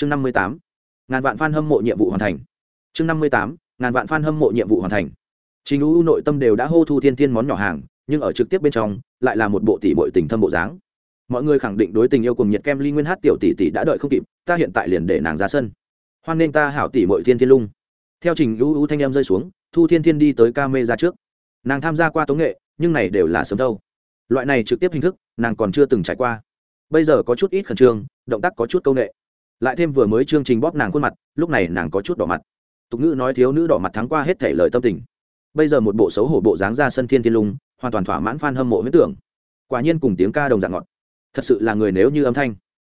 chương năm mươi tám ngàn vạn f a n hâm mộ nhiệm vụ hoàn thành chương năm mươi tám ngàn vạn f a n hâm mộ nhiệm vụ hoàn thành Trình U nội tâm đều đã hô thu thiên thiên món nhỏ hàng, nhưng ở trực tiếp bên trong lại là một bộ tỷ muội tình thâm bộ dáng. Mọi người khẳng định đối tình yêu cùng nhiệt kem ly nguyên hát tiểu tỷ tỷ đã đợi không kịp, ta hiện tại liền để nàng ra sân. Hoan nên ta hảo tỷ muội thiên thiên lung. Theo Trình U U thanh em rơi xuống, Thu Thiên Thiên đi tới ca mê ra trước. Nàng tham gia qua tống nghệ, nhưng này đều là sớm đâu. Loại này trực tiếp hình thức, nàng còn chưa từng trải qua. Bây giờ có chút ít khẩn trương, động tác có chút câu ệ lại thêm vừa mới chương trình bóp nàng khuôn mặt, lúc này nàng có chút đỏ mặt. Tục ngữ nói thiếu nữ đỏ mặt thắng qua hết thể lời tâm tình. Bây giờ một bộ xấu hổ bộ dáng ra sân thiên thiên lung hoàn toàn thỏa mãn f a n hâm mộ huyết tưởng. Quả nhiên cùng tiếng ca đồng dạng ngọt. Thật sự là người nếu như âm thanh.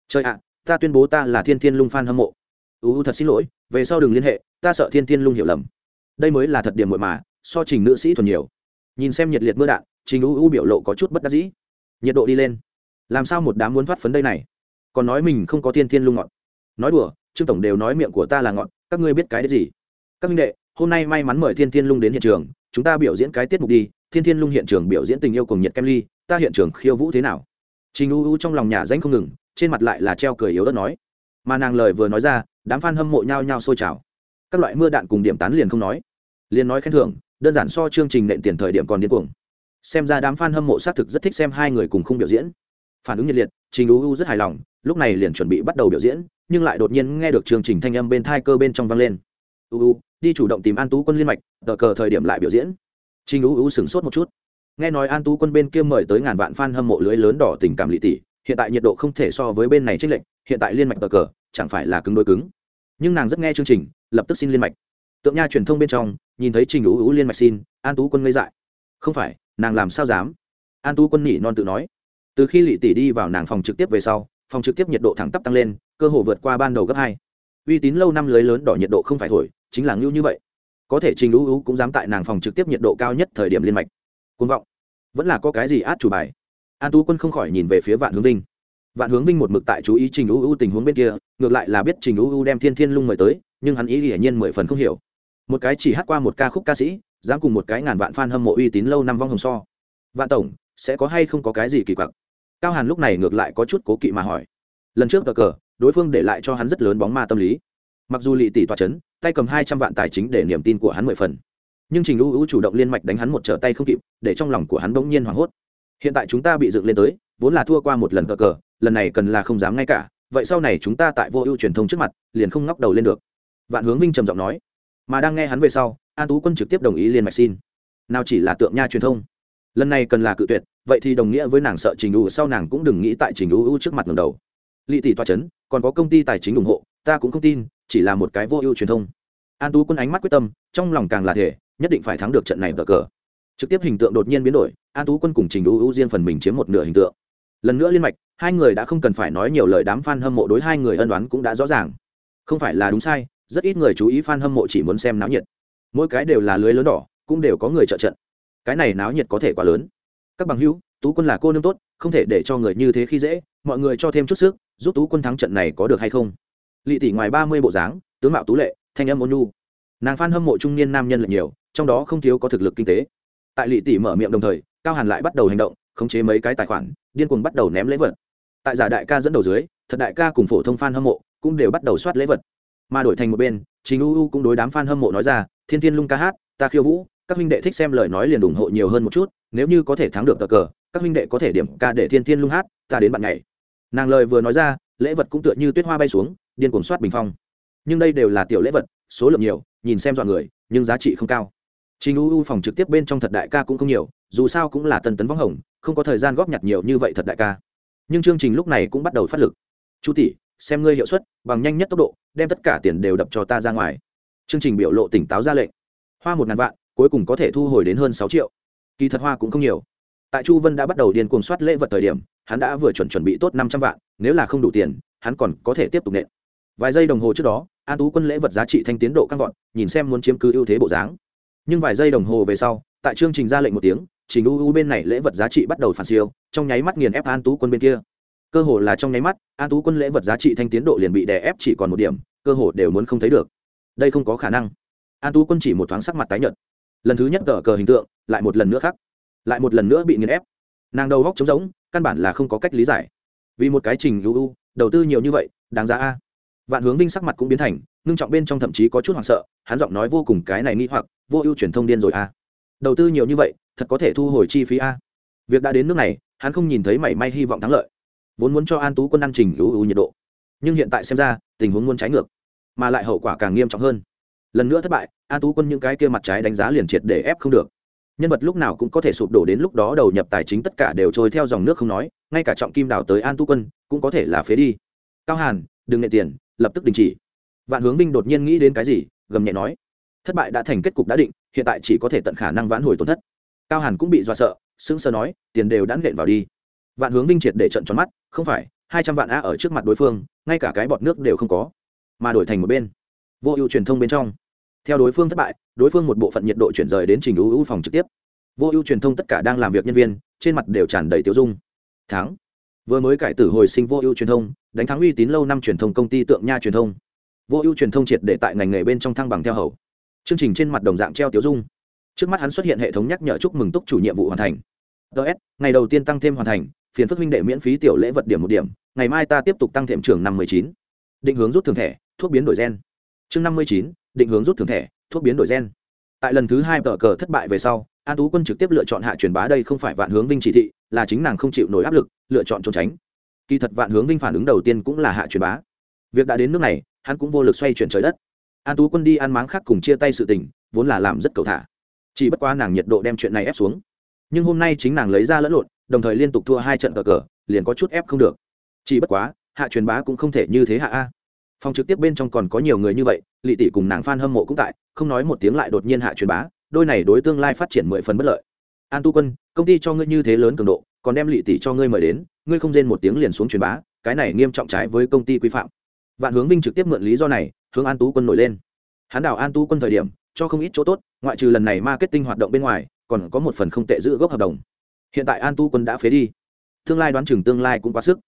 Trời ạ ta tuyên bố ta là thiên thiên lung f a n hâm mộ. Uu thật xin lỗi về sau đừng liên hệ ta sợ thiên thiên lung hiểu lầm. Đây mới là thật điểm mội mà so trình nữ sĩ thuần nhiều. Nhìn xem nhiệt liệt mưa đạn trình uu biểu lộ có chút bất đắc dĩ. Nhiệt độ đi lên. Làm sao một đám muốn thoát phấn đây này? Còn nói mình không có thiên thiên lung ngọt nói đùa trương tổng đều nói miệng của ta là ngọn, các ngươi biết cái đấy gì? Các minh đệ hôm nay may mắn mời thiên thiên lung đến hiện trường chúng ta biểu diễn cái tiết mục đi thiên thiên lung hiện trường biểu diễn tình yêu cùng nhiệt kem ly ta hiện trường khiêu vũ thế nào? Trình u u trong lòng nhà danh không ngừng trên mặt lại là treo cười yếu đất nói. Mà nàng lời vừa nói ra đám f a n hâm mộ nhau nhau sôi trào. Các loại mưa đạn cùng điểm tán liền không nói. Liền nói khen thưởng đơn giản so chương trình nện tiền thời điểm còn điên cuồng. Xem ra đám f a n hâm mộ xác thực rất thích xem hai người cùng không biểu diễn. Phản ứng nhiệt liệt trình u u rất hài lòng lúc này liền chuẩn bị bắt đầu biểu diễn, nhưng lại đột nhiên nghe được chương trình thanh âm bên thai cơ bên trong vang lên. U u, đi chủ động tìm an tú quân liên mạch, tờ cờ thời điểm lại biểu diễn. Trinh u u sửng sốt một chút. Nghe nói an tú quân bên kia mời tới ngàn vạn f a n hâm mộ lưới lớn đỏ tình cảm lị tỷ hiện tại nhiệt độ không thể so với bên này trích lệnh hiện tại liên mạch tờ cờ, chẳng phải là cứng đôi cứng. Nhưng nàng rất nghe chương trình, lập tức xin liên mạch. Tượng nha truyền thông bên trong, nhìn thấy trình u u liên mạch xin, an tú quân ngây dại. Không phải, nàng làm sao dám? An tú quân nhỉ non tự nói. Từ khi lị tỷ đi vào nàng phòng trực tiếp về sau phòng trực tiếp nhiệt độ thẳng tắp tăng lên, cơ hồ vượt qua ban đầu gấp hai. Uy tín lâu năm lưới lớn đỏ nhiệt độ không phải thổi, chính là ngưu như vậy. Có thể trình ưu cũng dám tại nàng phòng trực tiếp nhiệt độ cao nhất thời điểm liên mạch. Côn vọng. Vẫn là có cái gì át chủ bài. An tú quân không khỏi nhìn về phía vạn hướng vinh. Vạn hướng vinh một mực tại chú ý trình ưu ưu tình huống bên kia, ngược lại là biết trình ưu ưu đem thiên thiên lung mời tới, nhưng hắn ý hiển nhiên mười phần không hiểu. Một cái chỉ hát qua một ca khúc ca sĩ, dám cùng một cái ngàn vạn f a n hâm mộ uy tín lâu năm vong hồng so. Vạn tổng, sẽ có hay không có cái gì kỳ quặc? Cao hàn lúc này ngược lại có chút cố kỵ mà hỏi. Lần trước cờ cờ, đối phương để lại cho hắn rất lớn bóng ma tâm lý. Mặc dù lị tỷ toa c h ấ n tay cầm hai trăm vạn tài chính để niềm tin của hắn mười phần. Nhưng trình ưu ưu chủ động liên mạch đánh hắn một trở tay không kịp, để trong lòng của hắn bỗng nhiên hoảng hốt. Hiện tại chúng ta bị dựng lên tới, vốn là thua qua một lần cờ cờ, lần này cần là không dám ngay cả, vậy sau này chúng ta tại vô ưu truyền thông trước mặt, liền không ngóc đầu lên được. Vạn hướng vinh trầm giọng nói. Mà đang nghe hắn về sau, an tú quân trực tiếp đồng ý liên mạch xin. Nào chỉ là tượng nha truyền thông. Lần này cần là cự tuyệt vậy thì đồng nghĩa với nàng sợ trình u, sau nàng cũng đừng nghĩ tại trình u u trước mặt ngầm đầu. Lị tỷ toa c h ấ n còn có công ty tài chính ủng hộ, ta cũng không tin, chỉ là một cái vô ưu truyền thông. An tú quân ánh mắt quyết tâm, trong lòng càng là thể nhất định phải thắng được trận này vờ cờ. Trực tiếp hình tượng đột nhiên biến đổi, an tú quân cùng trình ưu ưu riêng phần mình chiếm một nửa hình tượng. Lần nữa liên mạch, hai người đã không cần phải nói nhiều lời đám f a n hâm mộ đối hai người ân đoán cũng đã rõ ràng. Không phải là đúng sai, rất ít người chú ý f a n hâm mộ chỉ muốn xem náo nhiệt. Mỗi cái đều là lưới lớn đỏ, cũng đều có người trợ trận. Cái này náo nhiệt có thể quá lớn các bằng hữu, tú quân là cô nương tốt, không thể để cho người như thế khi dễ, mọi người cho thêm chút sức, giúp tú quân thắng trận này có được hay không? Lị tỷ ngoài ba mươi bộ dáng, tướng mạo tú lệ, thanh âm ôn nhu. Nàng phan hâm mộ trung niên nam nhân lệch nhiều, trong đó không thiếu có thực lực kinh tế. Tại lị tỷ mở miệng đồng thời, cao hàn lại bắt đầu hành động, khống chế mấy cái tài khoản, điên cuồng bắt đầu ném lễ vật. Tại giả đại ca dẫn đầu dưới, thật đại ca cùng phổ thông f hâm mộ cũng đều bắt đầu soát lễ vật. Mà đổi thành một bên chính u u cũng đối đám f hâm mộ nói ra, thiên thiên lung ca hát, ta khiêu vũ các huynh đệ thích xem lời nói liền ủng hộ nhiều hơn một chút nếu như có thể thắng được cờ cờ các huynh đệ có thể điểm ca để thiên thiên lung hát ta đến bạn ngày nàng lời vừa nói ra lễ vật cũng tựa như tuyết hoa bay xuống điên cuồng soát bình phong nhưng đây đều là tiểu lễ vật số lượng nhiều nhìn xem dọn người nhưng giá trị không cao Trình U U phòng trực tiếp bên trong thật đại ca cũng không nhiều, dù sao cũng là tân tấn võng hồng, không có thời gian góp nhặt nhiều như vậy thật đại ca. Nhưng chương trình lúc này cũng bắt đầu phát lực. "Chu tỷ, xem ngươi hiệu suất, bằng nhanh nhất tốc độ, đem tất cả tiền đều đập cho ta ra ngoài." Chương trình biểu lộ tỉnh táo ra lệnh. Hoa một ngàn vạn, cuối cùng có thể thu hồi đến hơn sáu triệu. Kỳ thật hoa cũng không nhiều. Tại Chu Vân đã bắt đầu điên cuồng soát lễ vật thời điểm, hắn đã vừa chuẩn chuẩn bị tốt năm trăm vạn, nếu là không đủ tiền, hắn còn có thể tiếp tục nện. Vài giây đồng hồ trước đó an tú quân lễ vật giá trị thanh tiến độ căng vọt nhìn xem muốn chiếm cứ ưu thế bộ dáng. Nhưng vài giây đồng hồ về sau tại chương trình ra lệnh một tiếng trình u u bên này lễ vật giá trị bắt đầu phản siêu trong nháy mắt nghiền ép an tú quân bên kia. Cơ hồ là trong nháy mắt an tú quân lễ vật giá trị thanh tiến độ liền bị đè ép chỉ còn một điểm cơ hồ đều muốn không thấy được. Đây không có khả năng. An tú quân chỉ một thoáng sắc mặt tái nhợt lần thứ nhất cờ cờ hình tượng, lại một lần nữa khác, lại một lần nữa bị nghiền ép. Nàng đầu góc trống rỗng, căn bản là không có cách lý giải. Vì một cái trình u đầu tư nhiều như vậy, đáng giá a. Vạn hướng vinh sắc mặt cũng biến thành, ngưng trọng bên trong thậm chí có chút hoảng sợ, hắn giọng nói vô cùng cái này nghi hoặc, vô ưu truyền thông điên rồi a. Đầu tư nhiều như vậy, thật có thể thu hồi chi phí a. Việc đã đến nước này, hắn không nhìn thấy mảy may hy vọng thắng lợi. Vốn muốn cho an tú quân ăn trình ưu ưu nhiệt độ. Nhưng hiện tại xem ra, tình huống muốn trái ngược, mà lại hậu quả càng nghiêm trọng hơn lần nữa thất bại an tú quân những cái kia mặt trái đánh giá liền triệt để ép không được. Nhân vật lúc nào cũng có thể sụp đổ đến lúc đó đầu nhập tài chính tất cả đều trôi theo dòng nước không nói, ngay cả trọng kim đào tới an tú quân cũng có thể là phế đi. Cao hàn, đừng nệ tiền, lập tức đình chỉ. Vạn hướng vinh đột nhiên nghĩ đến cái gì, gầm nhẹ nói. Thất bại đã thành kết cục đã định, hiện tại chỉ có thể tận khả năng vãn hồi tổn thất. Cao hàn cũng bị dọa sợ, sững sờ nói, tiền đều đã nện vào đi. Vạn hướng vinh triệt để trận tròn mắt, không phải, hai trăm vạn a ở trước mặt đối phương, ngay cả cái bọt nước đều không có, mà đổi thành một bên. Vô ưu truyền thông bên trong theo đối phương thất bại, đối phương một bộ phận nhiệt độ chuyển rời đến trình ưu ưu phòng trực tiếp. Vô ưu truyền thông tất cả đang làm việc nhân viên, trên mặt đều tràn đầy tiêu dung. Thắng. Vừa mới cải tử hồi sinh vô ưu truyền thông, đánh thắng uy tín lâu năm truyền thông công ty tượng nha truyền thông. Vô ưu truyền thông triệt để tại ngành nghề bên trong thăng bằng theo hầu. Chương trình trên mặt đồng dạng treo tiêu dung. Trước mắt hắn xuất hiện hệ thống nhắc nhở chúc mừng túc chủ nhiệm vụ hoàn thành. Ts ngày đầu tiên tăng thêm hoàn thành, phiền phức minh đệ miễn phí tiểu lễ vật điểm một điểm, ngày mai ta tiếp tục tăng thêm trường năm mươi chín. Định hướng rút thường thẻ, thuốc biến đổi gen. Chương năm mươi chín định hướng rút thường thẻ, thuốc biến đổi gen. Tại lần thứ hai tờ cờ thất bại về sau, an tú quân trực tiếp lựa chọn hạ truyền bá đây không phải vạn hướng vinh chỉ thị, là chính nàng không chịu nổi áp lực, lựa chọn trốn tránh. Kỳ thật vạn hướng vinh phản ứng đầu tiên cũng là hạ truyền bá. Việc đã đến nước này, hắn cũng vô lực xoay chuyển trời đất. An tú quân đi ăn máng khác cùng chia tay sự tình, vốn là làm rất cầu thả. Chỉ bất quá nàng nhiệt độ đem chuyện này ép xuống. Nhưng hôm nay chính nàng lấy ra lẫn lộn, đồng thời liên tục thua hai trận cờ cờ, liền có chút ép không được. Chỉ bất quá, hạ truyền bá cũng không thể như thế hạ a phòng trực tiếp bên trong còn có nhiều người như vậy, lị tỷ cùng nàng f a n hâm mộ cũng tại, không nói một tiếng lại đột nhiên hạ truyền bá, đôi này đối tương lai phát triển mười phần bất lợi. An tu quân, công ty cho ngươi như thế lớn cường độ, còn đem lị tỷ cho ngươi mời đến, ngươi không rên một tiếng liền xuống truyền bá, cái này nghiêm trọng trái với công ty quy phạm. Vạn hướng vinh trực tiếp mượn lý do này, hướng an tú quân nổi lên. Hắn đảo an tú quân thời điểm, cho không ít chỗ tốt, ngoại trừ lần này marketing hoạt động bên ngoài, còn có một phần không tệ giữ gốc hợp đồng. Hiện tại an tu quân đã phế đi. Tương lai đoán chừng tương lai cũng quá sức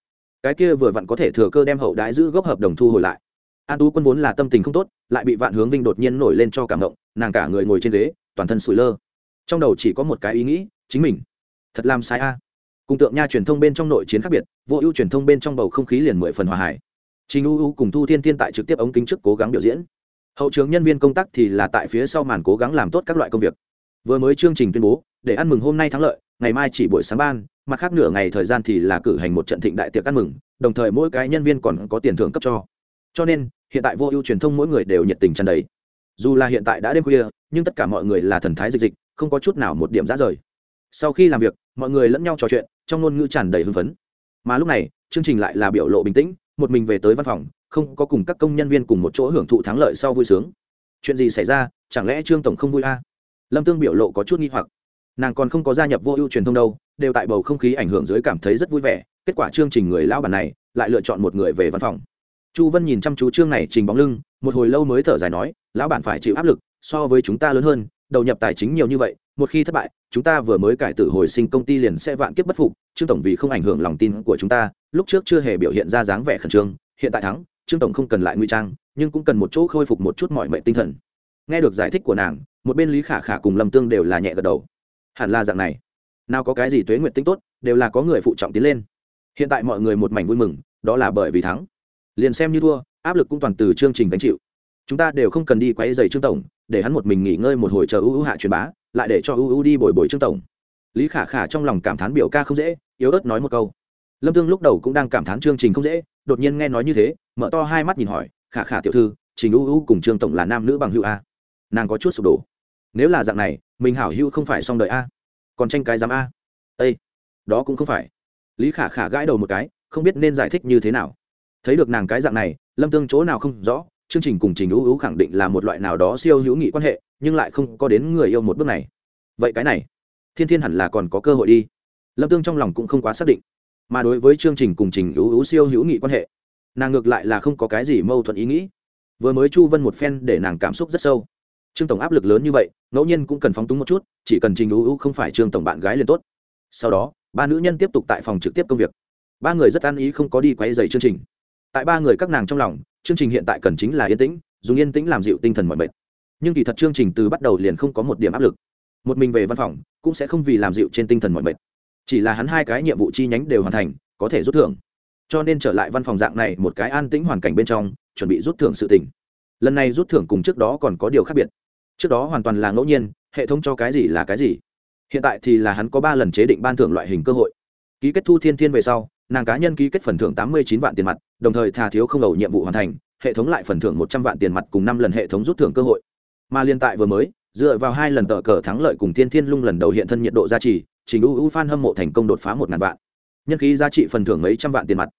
cái kia vừa vặn có thể thừa cơ đem hậu đãi giữ gốc hợp đồng thu hồi lại. An tú quân vốn là tâm tình không tốt, lại bị vạn hướng vinh đột nhiên nổi lên cho cảm động, nàng cả người ngồi trên ghế, toàn thân sủi lơ. Trong đầu chỉ có một cái ý nghĩ, chính mình. Thật làm sai a. À. cùng tượng nha truyền thông bên trong nội chiến khác biệt, vô ưu truyền thông bên trong bầu không khí liền mười phần hòa hải trình u u cùng thu thiên thiên tại trực tiếp ống kính trước cố gắng biểu diễn. Hậu trường nhân viên công tác thì là tại phía sau màn cố gắng làm tốt các loại công việc. Vừa mới chương trình tuyên bố, để ăn mừng hôm nay thắng lợi, ngày mai chỉ buổi sáng ban mặt khác nửa ngày thời gian thì là cử hành một trận thịnh đại tiệc ăn mừng, đồng thời mỗi cái nhân viên còn có tiền thưởng cấp cho. Cho nên, hiện tại vô ưu truyền thông mỗi người đều nhiệt tình tràn đầy. Dù là hiện tại đã đêm khuya, nhưng tất cả mọi người là thần thái dịch dịch, không có chút nào một điểm rã rời. Sau khi làm việc, mọi người lẫn nhau trò chuyện, trong ngôn ngữ tràn đầy hưng phấn. Mà lúc này, chương trình lại là biểu lộ bình tĩnh, một mình về tới văn phòng, không có cùng các công nhân viên cùng một chỗ hưởng thụ thắng lợi sau vui sướng. Chuyện gì xảy ra, chẳng lẽ trương tổng không vui a à? lâm tương biểu lộ có chút nghi hoặc nàng còn không có gia nhập vô ưu truyền thông đâu, đều tại bầu không khí ảnh hưởng dưới cảm thấy rất vui vẻ. Kết quả chương trình người lão bản này lại lựa chọn một người về văn phòng. Chu vân nhìn chăm chú chương này trình bóng lưng, một hồi lâu mới thở dài nói, lão bản phải chịu áp lực, so với chúng ta lớn hơn, đầu nhập tài chính nhiều như vậy, một khi thất bại, chúng ta vừa mới cải tử hồi sinh công ty liền sẽ vạn kiếp bất phục, trương tổng vì không ảnh hưởng lòng tin của chúng ta, lúc trước chưa hề biểu hiện ra dáng vẻ khẩn trương, hiện tại thắng, trương tổng không cần lại nguy trang, nhưng cũng cần một chỗ khôi phục một chút mọi mệnh tinh thần. Nghe được giải thích của nàng, một bên lý khả khả cùng lâm tương đều là nhẹ gật đầu hẳn là dạng này. Nào có cái gì tuế nguyện tinh tốt, đều là có người phụ trọng tiến lên. Hiện tại mọi người một mảnh vui mừng, đó là bởi vì thắng. Liền xem như thua, áp lực cũng toàn từ chương trình gánh chịu. Chúng ta đều không cần đi quay dày trương tổng, để hắn một mình nghỉ ngơi một hồi chờ ưu ưu hạ truyền bá, lại để cho ưu ưu đi bồi bồi trương tổng. Lý khả khả trong lòng cảm thán biểu ca không dễ, yếu ớt nói một câu. Lâm tương lúc đầu cũng đang cảm thán chương trình không dễ, đột nhiên nghe nói như thế, mở to hai mắt nhìn hỏi, khả khả tiểu thư, trình ưu ưu cùng trương tổng là nam nữ bằng hữu a? Nàng có chút sụp đổ nếu là dạng này, mình hảo hữu không phải xong đợi a. Còn tranh cái dám a. Ây đó cũng không phải. Lý khả khả gãi đầu một cái, không biết nên giải thích như thế nào. Thấy được nàng cái dạng này, lâm tương chỗ nào không rõ, chương trình cùng trình ưu ưu khẳng định là một loại nào đó siêu hữu nghị quan hệ, nhưng lại không có đến người yêu một bước này. Vậy cái này, thiên thiên hẳn là còn có cơ hội đi. Lâm tương trong lòng cũng không quá xác định. Mà đối với chương trình cùng trình ưu ưu siêu hữu nghị quan hệ, nàng ngược lại là không có cái gì mâu thuẫn ý nghĩ. Vừa mới chu vân một phen để nàng cảm xúc rất sâu trương tổng áp lực lớn như vậy, ngẫu nhiên cũng cần phóng túng một chút, chỉ cần trình ưu ưu không phải trương tổng bạn gái liền tốt. Sau đó, ba nữ nhân tiếp tục tại phòng trực tiếp công việc. Ba người rất an ý không có đi quay dày chương trình. Tại ba người các nàng trong lòng, chương trình hiện tại cần chính là yên tĩnh, dùng yên tĩnh làm dịu tinh thần mọi mệt. Nhưng kỳ thật chương trình từ bắt đầu liền không có một điểm áp lực. Một mình về văn phòng, cũng sẽ không vì làm dịu trên tinh thần mọi mệt. Chỉ là hắn hai cái nhiệm vụ chi nhánh đều hoàn thành, có thể rút thưởng. Cho nên trở lại văn phòng dạng này một cái an tĩnh hoàn cảnh bên trong, chuẩn bị rút thưởng sự tình. Lần này rút thưởng cùng trước đó còn có điều khác biệt trước đó hoàn toàn là ngẫu nhiên, hệ thống cho cái gì là cái gì. Hiện tại thì là hắn có ba lần chế định ban thưởng loại hình cơ hội. Ký kết thu thiên thiên về sau, nàng cá nhân ký kết phần thưởng tám mươi chín vạn tiền mặt, đồng thời thà thiếu không đầu nhiệm vụ hoàn thành, hệ thống lại phần thưởng một trăm vạn tiền mặt cùng năm lần hệ thống rút thưởng cơ hội. Mà liên tại vừa mới, dựa vào hai lần tờ cờ thắng lợi cùng thiên thiên lung lần đầu hiện thân nhiệt độ gia trì trình u u f hâm mộ thành công đột phá một ngàn vạn. Nhân khí giá trị phần thưởng mấy trăm vạn tiền mặt.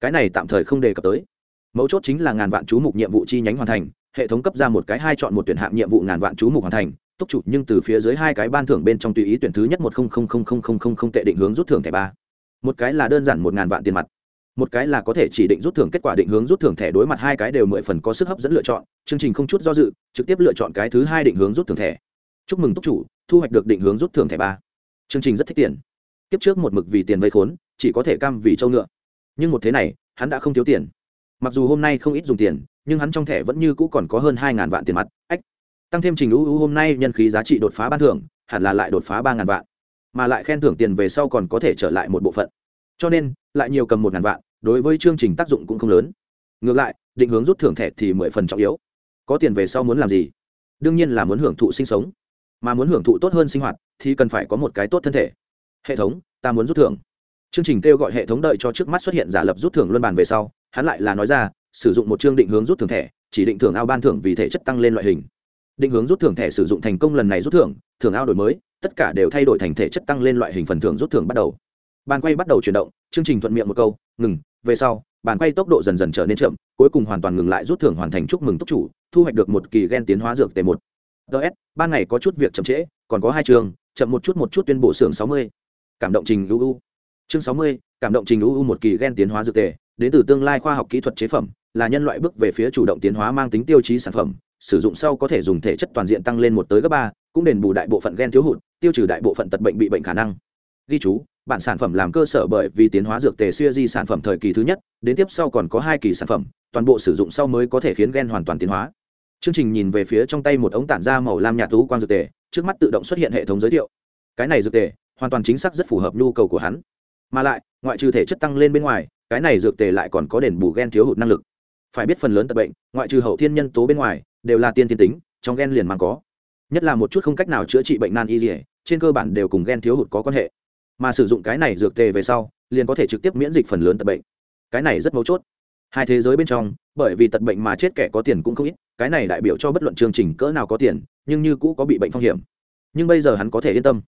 Cái này tạm thời không đề cập tới. Mấu chốt chính là ngàn vạn chú mục nhiệm vụ chi nhánh hoàn thành hệ thống cấp ra một cái hai chọn một tuyển hạng nhiệm vụ ngàn vạn chú mục hoàn thành túc chủ nhưng từ phía dưới hai cái ban thưởng bên trong tùy ý tuyển thứ nhất một không không không không không không không tệ định hướng rút thưởng thẻ ba. Một cái là đơn giản một ngàn vạn tiền mặt, một cái là có thể chỉ định rút thưởng kết quả định hướng rút thưởng thẻ đối mặt hai cái đều mười phần có sức hấp dẫn lựa chọn, chương trình không chút do dự, trực tiếp lựa chọn cái thứ hai định hướng rút thưởng thẻ. Chúc mừng túc chủ, thu hoạch được định hướng rút thưởng thẻ ba. Chương trình rất thích tiền. Kiếp trước một mực vì tiền vây khốn, chỉ có thể cam vì châu ngựa. Nhưng một thế này, hắn đã không thiếu tiền. Mặc dù hôm nay không ít dùng tiền nhưng hắn trong thẻ vẫn như cũ còn có hơn hai ngàn vạn tiền mặt, ách, tăng thêm trình ưu hôm nay nhân khí giá trị đột phá ban thưởng, hẳn là lại đột phá ba ngàn vạn, mà lại khen thưởng tiền về sau còn có thể trở lại một bộ phận. Cho nên, lại nhiều cầm một ngàn vạn, đối với chương trình tác dụng cũng không lớn. Ngược lại, định hướng rút thưởng thẻ thì mười phần trọng yếu. Có tiền về sau muốn làm gì? Đương nhiên là muốn hưởng thụ sinh sống. Mà muốn hưởng thụ tốt hơn sinh hoạt, thì cần phải có một cái tốt thân thể. Hệ thống, ta muốn rút thưởng. Chương trình kêu gọi hệ thống đợi cho trước mắt xuất hiện giả lập rút thưởng luân bàn về sau, hắn lại là nói ra sử dụng một chương định hướng rút thưởng thẻ, chỉ định thưởng ao ban thưởng vì thể chất tăng lên loại hình. Định hướng rút thưởng thẻ sử dụng thành công lần này rút thưởng thưởng ao đổi mới, tất cả đều thay đổi thành thể chất tăng lên loại hình phần thưởng rút thưởng bắt đầu. Bàn quay bắt đầu chuyển động, chương trình thuận miệng một câu, ngừng, về sau, bàn quay tốc độ dần dần trở nên chậm, cuối cùng hoàn toàn ngừng lại rút thưởng hoàn thành chúc mừng túc chủ, thu hoạch được một kỳ gen tiến hóa dược t một. Ts ban ngày có chút việc chậm trễ, còn có hai trường chậm một chút một chút tuyên bố xưởng sáu mươi. Cảm động trình uu chương sáu mươi, cảm động trình uu một kỳ gen tiến hóa dược tề đến từ tương lai khoa học kỹ thuật chế phẩm là nhân loại bước về phía chủ động tiến hóa mang tính tiêu chí sản phẩm, sử dụng sau có thể dùng thể chất toàn diện tăng lên một tới gấp ba, cũng đền bù đại bộ phận gen thiếu hụt, tiêu trừ đại bộ phận tật bệnh bị bệnh khả năng. Ghi chú, bản sản phẩm làm cơ sở bởi vì tiến hóa dược tề siêu di sản phẩm thời kỳ thứ nhất, đến tiếp sau còn có hai kỳ sản phẩm, toàn bộ sử dụng sau mới có thể khiến gen hoàn toàn tiến hóa. Chương trình nhìn về phía trong tay một ống tản ra màu lam nhạt tú quang dược tề, trước mắt tự động xuất hiện hệ thống giới thiệu. Cái này dược tề, hoàn toàn chính xác rất phù hợp nhu cầu của hắn. Mà lại, ngoại trừ thể chất tăng lên bên ngoài, cái này dược tề lại còn có đền bù gen thiếu hụt năng lực phải biết phần lớn tật bệnh, ngoại trừ hậu thiên nhân tố bên ngoài, đều là tiên thiên tính, trong gen liền mang có. Nhất là một chút không cách nào chữa trị bệnh nan y dỉa trên cơ bản đều cùng gen thiếu hụt có quan hệ. Mà sử dụng cái này dược tề về sau, liền có thể trực tiếp miễn dịch phần lớn tật bệnh. Cái này rất mấu chốt. Hai thế giới bên trong, bởi vì tật bệnh mà chết kẻ có tiền cũng không ít, cái này đại biểu cho bất luận chương trình cỡ nào có tiền, nhưng như cũ có bị bệnh phong hiểm. Nhưng bây giờ hắn có thể yên tâm.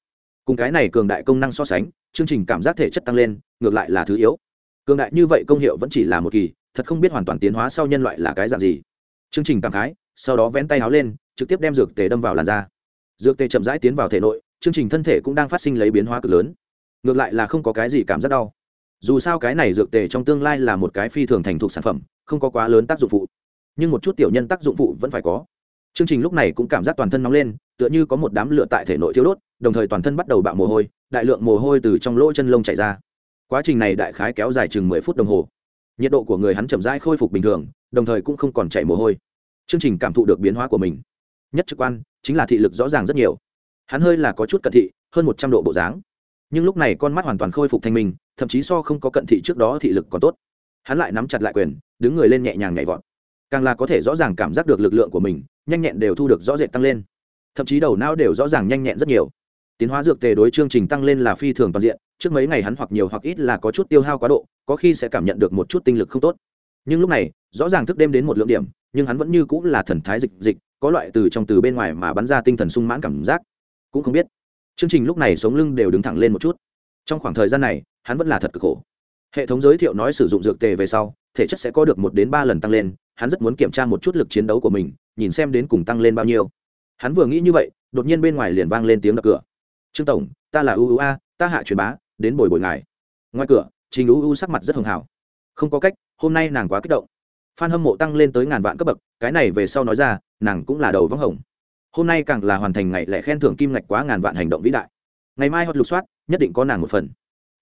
Cùng cái này cường đại công năng so sánh, chương trình cảm giác thể chất tăng lên, ngược lại là thứ yếu cường đại như vậy công hiệu vẫn chỉ là một kỳ, thật không biết hoàn toàn tiến hóa sau nhân loại là cái dạng gì. Chương trình cảm khái, sau đó vén tay áo lên, trực tiếp đem dược tề đâm vào làn da. Dược tề chậm rãi tiến vào thể nội, chương trình thân thể cũng đang phát sinh lấy biến hóa cực lớn. Ngược lại là không có cái gì cảm giác đau. Dù sao cái này dược tề trong tương lai là một cái phi thường thành thục sản phẩm, không có quá lớn tác dụng phụ. Nhưng một chút tiểu nhân tác dụng phụ vẫn phải có. Chương trình lúc này cũng cảm giác toàn thân nóng lên, tựa như có một đám lửa tại thể nội thiếu đốt, đồng thời toàn thân bắt đầu bạo mồ hôi, đại lượng mồ hôi từ trong lỗ chân lông chảy ra quá trình này đại khái kéo dài chừng mười phút đồng hồ. Nhiệt độ của người hắn chậm rãi khôi phục bình thường, đồng thời cũng không còn chảy mồ hôi. Chương trình cảm thụ được biến hóa của mình. Nhất trực quan, chính là thị lực rõ ràng rất nhiều. Hắn hơi là có chút cận thị, hơn một trăm độ bộ dáng. Nhưng lúc này con mắt hoàn toàn khôi phục thanh minh, thậm chí so không có cận thị trước đó thị lực còn tốt. Hắn lại nắm chặt lại quyền, đứng người lên nhẹ nhàng nhảy vọt. Càng là có thể rõ ràng cảm giác được lực lượng của mình, nhanh nhẹn đều thu được rõ rệt tăng lên. Thậm chí đầu não đều rõ ràng nhanh nhẹn rất nhiều tiến hóa dược tề đối chương trình tăng lên là phi thường toàn diện, trước mấy ngày hắn hoặc nhiều hoặc ít là có chút tiêu hao quá độ, có khi sẽ cảm nhận được một chút tinh lực không tốt. Nhưng lúc này, rõ ràng thức đêm đến một lượng điểm, nhưng hắn vẫn như cũng là thần thái dịch dịch, có loại từ trong từ bên ngoài mà bắn ra tinh thần sung mãn cảm giác. Cũng không biết. Chương trình lúc này sống lưng đều đứng thẳng lên một chút. Trong khoảng thời gian này, hắn vẫn là thật cực khổ. Hệ thống giới thiệu nói sử dụng dược tề về sau, thể chất sẽ có được một đến ba lần tăng lên, hắn rất muốn kiểm tra một chút lực chiến đấu của mình, nhìn xem đến cùng tăng lên bao nhiêu. Hắn vừa nghĩ như vậy, đột nhiên bên ngoài liền vang lên tiếng đập cửa trương tổng, ta là uu a, ta hạ truyền bá, đến bồi bồi ngài. Ngoài cửa, trình uu sắc mặt rất hưng hào. Không có cách, hôm nay nàng quá kích động. F hâm mộ tăng lên tới ngàn vạn cấp bậc, cái này về sau nói ra, nàng cũng là đầu vắng hồng. Hôm nay càng là hoàn thành ngày lẻ khen thưởng kim ngạch quá ngàn vạn hành động vĩ đại. Ngày mai hoặc lục soát, nhất định có nàng một phần.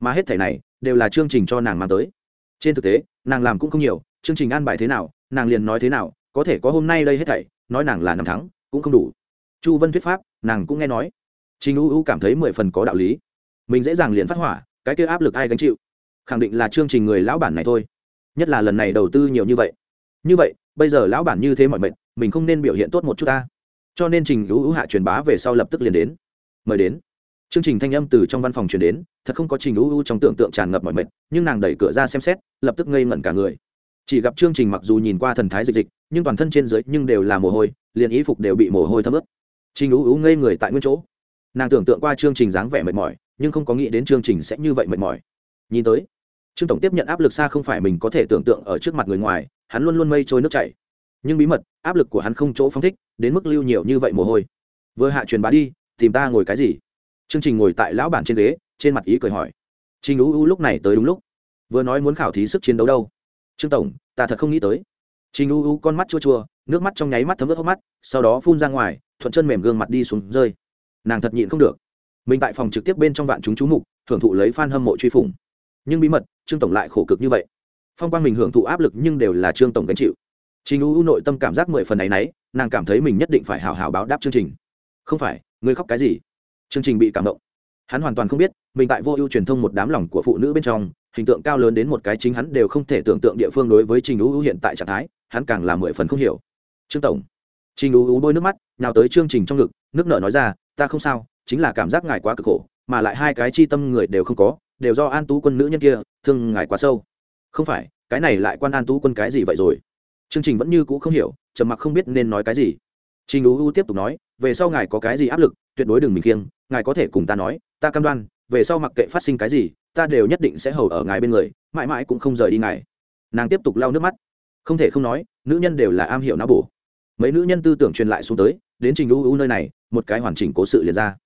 Mà hết thẻ này, đều là chương trình cho nàng mang tới. Trên thực tế, nàng làm cũng không nhiều, chương trình an bài thế nào, nàng liền nói thế nào, có thể có hôm nay đây hết thảy, nói nàng là năm thắng, cũng không đủ. Chu vân thuyết pháp, nàng cũng nghe nói trình u u cảm thấy mười phần có đạo lý. Mình dễ dàng liền phát hỏa, cái kia áp lực ai gánh chịu? Khẳng định là chương trình người lão bản này thôi. Nhất là lần này đầu tư nhiều như vậy. Như vậy, bây giờ lão bản như thế mọi mệnh mình không nên biểu hiện tốt một chút ta. Cho nên trình U U hạ truyền bá về sau lập tức liền đến. Mời đến. Chương trình thanh âm từ trong văn phòng truyền đến, thật không có trình U U trong tưởng tượng tràn ngập mọi mệt, nhưng nàng đẩy cửa ra xem xét, lập tức ngây ngẩn cả người. Chỉ gặp chương trình mặc dù nhìn qua thần thái dịch dịch, nhưng toàn thân trên dưới nhưng đều là mồ hôi, liền ý phục đều bị mồ hôi thấm ướt. Trình U U ngây người tại nguyên chỗ nàng tưởng tượng qua chương trình dáng vẻ mệt mỏi, nhưng không có nghĩ đến chương trình sẽ như vậy mệt mỏi. Nhìn tới, trương tổng tiếp nhận áp lực xa không phải mình có thể tưởng tượng ở trước mặt người ngoài, hắn luôn luôn mây trôi nước chảy. Nhưng bí mật, áp lực của hắn không chỗ phóng thích, đến mức lưu nhiều như vậy mồ hôi. Vừa hạ truyền bá đi, tìm ta ngồi cái gì? Chương trình ngồi tại lão bản trên ghế, trên mặt ý cười hỏi. Trình u u lúc này tới đúng lúc. Vừa nói muốn khảo thí sức chiến đấu đâu? Trương tổng, ta thật không nghĩ tới. Trình u u con mắt chua chua, nước mắt trong nháy mắt thấm ướt hốc mắt, sau đó phun ra ngoài, thuận chân mềm gương mặt đi xuống, rơi nàng thật nhịn không được. Mình tại phòng trực tiếp bên trong vạn chúng chú mục, hưởng thụ lấy f a n hâm mộ truy phủng. Nhưng bí mật, trương tổng lại khổ cực như vậy. Phong quang mình hưởng thụ áp lực nhưng đều là trương tổng gánh chịu. Trình u u nội tâm cảm giác mười phần ấ y n ấ y nàng cảm thấy mình nhất định phải hào hào báo đáp chương trình. Không phải, ngươi khóc cái gì? Chương trình bị cảm động. Hắn hoàn toàn không biết, mình tại vô ưu truyền thông một đám lòng của phụ nữ bên trong, hình tượng cao lớn đến một cái chính hắn đều không thể tưởng tượng địa phương đối với trình u u hiện tại trạng thái, hắn càng là mười phần không hiểu. Trương tổng. Trình u u bôi nước mắt nào tới chương trình trong ngực, nước nợ nói ra ta không sao, chính là cảm giác ngài quá cực khổ, mà lại hai cái chi tâm người đều không có, đều do an tú quân nữ nhân kia, thương ngài quá sâu. Không phải, cái này lại quan an tú quân cái gì vậy rồi? Chương trình vẫn như cũ không hiểu, trầm mặc không biết nên nói cái gì. Trình u u tiếp tục nói, về sau ngài có cái gì áp lực, tuyệt đối đừng mình kiêng ngài có thể cùng ta nói, ta cam đoan, về sau mặc kệ phát sinh cái gì, ta đều nhất định sẽ hầu ở ngài bên người, mãi mãi cũng không rời đi ngài. Nàng tiếp tục lau nước mắt. Không thể không nói, nữ nhân đều là am hiểu não bổ. Mấy nữ nhân tư tưởng truyền lại xuống tới, đến trình u u nơi này một cái hoàn chỉnh cố sự liền ra.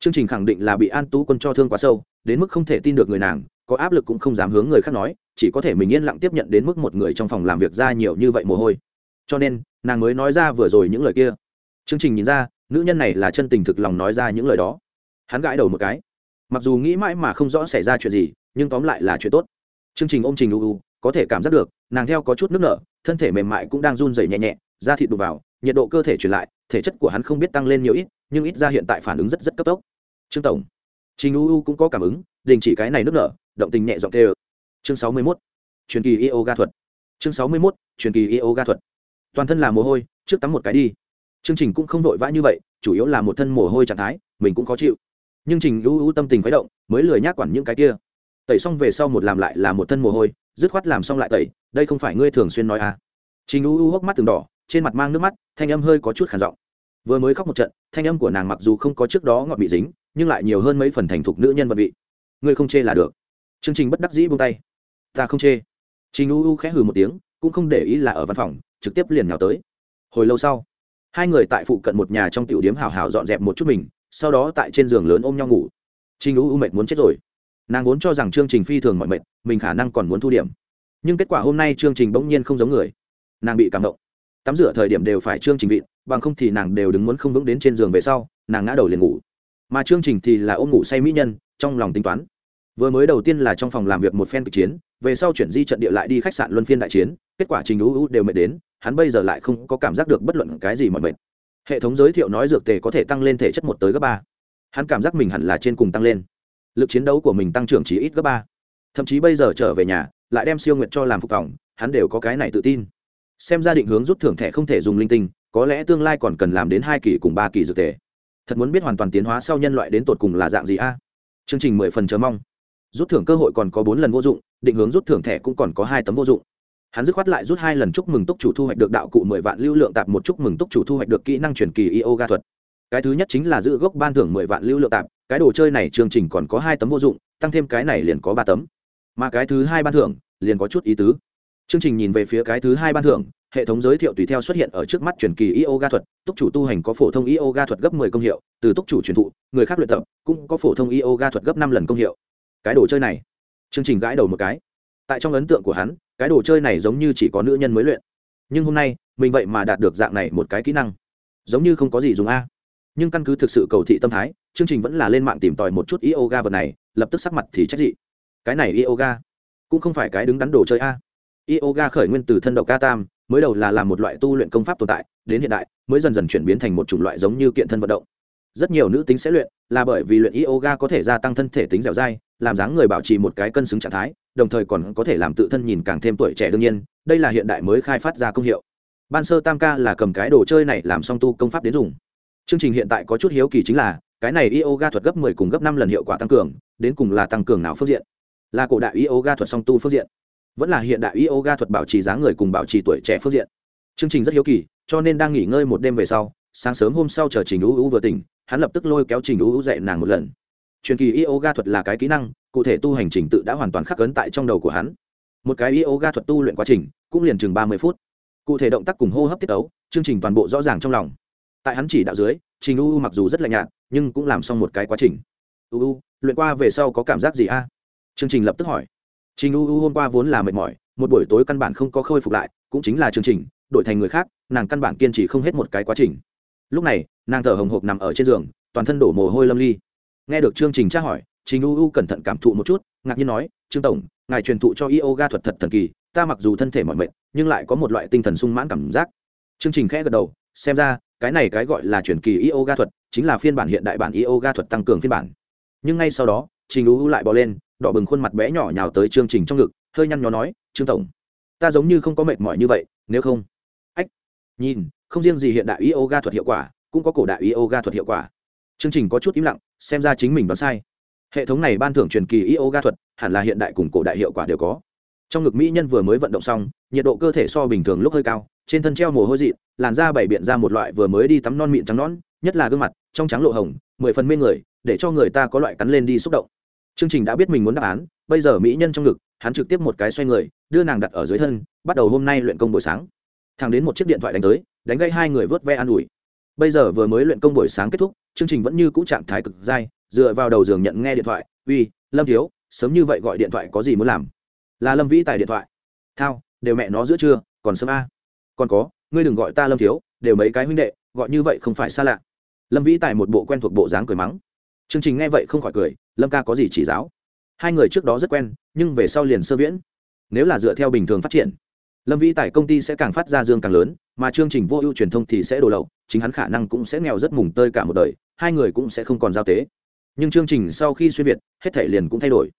Chương trình khẳng định là bị an tú quân cho thương quá sâu, đến mức không thể tin được người nàng, có áp lực cũng không dám hướng người khác nói, chỉ có thể mình yên lặng tiếp nhận đến mức một người trong phòng làm việc ra nhiều như vậy mồ hôi. Cho nên, nàng mới nói ra vừa rồi những lời kia. Chương trình nhìn ra, nữ nhân này là chân tình thực lòng nói ra những lời đó. Hắn gãi đầu một cái. Mặc dù nghĩ mãi mà không rõ xảy ra chuyện gì, nhưng tóm lại là chuyện tốt. Chương trình ôm trình u u, có thể cảm giác được, nàng theo có chút nước nở, thân thể mềm mại cũng đang run rẩy nhẹ nhẹ, da thịt đục vào, nhiệt độ cơ thể truyền lại, thể chất của hắn không biết tăng lên nhiều ít nhưng ít ra hiện tại phản ứng rất rất cấp tốc. Trương tổng, trình u u cũng có cảm ứng, đình chỉ cái này nước nở, động tình nhẹ giọng tê chương sáu mươi mốt, truyền kỳ yoga thuật. Chương sáu mươi mốt, truyền kỳ yoga thuật. Toàn thân là mồ hôi, trước tắm một cái đi. Chương trình cũng không vội vã như vậy, chủ yếu là một thân mồ hôi trạng thái, mình cũng khó chịu. Nhưng trình u u tâm tình khuấy động, mới lười nhác quản những cái kia. Tẩy xong về sau một làm lại là một thân mồ hôi, dứt khoát làm xong lại tẩy, đây không phải ngươi thường xuyên nói à? Trình u u hốc mắt từng đỏ, trên mặt mang nước mắt, thanh âm hơi có chút khản giọng vừa mới khóc một trận, thanh âm của nàng mặc dù không có trước đó ngọt bị dính, nhưng lại nhiều hơn mấy phần thành thục nữ nhân vật vị. Ngươi không chê là được. Chương trình bất đắc dĩ buông tay. Ta không chê. Trình u u khẽ hừ một tiếng, cũng không để ý là ở văn phòng, trực tiếp liền nhào tới. Hồi lâu sau, hai người tại phụ cận một nhà trong tiểu điếm hào hào dọn dẹp một chút mình, sau đó tại trên giường lớn ôm nhau ngủ. Trình u u mệt muốn chết rồi. Nàng vốn cho rằng chương trình phi thường mọi mệt, mình khả năng còn muốn thu điểm. Nhưng kết quả hôm nay chương trình bỗng nhiên không giống người. Nàng bị cảm động tắm rửa thời điểm đều phải chương trình vịn, bằng không thì nàng đều đứng muốn không vững đến trên giường về sau, nàng ngã đầu liền ngủ. Mà chương trình thì là ôm ngủ say mỹ nhân, trong lòng tính toán. Vừa mới đầu tiên là trong phòng làm việc một phen kịch chiến, về sau chuyển di trận địa lại đi khách sạn luân phiên đại chiến, kết quả trình u đều mệt đến, hắn bây giờ lại không có cảm giác được bất luận cái gì mọi mệt. Hệ thống giới thiệu nói dược tề có thể tăng lên thể chất một tới gấp ba. Hắn cảm giác mình hẳn là trên cùng tăng lên. Lực chiến đấu của mình tăng trưởng chỉ ít gấp ba. Thậm chí bây giờ trở về nhà, lại đem siêu nguyện cho làm phục phòng, hắn đều có cái này tự tin xem ra định hướng rút thưởng thẻ không thể dùng linh tinh, có lẽ tương lai còn cần làm đến hai kỳ cùng ba kỳ dược thể thật muốn biết hoàn toàn tiến hóa sau nhân loại đến tột cùng là dạng gì a? Chương trình mười phần chờ mong. Rút thưởng cơ hội còn có bốn lần vô dụng, định hướng rút thưởng thẻ cũng còn có hai tấm vô dụng. Hắn dứt khoát lại rút hai lần chúc mừng túc chủ thu hoạch được đạo cụ mười vạn lưu lượng tạp một chúc mừng túc chủ thu hoạch được kỹ năng truyền kỳ yoga thuật. Cái thứ nhất chính là giữ gốc ban thưởng mười vạn lưu lượng tạp, cái đồ chơi này chương trình còn có hai tấm vô dụng, tăng thêm cái này liền có ba tấm. Mà cái thứ hai ban thưởng liền có chút ý tứ chương trình nhìn về phía cái thứ hai ban thưởng, hệ thống giới thiệu tùy theo xuất hiện ở trước mắt truyền kỳ yoga thuật, túc chủ tu hành có phổ thông yoga thuật gấp 10 công hiệu, từ túc chủ truyền thụ, người khác luyện tập cũng có phổ thông yoga thuật gấp năm lần công hiệu. Cái đồ chơi này, chương trình gãi đầu một cái. Tại trong ấn tượng của hắn, cái đồ chơi này giống như chỉ có nữ nhân mới luyện. Nhưng hôm nay, mình vậy mà đạt được dạng này một cái kỹ năng. Giống như không có gì dùng a. Nhưng căn cứ thực sự cầu thị tâm thái, chương trình vẫn là lên mạng tìm tòi một chút yoga vật này, lập tức sắc mặt thì trách dị. Cái này yoga cũng không phải cái đứng đắn đồ chơi a yoga khởi nguyên từ thân độc ca tam, mới đầu là làm một loại tu luyện công pháp tồn tại, đến hiện đại, mới dần dần chuyển biến thành một chủng loại giống như kiện thân vận động. Rất nhiều nữ tính sẽ luyện, là bởi vì luyện yoga có thể gia tăng thân thể tính dẻo dai, làm dáng người bảo trì một cái cân xứng trạng thái, đồng thời còn có thể làm tự thân nhìn càng thêm tuổi trẻ đương nhiên, đây là hiện đại mới khai phát ra công hiệu. Ban sơ tam ca là cầm cái đồ chơi này làm song tu công pháp đến dùng. Chương trình hiện tại có chút hiếu kỳ chính là, cái này yoga thuật gấp 10 cùng gấp 5 lần hiệu quả tăng cường, đến cùng là tăng cường nào phương diện? Là cổ đại yoga thuật song tu phương diện vẫn là hiện đại yoga thuật bảo trì dáng người cùng bảo trì tuổi trẻ phương diện. Chương trình rất hiếu kỳ, cho nên đang nghỉ ngơi một đêm về sau, sáng sớm hôm sau chờ trình u u vừa tỉnh, hắn lập tức lôi kéo trình u u dạy nàng một lần. Truyền kỳ yoga thuật là cái kỹ năng, cụ thể tu hành trình tự đã hoàn toàn khắc cấn tại trong đầu của hắn. Một cái yoga thuật tu luyện quá trình, cũng liền chừng ba mươi phút. Cụ thể động tác cùng hô hấp tiết ấu chương trình toàn bộ rõ ràng trong lòng. Tại hắn chỉ đạo dưới, trình u u mặc dù rất lạnh nhạt, nhưng cũng làm xong một cái quá trình. U u, luyện qua về sau có cảm giác gì a? Chương trình lập tức hỏi trình u u hôm qua vốn là mệt mỏi, một buổi tối căn bản không có khôi phục lại, cũng chính là chương trình, đổi thành người khác, nàng căn bản kiên trì không hết một cái quá trình. Lúc này, nàng thở hồng hộc nằm ở trên giường, toàn thân đổ mồ hôi lâm ly. Nghe được chương trình tra hỏi, trình u u cẩn thận cảm thụ một chút, ngạc nhiên nói, trương tổng, ngài truyền thụ cho yoga thuật thật thần kỳ, ta mặc dù thân thể mỏi mệt, nhưng lại có một loại tinh thần sung mãn cảm giác. Chương trình khẽ gật đầu, xem ra, cái này cái gọi là truyền kỳ yoga thuật, chính là phiên bản hiện đại bản yoga thuật tăng cường phiên bản. Nhưng ngay sau đó, trình u u lại bỏ lên đỏ bừng khuôn mặt bé nhỏ nhào tới chương trình trong ngực, hơi nhăn nhó nói, trương tổng, ta giống như không có mệt mỏi như vậy, nếu không ách, nhìn, không riêng gì hiện đại yoga thuật hiệu quả, cũng có cổ đại yoga thuật hiệu quả. Chương trình có chút im lặng, xem ra chính mình đoán sai. Hệ thống này ban thưởng truyền kỳ yoga thuật, hẳn là hiện đại cùng cổ đại hiệu quả đều có. Trong ngực mỹ nhân vừa mới vận động xong, nhiệt độ cơ thể so bình thường lúc hơi cao, trên thân treo mồ hôi dị, làn da bảy biện ra một loại vừa mới đi tắm non mịn trắng nón nhất là gương mặt, trong trắng lộ hồng, mười phần mê người, để cho người ta có loại cắn lên đi xúc động chương trình đã biết mình muốn đáp án, bây giờ mỹ nhân trong ngực, hắn trực tiếp một cái xoay người, đưa nàng đặt ở dưới thân, bắt đầu hôm nay luyện công buổi sáng. Thằng đến một chiếc điện thoại đánh tới, đánh gây hai người vớt ve an ủi. Bây giờ vừa mới luyện công buổi sáng kết thúc, chương trình vẫn như cũ trạng thái cực dai, dựa vào đầu giường nhận nghe điện thoại, uy, lâm thiếu, sớm như vậy gọi điện thoại có gì muốn làm? Là lâm vĩ tài điện thoại. Thao, đều mẹ nó giữa trưa, còn sớm a. Còn có, ngươi đừng gọi ta lâm thiếu, đều mấy cái huynh đệ, gọi như vậy không phải xa lạ. Lâm vĩ tài một bộ quen thuộc bộ dáng cười mắng chương trình nghe vậy không khỏi cười, lâm ca có gì chỉ giáo? Hai người trước đó rất quen, nhưng về sau liền sơ viễn. Nếu là dựa theo bình thường phát triển, lâm vĩ tại công ty sẽ càng phát ra dương càng lớn, mà chương trình vô ưu truyền thông thì sẽ đổ lậu, chính hắn khả năng cũng sẽ nghèo rất mùng tơi cả một đời, hai người cũng sẽ không còn giao tế. Nhưng chương trình sau khi xuyên việt, hết thể liền cũng thay đổi.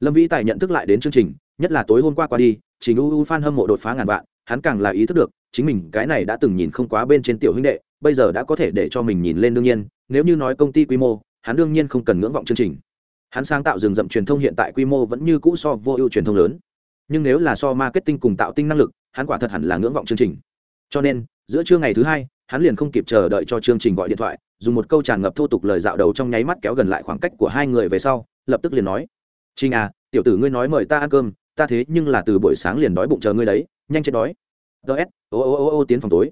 Lâm vĩ tài nhận thức lại đến chương trình, nhất là tối hôm qua qua đi, trình u u f a n hâm mộ đột phá ngàn vạn, hắn càng là ý thức được, chính mình cái này đã từng nhìn không quá bên trên tiểu huynh đệ, bây giờ đã có thể để cho mình nhìn lên đương nhiên, nếu như nói công ty quy mô hắn đương nhiên không cần ngưỡng vọng chương trình. Hắn sáng tạo rừng rậm truyền thông hiện tại quy mô vẫn như cũ so vô ưu truyền thông lớn. Nhưng nếu là so marketing cùng tạo tinh năng lực, hắn quả thật hẳn là ngưỡng vọng chương trình. Cho nên, giữa trưa ngày thứ hai, hắn liền không kịp chờ đợi cho chương trình gọi điện thoại, dùng một câu tràn ngập thô tục lời dạo đầu trong nháy mắt kéo gần lại khoảng cách của hai người về sau, lập tức liền nói trinh à tiểu tử ngươi nói mời ta ăn cơm, ta thế nhưng là từ buổi sáng liền đói bụng chờ ngươi đấy, nhanh chết đói. Ts ô ô ô ô, tiến phòng tối.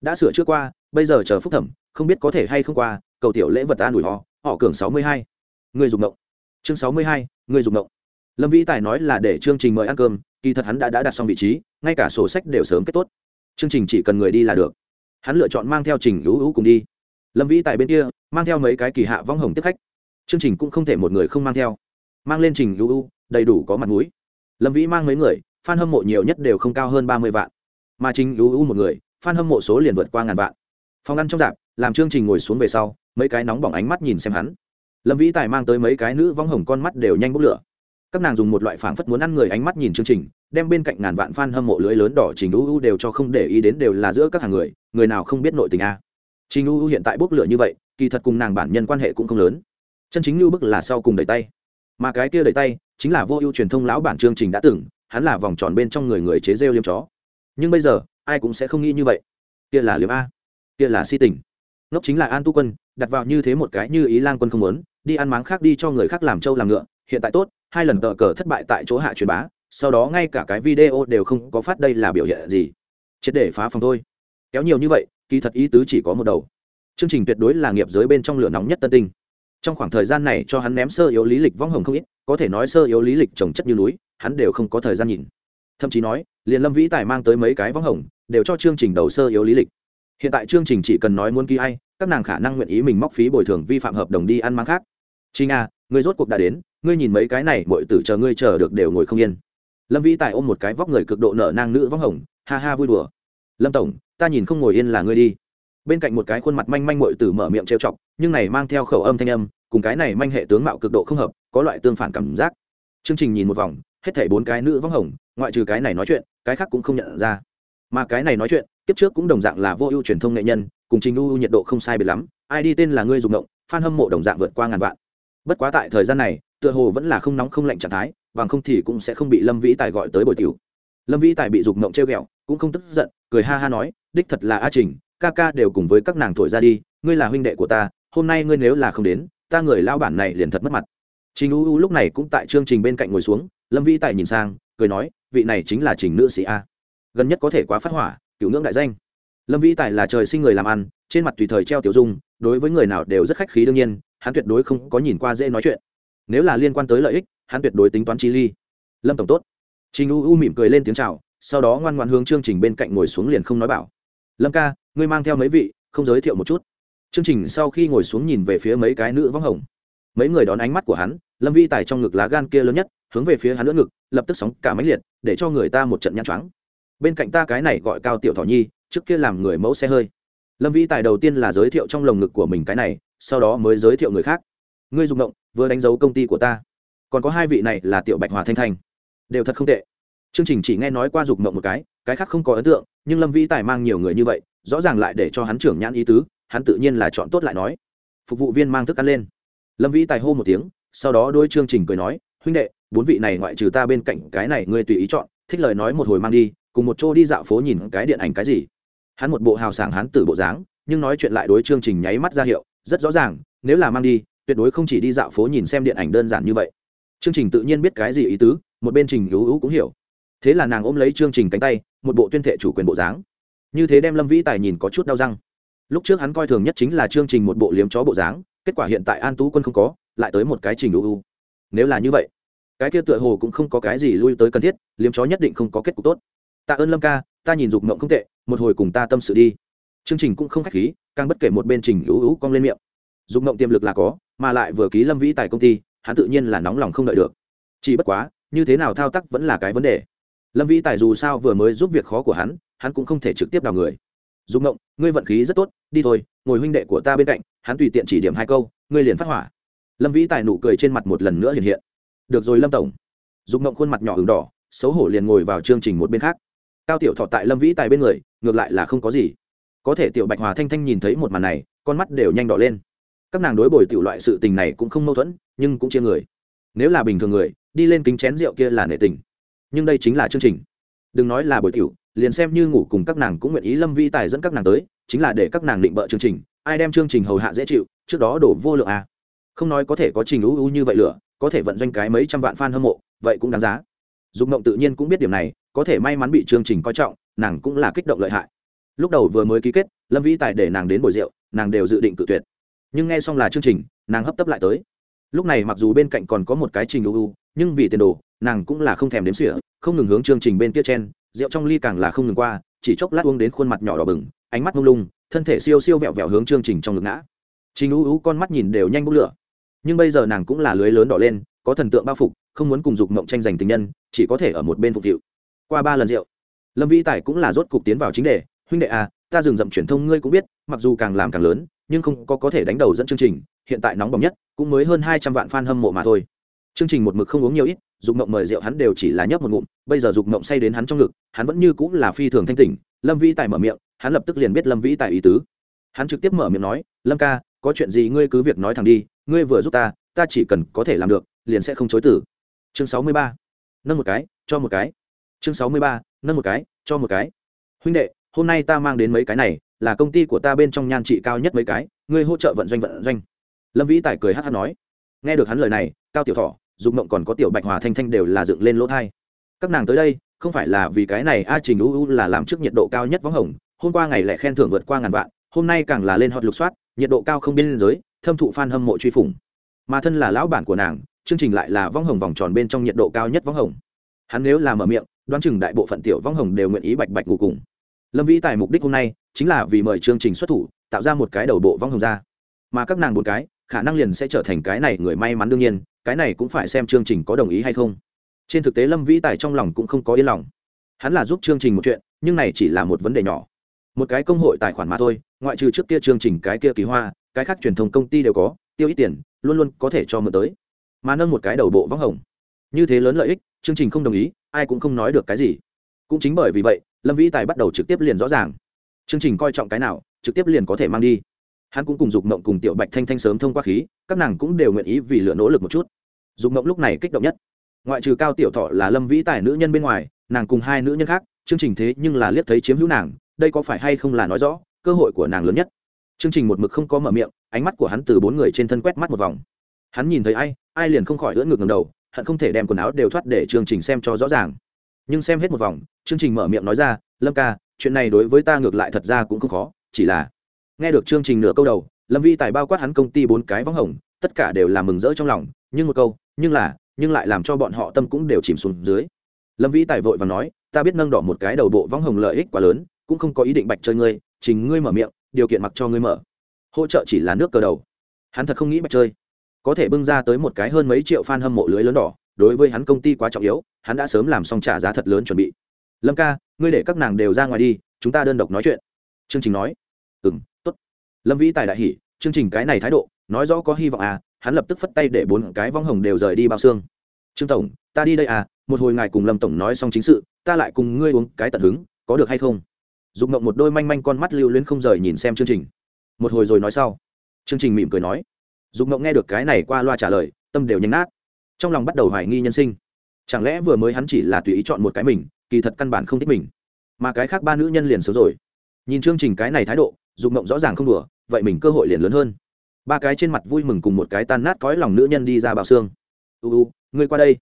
Đã sửa trước qua, bây giờ chờ phúc thẩm, không biết có thể hay không qua, cầu tiểu lễ vật ta đùi ho họ cường sáu mươi hai. Người dùng động chương sáu mươi hai người dùng động lâm vĩ tài nói là để chương trình mời ăn cơm kỳ thật hắn đã, đã đặt xong vị trí ngay cả sổ sách đều sớm kết tốt. Chương trình chỉ cần người đi là được. Hắn lựa chọn mang theo trình hữu hữu cùng đi. Lâm vĩ Tài bên kia mang theo mấy cái kỳ hạ vong hồng tiếp khách. Chương trình cũng không thể một người không mang theo. Mang lên trình hữu hữu đầy đủ có mặt mũi. Lâm vĩ mang mấy người f a n hâm mộ nhiều nhất đều không cao hơn ba mươi vạn. Mà trình hữu hữu một người f a n hâm mộ số liền vượt qua ngàn vạn. Phòng ăn trong dạp làm chương trình ngồi xuống về sau, mấy cái nóng bỏng ánh mắt nhìn xem hắn. Lâm vĩ tài mang tới mấy cái nữ vong hồng con mắt đều nhanh bốc lửa. Các nàng dùng một loại phảng phất muốn ăn người ánh mắt nhìn chương trình, đem bên cạnh ngàn vạn fan hâm mộ lưới lớn đỏ trình u u đều cho không để ý đến đều là giữa các hàng người người nào không biết nội tình a. Trình u u hiện tại bốc lửa như vậy, kỳ thật cùng nàng bản nhân quan hệ cũng không lớn. Chân chính lưu bức là sau cùng đẩy tay. Mà cái kia đẩy tay, chính là vô ưu truyền thông lão bản chương trình đã từng, hắn là vòng tròn bên trong người người chế rêu liêm chó. Nhưng bây giờ, ai cũng sẽ không nghĩ như vậy. Kia là liếm a. Kia là si tình ngốc chính là an tu quân, đặt vào như thế một cái như ý lang quân không muốn, đi ăn máng khác đi cho người khác làm trâu làm ngựa, hiện tại tốt, hai lần tờ cờ thất bại tại chỗ hạ truyền bá, sau đó ngay cả cái video đều không có phát đây là biểu hiện gì. Chết để phá phòng thôi. Kéo nhiều như vậy, kỳ thật ý tứ chỉ có một đầu. Chương trình tuyệt đối là nghiệp giới bên trong lửa nóng nhất tân tinh. Trong khoảng thời gian này cho hắn ném sơ yếu lý lịch vong hồng không ít, có thể nói sơ yếu lý lịch trồng chất như núi, hắn đều không có thời gian nhìn. Thậm chí nói, liền lâm vĩ tài mang tới mấy cái vong hồng, đều cho chương trình đầu sơ yếu lý lịch hiện tại chương trình chỉ cần nói muốn ký ai, các nàng khả năng nguyện ý mình móc phí bồi thường vi phạm hợp đồng đi ăn mang khác. Trinh a à, người rốt cuộc đã đến, ngươi nhìn mấy cái này, mọi tử chờ ngươi chờ được đều ngồi không yên. Lâm vĩ tài ôm một cái vóc người cực độ nở nang nữ vóc hồng, ha ha vui đùa. Lâm tổng, ta nhìn không ngồi yên là ngươi đi. Bên cạnh một cái khuôn mặt manh manh mội tử mở miệng trêu chọc, nhưng này mang theo khẩu âm thanh âm, cùng cái này manh hệ tướng mạo cực độ không hợp, có loại tương phản cảm giác. Chương trình nhìn một vòng, hết thảy bốn cái nữ vóc hồng, ngoại trừ cái này nói chuyện, cái khác cũng không nhận ra. Mà cái này nói chuyện kiếp trước cũng đồng dạng là vô ưu truyền thông nghệ nhân, cùng trình ưu nhiệt độ không sai biệt lắm, ai đi tên là ngươi dùng động f hâm mộ đồng dạng vượt qua ngàn vạn. Bất quá tại thời gian này, tựa hồ vẫn là không nóng không lạnh trạng thái, bằng không thì cũng sẽ không bị lâm vĩ tài gọi tới bồi tiểu. Lâm vĩ tài bị dục mộng treo ghẹo, cũng không tức giận, cười ha ha nói, đích thật là a trình, ca ca đều cùng với các nàng thổi ra đi, ngươi là huynh đệ của ta, hôm nay ngươi nếu là không đến, ta người lao bản này liền thật mất mặt. Trình u u lúc này cũng tại chương trình bên cạnh ngồi xuống, lâm vĩ tài nhìn sang, cười nói, vị này chính là trình nữ sĩ a. Gần nhất có thể quá phát hỏa cựu ngưỡng đại danh. Lâm vĩ tài là trời sinh người làm ăn, trên mặt tùy thời treo tiểu dung, đối với người nào đều rất khách khí đương nhiên, hắn tuyệt đối không có nhìn qua dễ nói chuyện. Nếu là liên quan tới lợi ích, hắn tuyệt đối tính toán chi ly. Lâm tổng tốt. Trình u u mỉm cười lên tiếng chào, sau đó ngoan ngoan hướng chương trình bên cạnh ngồi xuống liền không nói bảo. Lâm ca, ngươi mang theo mấy vị, không giới thiệu một chút. Chương trình sau khi ngồi xuống nhìn về phía mấy cái nữ võng hồng. Mấy người đón ánh mắt của hắn, lâm vi tài trong ngực lá gan kia lớn nhất, hướng về phía hắn lỡ ngực, lập tức sóng cả máy liệt, để cho người ta một trận nhăn choáng bên cạnh ta cái này gọi cao tiểu thỏ nhi, trước kia làm người mẫu xe hơi. Lâm vĩ tài đầu tiên là giới thiệu trong lồng ngực của mình cái này, sau đó mới giới thiệu người khác. Ngươi dùng động vừa đánh dấu công ty của ta. Còn có hai vị này là tiểu bạch hòa thanh thanh đều thật không tệ. Chương trình chỉ nghe nói qua dục mộng một cái cái khác không có ấn tượng, nhưng lâm vĩ tài mang nhiều người như vậy, rõ ràng lại để cho hắn trưởng nhãn ý tứ, hắn tự nhiên là chọn tốt lại nói. Phục vụ viên mang thức ăn lên. Lâm vĩ tài hô một tiếng, sau đó đôi chương trình cười nói, huynh đệ, bốn vị này ngoại trừ ta bên cạnh cái này ngươi tùy ý chọn, thích lời nói một hồi mang đi cùng một chỗ đi dạo phố nhìn cái điện ảnh cái gì. Hắn một bộ hào sảng hắn tử bộ dáng, nhưng nói chuyện lại đối chương trình nháy mắt ra hiệu, rất rõ ràng, nếu là mang đi, tuyệt đối không chỉ đi dạo phố nhìn xem điện ảnh đơn giản như vậy. Chương trình tự nhiên biết cái gì ý tứ, một bên trình hữu hữu cũng hiểu. Thế là nàng ôm lấy chương trình cánh tay, một bộ tuyên thệ chủ quyền bộ dáng. Như thế đem lâm vĩ tài nhìn có chút đau răng. Lúc trước hắn coi thường nhất chính là chương trình một bộ liếm chó bộ dáng, kết quả hiện tại an tú quân không có, lại tới một cái trình hữu hữu. Nếu là như vậy, cái kia tựa hồ cũng không có cái gì lui tới cần thiết, liếm chó nhất định không có kết cục tốt tạ ơn lâm ca, ta nhìn dục mộng không tệ, một hồi cùng ta tâm sự đi. Chương trình cũng không k h á c h khí, càng bất kể một bên trình hữu lũ cong lên miệng. Dục mộng tiềm lực là có, mà lại vừa ký lâm vĩ tại công ty, hắn tự nhiên là nóng lòng không đợi được. Chỉ bất quá, như thế nào thao tác vẫn là cái vấn đề. Lâm vĩ tài dù sao vừa mới giúp việc khó của hắn hắn cũng không thể trực tiếp đào người. Dục ngộng ngươi vận khí rất tốt, đi thôi, ngồi huynh đệ của ta bên cạnh, hắn tùy tiện chỉ điểm hai câu, ngươi liền phát hỏa. Lâm vĩ tài nụ cười trên mặt một lần nữa hiện hiện. Được rồi lâm tổng. Dục ngộng khuôn mặt nhỏ h đỏ, xấu hổ liền ngồi vào chương trình một bên khác cao tiểu thọ tại lâm vĩ tài bên người, ngược lại là không có gì. Có thể tiểu bạch hòa thanh thanh nhìn thấy một màn này, con mắt đều nhanh đỏ lên. Các nàng đối bồi tiểu loại sự tình này cũng không mâu thuẫn, nhưng cũng chia người. Nếu là bình thường người, đi lên kính chén rượu kia là nệ tình. Nhưng đây chính là chương trình. Đừng nói là bồi tiểu, liền xem như ngủ cùng các nàng cũng nguyện ý lâm vĩ tài dẫn các nàng tới, chính là để các nàng định bợ chương trình, ai đem chương trình hầu hạ dễ chịu, trước đó đổ vô lượng à. không nói có thể có trình ưu ưu như vậy lửa, có thể vận doanh cái mấy trăm vạn f a n hâm mộ, vậy cũng đáng giá. Dục mộng tự nhiên cũng biết điểm này, có thể may mắn bị chương trình coi trọng, nàng cũng là kích động lợi hại. Lúc đầu vừa mới ký kết, lâm vĩ tài để nàng đến bồi rượu, nàng đều dự định cự tuyệt. Nhưng nghe xong là chương trình, nàng hấp tấp lại tới. Lúc này mặc dù bên cạnh còn có một cái trình ưu nhưng vì tiền đồ, nàng cũng là không thèm đếm xỉa, không ngừng hướng chương trình bên kia chen, rượu trong ly càng là không ngừng qua, chỉ chốc lát uống đến khuôn mặt nhỏ đỏ bừng, ánh mắt mông lung, thân thể siêu siêu vẹo vẹo hướng chương trình trong ngực ngã. Trình ưu ưu con mắt nhìn đều nhanh bốc lửa. Nhưng bây giờ nàng cũng là lưới lớn đỏ lên, có thần tượng bao phục không muốn cùng dục mộng tranh giành tình nhân, chỉ có thể ở một bên phục vụ. Qua ba lần rượu, lâm vĩ tài cũng là rốt cục tiến vào chính đề, huynh đệ à ta dừng dậm truyền thông ngươi cũng biết, mặc dù càng làm càng lớn, nhưng không có có thể đánh đầu dẫn chương trình, hiện tại nóng bỏng nhất cũng mới hơn hai trăm vạn fan hâm mộ mà thôi. Chương trình một mực không uống nhiều ít, dục mộng mời rượu hắn đều chỉ là nhấp một ngụm, bây giờ dục mộng say đến hắn trong ngực, hắn vẫn như cũng là phi thường thanh tỉnh, lâm vĩ tài mở miệng, hắn lập tức liền biết lâm vĩ tài ý tứ. Hắn trực tiếp mở miệng nói, lâm ca, có chuyện gì ngươi cứ việc nói thẳng đi, ngươi vừa giúp ta ta chỉ cần có thể làm được, liền sẽ không chối tử chương sáu mươi ba. Nâng một cái, cho một cái. Chương sáu mươi ba, nâng một cái, cho một cái. Huynh đệ, hôm nay ta mang đến mấy cái này, là công ty của ta bên trong nhan trị cao nhất mấy cái, ngươi hỗ trợ vận doanh vận doanh. Lâm vĩ tài cười hát hát nói. Nghe được hắn lời này, cao tiểu thọ, dục mộng còn có tiểu bạch hòa thanh thanh đều là dựng lên lỗ thai. Các nàng tới đây, không phải là vì cái này a trình u u là làm trước nhiệt độ cao nhất võng hồng, hôm qua ngày lại khen thưởng vượt qua ngàn vạn, hôm nay càng là lên hot lục soát, nhiệt độ cao không biên giới, thâm thụ f hâm mộ truy phủng. Mà thân là lão bản của nàng chương trình lại là vong hồng vòng tròn bên trong nhiệt độ cao nhất vong hồng. Hắn nếu làm ở miệng, đoán chừng đại bộ phận tiểu vong hồng đều nguyện ý bạch bạch ngủ cùng. Lâm vĩ tài mục đích hôm nay chính là vì mời chương trình xuất thủ, tạo ra một cái đầu bộ vong hồng ra. Mà các nàng một cái, khả năng liền sẽ trở thành cái này người may mắn đương nhiên, cái này cũng phải xem chương trình có đồng ý hay không. Trên thực tế lâm vĩ tài trong lòng cũng không có yên lòng. Hắn là giúp chương trình một chuyện, nhưng này chỉ là một vấn đề nhỏ. Một cái công hội tài khoản mà thôi, ngoại trừ trước kia chương trình cái kia kỳ hoa, cái khác truyền thông công ty đều có, tiêu ít tiền, luôn luôn có thể cho mượn tới mà nâng một cái đầu bộ vắng hồng. Như thế lớn lợi ích, chương trình không đồng ý, ai cũng không nói được cái gì. Cũng chính bởi vì vậy, lâm vĩ tài bắt đầu trực tiếp liền rõ ràng. Chương trình coi trọng cái nào, trực tiếp liền có thể mang đi. Hắn cũng cùng dục mộng cùng tiểu bạch thanh thanh sớm thông qua khí, các nàng cũng đều nguyện ý vì lựa nỗ lực một chút. Dục mộng lúc này kích động nhất. Ngoại trừ cao tiểu thọ là lâm vĩ tài nữ nhân bên ngoài, nàng cùng hai nữ nhân khác, chương trình thế nhưng là liếc thấy chiếm hữu nàng, đây có phải hay không là nói rõ, cơ hội của nàng lớn nhất. Chương trình một mực không có mở miệng, ánh mắt của hắn từ bốn người trên thân quét mắt một vòng. Hắn nhìn thấy ai ai liền không khỏi ưỡn ngược ngầm đầu, hận không thể đem quần áo đều thoát để chương trình xem cho rõ ràng. Nhưng xem hết một vòng, chương trình mở miệng nói ra, lâm ca, chuyện này đối với ta ngược lại thật ra cũng không khó, chỉ là nghe được chương trình nửa câu đầu, lâm vi tài bao quát hắn công ty bốn cái võng hồng, tất cả đều là mừng rỡ trong lòng, nhưng một câu, nhưng là, nhưng lại làm cho bọn họ tâm cũng đều chìm xuống dưới. Lâm vĩ tài vội và nói, ta biết nâng đỏ một cái đầu bộ võng hồng lợi ích quá lớn, cũng không có ý định bạch chơi ngươi, trình ngươi mở miệng, điều kiện mặc cho ngươi mở. Hỗ trợ chỉ là nước cờ đầu. Hắn thật không nghĩ bạch chơi có thể bưng ra tới một cái hơn mấy triệu fan hâm mộ lưới lớn đỏ đối với hắn công ty quá trọng yếu hắn đã sớm làm xong trả giá thật lớn chuẩn bị. Lâm ca ngươi để các nàng đều ra ngoài đi chúng ta đơn độc nói chuyện. Chương trình nói. Ừm, tốt. lâm vĩ tài đại hỉ chương trình cái này thái độ nói rõ có hy vọng à hắn lập tức phất tay để bốn cái vong hồng đều rời đi bao xương. Trương tổng ta đi đây à một hồi ngài cùng lâm tổng nói xong chính sự ta lại cùng ngươi uống cái tận hứng có được hay không? Dục ngậm một đôi manh manh con mắt lưu luyến không rời nhìn xem chương trình. Một hồi rồi nói sau. Chương trình mỉm cười nói. Dục ngộng nghe được cái này qua loa trả lời, tâm đều nhanh nát. Trong lòng bắt đầu hoài nghi nhân sinh. Chẳng lẽ vừa mới hắn chỉ là tùy ý chọn một cái mình, kỳ thật căn bản không thích mình. Mà cái khác ba nữ nhân liền xấu rồi. Nhìn chương trình cái này thái độ, Dục ngộng rõ ràng không đùa, vậy mình cơ hội liền lớn hơn. Ba cái trên mặt vui mừng cùng một cái tan nát cõi lòng nữ nhân đi ra bào xương. U u, ngươi qua đây.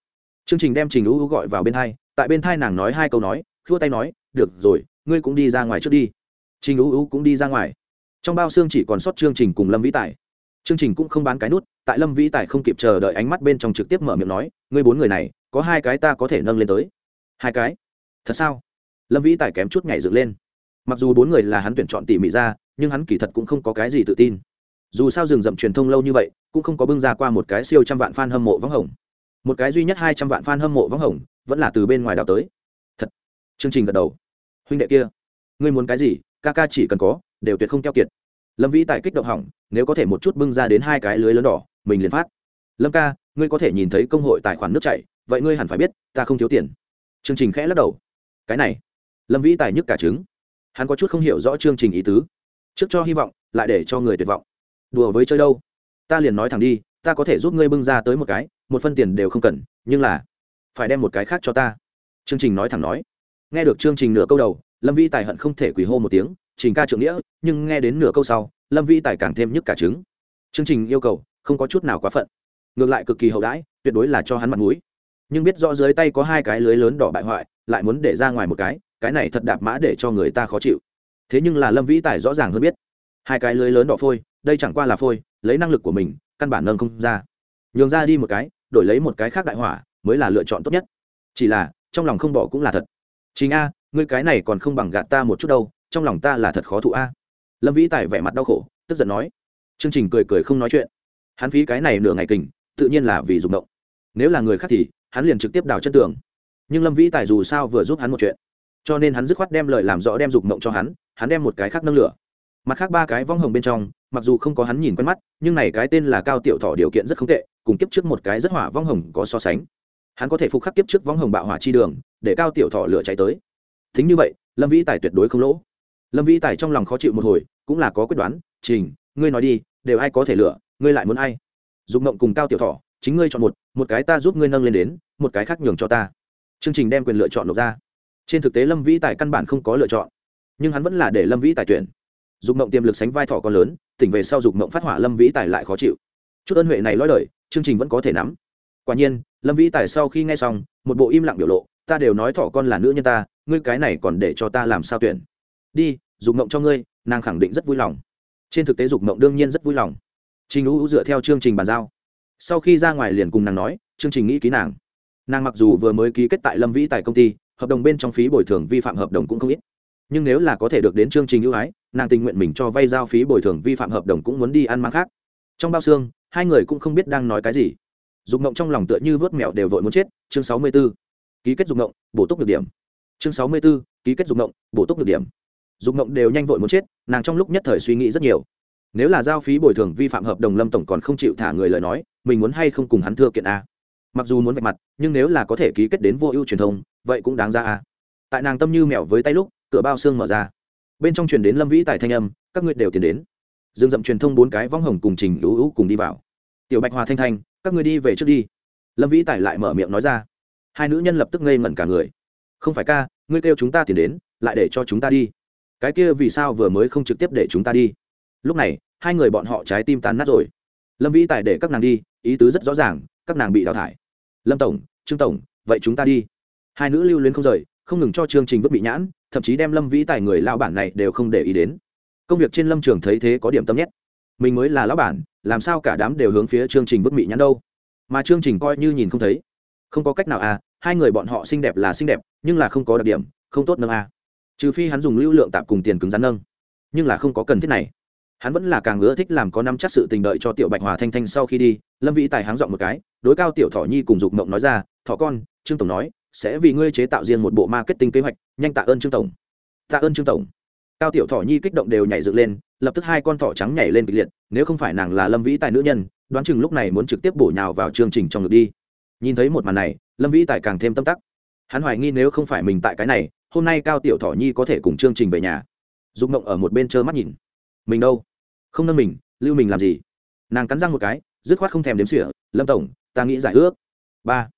Chương trình đem trình u u gọi vào bên thai tại bên thai nàng nói hai câu nói, khua tay nói, được rồi, ngươi cũng đi ra ngoài trước đi. Trình u u cũng đi ra ngoài. Trong bao xương chỉ còn sót chương trình cùng lâm vĩ tài chương trình cũng không bán cái nút, tại lâm vĩ tài không kịp chờ đợi ánh mắt bên trong trực tiếp mở miệng nói, ngươi bốn người này, có hai cái ta có thể nâng lên tới. Hai cái? Thật sao? Lâm vĩ tài kém chút nhảy dựng lên. Mặc dù bốn người là hắn tuyển chọn tỉ mỉ ra, nhưng hắn kỳ thật cũng không có cái gì tự tin. Dù sao rừng rậm truyền thông lâu như vậy, cũng không có bưng ra qua một cái siêu trăm vạn f a n hâm mộ vắng hồng. Một cái duy nhất hai trăm vạn f a n hâm mộ vắng hồng, vẫn là từ bên ngoài đào tới. Thật. Chương trình gật đầu. Huynh đệ kia, ngươi muốn cái gì, ca ca chỉ cần có, đều tuyệt không keo kiệt. Lâm vĩ tài kích động hỏng nếu có thể một chút bưng ra đến hai cái lưới lớn đỏ, mình liền phát. Lâm ca, ngươi có thể nhìn thấy công hội tài khoản nước chảy, vậy ngươi hẳn phải biết, ta không thiếu tiền. Chương trình khẽ lắc đầu. Cái này, lâm vĩ tài nhức cả trứng. Hắn có chút không hiểu rõ chương trình ý tứ. Trước cho hy vọng, lại để cho người tuyệt vọng. Đùa với chơi đâu? Ta liền nói thẳng đi, ta có thể giúp ngươi bưng ra tới một cái, một phân tiền đều không cần, nhưng là, phải đem một cái khác cho ta. Chương trình nói thẳng nói. Nghe được chương trình nửa câu đầu, lâm vi tài hận không thể quỳ hô một tiếng, trình ca trượng nghĩa, nhưng nghe đến nửa câu sau lâm vi tài càng thêm nhức cả trứng. Chương trình yêu cầu, không có chút nào quá phận. Ngược lại cực kỳ hậu đãi, tuyệt đối là cho hắn mặt mũi. Nhưng biết rõ dưới tay có hai cái lưới lớn đỏ bại hoại, lại muốn để ra ngoài một cái cái này thật đạp mã để cho người ta khó chịu. Thế nhưng là lâm vĩ tài rõ ràng hơn biết. Hai cái lưới lớn đỏ phôi, đây chẳng qua là phôi, lấy năng lực của mình, căn bản nâng không ra. Nhường ra đi một cái, đổi lấy một cái khác đại hỏa, mới là lựa chọn tốt nhất. Chỉ là, trong lòng không bỏ cũng là thật. Chính a, ngươi cái này còn không bằng gạt ta một chút đâu, trong lòng ta là thật khó thụ a lâm vĩ tài vẻ mặt đau khổ, tức giận nói. Chương trình cười cười không nói chuyện. Hắn phí cái này nửa ngày kình, tự nhiên là vì dùng động nếu là người khác thì, hắn liền trực tiếp đào chân tường. Nhưng lâm vĩ tài dù sao vừa giúp hắn một chuyện, cho nên hắn dứt khoát đem lời làm rõ đem dục mộng cho hắn hắn đem một cái khác nâng lửa. Mặt khác ba cái vong hồng bên trong, mặc dù không có hắn nhìn quen mắt, nhưng này cái tên là cao tiểu thọ điều kiện rất không tệ, cùng kiếp trước một cái rất hỏa vong hồng có so sánh. Hắn có thể phục khắc kiếp trước vong hồng bạo hỏa chi đường, để cao tiểu thọ lửa cháy tới. Thính như vậy, lâm vĩ tài tuyệt đối không lỗ lâm vĩ tài trong lòng khó chịu một hồi, cũng là có quyết đoán, trình, ngươi nói đi, đều ai có thể lựa, ngươi lại muốn ai? Dùng mộng cùng cao tiểu thọ, chính ngươi chọn một một cái ta giúp ngươi nâng lên đến, một cái khác nhường cho ta. Chương trình đem quyền lựa chọn nộp ra. Trên thực tế lâm vĩ tài căn bản không có lựa chọn, nhưng hắn vẫn là để lâm vĩ tài tuyển. Dục mộng tiềm lực sánh vai thỏ con lớn, tỉnh về sau dục mộng phát hỏa lâm vĩ tài lại khó chịu. Chút ơn huệ này lõi lời chương trình vẫn có thể nắm. Quả nhiên, lâm vĩ tài sau khi nghe xong, một bộ im lặng biểu lộ, ta đều nói thỏ con là nữ nhân ta, ngươi cái này còn để cho ta làm sao tuyển? Đi dục mộng cho ngươi, nàng khẳng định rất vui lòng. Trên thực tế dục mộng đương nhiên rất vui lòng. Trình u dựa theo chương trình bàn giao. Sau khi ra ngoài liền cùng nàng nói, chương trình nghĩ ký nàng. Nàng mặc dù vừa mới ký kết tại lâm vĩ tại công ty, hợp đồng bên trong phí bồi thường vi phạm hợp đồng cũng không ít. Nhưng nếu là có thể được đến chương trình ưu ái, nàng tình nguyện mình cho vay giao phí bồi thường vi phạm hợp đồng cũng muốn đi ăn mang khác. Trong bao xương, hai người cũng không biết đang nói cái gì. Dục ngộng trong lòng tựa như vớt mẹo đều vội muốn chết. Chương sáu mươi b ố ký kết dục ngộng bổ túc được điểm. Chương sáu mươi b ố ký kết dục ngộng bổ túc được điểm dục mộng đều nhanh vội muốn chết, nàng trong lúc nhất thời suy nghĩ rất nhiều. Nếu là giao phí bồi thường vi phạm hợp đồng lâm tổng còn không chịu thả người lời nói, mình muốn hay không cùng hắn thưa kiện a. Mặc dù muốn vạch mặt, nhưng nếu là có thể ký kết đến vô ưu truyền thông, vậy cũng đáng ra a. Tại nàng tâm như mèo với tay lúc, cửa bao xương mở ra. Bên trong truyền đến lâm vĩ tài thanh âm, các ngươi đều tiến đến. Dương dậm truyền thông bốn cái vong hồng cùng trình lũ lũ cùng đi vào. Tiểu bạch hòa thanh thanh, các ngươi đi về trước đi. Lâm vĩ tài lại mở miệng nói ra. Hai nữ nhân lập tức ngây ngẩn cả người. Không phải ca, ngươi kêu chúng ta tiến đến, lại để cho chúng ta đi cái kia vì sao vừa mới không trực tiếp để chúng ta đi? Lúc này, hai người bọn họ trái tim tan nát rồi. Lâm vĩ tài để các nàng đi, ý tứ rất rõ ràng, các nàng bị đào thải. Lâm tổng, trương tổng, vậy chúng ta đi. Hai nữ lưu luyến không rời, không ngừng cho chương trình vứt bị nhãn, thậm chí đem lâm vĩ tài người lao bản này đều không để ý đến. Công việc trên lâm trường thấy thế có điểm tâm nhất mình mới là lão bản, làm sao cả đám đều hướng phía chương trình vứt bị nhãn đâu? Mà chương trình coi như nhìn không thấy. Không có cách nào à hai người bọn họ xinh đẹp là xinh đẹp, nhưng là không có đặc điểm, không tốt nâng à trừ phi hắn dùng lưu lượng tạm cùng tiền cứng rắn nâng. Nhưng là không có cần thiết này. Hắn vẫn là càng ưa thích làm có năm chắc sự tình đợi cho tiểu bạch hòa thanh thanh sau khi đi, lâm vĩ tài háng dọn một cái, đối cao tiểu thỏ nhi cùng dục mộng nói ra thỏ con, trương tổng nói, sẽ vì ngươi chế tạo riêng một bộ marketing kế hoạch, nhanh tạ ơn trương tổng. Tạ ơn trương tổng. Cao tiểu thỏ nhi kích động đều nhảy dựng lên, lập tức hai con thỏ trắng nhảy lên kịch liệt, nếu không phải nàng là lâm vĩ tài nữ nhân, đoán chừng lúc này muốn trực tiếp bổ nhào vào chương trình trong ngực đi. Nhìn thấy một màn này, lâm vĩ tài càng thêm tâm tắc. Hắn hoài nghi nếu không phải mình tại cái này hôm nay cao tiểu thỏ nhi có thể cùng chương trình về nhà. Dục mộng ở một bên trơ mắt nhìn. Mình đâu? Không nâng mình, lưu mình làm gì? Nàng cắn răng một cái, dứt khoát không thèm đếm xỉa. Lâm tổng, ta nghĩ giải ước. Ba.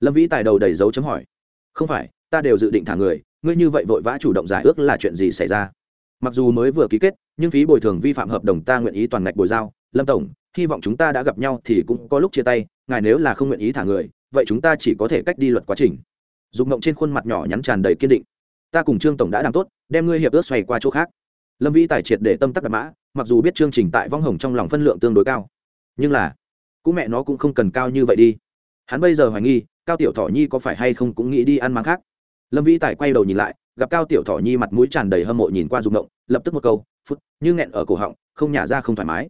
Lâm vĩ tài đầu đầy dấu chấm hỏi. Không phải, ta đều dự định thả người, ngươi như vậy vội vã chủ động giải ước là chuyện gì xảy ra? Mặc dù mới vừa ký kết, nhưng phí bồi thường vi phạm hợp đồng ta nguyện ý toàn ngạch bồi giao. Lâm tổng, hy vọng chúng ta đã gặp nhau thì cũng có lúc chia tay, ngài nếu là không nguyện ý thả người, vậy chúng ta chỉ có thể cách đi luật quá trình. Dùng ngộng trên khuôn mặt nhỏ nhắn tràn đầy kiên định ta cùng trương tổng đã làm tốt, đem ngươi hiệp ước xoay qua chỗ khác. Lâm vĩ tài triệt để tâm tắc đ mã, mặc dù biết chương trình tại vong hồng trong lòng phân lượng tương đối cao, nhưng là, cũng mẹ nó cũng không cần cao như vậy đi. Hắn bây giờ hoài nghi, cao tiểu thỏ nhi có phải hay không cũng nghĩ đi ăn máng khác. Lâm vĩ tài quay đầu nhìn lại, gặp cao tiểu thỏ nhi mặt mũi tràn đầy hâm mộ nhìn qua rụng động lập tức một câu, phút, như nghẹn ở cổ họng, không nhả ra không thoải mái.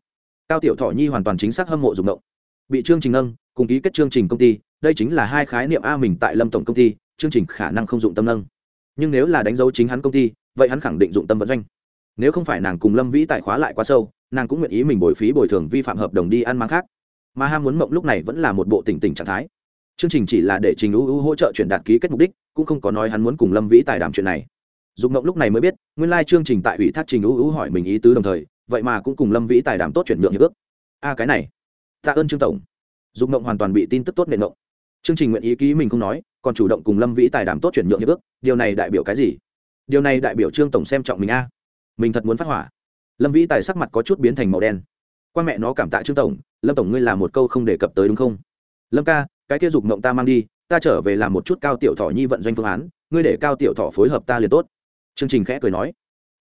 Cao tiểu thọ nhi hoàn toàn chính xác hâm mộ rụng động bị chương trình nâng, cùng ký kết chương trình công ty, đây chính là hai khái niệm a mình tại lâm tổng công ty, chương trình khả năng không dụng tâm nâng nhưng nếu là đánh dấu chính hắn công ty, vậy hắn khẳng định dụng tâm vận doanh. Nếu không phải nàng cùng lâm vĩ tài khóa lại quá sâu, nàng cũng nguyện ý mình bồi phí bồi thường vi phạm hợp đồng đi ăn mang khác. Mà ham muốn mộng lúc này vẫn là một bộ tỉnh tỉnh trạng thái. Chương trình chỉ là để trình ưu ưu hỗ trợ chuyển đạt ký kết mục đích, cũng không có nói hắn muốn cùng lâm vĩ tài đàm chuyện này. Dục mộng lúc này mới biết, nguyên lai chương trình tại ủy thác trình ưu ưu hỏi mình ý tứ đồng thời, vậy mà cũng cùng lâm vĩ tài đàm tốt chuyển nhượng hiệp ước. A, cái này. Tạ ơn trương tổng. Dục mộng hoàn toàn bị tin tức tốt nệ mộng. Chương trình nguyện ý ký mình không nói còn chủ động cùng lâm vĩ tài đàm tốt chuyển nhượng hiệp ước, điều này đại biểu cái gì? Điều này đại biểu trương tổng xem trọng mình a. Mình thật muốn phát hỏa. Lâm vĩ tài sắc mặt có chút biến thành màu đen. Quan mẹ nó cảm tạ trương tổng, lâm tổng ngươi làm một câu không đề cập tới đúng không? Lâm ca, cái kia dục mộng ta mang đi, ta trở về làm một chút cao tiểu thọ nhi vận doanh phương án, ngươi để cao tiểu thọ phối hợp ta liền tốt. Chương trình khẽ cười nói.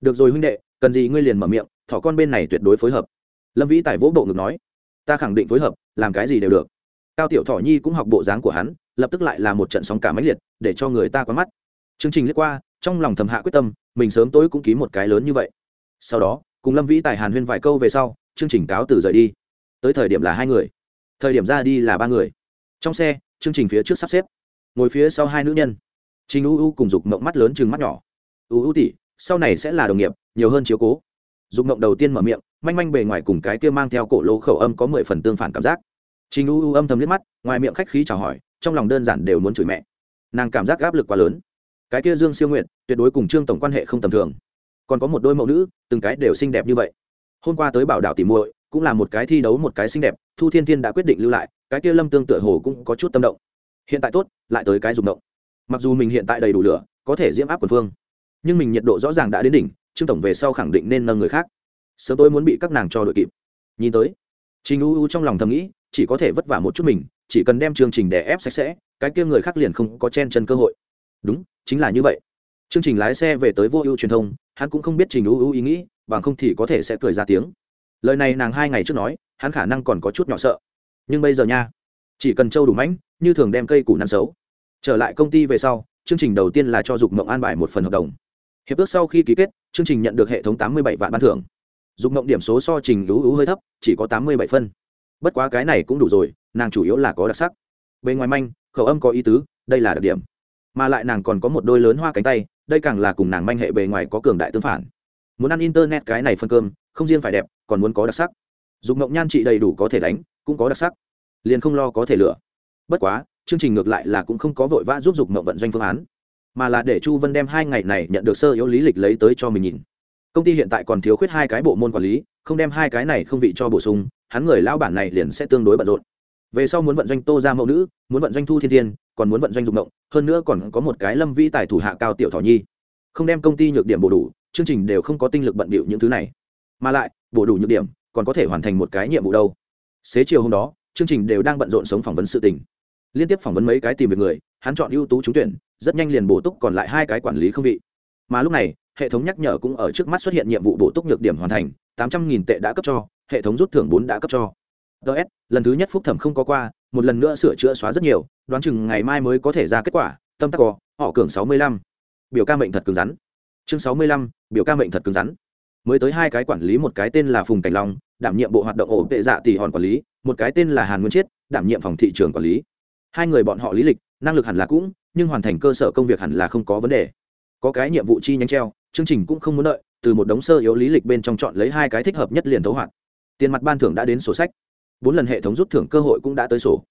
Được rồi huynh đệ, cần gì ngươi liền mở miệng thọ con bên này tuyệt đối phối hợp. Lâm vĩ tài vỗ bộ ngực nói. Ta khẳng định phối hợp, làm cái gì đều được. Cao tiểu thọ nhi cũng học bộ dáng của hắn lập tức lại là một trận sóng cả máy liệt, để cho người ta quá mắt. Chương trình lướt qua, trong lòng thầm hạ quyết tâm, mình sớm tối cũng ký một cái lớn như vậy. Sau đó, cùng lâm vĩ tài hàn huyên vài câu về sau, chương trình cáo từ rời đi. Tới thời điểm là hai người, thời điểm ra đi là ba người. Trong xe, chương trình phía trước sắp xếp. Ngồi phía sau hai nữ nhân. Trình u u cùng dục mộng mắt lớn chừng mắt nhỏ. U u tỉ sau này sẽ là đồng nghiệp, nhiều hơn chiếu cố. Dục mộng đầu tiên mở miệng, manh manh bề ngoài cùng cái kia mang theo cổ lỗ khẩu âm có mười phần tương phản cảm giác. Trình u u âm thầm liếc mắt, ngoài miệng khách khí chào hỏi trong lòng đơn giản đều muốn chửi mẹ. Nàng cảm giác áp lực quá lớn. Cái kia dương siêu nguyện tuyệt đối cùng trương tổng quan hệ không tầm thường. Còn có một đôi mẫu nữ, từng cái đều xinh đẹp như vậy. Hôm qua tới bảo đảo tỉ muội, cũng là một cái thi đấu một cái xinh đẹp, thu thiên thiên đã quyết định lưu lại, cái kia lâm tương tựa hồ cũng có chút tâm động. Hiện tại tốt, lại tới cái dùng động. Mặc dù mình hiện tại đầy đủ lửa, có thể diễm áp quần phương, nhưng mình nhiệt độ rõ ràng đã đến đỉnh, trương tổng về sau khẳng định nên nâng người khác. Sớm tôi muốn bị các nàng cho đội kịp. Nhìn tới, trình u u trong lòng thầm nghĩ, chỉ có thể vất vả một chút mình chỉ cần đem chương trình đè ép sạch sẽ, cái kia người khác liền không có chen chân cơ hội. Đúng, chính là như vậy. Chương trình lái xe về tới vô ưu truyền thông, hắn cũng không biết trình ưu ưu ý nghĩ, bằng không thì có thể sẽ cười ra tiếng. Lời này nàng hai ngày trước nói, hắn khả năng còn có chút nhỏ sợ. Nhưng bây giờ nha, chỉ cần trâu đủ mãnh, như thường đem cây củ năn xấu. Trở lại công ty về sau, chương trình đầu tiên là cho dục mộng an bài một phần hợp đồng. Hiệp ước sau khi ký kết, chương trình nhận được hệ thống tám mươi bảy vạn ban thưởng. Dục mộng điểm số so trình lú ưu hơi thấp, chỉ có tám mươi bảy phân bất quá cái này cũng đủ rồi, nàng chủ yếu là có đặc sắc. Bên ngoài manh, khẩu âm có ý tứ, đây là đặc điểm. Mà lại nàng còn có một đôi lớn hoa cánh tay, đây càng là cùng nàng manh hệ bề ngoài có cường đại tương phản. Muốn ăn internet cái này phân cơm, không riêng phải đẹp, còn muốn có đặc sắc. Dùng mộng nhan trị đầy đủ có thể đánh, cũng có đặc sắc. Liền không lo có thể lựa. Bất quá, chương trình ngược lại là cũng không có vội vã giúp dục mộng vận doanh phương án, mà là để chu vân đem hai ngày này nhận được sơ yếu lý lịch lấy tới cho mình nhìn. Công ty hiện tại còn thiếu khuyết hai cái bộ môn quản lý, không đem hai cái này không vị cho bổ sung hắn người lao bản này liền sẽ tương đối bận rộn. Về sau muốn vận doanh tô ra mẫu nữ, muốn vận doanh thu thiên thiên, còn muốn vận doanh dục động hơn nữa còn có một cái lâm vĩ tài thủ hạ cao tiểu thỏ nhi. Không đem công ty nhược điểm bổ đủ, chương trình đều không có tinh lực bận bịu những thứ này. Mà lại, bổ đủ nhược điểm, còn có thể hoàn thành một cái nhiệm vụ đâu. Xế chiều hôm đó, chương trình đều đang bận rộn sống phỏng vấn sự tình. Liên tiếp phỏng vấn mấy cái tìm việc người, hắn chọn ưu tú trúng tuyển, rất nhanh liền bổ túc còn lại hai cái quản lý không vị. Mà lúc này, hệ thống nhắc nhở cũng ở trước mắt xuất hiện nhiệm vụ bổ túc nhược điểm hoàn thành, tám trăm nghìn tệ đã cấp cho hệ thống rút thưởng bốn đã cấp cho. Ts lần thứ nhất phúc thẩm không có qua, một lần nữa sửa chữa xóa rất nhiều, đoán chừng ngày mai mới có thể ra kết quả, tâm tắc có, họ cường sáu mươi lăm. Biểu ca mệnh thật cứng rắn. Chương sáu mươi lăm, biểu ca mệnh thật cứng rắn. Mới tới hai cái quản lý, một cái tên là phùng cảnh long, đảm nhiệm bộ hoạt động ổ tệ dạ tỷ hòn quản lý, một cái tên là hàn nguyên chiết, đảm nhiệm phòng thị trường quản lý. Hai người bọn họ lý lịch, năng lực hẳn là cũng, nhưng hoàn thành cơ sở công việc hẳn là không có vấn đề. Có cái nhiệm vụ chi nhánh treo, chương trình cũng không muốn đợi, từ một đống sơ yếu lý lịch bên trong chọn lấy hai cái thích hợp nhất liền thấu hoạt tiền mặt ban thưởng đã đến sổ sách. Bốn lần hệ thống rút thưởng cơ hội cũng đã tới sổ.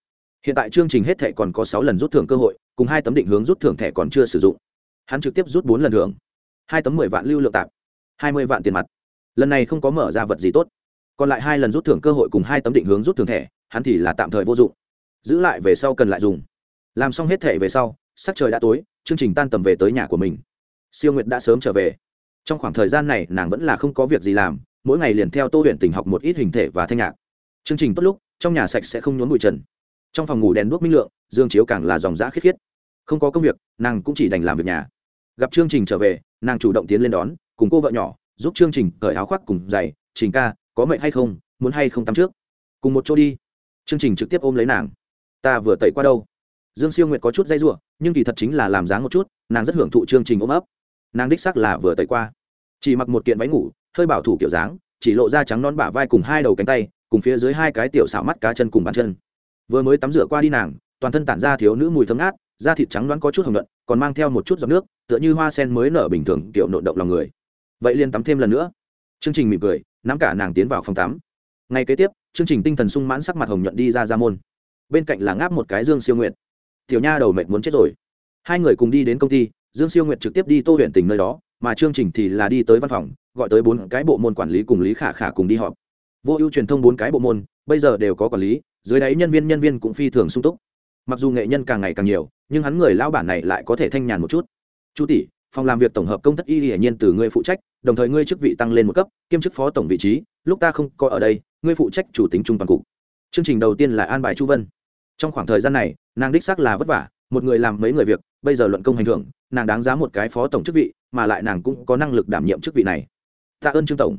Hiện tại chương trình hết thẻ còn có sáu lần rút thưởng cơ hội, cùng hai tấm định hướng rút thưởng thẻ còn chưa sử dụng. Hắn trực tiếp rút bốn lần thưởng. Hai tấm mười vạn lưu lượng tạp, hai mươi vạn tiền mặt. Lần này không có mở ra vật gì tốt. Còn lại hai lần rút thưởng cơ hội cùng hai tấm định hướng rút thưởng thẻ, hắn thì là tạm thời vô dụng. Giữ lại về sau cần lại dùng. Làm xong hết thẻ về sau, sắc trời đã tối, chương trình tan tầm về tới nhà của mình. Siêu nguyệt đã sớm trở về. Trong khoảng thời gian này, nàng vẫn là không có việc gì làm mỗi ngày liền theo tô huyện tỉnh học một ít hình thể và thanh nhạc. Chương trình tốt lúc, trong nhà sạch sẽ không nhốn bụi trần. Trong phòng ngủ đèn đuốc minh lượng, dương chiếu càng là dòng giã khiết khiết. Không có công việc, nàng cũng chỉ đành làm việc nhà. Gặp chương trình trở về, nàng chủ động tiến lên đón, cùng cô vợ nhỏ, giúp chương trình cởi áo khoác cùng giày, trình ca, có mệnh hay không? Muốn hay không tắm trước? Cùng một chỗ đi. Chương trình trực tiếp ôm lấy nàng. Ta vừa tẩy qua đâu? Dương siêu nguyệt có chút dây r u ộ nhưng kỳ thật chính là làm dáng một chút, nàng rất hưởng thụ chương trình ôm ấp. Nàng đích sắc là vừa tẩy qua. Chỉ mặc một kiện váy ngủ hơi bảo thủ kiểu dáng, chỉ lộ ra trắng non bả vai cùng hai đầu cánh tay, cùng phía dưới hai cái tiểu xảo mắt cá chân cùng bàn chân. Vừa mới tắm rửa qua đi nàng, toàn thân tản ra thiếu nữ mùi thơm ngát, da thịt trắng đoán có chút hồng nhuận, còn mang theo một chút giọt nước, tựa như hoa sen mới nở bình thường kiểu nộn động lòng người. Vậy liền tắm thêm lần nữa. Chương trình mỉm cười, nắm cả nàng tiến vào phòng tắm. Ngay kế tiếp, chương trình tinh thần sung mãn sắc mặt hồng nhuận đi ra ra môn. Bên cạnh là ngáp một cái dương siêu nguyện tiểu nha đầu mệt muốn chết rồi. Hai người cùng đi đến công ty dương siêu nguyện trực tiếp đi tô huyện tỉnh nơi đó, mà chương trình thì là đi tới văn phòng, gọi tới bốn cái bộ môn quản lý cùng lý khả khả cùng đi họp. Vô ưu truyền thông bốn cái bộ môn, bây giờ đều có quản lý, dưới đáy nhân viên nhân viên cũng phi thường sung túc. Mặc dù nghệ nhân càng ngày càng nhiều, nhưng hắn người lao bản này lại có thể thanh nhàn một chút. Chu tỷ, phòng làm việc tổng hợp công thất y hiển nhiên từ ngươi phụ trách, đồng thời ngươi chức vị tăng lên một cấp, kiêm chức phó tổng vị trí, lúc ta không có ở đây, ngươi phụ trách chủ tính trung toàn cục. Chương trình đầu tiên là an bài chu vân. Trong khoảng thời gian này, nàng đích xác là vất vả, một người làm mấy người việc bây giờ luận công hành thưởng, nàng đáng giá một cái phó tổng chức vị, mà lại nàng cũng có năng lực đảm nhiệm chức vị này. Tạ ơn trương tổng.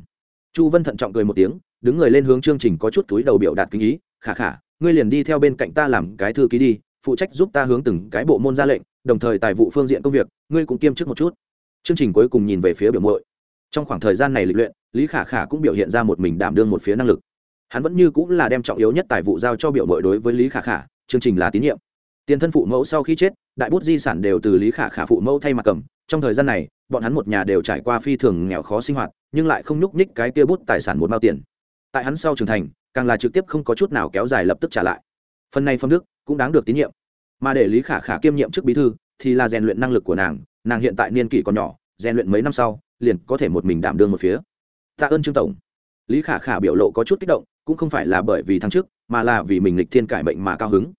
Chu vân thận trọng cười một tiếng, đứng người lên hướng chương trình có chút túi đầu biểu đạt kinh ý, khả khả, ngươi liền đi theo bên cạnh ta làm cái thư ký đi, phụ trách giúp ta hướng từng cái bộ môn ra lệnh, đồng thời tài vụ phương diện công việc, ngươi cũng kiêm chức một chút. Chương trình cuối cùng nhìn về phía biểu muội. Trong khoảng thời gian này lịch luyện, lý khả khả cũng biểu hiện ra một mình đảm đương một phía năng lực. Hắn vẫn như cũng là đem trọng yếu nhất tài vụ giao cho biểu muội đối với lý khả khả, chương trình là tín nhiệm. Tiền thân phụ mẫu sau khi chết đại bút di sản đều từ lý khả khả phụ mẫu thay mặt cầm. Trong thời gian này, bọn hắn một nhà đều trải qua phi thường nghèo khó sinh hoạt, nhưng lại không nhúc nhích cái kia bút tài sản một bao tiền. Tại hắn sau trưởng thành, càng là trực tiếp không có chút nào kéo dài lập tức trả lại. Phần này phong đức cũng đáng được tín nhiệm. Mà để lý khả khả kiêm nhiệm chức bí thư thì là rèn luyện năng lực của nàng nàng hiện tại niên kỷ còn nhỏ, rèn luyện mấy năm sau, liền có thể một mình đảm đương một phía. Tạ ơn trương tổng. Lý khả khả biểu lộ có chút kích động, cũng không phải là bởi vì thăng chức, mà là vì mình lịch thiên cải mệnh mà cao hứng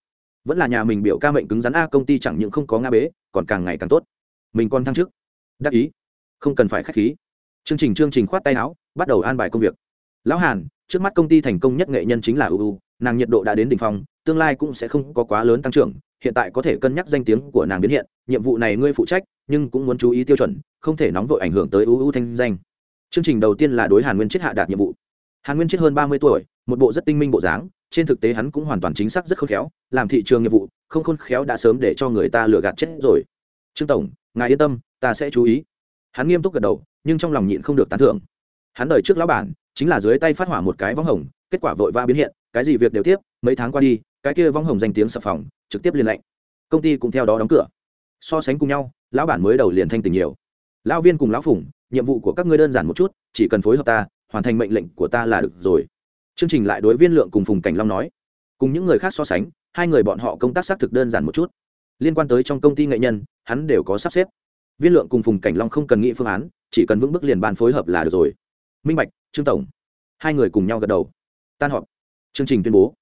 vẫn là nhà mình biểu ca mệnh cứng rắn a, công ty chẳng những không có nga bế, còn càng ngày càng tốt. Mình còn thăng chức. Đắc ý. Không cần phải k h á c h khí. Chương trình chương trình khoát tay áo, bắt đầu an bài công việc. Lão hàn, trước mắt công ty thành công nhất nghệ nhân chính là uu nàng nhiệt độ đã đến đ ỉ n h phong, tương lai cũng sẽ không có quá lớn tăng trưởng, hiện tại có thể cân nhắc danh tiếng của nàng biến hiện, nhiệm vụ này ngươi phụ trách, nhưng cũng muốn chú ý tiêu chuẩn, không thể nóng vội ảnh hưởng tới uu thanh danh. Chương trình đầu tiên là đối hàn nguyên chết hạ đạt nhiệm vụ. Hàn nguyên chết hơn ba mươi tuổi, một bộ rất tinh minh bộ dáng trên thực tế hắn cũng hoàn toàn chính xác rất khôn khéo, làm thị trường nghiệp vụ, không khôn khéo đã sớm để cho người ta lừa gạt chết rồi. Trương tổng, ngài yên tâm, ta sẽ chú ý. Hắn nghiêm túc gật đầu, nhưng trong lòng nhịn không được tán thưởng. Hắn đời trước lão bản, chính là dưới tay phát hỏa một cái vong hồng, kết quả vội vã biến hiện, cái gì việc đều tiếp, mấy tháng qua đi, cái kia vong hồng danh tiếng sập phòng, trực tiếp liên lệnh. Công ty cũng theo đó đóng cửa. So sánh cùng nhau, lão bản mới đầu liền thanh tình nhiều. Lão viên cùng lão phủng nhiệm vụ của các ngươi đơn giản một chút, chỉ cần phối hợp ta, hoàn thành mệnh lệnh của ta là được rồi chương trình lại đối viên lượng cùng phùng cảnh long nói. Cùng những người khác so sánh, hai người bọn họ công tác xác thực đơn giản một chút. Liên quan tới trong công ty nghệ nhân, hắn đều có sắp xếp. Viên lượng cùng phùng cảnh long không cần nghĩ phương án, chỉ cần vững bước liền bàn phối hợp là được rồi. Minh bạch, trương tổng. Hai người cùng nhau gật đầu. Tan họp. Chương trình tuyên bố.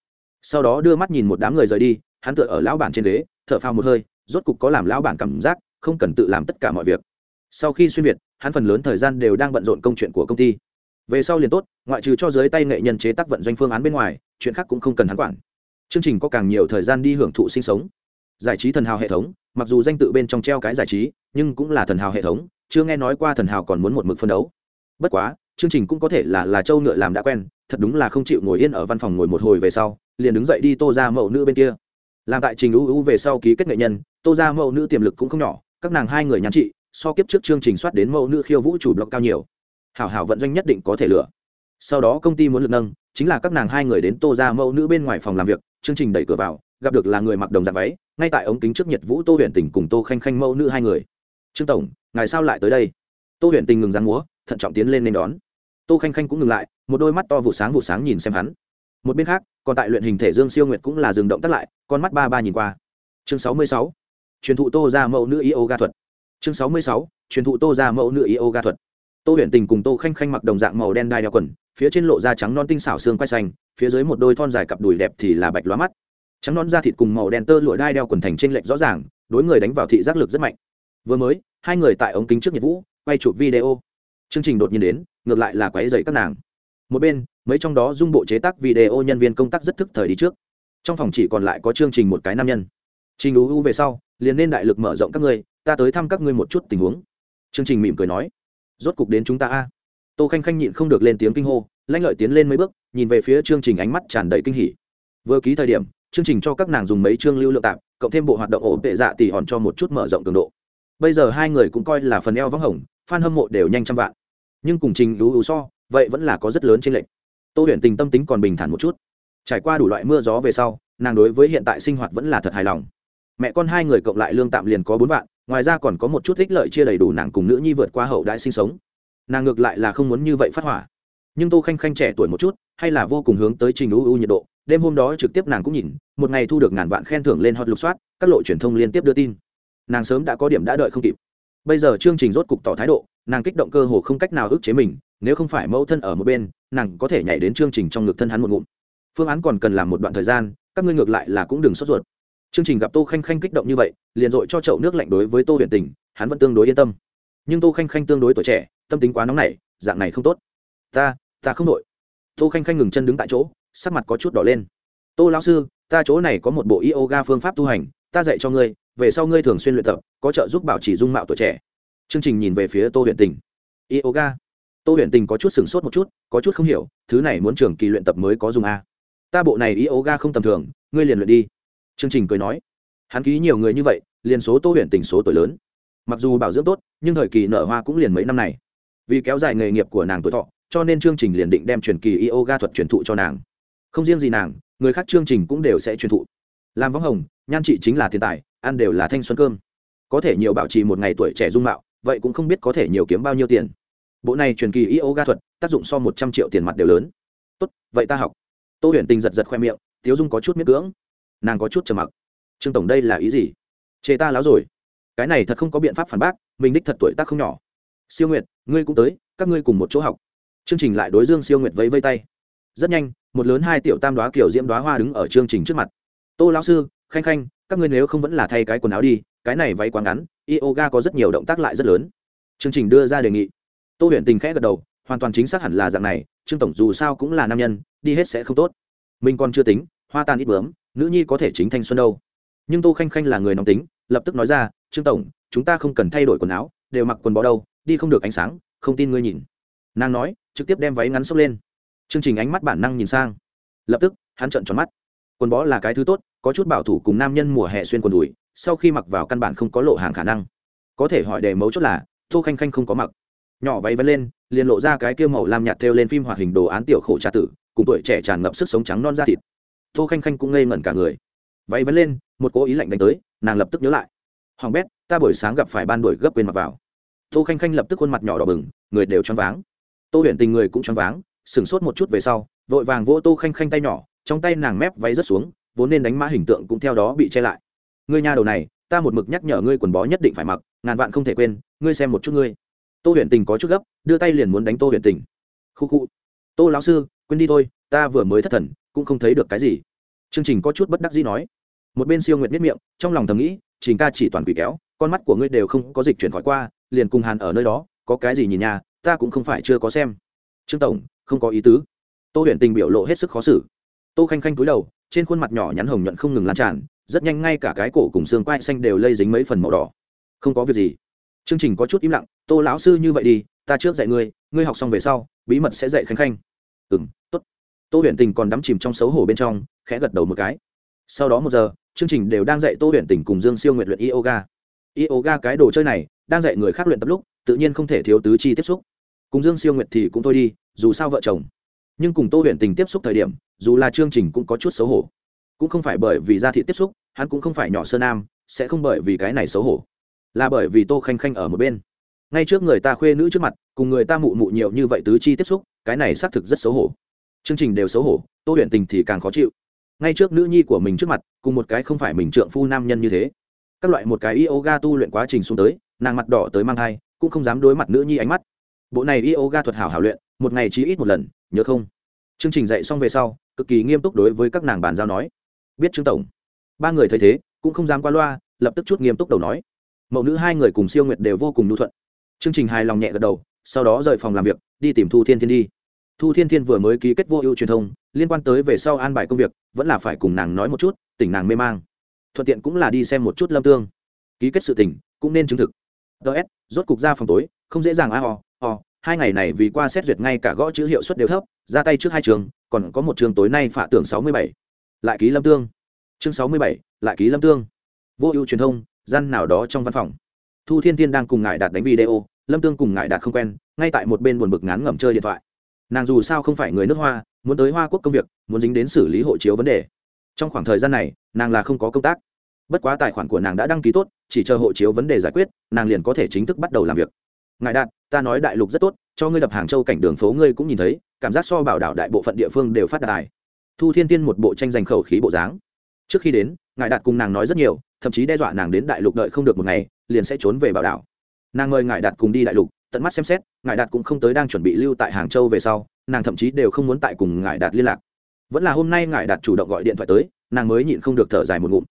Sau đó đưa mắt nhìn một đám người rời đi, hắn tựa ở lão bản trên ghế, thở phao một hơi, rốt cục có làm lão bản cảm giác, không cần tự làm tất cả mọi việc. Sau khi xuyên việt, hắn phần lớn thời gian đều đang bận rộn công chuyện của công ty về sau liền tốt ngoại trừ cho dưới tay nghệ nhân chế tác vận doanh phương án bên ngoài chuyện khác cũng không cần hắn quản. Chương trình có càng nhiều thời gian đi hưởng thụ sinh sống. Giải trí thần hào hệ thống mặc dù danh tự bên trong treo cái giải trí nhưng cũng là thần hào hệ thống chưa nghe nói qua thần hào còn muốn một mực phân đấu. Bất quá chương trình cũng có thể là là châu ngựa làm đã quen thật đúng là không chịu ngồi yên ở văn phòng ngồi một hồi về sau liền đứng dậy đi tô ra mẫu nữ bên kia. Làm tại trình ưu ưu về sau ký kết nghệ nhân tô ra mẫu nữ tiềm lực cũng không nhỏ các nàng hai người nhắn chị, so kiếp trước chương trình soát đến mẫu nữ khiêu vũ chủ blog cao nhiều hảo hảo vận doanh nhất định có thể lựa. Sau đó công ty muốn lực nâng, chính là các nàng hai người đến tô ra mẫu nữ bên ngoài phòng làm việc, chương trình đẩy cửa vào, gặp được là người mặc đồng dạng váy, ngay tại ống kính trước nhiệt vũ tô huyện tình cùng tô khanh khanh mẫu nữ hai người. Trương tổng, ngài sao lại tới đây? Tô huyện tình ngừng dáng múa, thận trọng tiến lên nên đón. Tô khanh khanh cũng ngừng lại, một đôi mắt to vụ sáng vụ sáng nhìn xem hắn. Một bên khác, còn tại luyện hình thể dương siêu nguyệt cũng là dừng động tắt lại, con mắt ba ba nhìn qua. Chương sáu mươi sáu, truyền thụ tô ra mẫu nữ yoga thuật. Chương sáu mươi sáu, truyền thụ tô ra mẫu nữ yoga thuật tô Huyền tình cùng tô khanh khanh mặc đồng dạng màu đen đai đeo quần, phía trên lộ da trắng non tinh xảo xương quay xanh, phía dưới một đôi thon dài cặp đùi đẹp thì là bạch lóa mắt. Trắng non da thịt cùng màu đen tơ lụa đai đeo quần thành trên lệch rõ ràng, đối người đánh vào thị giác lực rất mạnh. Vừa mới, hai người tại ống kính trước nhiệt vũ, quay chụp video. Chương trình đột nhiên đến, ngược lại là quáy dày các nàng. Một bên, mấy trong đó dung bộ chế tác video nhân viên công tác rất thức thời đi trước. Trong phòng chỉ còn lại có chương trình một cái nam nhân. Trình ú u về sau, liền nên đại lực mở rộng các ngươi, ta tới thăm các ngươi một chút tình huống. Chương trình mỉm cười nói rốt cục đến chúng ta a. Tô khanh khanh nhịn không được lên tiếng kinh hô, lãnh lợi tiến lên mấy bước, nhìn về phía chương trình ánh mắt tràn đầy kinh hỉ. Vừa ký thời điểm, chương trình cho các nàng dùng mấy chương lưu lượng tạp cộng thêm bộ hoạt động ổn tệ dạ tỉ hòn cho một chút mở rộng cường độ. Bây giờ hai người cũng coi là phần eo vắng hồng f a n hâm mộ đều nhanh trăm vạn. Nhưng cùng trình lú lú so, vậy vẫn là có rất lớn trên lệnh tô huyền tình tâm tính còn bình thản một chút. Trải qua đủ loại mưa gió về sau, nàng đối với hiện tại sinh hoạt vẫn là thật hài lòng. Mẹ con hai người cộng lại lương tạm liền có bốn vạn ngoài ra còn có một chút ích lợi chia đầy đủ nàng cùng nữ nhi vượt qua hậu đại sinh sống. Nàng ngược lại là không muốn như vậy phát hỏa. Nhưng tô khanh khanh trẻ tuổi một chút, hay là vô cùng hướng tới trình u u nhiệt độ, đêm hôm đó trực tiếp nàng cũng nhìn, một ngày thu được ngàn vạn khen thưởng lên hot lục soát, các lộ truyền thông liên tiếp đưa tin. Nàng sớm đã có điểm đã đợi không kịp. Bây giờ chương trình rốt cục tỏ thái độ, nàng kích động cơ hồ không cách nào ức chế mình, nếu không phải mẫu thân ở một bên, nàng có thể nhảy đến chương trình trong ngực thân hắn một ngụm. Phương án còn cần làm một đoạn thời gian, các ngươi ngược lại là cũng đừng sốt ruột chương trình gặp tô khanh khanh kích động như vậy, liền dội cho chậu nước lạnh đối với tô huyện tình, hắn vẫn tương đối yên tâm. Nhưng tô khanh khanh tương đối tuổi trẻ, tâm tính quá nóng nảy, dạng này không tốt. Ta ta không đội tô khanh khanh ngừng chân đứng tại chỗ, sắc mặt có chút đỏ lên. Tô lão sư, ta chỗ này có một bộ yoga phương pháp tu hành, ta dạy cho ngươi, về sau ngươi thường xuyên luyện tập, có trợ giúp bảo trì dung mạo tuổi trẻ. Chương trình nhìn về phía tô huyện tình. Yoga? Tô huyện tình có chút sửng sốt một chút, có chút không hiểu, thứ này muốn trường kỳ luyện tập mới có dùng a ta bộ này yoga không tầm thường, ngươi liền luyện đi chương trình cười nói, hắn ký nhiều người như vậy, liền số tô huyện tình số tuổi lớn. Mặc dù bảo dưỡng tốt, nhưng thời kỳ nở hoa cũng liền mấy năm này. Vì kéo dài nghề nghiệp của nàng tuổi thọ, cho nên chương trình liền định đem truyền kỳ yoga thuật truyền thụ cho nàng. Không riêng gì nàng, người khác chương trình cũng đều sẽ truyền thụ. Làm võng hồng, nhan trị chính là tiền tài, ăn đều là thanh xuân cơm. Có thể nhiều bảo trì một ngày tuổi trẻ dung mạo, vậy cũng không biết có thể nhiều kiếm bao nhiêu tiền. Bộ này truyền kỳ yoga thuật, tác dụng so một trăm triệu tiền mặt đều lớn. Tốt, vậy ta học. Tô huyền tình giật giật khoe miệng, tiếu dung có chút miết cưỡng nàng có chút trầm mặc. Trương tổng, đây là ý gì? Chê ta láo rồi. Cái này thật không có biện pháp phản bác, mình đích thật tuổi tác không nhỏ. Siêu nguyệt, ngươi cũng tới, các ngươi cùng một chỗ học. Chương trình lại đối dương siêu nguyệt vẫy vây tay. Rất nhanh, một lớn hai tiểu tam đoá kiểu diễm đoá hoa đứng ở chương trình trước mặt. Tô lão sư, khanh khanh, các ngươi nếu không vẫn là thay cái quần áo đi, cái này váy quá ngắn, yoga có rất nhiều động tác lại rất lớn. Chương trình đưa ra đề nghị. Tô huyện tình khẽ gật đầu, hoàn toàn chính xác hẳn là dạng này, trương tổng dù sao cũng là nam nhân, đi hết sẽ không tốt. Mình còn chưa tính, hoa tan ít bướm nữ nhi có thể chính thanh xuân đâu. Nhưng tô khanh khanh là người nóng tính, lập tức nói ra, trương tổng, chúng ta không cần thay đổi quần áo, đều mặc quần bó đâu, đi không được ánh sáng, không tin ngươi nhìn. Nàng nói, trực tiếp đem váy ngắn xốc lên. Chương trình ánh mắt bản năng nhìn sang. Lập tức, hắn trợn tròn mắt. Quần bó là cái thứ tốt, có chút bảo thủ cùng nam nhân mùa hè xuyên quần đùi, sau khi mặc vào căn bản không có lộ hàng khả năng. Có thể hỏi đề mấu chốt là, tô khanh khanh không có mặc. Nhỏ váy vẫn lên, liền lộ ra cái kia màu lam nhạt theo lên phim hoạt hình đồ án tiểu khổ trà tử, cùng tuổi trẻ tràn ngập sức sống trắng non da thịt tô khanh khanh cũng ngây ngẩn cả người. Váy vẫn lên, một cố ý lạnh đánh tới, nàng lập tức nhớ lại. Hoàng bét, ta buổi sáng gặp phải ban đuổi gấp quên mặc vào. Tô khanh khanh lập tức khuôn mặt nhỏ đỏ bừng, người đều choáng váng. Tô huyền tình người cũng choáng váng, sửng sốt một chút về sau, vội vàng vỗ tô khanh khanh tay nhỏ, trong tay nàng mép váy rớt xuống, vốn nên đánh mã hình tượng cũng theo đó bị che lại. Ngươi nhà đầu này, ta một mực nhắc nhở ngươi quần bó nhất định phải mặc, ngàn vạn không thể quên, ngươi xem một chút ngươi. Tô huyện tình có chút gấp, đưa tay liền muốn đánh tô huyện tình. Khu khu. Tô lão sư, quên đi thôi, ta vừa mới thất thần cũng không thấy được cái gì. Chương trình có chút bất đắc dĩ nói. Một bên siêu nguyệt biết miệng, trong lòng thầm nghĩ, trình ca chỉ toàn quỷ kéo, con mắt của ngươi đều không có dịch chuyển khỏi qua, liền cùng hàn ở nơi đó, có cái gì nhìn nhà, ta cũng không phải chưa có xem. Trương tổng, không có ý tứ. Tô huyện tình biểu lộ hết sức khó xử. Tô khanh khanh cúi đầu, trên khuôn mặt nhỏ nhắn hồng nhuận không ngừng lan tràn, rất nhanh ngay cả cái cổ cùng xương quai xanh đều lây dính mấy phần màu đỏ. Không có việc gì. Chương trình có chút im lặng, tô lão sư như vậy đi, ta trước dạy ngươi ngươi học xong về sau, bí mật sẽ dạy khanh khanh. Ừ m t ố t tô Huyền tình còn đắm chìm trong xấu hổ bên trong, khẽ gật đầu một cái. Sau đó một giờ, chương trình đều đang dạy tô Huyền tình cùng dương siêu nguyện luyện yoga. Yoga cái đồ chơi này, đang dạy người khác luyện tập lúc, tự nhiên không thể thiếu tứ chi tiếp xúc. Cùng dương siêu nguyện thì cũng thôi đi, dù sao vợ chồng. Nhưng cùng tô Huyền tình tiếp xúc thời điểm, dù là chương trình cũng có chút xấu hổ. Cũng không phải bởi vì gia thị tiếp xúc, hắn cũng không phải nhỏ sơ nam, sẽ không bởi vì cái này xấu hổ. Là bởi vì tô khanh khanh ở một bên. Ngay trước người ta khuê nữ trước mặt, cùng người ta mụ mụ nhiều như vậy tứ chi tiếp xúc, cái này xác thực rất xấu hổ chương trình đều xấu hổ, tô huyện tình thì càng khó chịu. Ngay trước nữ nhi của mình trước mặt, cùng một cái không phải mình trượng phu nam nhân như thế. Các loại một cái yoga tu luyện quá trình xuống tới, nàng mặt đỏ tới mang thai, cũng không dám đối mặt nữ nhi ánh mắt. Bộ này yoga thuật hảo hảo luyện, một ngày chỉ ít một lần, nhớ không? Chương trình dạy xong về sau, cực kỳ nghiêm túc đối với các nàng bàn giao nói. Biết trương tổng. Ba người thấy thế, cũng không dám qua loa, lập tức chút nghiêm túc đầu nói. Mẫu nữ hai người cùng siêu nguyệt đều vô cùng nhu thuận. Chương trình hài lòng nhẹ gật đầu, sau đó rời phòng làm việc, đi tìm thu thiên thiên đi thu thiên thiên vừa mới ký kết vô ưu truyền thông, liên quan tới về sau an bài công việc, vẫn là phải cùng nàng nói một chút, tỉnh nàng mê mang. Thuận tiện cũng là đi xem một chút lâm tương. Ký kết sự tỉnh cũng nên chứng thực. Ts rốt cục ra phòng tối, không dễ dàng a ho ho hai ngày này vì qua xét duyệt ngay cả gõ chữ hiệu suất đều thấp, ra tay trước hai trường, còn có một trường tối nay phạ tưởng sáu mươi bảy. Lại ký lâm tương. Chương sáu mươi bảy, lại ký lâm tương. Vô ưu truyền thông, gian nào đó trong văn phòng. Thu thiên thiên đang cùng ngài đạt đánh video, lâm tương cùng ngài đạt không quen, ngay tại một bên buồn bực ngán ngẩm chơi điện thoại nàng dù sao không phải người nước hoa, muốn tới hoa quốc công việc, muốn dính đến xử lý hộ chiếu vấn đề. Trong khoảng thời gian này, nàng là không có công tác. Bất quá tài khoản của nàng đã đăng ký tốt, chỉ chờ hộ chiếu vấn đề giải quyết, nàng liền có thể chính thức bắt đầu làm việc. Ngài đạt, ta nói đại lục rất tốt, cho ngươi đập hàng châu cảnh đường phố ngươi cũng nhìn thấy, cảm giác so bảo đảo đại bộ phận địa phương đều phát đạt thu thiên tiên một bộ tranh giành khẩu khí bộ dáng. Trước khi đến, ngài đạt cùng nàng nói rất nhiều, thậm chí đe dọa nàng đến đại lục đợi không được một ngày, liền sẽ trốn về bảo đảo. Nàng mời ngài đạt cùng đi đại lục tận mắt xem xét ngài đạt cũng không tới đang chuẩn bị lưu tại hàng châu về sau, nàng thậm chí đều không muốn tại cùng ngài đạt liên lạc. Vẫn là hôm nay ngài đạt chủ động gọi điện thoại tới, nàng mới nhịn không được thở dài một ngụm.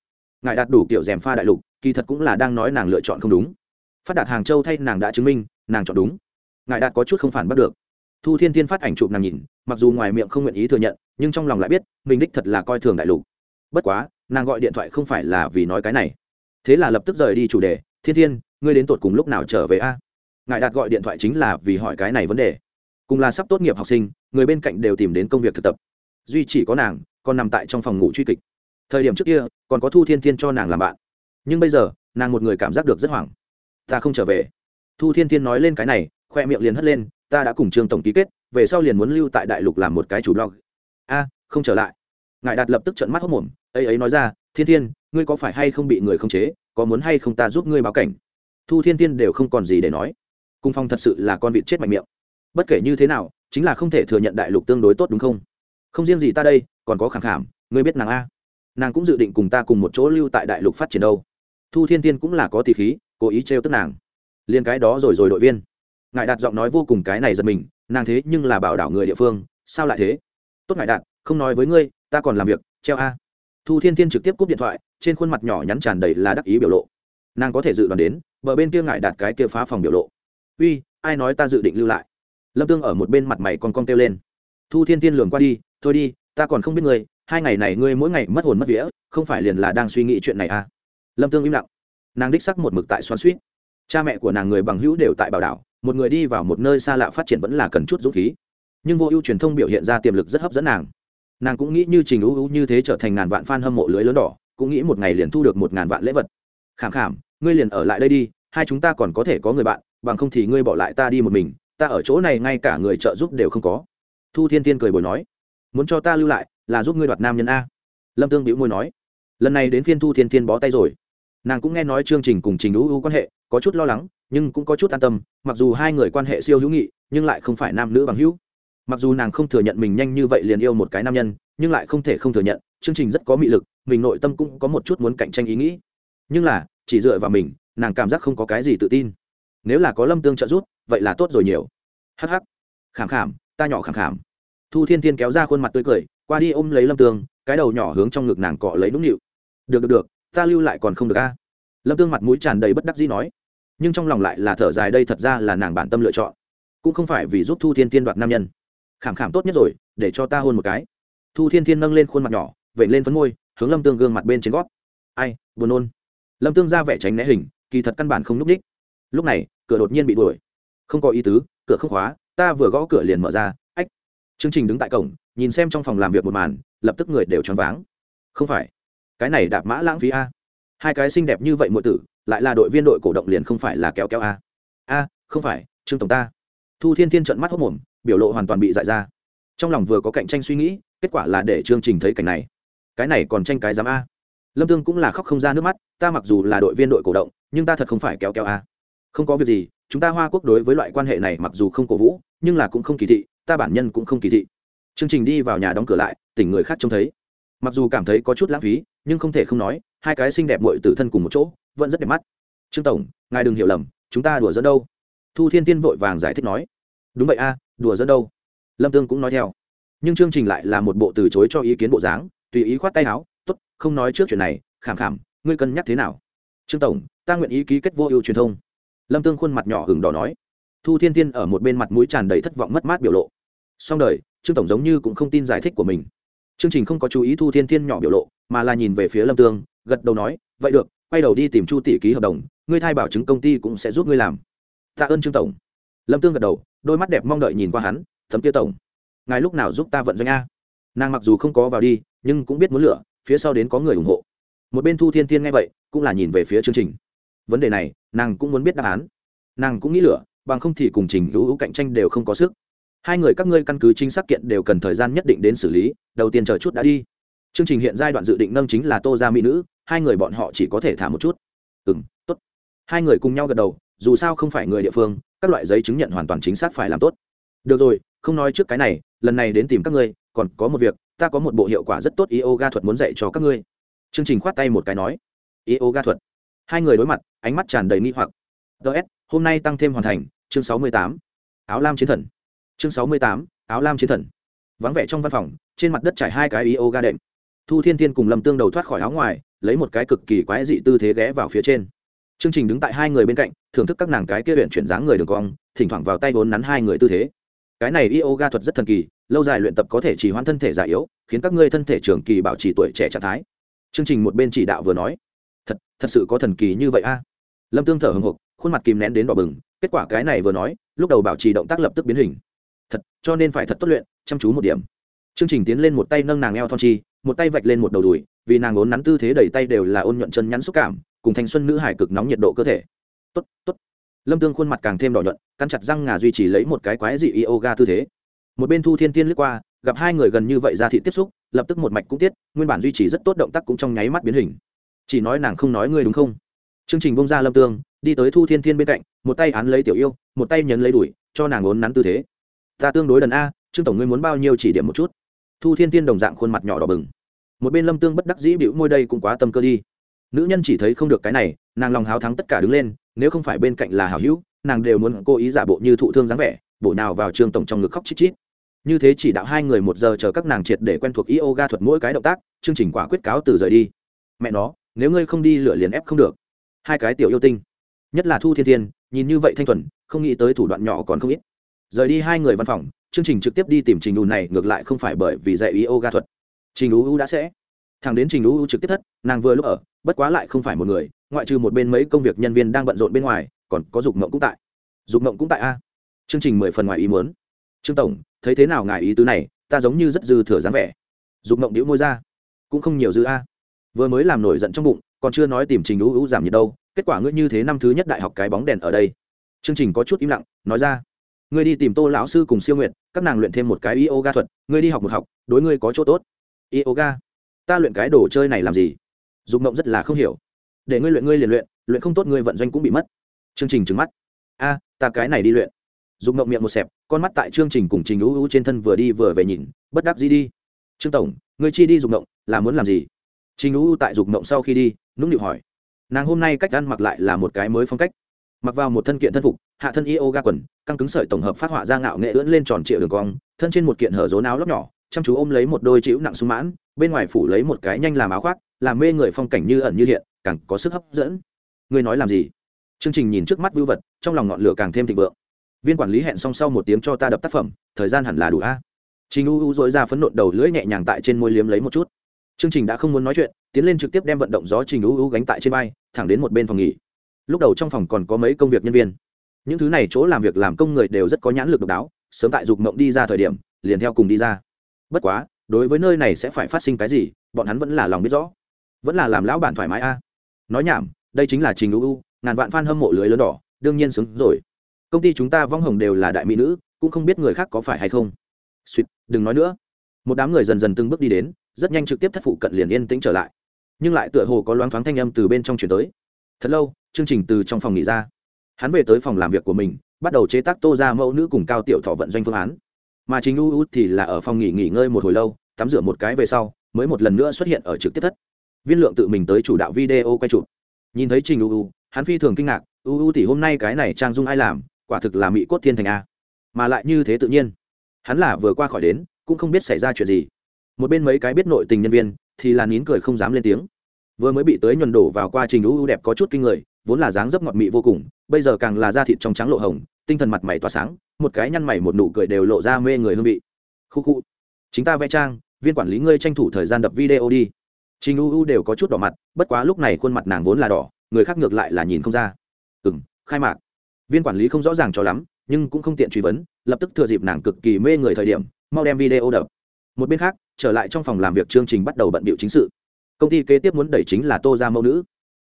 Ngài đạt đủ kiểu dèm pha đại lục, kỳ thật cũng là đang nói nàng lựa chọn không đúng. Phát đạt hàng châu thay nàng đã chứng minh, nàng chọn đúng. Ngài đạt có chút không phản bắt được. Thu thiên thiên phát ảnh chụp nàng nhìn, mặc dù ngoài miệng không nguyện ý thừa nhận, nhưng trong lòng lại biết, mình đích thật là coi thường đại lục. Bất quá, nàng gọi điện thoại không phải là vì nói cái này. Thế là lập tức rời đi chủ đề, thiên thiên, ngươi đến tột cùng lúc nào trở về a? Ngài đạt gọi điện thoại chính là vì hỏi cái này vấn đề. Cùng là sắp tốt nghiệp học sinh, người bên cạnh đều tìm đến công việc thực tập. Duy chỉ có nàng, còn nằm tại trong phòng ngủ truy kịch. Thời điểm trước kia, còn có thu thiên thiên cho nàng làm bạn. Nhưng bây giờ, nàng một người cảm giác được rất hoảng. Ta không trở về. Thu thiên thiên nói lên cái này, khoe miệng liền hất lên, ta đã cùng trương tổng ký kết, về sau liền muốn lưu tại đại lục làm một cái chủ blog. A, không trở lại. Ngài đạt lập tức trận mắt hốc mồm, ấy ấy nói ra, thiên thiên, ngươi có phải hay không bị người không chế? Có muốn hay không ta giúp ngươi báo cảnh? Thu thiên thiên đều không còn gì để nói cung phong thật sự là con vịt chết mạnh miệng. Bất kể như thế nào, chính là không thể thừa nhận đại lục tương đối tốt đúng không? Không riêng gì ta đây, còn có khẳng khảm, ngươi biết nàng a. Nàng cũng dự định cùng ta cùng một chỗ lưu tại đại lục phát triển đâu. Thu thiên tiên cũng là có tỷ khí, cố ý trêu tức nàng. Liên cái đó rồi rồi đội viên. Ngài đạt giọng nói vô cùng cái này giật mình, nàng thế nhưng là bảo đảo người địa phương, sao lại thế? Tốt ngài đạt, không nói với ngươi, ta còn làm việc, treo a. Thu thiên tiên trực tiếp cúp điện thoại, trên khuôn mặt nhỏ nhắn tràn đầy là đắc ý biểu lộ. Nàng có thể dự đoán đến, bờ bên kia ngài đạt cái kia phá phòng biểu lộ uy, ai nói ta dự định lưu lại? Lâm tương ở một bên mặt mày còn con kêu lên. Thu thiên tiên lường qua đi, thôi đi, ta còn không biết ngươi, hai ngày này ngươi mỗi ngày mất hồn mất vía, không phải liền là đang suy nghĩ chuyện này à? Lâm tương im lặng. Nàng đích sắc một mực tại xoan suýt cha mẹ của nàng người bằng hữu đều tại bảo đảo, một người đi vào một nơi xa lạ phát triển vẫn là cần chút dũng khí. Nhưng vô ưu truyền thông biểu hiện ra tiềm lực rất hấp dẫn nàng. Nàng cũng nghĩ như trình ưu ưu như thế trở thành ngàn vạn f a n hâm mộ lưới lớn đỏ, cũng nghĩ một ngày liền thu được một ngàn vạn lễ vật. Khảm khảm, ngươi liền ở lại đây đi, hai chúng ta còn có thể có người bạn bằng không thì ngươi bỏ lại ta đi một mình, ta ở chỗ này ngay cả người trợ giúp đều không có. Thu thiên tiên cười bồi nói, muốn cho ta lưu lại là giúp ngươi đoạt nam nhân a. Lâm tương bĩu môi nói, lần này đến phiên thu thiên tiên bó tay rồi. Nàng cũng nghe nói chương trình cùng trình ưu ưu quan hệ, có chút lo lắng, nhưng cũng có chút an tâm, mặc dù hai người quan hệ siêu hữu nghị, nhưng lại không phải nam nữ bằng hữu. Mặc dù nàng không thừa nhận mình nhanh như vậy liền yêu một cái nam nhân, nhưng lại không thể không thừa nhận, chương trình rất có mị lực, mình nội tâm cũng có một chút muốn cạnh tranh ý nghĩ. Nhưng là, chỉ dựa vào mình, nàng cảm giác không có cái gì tự tin nếu là có lâm tương trợ giúp, vậy là tốt rồi nhiều. Hắc hắc. Khảm khảm, ta nhỏ khảm khảm. Thu thiên thiên kéo ra khuôn mặt tươi cười, qua đi ôm lấy lâm tương, cái đầu nhỏ hướng trong ngực nàng cọ lấy nũng nịu. Được được được, ta lưu lại còn không được a. Lâm tương mặt mũi tràn đầy bất đắc dĩ nói, nhưng trong lòng lại là thở dài đây thật ra là nàng bản tâm lựa chọn. Cũng không phải vì giúp thu thiên thiên đoạt nam nhân. Khảm khảm tốt nhất rồi, để cho ta hôn một cái. Thu thiên thiên nâng lên khuôn mặt nhỏ vậy lên phấn môi, hướng lâm tương gương mặt bên trên gót. Ai, buồn nôn. Lâm tương ra vẻ tránh né hình, kỳ thật căn bản không n ú c ních lúc này, cửa đột nhiên bị đuổi. Không có ý tứ, cửa không khóa, ta vừa gõ cửa liền mở ra, ách. Chương trình đứng tại cổng, nhìn xem trong phòng làm việc một màn, lập tức người đều choáng váng. Không phải. Cái này đạp mã lãng phí a. Hai cái xinh đẹp như vậy muội tử, lại là đội viên đội cổ động liền không phải là kéo kéo a. A, không phải, trương tổng ta. Thu thiên thiên trận mắt hốc mồm, biểu lộ hoàn toàn bị dại ra. Trong lòng vừa có cạnh tranh suy nghĩ, kết quả là để chương trình thấy cảnh này. Cái này còn tranh cái dám a. Lâm tương cũng là khóc không ra nước mắt, ta mặc dù là đội viên đội cổ động, nhưng ta thật không phải kéo kéo a không có việc gì, chúng ta hoa quốc đối với loại quan hệ này mặc dù không cổ vũ, nhưng là cũng không kỳ thị, ta bản nhân cũng không kỳ thị. Chương trình đi vào nhà đóng cửa lại, tỉnh người khác trông thấy. Mặc dù cảm thấy có chút lãng phí, nhưng không thể không nói, hai cái xinh đẹp mội tử thân cùng một chỗ, vẫn rất đẹp mắt. Trương tổng, ngài đừng hiểu lầm, chúng ta đùa dẫn đâu? Thu thiên tiên vội vàng giải thích nói. Đúng vậy a, đùa dẫn đâu? Lâm tương cũng nói theo. Nhưng chương trình lại là một bộ từ chối cho ý kiến bộ dáng, tùy ý khoát tay áo t ố t không nói trước chuyện này, khảm khảm, ngươi cân nhắc thế nào? Trương tổng, ta nguyện ý ký kết vô ưu truyền thông lâm tương khuôn mặt nhỏ hừng đỏ nói. Thu thiên tiên ở một bên mặt mũi tràn đầy thất vọng mất mát biểu lộ. Song đời, trương tổng giống như cũng không tin giải thích của mình. Chương trình không có chú ý thu thiên thiên nhỏ biểu lộ, mà là nhìn về phía lâm tương, gật đầu nói, vậy được, quay đầu đi tìm chu tỷ ký hợp đồng, ngươi thay bảo chứng công ty cũng sẽ giúp ngươi làm. Tạ ơn trương tổng. Lâm tương gật đầu, đôi mắt đẹp mong đợi nhìn qua hắn, thấm tiêu tổng, ngài lúc nào giúp ta vận doanh a? Nàng mặc dù không có vào đi, nhưng cũng biết muốn lựa, phía sau đến có người ủng hộ. Một bên thu thiên thiên nghe vậy, cũng là nhìn về phía chương trình vấn đề này, nàng cũng muốn biết đáp án. Nàng cũng nghĩ lửa bằng không thì cùng trình hữu hữu cạnh tranh đều không có sức. Hai người các ngươi căn cứ chính xác kiện đều cần thời gian nhất định đến xử lý, đầu tiên chờ chút đã đi. Chương trình hiện giai đoạn dự định nâng chính là tô gia mỹ nữ, hai người bọn họ chỉ có thể thả một chút. Ừ m tốt. Hai người cùng nhau gật đầu, dù sao không phải người địa phương, các loại giấy chứng nhận hoàn toàn chính xác phải làm tốt. Được rồi, không nói trước cái này, lần này đến tìm các ngươi, còn có một việc, ta có một bộ hiệu quả rất tốt yoga thuật muốn dạy cho các ngươi. Chương trình khoát tay một cái nói. Yoga thuật. Hai người đối mặt ánh mắt tràn đầy nghi hoặc. Ts hôm nay tăng thêm hoàn thành, chương sáu mươi tám. Áo lam chiến thần. Chương sáu mươi tám, áo lam chiến thần. Vắng vẻ trong văn phòng, trên mặt đất trải hai cái yoga đệm. Thu thiên thiên cùng lâm tương đầu thoát khỏi áo ngoài, lấy một cái cực kỳ quái dị tư thế ghé vào phía trên. Chương trình đứng tại hai người bên cạnh, thưởng thức các nàng cái kia luyện chuyển dáng người đường cong, thỉnh thoảng vào tay vốn nắn hai người tư thế. Cái này yoga thuật rất thần kỳ, lâu dài luyện tập có thể chỉ hoãn thân thể già yếu, khiến các ngươi thân thể trường kỳ bảo trì tuổi trẻ trạng thái. Chương trình một bên chỉ đạo vừa nói. Thật thật sự có thần kỳ như vậy a lâm tương thở hồng hộc khuôn mặt kìm nén đến đỏ bừng, kết quả cái này vừa nói, lúc đầu bảo trì động tác lập tức biến hình. Thật, cho nên phải thật tốt luyện, chăm chú một điểm. Chương trình tiến lên một tay nâng nàng eo thon chi, một tay vạch lên một đầu đùi, vì nàng ốn nắn tư thế đẩy tay đều là ôn nhuận chân nhắn xúc cảm, cùng thanh xuân nữ hải cực nóng nhiệt độ cơ thể. Tốt tốt. Lâm tương khuôn mặt càng thêm đỏ nhuận căn chặt răng ngà duy trì lấy một cái quái dị yoga tư thế. Một bên thu thiên tiên lướt qua, gặp hai người gần như vậy ra thị tiếp xúc, lập tức một mạch cũng tiết, nguyên bản duy trì rất tốt động tác cũng trong nháy mắt biến hình. Chỉ nói nàng không nói ngươi đúng không? Chương trình bông ra lâm tương, đi tới thu thiên thiên bên cạnh, một tay án lấy tiểu yêu, một tay nhấn lấy đuổi, cho nàng ốn nắn tư thế. Ta tương đối đần a, trương tổng ngươi muốn bao nhiêu chỉ điểm một chút? Thu thiên thiên đồng dạng khuôn mặt nhỏ đỏ bừng. Một bên lâm tương bất đắc dĩ bịu môi đây cũng quá tâm cơ đi. Nữ nhân chỉ thấy không được cái này, nàng lòng háo thắng tất cả đứng lên, nếu không phải bên cạnh là hảo hữu, nàng đều muốn cố ý giả bộ như thụ thương dáng vẻ, bổ nào vào trương tổng trong ngực khóc chít chít. Như thế chỉ đạo hai người một giờ chờ các nàng triệt để quen thuộc yoga thuật mỗi cái động tác, chương trình quả quyết cáo từ rời đi. Mẹ nó, nếu ngươi không đi lựa liền ép không được hai cái tiểu yêu tinh. Nhất là thu thiên thiên, nhìn như vậy thanh thuần, không nghĩ tới thủ đoạn nhỏ còn không ít. Rời đi hai người văn phòng, chương trình trực tiếp đi tìm trình đủ này, ngược lại không phải bởi vì dạy ý ô ga thuật. Trình đủ đã sẽ. Thằng đến trình đủ trực tiếp thất, nàng vừa lúc ở, bất quá lại không phải một người, ngoại trừ một bên mấy công việc nhân viên đang bận rộn bên ngoài, còn có dục mộng cũng tại. Dục mộng cũng tại a. Chương trình mười phần ngoài ý muốn. Trương tổng, thấy thế nào ngài ý tứ này, ta giống như rất dư thừa dáng vẻ. Dục mộng đĩu môi ra. Cũng không nhiều dư a. Vừa mới làm nổi giận trong bụng còn chưa nói tìm trình ưu ưu giảm nhiệt đâu, kết quả ngươi như thế năm thứ nhất đại học cái bóng đèn ở đây. Chương trình có chút im lặng, nói ra. Ngươi đi tìm tô lão sư cùng siêu nguyện các nàng luyện thêm một cái yoga thuật, ngươi đi học một học, đối ngươi có chỗ tốt. Yoga? Ta luyện cái đồ chơi này làm gì? Dục mộng rất là không hiểu. Để ngươi luyện ngươi liền luyện luyện không tốt ngươi vận doanh cũng bị mất. Chương trình trừng mắt. A, ta cái này đi luyện. Dùng mộng miệng một xẹp, con mắt tại chương trình cùng trình ưu ưu trên thân vừa đi vừa về nhìn, bất đắc gì đi. Trương tổng, ngươi chi đi dùng mộng, là muốn làm gì? Trình ưu ưu tại dục mộng sau khi đi nũng nịu hỏi. Nàng hôm nay cách ăn mặc lại là một cái mới phong cách. Mặc vào một thân kiện thân phục, hạ thân yoga quần, căng cứng sợi tổng hợp phát họa ra ngạo nghệ ưỡn lên tròn trịa đường cong, thân trên một kiện hở rốn áo lóc nhỏ, chăm chú ôm lấy một đôi chữ nặng sung mãn, bên ngoài phủ lấy một cái nhanh làm áo khoác, làm mê người phong cảnh như ẩn như hiện, càng có sức hấp dẫn. Ngươi nói làm gì? Chương trình nhìn trước mắt vưu vật, trong lòng ngọn lửa càng thêm thịnh vượng. Viên quản lý hẹn xong sau một tiếng cho ta đập tác phẩm, thời gian hẳn là đủ a. Trình u u dội ra phấn nộn đầu lưỡi nhẹ nhàng tại trên môi liếm lấy một chút chương trình đã không muốn nói chuyện, tiến lên trực tiếp đem vận động gió trình ưu ưu gánh tại trên vai, thẳng đến một bên phòng nghỉ. Lúc đầu trong phòng còn có mấy công việc nhân viên. Những thứ này chỗ làm việc làm công người đều rất có nhãn lực độc đáo, sớm tại dục mộng đi ra thời điểm, liền theo cùng đi ra. Bất quá, đối với nơi này sẽ phải phát sinh cái gì, bọn hắn vẫn là lòng biết rõ. Vẫn là làm lão bản thoải mái a. Nói nhảm, đây chính là trình ưu ưu ngàn vạn f a n hâm mộ lưới lớn đỏ, đương nhiên xứng rồi. Công ty chúng ta vong hồng đều là đại mỹ nữ, cũng không biết người khác có phải hay không. Suýt đừng nói nữa. Một đám người dần dần từng bước đi đến rất nhanh trực tiếp thất phụ cận liền yên tĩnh trở lại. Nhưng lại tựa hồ có loáng thoáng thanh âm từ bên trong chuyển tới. Thật lâu, chương trình từ trong phòng nghỉ ra. Hắn về tới phòng làm việc của mình, bắt đầu chế tác tô ra mẫu nữ cùng cao tiểu thọ vận doanh phương án. Mà chính u u thì là ở phòng nghỉ nghỉ ngơi một hồi lâu, tắm rửa một cái về sau, mới một lần nữa xuất hiện ở trực tiếp thất. Viên lượng tự mình tới chủ đạo video quay chụp. Nhìn thấy trình u u, hắn phi thường kinh ngạc, u u thì hôm nay cái này trang dung ai làm, quả thực là mỹ cốt thiên thành a. Mà lại như thế tự nhiên. Hắn là vừa qua khỏi đến, cũng không biết xảy ra chuyện gì một bên mấy cái biết nội tình nhân viên, thì là nín cười không dám lên tiếng. Vừa mới bị tới nhuần đổ vào qua trình ưu đẹp có chút kinh người, vốn là dáng dấp ngọt mị vô cùng, bây giờ càng là da thịt trong trắng lộ hồng, tinh thần mặt mày tỏa sáng, một cái nhăn mày một nụ cười đều lộ ra mê người hương vị. Khu khu. Chính ta vẽ trang, viên quản lý ngươi tranh thủ thời gian đập video đi. Trình u u đều có chút đỏ mặt, bất quá lúc này khuôn mặt nàng vốn là đỏ, người khác ngược lại là nhìn không ra. Ừ m khai mạc. Viên quản lý không rõ ràng cho lắm, nhưng cũng không tiện truy vấn, lập tức thừa dịp nàng cực kỳ mê người thời điểm, mau đem video đập. Một bên khác trở lại trong phòng làm việc chương trình bắt đầu bận bịu chính sự. Công ty kế tiếp muốn đẩy chính là tô ra mẫu nữ.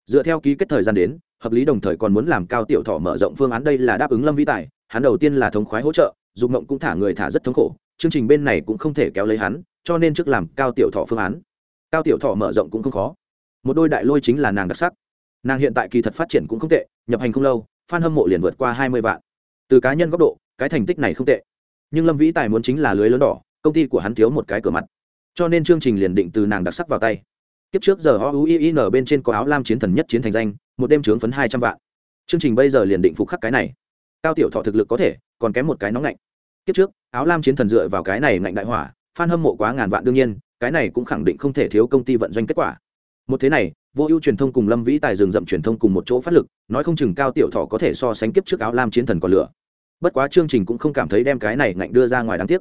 Dựa theo ký kết thời gian đến, hợp lý đồng thời còn muốn làm cao tiểu thọ mở rộng phương án đây là đáp ứng lâm vĩ tài, hắn đầu tiên là thống khoái hỗ trợ, dục mộng cũng thả người thả rất thống khổ, chương trình bên này cũng không thể kéo lấy hắn, cho nên trước làm cao tiểu thọ phương án. Cao tiểu thọ mở rộng cũng không khó. Một đôi đại lôi chính là nàng đặc sắc. Nàng hiện tại kỳ thật phát triển cũng không tệ, nhập hành không lâu f a n hâm mộ liền vượt qua hai mươi vạn. Từ cá nhân góc độ, cái thành tích này không tệ. Nhưng lâm vĩ tài muốn chính là lưới lớn đỏ, công ty của hắn thiếu một cái cửa mặt cho nên chương trình liền định từ nàng đặc sắc vào tay. Kiếp trước giờ o u i n bên trên có áo lam chiến thần nhất chiến thành danh, một đêm trướng phấn hai trăm vạn. Chương trình bây giờ liền định phục khắc cái này. Cao tiểu thọ thực lực có thể, còn kém một cái nóng lạnh. Kiếp trước, áo lam chiến thần dựa vào cái này ngạnh đại hỏa f hâm mộ quá ngàn vạn đương nhiên, cái này cũng khẳng định không thể thiếu công ty vận doanh kết quả. Một thế này, vô ưu truyền thông cùng lâm vĩ tài rừng rậm truyền thông cùng một chỗ phát lực, nói không chừng cao tiểu thọ có thể so sánh kiếp trước áo lam chiến thần còn lửa. Bất quá chương trình cũng không cảm thấy đem cái này ngạnh đưa ra ngoài đáng tiếc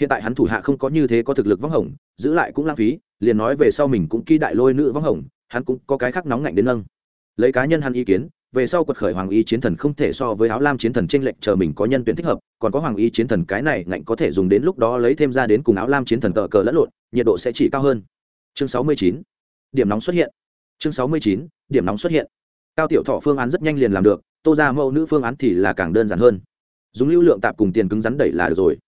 hiện tại hắn thủ hạ không có như thế có thực lực vắng hồng, giữ lại cũng lãng phí, liền nói về sau mình cũng ký đại lôi nữ vắng hồng, hắn cũng có cái khác nóng ngạnh đến nâng. Lấy cá nhân hắn ý kiến, về sau quật khởi hoàng y chiến thần không thể so với áo lam chiến thần tranh lệch chờ mình có nhân tuyển thích hợp, còn có hoàng y chiến thần cái này ngạnh có thể dùng đến lúc đó lấy thêm ra đến cùng áo lam chiến thần tờ cờ lẫn lộn, nhiệt độ sẽ chỉ cao hơn. Chương sáu mươi chín, điểm nóng xuất hiện. Chương sáu mươi chín, điểm nóng xuất hiện. Cao tiểu thọ phương án rất nhanh liền làm được, tô ra mẫu nữ phương án thì là càng đơn giản hơn. Dùng lưu lượng tạp cùng tiền cứng rắn đẩy là được rồi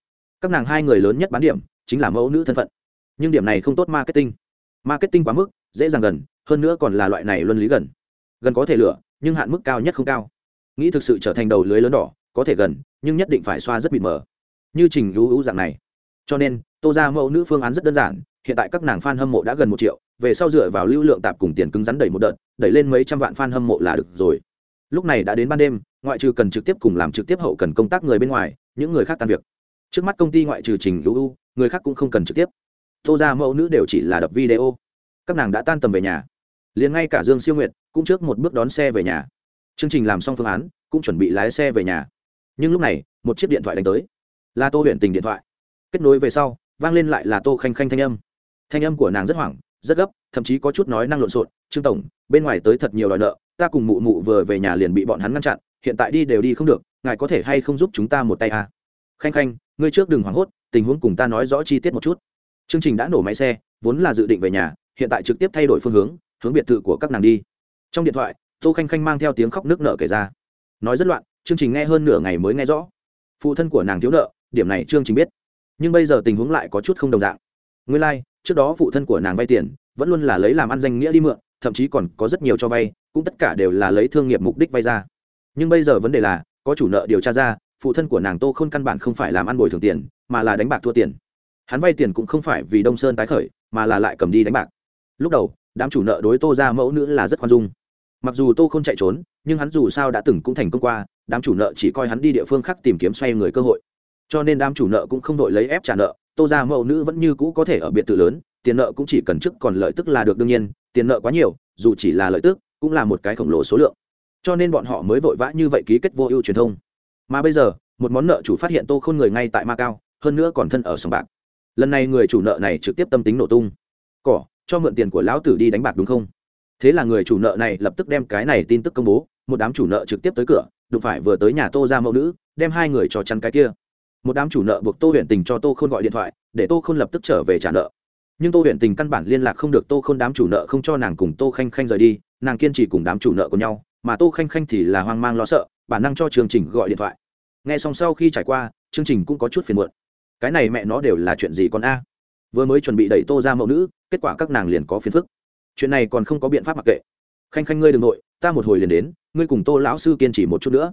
các nàng hai người lớn nhất bán điểm chính là mẫu nữ thân phận. Nhưng điểm này không tốt marketing. Marketing quá mức, dễ dàng gần, hơn nữa còn là loại này luân lý gần. Gần có thể lựa nhưng hạn mức cao nhất không cao. Nghĩ thực sự trở thành đầu lưới lớn đỏ, có thể gần, nhưng nhất định phải xoa rất mịt mờ. Như trình lũ lũ dạng này. Cho nên, tô ra mẫu nữ phương án rất đơn giản, hiện tại các nàng f a n hâm mộ đã gần một triệu, về sau dựa vào lưu lượng tạp cùng tiền cứng rắn đẩy một đợt, đẩy lên mấy trăm vạn f a n hâm mộ là được rồi. Lúc này đã đến ban đêm, ngoại trừ cần trực tiếp cùng làm trực tiếp hậu cần công tác người bên ngoài, những người khác tan việc trước mắt công ty ngoại trừ trình lũ người khác cũng không cần trực tiếp. Tô ra mẫu nữ đều chỉ là đập video. Các nàng đã tan tầm về nhà. Liền ngay cả dương siêu nguyệt cũng trước một bước đón xe về nhà. Chương trình làm xong phương án, cũng chuẩn bị lái xe về nhà. Nhưng lúc này, một chiếc điện thoại đánh tới. Là tô huyện tình điện thoại. Kết nối về sau, vang lên lại là tô khanh khanh thanh âm. Thanh âm của nàng rất hoảng, rất gấp, thậm chí có chút nói năng lộn xộn. Trương tổng, bên ngoài tới thật nhiều đòi nợ, ta cùng mụ mụ vừa về nhà liền bị bọn hắn ngăn chặn, hiện tại đi đều đi không được, ngài có thể hay không giúp chúng ta một tay à? khanh khanh ngươi trước đừng hoảng hốt tình huống cùng ta nói rõ chi tiết một chút. Chương trình đã nổ máy xe vốn là dự định về nhà hiện tại trực tiếp thay đổi phương hướng hướng biệt thự của các nàng đi. Trong điện thoại tô khanh khanh mang theo tiếng khóc nước nợ kể ra. Nói rất loạn chương trình nghe hơn nửa ngày mới nghe rõ. Phụ thân của nàng thiếu nợ điểm này chương trình biết. Nhưng bây giờ tình huống lại có chút không đồng dạng. Nguyên lai、like, trước đó phụ thân của nàng vay tiền vẫn luôn là lấy làm ăn danh nghĩa đi mượn thậm chí còn có rất nhiều cho vay cũng tất cả đều là lấy thương nghiệp mục đích vay ra. Nhưng bây giờ vấn đề là có chủ nợ điều tra ra phụ thân của nàng tô khôn căn bản không phải làm ăn bồi thường tiền, mà là đánh bạc thua tiền. Hắn vay tiền cũng không phải vì đông sơn tái khởi, mà là lại cầm đi đánh bạc. Lúc đầu, đám chủ nợ đối tô ra mẫu nữ là rất khoan dung. Mặc dù tô không chạy trốn, nhưng hắn dù sao đã từng cũng thành công qua, đám chủ nợ chỉ coi hắn đi địa phương khác tìm kiếm xoay người cơ hội. Cho nên đám chủ nợ cũng không đội lấy ép trả nợ, tô ra mẫu nữ vẫn như cũ có thể ở biệt thự lớn, tiền nợ cũng chỉ cần chức còn lợi tức là được đương nhiên, tiền nợ quá nhiều, dù chỉ là lợi tức, cũng là một cái khổng lồ số lượng. Cho nên bọn họ mới vội vã như vậy ký kết vô ưu truyền thông mà bây giờ, một món nợ chủ phát hiện tô khôn người ngay tại ma cao hơn nữa còn thân ở sòng bạc. Lần này người chủ nợ này trực tiếp tâm tính nổ tung. Cỏ, cho mượn tiền của lão tử đi đánh bạc đúng không? Thế là người chủ nợ này lập tức đem cái này tin tức công bố, một đám chủ nợ trực tiếp tới cửa, đụng phải vừa tới nhà tô ra mẫu nữ, đem hai người cho chăn cái kia. Một đám chủ nợ buộc tô huyện tình cho tô khôn gọi điện thoại, để tô khôn lập tức trở về trả nợ. Nhưng tô huyện tình căn bản liên lạc không được tô khôn đám chủ nợ không cho nàng cùng tô khanh khanh rời đi, nàng kiên trì cùng đám chủ nợ của nhau mà tô khanh khanh thì là hoang mang lo sợ, bản năng cho chương trình gọi điện thoại. Nghe xong sau khi trải qua chương trình cũng có chút phiền muộn. Cái này mẹ nó đều là chuyện gì con a? Vừa mới chuẩn bị đẩy tô ra mẫu nữ, kết quả các nàng liền có phiền phức. Chuyện này còn không có biện pháp mặc kệ. Khanh khanh ngươi đ ừ n g nội, ta một hồi liền đến, ngươi cùng tô lão sư kiên trì một chút nữa.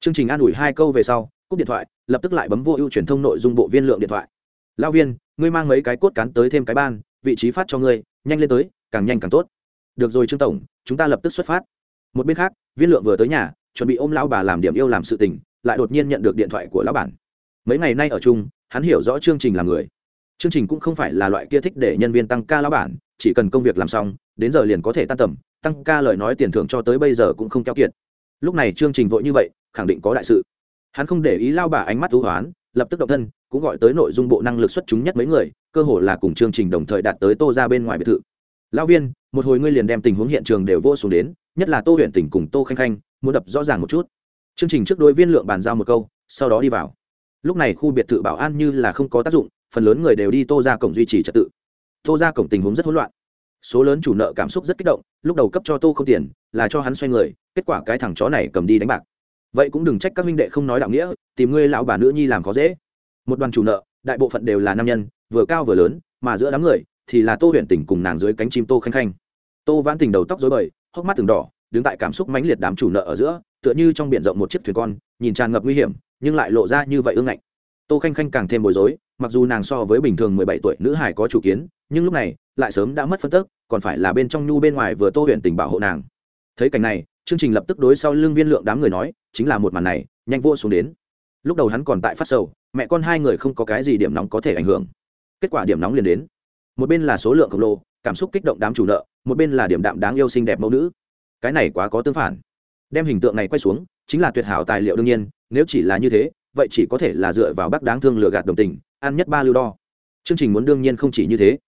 Chương trình an ủi hai câu về sau, cúp điện thoại, lập tức lại bấm vô ưu truyền thông nội dung bộ viên lượng điện thoại. Lao viên, ngươi mang mấy cái cốt cán tới thêm cái ban, vị trí phát cho ngươi, nhanh lên tới, càng nhanh càng tốt. Được rồi trương tổng, chúng ta lập tức xuất phát một bên khác, viên lượng vừa tới nhà, chuẩn bị ôm lão bà làm điểm yêu làm sự tình, lại đột nhiên nhận được điện thoại của lão bản. Mấy ngày nay ở chung, hắn hiểu rõ chương trình là người. Chương trình cũng không phải là loại kia thích để nhân viên tăng ca lão bản, chỉ cần công việc làm xong, đến giờ liền có thể tan tầm, tăng ca lời nói tiền thưởng cho tới bây giờ cũng không keo kiệt. Lúc này chương trình vội như vậy, khẳng định có đại sự. Hắn không để ý lao bà ánh mắt thú hoán, lập tức động thân, cũng gọi tới nội dung bộ năng lực xuất chúng nhất mấy người, cơ hồ là cùng chương trình đồng thời đạt tới tô ra bên ngoài biệt thự. Lão viên, một hồi ngươi liền đem tình huống hiện trường đều vô xuống đến nhất là tô huyện tỉnh cùng tô khanh khanh, muốn đập rõ ràng một chút. Chương trình trước đôi viên lượng bàn giao một câu, sau đó đi vào. Lúc này khu biệt thự bảo an như là không có tác dụng, phần lớn người đều đi tô ra cổng duy trì trật tự. Tô ra cổng tình huống rất hỗn loạn. Số lớn chủ nợ cảm xúc rất kích động, lúc đầu cấp cho tô không tiền, là cho hắn xoay người, kết quả cái thằng chó này cầm đi đánh bạc. Vậy cũng đừng trách các minh đệ không nói đạo nghĩa, tìm ngươi lão bà nữ nhi làm khó dễ. Một đoàn chủ nợ, đại bộ phận đều là nam nhân, vừa cao vừa lớn, mà giữa đám người thì là tô huyện tỉnh cùng nàng dưới cánh chim tô khanh khanh. Tô vãn tình đầu tóc dối bời hốc mắt từng đỏ, đứng tại cảm xúc mãnh liệt đám chủ nợ ở giữa, tựa như trong biển rộng một chiếc thuyền con, nhìn tràn ngập nguy hiểm, nhưng lại lộ ra như vậy ương ngạnh. Tô khanh khanh càng thêm bối rối, mặc dù nàng so với bình thường mười bảy tuổi nữ hải có chủ kiến, nhưng lúc này, lại sớm đã mất phân tức, còn phải là bên trong nhu bên ngoài vừa tô huyện tình bảo hộ nàng. Thấy cảnh này, chương trình lập tức đối sau lưng viên lượng đám người nói, chính là một màn này, nhanh vô xuống đến. Lúc đầu hắn còn tại phát sầu, mẹ con hai người không có cái gì điểm nóng có thể ảnh hưởng. Kết quả điểm nóng liền đến. Một bên là số lượng khổng lồ cảm xúc kích động đám chủ nợ, một bên là điểm đạm đáng yêu xinh đẹp mẫu nữ. Cái này quá có tương phản. Đem hình tượng này quay xuống, chính là tuyệt hảo tài liệu đương nhiên, nếu chỉ là như thế, vậy chỉ có thể là dựa vào bác đáng thương lừa gạt đồng tình, ăn nhất ba lưu đo. Chương trình muốn đương nhiên không chỉ như thế.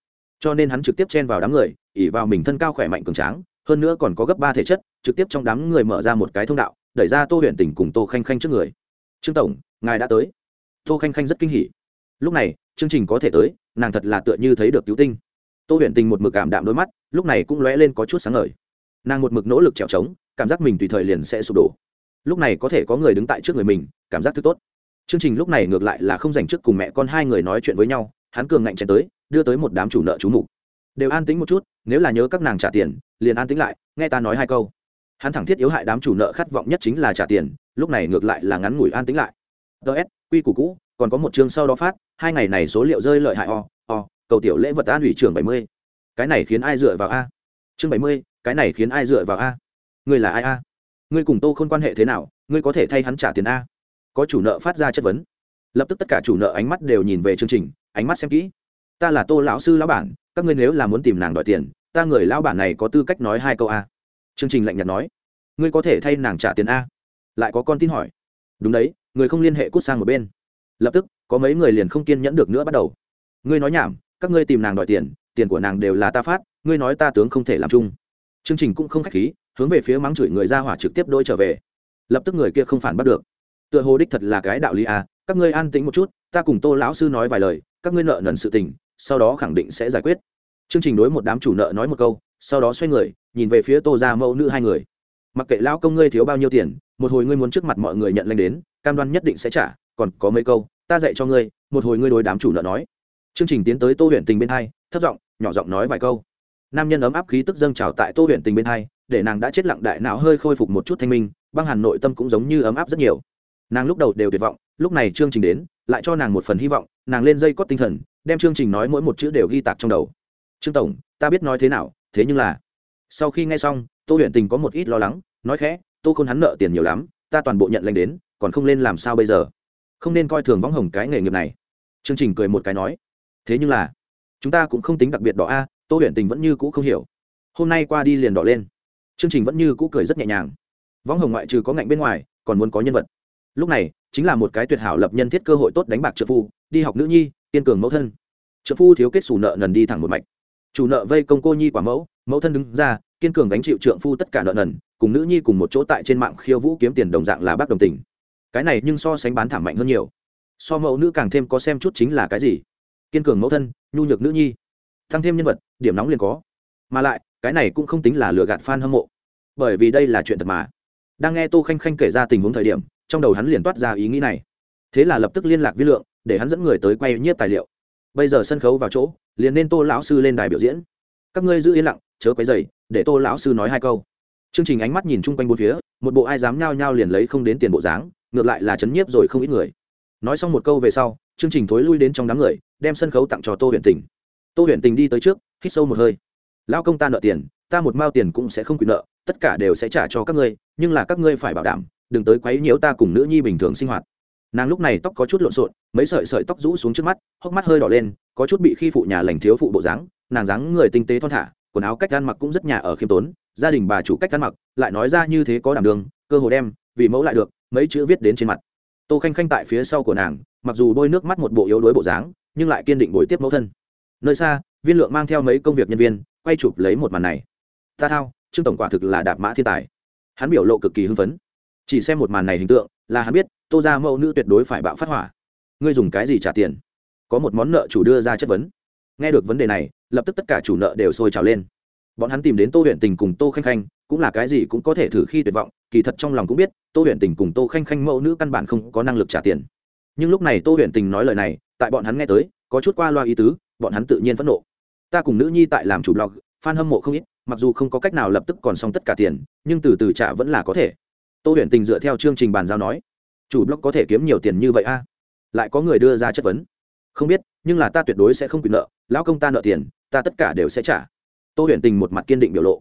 Cho nên hắn trực tiếp chen vào đám người ỉ vào mình thân cao khỏe mạnh cường tráng, hơn nữa còn có gấp ba thể chất, trực tiếp trong đám người mở ra một cái thông đạo, đẩy ra tô huyện tỉnh cùng tô khanh khanh trước người. Trương tổng, ngài đã tới. Tô khanh khanh rất kinh hỉ. Lúc này, chương trình có thể tới, nàng thật là tựa như thấy được cứu tinh tô Huyền tình một mực cảm đạm đôi mắt, lúc này cũng lóe lên có chút sáng ngời. Nàng một mực nỗ lực trèo trống, cảm giác mình tùy thời liền sẽ sụp đổ. Lúc này có thể có người đứng tại trước người mình, cảm giác thứ tốt. Chương trình lúc này ngược lại là không dành trước cùng mẹ con hai người nói chuyện với nhau, hắn cường ngạnh chạy tới, đưa tới một đám chủ nợ chú mục. Đều an tính một chút, nếu là nhớ các nàng trả tiền, liền an tính lại, nghe ta nói hai câu. Hắn thẳng thiết yếu hại đám chủ nợ khát vọng nhất chính là trả tiền, lúc này ngược lại là ngắn ngủi an tính lại. Ts quy củ cũ, còn có một chương sau đó phát, hai ngày này số liệu rơi lợi hại o o cầu tiểu lễ vật an ủy trưởng bảy mươi. Cái này khiến ai dựa vào a? Chương bảy mươi, cái này khiến ai dựa vào a? Ngươi là ai a? Ngươi cùng tô không quan hệ thế nào? Ngươi có thể thay hắn trả tiền a? Có chủ nợ phát ra chất vấn. Lập tức tất cả chủ nợ ánh mắt đều nhìn về chương trình, ánh mắt xem kỹ. Ta là tô lão sư lão bản, các ngươi nếu là muốn tìm nàng đòi tiền, ta người lão bản này có tư cách nói hai câu a? Chương trình lạnh nhạt nói. Ngươi có thể thay nàng trả tiền a? Lại có con tin hỏi. Đúng đấy, người không liên hệ cút sang một bên. Lập tức, có mấy người liền không kiên nhẫn được nữa bắt đầu. Ngươi nói nhảm các ngươi tìm nàng đòi tiền tiền của nàng đều là ta phát, ngươi nói ta tướng không thể làm chung. Chương trình cũng không k h á c h khí, hướng về phía mắng chửi người ra hỏa trực tiếp đôi trở về. Lập tức người kia không phản bắt được. Tựa hồ đích thật là cái đạo lý à các ngươi an tĩnh một chút, ta cùng tô lão sư nói vài lời, các ngươi nợ nần sự tình, sau đó khẳng định sẽ giải quyết. Chương trình đối một đám chủ nợ nói một câu, sau đó xoay người, nhìn về phía tô ra mẫu nữ hai người. Mặc kệ lão công ngươi thiếu bao nhiêu tiền, một hồi ngươi muốn trước mặt mọi người nhận lanh đến, cam đoan nhất định sẽ trả, còn có mấy câu, ta dạy cho ngươi, một hồi ngươi đối đám chủ nợ nói chương trình tiến tới tô huyện tình bên hai, thấp giọng, nhỏ giọng nói vài câu. Nam nhân ấm áp khí tức dâng trào tại tô huyện tình bên hai, để nàng đã chết lặng đại não hơi khôi phục một chút thanh minh, băng hàn nội tâm cũng giống như ấm áp rất nhiều. Nàng lúc đầu đều tuyệt vọng, lúc này chương trình đến, lại cho nàng một phần hy vọng, nàng lên dây cót tinh thần, đem chương trình nói mỗi một chữ đều ghi tạc trong đầu. Trương tổng, ta biết nói thế nào, thế nhưng là sau khi nghe xong, tô huyện tình có một ít lo lắng, nói khẽ, tô khôn hắn nợ tiền nhiều lắm, ta toàn bộ nhận lệnh đến, còn không lên làm sao bây giờ? Không nên coi thường võng hồng cái nghề nghiệp này. Chương trình cười một cái nói thế nhưng là, chúng ta cũng không tính đặc biệt đỏ a, tô huyện tình vẫn như cũ không hiểu. Hôm nay qua đi liền đỏ lên. Chương trình vẫn như cũ cười rất nhẹ nhàng. Võng hồng ngoại trừ có ngạnh bên ngoài, còn muốn có nhân vật. Lúc này, chính là một cái tuyệt hảo lập nhân thiết cơ hội tốt đánh bạc trợ phu, đi học nữ nhi, kiên cường mẫu thân. Trợ phu thiếu kết xù nợ nần đi thẳng một mạch. Chủ nợ vây công cô nhi quả mẫu mẫu thân đứng ra, kiên cường gánh chịu trượng phu tất cả nợ nần, cùng nữ nhi cùng một chỗ tại trên mạng khiêu vũ kiếm tiền đồng dạng là bác đồng tình. Cái này nhưng so sánh bán thảm mạnh hơn nhiều. So mẫu nữ càng thêm có xem chút chính là cái gì? Kiên cường mẫu thân, nhu nhược nữ nhi tăng thêm nhân vật, điểm nóng liền có. Mà lại, cái này cũng không tính là lừa gạt f a n hâm mộ. Bởi vì đây là chuyện thật mà. Đang nghe tô khanh khanh kể ra tình huống thời điểm, trong đầu hắn liền toát ra ý nghĩ này. Thế là lập tức liên lạc vi lượng, để hắn dẫn người tới quay nhiếp tài liệu. Bây giờ sân khấu vào chỗ, liền nên tô lão sư lên đài biểu diễn. Các ngươi giữ yên lặng, chớ quấy dày để tô lão sư nói hai câu. Chương trình ánh mắt nhìn chung quanh bốn phía, một bộ ai dám nhao nhao liền lấy không đến tiền bộ dáng, ngược lại là chấn nhiếp rồi không ít người. Nói xong một câu về sau chương trình thối lui đến trong đám người, đem sân khấu tặng cho tô huyện tình. Tô huyện tình đi tới trước, hít sâu một hơi. Lao công ta nợ tiền, ta một mao tiền cũng sẽ không quyền nợ, tất cả đều sẽ trả cho các ngươi, nhưng là các ngươi phải bảo đảm, đừng tới quấy nhiễu ta cùng nữ nhi bình thường sinh hoạt. Nàng lúc này tóc có chút lộn xộn, mấy sợi sợi tóc rũ xuống trước mắt, hốc mắt hơi đỏ lên, có chút bị khi phụ nhà lành thiếu phụ bộ dáng, nàng dáng người tinh tế thon thả, quần áo cách ăn mặc cũng rất nhà ở khiêm tốn, gia đình bà chủ cách ăn mặc, lại nói ra như thế có đảm đường cơ hồ đem, vì mẫu lại được, mấy chữ viết đến trên mặt. Tô khanh khanh tại phía sau của nàng mặc dù đôi nước mắt một bộ yếu đuối bộ dáng, nhưng lại kiên định bồi tiếp mẫu thân. Nơi xa, viên lượng mang theo mấy công việc nhân viên, quay chụp lấy một màn này. Ta thao, trương tổng quả thực là đạp mã thiên tài. Hắn biểu lộ cực kỳ hưng phấn. Chỉ xem một màn này hình tượng, là hắn biết, tô ra mẫu nữ tuyệt đối phải bạo phát hỏa. Ngươi dùng cái gì trả tiền? Có một món nợ chủ đưa ra chất vấn. Nghe được vấn đề này, lập tức tất cả chủ nợ đều sôi trào lên. Bọn hắn tìm đến tô huyện tình cùng tô khanh khanh, cũng là cái gì cũng có thể thử khi tuyệt vọng, kỳ thật trong lòng cũng biết, tô huyện tình cùng tô khanh khanh mẫu nữ căn bản không có năng lực trả tiền nhưng lúc này tô huyền tình nói lời này, tại bọn hắn nghe tới, có chút qua loa ý tứ, bọn hắn tự nhiên phẫn nộ. Ta cùng nữ nhi tại làm chủ blog, fan hâm mộ không ít, mặc dù không có cách nào lập tức còn xong tất cả tiền, nhưng từ từ trả vẫn là có thể. Tô huyền tình dựa theo chương trình bàn giao nói, chủ blog có thể kiếm nhiều tiền như vậy a? Lại có người đưa ra chất vấn. Không biết, nhưng là ta tuyệt đối sẽ không quyền nợ, lão công ta nợ tiền, ta tất cả đều sẽ trả. Tô huyền tình một mặt kiên định biểu lộ.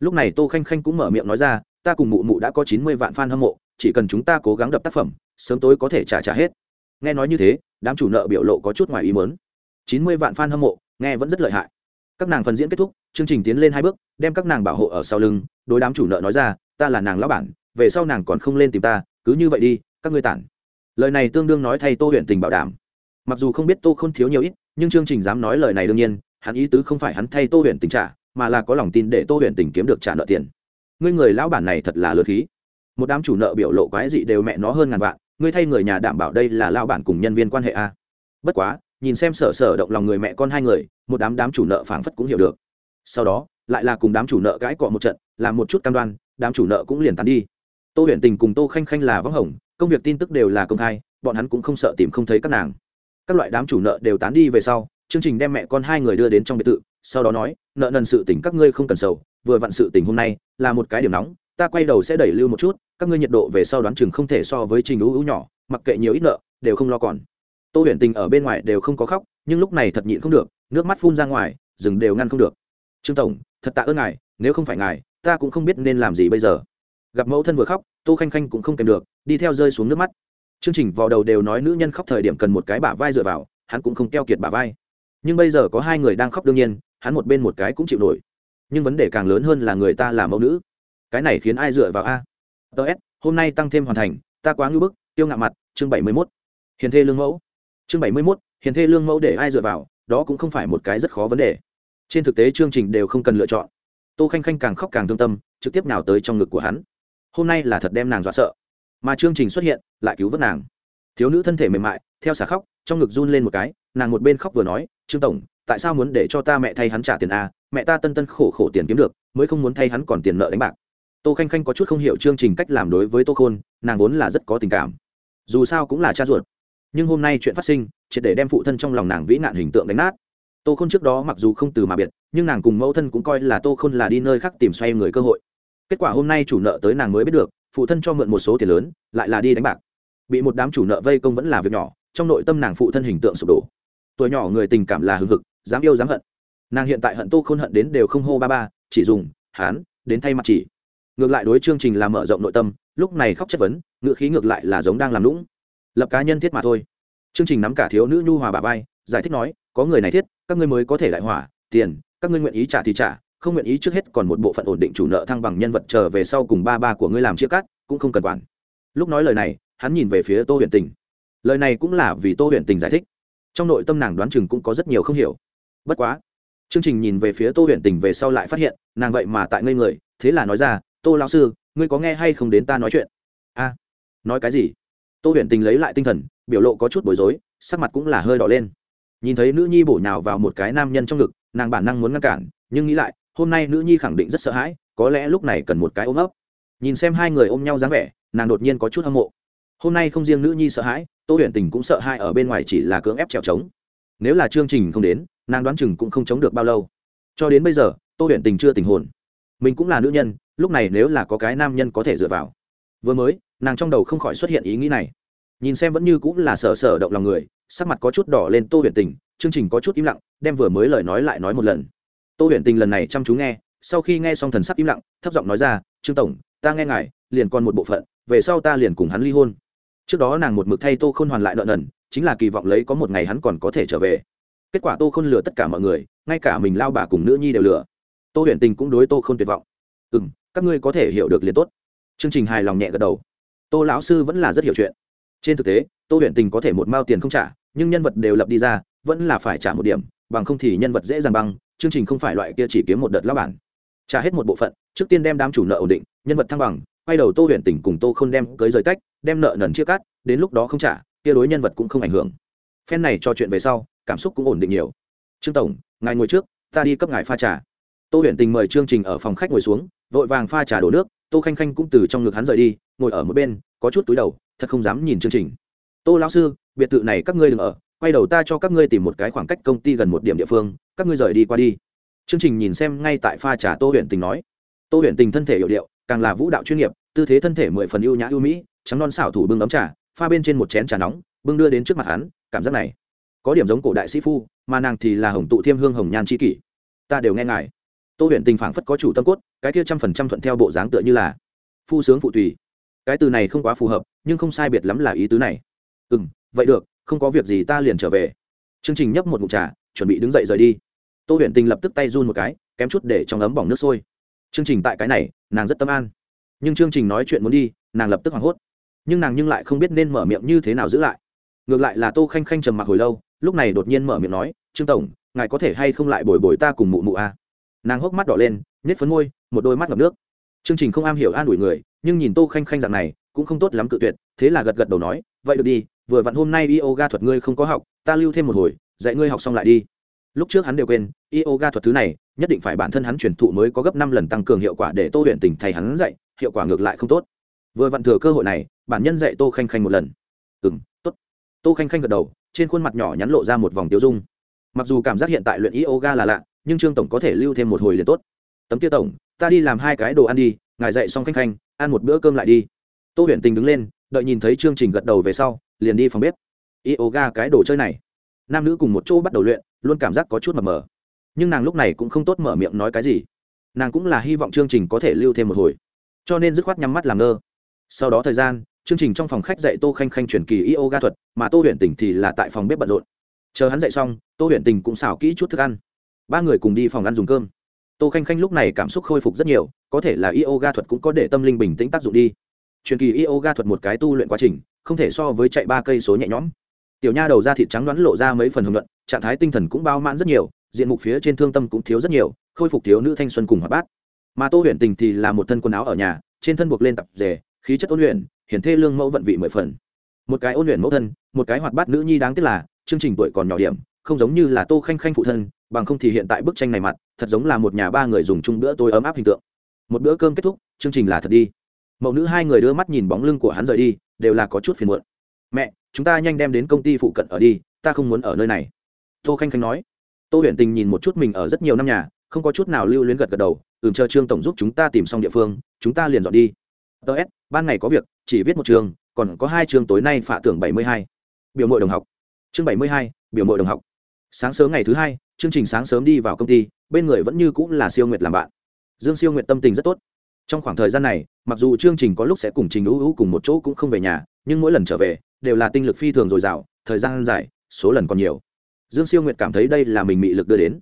Lúc này tô khanh khanh cũng mở miệng nói ra, ta cùng mụ mụ đã có chín mươi vạn f a n hâm mộ, chỉ cần chúng ta cố gắng đập tác phẩm, sớm tối có thể trả trả hết nghe nói như thế, đám chủ nợ biểu lộ có chút ngoài ý mớn chín mươi vạn f a n hâm mộ, nghe vẫn rất lợi hại. Các nàng phần diễn kết thúc, chương trình tiến lên hai bước, đem các nàng bảo hộ ở sau lưng, đối đám chủ nợ nói ra, ta là nàng lão bản, về sau nàng còn không lên tìm ta, cứ như vậy đi, các ngươi tản. Lời này tương đương nói thay tô huyện tình bảo đảm. Mặc dù không biết tô không thiếu nhiều ít, nhưng chương trình dám nói lời này đương nhiên, hắn ý tứ không phải hắn thay tô huyện tình trả, mà là có lòng tin để tô huyện tình kiếm được trả nợ tiền. Ngươi người lão bản này thật là lừa khí. Một đám chủ nợ biểu lộ quái dị đều mẹ nó hơn ngàn vạn ngươi thay người nhà đảm bảo đây là lao bản cùng nhân viên quan hệ a bất quá, nhìn xem sở sở động lòng người mẹ con hai người, một đám đám chủ nợ phảng phất cũng hiểu được. Sau đó, lại là cùng đám chủ nợ cãi cọ một trận, làm một chút cam đoan, đám chủ nợ cũng liền tán đi. Tô huyền tình cùng tô khanh khanh là vắng hồng, công việc tin tức đều là công khai, bọn hắn cũng không sợ tìm không thấy các nàng. Các loại đám chủ nợ đều tán đi về sau, chương trình đem mẹ con hai người đưa đến trong biệt thự, sau đó nói, nợ nần sự tình các ngươi không cần sầu, vừa vặn sự tình hôm nay là một cái điểm nóng ta quay đầu sẽ đẩy lưu một chút, các ngươi nhiệt độ về sau đoán chừng không thể so với trình ưu ưu nhỏ, mặc kệ nhiều ít nợ, đều không lo còn. Tô huyền tình ở bên ngoài đều không có khóc, nhưng lúc này thật nhịn không được, nước mắt phun ra ngoài, rừng đều ngăn không được. Trương tổng, thật tạ ơn ngài, nếu không phải ngài, ta cũng không biết nên làm gì bây giờ. Gặp mẫu thân vừa khóc, tô khanh khanh cũng không kèm được, đi theo rơi xuống nước mắt. Chương trình vào đầu đều nói nữ nhân khóc thời điểm cần một cái bả vai dựa vào, hắn cũng không keo kiệt bả vai. Nhưng bây giờ có hai người đang khóc đương nhiên, hắn một bên một cái cũng chịu nổi. Nhưng vấn đề càng lớn hơn là người ta là mẫu nữ cái này khiến ai dựa vào a? Ts hôm nay tăng thêm hoàn thành, ta quá ngưỡng bức, tiêu ngạo mặt, chương bảy mươi mốt. Hiền thê lương mẫu. Chương bảy mươi mốt, hiền thê lương mẫu để ai dựa vào, đó cũng không phải một cái rất khó vấn đề. Trên thực tế chương trình đều không cần lựa chọn. Tô khanh khanh càng khóc càng thương tâm, trực tiếp nào tới trong ngực của hắn. Hôm nay là thật đem nàng dọa sợ. Mà chương trình xuất hiện, lại cứu vớt nàng. Thiếu nữ thân thể mềm mại, theo xả khóc, trong ngực run lên một cái, nàng một bên khóc vừa nói, trương tổng, tại sao muốn để cho ta mẹ thay hắn trả tiền a? Mẹ ta tân tân khổ khổ tiền kiếm được, mới không muốn thay hắn còn tiền nợ đánh bạc tô khanh khanh có chút không hiểu chương trình cách làm đối với tô khôn, nàng vốn là rất có tình cảm. Dù sao cũng là cha ruột. Nhưng hôm nay chuyện phát sinh, triệt để đem phụ thân trong lòng nàng vĩ nạn hình tượng đánh nát. Tô khôn trước đó mặc dù không từ mà biệt, nhưng nàng cùng mẫu thân cũng coi là tô khôn là đi nơi khác tìm xoay người cơ hội. Kết quả hôm nay chủ nợ tới nàng mới biết được, phụ thân cho mượn một số tiền lớn, lại là đi đánh bạc. Bị một đám chủ nợ vây công vẫn là việc nhỏ, trong nội tâm nàng phụ thân hình tượng sụp đổ. Tuổi nhỏ người tình cảm là hưng hực, dám yêu dám hận. Nàng hiện tại hận tô khôn hận đến đều không hô ba ba, chỉ dùng, hán, đến thay mặt chỉ ngược lại đối chương trình làm mở rộng nội tâm, lúc này khóc chất vấn, ngựa khí ngược lại là giống đang làm lũng lập cá nhân thiết mà thôi. Chương trình nắm cả thiếu nữ nhu hòa bà vai, giải thích nói, có người này thiết, các ngươi mới có thể đại hỏa, tiền, các ngươi nguyện ý trả thì trả, không nguyện ý trước hết còn một bộ phận ổn định chủ nợ thăng bằng nhân vật trở về sau cùng ba ba của ngươi làm chia cắt, cũng không cần quản. Lúc nói lời này, hắn nhìn về phía tô huyền tình. Lời này cũng là vì tô huyền tình giải thích. Trong nội tâm nàng đoán chừng cũng có rất nhiều không hiểu. Bất quá, chương trình nhìn về phía tô huyền tình về sau lại phát hiện, nàng vậy mà tại ngây người, thế là nói ra tô lão sư, ngươi có nghe hay không đến ta nói chuyện? A, nói cái gì? Tô huyền tình lấy lại tinh thần, biểu lộ có chút bối rối, sắc mặt cũng là hơi đỏ lên. Nhìn thấy nữ nhi bổ nhào vào một cái nam nhân trong ngực, nàng bản năng muốn ngăn cản, nhưng nghĩ lại, hôm nay nữ nhi khẳng định rất sợ hãi, có lẽ lúc này cần một cái ôm ấp. Nhìn xem hai người ôm nhau dáng vẻ, nàng đột nhiên có chút hâm mộ. Hôm nay không riêng nữ nhi sợ hãi, tô huyền tình cũng sợ hãi ở bên ngoài chỉ là cưỡng ép trèo trống. Nếu là chương trình không đến, nàng đoán chừng cũng không chống được bao lâu. Cho đến bây giờ, tô huyền tình chưa tình hồn. Mình cũng là nữ nhân lúc này nếu là có cái nam nhân có thể dựa vào. Vừa mới, nàng trong đầu không khỏi xuất hiện ý nghĩ này. Nhìn xem vẫn như cũng là sở sở động lòng người, sắc mặt có chút đỏ lên tô huyền tình, chương trình có chút im lặng, đem vừa mới lời nói lại nói một lần. Tô huyền tình lần này chăm chú nghe, sau khi nghe xong thần sắc im lặng, thấp giọng nói ra, trương tổng, ta nghe ngài, liền còn một bộ phận, về sau ta liền cùng hắn ly hôn. Trước đó nàng một mực thay tô khôn hoàn lại nợ nần, chính là kỳ vọng lấy có một ngày hắn còn có thể trở về. Kết quả tô khôn lừa tất cả mọi người, ngay cả mình lao bà cùng nữ nhi đều lừa. Tô huyền tình cũng đối tô không tuyệt vọng. Ừ m các ngươi có thể hiểu được liền tốt. Chương trình hài lòng nhẹ gật đầu. Tô lão sư vẫn là rất hiểu chuyện. Trên thực tế, tô huyền tình có thể một mao tiền không trả, nhưng nhân vật đều lập đi ra, vẫn là phải trả một điểm, bằng không thì nhân vật dễ dàng băng, chương trình không phải loại kia chỉ kiếm một đợt lao bản. Trả hết một bộ phận, trước tiên đem đám chủ nợ ổn định, nhân vật thăng bằng, quay đầu tô huyền tình cùng tô không đem cưới rời tách, đem nợ nần chia cắt, đến lúc đó không trả, kia đối nhân vật cũng không ảnh hưởng. Phen này cho chuyện về sau, cảm xúc cũng ổn định nhiều. Trương tổng, ngài ngồi trước, ta đi cấp ngài pha trà. Tô huyền tình mời chương trình ở phòng khách ngồi xuống vội vàng pha trà đổ nước, tô khanh khanh cũng từ trong ngực hắn rời đi, ngồi ở một bên, có chút túi đầu, thật không dám nhìn chương trình. Tô lão sư, biệt thự này các ngươi đừng ở, quay đầu ta cho các ngươi tìm một cái khoảng cách công ty gần một điểm địa phương, các ngươi rời đi qua đi. Chương trình nhìn xem ngay tại pha trà tô huyền tình nói. Tô huyền tình thân thể hiệu điệu, càng là vũ đạo chuyên nghiệp, tư thế thân thể mười phần ưu nhã ưu mỹ, trắng non xảo thủ bưng ấm trà, pha bên trên một chén trà nóng, bưng đưa đến trước mặt hắn, cảm giác này, có điểm giống cổ đại sĩ phu, mà nàng thì là hồng tụ thiêm hương hồng nhan c kỷ. Ta đều nghe ngài tô huyện tình phảng phất có chủ tâm cốt, cái kia trăm phần trăm thuận theo bộ dáng tựa như là phu sướng phụ tùy. Cái từ này không quá phù hợp, nhưng không sai biệt lắm là ý tứ này. Ừ m vậy được, không có việc gì ta liền trở về. Chương trình nhấp một mụt trà, chuẩn bị đứng dậy rời đi. Tô huyện tình lập tức tay run một cái, kém chút để trong ấm bỏng nước sôi. Chương trình tại cái này, nàng rất tâm an. Nhưng chương trình nói chuyện muốn đi, nàng lập tức hoảng hốt. Nhưng nàng nhưng lại không biết nên mở miệng như thế nào giữ lại. Ngược lại là tô khanh khanh trầm mặc hồi lâu, lúc này đột nhiên mở miệng nói, trương tổng, ngài có thể hay không lại bồi bồi ta cùng mụ mụ a à? Nàng hốc mắt đỏ lên nhét phấn môi, một đôi mắt ngập nước. Chương trình không am hiểu an ủi người, nhưng nhìn tô khanh khanh dạng này, cũng không tốt lắm cự tuyệt, thế là gật gật đầu nói, vậy được đi, vừa vặn hôm nay yoga thuật ngươi không có học, ta lưu thêm một hồi, dạy ngươi học xong lại đi. Lúc trước hắn đều quên, yoga thuật thứ này, nhất định phải bản thân hắn truyền thụ mới có gấp năm lần tăng cường hiệu quả để tô luyện tình thầy hắn dạy, hiệu quả ngược lại không tốt. Vừa vặn thừa cơ hội này, bản nhân dạy tô khanh khanh một lần. Ừ m tốt. Tô khanh khanh gật đầu, trên khuôn mặt nhỏ nhắn lộ ra một vòng tiêu dung. Mặc dù cảm giác hiện tại luyện yoga là lạ nhưng trương tổng có thể lưu thêm một hồi liền tốt. Tấm tiêu tổng, ta đi làm hai cái đồ ăn đi, ngài dậy xong khanh khanh, ăn một bữa cơm lại đi. Tô huyền tình đứng lên, đợi nhìn thấy chương trình gật đầu về sau, liền đi phòng bếp. Yoga cái đồ chơi này. Nam nữ cùng một chỗ bắt đầu luyện, luôn cảm giác có chút mờ mờ. Nhưng nàng lúc này cũng không tốt mở miệng nói cái gì. Nàng cũng là hy vọng chương trình có thể lưu thêm một hồi. Cho nên dứt khoát nhắm mắt làm ngơ. Sau đó thời gian, chương trình trong phòng khách dạy tô khanh khanh truyền kỳ yoga thuật, mà tô huyền tình thì là tại phòng bếp bận rộn. Chờ hắn dạy xong, tô huyền tình cũng xào kỹ chút thức ăn ba người cùng đi phòng ăn dùng cơm. Tô khanh khanh lúc này cảm xúc khôi phục rất nhiều, có thể là yoga thuật cũng có để tâm linh bình tĩnh tác dụng đi. Truyền kỳ yoga thuật một cái tu luyện quá trình, không thể so với chạy ba cây số nhẹ nhõm. Tiểu nha đầu ra thịt trắng đoán lộ ra mấy phần hưởng luận, trạng thái tinh thần cũng bao mãn rất nhiều, diện mục phía trên thương tâm cũng thiếu rất nhiều, khôi phục thiếu nữ thanh xuân cùng hoạt bát. Mà tô huyền tình thì là một thân quần áo ở nhà, trên thân buộc lên tập rể khí chất ôn luyện, hiển thê lương mẫu vận vị mười phần. Một cái ôn luyện mẫu thân, một cái hoạt bát nữ nhi đáng tiếc là, chương trình tuổi còn nhỏ điểm không giống như là tô khanh khanh phụ thân, bằng không thì hiện tại bức tranh này mặt, thật giống là một nhà ba người dùng chung bữa tôi ấm áp hình tượng. Một bữa cơm kết thúc, chương trình là thật đi. Mẫu nữ hai người đưa mắt nhìn bóng lưng của hắn rời đi, đều là có chút phiền muộn. Mẹ, chúng ta nhanh đem đến công ty phụ cận ở đi, ta không muốn ở nơi này. Tô khanh khanh nói. Tô huyền tình nhìn một chút mình ở rất nhiều năm nhà, không có chút nào lưu luyến gật gật đầu, ừm, chờ trương tổng giúp chúng ta tìm xong địa phương, chúng ta liền dọn đi. Tớ s, ban ngày có việc, chỉ viết một trường, còn có hai trường tối nay phạ tưởng bảy mươi hai. Biểu mội đồng học. Chương bảy mươi hai, biểu mội đồng học sáng sớm ngày thứ hai, chương trình sáng sớm đi vào công ty, bên người vẫn như cũng là siêu nguyệt làm bạn. Dương siêu nguyệt tâm tình rất tốt. Trong khoảng thời gian này, mặc dù chương trình có lúc sẽ cùng trình ưu ưu cùng một chỗ cũng không về nhà, nhưng mỗi lần trở về, đều là tinh lực phi thường dồi dào, thời gian dài, số lần còn nhiều. Dương siêu nguyệt cảm thấy đây là mình bị lực đưa đến.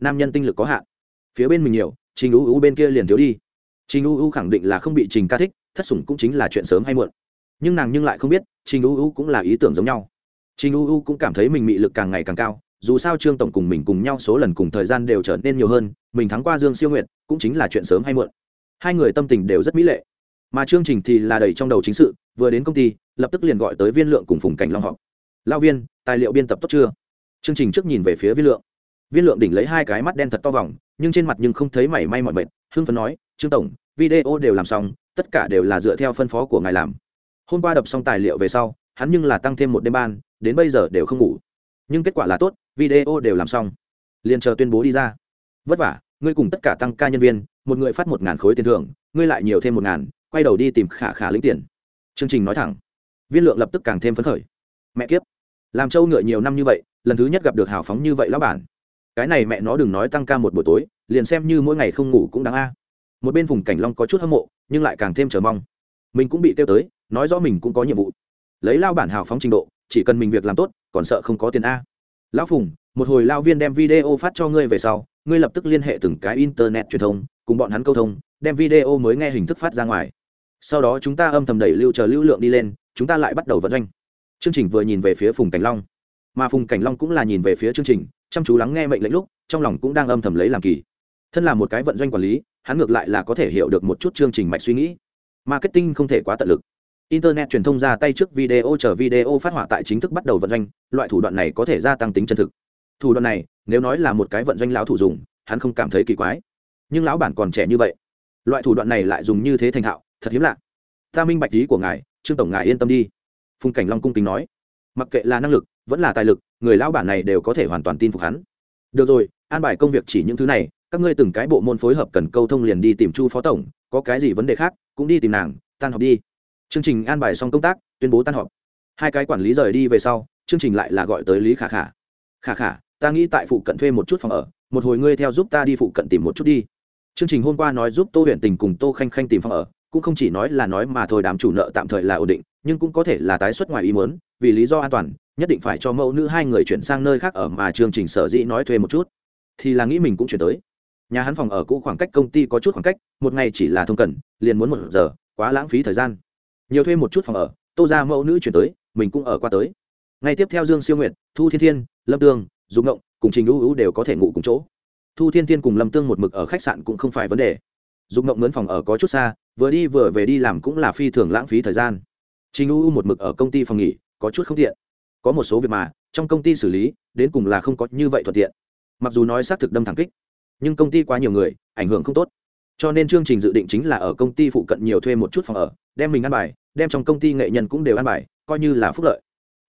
Nam nhân tinh lực có hạn. Phía bên mình nhiều, trình ưu ưu bên kia liền thiếu đi. Trình ưu ưu khẳng định là không bị trình ca thích, thất sủng cũng chính là chuyện sớm hay muộn. Nhưng nàng nhưng lại không biết, trình ưu ưu cũng là ý tưởng giống nhau. Trình ưu ưu cũng cảm thấy mình bị lực càng ngày càng cao dù sao trương tổng cùng mình cùng nhau số lần cùng thời gian đều trở nên nhiều hơn, mình thắng qua dương siêu nguyệt cũng chính là chuyện sớm hay muộn. Hai người tâm tình đều rất mỹ lệ. Mà chương trình thì là đầy trong đầu chính sự, vừa đến công ty, lập tức liền gọi tới viên lượng cùng phùng cảnh long họp. Lao viên, tài liệu biên tập tốt chưa? Chương trình trước nhìn về phía viên lượng. Viên lượng đỉnh lấy hai cái mắt đen thật to vòng, nhưng trên mặt nhưng không thấy mảy may mọi mệt, hưng phấn nói, trương tổng, video đều làm xong, tất cả đều là dựa theo phân phó của ngài làm. Hôm qua đập xong tài liệu về sau, hắn nhưng là tăng thêm một đêm ban, đến bây giờ đều không ngủ. Nhưng kết quả là tốt video đều làm xong. Liền chờ tuyên bố đi ra. Vất vả, ngươi cùng tất cả tăng ca nhân viên, một người phát một ngàn khối tiền thưởng, ngươi lại nhiều thêm một ngàn, quay đầu đi tìm khả khả lĩnh tiền. Chương trình nói thẳng. Viên lượng lập tức càng thêm phấn khởi. Mẹ kiếp. Làm trâu ngựa nhiều năm như vậy, lần thứ nhất gặp được hào phóng như vậy lão bản. Cái này mẹ nó đừng nói tăng ca một buổi tối, liền xem như mỗi ngày không ngủ cũng đáng a. Một bên vùng cảnh long có chút hâm mộ, nhưng lại càng thêm chờ mong. Mình cũng bị kêu tới, nói rõ mình cũng có nhiệm vụ. Lấy lao bản hào phóng trình độ, chỉ cần mình việc làm tốt, còn sợ không có tiền a lão phùng, một hồi lao viên đem video phát cho ngươi về sau, ngươi lập tức liên hệ từng cái internet truyền thông, cùng bọn hắn câu thông, đem video mới nghe hình thức phát ra ngoài. Sau đó chúng ta âm thầm đẩy lưu chờ lưu lượng đi lên, chúng ta lại bắt đầu vận doanh. Chương trình vừa nhìn về phía phùng cảnh long. Mà phùng cảnh long cũng là nhìn về phía chương trình, chăm chú lắng nghe mệnh lệnh lúc, trong lòng cũng đang âm thầm lấy làm kỳ. Thân là một cái vận doanh quản lý, hắn ngược lại là có thể hiểu được một chút chương trình mạch suy nghĩ. Marketing không thể quá tận lực internet truyền thông ra tay trước video chờ video phát họa tại chính thức bắt đầu vận doanh, loại thủ đoạn này có thể gia tăng tính chân thực. Thủ đoạn này, nếu nói là một cái vận doanh lão thủ dùng, hắn không cảm thấy kỳ quái. Nhưng lão bản còn trẻ như vậy, loại thủ đoạn này lại dùng như thế thành thạo, thật hiếm lạ. Ta minh bạch lý của ngài, trương tổng ngài yên tâm đi. Phùng cảnh long cung kính nói. Mặc kệ là năng lực, vẫn là tài lực, người lão bản này đều có thể hoàn toàn tin phục hắn. Được rồi, an bài công việc chỉ những thứ này, các ngươi từng cái bộ môn phối hợp cần câu thông liền đi tìm chu phó tổng, có cái gì vấn đề khác, cũng đi tìm nàng, tan học đi chương trình an bài xong công tác, tuyên bố tan họp. Hai cái quản lý rời đi về sau, chương trình lại là gọi tới lý khả khả. Khả khả, ta nghĩ tại phụ cận thuê một chút phòng ở, một hồi ngươi theo giúp ta đi phụ cận tìm một chút đi. Chương trình hôm qua nói giúp tô huyện tình cùng tô khanh khanh tìm phòng ở, cũng không chỉ nói là nói mà thôi đám chủ nợ tạm thời là ổn định, nhưng cũng có thể là tái xuất ngoài ý muốn, vì lý do an toàn, nhất định phải cho mẫu nữ hai người chuyển sang nơi khác ở mà chương trình sở dĩ nói thuê một chút. Thì là nghĩ mình cũng chuyển tới. Nhà hắn phòng ở cũ khoảng cách công ty có chút khoảng cách, một ngày chỉ là thông cần, liền muốn một giờ, quá lãng phí thời gian nhiều thuê một chút phòng ở, tô ra mẫu nữ chuyển tới, mình cũng ở qua tới. Ngày tiếp theo dương siêu nguyện thu thiên thiên, lâm tương dùng ngộng, cùng trình ưu ưu đều có thể ngủ cùng chỗ. Thu thiên thiên cùng lâm tương một mực ở khách sạn cũng không phải vấn đề. Dùng ngộng mướn phòng ở có chút xa, vừa đi vừa về đi làm cũng là phi thường lãng phí thời gian. Trình ưu ưu một mực ở công ty phòng nghỉ, có chút không tiện. Có một số việc mà, trong công ty xử lý, đến cùng là không có như vậy thuận tiện. Mặc dù nói xác thực đâm thẳng kích, nhưng công ty quá nhiều người, ảnh hưởng không tốt cho nên chương trình dự định chính là ở công ty phụ cận nhiều thuê một chút phòng ở, đem mình ăn bài, đem trong công ty nghệ nhân cũng đều ăn bài, coi như là phúc lợi.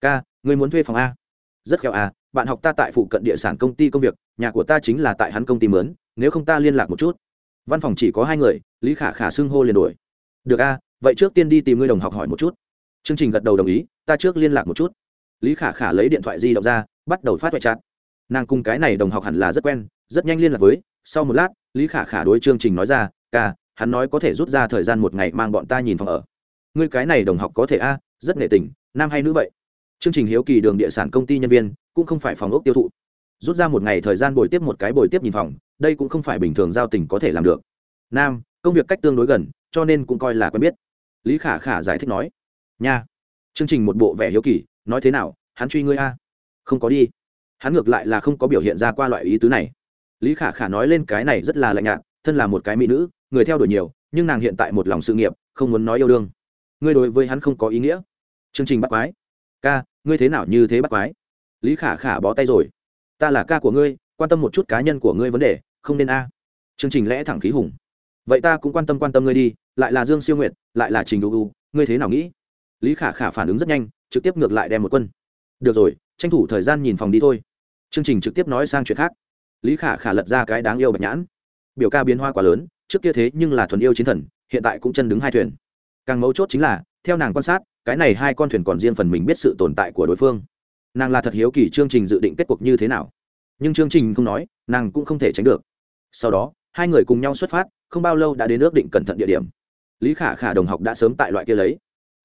K người muốn thuê phòng a? Rất khéo à bạn học ta tại phụ cận địa sản công ty công việc, nhà của ta chính là tại hắn công ty mướn, nếu không ta liên lạc một chút. Văn phòng chỉ có hai người, lý khả khả xưng hô liền đổi được a, vậy trước tiên đi tìm ngươi đồng học hỏi một chút. Chương trình gật đầu đồng ý, ta trước liên lạc một chút. Lý khả khả lấy điện thoại di động ra, bắt đầu phát hoại chặt nàng cùng cái này đồng học hẳn là rất quen, rất nhanh liên lạc với sau một lát, lý khả khả đối chương trình nói ra, ca, hắn nói có thể rút ra thời gian một ngày mang bọn ta nhìn phòng ở. Ngươi cái này đồng học có thể a, rất nghệ tình, nam hay nữ vậy? Chương trình hiếu kỳ đường địa sản công ty nhân viên, cũng không phải phòng ốc tiêu thụ. Rút ra một ngày thời gian bồi tiếp một cái bồi tiếp nhìn phòng, đây cũng không phải bình thường giao tình có thể làm được. Nam, công việc cách tương đối gần, cho nên cũng coi là quen biết. Lý khả khả giải thích nói, nha. Chương trình một bộ vẻ hiếu kỳ, nói thế nào? Hắn truy ngươi a? Không có đi. Hắn ngược lại là không có biểu hiện ra qua loại ý tứ này lý khả khả nói lên cái này rất là lạnh nhạt, thân là một cái mỹ nữ, người theo đuổi nhiều, nhưng nàng hiện tại một lòng sự nghiệp, không muốn nói yêu đương. Ngươi đối với hắn không có ý nghĩa. Chương trình bắt quái. Ca, ngươi thế nào như thế bắt quái? Lý khả khả bó tay rồi. Ta là ca của ngươi, quan tâm một chút cá nhân của ngươi vấn đề, không nên a. Chương trình lẽ thẳng khí hùng. Vậy ta cũng quan tâm quan tâm ngươi đi, lại là dương siêu nguyệt, lại là trình đu u ngươi thế nào nghĩ? Lý khả khả phản ứng rất nhanh, trực tiếp ngược lại đem một quân. Được rồi, tranh thủ thời gian nhìn phòng đi thôi. Chương trình trực tiếp nói sang chuyện khác lý khả khả lật ra cái đáng yêu bạch nhãn. Biểu ca biến hoa quá lớn, trước kia thế nhưng là thuần yêu chiến thần, hiện tại cũng chân đứng hai thuyền. Càng mấu chốt chính là, theo nàng quan sát, cái này hai con thuyền còn riêng phần mình biết sự tồn tại của đối phương. Nàng là thật hiếu kỳ chương trình dự định kết cuộc như thế nào. Nhưng chương trình không nói, nàng cũng không thể tránh được. Sau đó, hai người cùng nhau xuất phát, không bao lâu đã đến ước định cẩn thận địa điểm. Lý khả khả đồng học đã sớm tại loại kia lấy.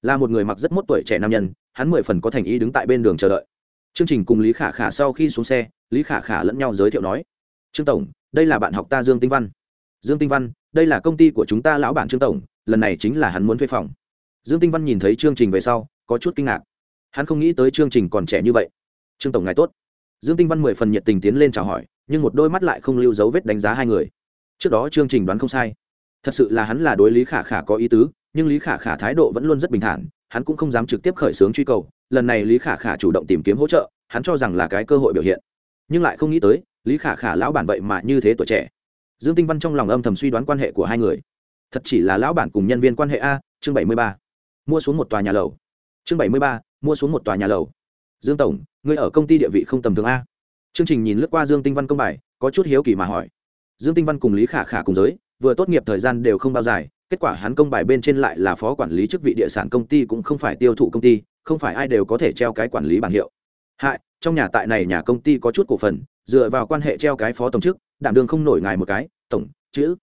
Là một người mặc rất mốt tuổi trẻ nam nhân, hắn mười phần có thành ý đứng tại bên đường chờ đợi. Chương trình cùng lý khả khả sau khi xuống xe lý khả khả lẫn nhau giới thiệu nói, trương tổng, đây là bạn học ta dương tinh văn. Dương tinh văn, đây là công ty của chúng ta lão bản trương tổng, lần này chính là hắn muốn thuê phòng. Dương tinh văn nhìn thấy chương trình về sau, có chút kinh ngạc. Hắn không nghĩ tới chương trình còn trẻ như vậy. Trương tổng ngài tốt. Dương tinh văn mười phần nhiệt tình tiến lên chào hỏi, nhưng một đôi mắt lại không lưu dấu vết đánh giá hai người. Trước đó chương trình đoán không sai. Thật sự là hắn là đối lý khả khả có ý tứ, nhưng lý khả khả thái độ vẫn luôn rất bình thản, hắn cũng không dám trực tiếp khởi xướng truy cầu. Lần này lý khả khả chủ động tìm kiếm hỗ trợ, hắn cho rằng là cái cơ hội biểu hiện nhưng lại không nghĩ tới, lý khả khả lão bản vậy mà như thế tuổi trẻ. Dương tinh văn trong lòng âm thầm suy đoán quan hệ của hai người. Thật chỉ là lão bản cùng nhân viên quan hệ a, chương bảy mươi ba. Mua xuống một tòa nhà lầu. Chương bảy mươi ba, mua xuống một tòa nhà lầu. Dương tổng, ngươi ở công ty địa vị không tầm thường a. Chương trình nhìn lướt qua dương tinh văn công bài, có chút hiếu kỳ mà hỏi. Dương tinh văn cùng lý khả khả cùng giới, vừa tốt nghiệp thời gian đều không bao dài, kết quả hắn công bài bên trên lại là phó quản lý chức vị địa sản công ty cũng không phải tiêu thụ công ty, không phải ai đều có thể treo cái quản lý bảng hiệu. Hại trong nhà tại này nhà công ty có chút cổ phần, dựa vào quan hệ treo cái phó tổng chức, đảm đương không nổi ngài một cái, tổng, chữ.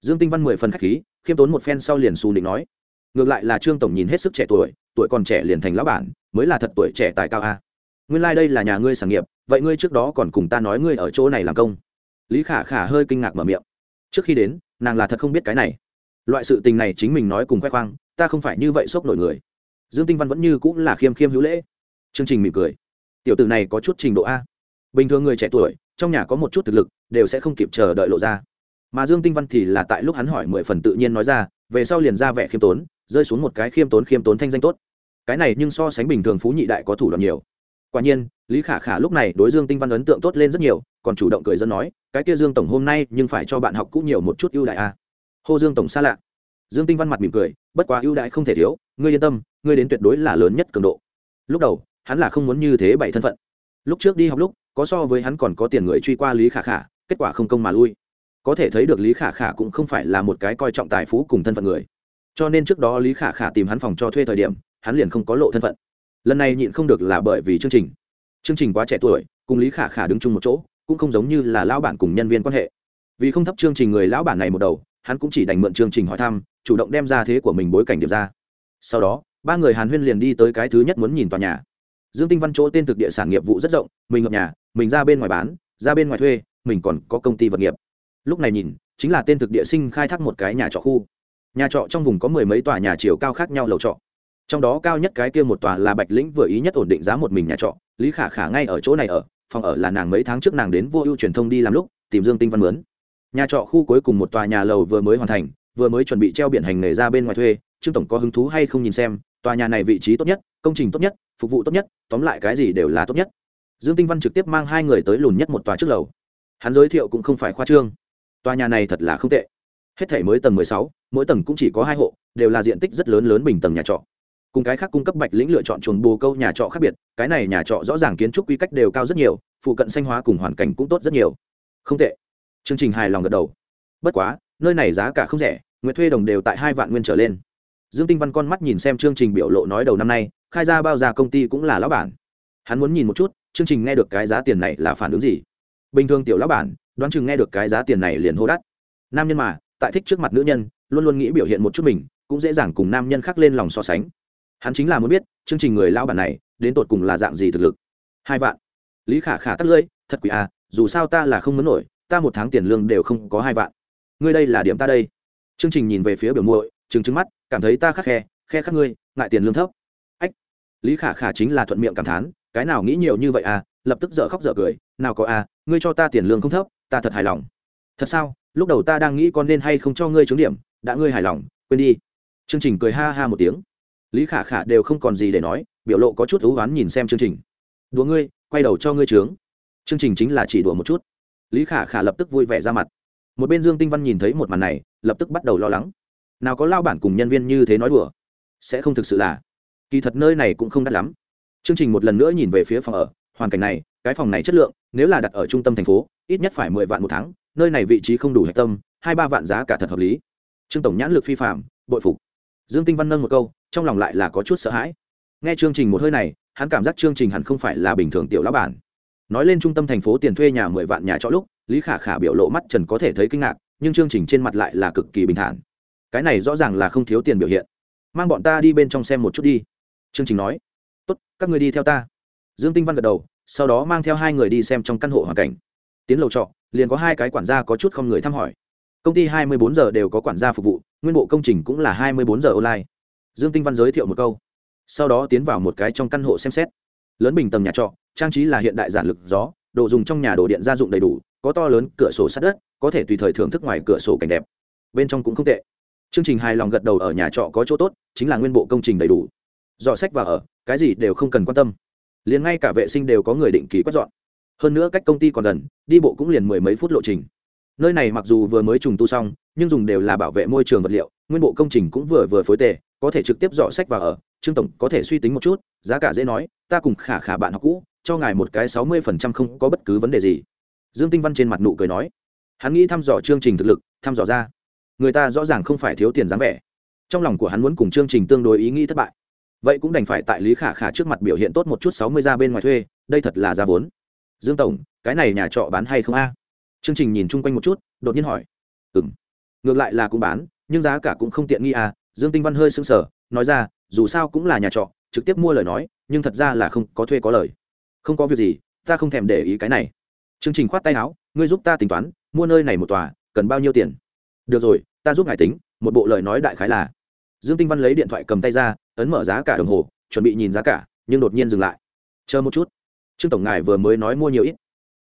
Dương tinh văn mười phần khách khí, khiêm tốn một phen sau liền xù định nói. Ngược lại là trương tổng nhìn hết sức trẻ tuổi tuổi còn trẻ liền thành lão bản, mới là thật tuổi trẻ tài cao a. Nguyên lai、like、đây là nhà ngươi sản nghiệp, vậy ngươi trước đó còn cùng ta nói ngươi ở chỗ này làm công. Lý khả khả hơi kinh ngạc mở miệng. Trước khi đến, nàng là thật không biết cái này. Loại sự tình này chính mình nói cùng khoe khoang, ta không phải như vậy sốc nổi người. Dương tinh văn vẫn như cũng là khiêm khiêm hữu lễ. Chương trình mỉm cười tiểu tử này có chút trình độ a. Bình thường người trẻ tuổi, trong nhà có một chút thực lực, đều sẽ không kịp chờ đợi lộ ra. Mà dương tinh văn thì là tại lúc hắn hỏi mười phần tự nhiên nói ra, về sau liền ra vẻ khiêm tốn, rơi xuống một cái khiêm tốn khiêm tốn thanh danh tốt. Cái này nhưng so sánh bình thường phú nhị đại có thủ đoạn nhiều. Quả nhiên, lý khả khả lúc này đối dương tinh văn ấn tượng tốt lên rất nhiều, còn chủ động cười dân nói, cái kia dương tổng hôm nay nhưng phải cho bạn học cũng nhiều một chút ưu đại a. À. hô dương tổng xa lạ. Dương tinh văn mặt mỉm cười, bất quá ưu đại không thể thiếu, ngươi yên tâm, ngươi đến tuyệt đối là lớn nhất cường độ. Lúc đầu hắn là không muốn như thế bảy thân phận. Lúc trước đi học lúc, có so với hắn còn có tiền người truy qua lý khả khả, kết quả không công mà lui. Có thể thấy được lý khả khả cũng không phải là một cái coi trọng tài phú cùng thân phận người. Cho nên trước đó lý khả khả tìm hắn phòng cho thuê thời điểm, hắn liền không có lộ thân phận. Lần này nhịn không được là bởi vì chương trình. Chương trình quá trẻ tuổi, cùng lý khả khả đứng chung một chỗ, cũng không giống như là lão bản cùng nhân viên quan hệ. Vì không thấp chương trình người lão bản này một đầu, hắn cũng chỉ đành mượn chương trình hỏi thăm, chủ động đem ra thế của mình bối cảnh điểm ra. Sau đó, ba người hàn huyên liền đi tới cái thứ nhất muốn nhìn tòa nhà dương tinh văn chỗ tên thực địa sản nghiệp vụ rất rộng, mình ngập nhà, mình ra bên ngoài bán, ra bên ngoài thuê, mình còn có công ty vật nghiệp. Lúc này nhìn, chính là tên thực địa sinh khai thác một cái nhà trọ khu. Nhà trọ trong vùng có mười mấy tòa nhà chiều cao khác nhau lầu trọ. Trong đó cao nhất cái kia một tòa là bạch lĩnh vừa ý nhất ổn định giá một mình nhà trọ. Lý khả khả ngay ở chỗ này ở, phòng ở là nàng mấy tháng trước nàng đến vô ưu truyền thông đi làm lúc, tìm dương tinh văn mướn. Nhà trọ khu cuối cùng một tòa nhà lầu vừa mới hoàn thành, vừa mới chuẩn bị treo biển hành nghề ra bên ngoài thuê, trương tổng có hứng thú hay không nhìn xem, tòa nhà này vị trí tốt nhất, công trình tốt nhất phục vụ tốt nhất, tóm lại cái gì đều là tốt nhất. Dương tinh văn trực tiếp mang hai người tới lùn nhất một tòa trước lầu. Hắn giới thiệu cũng không phải khoa trương. Tòa nhà này thật là không tệ. Hết thể mới tầng mười sáu, mỗi tầng cũng chỉ có hai hộ, đều là diện tích rất lớn lớn bình tầng nhà trọ. Cùng cái khác cung cấp bạch lĩnh lựa chọn chuồng bồ câu nhà trọ khác biệt, cái này nhà trọ rõ ràng kiến trúc quy cách đều cao rất nhiều, phụ cận xanh hóa cùng hoàn cảnh cũng tốt rất nhiều. Không tệ. Chương trình hài lòng gật đầu. Bất quá, nơi này giá cả không rẻ nguyệt thuê đồng đều tại hai vạn nguyên trở lên dương tinh văn con mắt nhìn xem chương trình biểu lộ nói đầu năm nay, khai ra bao giờ công ty cũng là lão bản. Hắn muốn nhìn một chút, chương trình nghe được cái giá tiền này là phản ứng gì. Bình thường tiểu lão bản, đoán chừng nghe được cái giá tiền này liền hô đắt nam nhân mà, tại thích trước mặt nữ nhân, luôn luôn nghĩ biểu hiện một chút mình, cũng dễ dàng cùng nam nhân khác lên lòng so sánh. Hắn chính là muốn biết, chương trình người lão bản này, đến tột cùng là dạng gì thực lực. Hai vạn. Lý khả khả tắt lưỡi, thật quỷ à dù sao ta là không muốn nổi, ta một tháng tiền lương đều không có hai vạn. Ngươi đây là điểm ta đây. Chương trình nhìn về phía biểu muội, trừng trừng mắt cảm thấy ta khắc khe khe khắc ngươi, ngại tiền lương thấp. Ách, lý khả khả chính là thuận miệng cảm thán, cái nào nghĩ nhiều như vậy à lập tức dở khóc dở cười, nào có à ngươi cho ta tiền lương không thấp, ta thật hài lòng. Thật sao, lúc đầu ta đang nghĩ con nên hay không cho ngươi trúng điểm, đã ngươi hài lòng, quên đi. Chương trình cười ha ha một tiếng. Lý khả khả đều không còn gì để nói, biểu lộ có chút thú oán nhìn xem chương trình. Đùa ngươi, quay đầu cho ngươi trướng. Chương trình chính là chỉ đùa một chút. Lý khả khả lập tức vui vẻ ra mặt. Một bên dương tinh văn nhìn thấy một màn này, lập tức bắt đầu lo lắng nào có lao bản cùng nhân viên như thế nói đùa. Sẽ không thực sự là. Kỳ thật nơi này cũng không đắt lắm. Chương trình một lần nữa nhìn về phía phòng ở. Hoàn cảnh này, cái phòng này chất lượng, nếu là đặt ở trung tâm thành phố, ít nhất phải mười vạn một tháng. Nơi này vị trí không đủ hạch tâm, hai ba vạn giá cả thật hợp lý. Trương tổng nhãn lực phi phạm bội phục. Dương tinh văn nâng một câu, trong lòng lại là có chút sợ hãi. Nghe chương trình một hơi này, hắn cảm giác chương trình hẳn không phải là bình thường tiểu lão bản. Nói lên trung tâm thành phố tiền thuê nhà mười vạn nhà trọ lúc, lý khả khả biểu lộ mắt trần có thể thấy kinh ngạc, nhưng chương trình trên mặt lại là cực kỳ bình thản cái này rõ ràng là không thiếu tiền biểu hiện. Mang bọn ta đi bên trong xem một chút đi. Chương trình nói. Tốt, các người đi theo ta. Dương tinh văn gật đầu, sau đó mang theo hai người đi xem trong căn hộ hoàn cảnh. Tiến lầu trọ, liền có hai cái quản gia có chút không người thăm hỏi. Công ty 24 giờ đều có quản gia phục vụ, nguyên bộ công trình cũng là 24 giờ online. Dương tinh văn giới thiệu một câu. Sau đó tiến vào một cái trong căn hộ xem xét. Lớn bình tầng nhà trọ, trang trí là hiện đại giản lực gió, đồ dùng trong nhà đồ điện gia dụng đầy đủ, có to lớn cửa sổ sát đất, có thể tùy thời thưởng thức ngoài cửa sổ cảnh đẹp. Bên trong cũng không tệ chương trình hài lòng gật đầu ở nhà trọ có chỗ tốt, chính là nguyên bộ công trình đầy đủ. Dò sách và ở, cái gì đều không cần quan tâm. Liền ngay cả vệ sinh đều có người định kỳ quét dọn. Hơn nữa cách công ty còn gần, đi bộ cũng liền mười mấy phút lộ trình. Nơi này mặc dù vừa mới trùng tu xong, nhưng dùng đều là bảo vệ môi trường vật liệu, nguyên bộ công trình cũng vừa vừa phối tề, có thể trực tiếp dọ sách và ở. Trương tổng có thể suy tính một chút, giá cả dễ nói, ta cùng khả khả bạn học cũ, cho ngài một cái sáu mươi phần trăm không có bất cứ vấn đề gì. Dương tinh văn trên mặt nụ cười nói. Hắn nghĩ thăm dò chương trình thực lực, thăm dò ra người ta rõ ràng không phải thiếu tiền dáng vẻ. Trong lòng của hắn muốn cùng chương trình tương đối ý nghĩ thất bại. Vậy cũng đành phải tại lý khả khả trước mặt biểu hiện tốt một chút sáu mươi ra bên ngoài thuê, đây thật là ra vốn. Dương tổng, cái này nhà trọ bán hay không a? Chương trình nhìn chung quanh một chút, đột nhiên hỏi. Ừ m ngược lại là cũng bán, nhưng giá cả cũng không tiện nghi à dương tinh văn hơi sưng sở nói ra, dù sao cũng là nhà trọ, trực tiếp mua lời nói, nhưng thật ra là không có thuê có lời. Không có việc gì, ta không thèm để ý cái này. Chương trình khoát tay áo, ngươi giúp ta tính toán, mua nơi này một tòa, cần bao nhiêu tiền? Được rồi, ta giúp ngài tính, một bộ lời nói đại khái là, dương tinh văn lấy điện thoại cầm tay ra, ấn mở giá cả đồng hồ, chuẩn bị nhìn giá cả, nhưng đột nhiên dừng lại. Chờ một chút. Trương tổng ngài vừa mới nói mua nhiều ít.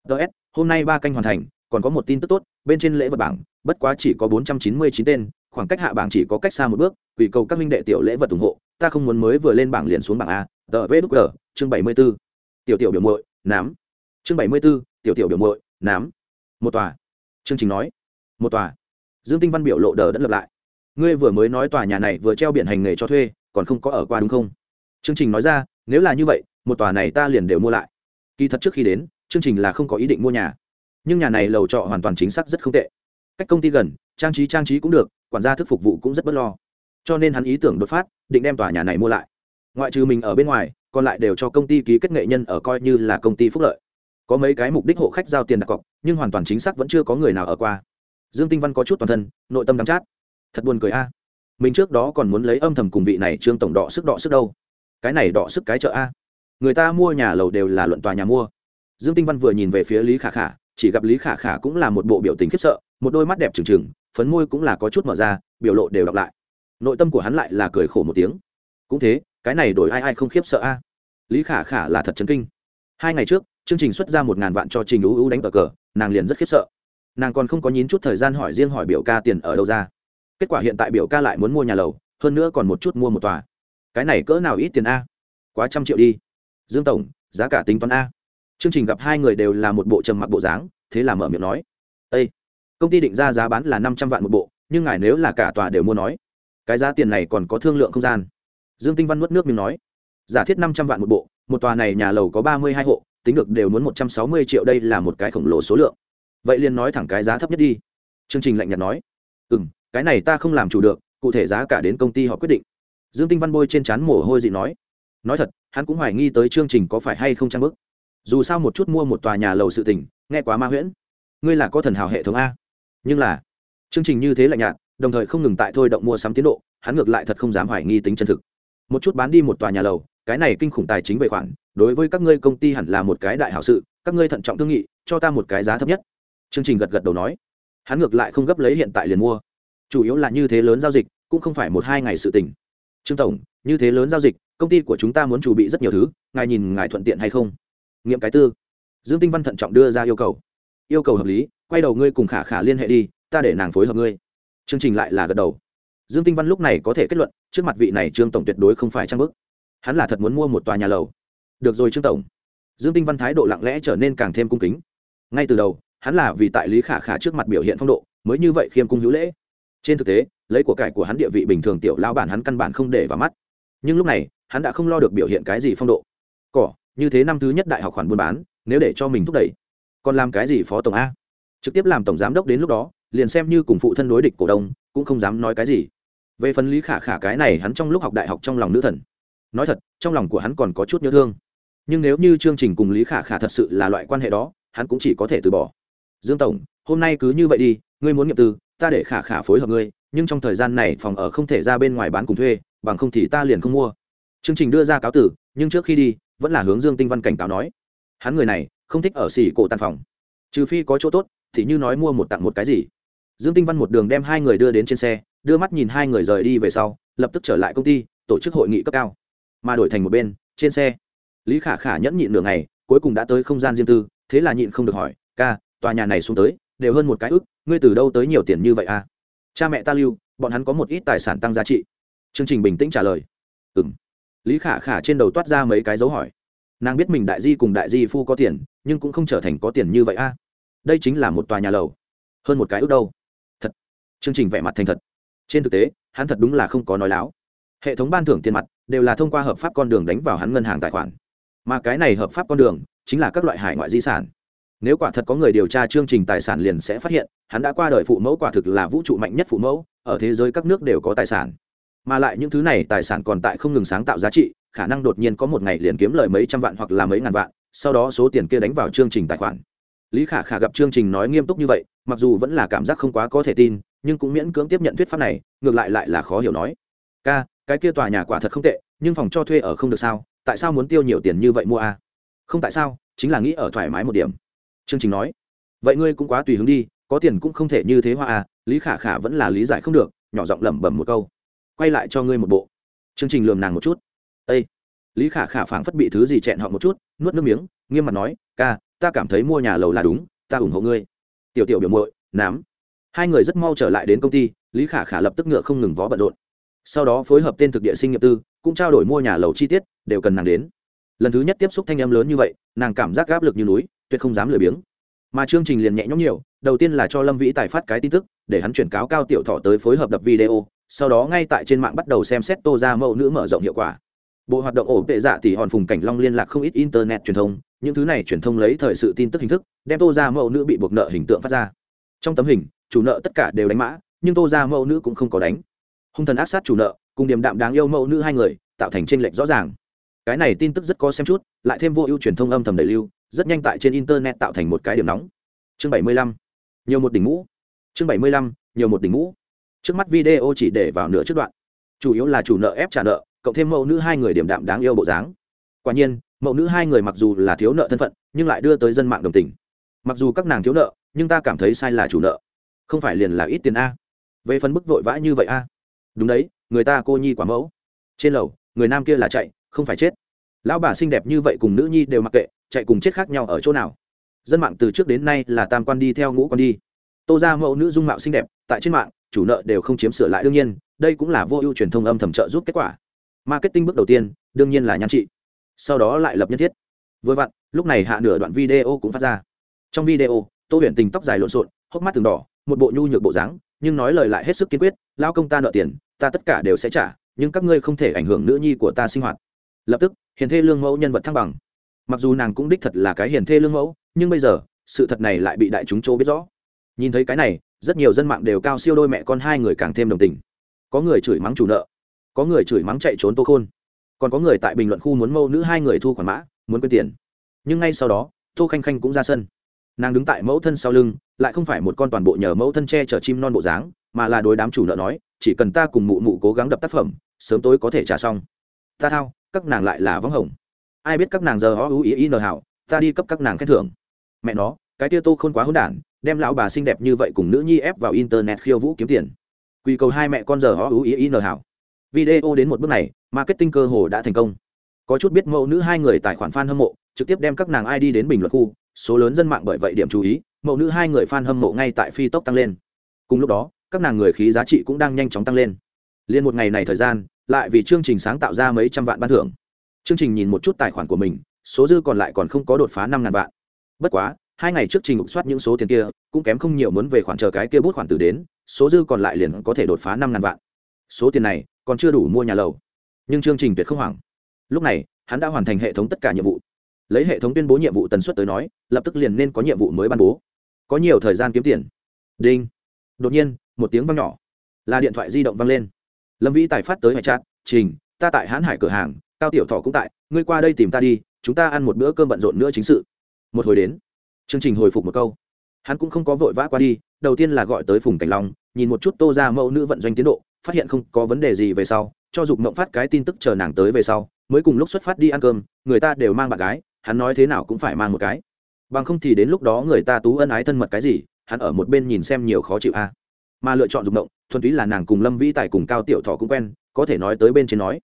Ts hôm nay ba canh hoàn thành, còn có một tin tức tốt, bên trên lễ vật bảng, bất quá chỉ có bốn trăm chín mươi chín tên, khoảng cách hạ bảng chỉ có cách xa một bước, ủy cầu các minh đệ tiểu lễ vật ủng hộ, ta không muốn mới vừa lên bảng liền xuống bảng a tờ vê đúc g chương bảy mươi b ố tiểu tiểu biểu mội nám. Chương bảy mươi b ố tiểu tiểu biểu mội nám. Một tòa. Chương trình nói. Một tòa dương tinh văn biểu lộ đờ đẫn lập lại. Ngươi vừa mới nói tòa nhà này vừa treo biển hành nghề cho thuê, còn không có ở qua đúng không? Chương trình nói ra, nếu là như vậy, một tòa này ta liền đều mua lại. Kỳ thật trước khi đến, chương trình là không có ý định mua nhà. Nhưng nhà này lầu trọ hoàn toàn chính xác rất không tệ. Cách công ty gần, trang trí trang trí cũng được, quản gia thức phục vụ cũng rất bất lo. Cho nên hắn ý tưởng đột phát, định đem tòa nhà này mua lại. Ngoại trừ mình ở bên ngoài, còn lại đều cho công ty ký kết nghệ nhân ở coi như là công ty phúc lợi. Có mấy cái mục đích hộ khách giao tiền đặt cọc, nhưng hoàn toàn chính xác vẫn chưa có người nào ở qua dương tinh văn có chút toàn thân, nội tâm đắm chát. Thật buồn cười a. Mình trước đó còn muốn lấy âm thầm cùng vị này trương tổng đỏ sức đỏ sức đâu. Cái này đỏ sức cái chợ a. Người ta mua nhà lầu đều là luận tòa nhà mua. Dương tinh văn vừa nhìn về phía lý khả khả, chỉ gặp lý khả khả cũng là một bộ biểu tình khiếp sợ, một đôi mắt đẹp trừng trừng, phấn môi cũng là có chút mở ra, biểu lộ đều đọc lại. Nội tâm của hắn lại là cười khổ một tiếng. Cũng thế, cái này đổi ai ai không khiếp sợ a? Lý khả khả là thật chấn kinh. Hai ngày trước, chương trình xuất ra một ngàn vạn cho trình ưu ưu đánh cờ cờ, nàng liền rất khiếp sợ nàng còn không có nhín chút thời gian hỏi riêng hỏi biểu ca tiền ở đâu ra. Kết quả hiện tại biểu ca lại muốn mua nhà lầu, hơn nữa còn một chút mua một tòa. Cái này cỡ nào ít tiền a? Quá trăm triệu đi. Dương tổng, giá cả tính toán a. Chương trình gặp hai người đều là một bộ trầm mặc bộ dáng, thế là mở miệng nói. Ây công ty định ra giá bán là năm trăm vạn một bộ, nhưng ngài nếu là cả tòa đều mua nói, cái giá tiền này còn có thương lượng không gian. Dương tinh văn nuốt nước miếng nói. Giả thiết năm trăm vạn một bộ, một tòa này nhà lầu có ba mươi hai hộ, tính được đều muốn một trăm sáu mươi triệu, đây là một cái khổng lồ số lượng vậy liền nói thẳng cái giá thấp nhất đi. Chương trình lạnh nhạt nói. Ừ m cái này ta không làm chủ được, cụ thể giá cả đến công ty họ quyết định. Dương tinh văn bôi trên c h á n mồ hôi dị nói. Nói thật, hắn cũng hoài nghi tới chương trình có phải hay không trang bức. Dù sao một chút mua một tòa nhà lầu sự tình, nghe quá ma huyễn. Ngươi là có thần hào hệ thống a. Nhưng là, chương trình như thế lạnh nhạt, đồng thời không ngừng tại thôi động mua sắm tiến độ, hắn ngược lại thật không dám hoài nghi tính chân thực. Một chút bán đi một tòa nhà lầu, cái này kinh khủng tài chính về khoản, đối với các ngươi công ty hẳn là một cái đại hảo sự, các ngươi thận trọng thương nghị, cho ta một cái giá thấp nhất chương trình gật gật đầu nói, hắn ngược lại không gấp lấy hiện tại liền mua. Chủ yếu là như thế lớn giao dịch, cũng không phải một hai ngày sự tình. Trương tổng, như thế lớn giao dịch, công ty của chúng ta muốn chuẩn bị rất nhiều thứ, ngài nhìn ngài thuận tiện hay không? Nghiệm cái tư. Dương tinh văn thận trọng đưa ra yêu cầu. Yêu cầu hợp lý, quay đầu ngươi cùng khả khả liên hệ đi, ta để nàng phối hợp ngươi. Chương trình lại là gật đầu. Dương tinh văn lúc này có thể kết luận, trước mặt vị này trương tổng tuyệt đối không phải trang bức. Hắn là thật muốn mua một tòa nhà lầu. Được rồi trương tổng. Dương tinh văn thái độ lặng lẽ trở nên càng thêm cung kính. Ngay từ đầu hắn là vì tại lý khả khả trước mặt biểu hiện phong độ, mới như vậy khiêm cung hữu lễ. Trên thực tế, lấy của cải của hắn địa vị bình thường tiểu lao bản hắn căn bản không để vào mắt. Nhưng lúc này, hắn đã không lo được biểu hiện cái gì phong độ. Cỏ, như thế năm thứ nhất đại học khoản buôn bán, nếu để cho mình thúc đẩy, còn làm cái gì phó tổng a? Trực tiếp làm tổng giám đốc đến lúc đó, liền xem như cùng phụ thân đối địch cổ đông, cũng không dám nói cái gì. Về phần lý khả khả cái này hắn trong lúc học đại học trong lòng nữ thần. Nói thật, trong lòng của hắn còn có chút nhớ thương. Nhưng nếu như chương trình cùng lý khả khả thật sự là loại quan hệ đó, hắn cũng chỉ có thể từ bỏ dương tổng, hôm nay cứ như vậy đi, ngươi muốn nghiệm tư, ta để khả khả phối hợp ngươi, nhưng trong thời gian này phòng ở không thể ra bên ngoài bán cùng thuê, bằng không thì ta liền không mua. Chương trình đưa ra cáo tử, nhưng trước khi đi, vẫn là hướng dương tinh văn cảnh cáo nói. Hắn người này, không thích ở xỉ cổ tàn phòng. Trừ phi có chỗ tốt, thì như nói mua một tặng một cái gì. Dương tinh văn một đường đem hai người đưa đến trên xe, đưa mắt nhìn hai người rời đi về sau, lập tức trở lại công ty, tổ chức hội nghị cấp cao. Mà đổi thành một bên, trên xe, lý khả khả nhẫn nhịn nửa ngày, cuối cùng đã tới không gian riêng tư, thế là nhịn không được hỏi, ca tòa nhà này xuống tới, đều hơn một cái ức, ngươi từ đâu tới nhiều tiền như vậy à? Cha mẹ ta lưu, bọn hắn có một ít tài sản tăng giá trị. Chương trình bình tĩnh trả lời. Ừ m lý khả khả trên đầu toát ra mấy cái dấu hỏi. Nàng biết mình đại di cùng đại di phu có tiền, nhưng cũng không trở thành có tiền như vậy a à. đây chính là một tòa nhà lầu. Hơn một cái ước đâu? Thật. Chương trình vẻ mặt thành thật. Trên thực tế, hắn thật đúng là không có nói láo. Hệ thống ban thưởng tiền mặt đều là thông qua hợp pháp con đường đánh vào hắn ngân hàng tài khoản. Mà cái này hợp pháp con đường chính là các loại hải ngoại di sản nếu quả thật có người điều tra chương trình tài sản liền sẽ phát hiện, hắn đã qua đời phụ mẫu quả thực là vũ trụ mạnh nhất phụ mẫu, ở thế giới các nước đều có tài sản. Mà lại những thứ này tài sản còn tại không ngừng sáng tạo giá trị, khả năng đột nhiên có một ngày liền kiếm lời mấy trăm vạn hoặc là mấy ngàn vạn, sau đó số tiền kia đánh vào chương trình tài khoản. Lý khả khả gặp chương trình nói nghiêm túc như vậy, mặc dù vẫn là cảm giác không quá có thể tin, nhưng cũng miễn cưỡng tiếp nhận thuyết pháp này, ngược lại lại là khó hiểu nói. Ca, cái kia tòa nhà quả thật không tệ, nhưng phòng cho thuê ở không được sao? Tại sao muốn tiêu nhiều tiền như vậy mua a không tại sao, chính là nghĩ ở thoải mái một điểm chương trình nói, vậy ngươi cũng quá tùy hứng đi, có tiền cũng không thể như thế hoa à lý khả khả vẫn là lý giải không được, nhỏ giọng lẩm bẩm một câu, quay lại cho ngươi một bộ. Chương trình lườm nàng một chút. Â lý khả khả phảng phất bị thứ gì chẹn họ một chút, nuốt nước miếng, nghiêm mặt nói, ca, ta cảm thấy mua nhà lầu là đúng, ta ủng hộ ngươi. Tiểu tiểu biểu muội, nám. Hai người rất mau trở lại đến công ty, lý khả khả lập tức ngựa không ngừng vó bận rộn. Sau đó phối hợp tên thực địa sinh nghiệp tư, cũng trao đổi mua nhà lầu chi tiết, đều cần nàng đến. Lần thứ nhất tiếp xúc thanh em lớn như vậy, nàng cảm giác áp lực như núi tuyệt không dám lười biếng. Mà chương trình liền nhẹ nhõm nhiều, đầu tiên là cho lâm vĩ tài phát cái tin tức, để hắn chuyển cáo cao tiểu thọ tới phối hợp đập video, sau đó ngay tại trên mạng bắt đầu xem xét tô ra mẫu nữ mở rộng hiệu quả. Bộ hoạt động ổ tệ dạ thì hòn phùng cảnh long liên lạc không ít internet truyền thông, những thứ này truyền thông lấy thời sự tin tức hình thức, đem tô ra mẫu nữ bị buộc nợ hình tượng phát ra. Trong tấm hình, chủ nợ tất cả đều đánh mã, nhưng tô ra mẫu nữ cũng không có đánh. Hung thần ác sát chủ nợ, cùng điểm đạm đáng yêu mẫu nữ hai người, tạo thành tranh lệch rõ ràng. Cái này tin tức rất có xem chút, lại thêm vô ưu truyền thông âm thầm đẩy lưu rất nhanh tại trên internet tạo thành một cái điểm nóng. Chương bảy mươi lăm. Nhiều một đỉnh mũ. Chương bảy mươi lăm, nhiều một đỉnh mũ. Trước mắt video chỉ để vào nửa trước đoạn. Chủ yếu là chủ nợ ép trả nợ, cộng thêm mẫu nữ hai người điểm đạm đáng yêu bộ dáng. Quả nhiên, mẫu nữ hai người mặc dù là thiếu nợ thân phận, nhưng lại đưa tới dân mạng đồng tình. Mặc dù các nàng thiếu nợ, nhưng ta cảm thấy sai là chủ nợ. Không phải liền là ít tiền a? Về phần bức vội vã như vậy a? Đúng đấy, người ta cô nhi quả mẫu. Trên lầu, người nam kia là chạy, không phải chết. Lão bà xinh đẹp như vậy cùng nữ nhi đều mặc kệ chạy cùng chết khác nhau ở chỗ nào? Dân mạng từ trước đến nay là tam quan đi theo ngũ quan đi. Tô ra mẫu nữ dung mạo xinh đẹp, tại trên mạng, chủ nợ đều không chiếm sửa lại đương nhiên, đây cũng là vô ưu truyền thông âm thầm trợ giúp kết quả. Marketing bước đầu tiên, đương nhiên là nhan trị. Sau đó lại lập nhân thiết. Vừa vặn, lúc này hạ nửa đoạn video cũng phát ra. Trong video, tô huyền tình tóc dài lộn xộn, hốc mắt từng đỏ, một bộ nhu nhược bộ dáng, nhưng nói lời lại hết sức kiên quyết lao công ta nợ tiền, ta tất cả đều sẽ trả, nhưng các ngươi không thể ảnh hưởng nữ nhi của ta sinh hoạt. Lập tức, hiền thê lương mẫu nhân vật thăng bằng mặc dù nàng cũng đích thật là cái hiền thê lương mẫu, nhưng bây giờ, sự thật này lại bị đại chúng chỗ biết rõ. Nhìn thấy cái này, rất nhiều dân mạng đều cao siêu đôi mẹ con hai người càng thêm đồng tình. Có người chửi mắng chủ nợ, có người chửi mắng chạy trốn tô khôn. Còn có người tại bình luận khu muốn mâu nữ hai người thu khoản mã, muốn quên tiền. Nhưng ngay sau đó, tô khanh khanh cũng ra sân. Nàng đứng tại mẫu thân sau lưng, lại không phải một con toàn bộ nhờ mẫu thân che chở chim non bộ dáng, mà là đối đám chủ nợ nói, chỉ cần ta cùng mụ mụ cố gắng đập tác phẩm, sớm tối có thể trả xong. Ta thao, các nàng lại là vắng hồng ai biết các nàng giờ ó ưu ý ý nờ hảo, ta đi cấp các nàng khen thưởng. Mẹ nó, cái tia tô khôn quá hỗn đản, đem lão bà xinh đẹp như vậy cùng nữ nhi ép vào internet khiêu vũ kiếm tiền. Quy cầu hai mẹ con giờ ó ưu ý ý nờ hảo. Video đến một bước này, marketing cơ hồ đã thành công. Có chút biết mẫu nữ hai người tài khoản fan hâm mộ, trực tiếp đem các nàng id đến bình luận khu, số lớn dân mạng bởi vậy điểm chú ý, mẫu nữ hai người fan hâm mộ ngay tại phi tốc tăng lên. Cùng lúc đó, các nàng người khí giá trị cũng đang nhanh chóng tăng lên. Liên một ngày này thời gian, lại vì chương trình sáng tạo ra mấy trăm vạn ban thưởng chương trình nhìn một chút tài khoản của mình, số dư còn lại còn không có đột phá năm ngàn vạn. Bất quá, hai ngày trước trình soát những số tiền kia, cũng kém không nhiều muốn về khoản chờ cái kia bút khoản từ đến, số dư còn lại liền có thể đột phá năm ngàn vạn. Số tiền này còn chưa đủ mua nhà lầu. Nhưng chương trình tuyệt không hoảng. Lúc này, hắn đã hoàn thành hệ thống tất cả nhiệm vụ. Lấy hệ thống tuyên bố nhiệm vụ tần suất tới nói, lập tức liền nên có nhiệm vụ mới ban bố. Có nhiều thời gian kiếm tiền. Đinh. Đột nhiên, một tiếng vang nhỏ. Là điện thoại di động vang lên. Lâm vĩ tài phát tới hải trát trình, ta tại hãn hải cửa hàng cao tiểu thọ cũng tại, ngươi qua đây tìm ta đi, chúng ta ăn một bữa cơm bận rộn nữa chính sự. Một hồi đến, chương trình hồi phục một câu. Hắn cũng không có vội vã qua đi, đầu tiên là gọi tới phùng cảnh long, nhìn một chút tô ra mẫu nữ vận doanh tiến độ, phát hiện không có vấn đề gì về sau, cho dục mộng phát cái tin tức chờ nàng tới về sau, mới cùng lúc xuất phát đi ăn cơm, người ta đều mang bạn gái, hắn nói thế nào cũng phải mang một cái. Bằng không thì đến lúc đó người ta tú ân ái thân mật cái gì, hắn ở một bên nhìn xem nhiều khó chịu a. Mà lựa chọn dục mộng, thuần túy là nàng cùng lâm vĩ tài cùng cao tiểu thọ cũng quen, có thể nói tới bên trên nói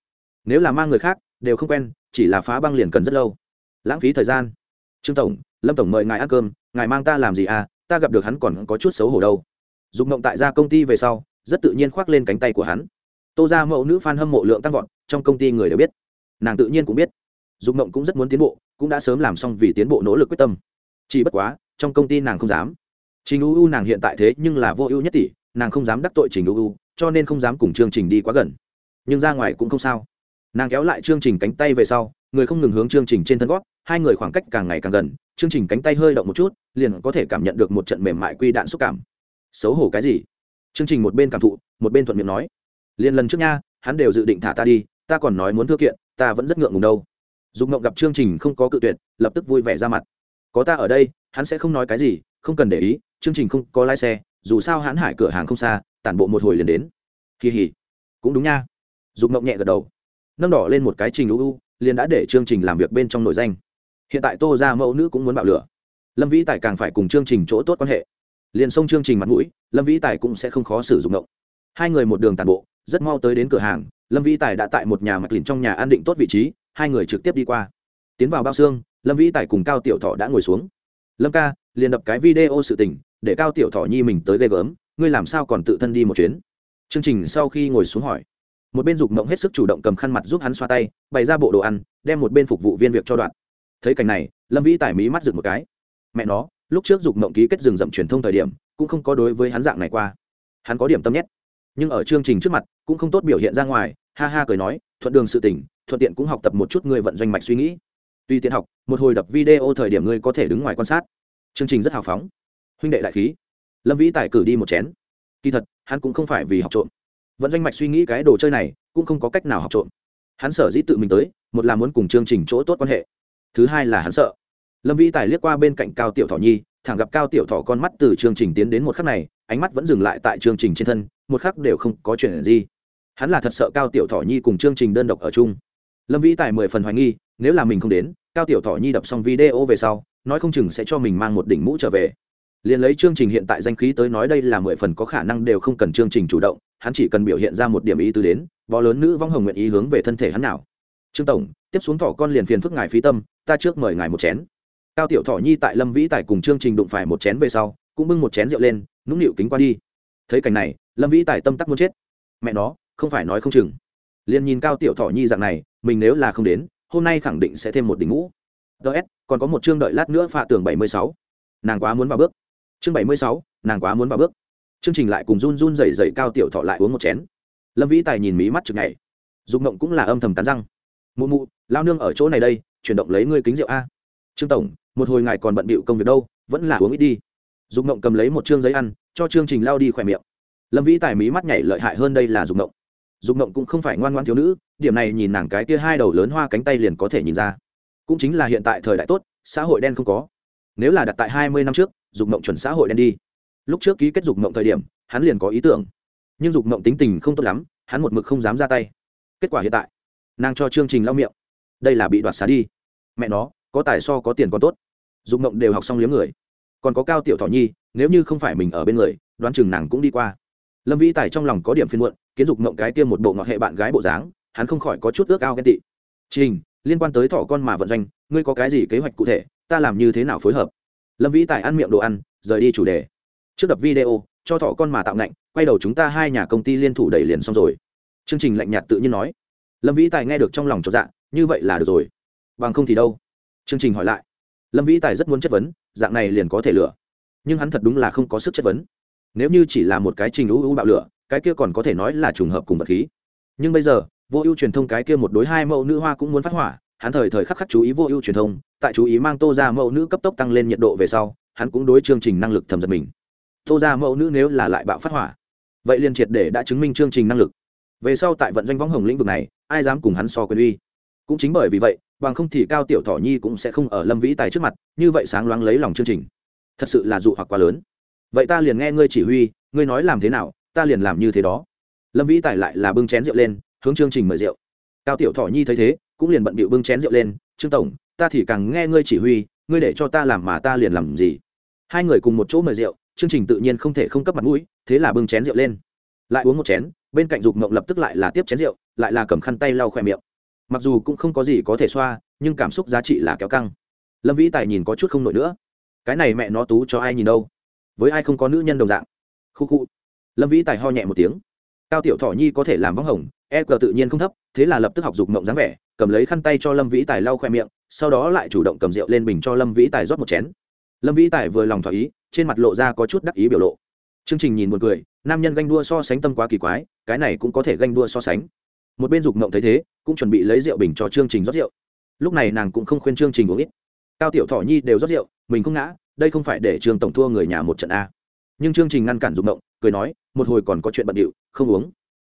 nếu là mang người khác, đều không quen, chỉ là phá băng liền cần rất lâu. Lãng phí thời gian. Trương tổng, lâm tổng mời ngài ăn cơm, ngài mang ta làm gì à? Ta gặp được hắn còn có chút xấu hổ đâu. Dùng mộng tại ra công ty về sau, rất tự nhiên khoác lên cánh tay của hắn. Tô ra mẫu nữ f a n hâm mộ lượng tăng vọt, trong công ty người đều biết. Nàng tự nhiên cũng biết. Dùng mộng cũng rất muốn tiến bộ, cũng đã sớm làm xong vì tiến bộ nỗ lực quyết tâm. Chỉ bất quá, trong công ty nàng không dám. Trình u u nàng hiện tại thế nhưng là vô ưu nhất tỷ, nàng không dám đắc tội trình u u, cho nên không dám cùng chương trình đi quá gần. Nhưng ra ngoài cũng không sao nàng kéo lại chương trình cánh tay về sau, người không ngừng hướng chương trình trên thân gót, hai người khoảng cách càng ngày càng gần, chương trình cánh tay hơi động một chút, liền có thể cảm nhận được một trận mềm mại quy đạn xúc cảm. Xấu hổ cái gì? Chương trình một bên cảm thụ, một bên thuận miệng nói. Liền lần trước nha, hắn đều dự định thả ta đi, ta còn nói muốn thưa kiện, ta vẫn rất ngượng ngùng đâu. Dùng ngộng gặp chương trình không có cự tuyệt, lập tức vui vẻ ra mặt. Có ta ở đây, hắn sẽ không nói cái gì, không cần để ý, chương trình không có lái xe, dù sao hãn hải cửa hàng không xa, tản bộ một hồi liền đến. Kỳ hỉ. Cũng đúng nha. Dùng ngộng nhẹ gật đầu nâng đỏ lên một cái trình uu liền đã để chương trình làm việc bên trong nội danh. Hiện tại tô ra mẫu nữ cũng muốn bạo lửa. Lâm vĩ tài càng phải cùng chương trình chỗ tốt quan hệ. Liền xông chương trình mặt mũi, lâm vĩ tài cũng sẽ không khó sử dụng động. Hai người một đường tàn bộ, rất mau tới đến cửa hàng, lâm vĩ tài đã tại một nhà mặt lìn trong nhà an định tốt vị trí, hai người trực tiếp đi qua. Tiến vào bao xương, lâm vĩ tài cùng cao tiểu thọ đã ngồi xuống. Lâm ca, liền đập cái video sự tình, để cao tiểu thọ nhi mình tới ghê gớm, ngươi làm sao còn tự thân đi một chuyến? Chương trình sau khi ngồi xuống hỏi một bên dục mộng hết sức chủ động cầm khăn mặt giúp hắn xoa tay, bày ra bộ đồ ăn, đem một bên phục vụ viên việc cho đoạn. Thấy cảnh này, lâm vĩ tải mí mắt rực một cái. Mẹ nó, lúc trước dục mộng ký kết rừng rậm truyền thông thời điểm, cũng không có đối với hắn dạng này qua. Hắn có điểm tâm nhét. Nhưng ở chương trình trước mặt, cũng không tốt biểu hiện ra ngoài, ha ha cười nói, thuận đường sự tỉnh thuận tiện cũng học tập một chút người vận doanh mạch suy nghĩ. Tuy tiện học, một hồi đập video thời điểm ngươi có thể đứng ngoài quan sát. Chương trình rất hào phóng. Huynh đệ đại khí. Lâm vĩ tài cử đi một chén. Kỳ thật, hắn cũng không phải vì học trộm. Vẫn doanh mạch suy nghĩ cái đồ chơi này, cũng không có cách nào học trộm. Hắn sở dĩ tự mình tới, một là muốn cùng chương trình chỗ tốt quan hệ. Thứ hai là hắn sợ. Lâm vĩ tài liếc qua bên cạnh cao tiểu thọ nhi, thẳng gặp cao tiểu thọ con mắt từ chương trình tiến đến một khắc này, ánh mắt vẫn dừng lại tại chương trình trên thân, một khắc đều không có chuyện gì. Hắn là thật sợ cao tiểu thọ nhi cùng chương trình đơn độc ở chung. Lâm vĩ tài mười phần hoài nghi, nếu là mình không đến, cao tiểu thọ nhi đập xong video về sau, nói không chừng sẽ cho mình mang một đỉnh mũ trở về. Liền lấy chương trình hiện tại danh khí tới nói đây là mười phần có khả năng đều không cần chương trình chủ động hắn chỉ cần biểu hiện ra một điểm ý tứ đến võ lớn nữ vong hồng nguyện ý hướng về thân thể hắn nào. Trương tổng, tiếp xuống thỏ con liền phiền phức ngài phí tâm, ta trước mời ngài một chén. Cao tiểu thỏ nhi tại lâm vĩ tài cùng chương trình đụng phải một chén về sau, cũng bưng một chén rượu lên, nũng nịu kính qua đi. Thấy cảnh này, lâm vĩ tài tâm tắc muốn chết. Mẹ nó, không phải nói không chừng. Liền nhìn cao tiểu thỏ nhi dạng này, mình nếu là không đến, hôm nay khẳng định sẽ thêm một đỉnh ngũ. Ts còn có một chương đợi lát nữa phạ tường bảy mươi sáu. Nàng quá muốn vào bước. Chương bảy mươi sáu, nàng quá muốn vào bước chương trình lại cùng run run dày dày cao tiểu thọ lại uống một chén. Lâm vĩ tài nhìn mí mắt chực ngày. Dục ngộng cũng là âm thầm cắn răng. Mụ mụ, lao nương ở chỗ này đây, chuyển động lấy ngươi kính rượu a. Trương tổng, một hồi ngài còn bận bịu công việc đâu, vẫn là uống ít đi. Dục ngộng cầm lấy một chương giấy ăn, cho chương trình lao đi khỏe miệng. Lâm vĩ tài mí mắt nhảy lợi hại hơn đây là dục ngộng. Dục ngộng cũng không phải ngoan ngoan thiếu nữ, điểm này nhìn nàng cái kia hai đầu lớn hoa cánh tay liền có thể nhìn ra. Cũng chính là hiện tại thời đại tốt, xã hội đen không có. Nếu là đặt tại hai mươi năm trước, dục Ngộng chuẩn xã hội đen đi lúc trước ký kết dục mộng thời điểm, hắn liền có ý tưởng. Nhưng dục mộng tính tình không tốt lắm, hắn một mực không dám ra tay. Kết quả hiện tại, nàng cho chương trình lau miệng. Đây là bị đoạt xá đi. Mẹ nó, có tài so có tiền còn tốt. Dục mộng đều học xong liếm người. Còn có cao tiểu thọ nhi, nếu như không phải mình ở bên người, đoán chừng nàng cũng đi qua. Lâm vĩ tài trong lòng có điểm phiên muộn, kiến dục mộng cái kia một bộ ngọt hệ bạn gái bộ dáng, hắn không khỏi có chút ước ao ghen tị. Trình, liên quan tới thỏ con mà vận doanh, ngươi có cái gì kế hoạch cụ thể, ta làm như thế nào phối hợp? Lâm vĩ tài ăn miệng đồ ăn, rời đi chủ đề trước đập video, cho thọ con mà tạo ngạnh, quay đầu chúng ta hai nhà công ty liên thủ đẩy liền xong rồi. Chương trình lạnh nhạt tự nhiên nói. Lâm vĩ tài nghe được trong lòng cho dạ như vậy là được rồi. Bằng không thì đâu? Chương trình hỏi lại. Lâm vĩ tài rất muốn chất vấn, dạng này liền có thể lửa nhưng hắn thật đúng là không có sức chất vấn. Nếu như chỉ là một cái trình ưu ưu bạo lửa, cái kia còn có thể nói là trùng hợp cùng vật khí. Nhưng bây giờ, vô ưu truyền thông cái kia một đối hai mẫu nữ hoa cũng muốn phát hỏa, hắn thời thời khắc khắc chú ý vô ưu truyền thông, tại chú ý mang tô ra mẫu nữ cấp tốc tăng lên nhiệt độ về sau, hắn cũng đối chương trình năng lực thầm giật mình tô ra mẫu nữ nếu là lại bạo phát hỏa, vậy liền triệt để đã chứng minh chương trình năng lực. Về sau tại vận doanh võng hồng lĩnh vực này, ai dám cùng hắn so quyền uy? Cũng chính bởi vì vậy, bằng không thì cao tiểu thỏ nhi cũng sẽ không ở lâm vĩ tài trước mặt, như vậy sáng loáng lấy lòng chương trình. Thật sự là dụ hoặc quá lớn. Vậy ta liền nghe ngươi chỉ huy, ngươi nói làm thế nào, ta liền làm như thế đó. Lâm vĩ tài lại là bưng chén rượu lên, hướng chương trình mời rượu. Cao tiểu thọ nhi thấy thế, cũng liền bận bịu bưng chén rượu lên, trương tổng, ta thì càng nghe ngươi chỉ huy, ngươi để cho ta làm mà ta liền làm gì? Hai người cùng một chỗ mời rượu chương trình tự nhiên không thể không cấp mặt mũi, thế là bưng chén rượu lên. Lại uống một chén, bên cạnh dục mộng lập tức lại là tiếp chén rượu, lại là cầm khăn tay lau khỏe miệng. Mặc dù cũng không có gì có thể xoa, nhưng cảm xúc giá trị là kéo căng. Lâm vĩ tài nhìn có chút không nổi nữa. Cái này mẹ nó tú cho ai nhìn đâu? Với ai không có nữ nhân đồng dạng? Khu khu. Lâm vĩ tài ho nhẹ một tiếng. Cao tiểu Thỏ nhi có thể làm vắng hồng e cờ tự nhiên không thấp, thế là lập tức học dục mộng dáng vẻ, cầm lấy khăn tay cho lâm vĩ tài lau khoe miệng, sau đó lại chủ động cầm rượu lên bình cho lâm vĩ tài rót một chén lâm vĩ tài vừa lòng thỏa ý, trên mặt lộ ra có chút đắc ý biểu lộ. Chương trình nhìn một người nam nhân ganh đua so sánh tâm quá kỳ quái, cái này cũng có thể ganh đua so sánh. Một bên dục mộng thấy thế, cũng chuẩn bị lấy rượu bình cho chương trình rót rượu. Lúc này nàng cũng không khuyên chương trình uống ít. Cao tiểu thọ nhi đều rót rượu, mình không ngã, đây không phải để trường tổng thua người nhà một trận a. Nhưng chương trình ngăn cản dục mộng, cười nói, một hồi còn có chuyện bận điệu, không uống.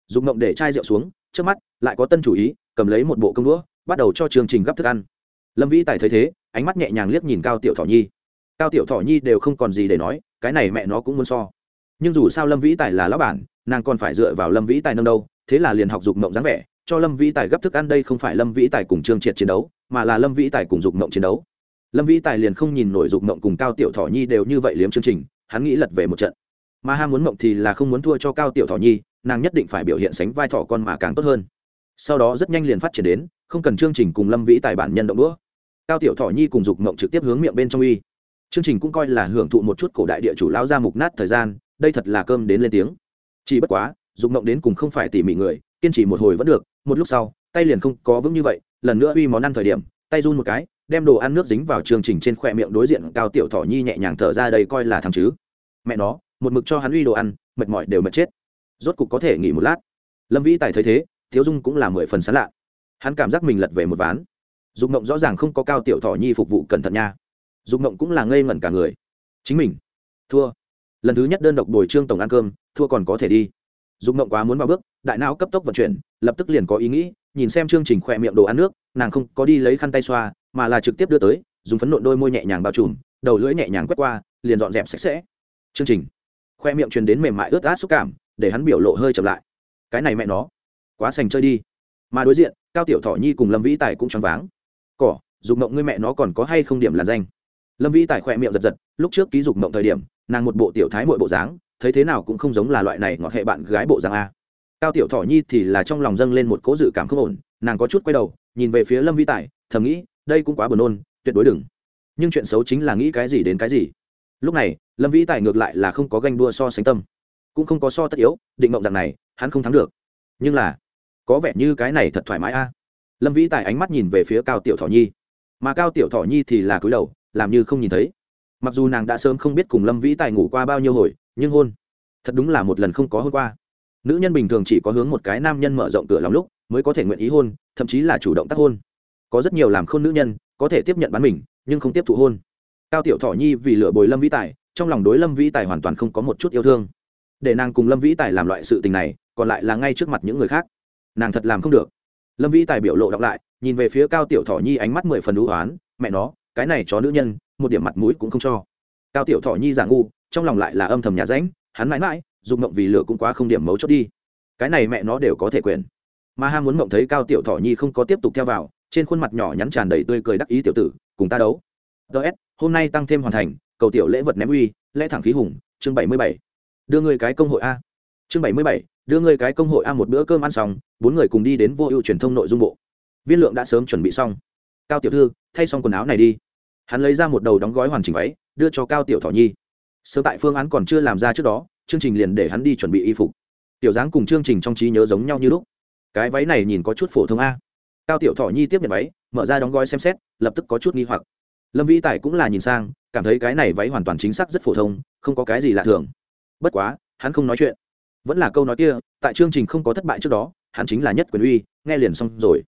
Dục mộng để chai rượu xuống, trước mắt, lại có tân chủ ý, cầm lấy một bộ công đũa, bắt đầu cho chương trình gấp thức ăn. Lâm vĩ tài thấy thế, ánh mắt nhẹ nhàng liếc nhìn cao tiểu thọ nhi cao tiểu thọ nhi đều không còn gì để nói, cái này mẹ nó cũng muốn so. Nhưng dù sao lâm vĩ tài là lão bản, nàng còn phải dựa vào lâm vĩ tài nâng đâu, thế là liền học dục mộng dáng vẻ, cho lâm vĩ tài gấp thức ăn đây không phải lâm vĩ tài cùng trương triệt chiến đấu, mà là lâm vĩ tài cùng dục mộng chiến đấu. Lâm vĩ tài liền không nhìn nổi dục mộng cùng cao tiểu thọ nhi đều như vậy liếm chương trình, hắn nghĩ lật về một trận. Mà ham muốn mộng thì là không muốn thua cho cao tiểu thọ nhi, nàng nhất định phải biểu hiện sánh vai thọ con mà càng tốt hơn. Sau đó rất nhanh liền phát triển đến, không cần chương trình cùng lâm vĩ tài bản nhân động đũa. Cao tiểu thọ nhi cùng dục mộng trực tiếp hướng miệng bên trong uy chương trình cũng coi là hưởng thụ một chút cổ đại địa chủ lao ra mục nát thời gian, đây thật là cơm đến lên tiếng. Chỉ bất quá dụng mộng đến cùng không phải tỉ mỉ người, kiên trì một hồi vẫn được, một lúc sau, tay liền không có vững như vậy, lần nữa uy món ăn thời điểm, tay run một cái, đem đồ ăn nước dính vào chương trình trên khoe miệng đối diện cao tiểu thỏ nhi nhẹ nhàng thở ra đây coi là thằng chứ. Mẹ nó, một mực cho hắn uy đồ ăn, mệt mỏi đều mệt chết. Rốt cục có thể nghỉ một lát. Lâm vĩ tài thấy thế, thiếu dung cũng là mười phần sán lạ. Hắn cảm giác mình lật về một ván. Dụng mộng rõ ràng không có cao tiểu thỏ nhi phục vụ cẩn thận nha dục mộng cũng là ngây ngẩn cả người. Chính mình, thua. Lần thứ nhất đơn độc bồi trương tổng ăn cơm, thua còn có thể đi. Dục mộng quá muốn vào bước, đại não cấp tốc vận chuyển, lập tức liền có ý nghĩ, nhìn xem chương trình khỏe miệng đồ ăn nước, nàng không có đi lấy khăn tay xoa, mà là trực tiếp đưa tới, dùng phấn nộn đôi môi nhẹ nhàng bao trùm, đầu lưỡi nhẹ nhàng quét qua, liền dọn dẹp sạch sẽ. Chương trình. Khoe miệng truyền đến mềm mại ướt át xúc cảm, để hắn biểu lộ hơi chậm lại. Cái này mẹ nó, quá sành chơi đi. Mà đối diện, cao tiểu thọ nhi cùng lâm vĩ tài cũng choáng váng. Cỏ, dục mộng ngươi mẹ nó còn có hay không điểm làn danh? Lâm vĩ tài khoe miệng giật giật, lúc trước ký dục mộng thời điểm, nàng một bộ tiểu thái mội bộ dáng, thấy thế nào cũng không giống là loại này ngọt hệ bạn gái bộ dáng a. Cao tiểu Thỏ nhi thì là trong lòng dâng lên một cố dự cảm không ổn, nàng có chút quay đầu, nhìn về phía lâm vĩ tài, thầm nghĩ, đây cũng quá buồn nôn, tuyệt đối đừng. Nhưng chuyện xấu chính là nghĩ cái gì đến cái gì. Lúc này, lâm vĩ tài ngược lại là không có ganh đua so sánh tâm, cũng không có so tất yếu, định mộng rằng này, hắn không thắng được. Nhưng là, có vẻ như cái này thật thoải mái a. Lâm vĩ tài ánh mắt nhìn về phía cao tiểu Thỏ nhi. Mà cao tiểu Thỏ nhi thì là cúi đầu làm như không nhìn thấy. Mặc dù nàng đã sớm không biết cùng lâm vĩ tài ngủ qua bao nhiêu hồi, nhưng hôn, thật đúng là một lần không có hôn qua. Nữ nhân bình thường chỉ có hướng một cái nam nhân mở rộng cửa lòng lúc mới có thể nguyện ý hôn, thậm chí là chủ động tác hôn. Có rất nhiều làm khôn nữ nhân có thể tiếp nhận bán mình, nhưng không tiếp thụ hôn. Cao tiểu thọ nhi vì lựa bồi lâm vĩ tài, trong lòng đối lâm vĩ tài hoàn toàn không có một chút yêu thương. Để nàng cùng lâm vĩ tài làm loại sự tình này, còn lại là ngay trước mặt những người khác. Nàng thật làm không được. Lâm vĩ tài biểu lộ đọc lại, nhìn về phía cao tiểu thọ nhi ánh mắt mười phần đũ oán mẹ nó cái này chó nữ nhân, một điểm mặt mũi cũng không cho. Cao tiểu thọ nhi giả ngu, trong lòng lại là âm thầm nhà ránh hắn mãi mãi dùng mộng vì lửa cũng quá không điểm mấu chốt đi. Cái này mẹ nó đều có thể quyền mà ham muốn mộng thấy cao tiểu thọ nhi không có tiếp tục theo vào, trên khuôn mặt nhỏ nhắn tràn đầy tươi cười đắc ý tiểu tử, cùng ta đấu. Ts hôm nay tăng thêm hoàn thành, cầu tiểu lễ vật ném uy lẽ thẳng khí hùng, chương bảy mươi bảy. Đưa người cái công hội a. Chương bảy mươi bảy, đưa người cái công hội a một bữa cơm ăn xong, bốn người cùng đi đến vô ưu truyền thông nội dung bộ. Viên lượng đã sớm chuẩn bị xong. Cao tiểu thư thay xong quần áo này đi. Hắn lấy ra một đầu đóng gói hoàn chỉnh váy, đưa cho cao tiểu thọ nhi. Sơ tại phương án còn chưa làm ra trước đó, chương trình liền để hắn đi chuẩn bị y phục. Tiểu dáng cùng chương trình trong trí nhớ giống nhau như lúc. Cái váy này nhìn có chút phổ thông a. Cao tiểu thọ nhi tiếp nhận váy, mở ra đóng gói xem xét, lập tức có chút nghi hoặc. Lâm vĩ tài cũng là nhìn sang, cảm thấy cái này váy hoàn toàn chính xác rất phổ thông, không có cái gì lạ thường. Bất quá, hắn không nói chuyện. Vẫn là câu nói kia, tại chương trình không có thất bại trước đó, hắn chính là nhất quyền uy, nghe liền xong rồi.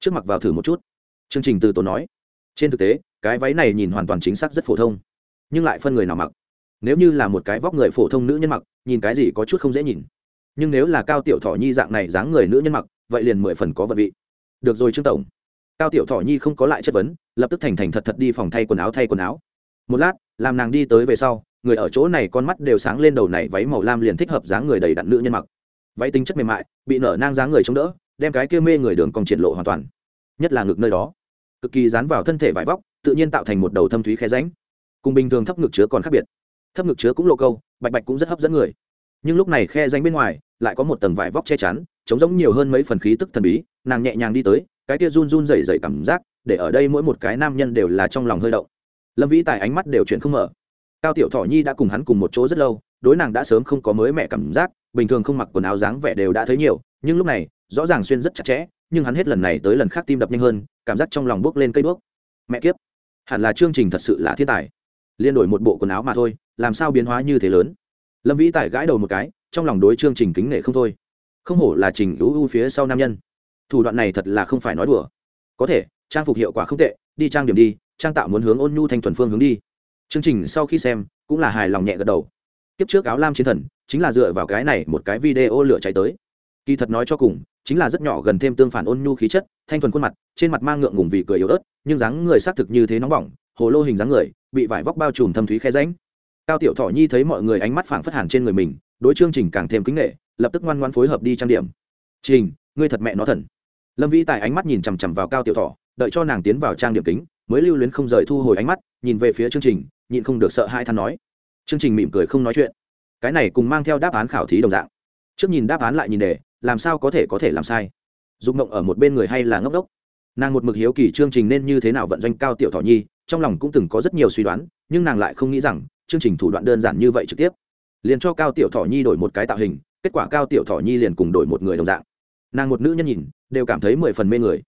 Trước mặc vào thử một chút. Chương trình từ tốn nói trên thực tế, cái váy này nhìn hoàn toàn chính xác rất phổ thông, nhưng lại phân người nào mặc. Nếu như là một cái vóc người phổ thông nữ nhân mặc, nhìn cái gì có chút không dễ nhìn. Nhưng nếu là cao tiểu thọ nhi dạng này dáng người nữ nhân mặc, vậy liền mười phần có vật vị. Được rồi trương tổng. Cao tiểu thọ nhi không có lại chất vấn, lập tức thành thành thật thật đi phòng thay quần áo thay quần áo. Một lát, làm nàng đi tới về sau, người ở chỗ này con mắt đều sáng lên đầu này váy màu lam liền thích hợp dáng người đầy đặn nữ nhân mặc. Váy tính chất mềm mại, bị nở nang dáng người chống đỡ, đem cái kia mê người đường cong triển lộ hoàn toàn, nhất là ngực nơi đó cực kỳ dán vào thân thể vải vóc, tự nhiên tạo thành một đầu thâm thúy khe ránh cùng bình thường thấp ngực chứa còn khác biệt. Thấp ngực chứa cũng lộ câu, bạch bạch cũng rất hấp dẫn người. Nhưng lúc này khe ránh bên ngoài lại có một tầng vải vóc che chắn chống giống nhiều hơn mấy phần khí tức thần bí, nàng nhẹ nhàng đi tới, cái kia run run rẩy rẩy cảm giác, để ở đây mỗi một cái nam nhân đều là trong lòng hơi động. Lâm vĩ tài ánh mắt đều chuyển không mở. Cao tiểu thọ nhi đã cùng hắn cùng một chỗ rất lâu, đối nàng đã sớm không có mới mẹ cảm giác, bình thường không mặc quần áo dáng vẻ đều đã thấy nhiều, nhưng lúc này, rõ ràng xuyên rất chặt chẽ nhưng hắn hết lần này tới lần khác tim đập nhanh hơn, cảm giác trong lòng bước lên cây bước. Mẹ kiếp, hẳn là chương trình thật sự là thiên tài. Liên đổi một bộ quần áo mà thôi, làm sao biến hóa như thế lớn? Lâm vĩ tài gãi đầu một cái, trong lòng đối chương trình kính nể không thôi. Không hổ là trình ưu ưu phía sau nam nhân. Thủ đoạn này thật là không phải nói đùa. Có thể, trang phục hiệu quả không tệ, đi trang điểm đi, trang tạo muốn hướng ôn nhu thanh thuần phương hướng đi. Chương trình sau khi xem, cũng là hài lòng nhẹ gật đầu. Kiếp trước áo lam chiến thần, chính là dựa vào cái này một cái video lửa cháy tới kỳ thật nói cho cùng, chính là rất nhỏ gần thêm tương phản ôn nhu khí chất, thanh thuần khuôn mặt, trên mặt mang ngượng ngùng vì cười yếu ớt, nhưng dáng người xác thực như thế nóng bỏng, hồ lô hình dáng người, bị vải vóc bao trùm thâm thúy khe ránh cao tiểu thọ nhi thấy mọi người ánh mắt phảng phất hẳn trên người mình, đối chương trình càng thêm kính nghệ lập tức ngoan ngoan phối hợp đi trang điểm. Trình, ngươi thật mẹ nó thần. Lâm vĩ tài ánh mắt nhìn chằm chằm vào cao tiểu thọ, đợi cho nàng tiến vào trang điểm kính, mới lưu luyến không rời thu hồi ánh mắt, nhìn về phía chương trình, nhịn không được sợ hai than nói. Chương trình mỉm cười không nói chuyện. Cái này cùng mang theo đáp án khảo thí đồng dạng. Trước nhìn đáp án lại nhìn đề làm sao có thể có thể làm sai? Dục mộng ở một bên người hay là ngốc đốc? Nàng một mực hiếu kỳ chương trình nên như thế nào vận doanh cao tiểu thọ nhi, trong lòng cũng từng có rất nhiều suy đoán, nhưng nàng lại không nghĩ rằng chương trình thủ đoạn đơn giản như vậy trực tiếp. Liền cho cao tiểu thọ nhi đổi một cái tạo hình, kết quả cao tiểu thọ nhi liền cùng đổi một người đồng dạng. Nàng một nữ nhân nhìn, đều cảm thấy mười phần mê người.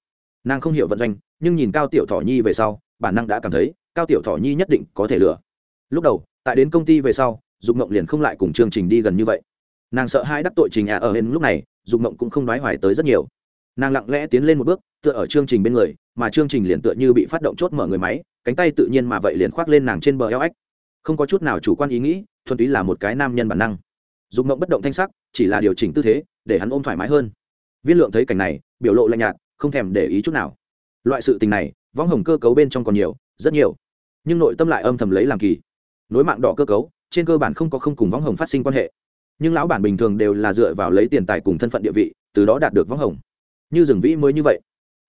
Nàng không hiểu vận doanh, nhưng nhìn cao tiểu thọ nhi về sau, bản năng đã cảm thấy, cao tiểu thọ nhi nhất định có thể lừa. Lúc đầu, tại đến công ty về sau, dục mộng liền không lại cùng chương trình đi gần như vậy nàng sợ hai đắc tội trình à ở hên lúc này, dục mộng cũng không nói hoài tới rất nhiều. Nàng lặng lẽ tiến lên một bước, tựa ở chương trình bên người, mà chương trình liền tựa như bị phát động chốt mở người máy, cánh tay tự nhiên mà vậy liền khoác lên nàng trên bờ eo ếch. Không có chút nào chủ quan ý nghĩ, thuần túy là một cái nam nhân bản năng. Dục mộng bất động thanh sắc, chỉ là điều chỉnh tư thế, để hắn ôm thoải mái hơn. Viên lượng thấy cảnh này, biểu lộ lạnh nhạt, không thèm để ý chút nào. Loại sự tình này, võng hồng cơ cấu bên trong còn nhiều, rất nhiều. Nhưng nội tâm lại âm thầm lấy làm kỳ. Nối mạng đỏ cơ cấu, trên cơ bản không có không cùng võng hồng phát sinh quan hệ nhưng lão bản bình thường đều là dựa vào lấy tiền tài cùng thân phận địa vị, từ đó đạt được võng hồng. Như rừng vĩ mới như vậy.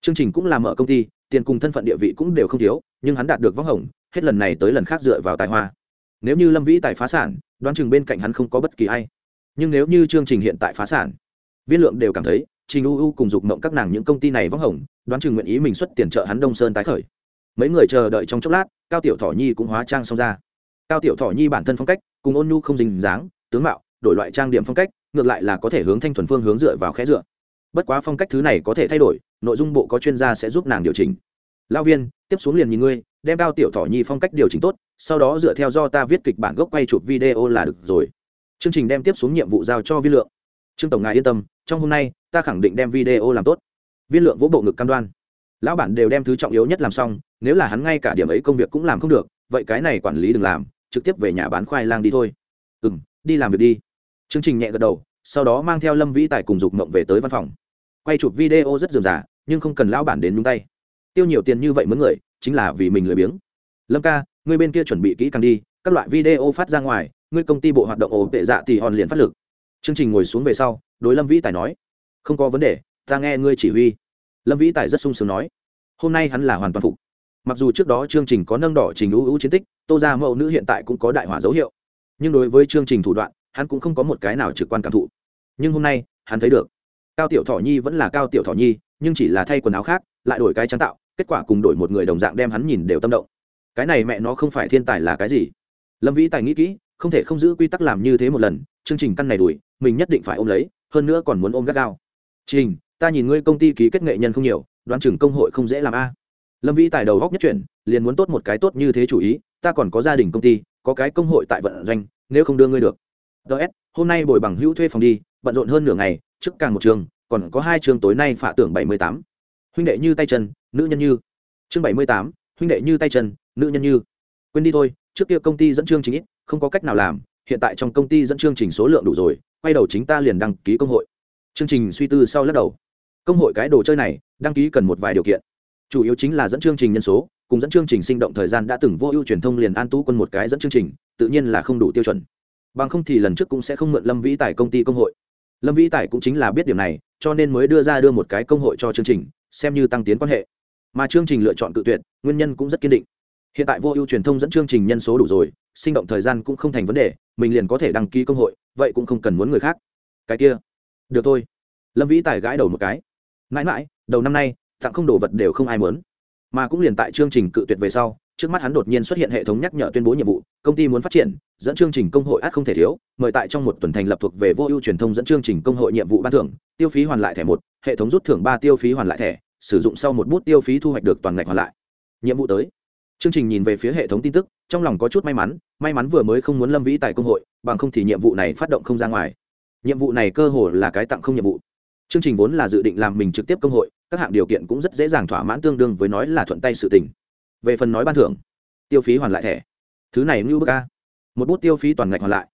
Chương trình cũng làm ở công ty, tiền cùng thân phận địa vị cũng đều không thiếu, nhưng hắn đạt được võng hồng, hết lần này tới lần khác dựa vào tài hoa. Nếu như lâm vĩ tài phá sản, đoán chừng bên cạnh hắn không có bất kỳ ai. Nhưng nếu như chương trình hiện tại phá sản, viên lượng đều cảm thấy, trình u u cùng dục mộng các nàng những công ty này võng hồng, đoán chừng nguyện ý mình xuất tiền trợ hắn đông sơn tái khởi. Mấy người chờ đợi trong chốc lát, cao tiểu Thỏ nhi cũng hóa trang xong ra. Cao tiểu Thỏ nhi bản thân phong cách, cùng ôn nhu không dính dáng, tướng mạo đổi loại trang điểm phong cách, ngược lại là có thể hướng thanh thuần phương hướng dựa vào khẽ dựa. Bất quá phong cách thứ này có thể thay đổi, nội dung bộ có chuyên gia sẽ giúp nàng điều chỉnh. Lao viên, tiếp xuống liền nhìn ngươi, đem cao tiểu thỏ nhi phong cách điều chỉnh tốt, sau đó dựa theo do ta viết kịch bản gốc quay chụp video là được rồi. Chương trình đem tiếp xuống nhiệm vụ giao cho vi lượng. Trương tổng ngài yên tâm, trong hôm nay, ta khẳng định đem video làm tốt. Viên lượng vỗ bộ ngực cam đoan. Lão bản đều đem thứ trọng yếu nhất làm xong, nếu là hắn ngay cả điểm ấy công việc cũng làm không được, vậy cái này quản lý đừng làm, trực tiếp về nhà bán khoai lang đi thôi. Ừ m đi làm việc đi chương trình nhẹ gật đầu, sau đó mang theo lâm vĩ tài cùng dục mộng về tới văn phòng. Quay chụp video rất dườm giả nhưng không cần lão bản đến nhúng tay. Tiêu nhiều tiền như vậy mướn người, chính là vì mình lười biếng. Lâm ca, người bên kia chuẩn bị kỹ càng đi, các loại video phát ra ngoài ngươi công ty bộ hoạt động ổ tệ dạ thì hòn liền phát lực. Chương trình ngồi xuống về sau, đối lâm vĩ tài nói, không có vấn đề, ta nghe ngươi chỉ huy. Lâm vĩ tài rất sung sướng nói, hôm nay hắn là hoàn toàn phục. Mặc dù trước đó chương trình có nâng đỏ trình ưu ưu chiến tích, tô ra mẫu nữ hiện tại cũng có đại hỏa dấu hiệu. Nhưng đối với chương trình thủ đoạn hắn cũng không có một cái nào trực quan cảm thụ. Nhưng hôm nay, hắn thấy được. Cao tiểu thọ nhi vẫn là cao tiểu thọ nhi, nhưng chỉ là thay quần áo khác, lại đổi cái sáng tạo, kết quả cùng đổi một người đồng dạng đem hắn nhìn đều tâm động. Cái này mẹ nó không phải thiên tài là cái gì? Lâm vĩ tài nghĩ kỹ, không thể không giữ quy tắc làm như thế một lần, chương trình căn này đuổi, mình nhất định phải ôm lấy, hơn nữa còn muốn ôm gắt gao. Trình, ta nhìn ngươi công ty ký kết nghệ nhân không nhiều, đoán chừng công hội không dễ làm a. Lâm vĩ tài đầu góc nhất chuyển, liền muốn tốt một cái tốt như thế chủ ý, ta còn có gia đình công ty, có cái công hội tại vận doanh, nếu không đưa ngươi được ts hôm nay bồi bằng hữu thuê phòng đi, bận rộn hơn nửa ngày, trước càng một trường, còn có hai trường tối nay phạ tưởng bảy mươi tám. Huynh đệ như tay chân, nữ nhân như. Chương bảy mươi tám, huynh đệ như tay chân, nữ nhân như. Quên đi thôi, trước kia công ty dẫn chương trình ít, không có cách nào làm, hiện tại trong công ty dẫn chương trình số lượng đủ rồi, quay đầu chính ta liền đăng ký công hội. Chương trình suy tư sau lắc đầu. Công hội cái đồ chơi này, đăng ký cần một vài điều kiện. Chủ yếu chính là dẫn chương trình nhân số, cùng dẫn chương trình sinh động thời gian đã từng vô ưu truyền thông liền an tú quân một cái dẫn chương trình, tự nhiên là không đủ tiêu chuẩn bằng không thì lần trước cũng sẽ không mượn lâm vĩ tài công ty công hội. Lâm vĩ tài cũng chính là biết điểm này, cho nên mới đưa ra đưa một cái công hội cho chương trình, xem như tăng tiến quan hệ. Mà chương trình lựa chọn cự tuyệt, nguyên nhân cũng rất kiên định. Hiện tại vô ưu truyền thông dẫn chương trình nhân số đủ rồi, sinh động thời gian cũng không thành vấn đề, mình liền có thể đăng ký công hội, vậy cũng không cần muốn người khác. Cái kia, được thôi. Lâm vĩ tài gãi đầu một cái. Mãi mãi, đầu năm nay, tặng không đồ vật đều không ai muốn. Mà cũng liền tại chương trình cự tuyệt về sau trước mắt hắn đột nhiên xuất hiện hệ thống nhắc nhở tuyên bố nhiệm vụ, công ty muốn phát triển, dẫn chương trình công hội át không thể thiếu, mời tại trong một tuần thành lập thuộc về vô ưu truyền thông dẫn chương trình công hội nhiệm vụ ban thưởng, tiêu phí hoàn lại thẻ một, hệ thống rút thưởng ba tiêu phí hoàn lại thẻ, sử dụng sau một bút tiêu phí thu hoạch được toàn ngạch hoàn lại. Nhiệm vụ tới. Chương trình nhìn về phía hệ thống tin tức, trong lòng có chút may mắn may mắn vừa mới không muốn lâm vĩ tại công hội, bằng không thì nhiệm vụ này phát động không ra ngoài. Nhiệm vụ này cơ hồ là cái tặng không nhiệm vụ. Chương trình vốn là dự định làm mình trực tiếp công hội, các hạng điều kiện cũng rất dễ dàng thỏa mãn tương đương với nói là thuận tay sự tình về phần nói ban thưởng, tiêu phí hoàn lại thẻ. Thứ này như bức a. Một bút tiêu phí toàn ngạch hoàn lại.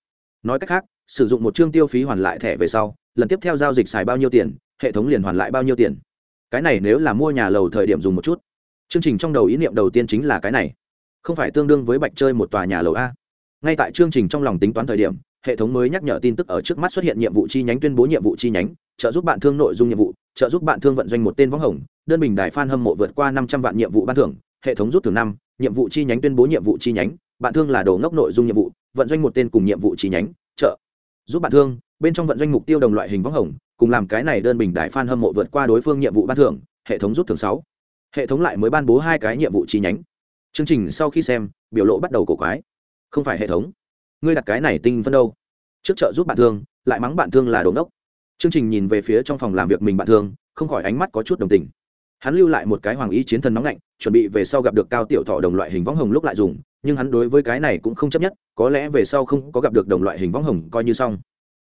Nói cách khác, sử dụng một chương tiêu phí hoàn lại thẻ về sau, lần tiếp theo giao dịch xài bao nhiêu tiền, hệ thống liền hoàn lại bao nhiêu tiền. Cái này nếu là mua nhà lầu thời điểm dùng một chút. Chương trình trong đầu ý niệm đầu tiên chính là cái này. Không phải tương đương với bạch chơi một tòa nhà lầu a. Ngay tại chương trình trong lòng tính toán thời điểm, hệ thống mới nhắc nhở tin tức ở trước mắt xuất hiện nhiệm vụ chi nhánh tuyên bố nhiệm vụ chi nhánh, trợ giúp bạn thương nội dung nhiệm vụ, trợ giúp bạn thương vận doanh một tên võng hồng, đơn bình đài f hâm mộ vượt qua năm trăm vạn nhiệm vụ ban thưởng hệ thống rút thưởng năm, nhiệm vụ chi nhánh tuyên bố nhiệm vụ chi nhánh, bạn thương là đồ ngốc nội dung nhiệm vụ, vận doanh một tên cùng nhiệm vụ chi nhánh, trợ. Giúp bạn thương, bên trong vận doanh mục tiêu đồng loại hình võng hồng, cùng làm cái này đơn bình đại f hâm mộ vượt qua đối phương nhiệm vụ ban thưởng, hệ thống rút thưởng sáu. Hệ thống lại mới ban bố hai cái nhiệm vụ chi nhánh. Chương trình sau khi xem, biểu lộ bắt đầu cổ quái. Không phải hệ thống. Ngươi đặt cái này tinh phân đâu? Trước chợ giúp bạn thương, lại mắng bạn thương là đồn đốc chương trình nhìn về phía trong phòng làm việc mình bạn thương, không khỏi ánh mắt có chút đồng tình hắn lưu lại một cái hoàng y chiến thần nóng lạnh, chuẩn bị về sau gặp được cao tiểu thọ đồng loại hình võng hồng lúc lại dùng, nhưng hắn đối với cái này cũng không chấp nhất, có lẽ về sau không có gặp được đồng loại hình võng hồng coi như xong.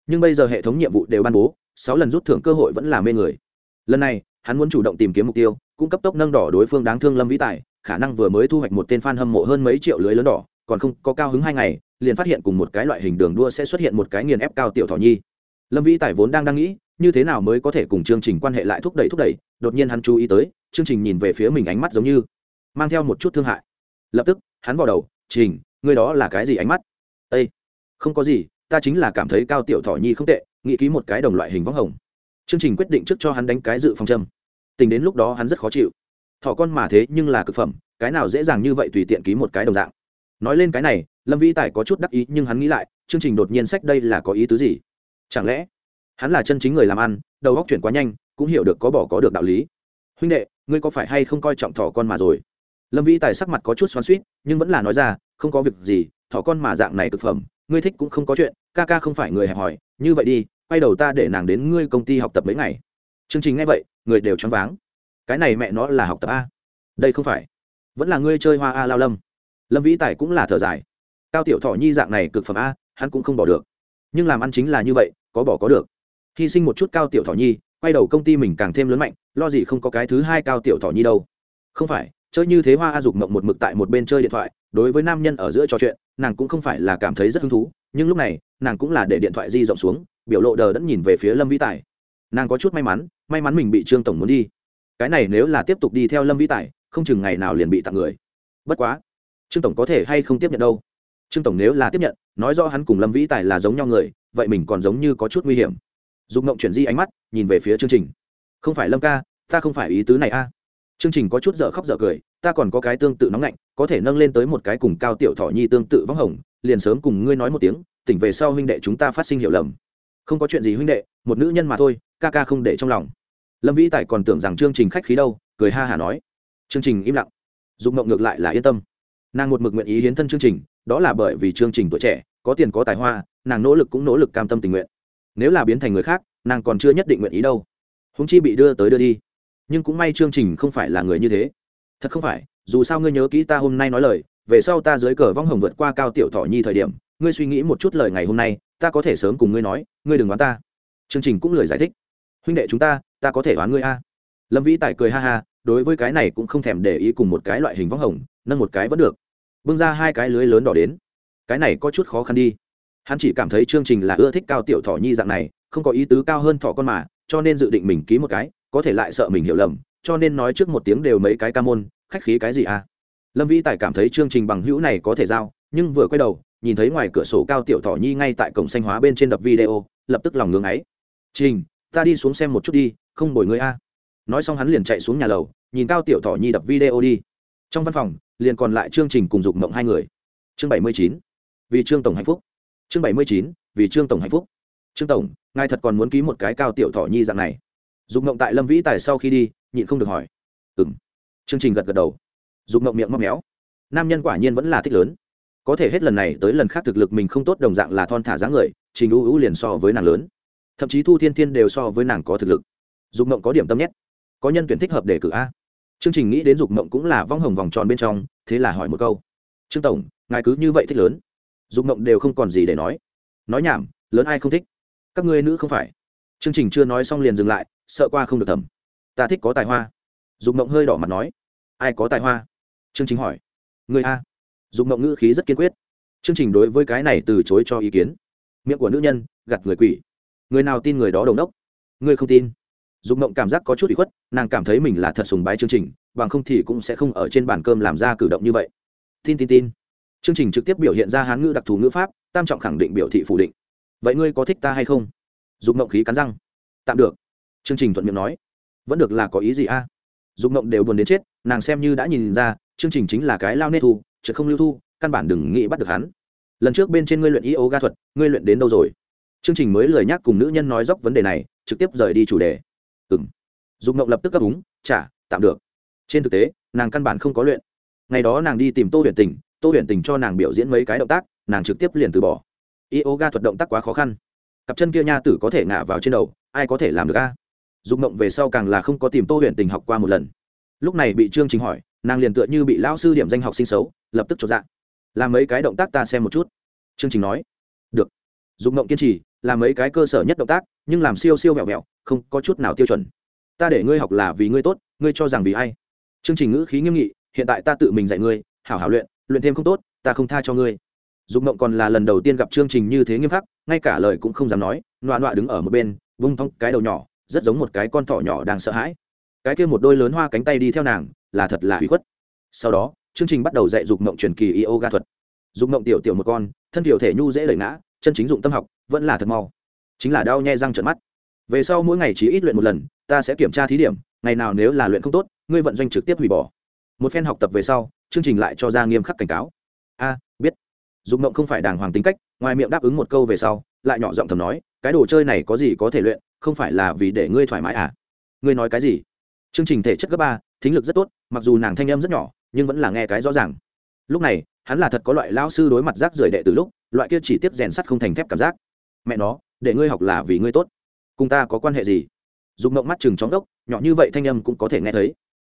Nhưng bây giờ hệ thống nhiệm vụ đều ban bố, sáu lần rút thưởng cơ hội vẫn là mê người. Lần này, hắn muốn chủ động tìm kiếm mục tiêu cũng cấp tốc nâng đỏ đối phương đáng thương lâm vĩ tài, khả năng vừa mới thu hoạch một tên f a n hâm mộ hơn mấy triệu lưới lớn đỏ, còn không có cao hứng hai ngày, liền phát hiện cùng một cái loại hình đường đua sẽ xuất hiện một cái nghiền ép cao tiểu thọ nhi. Lâm vĩ tài vốn đang đang nghĩ như thế nào mới có thể cùng chương trình quan hệ lại thúc đẩy thúc đẩy, đột nhiên hắn chú ý tới, chương trình nhìn về phía mình ánh mắt giống như mang theo một chút thương hại. Lập tức, hắn vào đầu, trình, ngươi đó là cái gì ánh mắt? Â không có gì, ta chính là cảm thấy cao tiểu thọ nhi không tệ, nghĩ ký một cái đồng loại hình võng hồng. Chương trình quyết định trước cho hắn đánh cái dự phòng châm. Tình đến lúc đó hắn rất khó chịu. Thỏ con mà thế nhưng là cực phẩm, cái nào dễ dàng như vậy tùy tiện ký một cái đồng dạng. Nói lên cái này, lâm vĩ tài có chút đắc ý nhưng hắn nghĩ lại, chương trình đột nhiên sách đây là có ý tứ gì? Chẳng lẽ hắn là chân chính người làm ăn, đầu góc chuyển quá nhanh, cũng hiểu được có bỏ có được đạo lý. Huynh đệ, ngươi có phải hay không coi trọng thỏ con mà rồi? Lâm vĩ tài sắc mặt có chút xoắn suýt nhưng vẫn là nói ra, không có việc gì, thỏ con mà dạng này thực phẩm, ngươi thích cũng không có chuyện, ca ca không phải người hẹp hòi, như vậy đi, quay đầu ta để nàng đến ngươi công ty học tập mấy ngày. Chương trình ngay vậy, người đều choáng váng. Cái này mẹ nó là học tập a. Đây không phải. Vẫn là ngươi chơi hoa a lao lâm. Lâm vĩ tài cũng là thở dài. Cao tiểu thọ nhi dạng này cực phẩm a, hắn cũng không bỏ được. Nhưng làm ăn chính là như vậy, có bỏ có được hy sinh một chút cao tiểu thỏ nhi, quay đầu công ty mình càng thêm lớn mạnh, lo gì không có cái thứ hai cao tiểu thỏ nhi đâu. Không phải, chơi như thế hoa a dục mộng một mực tại một bên chơi điện thoại, đối với nam nhân ở giữa trò chuyện, nàng cũng không phải là cảm thấy rất hứng thú, nhưng lúc này, nàng cũng là để điện thoại di rộng xuống, biểu lộ đờ đẫn nhìn về phía lâm vĩ tài. Nàng có chút may mắn may mắn mình bị trương tổng muốn đi. Cái này nếu là tiếp tục đi theo lâm vĩ tài, không chừng ngày nào liền bị tặng người. Bất quá, trương tổng có thể hay không tiếp nhận đâu? Trương tổng nếu là tiếp nhận, nói rõ hắn cùng lâm vĩ tài là giống nhau người, vậy mình còn giống như có chút nguy hiểm dục ngộng chuyển di ánh mắt, nhìn về phía chương trình. Không phải lâm ca, ta không phải ý tứ này a. Chương trình có chút dở khóc dở cười, ta còn có cái tương tự nóng lạnh, có thể nâng lên tới một cái cùng cao tiểu thọ nhi tương tự vắng hồng, liền sớm cùng ngươi nói một tiếng, tỉnh về sau huynh đệ chúng ta phát sinh hiểu lầm. Không có chuyện gì huynh đệ, một nữ nhân mà thôi, ca ca không để trong lòng. Lâm vĩ tài còn tưởng rằng chương trình khách khí đâu, cười ha hả nói. Chương trình im lặng. Dục mộng ngược lại là yên tâm. Nàng một mực nguyện ý hiến thân chương trình, đó là bởi vì chương trình tuổi trẻ, có tiền có tài hoa, nàng nỗ lực cũng nỗ lực cam tâm tình nguyện nếu là biến thành người khác, nàng còn chưa nhất định nguyện ý đâu. Húng chi bị đưa tới đưa đi. Nhưng cũng may chương trình không phải là người như thế. Thật không phải, dù sao ngươi nhớ kỹ ta hôm nay nói lời, về sau ta dưới cờ vong hồng vượt qua cao tiểu thọ nhi thời điểm, ngươi suy nghĩ một chút lời ngày hôm nay, ta có thể sớm cùng ngươi nói, ngươi đừng đoán ta. Chương trình cũng lời giải thích. Huynh đệ chúng ta ta có thể đoán ngươi a. Lâm vĩ tài cười ha ha, đối với cái này cũng không thèm để ý cùng một cái loại hình vong hồng, nâng một cái vẫn được. Bưng ra hai cái lưới lớn đỏ đến. Cái này có chút khó khăn đi hắn chỉ cảm thấy chương trình là ưa thích cao tiểu thọ nhi dạng này, không có ý tứ cao hơn thọ con mà, cho nên dự định mình ký một cái, có thể lại sợ mình hiểu lầm, cho nên nói trước một tiếng đều mấy cái ca môn, khách khí cái gì à? Lâm vĩ tài cảm thấy chương trình bằng hữu này có thể giao, nhưng vừa quay đầu, nhìn thấy ngoài cửa sổ cao tiểu thỏ nhi ngay tại cổng xanh hóa bên trên đập video, lập tức lòng ngưng ấy. Trình, ta đi xuống xem một chút đi, không bồi người a. Nói xong hắn liền chạy xuống nhà lầu, nhìn cao tiểu thỏ nhi đập video đi. Trong văn phòng, liền còn lại chương trình cùng dục mộng hai người. Chương bảy mươi chín. Vì trương tổng hạnh phúc chương bảy mươi chín, vì trương tổng hạnh phúc. Trương tổng, ngài thật còn muốn ký một cái cao tiểu thỏ nhi dạng này? Dục mộng tại lâm vĩ tài sau khi đi, nhịn không được hỏi. Ừ m chương trình gật gật đầu. Dục mộng miệng móc méo. Nam nhân quả nhiên vẫn là thích lớn. Có thể hết lần này tới lần khác thực lực mình không tốt đồng dạng là thon thả dáng người, trình ưu ưu liền so với nàng lớn. Thậm chí thu thiên thiên đều so với nàng có thực lực. Dục mộng có điểm tâm nhét. Có nhân tuyển thích hợp để cử a. Chương trình nghĩ đến dục mộng cũng là vong hồng vòng tròn bên trong, thế là hỏi một câu. Trương tổng, ngài cứ như vậy thích lớn dục mộng đều không còn gì để nói. Nói nhảm, lớn ai không thích? Các ngươi nữ không phải. Chương trình chưa nói xong liền dừng lại, sợ qua không được thầm. Ta thích có tài hoa. Dục mộng hơi đỏ mặt nói. Ai có tài hoa? Chương trình hỏi. Người a. Dục mộng ngữ khí rất kiên quyết. Chương trình đối với cái này từ chối cho ý kiến. Miệng của nữ nhân gặt người quỷ. Người nào tin người đó đầu đốc? Người không tin. Dục mộng cảm giác có chút bị khuất, nàng cảm thấy mình là thật sùng bái chương trình, bằng không thì cũng sẽ không ở trên bàn cơm làm ra cử động như vậy. Tin tin tin chương trình trực tiếp biểu hiện ra hán ngữ đặc thù ngữ pháp tam trọng khẳng định biểu thị phủ định. Vậy ngươi có thích ta hay không? Dùng mộng khí cắn răng. Tạm được. Chương trình thuận miệng nói. Vẫn được là có ý gì a? À? dùng mộng đều buồn đến chết nàng xem như đã nhìn ra chương trình chính là cái lao nê thu chứ không lưu thu căn bản đừng nghĩ bắt được hắn. Lần trước bên trên ngươi luyện yoga thuật ngươi luyện đến đâu rồi? Chương trình mới lời nhắc cùng nữ nhân nói dốc vấn đề này trực tiếp rời đi chủ đề. Ừng dùng ngộng lập tức cấp đúng. Chả, tạm được. Trên thực tế nàng căn bản không có luyện. Ngày đó nàng đi tìm tô huyền tình tô huyền tình cho nàng biểu diễn mấy cái động tác, nàng trực tiếp liền từ bỏ. Yoga thuật động tác quá khó khăn. Cặp chân kia nha tử có thể ngã vào trên đầu, ai có thể làm được a? Dùng mộng về sau càng là không có tìm tô huyền tình học qua một lần. Lúc này bị trương trình hỏi, nàng liền tựa như bị lão sư điểm danh học sinh xấu, lập tức cho dạ. Làm mấy cái động tác ta xem một chút. Chương trình nói, được. Dùng mộng kiên trì, làm mấy cái cơ sở nhất động tác, nhưng làm siêu siêu vẹo vẹo, không có chút nào tiêu chuẩn. Ta để ngươi học là vì ngươi tốt, ngươi cho rằng vì ai? Chương trình ngữ khí nghiêm nghị, hiện tại ta tự mình dạy ngươi, hảo hảo luyện luyện thêm không tốt ta không tha cho ngươi Dục Mộng còn là lần đầu tiên gặp chương trình như thế nghiêm khắc, ngay cả lời cũng không dám nói, nọa nọa đứng ở một bên, vung thong cái đầu nhỏ, rất giống một cái con thỏ nhỏ đang sợ hãi. Cái kia một đôi lớn hoa cánh tay đi theo nàng, là thật là hủy khuất. Sau đó, chương trình bắt đầu dạy Dục Mộng truyền kỳ yoga thuật. Dục Mộng tiểu tiểu một con, thân tiểu thể nhu dễ lời ngã, chân chính dụng tâm học, vẫn là thật mau. Chính là đau nhe răng trợn mắt. Về sau mỗi ngày chỉ ít luyện một lần, ta sẽ kiểm tra thí điểm, ngày nào nếu là luyện không tốt, ngươi vận doanh trực tiếp hủy bỏ. Một phen học tập về sau, chương trình lại cho ra nghiêm khắc cảnh cáo. A, biết Dục Mộng không phải đàng hoàng tính cách, ngoài miệng đáp ứng một câu về sau, lại nhỏ giọng thầm nói, cái đồ chơi này có gì có thể luyện, không phải là vì để ngươi thoải mái à? Ngươi nói cái gì? Chương trình thể chất cấp ba, thính lực rất tốt, mặc dù nàng thanh âm rất nhỏ, nhưng vẫn là nghe cái rõ ràng. Lúc này, hắn là thật có loại lao sư đối mặt rác rưởi đệ từ lúc, loại kia chỉ tiếp rèn sắt không thành thép cảm giác. Mẹ nó, để ngươi học là vì ngươi tốt, cùng ta có quan hệ gì? Dục Mộng mắt chừng chóng đốc, nhỏ như vậy thanh âm cũng có thể nghe thấy.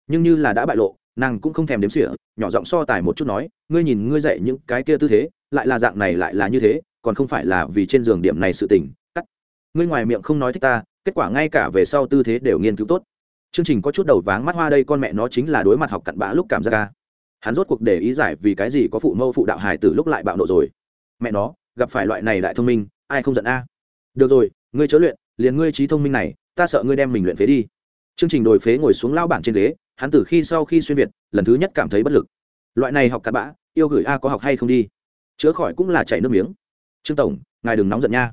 Nhưng như là đã bại lộ, nàng cũng không thèm đếm xỉa, nhỏ giọng so tài một chút nói, ngươi nhìn ngươi dậy những cái kia tư thế, lại là dạng này lại là như thế còn không phải là vì trên giường điểm này sự tình cắt. Ngươi ngoài miệng không nói thích ta kết quả ngay cả về sau tư thế đều nghiên cứu tốt. Chương trình có chút đầu váng mắt hoa đây con mẹ nó chính là đối mặt học cặn bã lúc cảm giác ca. Hắn rốt cuộc để ý giải vì cái gì có phụ mâu phụ đạo hải từ lúc lại bạo nộ rồi. Mẹ nó gặp phải loại này đại thông minh ai không giận a? Được rồi ngươi chớ luyện liền ngươi trí thông minh này ta sợ ngươi đem mình luyện phế đi. Chương trình đổi phế ngồi xuống lao bản trên ghế hắn từ khi sau khi xuyên việt, lần thứ nhất cảm thấy bất lực. Loại này học cặn bã, yêu gửi a có học hay không đi? Chữa khỏi cũng là chảy nước miếng. Trương tổng, ngài đừng nóng giận nha.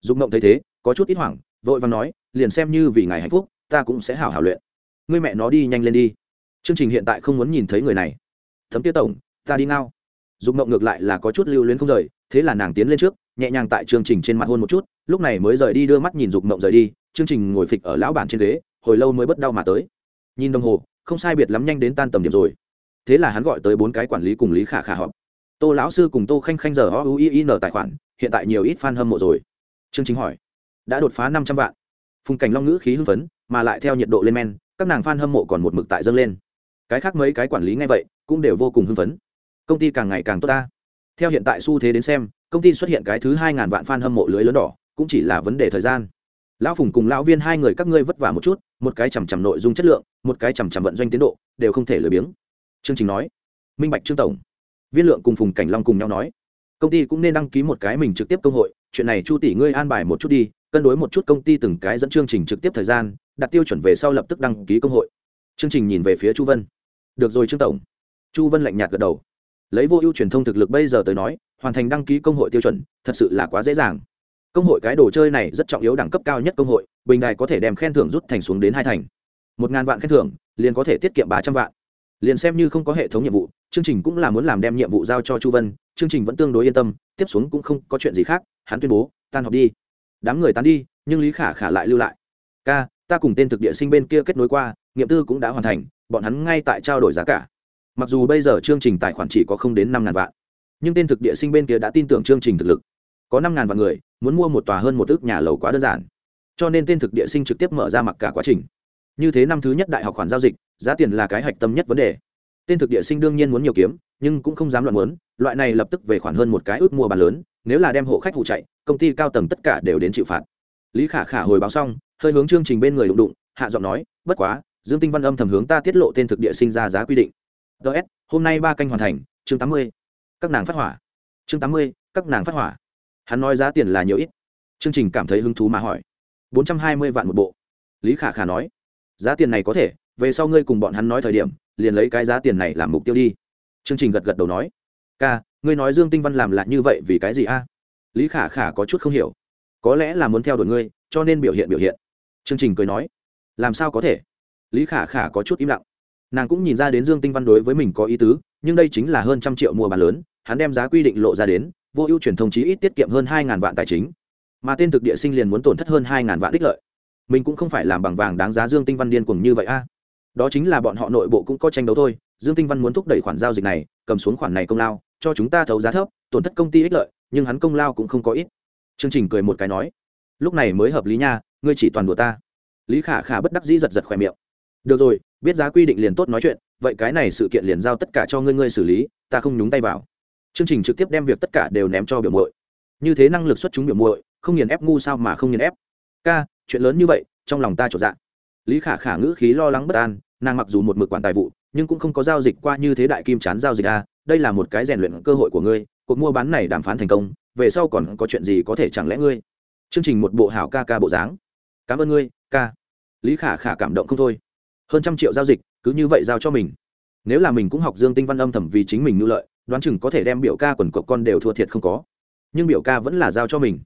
Dục mộng thấy thế, có chút ít hoảng, vội và nói, liền xem như vì ngài hạnh phúc, ta cũng sẽ hảo hảo luyện. Ngươi mẹ nó đi nhanh lên đi. Chương trình hiện tại không muốn nhìn thấy người này. Thấm tiết tổng, ta đi ngao. Dục mộng ngược lại là có chút lưu luyến không rời, thế là nàng tiến lên trước, nhẹ nhàng tại chương trình trên mặt hôn một chút, lúc này mới rời đi đưa mắt nhìn dục mộng rời đi, chương trình ngồi phịch ở lão bản trên ghế, hồi lâu mới bất đau mà tới. Nhìn đồng hồ không sai biệt lắm nhanh đến tan tầm điểm rồi. Thế là hắn gọi tới bốn cái quản lý cùng lý khả khả họp. Tô lão sư cùng tô khanh khanh giờ o u i n tài khoản, hiện tại nhiều ít f a n hâm mộ rồi. Chương chính hỏi, đã đột phá năm trăm vạn. Phùng cảnh long ngữ khí hưng phấn, mà lại theo nhiệt độ lên men, các nàng f a n hâm mộ còn một mực tại dâng lên. Cái khác mấy cái quản lý ngay vậy, cũng đều vô cùng hưng phấn. Công ty càng ngày càng tốt ta. Theo hiện tại xu thế đến xem, công ty xuất hiện cái thứ hai ngàn vạn f a n hâm mộ lưới lớn đỏ, cũng chỉ là vấn đề thời gian lão phùng cùng lão viên hai người các ngươi vất vả một chút, một cái chằm chằm nội dung chất lượng, một cái chằm chằm vận doanh tiến độ, đều không thể lười biếng. Chương trình nói, minh bạch trương tổng. Viên lượng cùng phùng cảnh long cùng nhau nói, công ty cũng nên đăng ký một cái mình trực tiếp công hội, chuyện này chu tỷ ngươi an bài một chút đi, cân đối một chút công ty từng cái dẫn chương trình trực tiếp thời gian, đặt tiêu chuẩn về sau lập tức đăng ký công hội. Chương trình nhìn về phía chu vân. Được rồi trương tổng. Chu vân lạnh nhạt gật đầu. Lấy vô ưu truyền thông thực lực bây giờ tới nói, hoàn thành đăng ký công hội tiêu chuẩn, thật sự là quá dễ dàng công hội cái đồ chơi này rất trọng yếu đẳng cấp cao nhất công hội, bình đài có thể đem khen thưởng rút thành xuống đến hai thành. Một ngàn vạn khen thưởng, liền có thể tiết kiệm ba trăm vạn. Liền xem như không có hệ thống nhiệm vụ, chương trình cũng là muốn làm đem nhiệm vụ giao cho chu vân, chương trình vẫn tương đối yên tâm, tiếp xuống cũng không có chuyện gì khác, hắn tuyên bố, tan học đi. Đám người tán đi, nhưng lý khả khả lại lưu lại. Ca, ta cùng tên thực địa sinh bên kia kết nối qua, nghiệm tư cũng đã hoàn thành, bọn hắn ngay tại trao đổi giá cả. Mặc dù bây giờ chương trình tài khoản chỉ có không đến năm ngàn vạn, nhưng tên thực địa sinh bên kia đã tin tưởng chương trình thực lực có năm ngàn vạn người, muốn mua một tòa hơn một ước nhà lầu quá đơn giản. Cho nên tên thực địa sinh trực tiếp mở ra mặc cả quá trình. Như thế năm thứ nhất đại học khoản giao dịch, giá tiền là cái hạch tâm nhất vấn đề. Tên thực địa sinh đương nhiên muốn nhiều kiếm, nhưng cũng không dám loạn muốn, loại này lập tức về khoản hơn một cái ước mua bàn lớn, nếu là đem hộ khách hụ chạy, công ty cao tầng tất cả đều đến chịu phạt. Lý khả khả hồi báo xong, hơi hướng chương trình bên người đụng đụng, hạ giọng nói, bất quá, dương tinh văn âm thầm hướng ta tiết lộ tên thực địa sinh ra giá quy định. Ts hôm nay ba canh hoàn thành, chương tám mươi, các nàng phát hỏa. Chương tám mươi, các nàng phát hỏa hắn nói giá tiền là nhiều ít. Chương trình cảm thấy hứng thú mà hỏi. Bốn trăm hai mươi vạn một bộ. Lý khả khả nói. Giá tiền này có thể, về sau ngươi cùng bọn hắn nói thời điểm, liền lấy cái giá tiền này làm mục tiêu đi. Chương trình gật gật đầu nói. Ca, ngươi nói dương tinh văn làm lại như vậy vì cái gì a? Lý khả khả có chút không hiểu. Có lẽ là muốn theo đuổi ngươi, cho nên biểu hiện biểu hiện. Chương trình cười nói. Làm sao có thể? Lý khả khả có chút im lặng. Nàng cũng nhìn ra đến dương tinh văn đối với mình có ý tứ, nhưng đây chính là hơn trăm triệu mua bán lớn, hắn đem giá quy định lộ ra đến vô ưu truyền thông chí ít tiết kiệm hơn hai ngàn vạn tài chính. Mà tên thực địa sinh liền muốn tổn thất hơn hai ngàn vạn đích lợi. Mình cũng không phải làm bằng vàng đáng giá dương tinh văn điên cuồng như vậy a. Đó chính là bọn họ nội bộ cũng có tranh đấu thôi. Dương tinh văn muốn thúc đẩy khoản giao dịch này, cầm xuống khoản này công lao, cho chúng ta thấu giá thấp, tổn thất công ty ích lợi, nhưng hắn công lao cũng không có ít. Chương trình cười một cái nói, lúc này mới hợp lý nha, ngươi chỉ toàn đùa ta. Lý khả khả bất đắc dĩ giật giật khỏe miệng. Được rồi, biết giá quy định liền tốt nói chuyện, vậy cái này sự kiện liền giao tất cả cho ngươi ngươi xử lý, ta không nhúng tay vào chương trình trực tiếp đem việc tất cả đều ném cho biểu muội. Như thế năng lực xuất chúng biểu muội, không nghiền ép ngu sao mà không nghiền ép. Ca, chuyện lớn như vậy, trong lòng ta trộn dạ. Lý khả khả ngữ khí lo lắng bất an, nàng mặc dù một mực quản tài vụ, nhưng cũng không có giao dịch qua như thế đại kim chán giao dịch a, đây là một cái rèn luyện cơ hội của ngươi, cuộc mua bán này đàm phán thành công, về sau còn có chuyện gì có thể chẳng lẽ ngươi? Chương trình một bộ hảo ca ca bộ dáng. Cảm ơn ngươi, ca. Lý khả khả cảm động không thôi. Hơn trăm triệu giao dịch, cứ như vậy giao cho mình. Nếu là mình cũng học dương tinh văn âm thầm vì chính mình nhu lợi đoán chừng có thể đem biểu ca quần cộc con đều thua thiệt không có. Nhưng biểu ca vẫn là giao cho mình.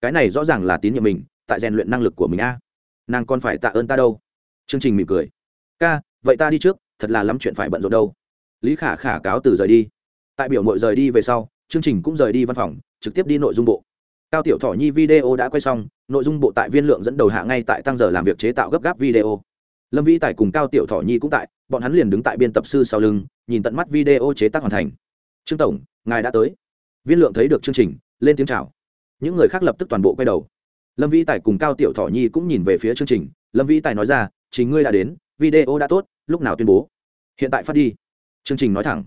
Cái này rõ ràng là tín nhiệm mình, tại rèn luyện năng lực của mình a. Nàng còn phải tạ ơn ta đâu. Chương trình mỉm cười. Ca, vậy ta đi trước, thật là lắm chuyện phải bận rộn đâu. Lý khả khả cáo từ rời đi. Tại biểu mội rời đi về sau, chương trình cũng rời đi văn phòng, trực tiếp đi nội dung bộ. Cao tiểu Thỏ nhi video đã quay xong, nội dung bộ tại viên lượng dẫn đầu hạ ngay tại tăng giờ làm việc chế tạo gấp gáp video. Lâm vĩ tài cùng cao tiểu Thỏ nhi cũng tại, bọn hắn liền đứng tại biên tập sư sau lưng, nhìn tận mắt video chế tác hoàn thành trương tổng, ngài đã tới. Viên lượng thấy được chương trình, lên tiếng chào. Những người khác lập tức toàn bộ quay đầu. Lâm vĩ tài cùng cao tiểu Thỏ nhi cũng nhìn về phía chương trình. Lâm vĩ tài nói ra chính ngươi đã đến, video đã tốt, lúc nào tuyên bố? Hiện tại phát đi. Chương trình nói thẳng.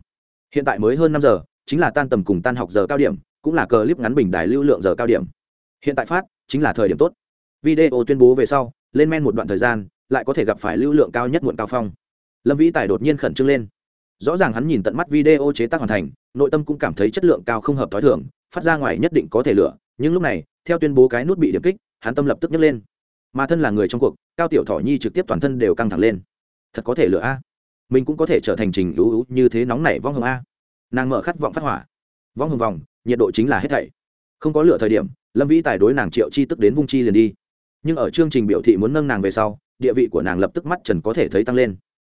Hiện tại mới hơn năm giờ, chính là tan tầm cùng tan học giờ cao điểm, cũng là clip ngắn bình đài lưu lượng giờ cao điểm. Hiện tại phát, chính là thời điểm tốt. Video tuyên bố về sau, lên men một đoạn thời gian, lại có thể gặp phải lưu lượng cao nhất muộn cao phong. Lâm vĩ tài đột nhiên khẩn trương lên rõ ràng hắn nhìn tận mắt video chế tác hoàn thành, nội tâm cũng cảm thấy chất lượng cao không hợp t h ó i thưởng phát ra ngoài nhất định có thể lựa, nhưng lúc này, theo tuyên bố cái nút bị điểm kích, hắn tâm lập tức nhấc lên. Mà thân là người trong cuộc, cao tiểu thỏ nhi trực tiếp toàn thân đều căng thẳng lên. Thật có thể lựa a? Mình cũng có thể trở thành trình ưu ưu như thế nóng nảy vong hồng a. Nàng mở khát vọng phát hỏa. Vong hồng vòng, nhiệt độ chính là hết thảy. Không có lựa thời điểm, lâm vĩ tài đối nàng triệu chi tức đến vung chi liền đi. Nhưng ở chương trình biểu thị muốn nâng nàng về sau, địa vị của nàng lập tức mắt trần có thể thấy tăng lên.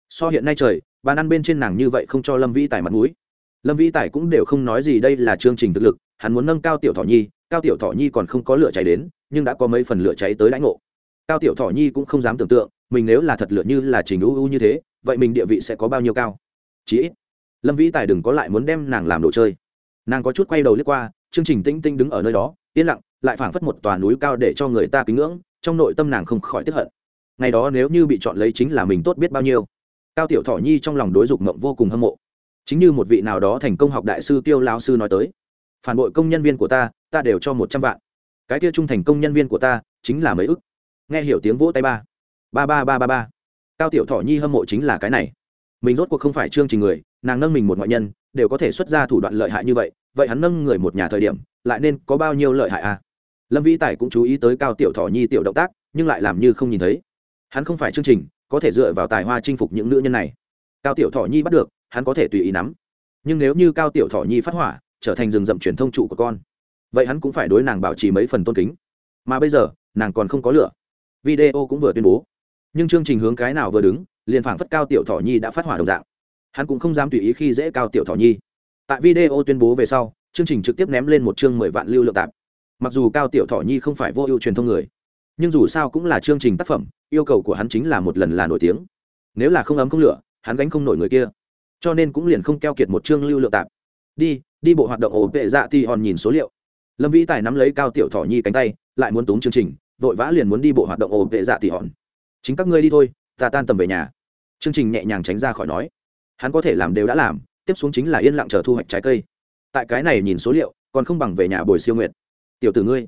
So hiện nay trời bàn ăn bên trên nàng như vậy không cho lâm vĩ tài mặt mũi. Lâm vĩ tài cũng đều không nói gì đây là chương trình thực lực, hắn muốn nâng cao tiểu thọ nhi, cao tiểu thọ nhi còn không có lửa cháy đến, nhưng đã có mấy phần lửa cháy tới lãnh ngộ. Cao tiểu thọ nhi cũng không dám tưởng tượng, mình nếu là thật lửa như là trình ưu ưu như thế, vậy mình địa vị sẽ có bao nhiêu cao? Chí ít, lâm vĩ tài đừng có lại muốn đem nàng làm đồ chơi. Nàng có chút quay đầu liếc qua, chương trình tinh tinh đứng ở nơi đó, yên lặng, lại phảng phất một tòa núi cao để cho người ta kính ngưỡng, trong nội tâm nàng không khỏi tiếp hận. Ngày đó nếu như bị chọn lấy chính là mình tốt biết bao nhiêu cao tiểu thọ nhi trong lòng đối dục mộng vô cùng hâm mộ. Chính như một vị nào đó thành công học đại sư tiêu lao sư nói tới, phản bội công nhân viên của ta ta đều cho một trăm vạn. Cái kia trung thành công nhân viên của ta, chính là mấy ức. Nghe hiểu tiếng vỗ tay ba. Ba ba ba ba ba. Cao tiểu thọ nhi hâm mộ chính là cái này. Mình rốt cuộc không phải chương trình người, nàng nâng mình một ngoại nhân, đều có thể xuất ra thủ đoạn lợi hại như vậy vậy hắn nâng người một nhà thời điểm, lại nên có bao nhiêu lợi hại à? Lâm vĩ tài cũng chú ý tới cao tiểu thọ nhi tiểu động tác, nhưng lại làm như không nhìn thấy. Hắn không phải chương trình có thể dựa vào tài hoa chinh phục những nữ nhân này. Cao tiểu thọ nhi bắt được, hắn có thể tùy ý nắm. Nhưng nếu như cao tiểu thọ nhi phát hỏa, trở thành rừng rậm truyền thông trụ của con, vậy hắn cũng phải đối nàng bảo trì mấy phần tôn kính. Mà bây giờ, nàng còn không có lửa. Video cũng vừa tuyên bố. Nhưng chương trình hướng cái nào vừa đứng, liền phảng phất cao tiểu thọ nhi đã phát hỏa đồng dạng. Hắn cũng không dám tùy ý khi dễ cao tiểu thọ nhi. Tại video tuyên bố về sau, chương trình trực tiếp ném lên một chương mười vạn lưu lượng tạp. Mặc dù cao tiểu thọ nhi không phải vô ưu truyền thông người nhưng dù sao cũng là chương trình tác phẩm, yêu cầu của hắn chính là một lần là nổi tiếng. Nếu là không ấm không lửa, hắn gánh không nổi người kia. Cho nên cũng liền không keo kiệt một chương lưu lượng tạp. Đi đi bộ hoạt động ổ vệ dạ thì hòn nhìn số liệu. Lâm vĩ tài nắm lấy cao tiểu Thỏ nhi cánh tay, lại muốn túng chương trình, vội vã liền muốn đi bộ hoạt động ổ vệ dạ thì hòn. Chính các ngươi đi thôi, ta tan tầm về nhà. Chương trình nhẹ nhàng tránh ra khỏi nói. Hắn có thể làm đều đã làm, tiếp xuống chính là yên lặng chờ thu hoạch trái cây. Tại cái này nhìn số liệu, còn không bằng về nhà bồi siêu nguyệt. Tiểu tử ngươi.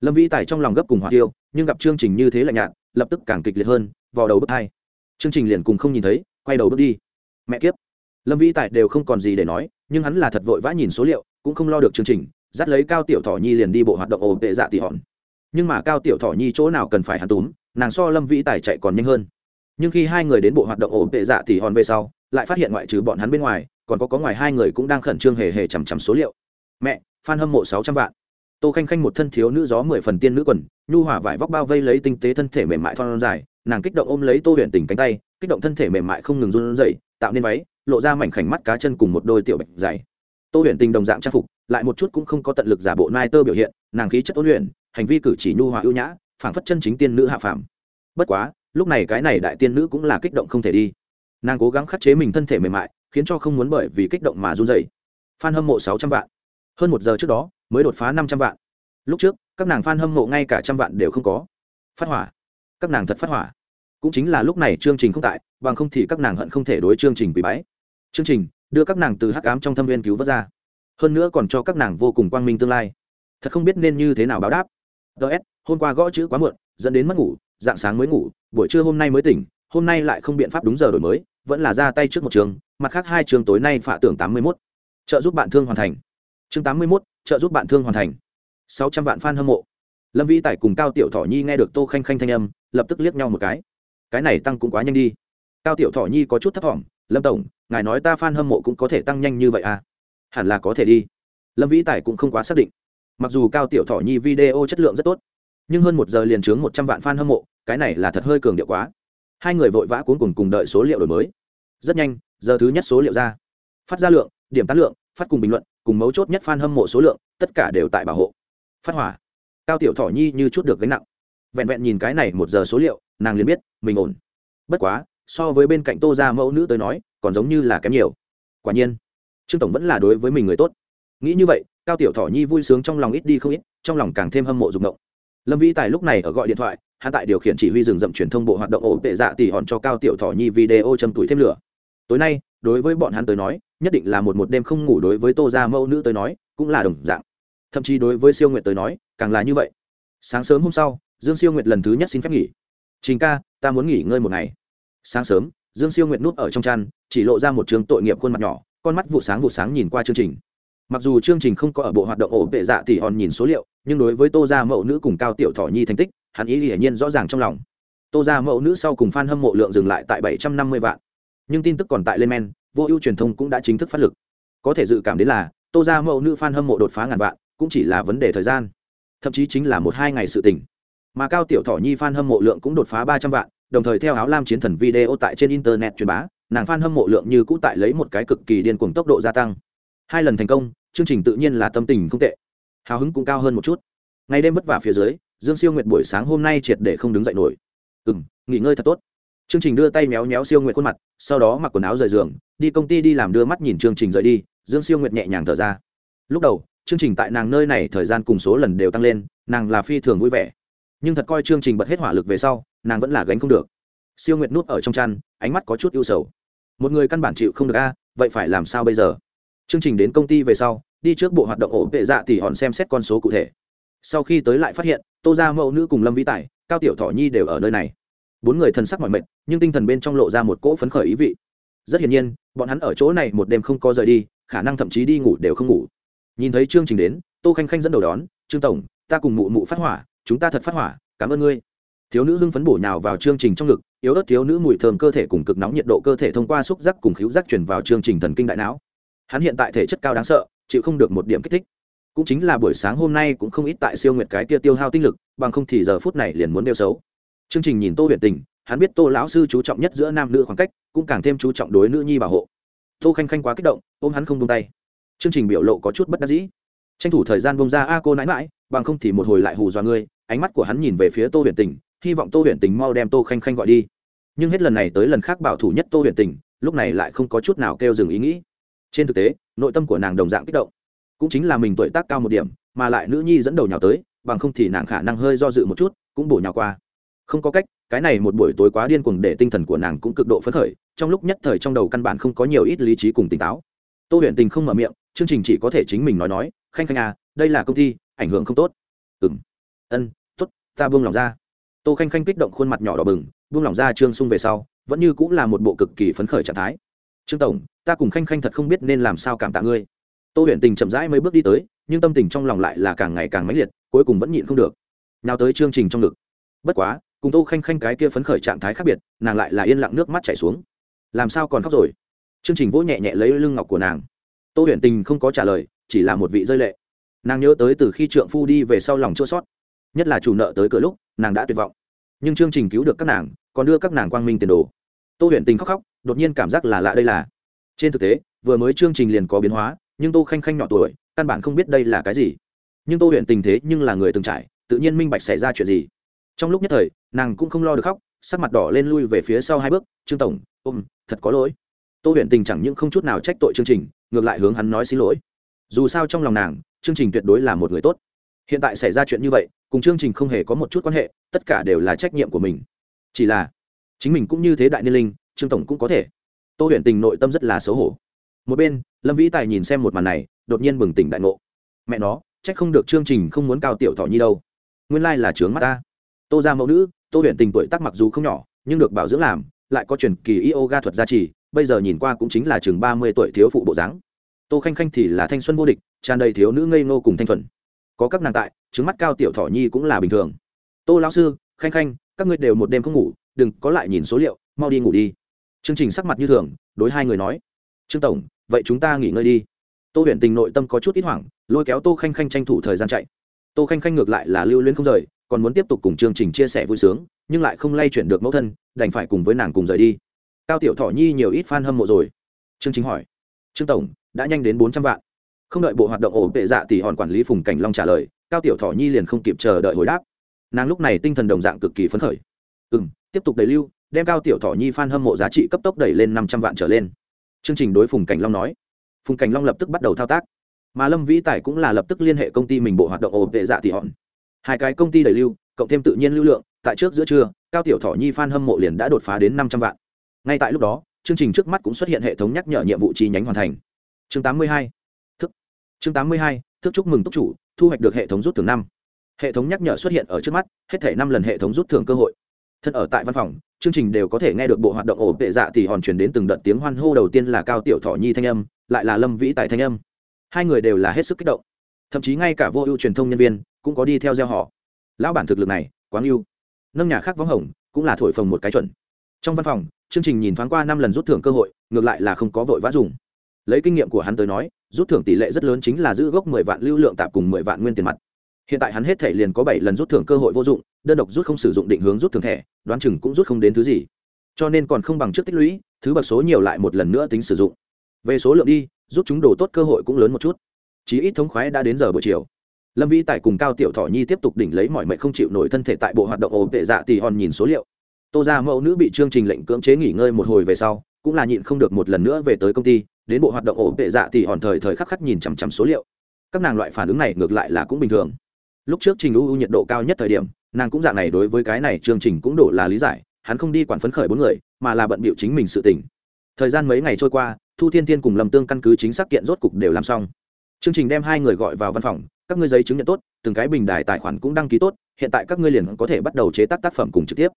Lâm vĩ tài trong lòng gấp cùng hỏa tiêu nhưng gặp chương trình như thế lạnh nhạt, lập tức càng kịch liệt hơn, vào đầu bước hai. Chương trình liền cùng không nhìn thấy, quay đầu bước đi. Mẹ kiếp. Lâm vĩ tài đều không còn gì để nói, nhưng hắn là thật vội vã nhìn số liệu, cũng không lo được chương trình, dắt lấy cao tiểu thỏ nhi liền đi bộ hoạt động ồ tệ dạ tỉ hòn. Nhưng mà cao tiểu thỏ nhi chỗ nào cần phải hắn túm, nàng so lâm vĩ tài chạy còn nhanh hơn. Nhưng khi hai người đến bộ hoạt động ổ tệ dạ tỉ hòn về sau, lại phát hiện ngoại trừ bọn hắn bên ngoài, còn có có ngoài hai người cũng đang khẩn trương hề hề chằm chằm số liệu. Mẹ f hâm mộ sáu trăm vạn tô khanh khanh một thân thiếu nữ gió mười phần tiên nữ quần, nhu hỏa vải vóc bao vây lấy tinh tế thân thể mềm mại thon dài, nàng kích động ôm lấy tô huyện tình cánh tay, kích động thân thể mềm mại không ngừng run rẩy, tạo nên váy, lộ ra mảnh khảnh mắt cá chân cùng một đôi tiểu bạch dày. Tô huyện tình đồng dạng trang phục, lại một chút cũng không có tận lực giả bộ nai tơ biểu hiện, nàng khí chất ôn luyện, hành vi cử chỉ nhu hòa ưu nhã, phảng phất chân chính tiên nữ hạ phàm. Bất quá, lúc này cái này đại tiên nữ cũng là kích động không thể đi. Nàng cố gắng khắc chế mình thân thể mềm mại, khiến cho không muốn bởi vì kích động mà run dày Fan hâm mộ sáu trăm vạn hơn một giờ trước đó, mới đột phá năm trăm vạn. Lúc trước, các nàng f a n hâm mộ ngay cả trăm vạn đều không có. Phát hỏa. Các nàng thật phát hỏa. Cũng chính là lúc này chương trình không tại, bằng không thì các nàng hận không thể đối chương trình bị bái. Chương trình đưa các nàng từ hắc ám trong thâm viên cứu vớt ra. Hơn nữa còn cho các nàng vô cùng quang minh tương lai. Thật không biết nên như thế nào báo đáp. Ts hôm qua gõ chữ quá muộn, dẫn đến mất ngủ, dạng sáng mới ngủ, buổi trưa hôm nay mới tỉnh, hôm nay lại không biện pháp đúng giờ đổi mới, vẫn là ra tay trước một trường, mặt khác hai trường tối nay phạ tưởng tám mươi mốt. Trợ giúp bạn thương hoàn thành chương tám mươi mốt, trợ giúp bạn thương hoàn thành. sáu trăm vạn fan hâm mộ. Lâm vĩ tài cùng cao tiểu thọ nhi nghe được tô khanh khanh thanh âm, lập tức liếc nhau một cái. Cái này tăng cũng quá nhanh đi. Cao tiểu thọ nhi có chút thấp t lâm tổng, ngài nói ta fan hâm mộ cũng có thể tăng nhanh như vậy à? Hẳn là có thể đi. Lâm vĩ tài cũng không quá xác định. Mặc dù cao tiểu thọ nhi video chất lượng rất tốt, nhưng hơn một giờ liền chướng một trăm vạn fan hâm mộ, cái này là thật hơi cường điệu quá. Hai người vội vã cuốn cùng cùng đợi số liệu đổi mới. Rất nhanh, giờ thứ nhất số liệu ra. Phát ra lượng, điểm tán lượng, phát cùng bình luận cùng mấu chốt nhất fan hâm mộ số lượng, tất cả đều tại bảo hộ. Phát hỏa. Cao tiểu thỏ nhi như chút được gánh nặng. Vẹn vẹn nhìn cái này một giờ số liệu, nàng liền biết, mình ổn. Bất quá, so với bên cạnh tô gia mẫu nữ tới nói, còn giống như là kém nhiều. Quả nhiên, trương tổng vẫn là đối với mình người tốt. Nghĩ như vậy, cao tiểu thỏ nhi vui sướng trong lòng ít đi không ít, trong lòng càng thêm hâm mộ rụng động lâm vĩ tài lúc này ở gọi điện thoại, hắn tại điều khiển chỉ huy rừng rậm truyền thông bộ hoạt động ổ tệ dạ tỉ hòn cho cao tiểu thỏ nhi video châm tuổi thêm lửa. Tối nay đối với bọn hắn tới nói, nhất định là một một đêm không ngủ đối với tô gia mẫu nữ tới nói, cũng là đồng dạng. Thậm chí đối với siêu nguyệt tới nói, càng là như vậy. Sáng sớm hôm sau, dương siêu nguyệt lần thứ nhất xin phép nghỉ. Trình ca, ta muốn nghỉ ngơi một ngày. Sáng sớm, dương siêu nguyệt núp ở trong chăn, chỉ lộ ra một trường tội nghiệp khuôn mặt nhỏ, con mắt vụ sáng vụ sáng nhìn qua chương trình. Mặc dù chương trình không có ở bộ hoạt động ổ vệ dạ thì hòn nhìn số liệu, nhưng đối với tô gia mẫu nữ cùng cao tiểu thọ nhi thành tích, hắn ý hiển nhiên rõ ràng trong lòng. Tô gia mẫu nữ sau cùng f a n hâm mộ lượng dừng lại tại bảy trăm năm mươi vạn nhưng tin tức còn tại lên men, vô ưu truyền thông cũng đã chính thức phát lực. Có thể dự cảm đến là, tô gia mẫu nữ f a n hâm mộ đột phá ngàn vạn, cũng chỉ là vấn đề thời gian. Thậm chí chính là một hai ngày sự tình. Mà cao tiểu thỏ nhi f a n hâm mộ lượng cũng đột phá ba trăm vạn, đồng thời theo áo lam chiến thần video tại trên internet truyền bá, nàng f a n hâm mộ lượng như cũ tại lấy một cái cực kỳ điên cuồng tốc độ gia tăng. Hai lần thành công, chương trình tự nhiên là tâm tình không tệ. Hào hứng cũng cao hơn một chút. Ngày đêm vất vả phía dưới, dương siêu nguyệt buổi sáng hôm nay triệt để không đứng dậy nổi. Ừ m nghỉ ngơi thật tốt chương trình đưa tay méo méo siêu nguyệt khuôn mặt, sau đó mặc quần áo rời giường, đi công ty đi làm đưa mắt nhìn chương trình rời đi, dương siêu nguyệt nhẹ nhàng thở ra. Lúc đầu, chương trình tại nàng nơi này thời gian cùng số lần đều tăng lên, nàng là phi thường vui vẻ. Nhưng thật coi chương trình bật hết hỏa lực về sau, nàng vẫn là gánh không được. Siêu nguyệt nuốt ở trong chăn, ánh mắt có chút ưu sầu. Một người căn bản chịu không được a, vậy phải làm sao bây giờ? Chương trình đến công ty về sau, đi trước bộ hoạt động ổ vệ dạ tỉ hòn xem xét con số cụ thể. Sau khi tới lại phát hiện, tô gia mẫu nữ cùng lâm vĩ tài cao tiểu thọ nhi đều ở nơi này bốn người thần sắc mọi mệt, nhưng tinh thần bên trong lộ ra một cỗ phấn khởi ý vị. Rất hiển nhiên, bọn hắn ở chỗ này một đêm không có rời đi, khả năng thậm chí đi ngủ đều không ngủ. Nhìn thấy chương trình đến, tô khanh khanh dẫn đầu đón, trương tổng, ta cùng mụ mụ phát hỏa, chúng ta thật phát hỏa, cảm ơn ngươi. Thiếu nữ hưng phấn bổ nhào vào chương trình trong ngực, yếu ớt thiếu nữ mùi thơm cơ thể cùng cực nóng nhiệt độ cơ thể thông qua xúc giác cùng khíu giác chuyển vào chương trình thần kinh đại não. Hắn hiện tại thể chất cao đáng sợ, chịu không được một điểm kích thích. Cũng chính là buổi sáng hôm nay cũng không ít tại siêu nguyệt cái kia tiêu hao tinh lực, bằng không thì giờ phút này liền muốn đeo xấu chương trình nhìn tô huyện tình, hắn biết tô lão sư chú trọng nhất giữa nam nữ khoảng cách, cũng càng thêm chú trọng đối nữ nhi bảo hộ. Tô khanh khanh quá kích động, ôm hắn không tung tay. Chương trình biểu lộ có chút bất đắc dĩ. Tranh thủ thời gian bông ra a cô nãi mãi bằng không thì một hồi lại hù dọa ngươi ánh mắt của hắn nhìn về phía tô huyện tình, hy vọng tô huyện tình mau đem tô khanh khanh gọi đi. Nhưng hết lần này tới lần khác bảo thủ nhất tô huyện tình, lúc này lại không có chút nào kêu dừng ý nghĩ. Trên thực tế, nội tâm của nàng đồng dạng kích động. Cũng chính là mình tuổi tác cao một điểm, mà lại nữ nhi dẫn đầu nhào tới, bằng không thì nàng khả năng hơi do dự một chút, cũng bổ nhào qua không có cách, cái này một buổi tối quá điên cuồng để tinh thần của nàng cũng cực độ phấn khởi, trong lúc nhất thời trong đầu căn bản không có nhiều ít lý trí cùng tỉnh táo. Tô huyện tình không mở miệng, chương trình chỉ có thể chính mình nói nói, khanh khanh à đây là công ty, ảnh hưởng không tốt. Ừng ân t ố t ta buông lòng ra. Tô khanh khanh kích động khuôn mặt nhỏ đỏ bừng, buông lòng ra trương sung về sau, vẫn như cũng là một bộ cực kỳ phấn khởi trạng thái. Trương tổng, ta cùng khanh khanh thật không biết nên làm sao cảm tạ ngươi. Tô huyện tình chậm rãi mấy bước đi tới, nhưng tâm tình trong lòng lại là càng ngày càng mãnh liệt, cuối cùng vẫn nhịn không được. Nào tới chương trình trong ngực bất quá cùng tô khanh khanh cái kia phấn khởi trạng thái khác biệt, nàng lại là yên lặng nước mắt chảy xuống. Làm sao còn khóc rồi? Chương trình vỗ nhẹ nhẹ lấy lưng ngọc của nàng. Tô huyền tình không có trả lời, chỉ là một vị rơi lệ. Nàng nhớ tới từ khi trượng phu đi về sau lòng chua sót nhất là chủ nợ tới cửa lúc, nàng đã tuyệt vọng. Nhưng chương trình cứu được các nàng, còn đưa các nàng quang minh tiền đồ. Tô huyền tình khóc khóc, đột nhiên cảm giác là lạ đây là. Trên thực tế, vừa mới chương trình liền có biến hóa, nhưng tô khanh khanh nhỏ tuổi, căn bản không biết đây là cái gì. Nhưng tô huyền tình thế nhưng là người từng trải, tự nhiên minh bạch xảy ra chuyện gì. Trong lúc nhất thời nàng cũng không lo được khóc, sắc mặt đỏ lên lui về phía sau hai bước, trương tổng, ôm, thật có lỗi. Tô huyền tình chẳng những không chút nào trách tội chương trình, ngược lại hướng hắn nói xin lỗi. Dù sao trong lòng nàng, chương trình tuyệt đối là một người tốt. Hiện tại xảy ra chuyện như vậy, cùng chương trình không hề có một chút quan hệ, tất cả đều là trách nhiệm của mình. Chỉ là, chính mình cũng như thế đại niên linh, trương tổng cũng có thể. Tô huyền tình nội tâm rất là xấu hổ. Một bên, lâm vĩ tài nhìn xem một màn này, đột nhiên bừng tỉnh đại ngộ. Mẹ nó, trách không được chương trình không muốn cao tiểu thọ nhi đâu. Nguyên lai là trướng mắt ta. Tô ra mẫu nữ tô huyện tình tuổi tác mặc dù không nhỏ, nhưng được bảo dưỡng làm, lại có truyền kỳ yoga thuật gia trì, bây giờ nhìn qua cũng chính là chừng ba mươi tuổi thiếu phụ bộ dáng. Tô khanh khanh thì là thanh xuân vô địch, tràn đầy thiếu nữ ngây ngô cùng thanh thuần. Có các nàng tại, trứng mắt cao tiểu thỏ nhi cũng là bình thường. Tô lão sư, khanh khanh, các ngươi đều một đêm không ngủ, đừng có lại nhìn số liệu, mau đi ngủ đi. Chương trình sắc mặt như thường, đối hai người nói. Trương tổng, vậy chúng ta nghỉ ngơi đi. Tô huyện tình nội tâm có chút ít hoảng, lôi kéo tô khanh khanh tranh thủ thời gian chạy. Tô khanh khanh ngược lại là lưu luyến không rời còn muốn tiếp tục cùng chương trình chia sẻ vui sướng, nhưng lại không lay chuyển được mẫu thân, đành phải cùng với nàng cùng rời đi. Cao tiểu thọ nhi nhiều ít f a n hâm mộ rồi. Chương trình hỏi. Trương tổng, đã nhanh đến bốn trăm vạn. Không đợi bộ hoạt động ổ vệ dạ thì hòn quản lý phùng cảnh long trả lời, cao tiểu thọ nhi liền không kịp chờ đợi hồi đáp. Nàng lúc này tinh thần đồng dạng cực kỳ phấn khởi. Ừ m tiếp tục đẩy lưu, đem cao tiểu thọ nhi f a n hâm mộ giá trị cấp tốc đẩy lên năm trăm vạn trở lên. Chương trình đối phùng cảnh long nói. Phùng cảnh long lập tức bắt đầu thao tác. Mà lâm vĩ tài cũng là lập tức liên hệ công ty mình bộ hoạt động ổ vệ dạ thì hòn hai cái công ty đẩy lưu, cộng thêm tự nhiên lưu lượng, tại trước giữa trưa, cao tiểu thọ nhi f a n hâm mộ liền đã đột phá đến năm trăm vạn. Ngay tại lúc đó, chương trình trước mắt cũng xuất hiện hệ thống nhắc nhở nhiệm vụ chi nhánh hoàn thành. Chương tám mươi hai, thức. Chương tám mươi hai, thức chúc mừng túc chủ, thu hoạch được hệ thống rút thưởng năm. Hệ thống nhắc nhở xuất hiện ở trước mắt, hết thể năm lần hệ thống rút thưởng cơ hội. Thân ở tại văn phòng, chương trình đều có thể nghe được bộ hoạt động ổ vệ dạ thì hòn chuyển đến từng đợt tiếng hoan hô đầu tiên là cao tiểu thọ nhi thanh âm, lại là lâm vĩ tại thanh âm. Hai người đều là hết sức kích động. Thậm chí ngay cả vô ưu truyền thông nhân viên cũng có đi theo gieo họ. Lão bản thực lực này, quá ưu nâng nhà khác võng hồng, cũng là thổi phồng một cái chuẩn. Trong văn phòng, chương trình nhìn thoáng qua năm lần rút thưởng cơ hội, ngược lại là không có vội vã dùng. Lấy kinh nghiệm của hắn tới nói, rút thưởng tỷ lệ rất lớn chính là giữ gốc mười vạn lưu lượng tạp cùng mười vạn nguyên tiền mặt. Hiện tại hắn hết thể liền có bảy lần rút thưởng cơ hội vô dụng, đơn độc rút không sử dụng định hướng rút thưởng thẻ, đoán chừng cũng rút không đến thứ gì. Cho nên còn không bằng trước tích lũy, thứ bậc số nhiều lại một lần nữa tính sử dụng. Về số lượng đi, rút chúng đồ tốt cơ hội cũng lớn một chút. Chí ít thống khoái đã đến giờ buổi chiều lâm vĩ tại cùng cao tiểu thọ nhi tiếp tục đỉnh lấy mọi mệnh không chịu nổi thân thể tại bộ hoạt động ổn tệ dạ tỷ hòn nhìn số liệu. Tô ra mẫu nữ bị chương trình lệnh cưỡng chế nghỉ ngơi một hồi về sau, cũng là nhịn không được một lần nữa về tới công ty, đến bộ hoạt động ổn tệ dạ tỷ hòn thời thời khắc khắc nhìn chằm chằm số liệu. Các nàng loại phản ứng này ngược lại là cũng bình thường. Lúc trước trình u nhiệt độ cao nhất thời điểm, nàng cũng dạng này đối với cái này chương trình cũng đổ là lý giải, hắn không đi quản phấn khởi bốn người, mà là bận bịu chính mình sự tỉnh thời gian mấy ngày trôi qua, thu thiên thiên cùng lâm tương căn cứ chính xác kiện rốt cục đều làm xong. Chương trình đem hai người gọi vào văn phòng các ngươi giấy chứng nhận tốt, từng cái bình đài tài khoản cũng đăng ký tốt, hiện tại các ngươi liền có thể bắt đầu chế tác tác phẩm cùng trực tiếp.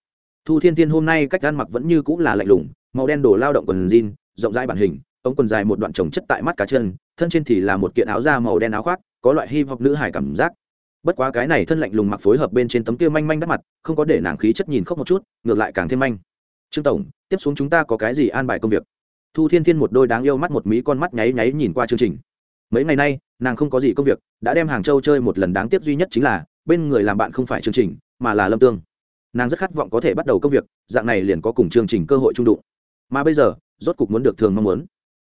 Thu thiên thiên hôm nay cách ăn mặc vẫn như cũng là lạnh lùng, màu đen đồ lao động quần jean, rộng rãi bản hình, ống quần dài một đoạn trồng chất tại mắt cá chân, thân trên thì là một kiện áo da màu đen áo khoác, có loại hip hop nữ hài cảm giác. Bất quá cái này thân lạnh lùng mặc phối hợp bên trên tấm kia manh manh đắt mặt, không có để nàng khí chất nhìn khóc một chút, ngược lại càng thêm manh. Trương tổng, tiếp xuống chúng ta có cái gì an bài công việc? Thu thiên thiên một đôi đáng yêu mắt một mí con mắt nháy nháy nhìn qua chương trình. Mấy ngày nay nàng không có gì công việc, đã đem hàng châu chơi một lần đáng tiếc duy nhất chính là, bên người làm bạn không phải chương trình, mà là lâm tương. Nàng rất khát vọng có thể bắt đầu công việc, dạng này liền có cùng chương trình cơ hội trung đụng. Mà bây giờ, rốt cục muốn được thường mong muốn.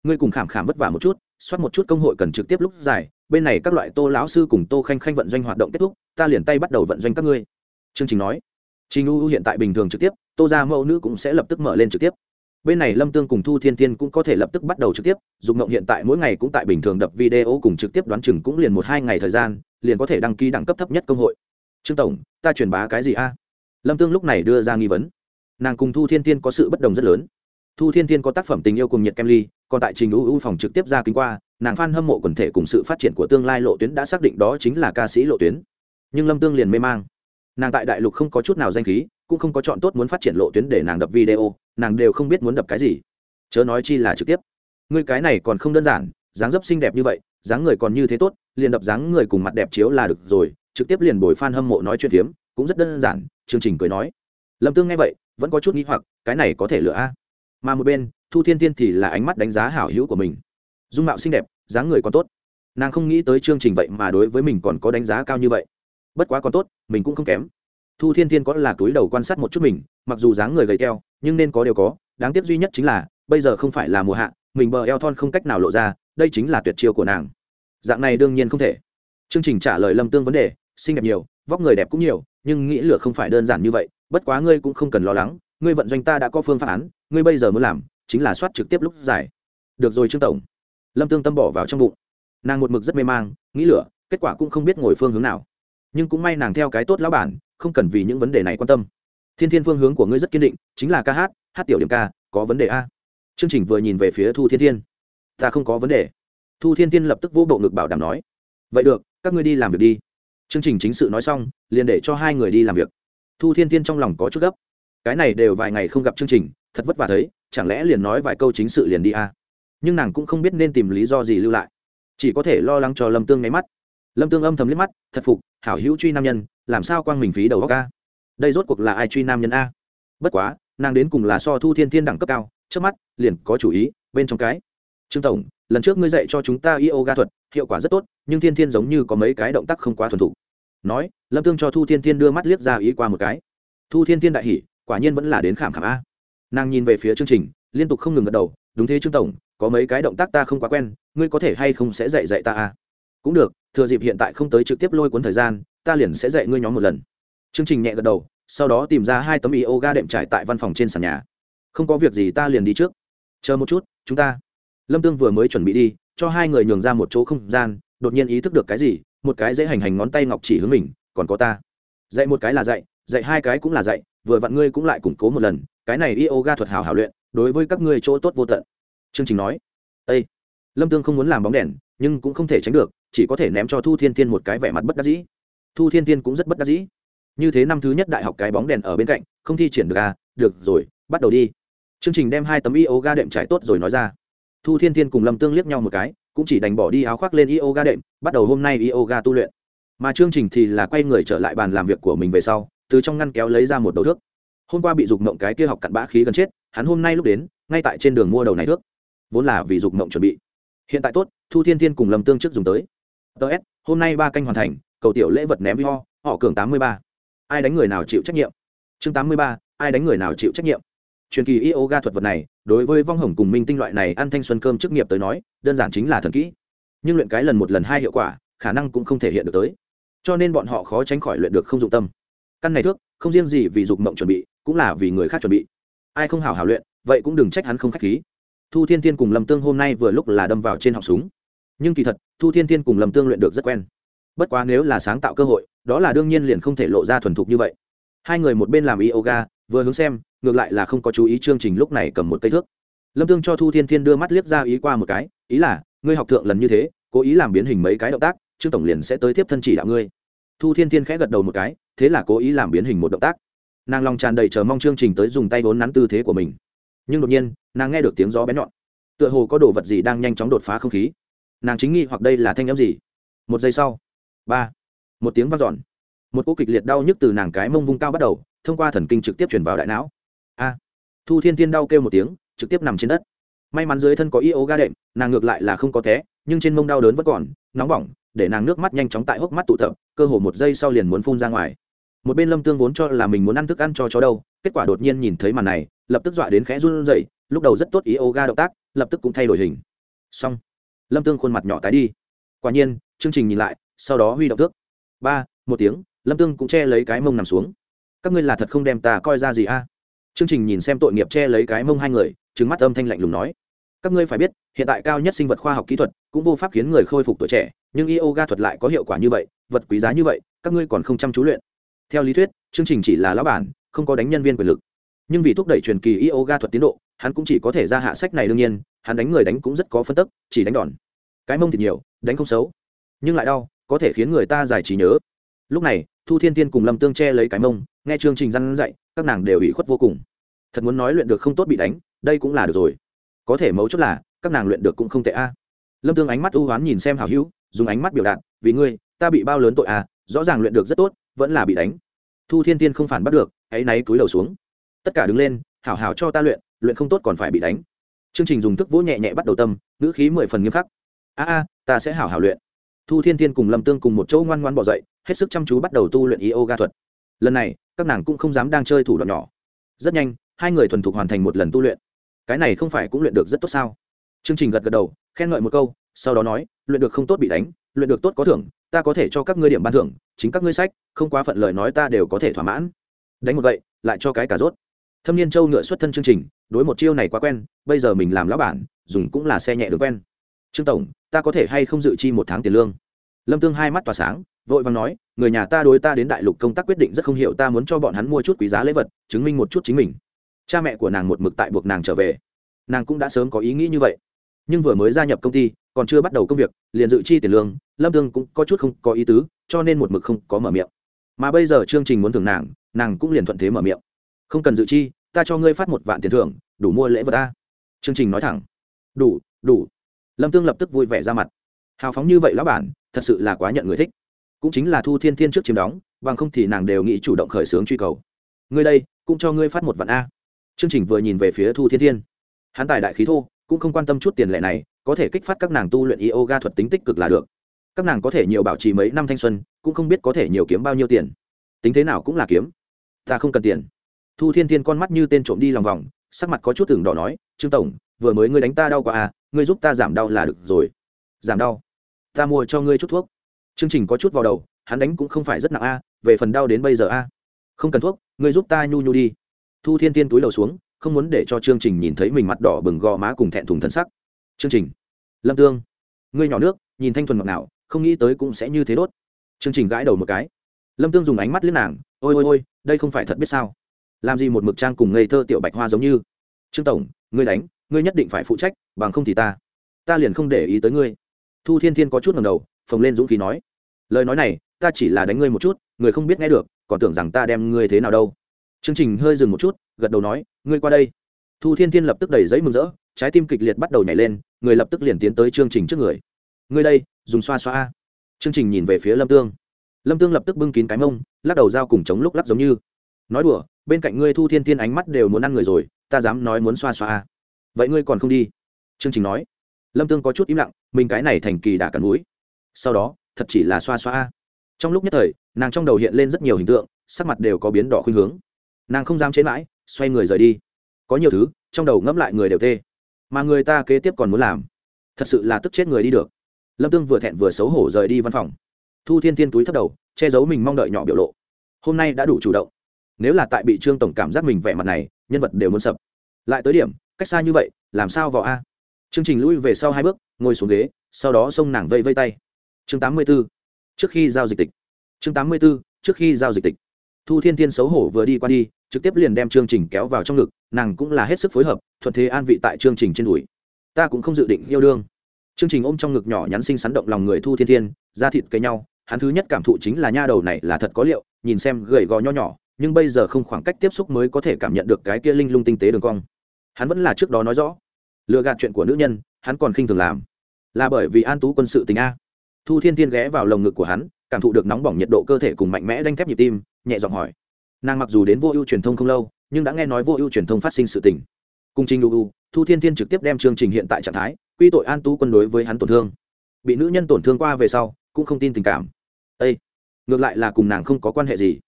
Ngươi cùng khảm khảm vất vả một chút, soát một chút công hội cần trực tiếp lúc dài bên này các loại tô lão sư cùng tô khanh khanh vận doanh hoạt động kết thúc, ta liền tay bắt đầu vận doanh các ngươi. Chương trình nói. Trình u hiện tại bình thường trực tiếp, tô ra mẫu nữ cũng sẽ lập tức mở lên trực tiếp bên này lâm tương cùng thu thiên thiên cũng có thể lập tức bắt đầu trực tiếp dùng ngộng hiện tại mỗi ngày cũng tại bình thường đập video cùng trực tiếp đoán chừng cũng liền một hai ngày thời gian, liền có thể đăng ký đẳng cấp thấp nhất công hội. Trương tổng, ta truyền bá cái gì a? Lâm tương lúc này đưa ra nghi vấn. Nàng cùng thu thiên thiên có sự bất đồng rất lớn. Thu thiên thiên có tác phẩm tình yêu cùng nhiệt kem ly, còn tại trình ưu ưu phòng trực tiếp ra kính qua, nàng f hâm mộ quần thể cùng sự phát triển của tương lai lộ tuyến đã xác định đó chính là ca sĩ lộ tuyến. Nhưng lâm tương liền mê mang. Nàng tại đại lục không có chút nào danh khí cũng không có chọn tốt muốn phát triển lộ tuyến để nàng đập video, nàng đều không biết muốn đập cái gì. Chớ nói chi là trực tiếp. Người cái này còn không đơn giản, dáng dấp xinh đẹp như vậy, dáng người còn như thế tốt, liền đập dáng người cùng mặt đẹp chiếu là được rồi, trực tiếp liền bồi f a n hâm mộ nói chuyện phiếm, cũng rất đơn giản, chương trình cười nói. Lâm tương nghe vậy, vẫn có chút n g h i hoặc, cái này có thể lựa a? Mà một bên, thu thiên tiên thì là ánh mắt đánh giá hảo hữu của mình. Dung mạo xinh đẹp, dáng người còn tốt. Nàng không nghĩ tới chương trình vậy mà đối với mình còn có đánh giá cao như vậy. Bất quá còn tốt, mình cũng không kém thu thiên thiên có là túi đầu quan sát một chút mình, mặc dù dáng người gầy keo nhưng nên có đều có, đáng tiếc duy nhất chính là, bây giờ không phải là mùa hạ, mình bờ eo thon không cách nào lộ ra, đây chính là tuyệt chiêu của nàng. Dạng này đương nhiên không thể. Chương trình trả lời lâm tương vấn đề, xinh đẹp nhiều, vóc người đẹp cũng nhiều, nhưng nghĩ lửa không phải đơn giản như vậy, bất quá ngươi cũng không cần lo lắng, ngươi vận doanh ta đã có phương pháp án, ngươi bây giờ muốn làm, chính là soát trực tiếp lúc giải. Được rồi trương tổng. Lâm tương tâm bỏ vào trong bụng. Nàng một mực rất mê mang, nghĩ lửa, kết quả cũng không biết ngồi phương hướng nào. Nhưng cũng may nàng theo cái tốt lão bản không cần vì những vấn đề này quan tâm. Thiên thiên phương hướng của ngươi rất kiên định, chính là ca hát hát tiểu điểm ca, có vấn đề a. Chương trình vừa nhìn về phía thu thiên thiên. Ta không có vấn đề. Thu thiên thiên lập tức vô bộ ngực bảo đảm nói. Vậy được, các ngươi đi làm việc đi. Chương trình chính sự nói xong, liền để cho hai người đi làm việc. Thu thiên thiên trong lòng có chút gấp. Cái này đều vài ngày không gặp chương trình, thật vất vả thấy, chẳng lẽ liền nói vài câu chính sự liền đi a? Nhưng nàng cũng không biết nên tìm lý do gì lưu lại. Chỉ có thể lo lắng cho lâm tương ngáy mắt. Lâm tương âm thầm liếc mắt, thật phục, hảo hữu truy nam nhân làm sao quang mình phí đầu góc a? Đây rốt cuộc là ai truy nam nhân a? Bất quá, nàng đến cùng là so thu thiên thiên đẳng cấp cao, trước mắt, liền có chủ ý, bên trong cái. Trương tổng, lần trước ngươi dạy cho chúng ta yoga thuật, hiệu quả rất tốt, nhưng thiên thiên giống như có mấy cái động tác không quá thuần thục. Nói, lâm tương cho thu thiên thiên đưa mắt liếc ra ý qua một cái. Thu thiên thiên đại hỉ, quả nhiên vẫn là đến khảm khảm a. Nàng nhìn về phía chương trình, liên tục không ngừng gật đầu, đúng thế trương tổng, có mấy cái động tác ta không quá quen, ngươi có thể hay không sẽ dạy dạy ta a? Cũng được, thừa dịp hiện tại không tới trực tiếp lôi cuốn thời gian ta liền sẽ dạy ngươi nhóm một lần. Chương trình nhẹ gật đầu, sau đó tìm ra hai tấm yoga đệm trải tại văn phòng trên sàn nhà. Không có việc gì ta liền đi trước. Chờ một chút, chúng ta. Lâm tương vừa mới chuẩn bị đi, cho hai người nhường ra một chỗ không gian, đột nhiên ý thức được cái gì, một cái dễ hành hành ngón tay ngọc chỉ hướng mình, còn có ta. Dạy một cái là dạy dạy hai cái cũng là dạy, vừa vặn ngươi cũng lại củng cố một lần, cái này yoga thuật hào hảo luyện, đối với các ngươi chỗ tốt vô tận. Chương trình nói. Ây lâm tương không muốn làm bóng đèn, nhưng cũng không thể tránh được, chỉ có thể ném cho thu thiên thiên một cái vẻ mặt bất đắc dĩ thu thiên thiên cũng rất bất đắc dĩ. Như thế năm thứ nhất đại học cái bóng đèn ở bên cạnh, không thi triển được à? Được rồi, bắt đầu đi. Chương trình đem hai tấm yoga đệm trải tốt rồi nói ra. Thu thiên thiên cùng lâm tương liếc nhau một cái, cũng chỉ đành bỏ đi áo khoác lên yoga đệm, bắt đầu hôm nay yoga tu luyện. Mà chương trình thì là quay người trở lại bàn làm việc của mình về sau, từ trong ngăn kéo lấy ra một đầu thước. Hôm qua bị dục mộng cái kia học cặn bã khí gần chết, hắn hôm nay lúc đến, ngay tại trên đường mua đầu này thước. Vốn là vì dục mộng chuẩn bị. Hiện tại tốt, thu thiên thiên cùng lâm tương trước dùng tới. Ts hôm nay ba canh hoàn thành cầu tiểu lễ vật ném vi ho họ cường tám mươi ba. Ai đánh người nào chịu trách nhiệm? Chương tám mươi ba, ai đánh người nào chịu trách nhiệm? Truyền kỳ yoga thuật vật này, đối với vong hồng cùng minh tinh loại này ăn thanh xuân cơm chức nghiệp tới nói, đơn giản chính là thần kỹ. Nhưng luyện cái lần một lần hai hiệu quả, khả năng cũng không thể hiện được tới. Cho nên bọn họ khó tránh khỏi luyện được không dụng tâm. Căn này thước, không riêng gì vì dục mộng chuẩn bị, cũng là vì người khác chuẩn bị. Ai không hảo hảo luyện, vậy cũng đừng trách hắn không k h á c h khí. Thu thiên thiên cùng lâm tương hôm nay vừa lúc là đâm vào trên họng súng. Nhưng kỳ thật, thu thiên thiên cùng lâm tương luyện được rất quen bất quá nếu là sáng tạo cơ hội, đó là đương nhiên liền không thể lộ ra thuần thục như vậy. Hai người một bên làm yoga, vừa hướng xem, ngược lại là không có chú ý chương trình lúc này cầm một cây thước. Lâm tương cho thu thiên thiên đưa mắt liếc ra ý qua một cái, ý là, ngươi học thượng lần như thế, cố ý làm biến hình mấy cái động tác trương tổng liền sẽ tới tiếp thân chỉ đạo ngươi. Thu thiên thiên khẽ gật đầu một cái, thế là cố ý làm biến hình một động tác. Nàng lòng tràn đầy chờ mong chương trình tới dùng tay vốn nắn tư thế của mình. Nhưng đột nhiên, nàng nghe được tiếng gió bén nhọn. Tựa hồ có đồ vật gì đang nhanh chóng đột phá không khí. Nàng chính nghi hoặc đây là thanh n m gì. Một giây sau ba một tiếng v a n một cô kịch liệt đau nhức từ nàng cái mông vung cao bắt đầu thông qua thần kinh trực tiếp chuyển vào đại não a thu thiên Thiên đau kêu một tiếng trực tiếp nằm trên đất may mắn dưới thân có yoga đệm nàng ngược lại là không có té nhưng trên mông đau đớn vẫn còn nóng bỏng để nàng nước mắt nhanh chóng tại hốc mắt tụ tập cơ hồ một giây sau liền muốn phun ra ngoài một bên lâm tương vốn cho là mình muốn ăn thức ăn cho chó đâu kết quả đột nhiên nhìn thấy màn này lập tức dọa đến khẽ run rẩy, lúc đầu rất tốt ý yoga động tác lập tức cũng thay đổi hình xong lâm tương khuôn mặt nhỏ tái đi quả nhiên chương trình nhìn lại sau đó huy động thước. Ba, một tiếng, lâm tương cũng che lấy cái mông nằm xuống. Các ngươi là thật không đem ta coi ra gì a? Chương trình nhìn xem tội nghiệp che lấy cái mông hai người trứng mắt âm thanh lạnh lùng nói. Các ngươi phải biết, hiện tại cao nhất sinh vật khoa học kỹ thuật cũng vô pháp khiến người khôi phục tuổi trẻ, nhưng yoga thuật lại có hiệu quả như vậy, vật quý giá như vậy, các ngươi còn không chăm chú luyện. Theo lý thuyết, chương trình chỉ là lão bản, không có đánh nhân viên quyền lực. Nhưng vì thúc đẩy truyền kỳ yoga thuật tiến độ, hắn cũng chỉ có thể ra hạ sách này đương nhiên, hắn đánh người đánh cũng rất có phân tức, chỉ đánh đòn. Cái mông thì nhiều, đánh không xấu, nhưng lại đau có thể khiến người ta giải trí nhớ. Lúc này, thu thiên tiên cùng lâm tương che lấy cái mông, nghe chương trình răn dạy, các nàng đều ủy khuất vô cùng. Thật muốn nói luyện được không tốt bị đánh, đây cũng là được rồi. Có thể mấu chốt là, các nàng luyện được cũng không tệ a. Lâm tương ánh mắt ưu hoán nhìn xem hảo hữu, dùng ánh mắt biểu đạt, vì ngươi, ta bị bao lớn tội a rõ ràng luyện được rất tốt, vẫn là bị đánh. Thu thiên tiên không phản bắt được hãy náy túi đầu xuống. Tất cả đứng lên, hảo hảo cho ta luyện luyện không tốt còn phải bị đánh. Chương trình dùng thức vỗ nhẹ nhẹ bắt đầu tâm, ngữ khí mười phần nghiêm khắc. A a, ta sẽ hảo hảo luyện thu thiên thiên cùng lâm tương cùng một chỗ ngoan ngoan bỏ dậy, hết sức chăm chú bắt đầu tu luyện yoga thuật. Lần này, các nàng cũng không dám đang chơi thủ đoạn nhỏ. Rất nhanh, hai người thuần thục hoàn thành một lần tu luyện. Cái này không phải cũng luyện được rất tốt sao? Chương trình gật gật đầu, khen ngợi một câu, sau đó nói, luyện được không tốt bị đánh, luyện được tốt có thưởng, ta có thể cho các ngươi điểm ban thưởng, chính các ngươi sách, không quá phận lời nói ta đều có thể thỏa mãn. Đánh một vậy lại cho cái cả rốt. Thâm niên châu ngựa xuất thân chương trình, đối một chiêu này quá quen, bây giờ mình làm lão bản, dùng cũng là xe nhẹ được quen. Trương tổng ta có thể hay không dự chi một tháng tiền lương? Lâm tương hai mắt tỏa sáng, vội vàng nói, người nhà ta đối ta đến đại lục công tác quyết định rất không hiểu, ta muốn cho bọn hắn mua chút quý giá lễ vật, chứng minh một chút chính mình. Cha mẹ của nàng một mực tại buộc nàng trở về. Nàng cũng đã sớm có ý nghĩ như vậy. Nhưng vừa mới gia nhập công ty, còn chưa bắt đầu công việc, liền dự chi tiền lương, lâm tương cũng có chút không có ý tứ, cho nên một mực không có mở miệng. Mà bây giờ chương trình muốn thưởng nàng nàng cũng liền thuận thế mở miệng. Không cần dự chi, ta cho ngươi phát một vạn tiền thưởng, đủ mua lễ vật ta. Chương trình nói thẳng. Đủ đủ lâm tương lập tức vui vẻ ra mặt. Hào phóng như vậy lão bản, thật sự là quá nhận người thích. Cũng chính là thu thiên thiên trước chiếm đóng, bằng không thì nàng đều nghĩ chủ động khởi xướng truy cầu. Ngươi đây, cũng cho ngươi phát một vạn a. Chương trình vừa nhìn về phía thu thiên thiên. Hắn tài đại khí thô, cũng không quan tâm chút tiền lệ này, có thể kích phát các nàng tu luyện yoga thuật tính tích cực là được. Các nàng có thể nhiều bảo trì mấy năm thanh xuân, cũng không biết có thể nhiều kiếm bao nhiêu tiền. Tính thế nào cũng là kiếm. Ta không cần tiền. Thu thiên thiên con mắt như tên trộm đi lòng vòng, sắc mặt có chút tưởng đỏ nói, trương tổng, vừa mới ngươi đánh ta đau quá à ngươi giúp ta giảm đau là được rồi. Giảm đau? Ta mua cho ngươi chút thuốc. Chương trình có chút vào đầu, hắn đánh cũng không phải rất nặng a, về phần đau đến bây giờ a. Không cần thuốc, ngươi giúp ta nhu nhu đi. Thu thiên tiên túi đầu xuống, không muốn để cho chương trình nhìn thấy mình mặt đỏ bừng gò má cùng thẹn thùng thân sắc. Chương trình. Lâm tương. Ngươi nhỏ nước, nhìn thanh thuần ngọt nào không nghĩ tới cũng sẽ như thế đốt. Chương trình gãi đầu một cái. Lâm tương dùng ánh mắt liếc nàng, ôi ôi ôi, đây không phải thật biết sao? Làm gì một mực trang cùng ngây thơ tiểu bạch hoa giống như? Trương tổng, ngươi đánh ngươi nhất định phải phụ trách, bằng không thì ta ta liền không để ý tới ngươi. Thu thiên thiên có chút ngầm đầu, phồng lên dũng khí nói, lời nói này, ta chỉ là đánh ngươi một chút, người không biết nghe được, còn tưởng rằng ta đem ngươi thế nào đâu. Chương trình hơi dừng một chút, gật đầu nói, ngươi qua đây. Thu thiên thiên lập tức đầy giấy mừng rỡ, trái tim kịch liệt bắt đầu nhảy lên, người lập tức liền tiến tới chương trình trước người. Ngươi đây, dùng xoa xoa chương trình nhìn về phía lâm tương. Lâm tương lập tức bưng kín cái mông, lắc đầu dao cùng chống lúc lắc giống như. Nói đùa, bên cạnh ngươi thu thiên thiên ánh mắt đều muốn ăn người rồi, ta dám nói muốn xoa xoa vậy ngươi còn không đi? Chương trình nói. Lâm tương có chút im lặng, mình cái này thành kỳ đà cắn núi. Sau đó, thật chỉ là xoa xoa. Trong lúc nhất thời, nàng trong đầu hiện lên rất nhiều hình tượng, sắc mặt đều có biến đỏ khuynh hướng. Nàng không dám chế mãi, xoay người rời đi. Có nhiều thứ, trong đầu ngẫm lại người đều tê. Mà người ta kế tiếp còn muốn làm. Thật sự là tức chết người đi được. Lâm tương vừa thẹn vừa xấu hổ rời đi văn phòng. Thu thiên thiên túi thấp đầu, che giấu mình mong đợi nhỏ biểu lộ. Hôm nay đã đủ chủ động. Nếu là tại bị trương tổng cảm giác mình vẻ mặt này, nhân vật đều muốn sập. Lại tới điểm cách xa như vậy, làm sao vào a? Chương trình lui về sau hai bước, ngồi xuống ghế, sau đó xông nàng vây vây tay. Chương tám mươi b ố trước khi giao dịch tịch. Chương tám mươi b ố trước khi giao dịch tịch. Thu thiên thiên xấu hổ vừa đi qua đi, trực tiếp liền đem chương trình kéo vào trong ngực, nàng cũng là hết sức phối hợp, thuận thế an vị tại chương trình trên đùi. Ta cũng không dự định yêu đương. Chương trình ôm trong ngực nhỏ nhắn xinh xắn động lòng người thu thiên thiên ra thịt cây nhau, hắn thứ nhất cảm thụ chính là nha đầu này là thật có liệu, nhìn xem gầy gò nho nhỏ, nhưng bây giờ không khoảng cách tiếp xúc mới có thể cảm nhận được cái kia linh lung tinh tế đường cong hắn vẫn là trước đó nói rõ. Lừa gạt chuyện của nữ nhân, hắn còn khinh thường làm. Là bởi vì an tú quân sự tình a. Thu thiên tiên ghé vào lồng ngực của hắn, cảm thụ được nóng bỏng nhiệt độ cơ thể cùng mạnh mẽ đanh thép nhịp tim, nhẹ giọng hỏi. Nàng mặc dù đến vô ưu truyền thông không lâu, nhưng đã nghe nói vô ưu truyền thông phát sinh sự tình. Cùng trình ưu thu thiên thiên trực tiếp đem chương trình hiện tại trạng thái, quy tội an tú quân đối với hắn tổn thương. Bị nữ nhân tổn thương qua về sau, cũng không tin tình cảm. Â ngược lại là cùng nàng không có quan hệ gì.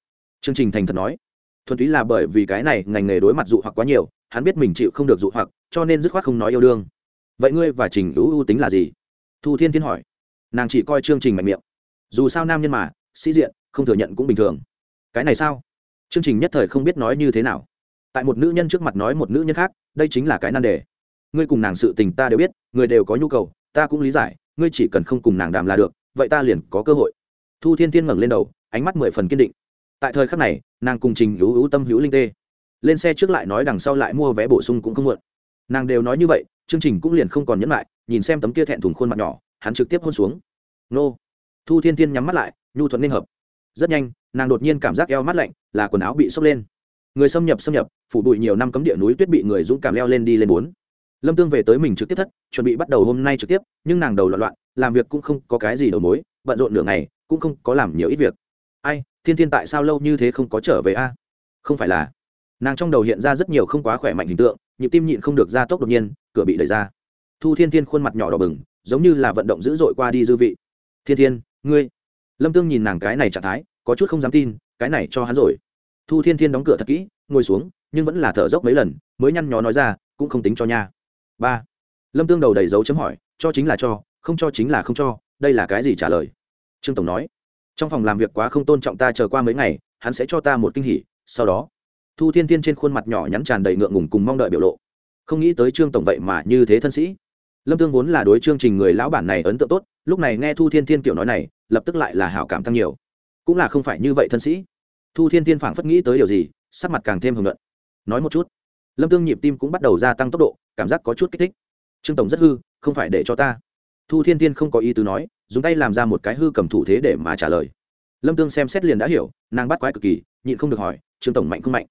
Chương trình thành thật nói. Thuần túy là bởi vì cái này ngành nghề đối mặt dụ hoặc quá nhiều hắn biết mình chịu không được dụ hoặc, cho nên dứt khoát không nói yêu đương. Vậy ngươi và trình ưu ưu tính là gì? Thu thiên thiên hỏi. Nàng chỉ coi chương trình mạnh miệng. Dù sao nam nhân mà, sĩ diện, không thừa nhận cũng bình thường. Cái này sao? Chương trình nhất thời không biết nói như thế nào. Tại một nữ nhân trước mặt nói một nữ nhân khác, đây chính là cái nan đề. Ngươi cùng nàng sự tình ta đều biết, người đều có nhu cầu, ta cũng lý giải, ngươi chỉ cần không cùng nàng đàm là được, vậy ta liền có cơ hội. Thu thiên thiên ngẩng lên đầu, ánh mắt mười phần kiên định. Tại thời khắc này, nàng cùng trình hữu hữu tâm hữu linh tê lên xe trước lại nói đằng sau lại mua vé bổ sung cũng không muộn. Nàng đều nói như vậy, chương trình cũng liền không còn nhẫn lại, nhìn xem tấm kia thẹn thùng khuôn mặt nhỏ, hắn trực tiếp hôn xuống. Nô. Thu thiên thiên nhắm mắt lại, nhu thuận nên hợp. Rất nhanh, nàng đột nhiên cảm giác eo mắt lạnh, là quần áo bị sốc lên. Người xâm nhập xâm nhập, phủ bụi nhiều năm cấm địa núi tuyết bị người dũng cảm leo lên đi lên bốn. Lâm tương về tới mình trực tiếp thất, chuẩn bị bắt đầu hôm nay trực tiếp, nhưng nàng đầu loạn loạn, làm việc cũng không có cái gì đầu mối, bận rộn nửa ngày, cũng không có làm nhiều ít việc. Ai, thiên thiên tại sao lâu như thế không có trở về a? Không phải là nàng trong đầu hiện ra rất nhiều không quá khỏe mạnh hình tượng, nhịp tim nhịn không được ra tốc đột nhiên, cửa bị đẩy ra. Thu thiên thiên khuôn mặt nhỏ đỏ bừng, giống như là vận động dữ dội qua đi dư vị. Thiên thiên, ngươi? Lâm tương nhìn nàng cái này trạng thái, có chút không dám tin, cái này cho hắn rồi. Thu thiên thiên đóng cửa thật kỹ, ngồi xuống, nhưng vẫn là thở dốc mấy lần, mới nhăn nhó nói ra, cũng không tính cho nha. Ba. Lâm tương đầu đầy dấu chấm hỏi, cho chính là cho, không cho chính là không cho, đây là cái gì trả lời? Trương tổng nói, trong phòng làm việc quá không tôn trọng ta chờ qua mấy ngày, hắn sẽ cho ta một kinh hỉ, sau đó thu thiên thiên trên khuôn mặt nhỏ nhắn tràn đầy ngượng ngùng cùng mong đợi biểu lộ. Không nghĩ tới trương tổng vậy mà như thế thân sĩ. Lâm tương vốn là đối chương trình người lão bản này ấn tượng tốt, lúc này nghe thu thiên thiên kiểu nói này, lập tức lại là hảo cảm tăng nhiều. Cũng là không phải như vậy thân sĩ. Thu thiên thiên phảng phất nghĩ tới điều gì, sắc mặt càng thêm hưởng luận nói một chút. Lâm tương nhịp tim cũng bắt đầu gia tăng tốc độ, cảm giác có chút kích thích. Trương tổng rất hư, không phải để cho ta. Thu thiên thiên không có ý tứ nói, dùng tay làm ra một cái hư cầm thủ thế để mà trả lời. Lâm tương xem xét liền đã hiểu, nàng bắt quái cực kỳ, nhịn không được hỏi, trương tổng mạnh không mạnh?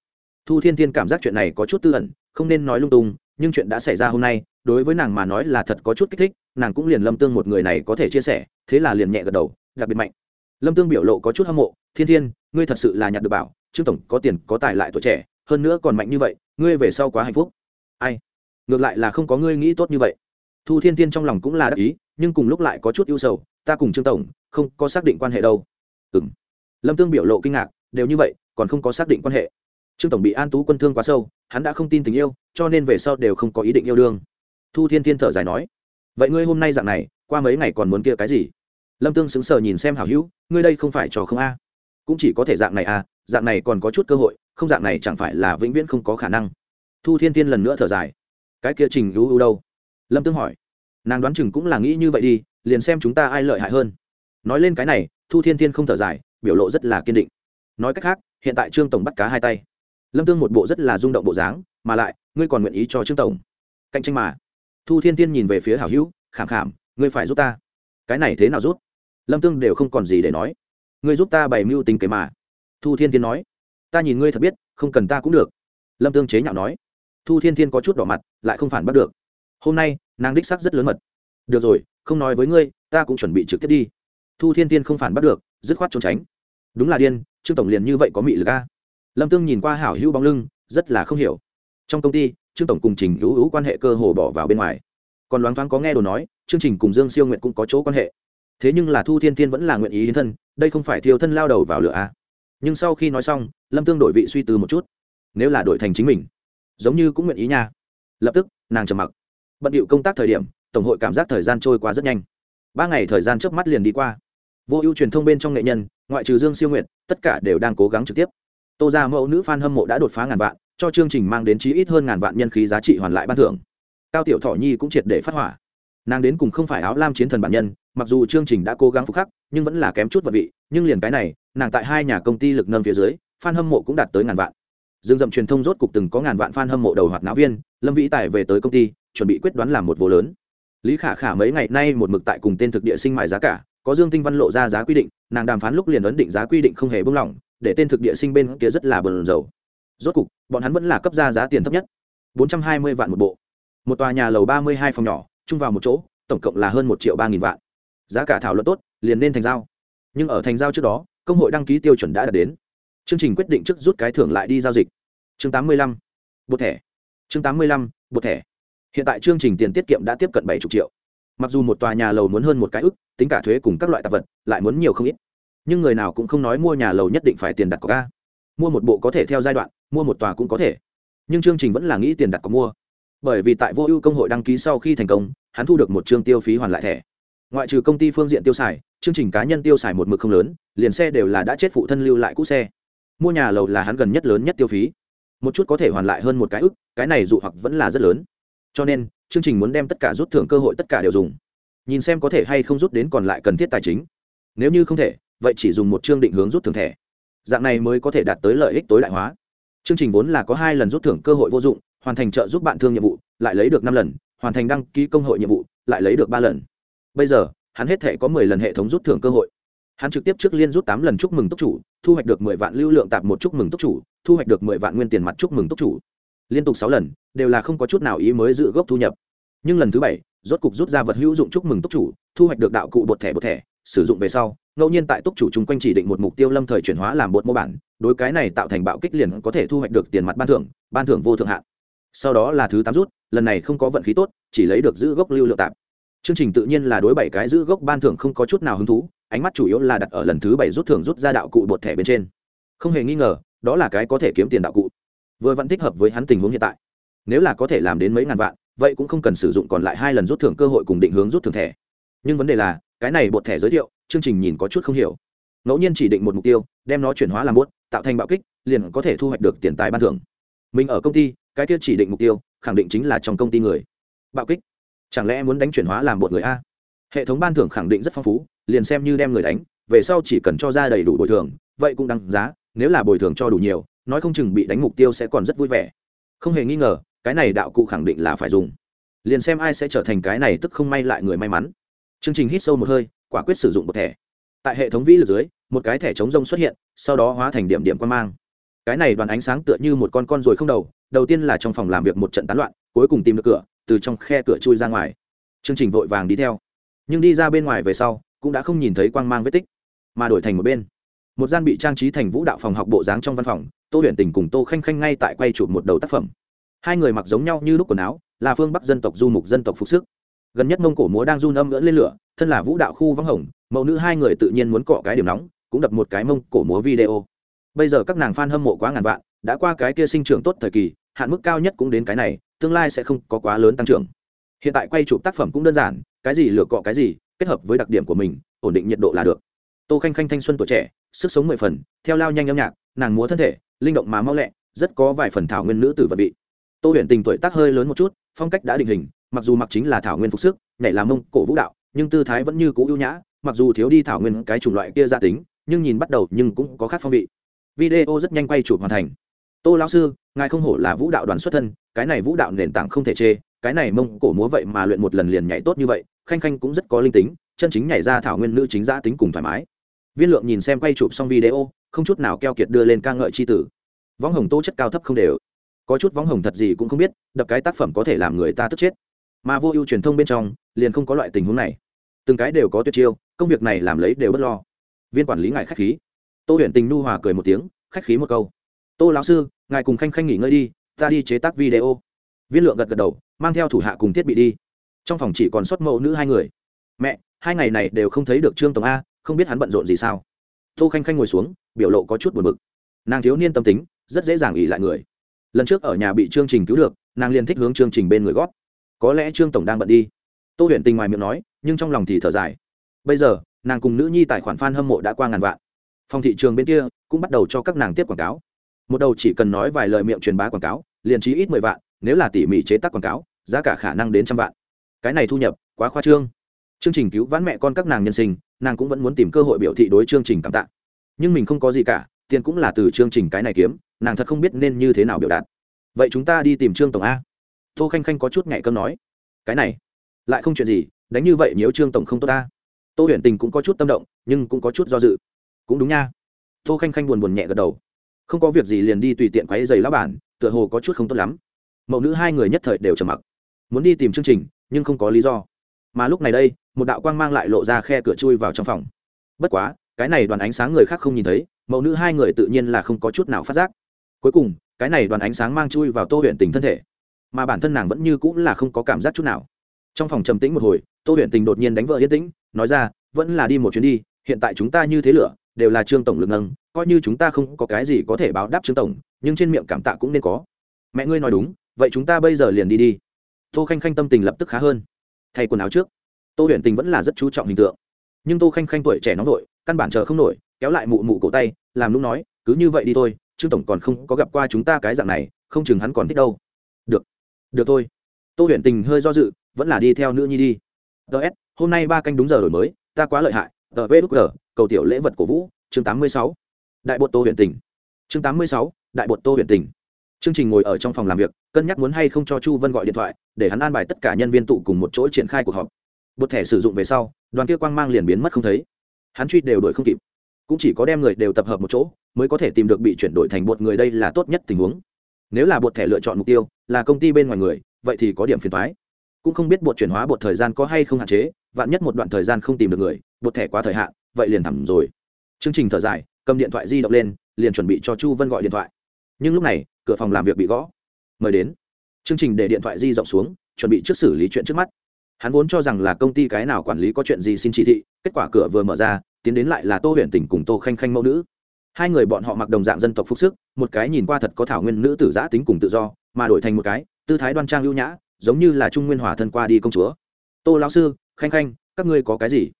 Thu thiên thiên cảm giác chuyện này có chút tư ẩn, không nên nói lung tung, nhưng chuyện đã xảy ra hôm nay, đối với nàng mà nói là thật có chút kích thích, nàng cũng liền lâm tương một người này có thể chia sẻ, thế là liền nhẹ gật đầu, đặc biệt mạnh. Lâm tương biểu lộ có chút hâm mộ, thiên thiên, ngươi thật sự là nhặt được bảo, trương tổng có tiền, có tài lại tuổi trẻ, hơn nữa còn mạnh như vậy, ngươi về sau quá hạnh phúc. Ai? Ngược lại là không có ngươi nghĩ tốt như vậy. Thu thiên thiên trong lòng cũng là đắc ý, nhưng cùng lúc lại có chút ưu sầu, ta cùng trương tổng không có xác định quan hệ đâu. Ừ m lâm tương biểu lộ kinh ngạc, đều như vậy, còn không có xác định quan hệ trương tổng bị an tú quân thương quá sâu, hắn đã không tin tình yêu, cho nên về sau đều không có ý định yêu đương. Thu thiên thiên thở dài nói, vậy ngươi hôm nay dạng này, qua mấy ngày còn muốn kia cái gì? Lâm tương sững sờ nhìn xem hảo hữu, ngươi đây không phải trò không a? Cũng chỉ có thể dạng này à dạng này còn có chút cơ hội, không dạng này chẳng phải là vĩnh viễn không có khả năng. Thu thiên thiên lần nữa thở dài, cái kia trình ưu ưu đâu? Lâm tương hỏi, nàng đoán chừng cũng là nghĩ như vậy đi, liền xem chúng ta ai lợi hại hơn. Nói lên cái này, thu thiên thiên không thở dài, biểu lộ rất là kiên định. Nói cách khác, hiện tại trương tổng bắt cá hai tay lâm tương một bộ rất là rung động bộ dáng, mà lại, ngươi còn nguyện ý cho trương tổng. Cạnh tranh mà. Thu thiên thiên nhìn về phía hảo hữu, khảm khảm, ngươi phải giúp ta. Cái này thế nào giúp? Lâm tương đều không còn gì để nói. Ngươi giúp ta bày mưu tính kế mà. Thu thiên thiên nói. Ta nhìn ngươi thật biết, không cần ta cũng được. Lâm tương chế nhạo nói. Thu thiên thiên có chút đỏ mặt, lại không phản bắt được. Hôm nay, nàng đích sắc rất lớn mật. Được rồi, không nói với ngươi, ta cũng chuẩn bị trực tiếp đi. Thu thiên thiên không phản bắt được, dứt khoát trốn tránh. Đúng là điên, trương tổng liền như vậy có mị lực a lâm tương nhìn qua hảo hữu bóng lưng, rất là không hiểu. Trong công ty, trương tổng cùng trình hữu hữu quan hệ cơ hồ bỏ vào bên ngoài. Còn loáng thoáng có nghe đồ nói, chương trình cùng dương siêu nguyện cũng có chỗ quan hệ. Thế nhưng là thu thiên thiên vẫn là nguyện ý hiến thân, đây không phải thiêu thân lao đầu vào lửa à? nhưng sau khi nói xong, lâm tương đổi vị suy tư một chút. Nếu là đổi thành chính mình, giống như cũng nguyện ý nha. Lập tức, nàng trầm mặc. Bận điệu công tác thời điểm, tổng hội cảm giác thời gian trôi qua rất nhanh. Ba ngày thời gian trước mắt liền đi qua. Vô ưu truyền thông bên trong nghệ nhân, ngoại trừ dương siêu nguyện tất cả đều đang cố gắng trực tiếp tô ra mẫu nữ f a n hâm mộ đã đột phá ngàn vạn, cho chương trình mang đến chí ít hơn ngàn vạn nhân khí giá trị hoàn lại ban thưởng. Cao tiểu thọ nhi cũng triệt để phát hỏa. Nàng đến cùng không phải áo lam chiến thần bản nhân, mặc dù chương trình đã cố gắng phục khắc, nhưng vẫn là kém chút vật vị, nhưng liền cái này, nàng tại hai nhà công ty lực nâng phía dưới f a n hâm mộ cũng đạt tới ngàn vạn. Dương dậm truyền thông rốt cục từng có ngàn vạn f a n hâm mộ đầu hoạt náo viên, lâm vĩ tài về tới công ty, chuẩn bị quyết đoán làm một vô lớn. Lý khả khả mấy ngày nay một mực tại cùng tên thực địa sinh mại giá cả, có dương tinh văn lộ ra giá quy định, nàng đàm phán lúc liền ấn định giá quy định không hề buông lỏng để tên thực địa sinh bên kia rất là bờn dầu rốt cục, bọn hắn vẫn là cấp ra giá tiền thấp nhất. Bốn trăm hai mươi vạn một bộ. Một tòa nhà lầu ba mươi hai phòng nhỏ, chung vào một chỗ, tổng cộng là hơn một triệu ba nghìn vạn. Giá cả thảo luận tốt, liền nên thành giao. Nhưng ở thành giao trước đó, công hội đăng ký tiêu chuẩn đã đạt đến. Chương trình quyết định trước rút cái thưởng lại đi giao dịch. Chương tám mươi lăm, bột thẻ. Chương tám mươi lăm, bột thẻ. Hiện tại chương trình tiền tiết kiệm đã tiếp cận bảy chục triệu. Mặc dù một tòa nhà lầu muốn hơn một cái ức, tính cả thuế cùng các loại tạp vật, lại muốn nhiều không ít nhưng người nào cũng không nói mua nhà lầu nhất định phải tiền đặt cọc ca mua một bộ có thể theo giai đoạn, mua một tòa cũng có thể. Nhưng chương trình vẫn là nghĩ tiền đặt cọc mua. Bởi vì tại vô ưu công hội đăng ký sau khi thành công, hắn thu được một chương tiêu phí hoàn lại thẻ. Ngoại trừ công ty phương diện tiêu xài, chương trình cá nhân tiêu xài một mực không lớn, liền xe đều là đã chết phụ thân lưu lại cũ xe. Mua nhà lầu là hắn gần nhất lớn nhất tiêu phí. Một chút có thể hoàn lại hơn một cái ức, cái này dụ hoặc vẫn là rất lớn. Cho nên, chương trình muốn đem tất cả rút thưởng cơ hội tất cả đều dùng. Nhìn xem có thể hay không rút đến còn lại cần thiết tài chính. Nếu như không thể vậy chỉ dùng một chương định hướng rút thưởng thẻ. Dạng này mới có thể đạt tới lợi ích tối đại hóa. Chương trình vốn là có hai lần rút thưởng cơ hội vô dụng, hoàn thành trợ giúp bạn thương nhiệm vụ, lại lấy được năm lần, hoàn thành đăng ký công hội nhiệm vụ, lại lấy được ba lần. Bây giờ, hắn hết thể có mười lần hệ thống rút thưởng cơ hội. Hắn trực tiếp trước liên rút tám lần chúc mừng túc chủ, thu hoạch được mười vạn lưu lượng tạp một chúc mừng túc chủ, thu hoạch được mười vạn nguyên tiền mặt chúc mừng túc chủ. Liên tục sáu lần, đều là không có chút nào ý mới dự gốc thu nhập. Nhưng lần thứ bảy, rốt cục rút ra vật hữu dụng chúc mừng túc chủ, thu hoạch được đạo cụ bột thẻ bột thẻ, sử dụng về sau ngẫu nhiên tại túc chủ chung quanh chỉ định một mục tiêu lâm thời chuyển hóa làm bột mô bản, đối cái này tạo thành bạo kích liền có thể thu hoạch được tiền mặt ban thưởng ban thưởng vô thượng hạn. Sau đó là thứ tám rút, lần này không có vận khí tốt, chỉ lấy được giữ gốc lưu lượng tạp. Chương trình tự nhiên là đối bảy cái giữ gốc ban thưởng không có chút nào hứng thú, ánh mắt chủ yếu là đặt ở lần thứ bảy rút thưởng rút ra đạo cụ bột thẻ bên trên. Không hề nghi ngờ, đó là cái có thể kiếm tiền đạo cụ. Vừa vẫn thích hợp với hắn tình huống hiện tại. Nếu là có thể làm đến mấy ngàn vạn, vậy cũng không cần sử dụng còn lại hai lần rút thưởng cơ hội cùng định hướng rút thưởng thẻ. Nhưng vấn đề là, cái này bột thẻ giới thiệu chương trình nhìn có chút không hiểu. Ngẫu nhiên chỉ định một mục tiêu đem nó chuyển hóa làm muốt, tạo thành bạo kích liền có thể thu hoạch được tiền tài ban thưởng. Mình ở công ty cái kia chỉ định mục tiêu khẳng định chính là trong công ty người. Bạo kích? Chẳng lẽ muốn đánh chuyển hóa làm một người a? Hệ thống ban thưởng khẳng định rất phong phú liền xem như đem người đánh về sau chỉ cần cho ra đầy đủ bồi thường vậy cũng đăng giá nếu là bồi thường cho đủ nhiều nói không chừng bị đánh mục tiêu sẽ còn rất vui vẻ. Không hề nghi ngờ cái này đạo cụ khẳng định là phải dùng. Liền xem ai sẽ trở thành cái này tức không may lại người may mắn. Chương trình hít sâu một hơi quả quyết sử dụng một thẻ. Tại hệ thống vĩ lực dưới, một cái thẻ chống rông xuất hiện, sau đó hóa thành điểm điểm quan mang. Cái này đoàn ánh sáng tựa như một con con rồi không đầu đầu tiên là trong phòng làm việc một trận tán loạn, cuối cùng tìm được cửa, từ trong khe cửa chui ra ngoài. Chương trình vội vàng đi theo. Nhưng đi ra bên ngoài về sau, cũng đã không nhìn thấy quang mang vết tích, mà đổi thành một bên. Một gian bị trang trí thành vũ đạo phòng học bộ dáng trong văn phòng, tô huyền tình cùng tô khanh khanh ngay tại quay chụp một đầu tác phẩm. Hai người mặc giống nhau như lúc quần áo, là phương bắc dân tộc du mục dân tộc phục sức gần nhất mông cổ múa đang run âm ngỡ lên lửa, thân là vũ đạo khu vắng hồng, mẫu nữ hai người tự nhiên muốn cọ cái điểm nóng, cũng đập một cái mông cổ múa video. Bây giờ các nàng f a n hâm mộ quá ngàn vạn, đã qua cái kia sinh trưởng tốt thời kỳ, hạn mức cao nhất cũng đến cái này, tương lai sẽ không có quá lớn tăng trưởng. Hiện tại quay chụp tác phẩm cũng đơn giản, cái gì lửa cọ cái gì, kết hợp với đặc điểm của mình, ổn định nhiệt độ là được. Tô khanh khanh thanh xuân tuổi trẻ, sức sống mười phần, theo lao nhanh âm nhạc, nàng múa thân thể, linh động mà mau lẹ, rất có vài phần thảo nguyên nữ tử vật vị. Tô huyền tình tuổi tác hơi lớn một chút, phong cách đã định hình mặc dù mặc chính là thảo nguyên phục sức, nhảy làm mông cổ vũ đạo, nhưng tư thái vẫn như cũ ưu nhã, mặc dù thiếu đi thảo nguyên cái chủng loại kia gia tính, nhưng nhìn bắt đầu nhưng cũng có khác phong vị. Video rất nhanh quay chụp hoàn thành. Tô lão sư, ngài không hổ là vũ đạo đoàn xuất thân, cái này vũ đạo nền tảng không thể chê, cái này mông cổ múa vậy mà luyện một lần liền nhảy tốt như vậy, khanh khanh cũng rất có linh tính, chân chính nhảy ra thảo nguyên nữ chính gia tính cùng thoải mái. Viên lượng nhìn xem quay chụp xong video, không chút nào keo kiệt đưa lên ca ngợi c h i tử. Võng hồng tô chất cao thấp không đều. Có chút võng hồng thật gì cũng không biết, đập cái tác phẩm có thể làm người ta tức chết mà vô ưu truyền thông bên trong liền không có loại tình huống này. Từng cái đều có tuyệt chiêu, công việc này làm lấy đều bất lo. Viên quản lý ngài khách khí. Tô huyện tình nu hòa cười một tiếng, khách khí một câu. Tô lão sư, ngài cùng khanh khanh nghỉ ngơi đi, ta đi chế tác video. Viên lượng gật gật đầu, mang theo thủ hạ cùng thiết bị đi. Trong phòng chỉ còn xuất mẫu nữ hai người. Mẹ, hai ngày này đều không thấy được trương tổng a, không biết hắn bận rộn gì sao? Tô khanh khanh ngồi xuống, biểu lộ có chút buồn bực. Nàng thiếu niên tâm tính, rất dễ dàng ỉ lại người. Lần trước ở nhà bị chương trình cứu được, nàng liền thích hướng chương trình bên người gót có lẽ trương tổng đang bận đi. Tô huyện tình ngoài miệng nói, nhưng trong lòng thì thở dài. Bây giờ, nàng cùng nữ nhi tài khoản f a n hâm mộ đã qua ngàn vạn. Phòng thị trường bên kia cũng bắt đầu cho các nàng tiếp quảng cáo. Một đầu chỉ cần nói vài lời miệng truyền bá quảng cáo, liền trí ít mười vạn, nếu là tỉ mỉ chế tác quảng cáo, giá cả khả năng đến trăm vạn. Cái này thu nhập, quá khoa trương. Chương trình cứu vãn mẹ con các nàng nhân sinh, nàng cũng vẫn muốn tìm cơ hội biểu thị đối chương trình cảm tạ. Nhưng mình không có gì cả, tiền cũng là từ chương trình cái này kiếm, nàng thật không biết nên như thế nào biểu đạt. Vậy chúng ta đi tìm trương tổng a tô khanh khanh có chút nhạy cơm nói. Cái này, lại không chuyện gì, đánh như vậy nếu trương tổng không tốt ta. Tô huyền tình cũng có chút tâm động, nhưng cũng có chút do dự. Cũng đúng nha. Tô khanh khanh buồn buồn nhẹ gật đầu. Không có việc gì liền đi tùy tiện quáy giày lá bản, tựa hồ có chút không tốt lắm. Mẫu nữ hai người nhất thời đều trầm mặc. Muốn đi tìm chương trình, nhưng không có lý do. Mà lúc này đây, một đạo quang mang lại lộ ra khe cửa chui vào trong phòng. Bất quá, cái này đoàn ánh sáng người khác không nhìn thấy, mẫu nữ hai người tự nhiên là không có chút nào phát giác. Cuối cùng, cái này đoàn ánh sáng mang chui vào tô huyện tình thân thể mà bản thân nàng vẫn như cũng là không có cảm giác chút nào. Trong phòng trầm tĩnh một hồi, tô huyện tình đột nhiên đánh vợ yên tĩnh, nói ra, vẫn là đi một chuyến đi, hiện tại chúng ta như thế lửa, đều là trương tổng lực nâng, coi như chúng ta không có cái gì có thể báo đáp trương tổng, nhưng trên miệng cảm tạ cũng nên có. Mẹ ngươi nói đúng, vậy chúng ta bây giờ liền đi đi. Tô khanh khanh tâm tình lập tức khá hơn. Thay quần áo trước, tô huyện tình vẫn là rất chú trọng hình tượng. Nhưng tô khanh khanh tuổi trẻ nóng nổi căn bản chờ không nổi, kéo lại mụ mụ cổ tay, làm lúc nói, cứ như vậy đi thôi, trương tổng còn không có gặp qua chúng ta cái dạng này, không chừng hắn còn thích đâu được thôi. Tô huyện tình hơi do dự, vẫn là đi theo nữ nhi đi. Ts hôm nay ba canh đúng giờ đổi mới, ta quá lợi hại. Tờ vê đúc g, cầu tiểu lễ vật cổ vũ, chương tám mươi sáu. Đại bột tô huyện tỉnh chương tám mươi sáu, đại bột tô huyện tỉnh chương trình ngồi ở trong phòng làm việc, cân nhắc muốn hay không cho chu vân gọi điện thoại, để hắn an bài tất cả nhân viên tụ cùng một chỗ triển khai cuộc họp. Bột thẻ sử dụng về sau, đoàn kia quang mang liền biến mất không thấy. Hắn truy đều đổi không kịp. Cũng chỉ có đem người đều tập hợp một chỗ, mới có thể tìm được bị chuyển đổi thành bột người đây là tốt nhất tình huống nếu là bột thẻ lựa chọn mục tiêu, là công ty bên ngoài người, vậy thì có điểm phiền thoái cũng không biết bột chuyển hóa bột thời gian có hay không hạn chế, vạn nhất một đoạn thời gian không tìm được người, bột thẻ quá thời hạn, vậy liền thẳng rồi. Chương trình thở dài, cầm điện thoại di động lên, liền chuẩn bị cho chu vân gọi điện thoại. Nhưng lúc này, cửa phòng làm việc bị gõ. Mời đến. Chương trình để điện thoại di rộng xuống, chuẩn bị trước xử lý chuyện trước mắt. Hắn vốn cho rằng là công ty cái nào quản lý có chuyện gì xin chỉ thị, kết quả cửa vừa mở ra, tiến đến lại là tô huyền tỉnh cùng tô khanh khanh mẫu nữ hai người bọn họ mặc đồng dạng dân tộc phúc sức, một cái nhìn qua thật có thảo nguyên nữ tử giã tính cùng tự do, mà đổi thành một cái, tư thái đoan trang lưu nhã, giống như là trung nguyên hòa thân qua đi công chúa. Tô lão sư, khanh khanh, các ngươi có cái gì?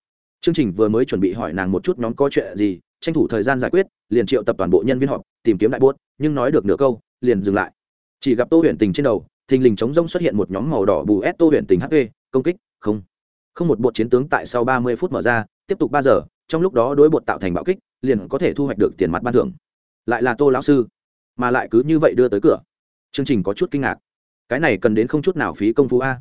Chương trình vừa mới chuẩn bị hỏi nàng một chút nhóm có chuyện gì, tranh thủ thời gian giải quyết, liền triệu tập toàn bộ nhân viên họp, tìm kiếm đại bốt nhưng nói được nửa câu, liền dừng lại. Chỉ gặp tô huyện tình trên đầu, thình lình chống rông xuất hiện một nhóm màu đỏ bù ép tô huyện tình hp công kích, không. Không một bột chiến tướng tại sau ba mươi phút mở ra, tiếp tục ba giờ, trong lúc đó đối bột tạo thành bạo kích liền có thể thu hoạch được tiền mặt ban thưởng. Lại là tô lão sư, mà lại cứ như vậy đưa tới cửa. Chương trình có chút kinh ngạc. Cái này cần đến không chút nào phí công phu a.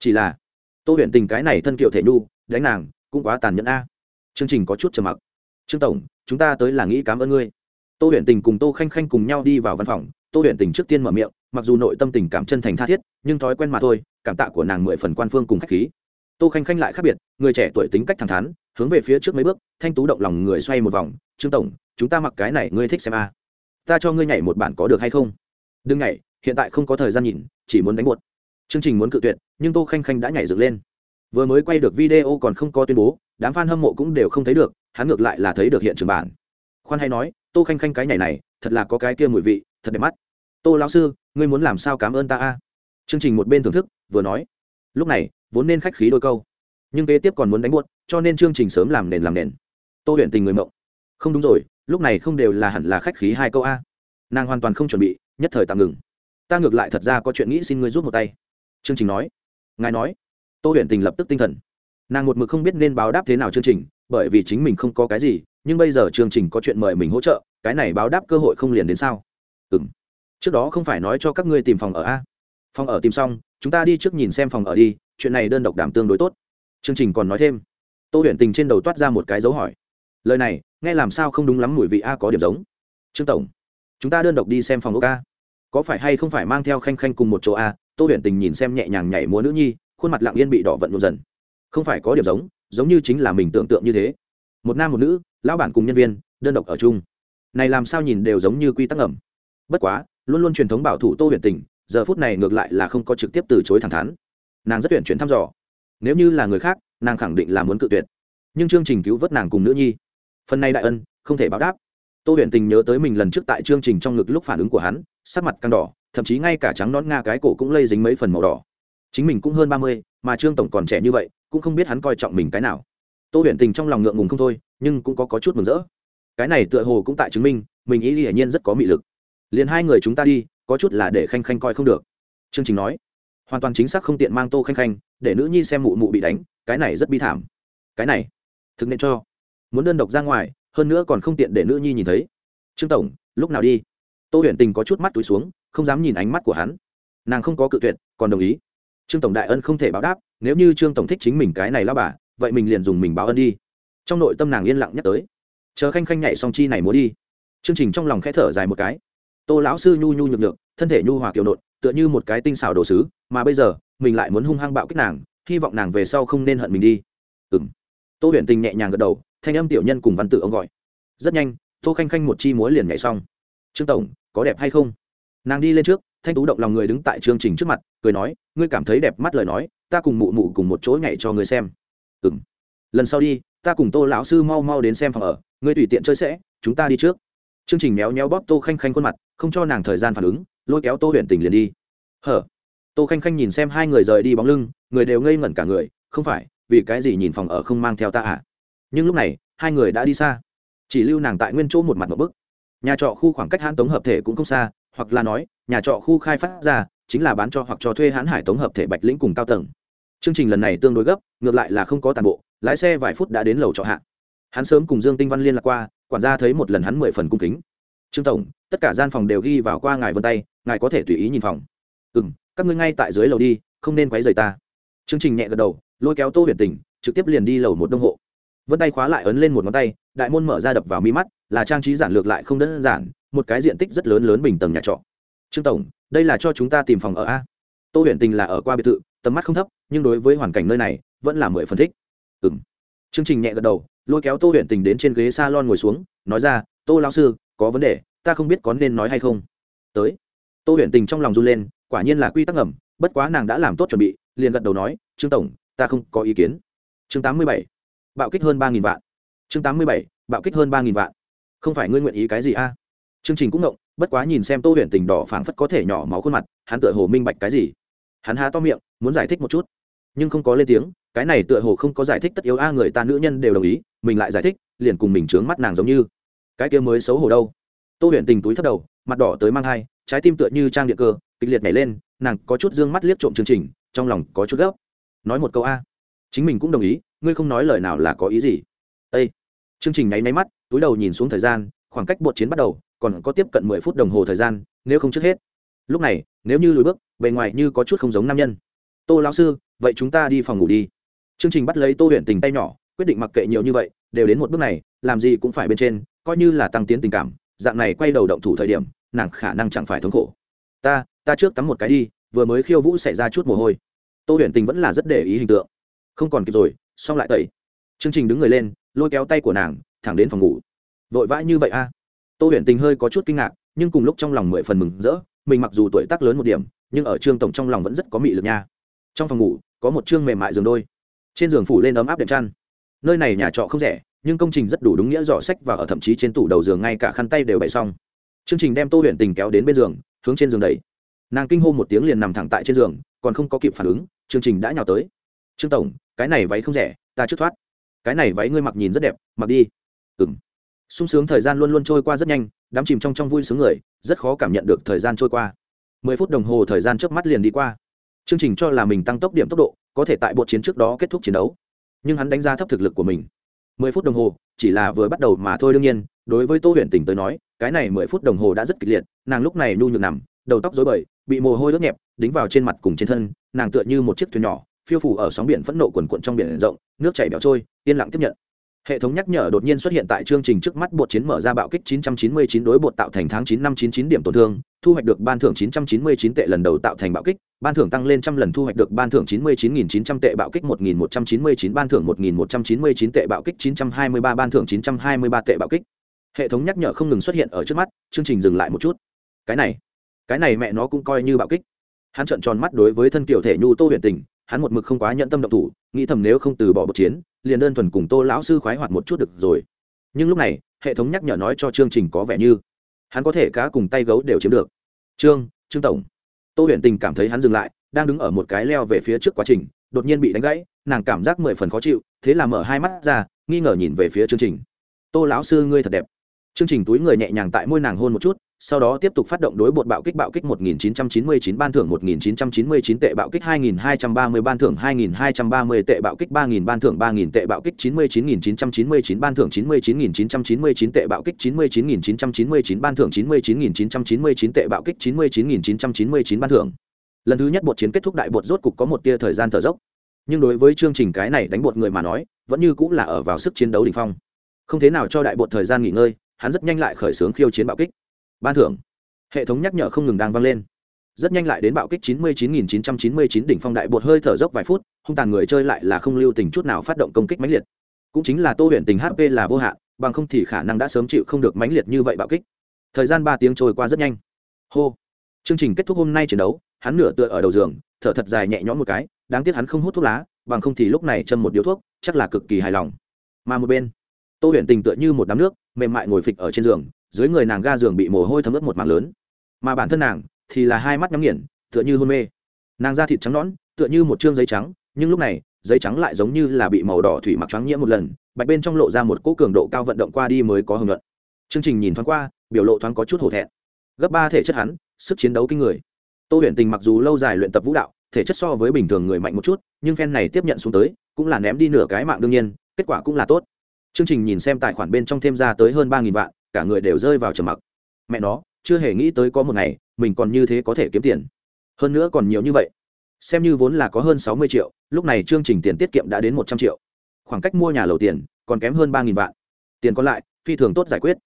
Chỉ là, tô huyện tình cái này thân kiệu thể nhu, đánh nàng, cũng quá tàn nhẫn a. Chương trình có chút trầm mặc. Trương tổng, chúng ta tới là nghĩ cảm ơn ngươi. Tô huyện tình cùng tô khanh khanh cùng nhau đi vào văn phòng. Tô huyện tình trước tiên mở miệng, mặc dù nội tâm tình cảm chân thành tha thiết, nhưng thói quen mà thôi, cảm tạ của nàng mười phần quan phương cùng khách khí. Tô khanh khanh lại khác biệt, người trẻ tuổi tính cách thẳng thắn hướng về phía trước mấy bước, thanh tú động lòng người xoay một vòng, trương tổng, chúng ta mặc cái này, ngươi thích xem a. Ta cho ngươi nhảy một bản có được hay không? Đừng nhảy, hiện tại không có thời gian nhìn, chỉ muốn đánh buột chương trình muốn cự tuyệt, nhưng tô khanh khanh đã nhảy dựng lên. Vừa mới quay được video còn không có tuyên bố, đám f a n hâm mộ cũng đều không thấy được, hắn ngược lại là thấy được hiện trường bản. Khoan hay nói, tô khanh khanh cái nhảy này, thật là có cái kia mùi vị, thật đẹp mắt. Tô lão sư, ngươi muốn làm sao cảm ơn ta a? Chương trình một bên thưởng thức, vừa nói, lúc này, vốn nên khách khí đôi câu nhưng kế tiếp còn muốn đánh buốt, cho nên chương trình sớm làm nền làm nền. Tô huyện tình người mộng. Không đúng rồi, lúc này không đều là hẳn là khách khí hai câu a. Nàng hoàn toàn không chuẩn bị, nhất thời tạm ngừng. Ta ngược lại thật ra có chuyện nghĩ xin ngươi giúp một tay. Chương trình nói. Ngài nói. Tô huyện tình lập tức tinh thần. Nàng một mực không biết nên báo đáp thế nào chương trình, bởi vì chính mình không có cái gì, nhưng bây giờ chương trình có chuyện mời mình hỗ trợ, cái này báo đáp cơ hội không liền đến sao? Ừ m trước đó không phải nói cho các ngươi tìm phòng ở a? Phòng ở tìm xong, chúng ta đi trước nhìn xem phòng ở đi, chuyện này đơn độc đảm tương đối tốt chương trình còn nói thêm. Tô huyền tình trên đầu toát ra một cái dấu hỏi. Lời này, nghe làm sao không đúng lắm mùi vị a có điểm giống. Trương tổng, chúng ta đơn độc đi xem phòng ốc a. Có phải hay không phải mang theo khanh khanh cùng một chỗ a? Tô huyền tình nhìn xem nhẹ nhàng nhảy múa nữ nhi, khuôn mặt lặng yên bị đỏ vận luôn dần. Không phải có điểm giống giống như chính là mình tưởng tượng như thế. Một nam một nữ, lão bản cùng nhân viên, đơn độc ở chung. Này làm sao nhìn đều giống như quy tắc ẩm. Bất quá, luôn luôn truyền thống bảo thủ tô huyền tình, giờ phút này ngược lại là không có trực tiếp từ chối thẳng thắn. Nàng rất tuyển chuyển thăm dò nếu như là người khác nàng khẳng định là muốn cự tuyệt. Nhưng chương trình cứu vớt nàng cùng nữ nhi. Phần này đại ân không thể báo đáp. Tô huyền tình nhớ tới mình lần trước tại chương trình trong ngực lúc phản ứng của hắn sắc mặt căng đỏ thậm chí ngay cả trắng nón nga cái cổ cũng lây dính mấy phần màu đỏ. Chính mình cũng hơn ba mươi mà trương tổng còn trẻ như vậy cũng không biết hắn coi trọng mình cái nào. Tô huyền tình trong lòng ngượng ngùng không thôi nhưng cũng có, có chút mừng rỡ. Cái này tựa hồ cũng tại chứng minh mình ý hiển nhiên rất có mị lực. Liền hai người chúng ta đi có chút là để khanh khanh coi không được. Chương trình nói hoàn toàn chính xác không tiện mang tô khanh khanh, để nữ nhi xem mụ mụ bị đánh, cái này rất bi thảm. Cái này, thực nên cho. Muốn đơn độc ra ngoài, hơn nữa còn không tiện để nữ nhi nhìn thấy. Trương tổng, lúc nào đi? Tô huyền tình có chút mắt túi xuống, không dám nhìn ánh mắt của hắn. Nàng không có cự tuyệt, còn đồng ý. Trương tổng đại ân không thể báo đáp, nếu như trương tổng thích chính mình cái này lao bà, vậy mình liền dùng mình báo ân đi. Trong nội tâm nàng yên lặng nhắc tới. Chờ khanh khanh nhảy song chi này muốn đi. Chương trình trong lòng khẽ thở dài một cái. Tô lão sư nhu nhu nhược nhược, thân thể nhu hòa kiểu nộn tựa như một cái tinh xảo đồ sứ, mà bây giờ, mình lại muốn hung hăng bạo kích nàng, hy vọng nàng về sau không nên hận mình đi. Ừ m tô huyền tình nhẹ nhàng gật đầu, thanh âm tiểu nhân cùng văn tự ông gọi. Rất nhanh, tô khanh khanh một chi múa liền nhảy xong. Trương tổng, có đẹp hay không? Nàng đi lên trước, thanh tú động lòng người đứng tại chương trình trước mặt, cười nói, ngươi cảm thấy đẹp mắt lời nói, ta cùng mụ mụ cùng một chỗ nhảy cho ngươi xem. Ừ m lần sau đi, ta cùng tô lão sư mau mau đến xem phòng ở, ngươi tùy tiện chơi sẽ, chúng ta đi trước. Chương trình méo méo bóp tô khanh khanh khuôn mặt, không cho nàng thời gian phản ứng lôi kéo tô huyện tình liền đi. Hở? Tô khanh khanh nhìn xem hai người rời đi bóng lưng, người đều ngây ngẩn cả người, không phải, vì cái gì nhìn phòng ở không mang theo ta à? Nhưng lúc này, hai người đã đi xa. Chỉ lưu nàng tại nguyên chỗ một mặt một bức. Nhà trọ khu khoảng cách hãn tống hợp thể cũng không xa, hoặc là nói, nhà trọ khu khai phát ra, chính là bán cho hoặc cho thuê hãn hải tống hợp thể bạch lĩnh cùng cao tầng. Chương trình lần này tương đối gấp, ngược lại là không có toàn bộ, lái xe vài phút đã đến lầu trọ hạ. Hắn sớm cùng dương tinh văn liên lạc qua, quản gia thấy một lần hắn mười phần cung kính trương tổng, tất cả gian phòng đều ghi vào qua ngài vân tay, ngài có thể tùy ý nhìn phòng. Ừ m các ngươi ngay tại dưới lầu đi, không nên quấy rầy ta. Chương trình nhẹ gật đầu, lôi kéo tô huyền tình, trực tiếp liền đi lầu một đông hộ. Vân tay khóa lại ấn lên một ngón tay, đại môn mở ra đập vào mi mắt, là trang trí giản lược lại không đơn giản, một cái diện tích rất lớn lớn bình tầng nhà trọ. Trương tổng, đây là cho chúng ta tìm phòng ở a? Tô huyền tình là ở qua biệt thự, tầm mắt không thấp, nhưng đối với hoàn cảnh nơi này, vẫn là mười phân thích. Ừ m chương trình nhẹ gật đầu, lôi kéo tô huyền tình đến trên ghế s a lon ngồi xuống, nói ra, tô lao sư có vấn đề, ta không biết có nên nói hay không. Tới. Tô huyền tình trong lòng run lên, quả nhiên là quy tắc ngầm, bất quá nàng đã làm tốt chuẩn bị, liền gật đầu nói, trương tổng, ta không có ý kiến. Chương tám mươi bảy. Bạo kích hơn ba nghìn vạn. Chương tám mươi bảy. Bạo kích hơn ba nghìn vạn. Không phải ngươi nguyện ý cái gì a? Chương trình cũng ngộng, bất quá nhìn xem tô huyền tình đỏ phảng phất có thể nhỏ máu khuôn mặt, hắn tựa hồ minh bạch cái gì. Hắn há to miệng, muốn giải thích một chút. Nhưng không có lên tiếng, cái này tựa hồ không có giải thích tất yếu a, người ta nữ nhân đều đồng ý, mình lại giải thích, liền cùng mình trướng mắt nàng giống như cái kia mới xấu hổ đâu. Tô huyền tình túi thấp đầu, mặt đỏ tới mang thai, trái tim tựa như trang điện cơ, kịch liệt nhảy lên, nàng có chút d ư ơ n g mắt liếc trộm chương trình, trong lòng có chút gấp. Nói một câu a. Chính mình cũng đồng ý, ngươi không nói lời nào là có ý gì. Â chương trình nháy máy mắt, túi đầu nhìn xuống thời gian, khoảng cách bột chiến bắt đầu, còn có tiếp cận mười phút đồng hồ thời gian, nếu không trước hết. Lúc này, nếu như lùi bước, bề ngoài như có chút không giống nam nhân. Tô lão sư, vậy chúng ta đi phòng ngủ đi. Chương trình bắt lấy tô huyện tình tay nhỏ, quyết định mặc kệ nhiều như vậy, đều đến một bước này, làm gì cũng phải bên trên coi như là tăng tiến tình cảm, dạng này quay đầu động thủ thời điểm, nàng khả năng chẳng phải thống khổ. Ta ta trước tắm một cái đi, vừa mới khiêu vũ xảy ra chút mồ hôi. Tô huyền tình vẫn là rất để ý hình tượng. Không còn kịp rồi, xong lại tẩy. Chương trình đứng người lên, lôi kéo tay của nàng, thẳng đến phòng ngủ. Vội vã như vậy a? Tô huyền tình hơi có chút kinh ngạc, nhưng cùng lúc trong lòng mười phần mừng rỡ, mình mặc dù tuổi tác lớn một điểm, nhưng ở trương tổng trong lòng vẫn rất có mị lực nha. Trong phòng ngủ, có một chương mềm mại giường đôi. Trên giường phủ lên ấm áp đệm chăn. Nơi này nhà trọ không rẻ nhưng công trình rất đủ đúng nghĩa dọ sách và ở thậm chí trên tủ đầu giường ngay cả khăn tay đều bày xong. Chương trình đem tô huyện tình kéo đến bên giường, hướng trên giường đẩy. Nàng kinh hô một tiếng liền nằm thẳng tại trên giường, còn không có kịp phản ứng, chương trình đã nhào tới. Trương tổng, cái này váy không rẻ, ta trước thoát. Cái này váy ngươi mặc nhìn rất đẹp, mặc đi. Ừng sung sướng thời gian luôn luôn trôi qua rất nhanh, đám chìm trong trong vui sướng người, rất khó cảm nhận được thời gian trôi qua. Mười phút đồng hồ thời gian trước mắt liền đi qua. Chương trình cho là mình tăng tốc điểm tốc độ, có thể tại bộ chiến trước đó kết thúc chiến đấu. Nhưng hắn đánh giá thấp thực lực của mình mười phút đồng hồ, chỉ là vừa bắt đầu mà thôi đương nhiên, đối với tô huyền tình tới nói, cái này mười phút đồng hồ đã rất kịch liệt, nàng lúc này nhu nhược nằm, đầu tóc rối bời, bị mồ hôi ướt nhẹp, đính vào trên mặt cùng trên thân, nàng tựa như một chiếc thuyền nhỏ, phiêu phủ ở sóng biển phẫn nộ quần quận trong biển rộng, nước chảy bẻo trôi, yên lặng tiếp nhận hệ thống nhắc nhở đột nhiên xuất hiện tại chương trình trước mắt bột chiến mở ra bạo kích 999 đối bột tạo thành tháng 9 năm 99 điểm tổn thương, thu hoạch được ban thưởng 999 tệ lần đầu tạo thành bạo kích, ban thưởng tăng lên trăm lần thu hoạch được ban thưởng 99.900 tệ bạo kích 1.199 ban thưởng 1.199 tệ bạo kích 923 ban thưởng 923 tệ bạo kích. Hệ thống nhắc nhở không ngừng xuất hiện ở trước mắt, chương trình dừng lại một chút. Cái này cái này mẹ nó cũng coi như bạo kích. Hắn trợn tròn mắt đối với thân kiểu thể nhu tô huyện tình, hắn một mực không quá nhận tâm động thủ, nghĩ thầm nếu không từ bỏ bột chiến liền đơn thuần cùng tô lão sư khoái hoạt một chút được rồi. Nhưng lúc này, hệ thống nhắc nhở nói cho chương trình có vẻ như hắn có thể cá cùng tay gấu đều chiếm được. Trương trương tổng. Tô huyền tình cảm thấy hắn dừng lại, đang đứng ở một cái leo về phía trước quá trình, đột nhiên bị đánh gãy, nàng cảm giác mười phần khó chịu, thế là mở hai mắt ra, nghi ngờ nhìn về phía chương trình. Tô lão sư ngươi thật đẹp. Chương trình túi người nhẹ nhàng tại môi nàng hôn một chút sau đó tiếp tục phát động đối bột bạo kích bạo kích 1999 ban thưởng 1999 tệ bạo kích 2230 ban thưởng 2230 tệ bạo kích 3000 ban thưởng 3000 tệ bạo kích 99999 ban thưởng 99999 tệ bạo kích 99999 ban thưởng 99999 tệ bạo kích 99999 ban thưởng. Lần thứ nhất bột chiến kết thúc đại bột rốt cục có một tia thời gian thở dốc. Nhưng đối với chương trình cái này đánh bột người mà nói, vẫn như cũng là ở vào sức chiến đấu đỉnh phong. Không thế nào cho đại bột thời gian nghỉ ngơi, hắn rất nhanh lại khởi xướng khiêu chiến bạo kích ban thưởng. Hệ thống nhắc nhở không ngừng đang vang lên. Rất nhanh lại đến bạo kích 99.999 đỉnh phong đại bột hơi thở dốc vài phút, hung tàn người chơi lại là không lưu tình chút nào phát động công kích mãnh liệt. Cũng chính là tô huyện tình hp là vô hạn, bằng không thì khả năng đã sớm chịu không được mãnh liệt như vậy bạo kích. Thời gian ba tiếng trôi qua rất nhanh. Hô. Chương trình kết thúc hôm nay chiến đấu, hắn nửa tựa ở đầu giường, thở thật dài nhẹ nhõm một cái, đáng tiếc hắn không hút thuốc lá, bằng không thì lúc này châm một điếu thuốc, chắc là cực kỳ hài lòng. Mà một bên, tô huyền tình tựa như một đám nước, mềm mại ngồi phịch ở trên giường dưới người nàng ga giường bị mồ hôi thấm ướt một mảng lớn. Mà bản thân nàng thì là hai mắt nhắm nghiền, tựa như hôn mê. Nàng da thịt trắng nõn, tựa như một chương giấy trắng, nhưng lúc này, giấy trắng lại giống như là bị màu đỏ thủy mặc trắng nhiễm một lần, bạch bên trong lộ ra một cỗ cường độ cao vận động qua đi mới có hưởng luận. Chương trình nhìn thoáng qua, biểu lộ thoáng có chút hổ thẹn. Gấp ba thể chất hắn, sức chiến đấu kinh người. Tô huyền tình mặc dù lâu dài luyện tập vũ đạo, thể chất so với bình thường người mạnh một chút, nhưng phen này tiếp nhận xuống tới, cũng là ném đi nửa cái mạng đương nhiên, kết quả cũng là tốt. Chương trình nhìn xem tài khoản bên trong thêm ra tới hơn ba nghìn vạn cả người đều rơi vào trầm mặc. Mẹ nó, chưa hề nghĩ tới có một ngày, mình còn như thế có thể kiếm tiền. Hơn nữa còn nhiều như vậy. Xem như vốn là có hơn sáu mươi triệu, lúc này chương trình tiền tiết kiệm đã đến một trăm triệu. Khoảng cách mua nhà lầu tiền, còn kém hơn ba nghìn vạn. Tiền còn lại, phi thường tốt giải quyết.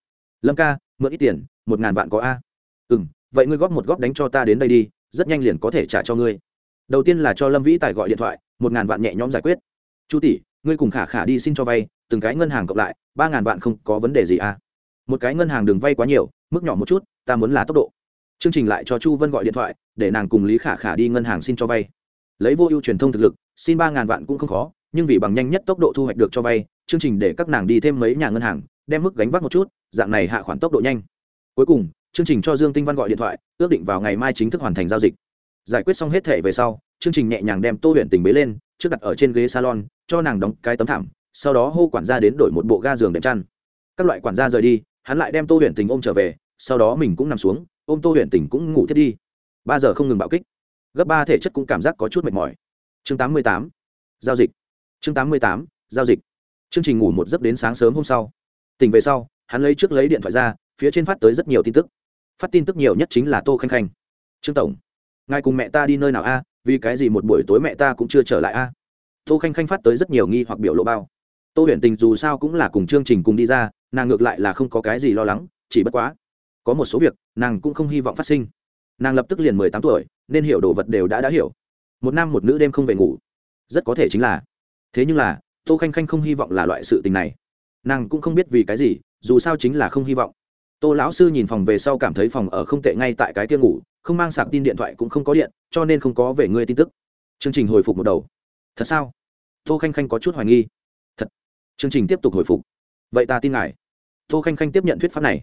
Lâm ca, mượn ít tiền, một ngàn vạn có a. Ừ m vậy ngươi góp một góp đánh cho ta đến đây đi, rất nhanh liền có thể trả cho ngươi. Đầu tiên là cho lâm vĩ tài gọi điện thoại, một ngàn vạn nhẹ nhõm giải quyết. Chu tỷ, ngươi cùng khả khả đi xin cho vay, từng cái ngân hàng cộng lại, ba ngàn vạn không có vấn đề gì à một cái ngân hàng đừng vay quá nhiều, mức nhỏ một chút, ta muốn là tốc độ. Chương trình lại cho chu vân gọi điện thoại, để nàng cùng lý khả khả đi ngân hàng xin cho vay. Lấy vô ưu truyền thông thực lực, xin ba ngàn vạn cũng không khó, nhưng vì bằng nhanh nhất tốc độ thu hoạch được cho vay, chương trình để các nàng đi thêm mấy nhà ngân hàng, đem mức gánh vác một chút, dạng này hạ khoản tốc độ nhanh. Cuối cùng, chương trình cho dương tinh văn gọi điện thoại, ước định vào ngày mai chính thức hoàn thành giao dịch. Giải quyết xong hết thể về sau, chương trình nhẹ nhàng đem tô huyện tình bế lên, trước đặt ở trên ghế salon, cho nàng đóng cái tấm thảm, sau đó hô quản gia đến đổi một bộ ga giường đệm chăn. Các loại quản gia rời đi hắn lại đem tô huyền tình ôm trở về, sau đó mình cũng nằm xuống, ôm tô huyền tình cũng ngủ thiết đi. Ba giờ không ngừng bạo kích. Gấp ba thể chất cũng cảm giác có chút mệt mỏi. Chương tám mươi tám, giao dịch. Chương tám mươi tám, giao dịch. Chương trình ngủ một giấc đến sáng sớm hôm sau. Tỉnh về sau, hắn lấy trước lấy điện thoại ra, phía trên phát tới rất nhiều tin tức. Phát tin tức nhiều nhất chính là tô khanh khanh. Trương tổng, ngài cùng mẹ ta đi nơi nào a? Vì cái gì một buổi tối mẹ ta cũng chưa trở lại a? Tô khanh khanh phát tới rất nhiều nghi hoặc biểu lộ bao. Tô huyền tình dù sao cũng là cùng chương trình cùng đi ra nàng ngược lại là không có cái gì lo lắng, chỉ bất quá, có một số việc, nàng cũng không hy vọng phát sinh. Nàng lập tức liền mười tám tuổi, nên hiểu đồ vật đều đã đã hiểu. Một nam một nữ đêm không về ngủ. Rất có thể chính là, thế nhưng là, tô khanh khanh không hy vọng là loại sự tình này. Nàng cũng không biết vì cái gì, dù sao chính là không hy vọng. Tô lão sư nhìn phòng về sau cảm thấy phòng ở không tệ ngay tại cái kia ngủ, không mang sạc tin điện thoại cũng không có điện, cho nên không có về ngươi tin tức. Chương trình hồi phục một đầu. Thật sao? Tô khanh khanh có chút hoài nghi. Thật. Chương trình tiếp tục hồi phục vậy ta tin ngài. Tô khanh khanh tiếp nhận thuyết pháp này.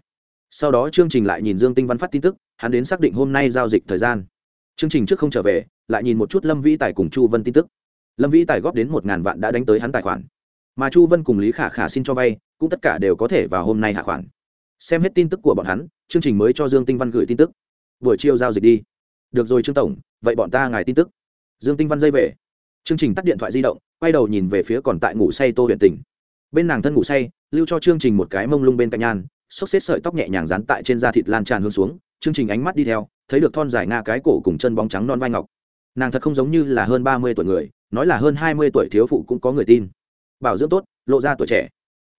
Sau đó chương trình lại nhìn dương tinh văn phát tin tức, hắn đến xác định hôm nay giao dịch thời gian. Chương trình trước không trở về, lại nhìn một chút lâm vĩ tài cùng chu vân tin tức. Lâm vĩ tài góp đến một ngàn vạn đã đánh tới hắn tài khoản. Mà chu vân cùng lý khả khả xin cho vay, cũng tất cả đều có thể vào hôm nay hạ khoản. Xem hết tin tức của bọn hắn, chương trình mới cho dương tinh văn gửi tin tức. Buổi chiều giao dịch đi. Được rồi trương tổng, vậy bọn ta ngài tin tức. Dương tinh văn dây về. Chương trình tắt điện thoại di động, quay đầu nhìn về phía còn tại ngủ say tô huyện tỉnh bên nàng thân ngủ say, lưu cho chương trình một cái mông lung bên cạnh nhan xốc xếp sợi tóc nhẹ nhàng dán tại trên da thịt lan tràn hướng xuống, chương trình ánh mắt đi theo, thấy được thon dài nga cái cổ cùng chân bóng trắng non vai ngọc. Nàng thật không giống như là hơn ba mươi tuổi người, nói là hơn hai mươi tuổi thiếu phụ cũng có người tin. Bảo dưỡng tốt, lộ ra tuổi trẻ.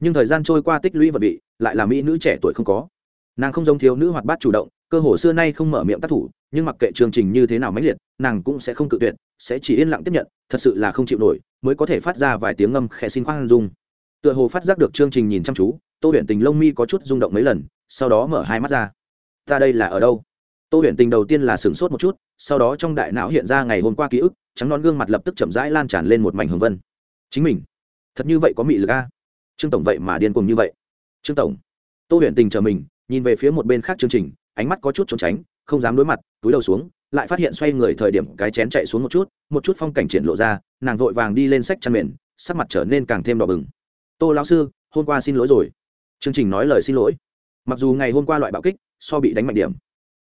Nhưng thời gian trôi qua tích lũy vật vị, lại là mỹ nữ trẻ tuổi không có. Nàng không giống thiếu nữ hoạt bát chủ động, cơ hồ xưa nay không mở miệng tác thủ, nhưng mặc kệ chương trình như thế nào mãnh liệt, nàng cũng sẽ không cự tuyệt, sẽ chỉ yên lặng tiếp nhận, thật sự là không chịu nổi, mới có thể phát ra vài tiếng ngâm khẽ xin khoan dung tựa hồ phát giác được chương trình nhìn chăm chú, tô huyện tình lông mi có chút rung động mấy lần, sau đó mở hai mắt ra. Ta đây là ở đâu? Tô huyện tình đầu tiên là sửng sốt một chút, sau đó trong đại não hiện ra ngày hôm qua ký ức, trắng non gương mặt lập tức chậm rãi lan tràn lên một mảnh hồng vân. Chính mình? Thật như vậy có mị lực a? Trương tổng vậy mà điên cuồng như vậy. Trương tổng. Tô huyện tình chờ mình, nhìn về phía một bên khác chương trình, ánh mắt có chút trốn tránh, không dám đối mặt, túi đầu xuống, lại phát hiện xoay người thời điểm cái chén chạy xuống một chút một chút phong cảnh triển lộ ra, nàng vội vàng đi lên sách chăn mền, sắc mặt trở nên càng thêm đỏ bừng tô lão sư, hôm qua xin lỗi rồi. Chương trình nói lời xin lỗi. Mặc dù ngày hôm qua loại bạo kích so bị đánh mạnh điểm,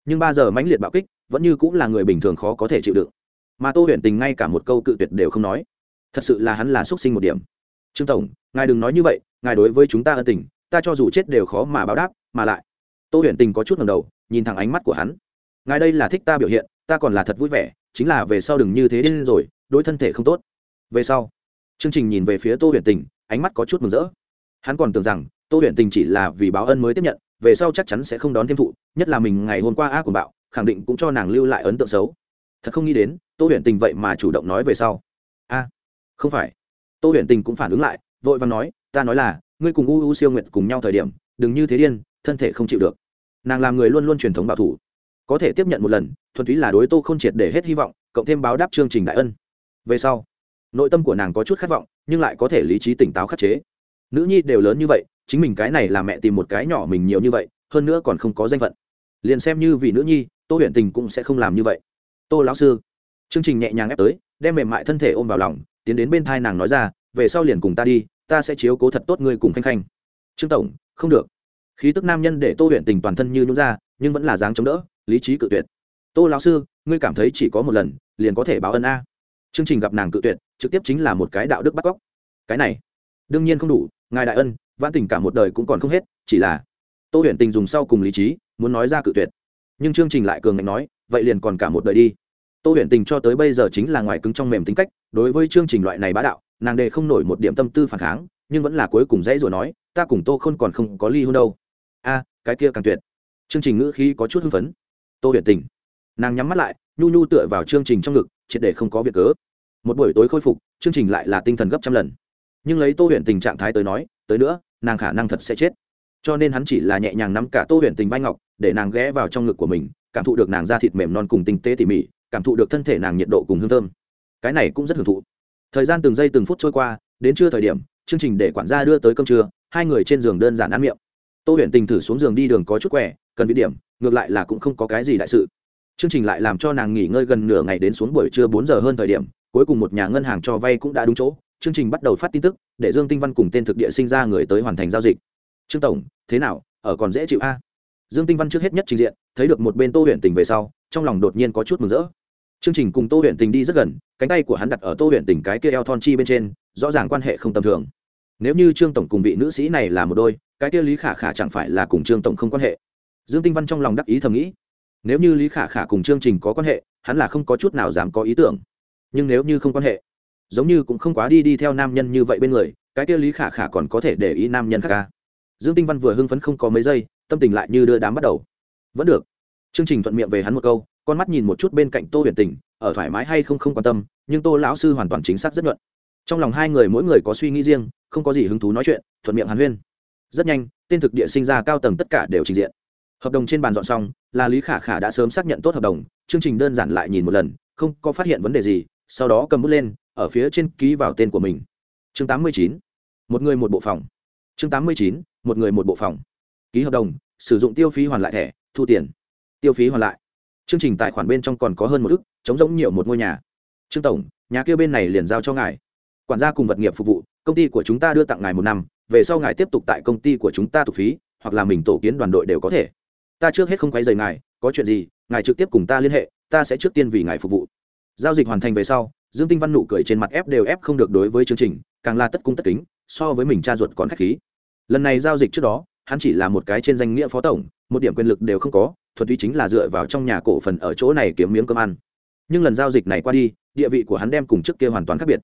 nhưng ba giờ mãnh liệt bạo kích vẫn như cũng là người bình thường khó có thể chịu đựng. Mà tô huyền tình ngay cả một câu cự tuyệt đều không nói. Thật sự là hắn là x u ấ t sinh một điểm. Trương tổng, ngài đừng nói như vậy, ngài đối với chúng ta ân tình, ta cho dù chết đều khó mà báo đáp, mà lại. Tô huyền tình có chút ngầm đầu, nhìn thẳng ánh mắt của hắn. Ngài đây là thích ta biểu hiện, ta còn là thật vui vẻ, chính là về sau đừng như thế điên rồi, đối thân thể không tốt. Về sau. Chương trình nhìn về phía tô huyền tình ánh mắt có chút mừng rỡ. Hắn còn tưởng rằng tô huyền tình chỉ là vì báo ân mới tiếp nhận, về sau chắc chắn sẽ không đón thêm thụ, nhất là mình ngày hôm qua a của bạo, khẳng định cũng cho nàng lưu lại ấn tượng xấu. Thật không nghĩ đến, tô huyền tình vậy mà chủ động nói về sau. A, không phải. Tô huyền tình cũng phản ứng lại, vội và nói, ta nói là, ngươi cùng u u siêu nguyện cùng nhau thời điểm, đừng như thế điên, thân thể không chịu được. Nàng làm người luôn luôn truyền thống bảo thủ. Có thể tiếp nhận một lần, thuần túy là đối tô không triệt để hết hy vọng, cộng thêm báo đáp chương trình đại ân. Về sau nội tâm của nàng có chút khát vọng, nhưng lại có thể lý trí tỉnh táo khắc chế. Nữ nhi đều lớn như vậy, chính mình cái này là mẹ tìm một cái nhỏ mình nhiều như vậy, hơn nữa còn không có danh phận. Liền xem như vì nữ nhi, tô huyện tình cũng sẽ không làm như vậy. Tô lão sư, chương trình nhẹ nhàng ép tới, đem mềm mại thân thể ôm vào lòng, tiến đến bên thai nàng nói ra, về sau liền cùng ta đi, ta sẽ chiếu cố thật tốt ngươi cùng khanh khanh. Trương tổng, không được. Khí tức nam nhân để tô huyện tình toàn thân như nhún ra, nhưng vẫn là dáng chống đỡ, lý trí cự tuyệt. Tô lão sư, ngươi cảm thấy chỉ có một lần, liền có thể báo ân a. Chương trình gặp nàng cự tuyệt trực tiếp chính là một cái đạo đức bắt cóc. Cái này, đương nhiên không đủ, ngài đại ân, vãn tình cả một đời cũng còn không hết, chỉ là tô huyền tình dùng sau cùng lý trí, muốn nói ra cự tuyệt. Nhưng chương trình lại cường ngạnh nói, vậy liền còn cả một đời đi. Tô huyền tình cho tới bây giờ chính là ngoài cứng trong mềm tính cách, đối với chương trình loại này bá đạo, nàng đề không nổi một điểm tâm tư phản kháng, nhưng vẫn là cuối cùng dãy rồi nói, ta cùng tô không còn không có ly hôn đâu. A, cái kia càng tuyệt. Chương trình ngữ khí có chút hưng phấn. Tô huyền tình, nàng nhắm mắt lại, nhu nhu tựa vào chương trình trong ngực, triệt để không có việc cớ một buổi tối khôi phục, chương trình lại là tinh thần gấp trăm lần. Nhưng lấy tô huyền tình trạng thái tới nói, tới nữa, nàng khả năng thật sẽ chết. Cho nên hắn chỉ là nhẹ nhàng nắm cả tô huyền tình vai ngọc, để nàng ghé vào trong ngực của mình, cảm thụ được nàng da thịt mềm non cùng tinh tế tỉ mỉ, cảm thụ được thân thể nàng nhiệt độ cùng hương thơm. Cái này cũng rất hưởng thụ. Thời gian từng giây từng phút trôi qua, đến trưa thời điểm, chương trình để quản gia đưa tới cơm trưa, hai người trên giường đơn giản ăn miệng. Tô huyền tình thử xuống giường đi đường có chút quẻ cần vị điểm, ngược lại là cũng không có cái gì đại sự. Chương trình lại làm cho nàng nghỉ ngơi gần nửa ngày đến xuống buổi trưa bốn giờ hơn thời điểm cuối cùng một nhà ngân hàng cho vay cũng đã đúng chỗ, chương trình bắt đầu phát tin tức, để dương tinh văn cùng tên thực địa sinh ra người tới hoàn thành giao dịch. Trương tổng, thế nào, ở còn dễ chịu a? Dương tinh văn trước hết nhất trình diện, thấy được một bên tô huyện tình về sau, trong lòng đột nhiên có chút mừng rỡ. Chương trình cùng tô huyện tình đi rất gần, cánh tay của hắn đặt ở tô huyện tình cái kia eo thon chi bên trên, rõ ràng quan hệ không tầm thường. Nếu như trương tổng cùng vị nữ sĩ này là một đôi, cái kia lý khả khả chẳng phải là cùng trương tổng không quan hệ? Dương tinh văn trong lòng đắc ý thầm nghĩ. Nếu như lý khả khả cùng chương trình có quan hệ, hắn là không có chút nào dám có ý tưởng nhưng nếu như không quan hệ, giống như cũng không quá đi đi theo nam nhân như vậy bên người, cái kia lý khả khả còn có thể để ý nam nhân khác ca dương tinh văn vừa hưng phấn không có mấy giây, tâm tình lại như đưa đám bắt đầu. Vẫn được. Chương trình thuận miệng về hắn một câu, con mắt nhìn một chút bên cạnh tô huyền tình, ở thoải mái hay không không quan tâm, nhưng tô lão sư hoàn toàn chính xác rất nhuận. Trong lòng hai người mỗi người có suy nghĩ riêng, không có gì hứng thú nói chuyện, thuận miệng hàn huyên. Rất nhanh, tên thực địa sinh ra cao tầng tất cả đều trình diện. Hợp đồng trên bàn dọn xong, là lý khả khả đã sớm xác nhận tốt hợp đồng, chương trình đơn giản lại nhìn một lần, không có phát hiện vấn đề gì sau đó cầm bút lên, ở phía trên ký vào tên của mình. Chương 89. một người một bộ phòng. Chương 89. một người một bộ phòng. Ký hợp đồng, sử dụng tiêu phí hoàn lại thẻ, thu tiền. Tiêu phí hoàn lại. Chương trình tài khoản bên trong còn có hơn một ức chống giống nhiều một ngôi nhà. Trương tổng, nhà kia bên này liền giao cho ngài. Quản gia cùng vật nghiệp phục vụ, công ty của chúng ta đưa tặng ngài một năm, về sau ngài tiếp tục tại công ty của chúng ta tục phí, hoặc là mình tổ kiến đoàn đội đều có thể. Ta trước hết không quay dày ngài, có chuyện gì, ngài trực tiếp cùng ta liên hệ, ta sẽ trước tiên vì ngài phục vụ giao dịch hoàn thành về sau, dương tinh văn nụ cười trên mặt ép đều ép không được đối với chương trình, càng là tất cung tất kính, so với mình cha ruột còn k h á c h khí. Lần này giao dịch trước đó, hắn chỉ là một cái trên danh nghĩa phó tổng, một điểm quyền lực đều không có thuật tuy chính là dựa vào trong nhà cổ phần ở chỗ này kiếm miếng cơm ăn. Nhưng lần giao dịch này qua đi, địa vị của hắn đem cùng trước kia hoàn toàn khác biệt.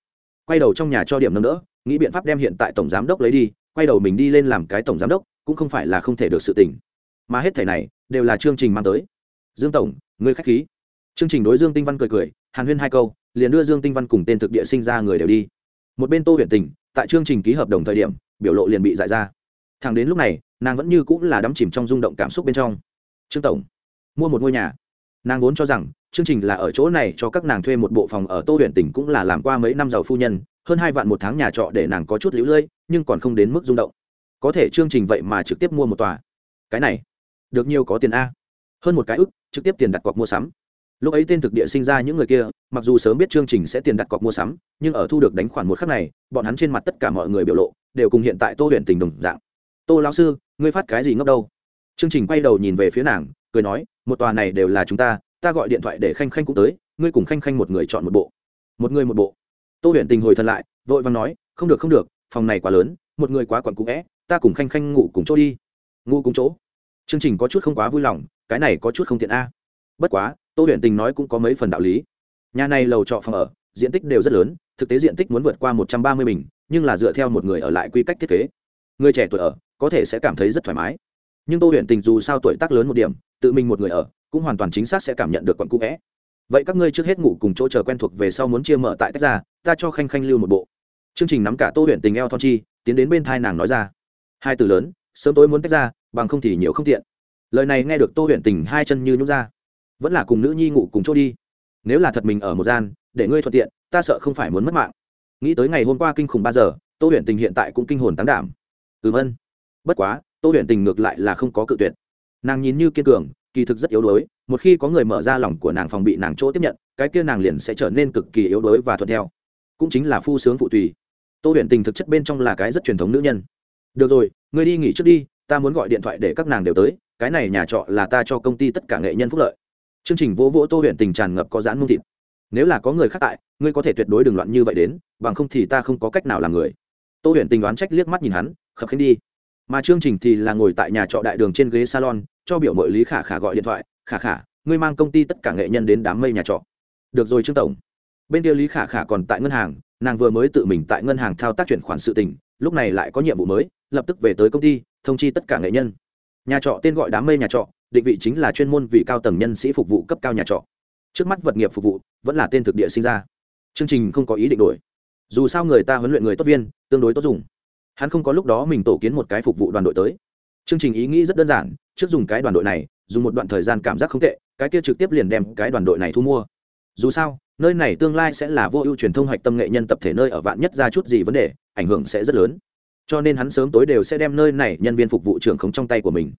Quay đầu trong nhà cho điểm nâng đỡ, nghĩ biện pháp đem hiện tại tổng giám đốc lấy đi, quay đầu mình đi lên làm cái tổng giám đốc, cũng không phải là không thể được sự tỉnh mà hết thẻ này, đều là chương trình mang tới. Dương tổng, ngươi k h á c h khí. Chương trình đối dương tinh văn cười cười hàn huyên hai câu, liền đưa dương tinh văn cùng tên thực địa sinh ra người đều đi. Một bên tô huyện tình, tại chương trình ký hợp đồng thời điểm, biểu lộ liền bị dại ra. Thẳng đến lúc này, nàng vẫn như cũng là đắm chìm trong rung động cảm xúc bên trong. Trương tổng, mua một ngôi nhà. Nàng vốn cho rằng, chương trình là ở chỗ này cho các nàng thuê một bộ phòng ở tô huyện tỉnh cũng là làm qua mấy năm giàu phu nhân, hơn hai vạn một tháng nhà trọ để nàng có chút lũ lưỡi nhưng còn không đến mức rung động. Có thể chương trình vậy mà trực tiếp mua một tòa. Cái này, được nhiều có tiền a. Hơn một cái ức, trực tiếp tiền đặt cọc mua sắm lúc ấy tên thực địa sinh ra những người kia, mặc dù sớm biết chương trình sẽ tiền đặt cọc mua sắm, nhưng ở thu được đánh khoản một khắc này, bọn hắn trên mặt tất cả mọi người biểu lộ đều cùng hiện tại tô huyện tình đồng dạng. Tô lão sư, ngươi phát cái gì ngốc đâu? Chương trình quay đầu nhìn về phía nàng, cười nói, một tòa này đều là chúng ta ta gọi điện thoại để khanh khanh cũng tới, ngươi cùng khanh khanh một người chọn một bộ. Một người một bộ? Tô huyện tình hồi thân lại, vội vàng nói, không được không được, phòng này quá lớn, một người quá quặn cũ vẽ ta cùng khanh khanh ngủ cùng chỗ đi. Ngủ cùng chỗ? Chương trình có chút không quá vui lòng, cái này có chút không tiện a bất quá, tô huyện tình nói cũng có mấy phần đạo lý. Nhà này lầu trọ phòng ở, diện tích đều rất lớn, thực tế diện tích muốn vượt qua một trăm ba mươi bình, nhưng là dựa theo một người ở lại quy cách thiết kế. Người trẻ tuổi ở, có thể sẽ cảm thấy rất thoải mái. Nhưng tô huyện tình dù sao tuổi tác lớn một điểm, tự mình một người ở, cũng hoàn toàn chính xác sẽ cảm nhận được quận cũ vẽ vậy các ngươi trước hết ngủ cùng chỗ chờ quen thuộc về sau muốn chia mở tại tách ra, ta cho khanh khanh lưu một bộ. Chương trình nắm cả tô huyện tình eo thon chi, tiến đến bên thai nàng nói ra. Hai từ lớn, sớm tối muốn tách ra, bằng không thì nhiều không tiện. Lời này nghe được tô huyện tình hai chân như nhút ra vẫn là cùng nữ nhi ngủ cùng chỗ đi. Nếu là thật mình ở một gian, để ngươi thuận tiện, ta sợ không phải muốn mất mạng. Nghĩ tới ngày hôm qua kinh khủng ba giờ, tô huyền tình hiện tại cũng kinh hồn tán đảm. Ừm ân. Bất quá, tô huyền tình ngược lại là không có cự tuyệt. Nàng nhìn như kiên cường, kỳ thực rất yếu đuối, một khi có người mở ra lòng của nàng phòng bị nàng chỗ tiếp nhận, cái kia nàng liền sẽ trở nên cực kỳ yếu đuối và thuận theo. Cũng chính là phu sướng phụ tùy. Tô huyền tình thực chất bên trong là cái rất truyền thống nữ nhân. Được rồi, ngươi đi nghỉ trước đi, ta muốn gọi điện thoại để các nàng đều tới, cái này nhà trọ là ta cho công ty tất cả nghệ nhân phúc lợi chương trình vỗ vỗ tô huyện tình tràn ngập có dãn mông thịt. Nếu là có người khác tại, ngươi có thể tuyệt đối đừng loạn như vậy đến, bằng không thì ta không có cách nào làm người. Tô huyện tình đoán trách liếc mắt nhìn hắn, khập khanh đi. Mà chương trình thì là ngồi tại nhà trọ đại đường trên ghế salon, cho biểu mội lý khả khả gọi điện thoại, khả khả, ngươi mang công ty tất cả nghệ nhân đến đám mây nhà trọ. Được rồi trương tổng. Bên kia lý khả khả còn tại ngân hàng, nàng vừa mới tự mình tại ngân hàng thao tác chuyển khoản sự tình, lúc này lại có nhiệm vụ mới, lập tức về tới công ty, thông chi tất cả nghệ nhân. Nhà trọ tên gọi đám mây nhà trọ định vị chính là chuyên môn vì cao tầng nhân sĩ phục vụ cấp cao nhà trọ. Trước mắt vật nghiệp phục vụ, vẫn là tên thực địa sinh ra. Chương trình không có ý định đổi. Dù sao người ta huấn luyện người tốt viên, tương đối tốt dùng. Hắn không có lúc đó mình tổ kiến một cái phục vụ đoàn đội tới. Chương trình ý nghĩ rất đơn giản, trước dùng cái đoàn đội này, dùng một đoạn thời gian cảm giác không tệ, cái kia trực tiếp liền đem cái đoàn đội này thu mua. Dù sao, nơi này tương lai sẽ là vô ưu truyền thông hạch tâm nghệ nhân tập thể nơi ở vạn nhất ra chút gì vấn đề, ảnh hưởng sẽ rất lớn. Cho nên hắn sớm tối đều sẽ đem nơi này nhân viên phục vụ trưởng khống trong tay của mình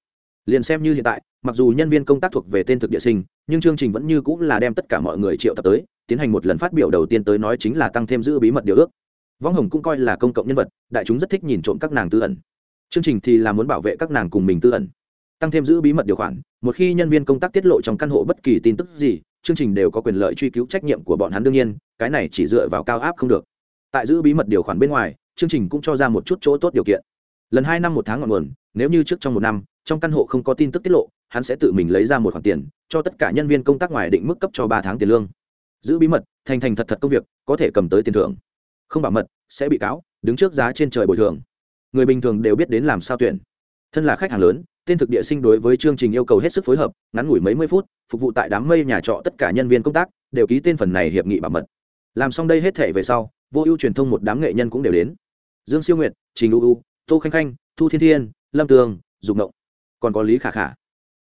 liền xem như hiện tại, mặc dù nhân viên công tác thuộc về tên thực địa sinh, nhưng chương trình vẫn như cũng là đem tất cả mọi người triệu tập tới, tiến hành một lần phát biểu đầu tiên tới nói chính là tăng thêm giữ bí mật điều ước. Võng hồng cũng coi là công cộng nhân vật, đại chúng rất thích nhìn trộm các nàng tư ẩn. Chương trình thì là muốn bảo vệ các nàng cùng mình tư ẩn. Tăng thêm giữ bí mật điều khoản, một khi nhân viên công tác tiết lộ trong căn hộ bất kỳ tin tức gì, chương trình đều có quyền lợi truy cứu trách nhiệm của bọn hắn đương nhiên, cái này chỉ dựa vào cao áp không được. Tại giữ bí mật điều khoản bên ngoài, chương trình cũng cho ra một chút chỗ tốt điều kiện. Lần hai năm một tháng ngọn nguồn, nếu như trước trong một năm trong căn hộ không có tin tức tiết lộ, hắn sẽ tự mình lấy ra một khoản tiền, cho tất cả nhân viên công tác ngoài định mức cấp cho ba tháng tiền lương. Giữ bí mật, thành thành thật thật công việc, có thể cầm tới tiền thưởng. Không bảo mật, sẽ bị cáo, đứng trước giá trên trời bồi thường. Người bình thường đều biết đến làm sao tuyển. Thân là khách hàng lớn, tên thực địa sinh đối với chương trình yêu cầu hết sức phối hợp, ngắn ngủi mấy mươi phút, phục vụ tại đám mây nhà trọ tất cả nhân viên công tác, đều ký tên phần này hiệp nghị bảo mật. Làm xong đây hết thể về sau, vô ưu truyền thông một đám nghệ nhân cũng đều đến. Dương siêu nguyệt, trình u u, tô khanh khanh, thu thiên thiên, lâm tường, dục ngộng còn có lý khả khả.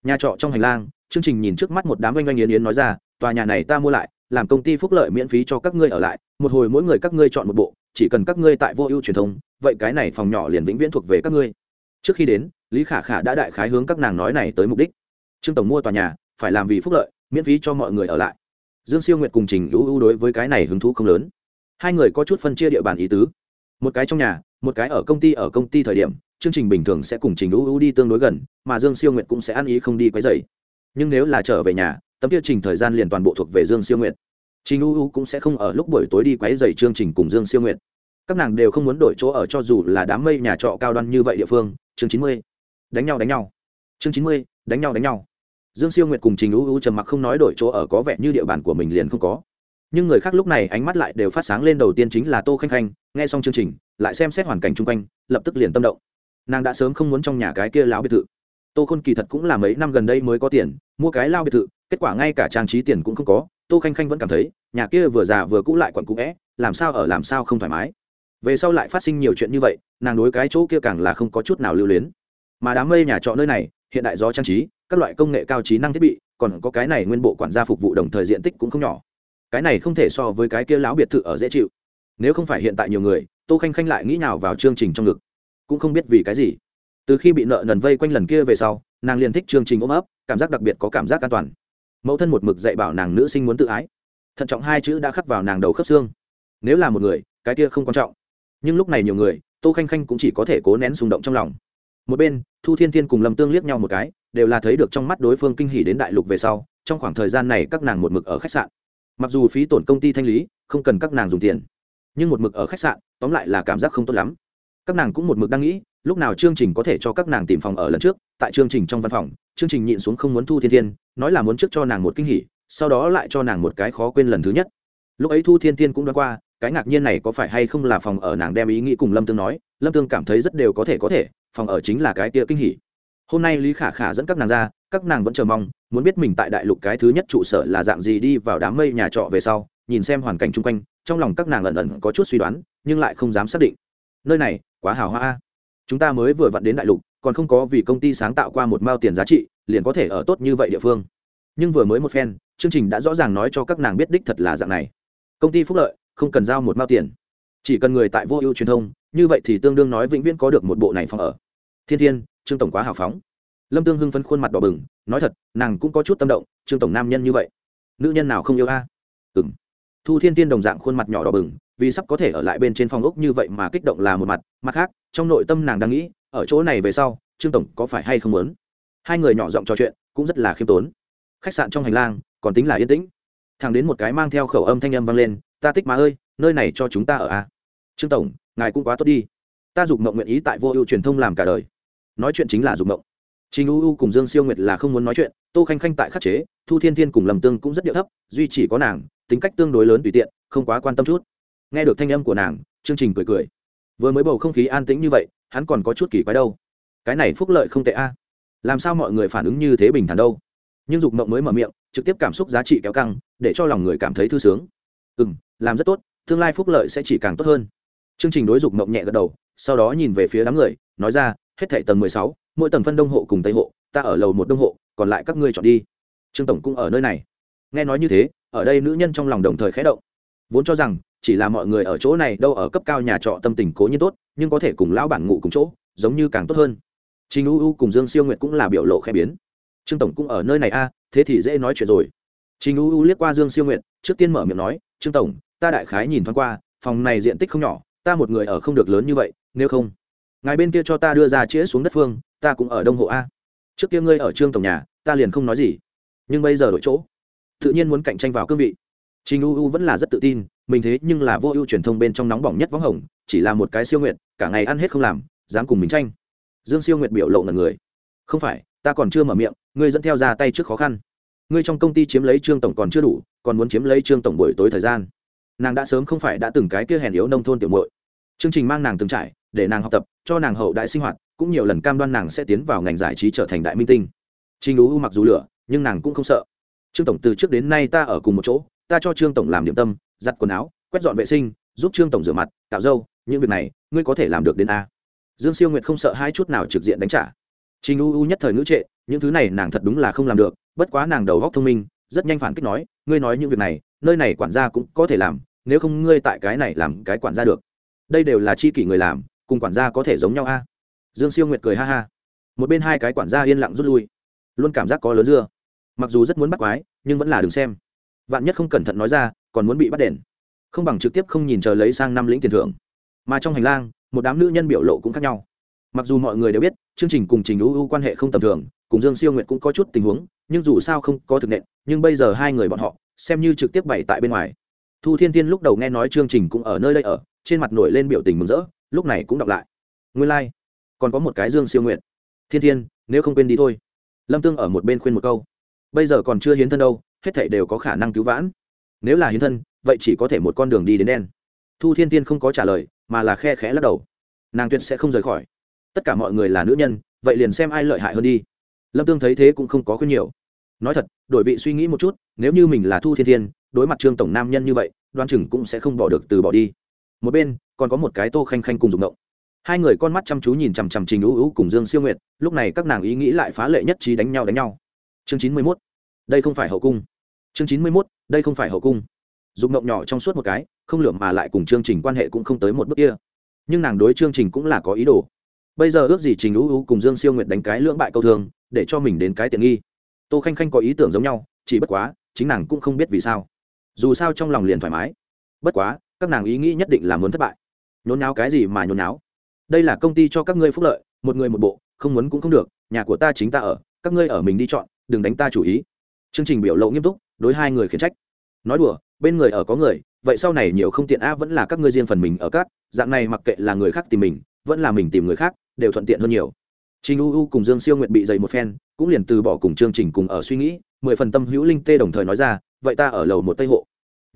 Nhà trọ trong hành lang chương trình nhìn trước mắt một đám oanh oanh yến yến nói ra, tòa nhà này ta mua lại, làm công ty phúc lợi miễn phí cho các ngươi ở lại, một hồi mỗi người các ngươi chọn một bộ, chỉ cần các ngươi tại vô ưu truyền thông, vậy cái này phòng nhỏ liền vĩnh viễn thuộc về các ngươi. Trước khi đến, lý khả khả đã đại khái hướng các nàng nói này tới mục đích. Trương tổng mua tòa nhà, phải làm vì phúc lợi, miễn phí cho mọi người ở lại. Dương siêu nguyệt cùng trình ưu ưu đối với cái này hứng thú không lớn. Hai người có chút phân chia địa bàn ý tứ. Một cái trong nhà, một cái ở công ty ở công ty thời điểm chương trình bình thường sẽ cùng trình ưu ưu đi tương đối gần, mà dương siêu nguyệt cũng sẽ ăn ý không đi quấy dày nhưng nếu là trở về nhà, tấm tiêu trình thời gian liền toàn bộ thuộc về dương siêu nguyệt. Trình ưu ưu cũng sẽ không ở lúc buổi tối đi quấy dày chương trình cùng dương siêu nguyệt. Các nàng đều không muốn đổi chỗ ở cho dù là đám mây nhà trọ cao đoan như vậy địa phương. Chương chín mươi, đánh nhau đánh nhau. Chương chín mươi, đánh nhau đánh nhau. Dương siêu nguyệt cùng trình ưu ưu trầm mặc không nói đổi chỗ ở có vẻ như địa bàn của mình liền không có. Nhưng người khác lúc này ánh mắt lại đều phát sáng lên đầu tiên chính là tô khanh khanh, nghe xong chương trình, lại xem xét hoàn cảnh chung quanh, lập tức liền tâm động nàng đã sớm không muốn trong nhà cái kia lão biệt thự. Tô khôn kỳ thật cũng là mấy năm gần đây mới có tiền, mua cái lao biệt thự, kết quả ngay cả trang trí tiền cũng không có, tô khanh khanh vẫn cảm thấy, nhà kia vừa già vừa cũ lại quặn cũ vẽ, làm sao ở làm sao không thoải mái. Về sau lại phát sinh nhiều chuyện như vậy, nàng đối cái chỗ kia càng là không có chút nào lưu luyến. Mà đám mây nhà trọ nơi này, hiện đại do trang trí, các loại công nghệ cao trí năng thiết bị, còn có cái này nguyên bộ quản gia phục vụ đồng thời diện tích cũng không nhỏ. Cái này không thể so với cái kia lão biệt thự ở dễ chịu. Nếu không phải hiện tại nhiều người, tô khanh khanh lại nghĩ nào vào chương trình trong ngực cũng không biết vì cái gì. Từ khi bị nợ nần vây quanh lần kia về sau, nàng liền thích chương trình ôm ấp, cảm giác đặc biệt có cảm giác an toàn. Mẫu thân một mực dạy bảo nàng nữ sinh muốn tự ái. Thận trọng hai chữ đã khắc vào nàng đầu khớp xương. Nếu là một người, cái kia không quan trọng. Nhưng lúc này nhiều người, tô khanh khanh cũng chỉ có thể cố nén xung động trong lòng. Một bên, thu thiên thiên cùng lâm tương liếc nhau một cái, đều là thấy được trong mắt đối phương kinh hỉ đến đại lục về sau, trong khoảng thời gian này các nàng một mực ở khách sạn. Mặc dù phí tổn công ty thanh lý, không cần các nàng dùng tiền. Nhưng một mực ở khách sạn, tóm lại là cảm giác không tốt lắm các nàng cũng một mực đang nghĩ, lúc nào chương trình có thể cho các nàng tìm phòng ở lần trước, tại chương trình trong văn phòng, chương trình nhịn xuống không muốn thu thiên thiên, nói là muốn trước cho nàng một kinh hỉ, sau đó lại cho nàng một cái khó quên lần thứ nhất. Lúc ấy thu thiên thiên cũng đoán qua, cái ngạc nhiên này có phải hay không là phòng ở nàng đem ý nghĩ cùng lâm tương nói, lâm tương cảm thấy rất đều có thể có thể, phòng ở chính là cái tia kinh hỉ. Hôm nay lý khả khả dẫn các nàng ra, các nàng vẫn chờ mong, muốn biết mình tại đại lục cái thứ nhất trụ sở là dạng gì đi vào đám mây nhà trọ về sau, nhìn xem hoàn cảnh chung quanh, trong lòng các nàng ẩn ẩn có chút suy đoán, nhưng lại không dám xác định. Nơi này quá hào hoa. Chúng ta mới vừa vặn đến đại lục, còn không có vì công ty sáng tạo qua một mao tiền giá trị, liền có thể ở tốt như vậy địa phương. Nhưng vừa mới một phen, chương trình đã rõ ràng nói cho các nàng biết đích thật là dạng này. Công ty phúc lợi, không cần giao một mao tiền. Chỉ cần người tại vô ưu truyền thông, như vậy thì tương đương nói vĩnh viễn có được một bộ này phòng ở. Thiên thiên, trương tổng quá hào phóng. Lâm tương hưng phấn khuôn mặt đỏ bừng, nói thật, nàng cũng có chút tâm động, trương tổng nam nhân như vậy. Nữ nhân nào không yêu a? À? ừng thu thiên tiên đồng dạng khuôn mặt nhỏ đỏ bừng vì sắp có thể ở lại bên trên phòng ốc như vậy mà kích động là một mặt mặt khác trong nội tâm nàng đang nghĩ ở chỗ này về sau trương tổng có phải hay không muốn? Hai người nhỏ giọng trò chuyện cũng rất là khiêm tốn. Khách sạn trong hành lang còn tính là yên tĩnh. Thằng đến một cái mang theo khẩu âm thanh âm vang lên ta tích má ơi nơi này cho chúng ta ở a trương tổng ngài cũng quá tốt đi. Ta dục mộng nguyện ý tại vô ưu truyền thông làm cả đời. Nói chuyện chính là dục mộng. Trình U U cùng Dương Siêu Nguyệt là không muốn nói chuyện, Tô Khanh Khanh tại khắc chế, Thu Thiên Thiên cùng Lâm Tương cũng rất điệu thấp, duy chỉ có nàng, tính cách tương đối lớn tùy tiện, không quá quan tâm chút. Nghe được thanh âm của nàng, chương trình cười cười. Vừa mới bầu không khí an tĩnh như vậy, hắn còn có chút kỳ quái đâu. Cái này phúc lợi không tệ a. Làm sao mọi người phản ứng như thế bình thản đâu? Nhưng Dục Mộng mới mở miệng, trực tiếp cảm xúc giá trị kéo căng, để cho lòng người cảm thấy thư sướng. Ừm, làm rất tốt, tương lai phúc lợi sẽ chỉ càng tốt hơn. Chương trình đối Dục Mộng nhẹ gật đầu, sau đó nhìn về phía đám người, nói ra, hết thảy tầng mười sáu mỗi tầng phân đông hộ cùng tây hộ ta ở lầu một đông hộ còn lại các ngươi chọn đi trương tổng cũng ở nơi này nghe nói như thế ở đây nữ nhân trong lòng đồng thời khẽ động vốn cho rằng chỉ là mọi người ở chỗ này đâu ở cấp cao nhà trọ tâm tình cố nhiên tốt nhưng có thể cùng lão bản ngủ cùng chỗ giống như càng tốt hơn Trình U U cùng Dương Siêu Nguyệt cũng là biểu lộ khẽ biến. Trương tổng cũng ở nơi này a, thế thì dễ nói chuyện rồi. Trình U U liếc qua Dương Siêu Nguyệt, trước tiên mở miệng nói, "Trương tổng, ta đại khái nhìn thoáng qua, phòng này diện tích không nhỏ, ta một người ở không được lớn như vậy, nếu không, ngài bên kia cho ta đưa ra chĩa xuống đất phương, ta cũng ở đông hộ a trước kia ngươi ở trương tổng nhà ta liền không nói gì nhưng bây giờ đổi chỗ tự nhiên muốn cạnh tranh vào cương vị trình u u vẫn là rất tự tin mình thế nhưng là vô ưu truyền thông bên trong nóng bỏng nhất võng hồng chỉ là một cái siêu nguyện cả ngày ăn hết không làm dám cùng mình tranh. Dương siêu nguyệt biểu lộ ngần người. Không phải ta còn chưa mở miệng ngươi dẫn theo ra tay trước khó khăn. Ngươi trong công ty chiếm lấy trương tổng còn chưa đủ còn muốn chiếm lấy trương tổng buổi tối thời gian. Nàng đã sớm không phải đã từng cái kia hèn yếu nông thôn tiểu muội. Chương trình mang nàng từng trải để nàng học tập cho nàng hậu đại sinh hoạt cũng nhiều lần cam đoan nàng sẽ tiến vào ngành giải trí trở thành đại minh tinh. Trình Ú mặc dù lửa, nhưng nàng cũng không sợ. Trương tổng từ trước đến nay ta ở cùng một chỗ, ta cho Trương tổng làm điểm tâm, giặt quần áo, quét dọn vệ sinh, giúp Trương tổng rửa mặt, cạo râu, những việc này, ngươi có thể làm được đến a. Dương Siêu Nguyệt không sợ hai chút nào trực diện đánh trả. Trình U U nhất thời ngữ trệ, những thứ này nàng thật đúng là không làm được, bất quá nàng đầu óc thông minh, rất nhanh phản kích nói, ngươi nói những việc này, nơi này quản gia cũng có thể làm, nếu không ngươi tại cái này làm cái quản gia được. Đây đều là chi kỷ người làm, cùng quản gia có thể giống nhau a dương siêu nguyệt cười ha ha một bên hai cái quản gia yên lặng rút lui luôn cảm giác có lớn dưa mặc dù rất muốn bắt quái nhưng vẫn là đừng xem vạn nhất không cẩn thận nói ra, còn muốn bị bắt đền. Không bằng trực tiếp không nhìn chờ lấy sang năm lĩnh tiền thưởng. Mà trong hành lang, một đám nữ nhân biểu lộ cũng khác nhau. Mặc dù mọi người đều biết, chương trình cùng trình ưu quan hệ không tầm thường, cùng dương siêu nguyệt cũng có chút tình huống, nhưng dù sao không có thực nện, nhưng bây giờ hai người bọn họ, xem như trực tiếp bày tại bên ngoài. Thu thiên tiên lúc đầu nghe nói chương trình cũng ở nơi đây ở, trên mặt nổi lên biểu tình mừng rỡ, lúc này cũng đọc lại. Nguyên lai、like còn có một cái dương siêu nguyện thiên thiên, nếu không quên đi thôi. Lâm tương ở một bên khuyên một câu. Bây giờ còn chưa hiến thân đâu hết thảy đều có khả năng cứu vãn. Nếu là hiến thân, vậy chỉ có thể một con đường đi đến đen. Thu thiên tiên không có trả lời, mà là khe khẽ lắc đầu. Nàng tuyệt sẽ không rời khỏi. Tất cả mọi người là nữ nhân, vậy liền xem ai lợi hại hơn đi. Lâm tương thấy thế cũng không có khuyên nhiều. Nói thật, đổi vị suy nghĩ một chút, nếu như mình là thu thiên thiên đối mặt trương tổng nam nhân như vậy, đoan chừng cũng sẽ không bỏ được từ bỏ đi. Một bên, còn có một cái tô khanh khanh cùng dùng động hai người con mắt chăm chú nhìn chằm chằm trình ưu ưu cùng dương siêu nguyệt, lúc này các nàng ý nghĩ lại phá lệ nhất trí đánh nhau đánh nhau. Chương chín mươi mốt, đây không phải hậu cung chương chín mươi mốt, đây không phải hậu cung. Dùng mộng nhỏ trong suốt một cái, không lượm mà lại cùng chương trình quan hệ cũng không tới một bước kia. Nhưng nàng đối chương trình cũng là có ý đồ. Bây giờ ước gì trình ưu ưu cùng dương siêu nguyệt đánh cái lưỡng bại câu thường để cho mình đến cái tiện nghi. Tô khanh khanh có ý tưởng giống nhau, chỉ bất quá, chính nàng cũng không biết vì sao. Dù sao trong lòng liền thoải mái. Bất quá, các nàng ý nghĩ nhất định là muốn thất bại. Nhốn náo cái gì mà nhốn náo đây là công ty cho các ngươi phúc lợi, một người một bộ, không muốn cũng không được, nhà của ta chính ta ở, các ngươi ở mình đi chọn, đừng đánh ta chủ ý. Chương trình biểu lộ nghiêm túc đối hai người khiển trách. Nói đùa bên người ở có người vậy sau này nhiều không tiện a vẫn là các ngươi riêng phần mình ở các dạng này mặc kệ là người khác tìm mình vẫn là mình tìm người khác đều thuận tiện hơn nhiều. Trình U U cùng Dương Siêu nguyện bị dày một phen, cũng liền từ bỏ cùng chương trình cùng ở suy nghĩ, mười phần tâm hữu linh tê đồng thời nói ra, vậy ta ở lầu một tây hộ.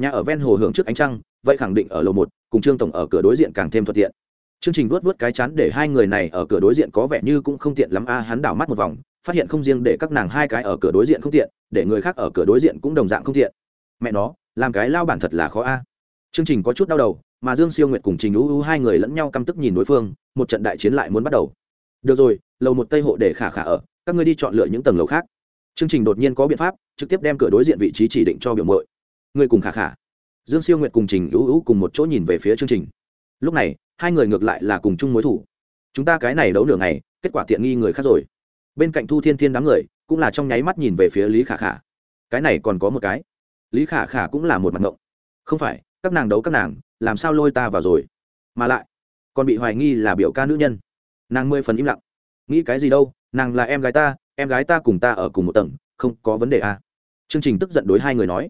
Nhà ở ven hồ hưởng trước ánh trăng, vậy khẳng định ở lầu một, cùng Trương tổng ở cửa đối diện càng thêm thuận tiện. Chương trình vuốt vuốt cái chán để hai người này ở cửa đối diện có vẻ như cũng không tiện lắm a hắn đảo mắt một vòng phát hiện không riêng để các nàng hai cái ở cửa đối diện không tiện, để người khác ở cửa đối diện cũng đồng dạng không tiện. Mẹ nó, làm cái lao bản thật là khó a. Chương trình có chút đau đầu, mà dương siêu nguyệt cùng trình ưu ưu hai người lẫn nhau căm tức nhìn đối phương, một trận đại chiến lại muốn bắt đầu. Được rồi, lầu một tây hộ để khả khả ở, các ngươi đi chọn lựa những tầng lầu khác. Chương trình đột nhiên có biện pháp, trực tiếp đem cửa đối diện vị trí chỉ định cho biểu mội người cùng khả khả. Dương siêu nguyệt cùng trình u u cùng một chỗ nhìn về phía chương trình. Lúc này, hai người ngược lại là cùng chung mối thủ. Chúng ta cái này đấu nửa ngày, kết quả tiện nghi người khác rồi bên cạnh thu thiên thiên đám người, cũng là trong nháy mắt nhìn về phía lý khả khả. Cái này còn có một cái. Lý khả khả cũng là một mặt ngộng. Không phải, các nàng đấu các nàng, làm sao lôi ta vào rồi? Mà lại, còn bị hoài nghi là biểu ca nữ nhân. Nàng mười phần im lặng. Nghĩ cái gì đâu, nàng là em gái ta, em gái ta cùng ta ở cùng một tầng, không có vấn đề à. chương trình tức giận đối hai người nói.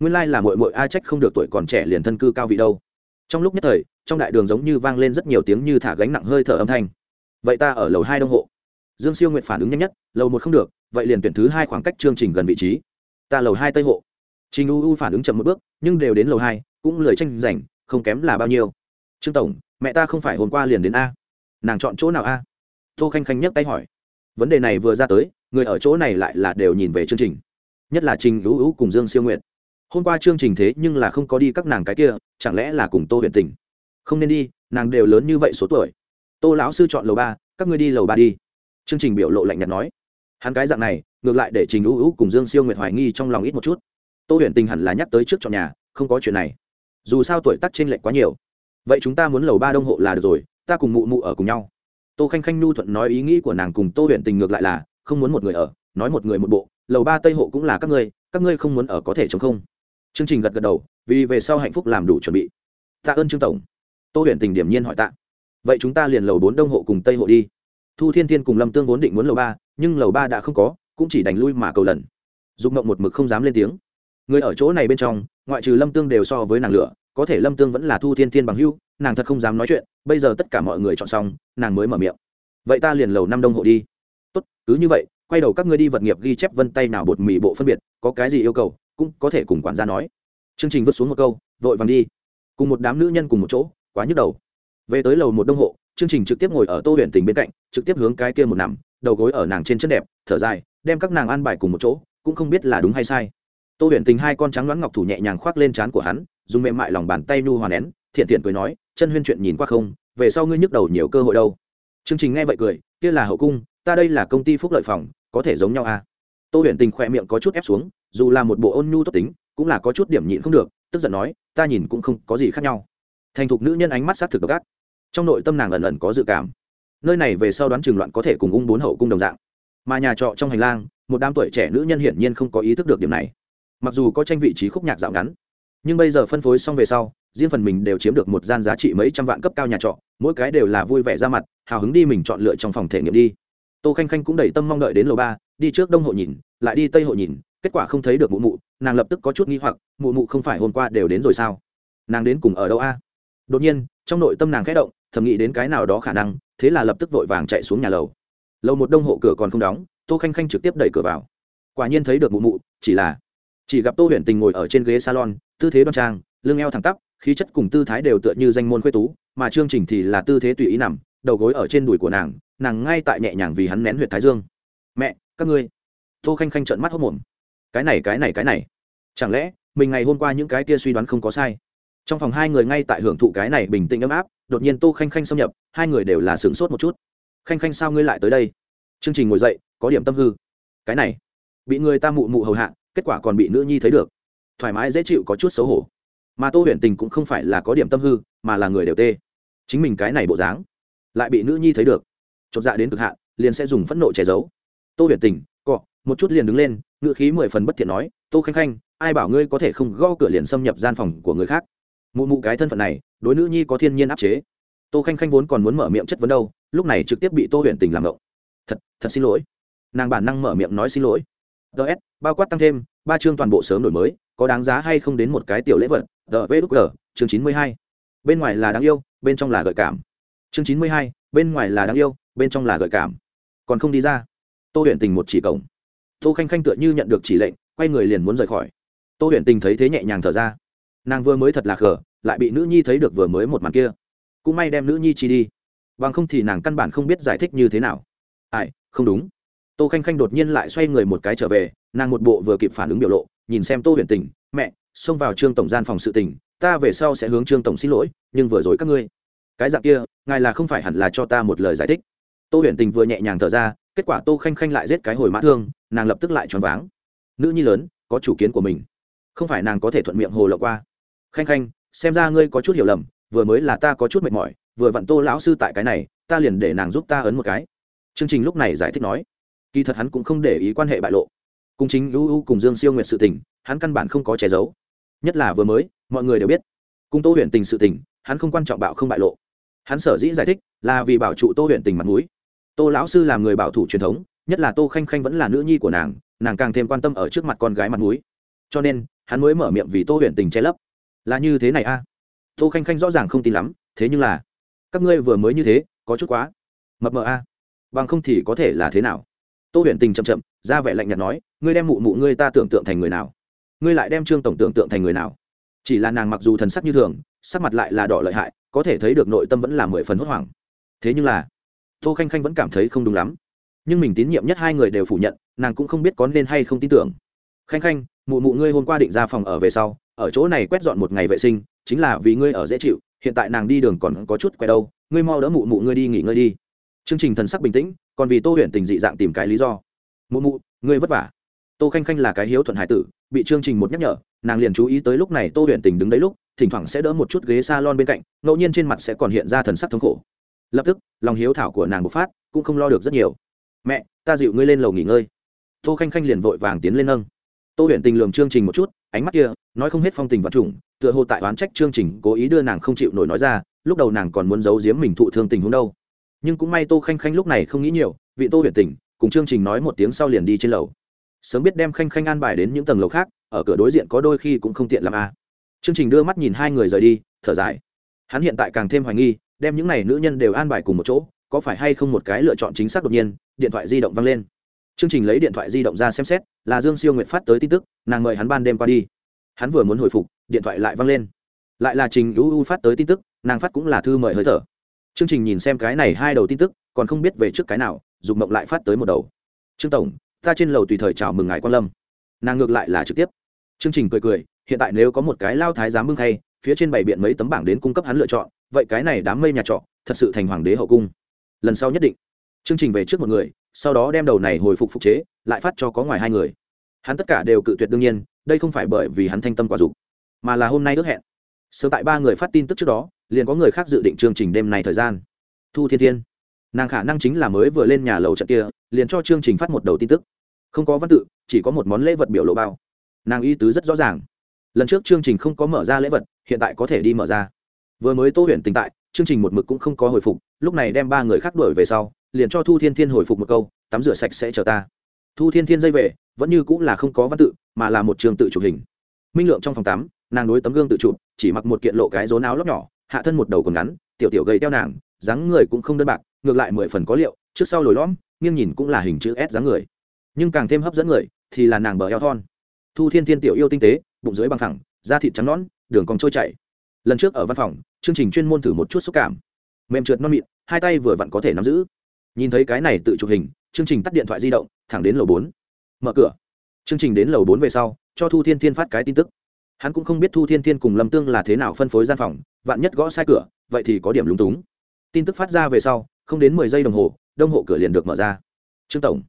Nguyên lai、like、là mội mội a trách không được tuổi còn trẻ liền thân cư cao vị đâu. Trong lúc nhất thời, trong đại đường giống như vang lên rất nhiều tiếng như thả gánh nặng hơi thở âm thanh. Vậy ta ở lầu hai đông hộ dương siêu nguyện phản ứng nhanh nhất, lầu một không được, vậy liền tuyển thứ hai khoảng cách chương trình gần vị trí. Ta lầu hai tây hộ. Trình u u phản ứng chậm một bước, nhưng đều đến lầu hai, cũng lười tranh giành, không kém là bao nhiêu. Trương tổng, mẹ ta không phải hôm qua liền đến a. Nàng chọn chỗ nào a? Tô khanh khanh nhấc tay hỏi. Vấn đề này vừa ra tới, người ở chỗ này lại là đều nhìn về chương trình. Nhất là trình U U cùng dương siêu nguyện hôm qua chương trình thế nhưng là không có đi các nàng cái kia, chẳng lẽ là cùng tô huyện tình? Không nên đi, nàng đều lớn như vậy số tuổi. Tô lão sư chọn lầu ba, các ngươi đi lầu ba đi chương trình biểu lộ lạnh nhạt nói. Hắn cái dạng này, ngược lại để trình ưu ưu cùng dương siêu nguyệt hoài nghi trong lòng ít một chút. Tô Huyền tình hẳn là nhắc tới trước chọn nhà, không có chuyện này. Dù sao tuổi tác t r ê n lệch quá nhiều. Vậy chúng ta muốn lầu ba đông hộ là được rồi, ta cùng mụ mụ ở cùng nhau. Tô khanh khanh nhu thuận nói ý nghĩ của nàng cùng tô Huyền tình ngược lại là, không muốn một người ở, nói một người một bộ, lầu ba tây hộ cũng là các ngươi các ngươi không muốn ở có thể chống không. Chương trình gật gật đầu, vì về sau hạnh phúc làm đủ chuẩn bị. Tạ ơn trương tổng. Tô Huyền tình điểm nhiên hỏi tạ. Vậy chúng ta liền lầu bốn đông hộ cùng tây hộ đi thu thiên thiên cùng lâm tương vốn định muốn lầu ba, nhưng lầu ba đã không có, cũng chỉ đành lui mà cầu lần. Dục mộng một mực không dám lên tiếng. Người ở chỗ này bên trong, ngoại trừ lâm tương đều so với nàng lửa, có thể lâm tương vẫn là thu thiên thiên bằng hưu nàng thật không dám nói chuyện, bây giờ tất cả mọi người chọn xong, nàng mới mở miệng. Vậy ta liền lầu năm đông hộ đi. Tốt, cứ như vậy, quay đầu các ngươi đi vật nghiệp ghi chép vân tay nào bột mì bộ phân biệt, có cái gì yêu cầu, cũng có thể cùng quản gia nói. Chương trình vứt xuống một câu, vội vàng đi. Cùng một đám nữ nhân cùng một chỗ, quá nhức đầu. Về tới lầu một đông hộ chương trình trực tiếp ngồi ở tô huyện tình bên cạnh, trực tiếp hướng cái kia một nằm, đầu gối ở nàng trên chân đẹp, thở dài, đem các nàng ăn bài cùng một chỗ, cũng không biết là đúng hay sai. Tô huyện tình hai con trắng đoán ngọc thủ nhẹ nhàng khoác lên trán của hắn, dùng mềm mại lòng bàn tay nu hòa nén, thiện thiện cười nói, chân huyên chuyện nhìn qua không, về sau ngươi nhức đầu nhiều cơ hội đâu. Chương trình nghe vậy cười, kia là hậu cung, ta đây là công ty phúc lợi phòng, có thể giống nhau à? Tô huyện tình khỏe miệng có chút ép xuống, dù là một bộ ôn nhu tốt tính, cũng là có chút điểm nhịn không được, tức giận nói, ta nhìn cũng không có gì khác nhau. Thành thục nữ nhân ánh mắt sát thực gắt trong nội tâm nàng ẩn ẩn có dự cảm. Nơi này về sau đoán trường loạn có thể cùng ung bốn hậu cung đồng dạng. Mà nhà trọ trong hành lang, một đám tuổi trẻ nữ nhân hiển nhiên không có ý thức được điểm này. Mặc dù có tranh vị trí khúc nhạc dạo ngắn, nhưng bây giờ phân phối xong về sau, riêng phần mình đều chiếm được một gian giá trị mấy trăm vạn cấp cao nhà trọ, mỗi cái đều là vui vẻ ra mặt, hào hứng đi mình chọn lựa trong phòng thể nghiệm đi. Tô khanh khanh cũng đầy tâm mong đợi đến lầu ba, đi trước đông hộ nhìn, lại đi tây hộ nhìn, kết quả không thấy được mụ mụ, nàng lập tức có chút nghi hoặc, mụ mụ không phải hôm qua đều đến rồi sao? Nàng đến cùng ở đâu a? Đột nhiên, trong nội tâm nàng khẽ động thầm nghĩ đến cái nào đó khả năng, thế là lập tức vội vàng chạy xuống nhà lầu. Lầu một đông hộ cửa còn không đóng, tô khanh khanh trực tiếp đẩy cửa vào. Quả nhiên thấy được mụ mụ, chỉ là chỉ gặp tô huyền tình ngồi ở trên ghế salon, tư thế đoan trang, lưng eo thẳng tắp, khí chất cùng tư thái đều tựa như danh môn khuê tú, mà chương trình thì là tư thế tùy ý nằm, đầu gối ở trên đùi của nàng nàng ngay tại nhẹ nhàng vì hắn nén huyệt thái dương. Mẹ, các ngươi. Tô khanh khanh trợn mắt hốc mồm cái này cái này cái này. Chẳng lẽ mình ngày hôm qua những cái kia suy đoán không có sai? Trong phòng hai người ngay tại hưởng thụ cái này bình tĩnh ấm áp, đột nhiên tô khanh khanh xâm nhập, hai người đều là sửng sốt một chút. Khanh khanh sao ngươi lại tới đây? Chương trình ngồi dậy, có điểm tâm hư. Cái này, bị người ta mụ mụ hầu hạ, kết quả còn bị nữ nhi thấy được. Thoải mái, dễ chịu, có chút xấu hổ. Mà tô huyền tình cũng không phải là có điểm tâm hư, mà là người đều tê. Chính mình cái này bộ dáng, lại bị nữ nhi thấy được. Chột dạ đến cực hạn, liền sẽ dùng phẫn nộ che giấu. Tô huyền tình, cọ, một chút liền đứng lên. Ngựa khí mười phần bất thiện nói, tô khanh khanh, ai bảo ngươi có thể không gõ cửa liền xâm nhập gian phòng của người khác? Mụ mụ cái thân phận này, đối nữ nhi có thiên nhiên áp chế. Tô khanh khanh vốn còn muốn mở miệng chất vấn đâu, lúc này trực tiếp bị tô huyền tình làm động thật thật xin lỗi. Nàng bản năng mở miệng nói xin lỗi. Ts bao quát tăng thêm, ba chương toàn bộ sớm đổi mới, có đáng giá hay không đến một cái tiểu lễ vật gvg chương chín mươi hai. Bên ngoài là đáng yêu, bên trong là gợi cảm. Chương chín mươi hai, bên ngoài là đáng yêu, bên trong là gợi cảm. Còn không đi ra. Tô huyện tình một chỉ cổng. Tô khanh khanh tựa như nhận được chỉ lệnh, quay người liền muốn rời khỏi. Tô huyện tình thấy thế nhẹ nhàng thở ra. Nàng vừa mới thật là khờ lại bị nữ nhi thấy được vừa mới một màn kia. Cũng may đem nữ nhi chi đi. Bằng không thì nàng căn bản không biết giải thích như thế nào. Ai, không đúng. Tô khanh khanh đột nhiên lại xoay người một cái trở về, nàng một bộ vừa kịp phản ứng biểu lộ, nhìn xem tô huyền tình, mẹ, xông vào trương tổng gian phòng sự tình, ta về sau sẽ hướng trương tổng xin lỗi, nhưng vừa rồi các ngươi. Cái dạng kia, ngài là không phải hẳn là cho ta một lời giải thích. Tô huyền tình vừa nhẹ nhàng thở ra, kết quả tô khanh khanh lại giết cái hồi mã thương, nàng lập tức lại choáng váng. Nữ nhi lớn, có chủ kiến của mình. Không phải nàng có thể thuận miệng hồ lộ qua. Khanh khanh xem ra ngươi có chút hiểu lầm, vừa mới là ta có chút mệt mỏi, vừa vặn tô lão sư tại cái này, ta liền để nàng giúp ta ấn một cái. Chương trình lúc này giải thích nói. Kỳ thật hắn cũng không để ý quan hệ bại lộ. Cùng chính ưu cùng dương siêu nguyệt sự tình, hắn căn bản không có che giấu. Nhất là vừa mới, mọi người đều biết. Cùng tô huyện tình sự tình, hắn không quan trọng bạo không bại lộ. Hắn sở dĩ giải thích là vì bảo trụ tô huyện tình mặt mũi. Tô lão sư làm người bảo thủ truyền thống, nhất là tô khanh khanh vẫn là nữ nhi của nàng nàng càng thêm quan tâm ở trước mặt con gái mặt mũi. Cho nên, hắn mới mở miệng vì tô huyện tình che lấp là như thế này a. Tô khanh khanh rõ ràng không tin lắm, thế nhưng là, các ngươi vừa mới như thế, có chút quá. Mập mờ a. Bằng không thì có thể là thế nào? Tô Huyền tình chậm chậm, ra vẻ lạnh nhạt nói, ngươi đem mụ mụ ngươi ta tưởng tượng thành người nào? Ngươi lại đem trương tổng tưởng tượng thành người nào? Chỉ là nàng mặc dù thần sắc như thường, sắc mặt lại là đỏ lợi hại, có thể thấy được nội tâm vẫn là mười phần hốt hoảng. Thế nhưng là, tô khanh khanh vẫn cảm thấy không đúng lắm. Nhưng mình tín nhiệm nhất hai người đều phủ nhận, nàng cũng không biết có nên hay không tin tưởng. Khanh khanh, mụ mụ ngươi hôm qua định ra phòng ở về sau ở chỗ này quét dọn một ngày vệ sinh, chính là vì ngươi ở dễ chịu, hiện tại nàng đi đường còn có chút quay đâu, ngươi mau đỡ mụ mụ ngươi đi nghỉ ngơi đi. Chương trình thần sắc bình tĩnh, còn vì tô huyện tình dị dạng tìm cái lý do. Mụ mụ, ngươi vất vả. Tô khanh khanh là cái hiếu thuận hải tử, bị chương trình một nhắc nhở, nàng liền chú ý tới lúc này tô huyện tình đứng đấy lúc, thỉnh thoảng sẽ đỡ một chút ghế s a lon bên cạnh, ngẫu nhiên trên mặt sẽ còn hiện ra thần sắc thống khổ. Lập tức, lòng hiếu thảo của nàng bộc phát, cũng không lo được rất nhiều. Mẹ, ta dịu ngươi lên lầu nghỉ ngơi. Tô khanh khanh liền vội vàng tiến lên nâng. Tô huyện tình lường chương trình một chút ánh mắt kia nói không hết phong tình vật trùng, tựa hồ tại oán trách chương trình cố ý đưa nàng không chịu nổi nói ra lúc đầu nàng còn muốn giấu giếm mình thụ thương tình huống đâu. Nhưng cũng may tô khanh khanh lúc này không nghĩ nhiều vị tô huyện tình cùng chương trình nói một tiếng sau liền đi trên lầu. Sớm biết đem khanh khanh an bài đến những tầng lầu khác ở cửa đối diện có đôi khi cũng không tiện làm a. À. chương trình đưa mắt nhìn hai người rời đi thở dài. Hắn hiện tại càng thêm hoài nghi đem những n à y nữ nhân đều an bài cùng một chỗ có phải hay không một cái lựa chọn chính xác đột nhiên điện thoại di động văng lên chương trình lấy điện thoại di động ra xem xét, là dương siêu nguyệt phát tới tin tức, nàng mời hắn ban đêm qua đi. Hắn vừa muốn hồi phục, điện thoại lại văng lên. Lại là trình u u phát tới tin tức, nàng phát cũng là thư mời hơi thở. Chương trình nhìn xem cái này hai đầu tin tức, còn không biết về trước cái nào dùng mộng lại phát tới một đầu. Trương tổng, ta trên lầu tùy thời chào mừng ngài quan lâm. Nàng ngược lại là trực tiếp. Chương trình cười cười, hiện tại nếu có một cái lao thái giám bưng thay phía trên bảy biện mấy tấm bảng đến cung cấp hắn lựa chọn, vậy cái này đám mây nhà trọ, thật sự thành hoàng đế hậu cung. Lần sau nhất định. Chương trình về trước một người sau đó đem đầu này hồi phục phục chế, lại phát cho có ngoài hai người. Hắn tất cả đều cự tuyệt đương nhiên, đây không phải bởi vì hắn thanh tâm quả dục, mà là hôm nay ước hẹn. Sớm tại ba người phát tin tức trước đó, liền có người khác dự định chương trình đêm này thời gian. Thu thiên thiên, nàng khả năng chính là mới vừa lên nhà lầu trận kia, liền cho chương trình phát một đầu tin tức. Không có văn tự, chỉ có một món lễ vật biểu lộ bao. Nàng y tứ rất rõ ràng. Lần trước chương trình không có mở ra lễ vật, hiện tại có thể đi mở ra. Vừa mới tô huyền tình tại, chương trình một mực cũng không có hồi phục, lúc này đem ba người khác đuổi về sau liền cho thu thiên thiên hồi phục một câu, tắm rửa sạch sẽ chờ ta. Thu thiên thiên dây về, vẫn như cũng là không có văn tự, mà là một trường tự chụp hình. Minh lượng trong phòng tắm, nàng đối tấm gương tự chụp, chỉ mặc một kiện lộ cái rốn áo lóc nhỏ, hạ thân một đầu còn ngắn, tiểu tiểu gầy teo nàng, dáng người cũng không đơn bạc, ngược lại mười phần có liệu, trước sau lồi lõm, nghiêng nhìn cũng là hình chữ s dáng người. Nhưng càng thêm hấp dẫn người, thì là nàng bờ eo thon. Thu thiên thiên tiểu yêu tinh tế, bụng dưới bằng thẳng da thịt trắng nõn, đường cong trôi chảy. Lần trước ở văn phòng, chương trình chuyên môn thử một chút xúc cảm. Mềm trượt non mịn, hai tay vừa vặn có thể nắm giữ nhìn thấy cái này tự chụp hình, chương trình tắt điện thoại di động, thẳng đến lầu bốn. Mở cửa. Chương trình đến lầu bốn về sau, cho thu thiên thiên phát cái tin tức. Hắn cũng không biết thu thiên thiên cùng lâm tương là thế nào phân phối gian phòng, vạn nhất gõ sai cửa, vậy thì có điểm lúng túng. Tin tức phát ra về sau, không đến mười giây đồng hồ, đông hộ cửa liền được mở ra. Trương tổng.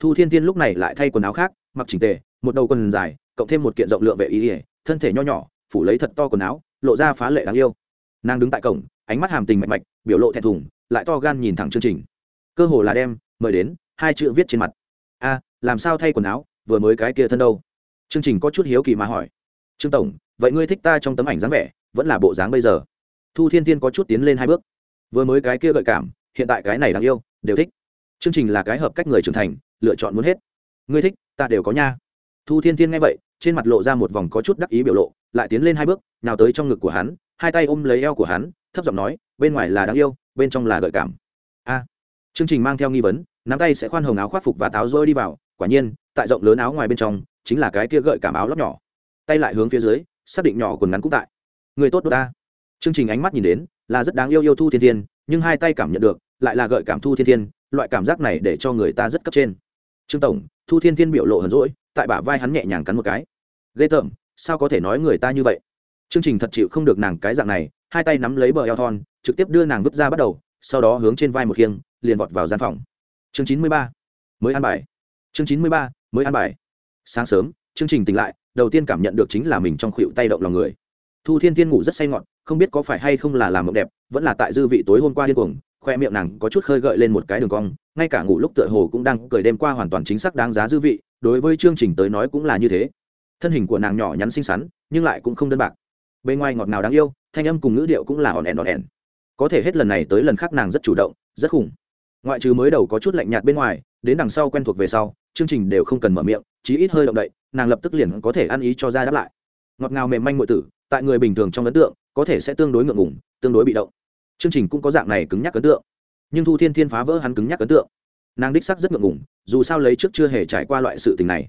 Thu thiên thiên lúc này lại thay quần áo khác, mặc chỉnh tề, một đầu quần dài, cộng thêm một kiện rộng lượng vệ ý ỉa thân thể nho nhỏ, phủ lấy thật to quần áo, lộ ra phá lệ đáng yêu. Nàng đứng tại cổng, ánh mắt hàm tình mạch mạch, biểu lộ thẹn thùng, lại to gan nhìn thẳng chương trình cơ hồ là đem, mời đến, hai chữ viết trên mặt. A, làm sao thay quần áo, vừa mới cái kia thân đâu? Chương trình có chút hiếu kỳ mà hỏi. Trương tổng, vậy ngươi thích ta trong tấm ảnh dáng vẻ, vẫn là bộ dáng bây giờ? Thu thiên thiên có chút tiến lên hai bước. Vừa mới cái kia gợi cảm, hiện tại cái này đáng yêu, đều thích. Chương trình là cái hợp cách người trưởng thành, lựa chọn muốn hết. Ngươi thích, ta đều có nha. Thu thiên thiên nghe vậy, trên mặt lộ ra một vòng có chút đắc ý biểu lộ, lại tiến lên hai bước, nào tới trong ngực của hắn, hai tay ôm lấy eo của hắn, thấp giọng nói, bên ngoài là đáng yêu, bên trong là gợi cảm. A chương trình mang theo nghi vấn, nắm tay sẽ khoan hồng áo khoác phục và táo rơi đi vào, quả nhiên, tại rộng lớn áo ngoài bên trong, chính là cái kia gợi cảm áo lóc nhỏ. Tay lại hướng phía dưới, xác định nhỏ còn ngắn cũng tại. Người tốt đốt ta. Chương trình ánh mắt nhìn đến, là rất đáng yêu yêu thu thiên thiên, nhưng hai tay cảm nhận được, lại là gợi cảm thu thiên thiên, loại cảm giác này để cho người ta rất cấp trên. Trương tổng, thu thiên thiên biểu lộ hờn rỗi tại bả vai hắn nhẹ nhàng cắn một cái. Ghê tởm, sao có thể nói người ta như vậy? Chương trình thật chịu không được nàng cái dạng này, hai tay nắm lấy bờ eo thon, trực tiếp đưa nàng vứt ra bắt đầu, sau đó hướng trên vai một khiêng liền vọt vào gian phòng. Chương chín mươi ba, mới ăn bài. Chương chín mươi ba, mới ăn bài. Sáng sớm, chương trình tỉnh lại, đầu tiên cảm nhận được chính là mình trong khuỵu tay động lòng người. Thu thiên tiên ngủ rất say ngọt, không biết có phải hay không là làm mộng đẹp, vẫn là tại dư vị tối hôm qua điên cuồng, khoe miệng nàng có chút khơi gợi lên một cái đường cong, ngay cả ngủ lúc tựa hồ cũng đang cười đêm qua hoàn toàn chính xác đáng giá dư vị, đối với chương trình tới nói cũng là như thế. Thân hình của nàng nhỏ nhắn xinh xắn, nhưng lại cũng không đơn bạc. Bên ngoài ngọt ngào đáng yêu, thanh âm cùng ngữ điệu cũng là ỏn ẻn ỏn ẻn. Có thể hết lần này tới lần khác nàng rất chủ động, rất khủng ngoại trừ mới đầu có chút lạnh nhạt bên ngoài, đến đằng sau quen thuộc về sau, chương trình đều không cần mở miệng, chí ít hơi động đậy, nàng lập tức liền có thể ăn ý cho ra đáp lại. Ngọt ngào mềm manh ngụy tử, tại người bình thường trong ấn tượng, có thể sẽ tương đối ngượng ngủng tương đối bị động. Chương trình cũng có dạng này cứng nhắc ấn tượng. Nhưng thu thiên thiên phá vỡ hắn cứng nhắc ấn tượng. Nàng đích sắc rất ngượng ngủng dù sao lấy trước chưa hề trải qua loại sự tình này.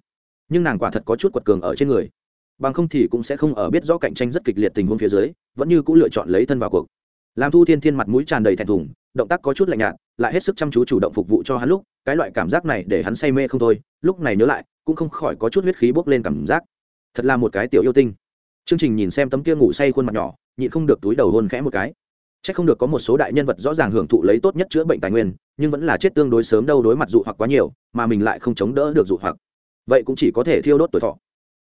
Nhưng nàng quả thật có chút quật cường ở trên người. Bằng không thì cũng sẽ không ở biết rõ cạnh tranh rất kịch liệt tình huống phía dưới, vẫn như cũng lựa chọn lấy thân vào cuộc. Làm thu thiên thiên mặt mũi tràn đầy thẹn thùng, động tác có chút lạnh nhạt lại hết sức chăm chú chủ động phục vụ cho hắn lúc, cái loại cảm giác này để hắn say mê không thôi. Lúc này nhớ lại, cũng không khỏi có chút huyết khí bốc lên cảm giác. Thật là một cái tiểu yêu tinh. Chương trình nhìn xem tấm kia ngủ say khuôn mặt nhỏ, nhịn không được túi đầu hôn khẽ một cái. C h ắ c không được có một số đại nhân vật rõ ràng hưởng thụ lấy tốt nhất chữa bệnh tài nguyên, nhưng vẫn là chết tương đối sớm đâu đối mặt dụ hoặc quá nhiều, mà mình lại không chống đỡ được dụ hoặc. Vậy cũng chỉ có thể thiêu đốt tuổi thọ.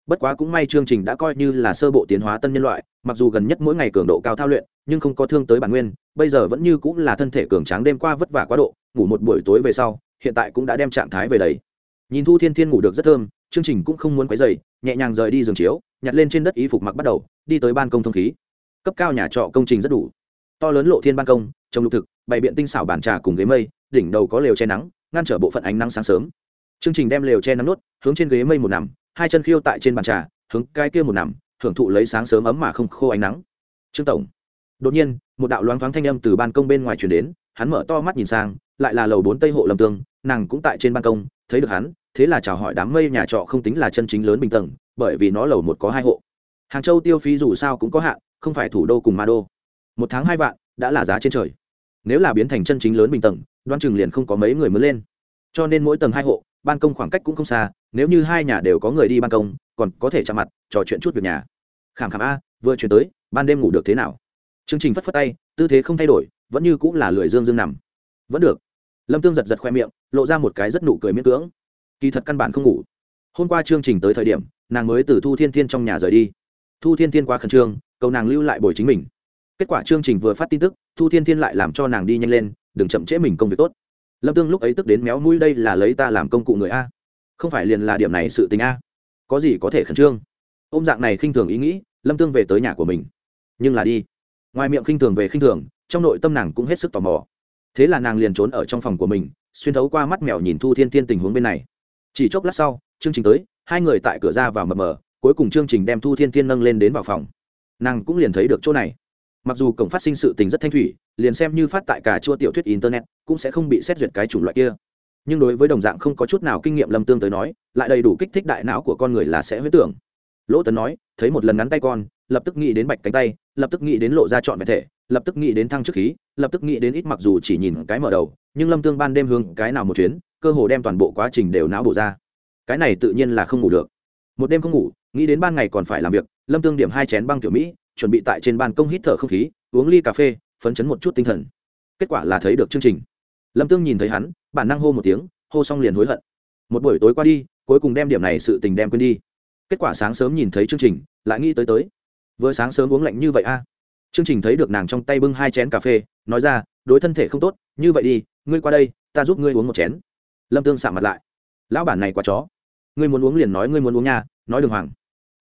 Bất quá cũng may chương trình đã coi như là sơ bộ tiến hóa tân nhân loại, mặc dù gần nhất mỗi ngày cường độ cao thao luyện nhưng không có thương tới bản nguyên, bây giờ vẫn như cũng là thân thể cường tráng đêm qua vất vả quá độ, ngủ một buổi tối về sau, hiện tại cũng đã đem trạng thái về đấy. Nhìn thu thiên thiên ngủ được rất thơm, chương trình cũng không muốn quấy dày nhẹ nhàng rời đi giường chiếu, nhặt lên trên đất y phục mặc bắt đầu, đi tới ban công thông khí. Cấp cao nhà trọ công trình rất đủ. To lớn lộ thiên ban công trồng lục thực, bày biện tinh xảo bàn trà cùng ghế mây, đỉnh đầu có lều che nắng, ngăn trở bộ phận ánh nắng sáng sớm. Chương trình đem lều che nắng nốt, hướng trên ghế mây một nằm, hai chân khiêu tại trên bàn trà, hướng cái kia một nằm, hưởng thụ lấy sáng sớm ấm mà không khô ánh nắng. Trương tổng đột nhiên, một đạo loáng thoáng thanh âm từ ban công bên ngoài chuyển đến, hắn mở to mắt nhìn sang, lại là lầu bốn tây hộ lâm tương, nàng cũng tại trên ban công, thấy được hắn, thế là chào hỏi đám mây nhà trọ không tính là chân chính lớn bình tầng, bởi vì nó lầu một có hai hộ. Hàng châu tiêu phí dù sao cũng có hạn, không phải thủ đô cùng ma đô. Một tháng hai vạn, đã là giá trên trời. Nếu là biến thành chân chính lớn bình tầng đoan chừng liền không có mấy người mới lên. Cho nên mỗi tầng hai hộ, ban công khoảng cách cũng không xa, nếu như hai nhà đều có người đi ban công, còn có thể chạm mặt, trò chuyện chút việc nhà. Khảm khảm a, vừa chuyển tới, ban đêm ngủ được thế nào? Chương trình phất phất tay, tư thế không thay đổi, vẫn như cũng là lười dương dương nằm. Vẫn được. Lâm tương giật giật khoe miệng, lộ ra một cái rất nụ cười miễn cưỡng. Kỳ thật căn bản không ngủ. Hôm qua chương trình tới thời điểm, nàng mới từ thu thiên thiên trong nhà rời đi. Thu thiên thiên quá khẩn trương, cầu nàng lưu lại bồi chính mình. Kết quả chương trình vừa phát tin tức, thu thiên thiên lại làm cho nàng đi nhanh lên, đừng chậm trễ mình công việc tốt. Lâm tương lúc ấy tức đến méo mũi, đây là lấy ta làm công cụ người a. Không phải liền là điểm này sự tình a. Có gì có thể khẩn trương? Ôm dạng này khinh thường ý nghĩ, lâm tương về tới nhà của mình. Nhưng là đi ngoài miệng khinh thường về khinh thường, trong nội tâm nàng cũng hết sức tò mò. Thế là nàng liền trốn ở trong phòng của mình, xuyên thấu qua mắt mèo nhìn thu thiên thiên tình huống bên này. Chỉ chốc lát sau, chương trình tới, hai người tại cửa ra vào mờ mờ, cuối cùng chương trình đem thu thiên thiên nâng lên đến vào phòng. Nàng cũng liền thấy được chỗ này. Mặc dù cổng phát sinh sự tình rất thanh thủy, liền xem như phát tại cả chua tiểu thuyết internet, cũng sẽ không bị xét duyệt cái chủng loại kia. Nhưng đối với đồng dạng không có chút nào kinh nghiệm lâm tương tới nói, lại đầy đủ kích thích đại não của con người là sẽ huyết tưởng. Lỗ tấn nói, thấy một lần ngắn tay con lập tức nghĩ đến bạch cánh tay, lập tức nghĩ đến lộ ra trọn vẹn thể, lập tức nghĩ đến thăng chức khí, lập tức nghĩ đến ít mặc dù chỉ nhìn cái mở đầu, nhưng lâm tương ban đêm hướng cái nào một chuyến, cơ hồ đem toàn bộ quá trình đều não bổ ra. Cái này tự nhiên là không ngủ được. Một đêm không ngủ, nghĩ đến ban ngày còn phải làm việc, lâm tương điểm hai chén băng tiểu mỹ, chuẩn bị tại trên ban công hít thở không khí, uống ly cà phê, phấn chấn một chút tinh thần. Kết quả là thấy được chương trình. Lâm tương nhìn thấy hắn, bản năng hô một tiếng, hô xong liền hối hận. Một buổi tối qua đi, cuối cùng đem điểm này sự tình đem quên đi. Kết quả sáng sớm nhìn thấy chương trình, lại nghĩ tới tới vừa sáng sớm uống lạnh như vậy a. À? Chương trình thấy được nàng trong tay bưng hai chén cà phê, nói ra, đối thân thể không tốt, như vậy đi, ngươi qua đây, ta giúp ngươi uống một chén. Lâm tương sạm mặt lại, lão bản này quá chó. Ngươi muốn uống liền nói ngươi muốn uống nha, nói đường hoàng.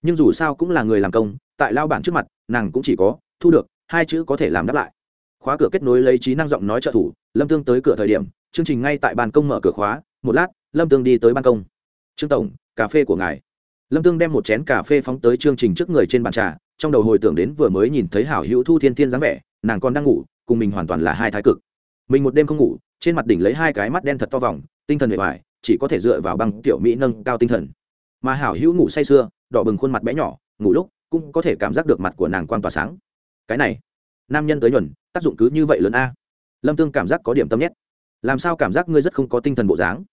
Nhưng dù sao cũng là người làm công, tại lao bản trước mặt, nàng cũng chỉ có, thu được, hai chữ có thể làm đáp lại. Khóa cửa kết nối lấy trí năng giọng nói trợ thủ, lâm tương tới cửa thời điểm chương trình ngay tại ban công mở cửa khóa, một lát, lâm tương đi tới ban công. Trương tổng, cà phê của ngài. Lâm tương đem một chén cà phê phóng tới chương trình trước người trên bàn trà trong đầu hồi tưởng đến vừa mới nhìn thấy hảo hữu thu thiên thiên dáng vẻ, nàng còn đang ngủ, cùng mình hoàn toàn là hai thái cực. Mình một đêm không ngủ, trên mặt đỉnh lấy hai cái mắt đen thật to vòng, tinh thần bề ngoài chỉ có thể dựa vào băng tiểu mỹ nâng cao tinh thần. Mà hảo hữu ngủ say sưa, đỏ bừng khuôn mặt bé nhỏ, ngủ lúc cũng có thể cảm giác được mặt của nàng quan tỏa sáng. Cái này, nam nhân tới nhuần, tác dụng cứ như vậy lớn a. Lâm tương cảm giác có điểm tâm nhét. Làm sao cảm giác ngươi rất không có tinh thần bộ dáng?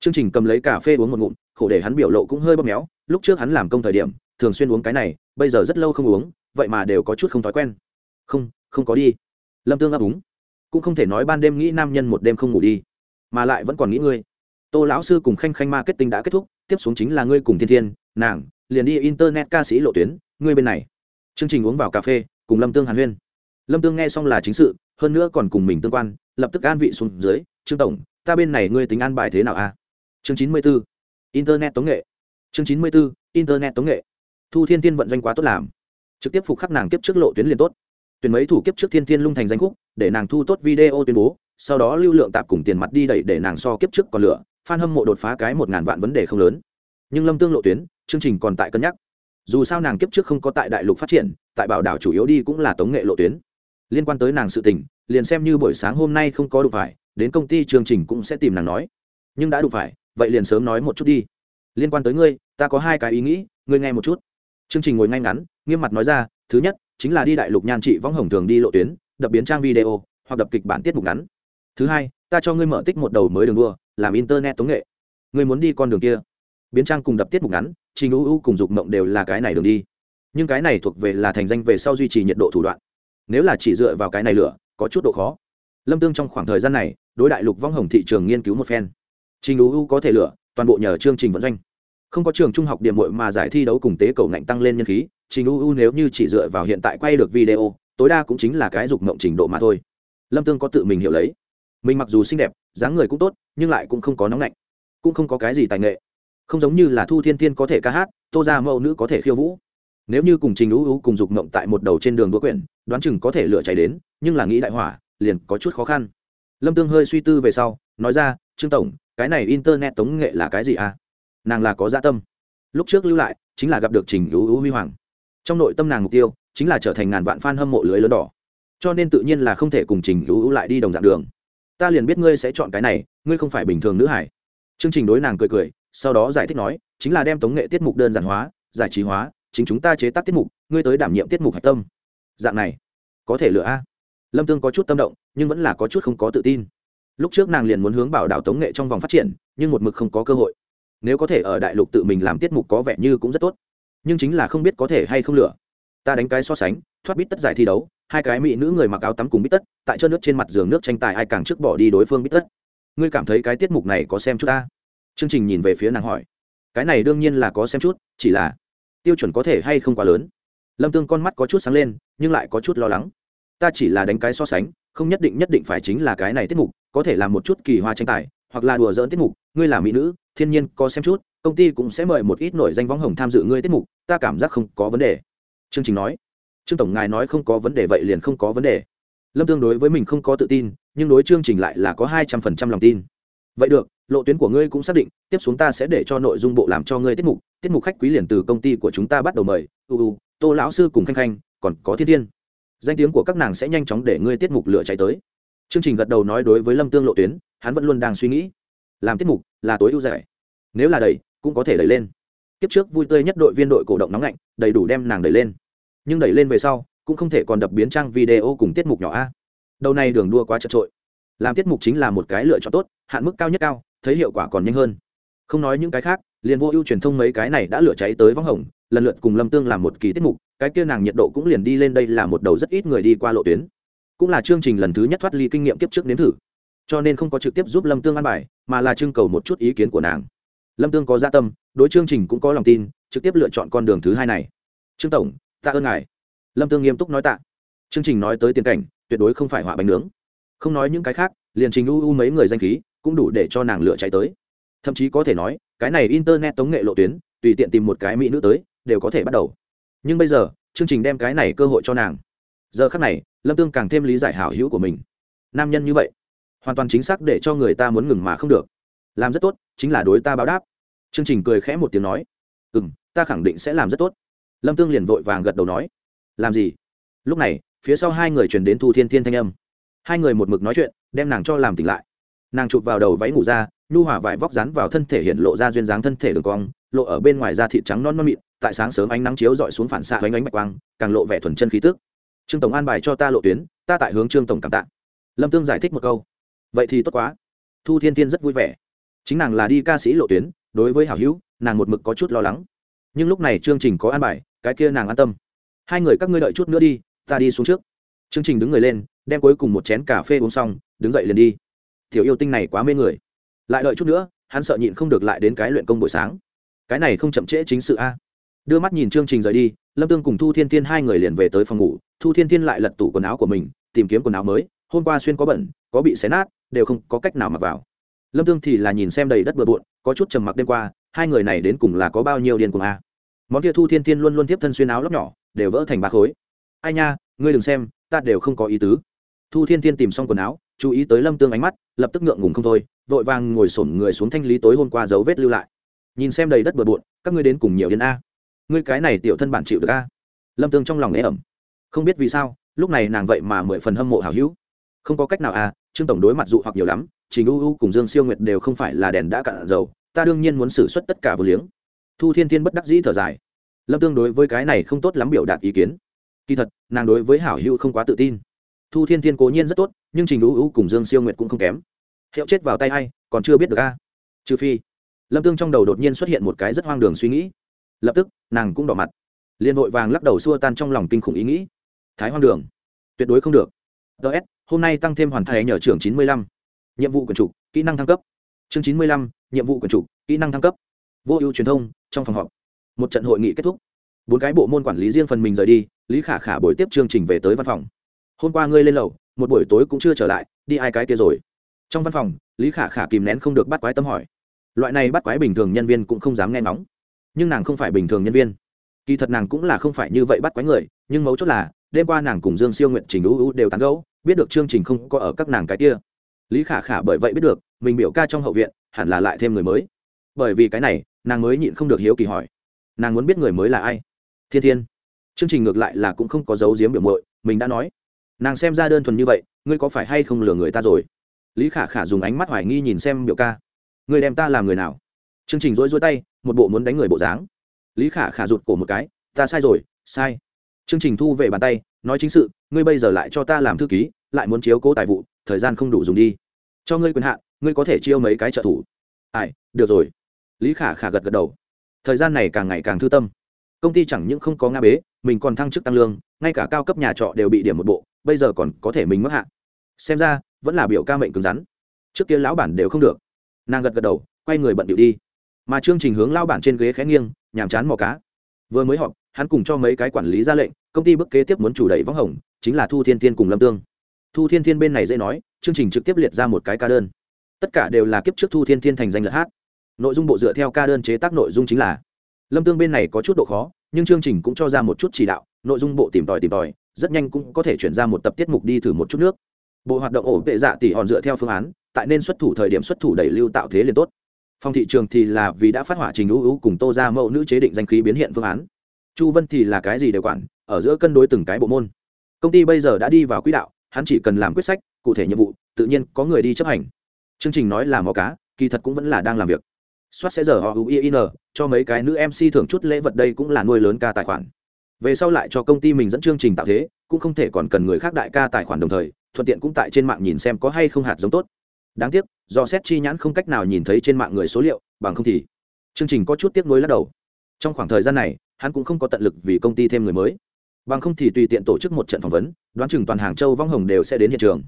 Chương trình cầm lấy cà phê uống một ngụm, khổ để hắn biểu lộ cũng hơi bóp méo, lúc trước hắn làm công thời điểm, thường xuyên uống cái này bây giờ rất lâu không uống, vậy mà đều có chút không thói quen. Không không có đi. Lâm tương ấp úng. Cũng không thể nói ban đêm nghĩ nam nhân một đêm không ngủ đi, mà lại vẫn còn nghĩ ngươi. Tô lão sư cùng khanh khanh marketing đã kết thúc, tiếp xuống chính là ngươi cùng thiên thiên, nàng, liền đi internet ca sĩ lộ tuyến, ngươi bên này. Chương trình uống vào cà phê, cùng lâm tương hàn huyên. Lâm tương nghe xong là chính sự, hơn nữa còn cùng mình tương quan, lập tức an vị xuống dưới, trương tổng, ta bên này ngươi tính an bài thế nào a chương chín mươi b ố internet tống nghệ. Chương chín mươi b ố internet tống nghệ thu thiên thiên vận doanh quá tốt làm. Trực tiếp phục khắc nàng kiếp trước lộ tuyến liền tốt. Tuyển mấy thủ kiếp trước thiên thiên lung thành danh khúc, để nàng thu tốt video tuyên bố, sau đó lưu lượng tạp cùng tiền mặt đi đẩy để nàng so kiếp trước còn lửa f hâm mộ đột phá cái một ngàn vạn vấn đề không lớn. Nhưng lâm tương lộ tuyến, chương trình còn tại cân nhắc. Dù sao nàng kiếp trước không có tại đại lục phát triển, tại bảo đảo chủ yếu đi cũng là tống nghệ lộ tuyến. Liên quan tới nàng sự tình, liền xem như buổi sáng hôm nay không có đủ phải, đến công ty chương trình cũng sẽ tìm nàng nói. Nhưng đã đủ phải, vậy liền sớm nói một chút đi. Liên quan tới ngươi, ta có hai cái ý nghĩ, ngươi nghe một chút chương trình ngồi ngay ngắn, nghiêm mặt nói ra, thứ nhất, chính là đi đại lục nhan trị võng hồng thường đi lộ tuyến, đập biến trang video, hoặc đập kịch bản tiết mục ngắn. Thứ hai, ta cho ngươi mở tích một đầu mới đường đua, làm internet tống nghệ. Ngươi muốn đi con đường kia. Biến trang cùng đập tiết mục ngắn, trình u u cùng dục mộng đều là cái này đường đi. Nhưng cái này thuộc về là thành danh về sau duy trì nhiệt độ thủ đoạn. Nếu là chỉ dựa vào cái này lửa, có chút độ khó. Lâm tương trong khoảng thời gian này, đối đại lục vong hồng thị trường nghiên cứu một phen. Trình u u có thể lửa toàn bộ nhờ chương trình vận doanh không có trường trung học điểm muội mà giải thi đấu cùng tế cầu ngạnh tăng lên nhân khí, trình u u nếu như chỉ dựa vào hiện tại quay được video, tối đa cũng chính là cái dục mộng trình độ mà thôi. Lâm tương có tự mình hiểu lấy. Mình mặc dù xinh đẹp, dáng người cũng tốt, nhưng lại cũng không có nóng lạnh, cũng không có cái gì tài nghệ. Không giống như là thu thiên thiên có thể ca hát, tô ra mẫu nữ có thể khiêu vũ. Nếu như cùng trình u u cùng dục mộng tại một đầu trên đường đua quyển, đoán chừng có thể lửa cháy đến, nhưng là nghĩ đại hỏa, liền có chút khó khăn. Lâm tương hơi suy tư về sau, nói ra, trương tổng, cái này internet tống nghệ là cái gì à? Nàng là có dạ tâm. Lúc trước lưu lại, chính là gặp được trình u u huy hoàng. Trong nội tâm nàng mục tiêu, chính là trở thành ngàn vạn f a n hâm mộ lưới lớn đỏ. Cho nên tự nhiên là không thể cùng trình u u lại đi đồng dạng đường. Ta liền biết ngươi sẽ chọn cái này, ngươi không phải bình thường nữ hải. Chương trình đối nàng cười cười, sau đó giải thích nói, chính là đem tống nghệ tiết mục đơn giản hóa, giải trí hóa, chính chúng ta chế tác tiết mục, ngươi tới đảm nhiệm tiết mục hạch tâm. Dạng này, có thể lựa a. Lâm tương có chút tâm động, nhưng vẫn là có chút không có tự tin. Lúc trước nàng liền muốn hướng bảo đảo tống nghệ trong vòng phát triển, nhưng một mực không có cơ hội nếu có thể ở đại lục tự mình làm tiết mục có vẻ như cũng rất tốt. Nhưng chính là không biết có thể hay không lựa. Ta đánh cái so sánh, thoát bít tất giải thi đấu, hai cái mỹ nữ người mặc áo tắm cùng bít tất, tại chân nước trên mặt giường nước tranh tài ai càng trước bỏ đi đối phương bít tất. Ngươi cảm thấy cái tiết mục này có xem chút ta? Chương trình nhìn về phía nàng hỏi. Cái này đương nhiên là có xem chút, chỉ là tiêu chuẩn có thể hay không quá lớn. Lâm tương con mắt có chút sáng lên, nhưng lại có chút lo lắng. Ta chỉ là đánh cái so sánh, không nhất định nhất định phải chính là cái này tiết mục, có thể là một chút kỳ hoa tranh tài, hoặc là đùa dỡn tiết mục ngươi là mỹ nữ, thiên nhiên có xem chút, công ty cũng sẽ mời một ít nổi danh võng hồng tham dự ngươi tiết mục, ta cảm giác không có vấn đề. Chương trình nói. Trương tổng ngài nói không có vấn đề vậy liền không có vấn đề. Lâm tương đối với mình không có tự tin, nhưng đối chương trình lại là có hai trăm phần trăm lòng tin. Vậy được, lộ tuyến của ngươi cũng xác định, tiếp xuống ta sẽ để cho nội dung bộ làm cho ngươi tiết mục tiết mục khách quý liền từ công ty của chúng ta bắt đầu mời. Uu tô lão sư cùng khanh khanh, còn có thiên thiên. Danh tiếng của các nàng sẽ nhanh chóng để ngươi tiết mục lựa cháy tới. Chương trình gật đầu nói đối với lâm tương lộ tuyến, hắn vẫn luôn đang suy nghĩ làm tiết mục là tối ưu giải nếu là đẩy, cũng có thể đẩy lên. Kiếp trước vui tươi nhất đội viên đội cổ động nóng lạnh, đầy đủ đem nàng đẩy lên. Nhưng đẩy lên về sau, cũng không thể còn đập biến trang video cùng tiết mục nhỏ a. Đầu này đường đua quá chật trội làm tiết mục chính là một cái lựa chọn tốt, hạn mức cao nhất cao, thấy hiệu quả còn nhanh hơn. Không nói những cái khác, liền vô ưu truyền thông mấy cái này đã lửa cháy tới vắng hồng, lần lượt cùng lâm tương làm một kỳ tiết mục, cái kia nàng nhiệt độ cũng liền đi lên đây là một đầu rất ít người đi qua lộ tuyến. Cũng là chương trình lần thứ nhất thoát ly kinh nghiệm kiếp trước nếm thử cho nên không có trực tiếp giúp lâm tương ăn bài, mà là trưng cầu một chút ý kiến của nàng. Lâm tương có gia dạ tâm, đối chương trình cũng có lòng tin, trực tiếp lựa chọn con đường thứ hai này. Trương tổng, tạ ơn ngài. Lâm tương nghiêm túc nói tạ. Chương trình nói tới tiền cảnh, tuyệt đối không phải họa bánh nướng. Không nói những cái khác, liền trình u u mấy người danh khí, cũng đủ để cho nàng lựa chạy tới. Thậm chí có thể nói, cái này internet tống nghệ lộ tuyến, tùy tiện tìm một cái mỹ nữ tới, đều có thể bắt đầu. Nhưng bây giờ, chương trình đem cái này cơ hội cho nàng. Giờ khắc này, lâm tương càng thêm lý giải hảo hữu của mình. Nam nhân như vậy hoàn toàn chính xác để cho người ta muốn ngừng mà không được. Làm rất tốt, chính là đối ta báo đáp. Chương trình cười khẽ một tiếng nói. Ừ m ta khẳng định sẽ làm rất tốt. Lâm tương liền vội vàng gật đầu nói. Làm gì? Lúc này, phía sau hai người truyền đến thu thiên thiên thanh âm. Hai người một mực nói chuyện, đem nàng cho làm tỉnh lại. Nàng chụp vào đầu váy ngủ ra, nhu hỏa vải vóc rán vào thân thể hiện lộ ra duyên dáng thân thể đường cong, lộ ở bên ngoài da thịt trắng non non mịn, tại sáng sớm ánh nắng chiếu dọi xuống phản xạ bánh ánh bạch quang, càng lộ vẻ thuần chân khí tức. Trương tổng an bài cho ta lộ tuyến, ta tại hướng trương tổng cảm tạ. Lâm tương giải thích một câu vậy thì tốt quá. Thu thiên thiên rất vui vẻ. Chính nàng là đi ca sĩ lộ tuyến, đối với hảo hữu, nàng một mực có chút lo lắng. Nhưng lúc này chương trình có an bài, cái kia nàng an tâm. Hai người các ngươi đợi chút nữa đi, ta đi xuống trước. Chương trình đứng người lên, đem cuối cùng một chén cà phê uống xong, đứng dậy liền đi. Tiểu yêu tinh này quá mê người. Lại đợi chút nữa, hắn sợ nhịn không được lại đến cái luyện công buổi sáng. Cái này không chậm trễ chính sự a. Đưa mắt nhìn chương trình rời đi, lâm tương cùng thu thiên thiên hai người liền về tới phòng ngủ. Thu thiên thiên lại lật tủ quần áo của mình, tìm kiếm quần áo mới. Hôm qua xuyên có bẩn, có bị xé nát đều không có cách nào mặc vào. Lâm tương thì là nhìn xem đầy đất bừa bộn, có chút trầm mặc đêm qua, hai người này đến cùng là có bao nhiêu điên cùng a? Món kia thu thiên thiên luôn luôn tiếp thân xuyên áo lóc nhỏ, đều vỡ thành ba khối. Ai nha, ngươi đừng xem, ta đều không có ý tứ. Thu thiên thiên tìm xong quần áo, chú ý tới lâm tương ánh mắt, lập tức ngượng ngùng không thôi, vội vàng ngồi sổn người xuống thanh lý tối hôm qua dấu vết lưu lại. Nhìn xem đầy đất bừa bộn, các ngươi đến cùng nhiều điên a? Ngươi cái này tiểu thân bản chịu được a? Lâm tương trong lòng ế ẩm. Không biết vì sao, lúc này nàng vậy mà mười phần hâm mộ hảo hữu không có cách nào à trương tổng đối mặt dụ hoặc nhiều lắm, trình u u cùng dương siêu nguyệt đều không phải là đèn đã cạn dầu, ta đương nhiên muốn xử suất tất cả vừa liếng. Thu thiên thiên bất đắc dĩ thở dài. Lâm tương đối với cái này không tốt lắm biểu đạt ý kiến. Kỳ thật, nàng đối với hảo hữu không quá tự tin. Thu thiên thiên cố nhiên rất tốt, nhưng trình u u cùng dương siêu nguyệt cũng không kém. Hiệu chết vào tay a i còn chưa biết được a. Trừ phi, lâm tương trong đầu đột nhiên xuất hiện một cái rất hoang đường suy nghĩ. Lập tức, nàng cũng đỏ mặt. Liên vội vàng lắc đầu xua tan trong lòng kinh khủng ý nghĩ. Thái hoang đường. Tuyệt đối không được. Ts hôm nay tăng thêm hoàn thành nhờ trưởng chín mươi lăm, nhiệm vụ quyền trục, kỹ năng thăng cấp. Chương chín mươi lăm, nhiệm vụ quyền trục, kỹ năng thăng cấp. Vô ưu truyền thông, trong phòng họp. Một trận hội nghị kết thúc. Bốn cái bộ môn quản lý riêng phần mình rời đi, lý khả khả buổi tiếp chương trình về tới văn phòng. Hôm qua ngươi lên lầu, một buổi tối cũng chưa trở lại, đi ai cái kia rồi? Trong văn phòng, lý khả khả kìm nén không được bắt quái tâm hỏi. Loại này bắt quái bình thường nhân viên cũng không dám nghe nóng nhưng nàng không phải bình thường nhân viên. Kỳ thật nàng cũng là không phải như vậy bắt quái người, nhưng mấu chốt là, đêm qua nàng cùng dương siêu nguyện trình ưu ưu đều tán gẫu biết được chương trình không có ở các nàng cái kia. Lý khả khả bởi vậy biết được, mình biểu ca trong hậu viện, hẳn là lại thêm người mới. Bởi vì cái này, nàng mới nhịn không được hiếu kỳ hỏi. Nàng muốn biết người mới là ai? Thiên thiên. Chương trình ngược lại là cũng không có dấu diếm biểu mội mình đã nói. Nàng xem ra đơn thuần như vậy, ngươi có phải hay không lừa người ta rồi? Lý khả khả dùng ánh mắt hoài nghi nhìn xem biểu ca. Ngươi đem ta làm người nào? Chương trình rối rối tay, một bộ muốn đánh người bộ dáng. Lý khả khả rụt cổ một cái, ta sai rồi, sai. Chương trình thu về bàn tay nói chính sự, ngươi bây giờ lại cho ta làm thư ký, lại muốn chiếu cố tài vụ, thời gian không đủ dùng đi. Cho ngươi quyền hạn, ngươi có thể chiêu mấy cái trợ thủ. Ai, được rồi. Lý khả khả gật gật đầu. Thời gian này càng ngày càng thư tâm. Công ty chẳng những không có nga bế, mình còn thăng chức tăng lương, ngay cả cao cấp nhà trọ đều bị điểm một bộ, bây giờ còn có thể mình mất hạ xem ra, vẫn là biểu ca mệnh cứng rắn. Trước kia lão bản đều không được. Nàng gật gật đầu, quay người bận điệu đi. Mà chương trình hướng lao bản trên ghế khẽ nghiêng, nhàm chán mò cá. Vừa mới họp, hắn cùng cho mấy cái quản lý ra lệnh công ty bức kế tiếp muốn chủ đẩy võng hồng, chính là thu thiên thiên cùng lâm tương. Thu thiên thiên bên này dễ nói, chương trình trực tiếp liệt ra một cái ca đơn. Tất cả đều là kiếp trước thu thiên thiên thành danh lượt hát. Nội dung bộ dựa theo ca đơn chế tác nội dung chính là, lâm tương bên này có chút độ khó, nhưng chương trình cũng cho ra một chút chỉ đạo, nội dung bộ tìm tòi tìm tòi, rất nhanh cũng có thể chuyển ra một tập tiết mục đi thử một chút nước. Bộ hoạt động ổn vệ dạ tỷ hòn dựa theo phương án, tại nên xuất thủ thời điểm xuất thủ đẩy lưu tạo thế liền tốt. Phòng thị trường thì là vì đã phát hỏa trình ưu ưu cùng tô ra mẫu nữ chế định danh khí biến hiện phương án chu vân thì là cái gì đều quản, ở giữa cân đối từng cái bộ môn. Công ty bây giờ đã đi vào quỹ đạo, hắn chỉ cần làm quyết sách, cụ thể nhiệm vụ, tự nhiên có người đi chấp hành. Chương trình nói là mò cá, kỳ thật cũng vẫn là đang làm việc. Soát sẽ giờ họ uin cho mấy cái nữ mc thưởng chút lễ vật đây cũng là nuôi lớn ca tài khoản. Về sau lại cho công ty mình dẫn chương trình tạo thế, cũng không thể còn cần người khác đại ca tài khoản đồng thời, thuận tiện cũng tại trên mạng nhìn xem có hay không hạt giống tốt. Đáng tiếc, do xét chi nhãn không cách nào nhìn thấy trên mạng người số liệu, bằng không thì chương trình có chút tiếc nuối lắc đầu. Trong khoảng thời gian này hắn cũng không có tận lực vì công ty thêm người mới. Bằng không thì tùy tiện tổ chức một trận phỏng vấn, đoán chừng toàn hàng châu vong hồng đều sẽ đến hiện trường.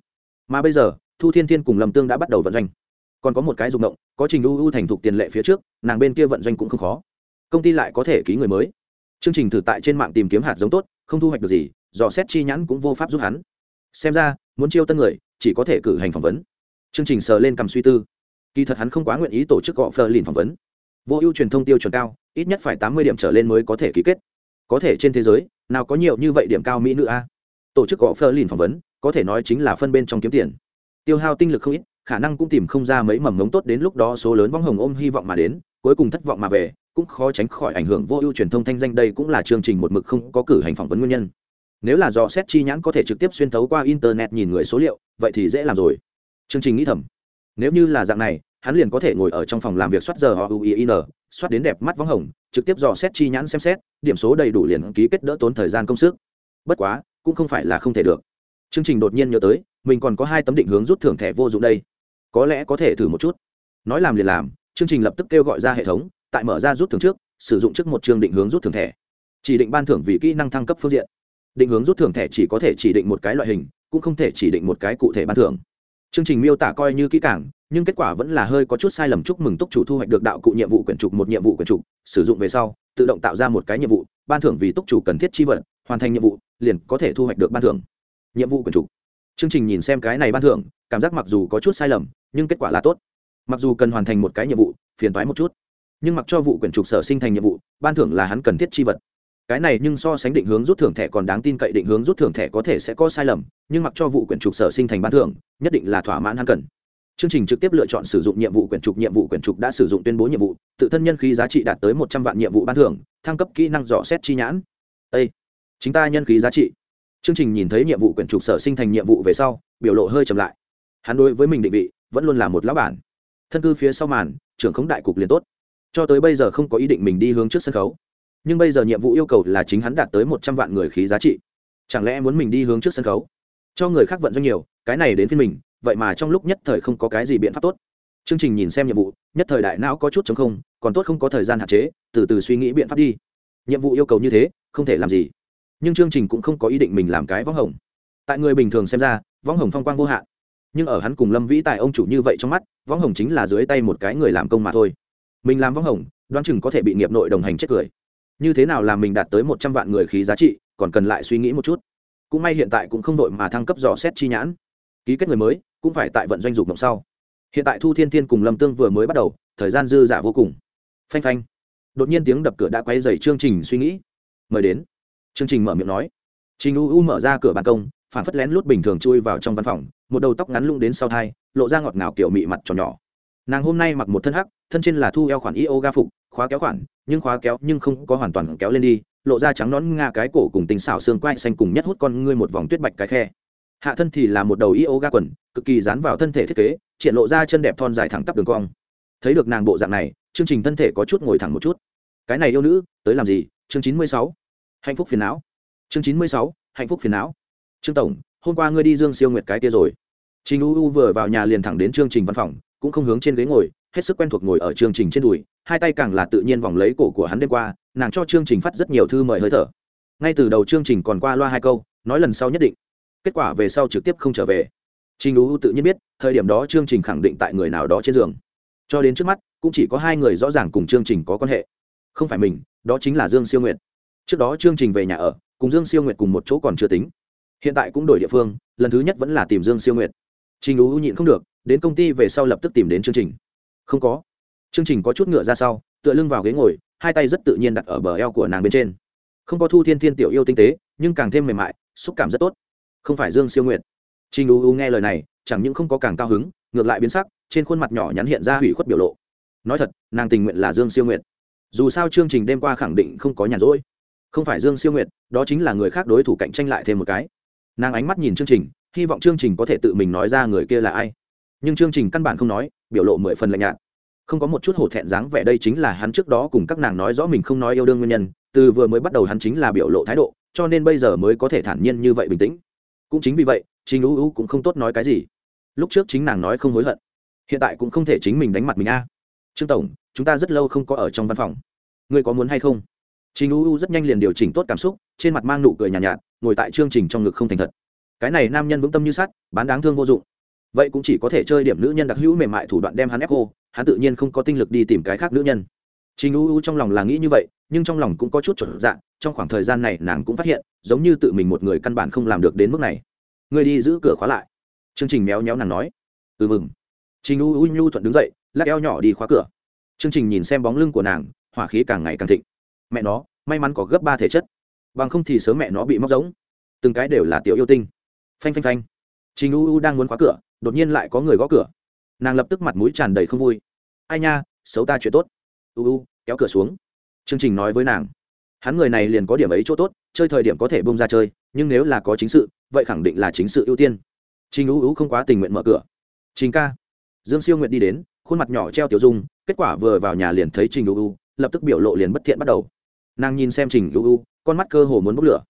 Mà bây giờ, thu thiên thiên cùng lâm tương đã bắt đầu vận doanh. Còn có một cái rụng động có trình u u thành thục tiền lệ phía trước, nàng bên kia vận doanh cũng không khó. Công ty lại có thể ký người mới. Chương trình thử tại trên mạng tìm kiếm hạt giống tốt, không thu hoạch được gì, dò xét chi nhãn cũng vô pháp giúp hắn. Xem ra, muốn chiêu tân người, chỉ có thể cử hành phỏng vấn. Chương trình sờ lên cầm suy tư. Kỳ thật hắn không quá nguyện ý tổ chức gọ phờ lìn phỏng vấn vô ưu truyền thông tiêu chuẩn cao, ít nhất phải tám mươi điểm trở lên mới có thể ký kết. Có thể trên thế giới, nào có nhiều như vậy điểm cao mỹ nữ a? Tổ chức gõ phơ lìn phỏng vấn, có thể nói chính là phân bên trong kiếm tiền. Tiêu hao tinh lực không ít, khả năng cũng tìm không ra mấy mầm ngống tốt đến lúc đó số lớn vong hồng ôm hy vọng mà đến, cuối cùng thất vọng mà về, cũng khó tránh khỏi ảnh hưởng vô ưu truyền thông thanh danh đây cũng là chương trình một mực không có cử hành phỏng vấn nguyên nhân. Nếu là do xét chi nhãn có thể trực tiếp xuyên thấu qua internet nhìn người số liệu, vậy thì dễ làm rồi. Chương trình nghĩ thầm. Nếu như là dạng này hắn liền có thể ngồi ở trong phòng làm việc soát giờ họ uin soát đến đẹp mắt vắng hồng, trực tiếp dò xét chi nhãn xem xét, điểm số đầy đủ liền ký kết đỡ tốn thời gian công sức. Bất quá, cũng không phải là không thể được. Chương trình đột nhiên nhớ tới, mình còn có hai tấm định hướng rút thưởng thẻ vô dụng đây. Có lẽ có thể thử một chút. Nói làm liền làm, chương trình lập tức kêu gọi ra hệ thống, tại mở ra rút thưởng trước, sử dụng trước một chương định hướng rút thưởng thẻ. Chỉ định ban thưởng vì kỹ năng thăng cấp phương diện. Định hướng rút thưởng thẻ chỉ có thể chỉ định một cái loại hình, cũng không thể chỉ định một cái cụ thể ban thưởng chương trình miêu tả coi như kỹ càng, nhưng kết quả vẫn là hơi có chút sai lầm. Chúc mừng túc chủ thu hoạch được đạo cụ nhiệm vụ quyển trục một, nhiệm vụ quyển trục, sử dụng về sau, tự động tạo ra một cái nhiệm vụ, ban thưởng vì túc chủ cần thiết chi vật, hoàn thành nhiệm vụ, liền có thể thu hoạch được ban thưởng. Nhiệm vụ quyển trục. Chương trình nhìn xem cái này ban thưởng, cảm giác mặc dù có chút sai lầm, nhưng kết quả là tốt. Mặc dù cần hoàn thành một cái nhiệm vụ, phiền toái một chút. Nhưng mặc cho vụ quyển trục sở sinh thành nhiệm vụ, ban thưởng là hắn cần thiết chi vật cái này nhưng so sánh định hướng rút thưởng thẻ còn đáng tin cậy, định hướng rút thưởng thẻ có thể sẽ có sai lầm, nhưng mặc cho vụ quyển trục sở sinh thành ban thưởng, nhất định là thỏa mãn hắn cần. Chương trình trực tiếp lựa chọn sử dụng nhiệm vụ quyển trục, nhiệm vụ quyển trục đã sử dụng tuyên bố nhiệm vụ, tự thân nhân khí giá trị đạt tới một trăm vạn nhiệm vụ ban thưởng, thăng cấp kỹ năng dò xét chi nhãn. Â chính ta nhân khí giá trị. Chương trình nhìn thấy nhiệm vụ quyển trục sở sinh thành nhiệm vụ về sau, biểu lộ hơi chậm lại. Hắn đối với mình định vị, vẫn luôn là một lão bản. Thân cư phía sau màn, trưởng khống đại cục liền tốt. Cho tới bây giờ không có ý định mình đi hướng trước sân khấu nhưng bây giờ nhiệm vụ yêu cầu là chính hắn đạt tới một trăm vạn người khí giá trị. Chẳng lẽ muốn mình đi hướng trước sân khấu? Cho người khác vận doanh nhiều, cái này đến phiên mình, vậy mà trong lúc nhất thời không có cái gì biện pháp tốt. Chương trình nhìn xem nhiệm vụ, nhất thời đại não có chút chống không, còn tốt không có thời gian hạn chế, từ từ suy nghĩ biện pháp đi. Nhiệm vụ yêu cầu như thế, không thể làm gì. Nhưng chương trình cũng không có ý định mình làm cái võng hồng. Tại người bình thường xem ra, võng hồng phong quang vô hạn. Nhưng ở hắn cùng lâm vĩ tại ông chủ như vậy trong mắt, võng hồng chính là dưới tay một cái người làm công mà thôi. Mình làm võng hồng, đoán chừng có thể bị nghiệp nội đồng hành chết cười như thế nào làm mình đạt tới một trăm vạn người khí giá trị, còn cần lại suy nghĩ một chút. Cũng may hiện tại cũng không đội mà thăng cấp dò xét chi nhãn. Ký kết người mới, cũng phải tại vận doanh dục động sau. Hiện tại thu thiên thiên cùng lâm tương vừa mới bắt đầu, thời gian dư dả vô cùng. Phanh phanh. Đột nhiên tiếng đập cửa đã quay dày chương trình suy nghĩ. Mời đến. Chương trình mở miệng nói. Trình u u mở ra cửa ban công, phản phất lén lút bình thường chui vào trong văn phòng, một đầu tóc ngắn lung đến sau thai, lộ ra ngọt ngào kiểu mị mặt tròn nhỏ. Nàng hôm nay mặc một thân hắc, thân trên là thu eo khoản yoga phục khóa kéo khoản, nhưng khóa kéo nhưng không có hoàn toàn kéo lên đi, lộ ra trắng nón nga cái cổ cùng tình xảo xương quai xanh cùng nhất hút con ngươi một vòng tuyết bạch cái khe. Hạ thân thì là một đầu yoga quần, cực kỳ dán vào thân thể thiết kế, triển lộ ra chân đẹp thon dài thẳng tắp đường cong. Thấy được nàng bộ dạng này, chương trình thân thể có chút ngồi thẳng một chút. Cái này yêu nữ, tới làm gì? Chương chín mươi sáu. Hạnh phúc phiền não. Chương chín mươi sáu, hạnh phúc phiền não. Trương tổng, hôm qua ngươi đi dương siêu nguyệt cái kia rồi. Trình u u vừa vào nhà liền thẳng đến chương trình văn phòng, cũng không hướng trên ghế ngồi hết sức quen thuộc ngồi ở chương trình trên đùi, hai tay càng là tự nhiên vòng lấy cổ của hắn đêm qua, nàng cho chương trình phát rất nhiều thư mời hơi thở. Ngay từ đầu chương trình còn qua loa hai câu, nói lần sau nhất định. Kết quả về sau trực tiếp không trở về. Trình u tự nhiên biết, thời điểm đó chương trình khẳng định tại người nào đó trên giường. Cho đến trước mắt, cũng chỉ có hai người rõ ràng cùng chương trình có quan hệ. Không phải mình, đó chính là dương siêu nguyệt. Trước đó chương trình về nhà ở, cùng dương siêu nguyệt cùng một chỗ còn chưa tính. Hiện tại cũng đổi địa phương, lần thứ nhất vẫn là tìm dương siêu nguyệt. Trình u nhịn không được, đến công ty về sau lập tức tìm đến chương trình không có. Chương trình có chút ngựa ra sau, tựa lưng vào ghế ngồi, hai tay rất tự nhiên đặt ở bờ eo của nàng bên trên. Không có thu thiên thiên tiểu yêu tinh tế, nhưng càng thêm mềm mại, xúc cảm rất tốt. Không phải dương siêu nguyệt. Trình u u nghe lời này, chẳng những không có càng cao hứng, ngược lại biến sắc, trên khuôn mặt nhỏ nhắn hiện ra hủy khuất biểu lộ. Nói thật, nàng tình nguyện là dương siêu nguyệt. Dù sao chương trình đêm qua khẳng định không có nhàn rỗi. Không phải dương siêu nguyệt, đó chính là người khác đối thủ cạnh tranh lại thêm một cái. Nàng ánh mắt nhìn chương trình, hy vọng chương trình có thể tự mình nói ra người kia là ai nhưng chương trình căn bản không nói biểu lộ mười phần lạnh nhạt. Không có một chút hổ thẹn dáng vẻ đây chính là hắn trước đó cùng các nàng nói rõ mình không nói yêu đương nguyên nhân từ vừa mới bắt đầu hắn chính là biểu lộ thái độ cho nên bây giờ mới có thể thản nhiên như vậy bình tĩnh. Cũng chính vì vậy trình ưu ưu cũng không tốt nói cái gì. Lúc trước chính nàng nói không hối hận hiện tại cũng không thể chính mình đánh mặt mình a. Trương tổng chúng ta rất lâu không có ở trong văn phòng. Ngươi có muốn hay không? Trình ưu ưu rất nhanh liền điều chỉnh tốt cảm xúc trên mặt mang nụ cười nhàn nhạt, nhạt ngồi tại chương trình trong ngực không thành thật. Cái này nam nhân vững tâm như sắt bán đáng thương vô dụng vậy cũng chỉ có thể chơi điểm nữ nhân đặc hữu mềm mại thủ đoạn đem hắn ép cô, hắn tự nhiên không có tinh lực đi tìm cái khác nữ nhân. Trình u u trong lòng là nghĩ như vậy, nhưng trong lòng cũng có chút chuẩn dạng trong khoảng thời gian này nàng cũng phát hiện, giống như tự mình một người căn bản không làm được đến mức này. Người đi giữ cửa khóa lại. Chương trình méo nhéo nàng nói. Ừ mừng. Trình u u nhu thuận đứng dậy, lắc eo nhỏ đi khóa cửa. Chương trình nhìn xem bóng lưng của nàng, hỏa khí càng ngày càng thịnh. Mẹ nó, may mắn có gấp ba thể chất. Bằng không thì sớm mẹ nó bị móc giống. Từng cái đều là tiểu yêu tinh. Phanh phanh phanh trình u u đang muốn khóa cửa, đột nhiên lại có người gõ cửa. Nàng lập tức mặt mũi tràn đầy không vui. Ai nha, xấu ta chuyện tốt. U u, kéo cửa xuống. Chương trình nói với nàng. Hắn người này liền có điểm ấy chỗ tốt, chơi thời điểm có thể bông ra chơi, nhưng nếu là có chính sự, vậy khẳng định là chính sự ưu tiên. Trình u u không quá tình nguyện mở cửa. Trình ca. Dương siêu nguyện đi đến, khuôn mặt nhỏ treo tiểu dung, kết quả vừa vào nhà liền thấy trình u u, lập tức biểu lộ liền bất thiện bắt đầu. Nàng nhìn xem trình u u, con mắt cơ hồ muốn bốc lửa.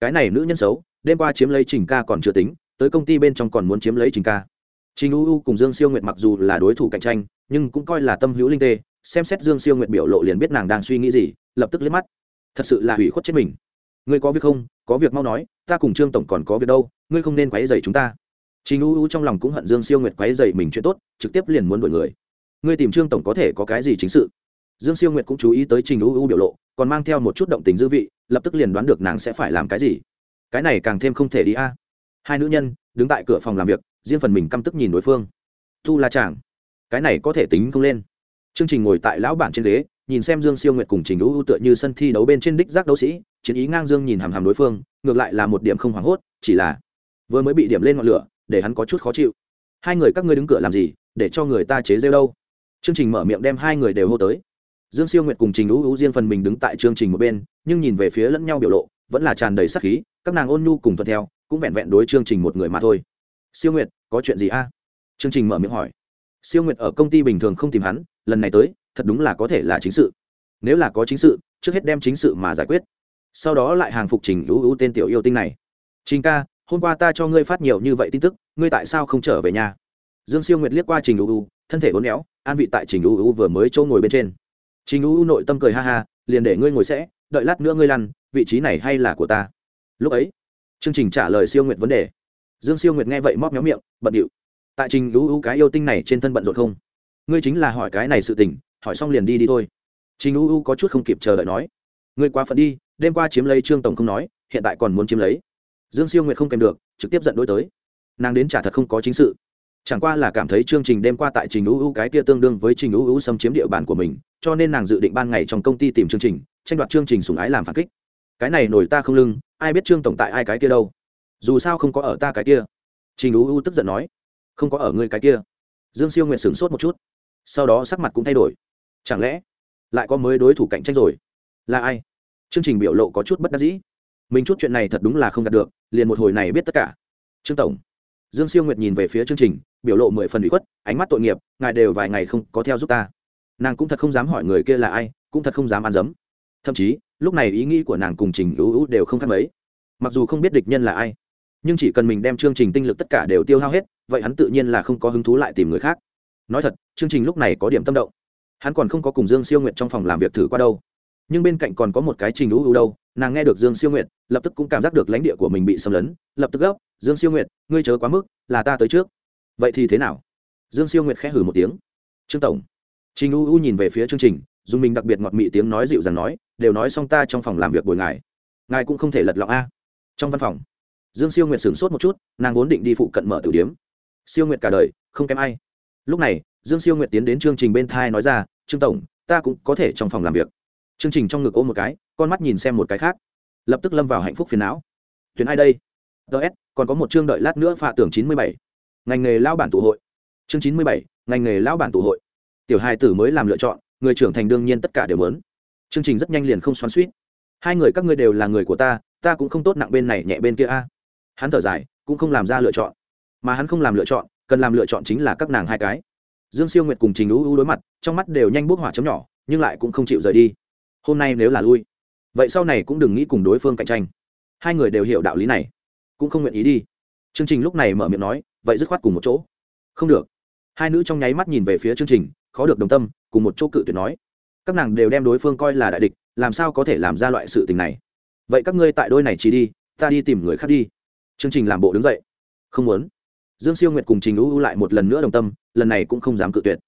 Cái này nữ nhân xấu, đêm qua chiếm lấy trình ca còn chưa tính tới công ty bên trong còn muốn chiếm lấy trình ca. Trình u u cùng dương siêu nguyệt mặc dù là đối thủ cạnh tranh, nhưng cũng coi là tâm hữu linh tê, xem xét dương siêu nguyệt biểu lộ liền biết nàng đang suy nghĩ gì, lập tức liếc mắt. Thật sự là hủy khuất chết mình. Ngươi có việc không? Có việc mau nói, ta cùng trương tổng còn có việc đâu, ngươi không nên quấy dày chúng ta. Trình u u trong lòng cũng hận dương siêu nguyệt quấy dày mình chuyện tốt, trực tiếp liền muốn đổi người. Ngươi tìm trương tổng có thể có cái gì chính sự? Dương siêu nguyệt cũng chú ý tới trình u u biểu lộ, còn mang theo một chút động tình dư vị, lập tức liền đoán được nàng sẽ phải làm cái gì. Cái này càng thêm không thể đi a hai nữ nhân đứng tại cửa phòng làm việc, riêng phần mình căm tức nhìn đối phương. Tu la chàng, cái này có thể tính không lên. Chương trình ngồi tại lão bản trên ghế, nhìn xem dương siêu nguyệt cùng trình u u tựa như sân thi đấu bên trên đích giác đấu sĩ, chiến ý ngang dương nhìn hàm hàm đối phương, ngược lại là một điểm không hoảng hốt, chỉ là vừa mới bị điểm lên ngọn lửa, để hắn có chút khó chịu. Hai người các ngươi đứng cửa làm gì, để cho người ta chế rêu đâu? Chương trình mở miệng đem hai người đều hô tới. Dương siêu nguyệt cùng trình u u riêng phần mình đứng tại chương trình một bên, nhưng nhìn về phía lẫn nhau biểu lộ, vẫn là tràn đầy sắc khí, các nàng ôn nhu cùng thuận theo cũng vẹn vẹn đối chương trình một người mà thôi. Siêu nguyệt, có chuyện gì a? Chương trình mở miệng hỏi. Siêu nguyệt ở công ty bình thường không tìm hắn, lần này tới, thật đúng là có thể là chính sự. Nếu là có chính sự, trước hết đem chính sự mà giải quyết. Sau đó lại hàng phục trình ưu ưu tên tiểu yêu tinh này. Trình ca, hôm qua ta cho ngươi phát nhiều như vậy tin tức, ngươi tại sao không trở về nhà? Dương siêu nguyệt liếc qua trình ưu ưu thân thể uốn éo, an vị tại trình ưu ưu vừa mới chỗ ngồi bên trên. Trình ưu ưu nội tâm cười ha ha, liền để ngươi ngồi sẽ, đợi lát nữa ngươi lăn, vị trí này hay là của ta. Lúc ấy chương trình trả lời siêu nguyệt vấn đề. Dương siêu nguyệt nghe vậy móc méo miệng, bận điệu. Tại trình ưu ưu cái yêu tinh này trên thân bận rộn không? Ngươi chính là hỏi cái này sự tình, hỏi xong liền đi đi thôi. Trình ưu ưu có chút không kịp chờ đợi nói. Ngươi quá phận đi, đêm qua chiếm lấy trương tổng không nói, hiện tại còn muốn chiếm lấy. Dương siêu nguyệt không kèm được, trực tiếp giận đối tới. Nàng đến trả thật không có chính sự. Chẳng qua là cảm thấy chương trình đêm qua tại trình ưu ưu cái kia tương đương với trình ưu ưu xâm chiếm địa bàn của mình, cho nên nàng dự định ban ngày trong công ty tìm chương trình, tranh đoạt chương trình sùng ái làm phản kích. Cái này nổi ta không lưng ai biết trương tổng tại ai cái kia đâu. Dù sao không có ở ta cái kia. Trình ưu ưu tức giận nói, không có ở ngươi cái kia. Dương siêu nguyện sửng sốt một chút. Sau đó sắc mặt cũng thay đổi. Chẳng lẽ lại có mới đối thủ cạnh tranh rồi? Là ai? Chương trình biểu lộ có chút bất đắc dĩ. Mình chút chuyện này thật đúng là không đạt được, liền một hồi này biết tất cả. Trương tổng. Dương siêu nguyệt nhìn về phía chương trình, biểu lộ mười phần bị khuất, ánh mắt tội nghiệp, ngài đều vài ngày không có theo giúp ta. Nàng cũng thật không dám hỏi người kia là ai, cũng thật không dám ăn dấm. Thậm chí lúc này ý nghĩ của nàng cùng trình ưu ưu đều không khác mấy. Mặc dù không biết địch nhân là ai, nhưng chỉ cần mình đem chương trình tinh lực tất cả đều tiêu hao hết, vậy hắn tự nhiên là không có hứng thú lại tìm người khác. Nói thật, chương trình lúc này có điểm tâm động. Hắn còn không có cùng dương siêu nguyện trong phòng làm việc thử qua đâu. Nhưng bên cạnh còn có một cái trình ưu ưu đâu, nàng nghe được dương siêu nguyện lập tức cũng cảm giác được lãnh địa của mình bị xâm lấn, lập tức gấp, dương siêu nguyện ngươi chớ quá mức, là ta tới trước. Vậy thì thế nào? Dương siêu nguyện khẽ hử một tiếng. Trương tổng. Trình u u nhìn về phía chương trình dùng mình đặc biệt ngọt mị tiếng nói dịu dàng nói, đều nói xong ta trong phòng làm việc buổi ngài. Ngài cũng không thể lật lọng a. Trong văn phòng, dương siêu nguyệt sửng sốt một chút, nàng vốn định đi phụ cận mở tử điếm. Siêu nguyệt cả đời, không kém ai. Lúc này, dương siêu nguyệt tiến đến chương trình bên thai nói ra, trương tổng, ta cũng có thể trong phòng làm việc. Chương trình trong ngực ôm một cái, con mắt nhìn xem một cái khác. Lập tức lâm vào hạnh phúc phiền não. Tuyển ai đây? Ts còn có một chương đợi lát nữa phạ tưởng chín mươi bảy. Ngành nghề lao bản tụ hội. Chương chín mươi bảy, ngành nghề lao bản tụ hội. Tiểu hai tử mới làm lựa chọn người trưởng thành đương nhiên tất cả đều lớn chương trình rất nhanh liền không xoắn suýt hai người các ngươi đều là người của ta ta cũng không tốt nặng bên này nhẹ bên kia a. Hắn thở dài, cũng không làm ra lựa chọn. Mà hắn không làm lựa chọn, cần làm lựa chọn chính là các nàng hai cái. Dương siêu nguyệt cùng trình lũ u đối mặt, trong mắt đều nhanh bốc hỏa chấm nhỏ, nhưng lại cũng không chịu rời đi. Hôm nay nếu là lui, vậy sau này cũng đừng nghĩ cùng đối phương cạnh tranh. Hai người đều hiểu đạo lý này, cũng không nguyện ý đi. Chương trình lúc này mở miệng nói, vậy dứt khoát cùng một chỗ. Không được. Hai nữ trong nháy mắt nhìn về phía chương trình khó được đồng tâm, cùng một chỗ cự tuyệt nói. Các nàng đều đem đối phương coi là đại địch, làm sao có thể làm ra loại sự tình này? Vậy các ngươi tại đôi này chỉ đi, ta đi tìm người khác đi. Chương trình làm bộ đứng dậy. Không muốn. Dương siêu nguyệt cùng trình u lại một lần nữa đồng tâm, lần này cũng không dám cự tuyệt.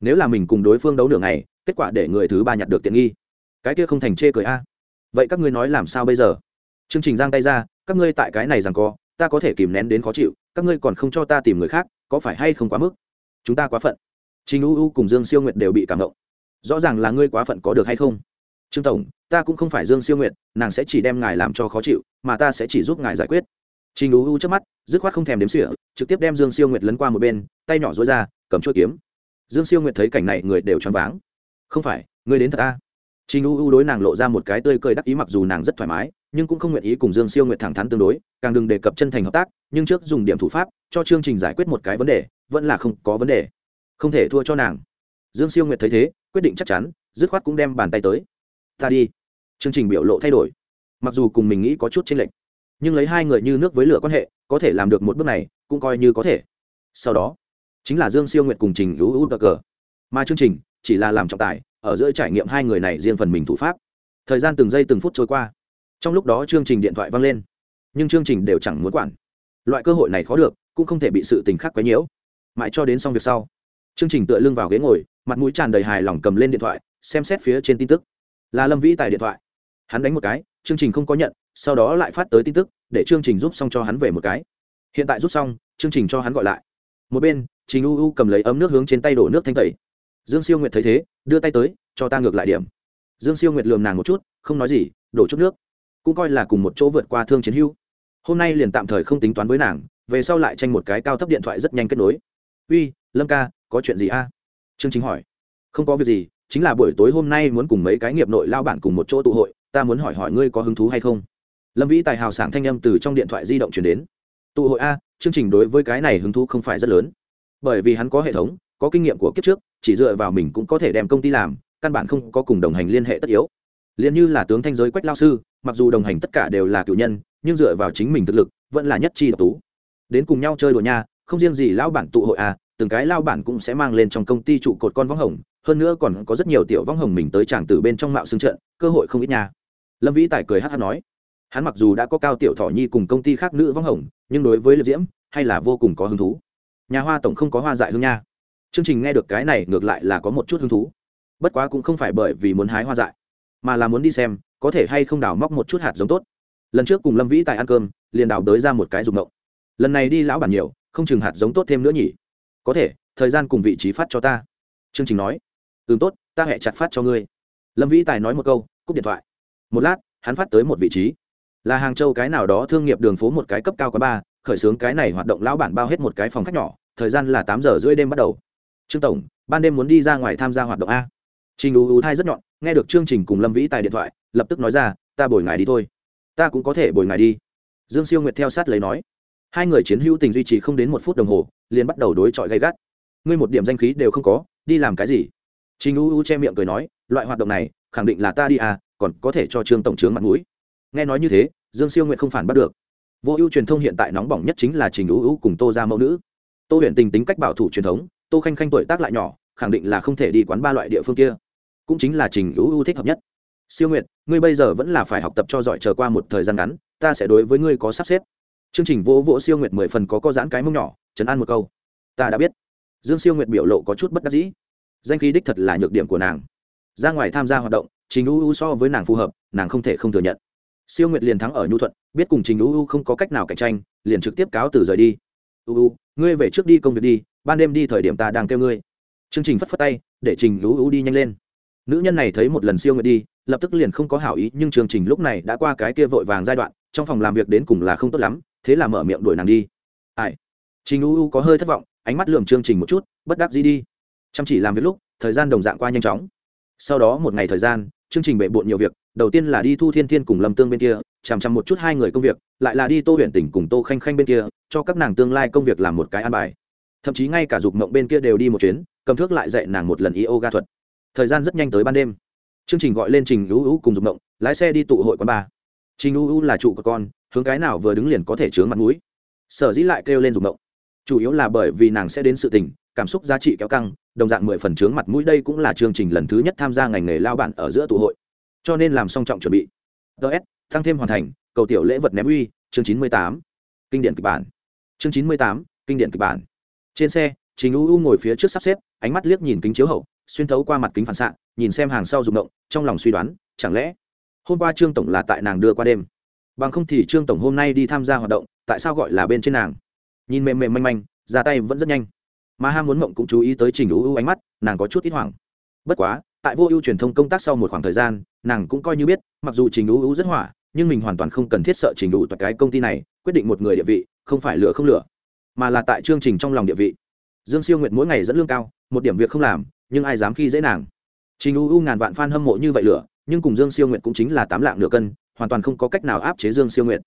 Nếu là mình cùng đối phương đấu nửa ngày, kết quả để người thứ ba nhặt được tiện nghi. Cái kia không thành chê cười a. Vậy các ngươi nói làm sao bây giờ? Chương trình giang tay ra, các ngươi tại cái này rằng co, ta có thể kìm nén đến khó chịu, các ngươi còn không cho ta tìm người khác, có phải hay không quá mức? Chúng ta quá phận trình u u cùng dương siêu nguyệt đều bị cảm động. Rõ ràng là ngươi quá phận có được hay không? Trương tổng, ta cũng không phải dương siêu nguyệt, nàng sẽ chỉ đem ngài làm cho khó chịu, mà ta sẽ chỉ giúp ngài giải quyết. Trình u u trước mắt, dứt khoát không thèm đếm xỉa, trực tiếp đem dương siêu nguyệt lấn qua một bên, tay nhỏ dối ra, cầm chuỗi kiếm. Dương siêu nguyệt thấy cảnh này, người đều choáng váng. Không phải, ngươi đến thật ta trình u u đối nàng lộ ra một cái tươi cười đắc ý mặc dù nàng rất thoải mái, nhưng cũng không nguyện ý cùng dương siêu nguyệt thẳng thắn tương đối, càng đừng đề cập chân thành hợp tác, nhưng trước dùng điểm thủ pháp, cho chương trình giải quyết một cái vấn đề, vẫn là không có vấn đề không thể thua cho nàng. Dương siêu nguyệt thấy thế, quyết định chắc chắn, dứt khoát cũng đem bàn tay tới. Ta đi. Chương trình biểu lộ thay đổi. Mặc dù cùng mình nghĩ có chút chênh lệch, nhưng lấy hai người như nước với lửa quan hệ, có thể làm được một bước này, cũng coi như có thể. Sau đó, chính là dương siêu nguyệt cùng trình ưu ưu cờ mà chương trình chỉ là làm trọng tài, ở giữa trải nghiệm hai người này riêng phần mình thủ pháp. Thời gian từng giây từng phút trôi qua. Trong lúc đó chương trình điện thoại vang lên, nhưng chương trình đều chẳng muốn quản. Loại cơ hội này khó được, cũng không thể bị sự tình khác quấy nhiễu. Mãi cho đến xong việc sau chương trình tựa lưng vào ghế ngồi, mặt mũi tràn đầy hài lòng cầm lên điện thoại, xem xét phía trên tin tức. Là lâm vĩ tài điện thoại. Hắn đánh một cái, chương trình không có nhận, sau đó lại phát tới tin tức, để chương trình giúp xong cho hắn về một cái. Hiện tại giúp xong, chương trình cho hắn gọi lại. Một bên, trình u u cầm lấy ấm nước hướng trên tay đổ nước thanh tẩy. Dương siêu nguyệt thấy thế, đưa tay tới, cho ta ngược lại điểm. Dương siêu nguyệt lườm nàng một chút, không nói gì, đổ chút nước. Cũng coi là cùng một chỗ vượt qua thương chiến hưu. Hôm nay liền tạm thời không tính toán với nàng, về sau lại tranh một cái cao thấp điện thoại rất nhanh kết nối uy, lâm ca, có chuyện gì a? À? chương trình hỏi. Không có việc gì, chính là buổi tối hôm nay muốn cùng mấy cái nghiệp nội lao bản cùng một chỗ tụ hội, ta muốn hỏi hỏi ngươi có hứng thú hay không? Lâm vĩ tài hào sảng thanh âm từ trong điện thoại di động chuyển đến. Tụ hội a, chương trình đối với cái này hứng thú không phải rất lớn. Bởi vì hắn có hệ thống, có kinh nghiệm của kiếp trước, chỉ dựa vào mình cũng có thể đem công ty làm, căn bản không có cùng đồng hành liên hệ tất yếu. Liền như là tướng thanh giới quách lao sư, mặc dù đồng hành tất cả đều là cựu nhân, nhưng dựa vào chính mình thực lực, vẫn là nhất chi độc tú. Đến cùng nhau chơi đùa nha không riêng gì lão bản tụ hội à từng cái lao bản cũng sẽ mang lên trong công ty trụ cột con võng hồng, hơn nữa còn có rất nhiều tiểu võng hồng mình tới tràng từ bên trong mạo xương trận, cơ hội không ít nha. Lâm vĩ tài cười hát hát nói, hắn mặc dù đã có cao tiểu thọ nhi cùng công ty khác nữ võng hồng, nhưng đối với liệp diễm, hay là vô cùng có hứng thú. Nhà hoa tổng không có hoa dại hương nha. Chương trình nghe được cái này ngược lại là có một chút hứng thú. Bất quá cũng không phải bởi vì muốn hái hoa dại, mà là muốn đi xem, có thể hay không đào móc một chút hạt giống tốt. Lần trước cùng lâm vĩ Tài ăn cơm, liền đào đới ra một cái dùng động lần này đi lão bản nhiều không chừng hạt giống tốt thêm nữa nhỉ? Có thể, thời gian cùng vị trí phát cho ta. Chương trình nói. Ừ tốt, ta hẹ chặt phát cho ngươi. Lâm vĩ tài nói một câu, cúp điện thoại. Một lát, hắn phát tới một vị trí. Là hàng châu cái nào đó thương nghiệp đường phố một cái cấp cao quá ba khởi xướng cái này hoạt động lão bản bao hết một cái phòng khách nhỏ, thời gian là tám giờ rưỡi đêm bắt đầu. Trương tổng, ban đêm muốn đi ra ngoài tham gia hoạt động a. Trình ưu ưu thai rất nhọn, nghe được chương trình cùng lâm vĩ tài điện thoại, lập tức nói ra, ta bồi ngài đi thôi. Ta cũng có thể bồi ngài đi. Dương siêu nguyệt theo sát lấy nói hai người chiến hữu tình duy trì không đến một phút đồng hồ, liền bắt đầu đối chọi gay gắt. Ngươi một điểm danh khí đều không có, đi làm cái gì? Trình u u che miệng cười nói, loại hoạt động này, khẳng định là ta đi à còn có thể cho trương tổng trướng mặt mũi. Nghe nói như thế, dương siêu nguyệt không phản bắt được. Vô ưu truyền thông hiện tại nóng bỏng nhất chính là trình u u cùng tô ra mẫu nữ. Tô huyện tình tính cách bảo thủ truyền thống, tô khanh khanh tuổi tác lại nhỏ, khẳng định là không thể đi quán ba loại địa phương kia. Cũng chính là trình u u thích hợp nhất. Siêu nguyệt, ngươi bây giờ vẫn là phải học tập cho giỏi chờ qua một thời gian ngắn, ta sẽ đối với ngươi có sắp xếp chương trình vỗ vỗ siêu nguyệt mười phần có co giãn cái mông nhỏ chấn an một câu. Ta đã biết. Dương siêu nguyệt biểu lộ có chút bất đắc dĩ. Danh khí đích thật là nhược điểm của nàng. Ra ngoài tham gia hoạt động, trình u u so với nàng phù hợp, nàng không thể không thừa nhận. Siêu nguyệt liền thắng ở nhu thuận, biết cùng trình u u không có cách nào cạnh tranh, liền trực tiếp cáo từ rời đi. U u, ngươi về trước đi công việc đi, ban đêm đi thời điểm ta đang kêu ngươi. Chương trình phất phất tay, để trình u u đi nhanh lên. Nữ nhân này thấy một lần siêu nguyệt đi, lập tức liền không có hảo ý, nhưng chương trình lúc này đã qua cái kia vội vàng giai đoạn, trong phòng làm việc đến cùng là không tốt lắm thế là mở miệng đuổi nàng đi. Ai? Trình u u có hơi thất vọng, ánh mắt lườm chương trình một chút, bất đắc gì đi. Chăm chỉ làm việc lúc, thời gian đồng dạng qua nhanh chóng. Sau đó một ngày thời gian chương trình bệ bộn nhiều việc, đầu tiên là đi thu thiên thiên cùng lâm tương bên kia, chằm chằm một chút hai người công việc, lại là đi tô huyện tỉnh cùng tô khanh khanh bên kia, cho các nàng tương lai công việc làm một cái an bài. Thậm chí ngay cả dục mộng bên kia đều đi một chuyến, cầm thước lại dạy nàng một lần yoga thuật. Thời gian rất nhanh tới ban đêm. Chương trình gọi lên trình ưu ưu cùng dục mộng, lái xe đi tụ hội quán bar. Trình ưu ưu là trụ của con hướng cái nào vừa đứng liền có thể chướng mặt mũi. Sở dĩ lại kêu lên dục động chủ yếu là bởi vì nàng sẽ đến sự tình, cảm xúc giá trị kéo căng, đồng dạng mười phần chướng mặt mũi đây cũng là chương trình lần thứ nhất tham gia ngành nghề lao bản ở giữa tụ hội. Cho nên làm song trọng chuẩn bị. Ts tăng thêm hoàn thành, cầu tiểu lễ vật ném uy, chương chín mươi tám, kinh điển kịch bản. Chương chín mươi tám, kinh điển kịch bản. Trên xe, trình u u ngồi phía trước sắp xếp, ánh mắt liếc nhìn kính chiếu hậu, xuyên thấu qua mặt kính phản xạ, nhìn xem hàng sau rụng động trong lòng suy đoán, chẳng lẽ hôm qua trương tổng là tại nàng đưa qua đêm? Bằng không thì trương tổng hôm nay đi tham gia hoạt động, tại sao gọi là bên trên nàng? Nhìn mềm mềm manh manh, ra tay vẫn rất nhanh. Mà ham muốn mộng cũng chú ý tới trình ưu ưu ánh mắt, nàng có chút ít hoảng. Bất quá, tại vô ưu truyền thông công tác sau một khoảng thời gian, nàng cũng coi như biết, mặc dù trình ưu ưu rất hỏa, nhưng mình hoàn toàn không cần thiết sợ trình đủ toàn cái công ty này, quyết định một người địa vị, không phải lửa không lửa mà là tại chương trình trong lòng địa vị. Dương siêu nguyện mỗi ngày dẫn lương cao, một điểm việc không làm, nhưng ai dám khi dễ nàng? Trình ưu ưu ngàn vạn f a n hâm mộ như vậy lửa, nhưng cùng dương siêu nguyện cũng chính là tám lạng nửa cân hoàn toàn không có cách nào áp chế dương siêu nguyệt.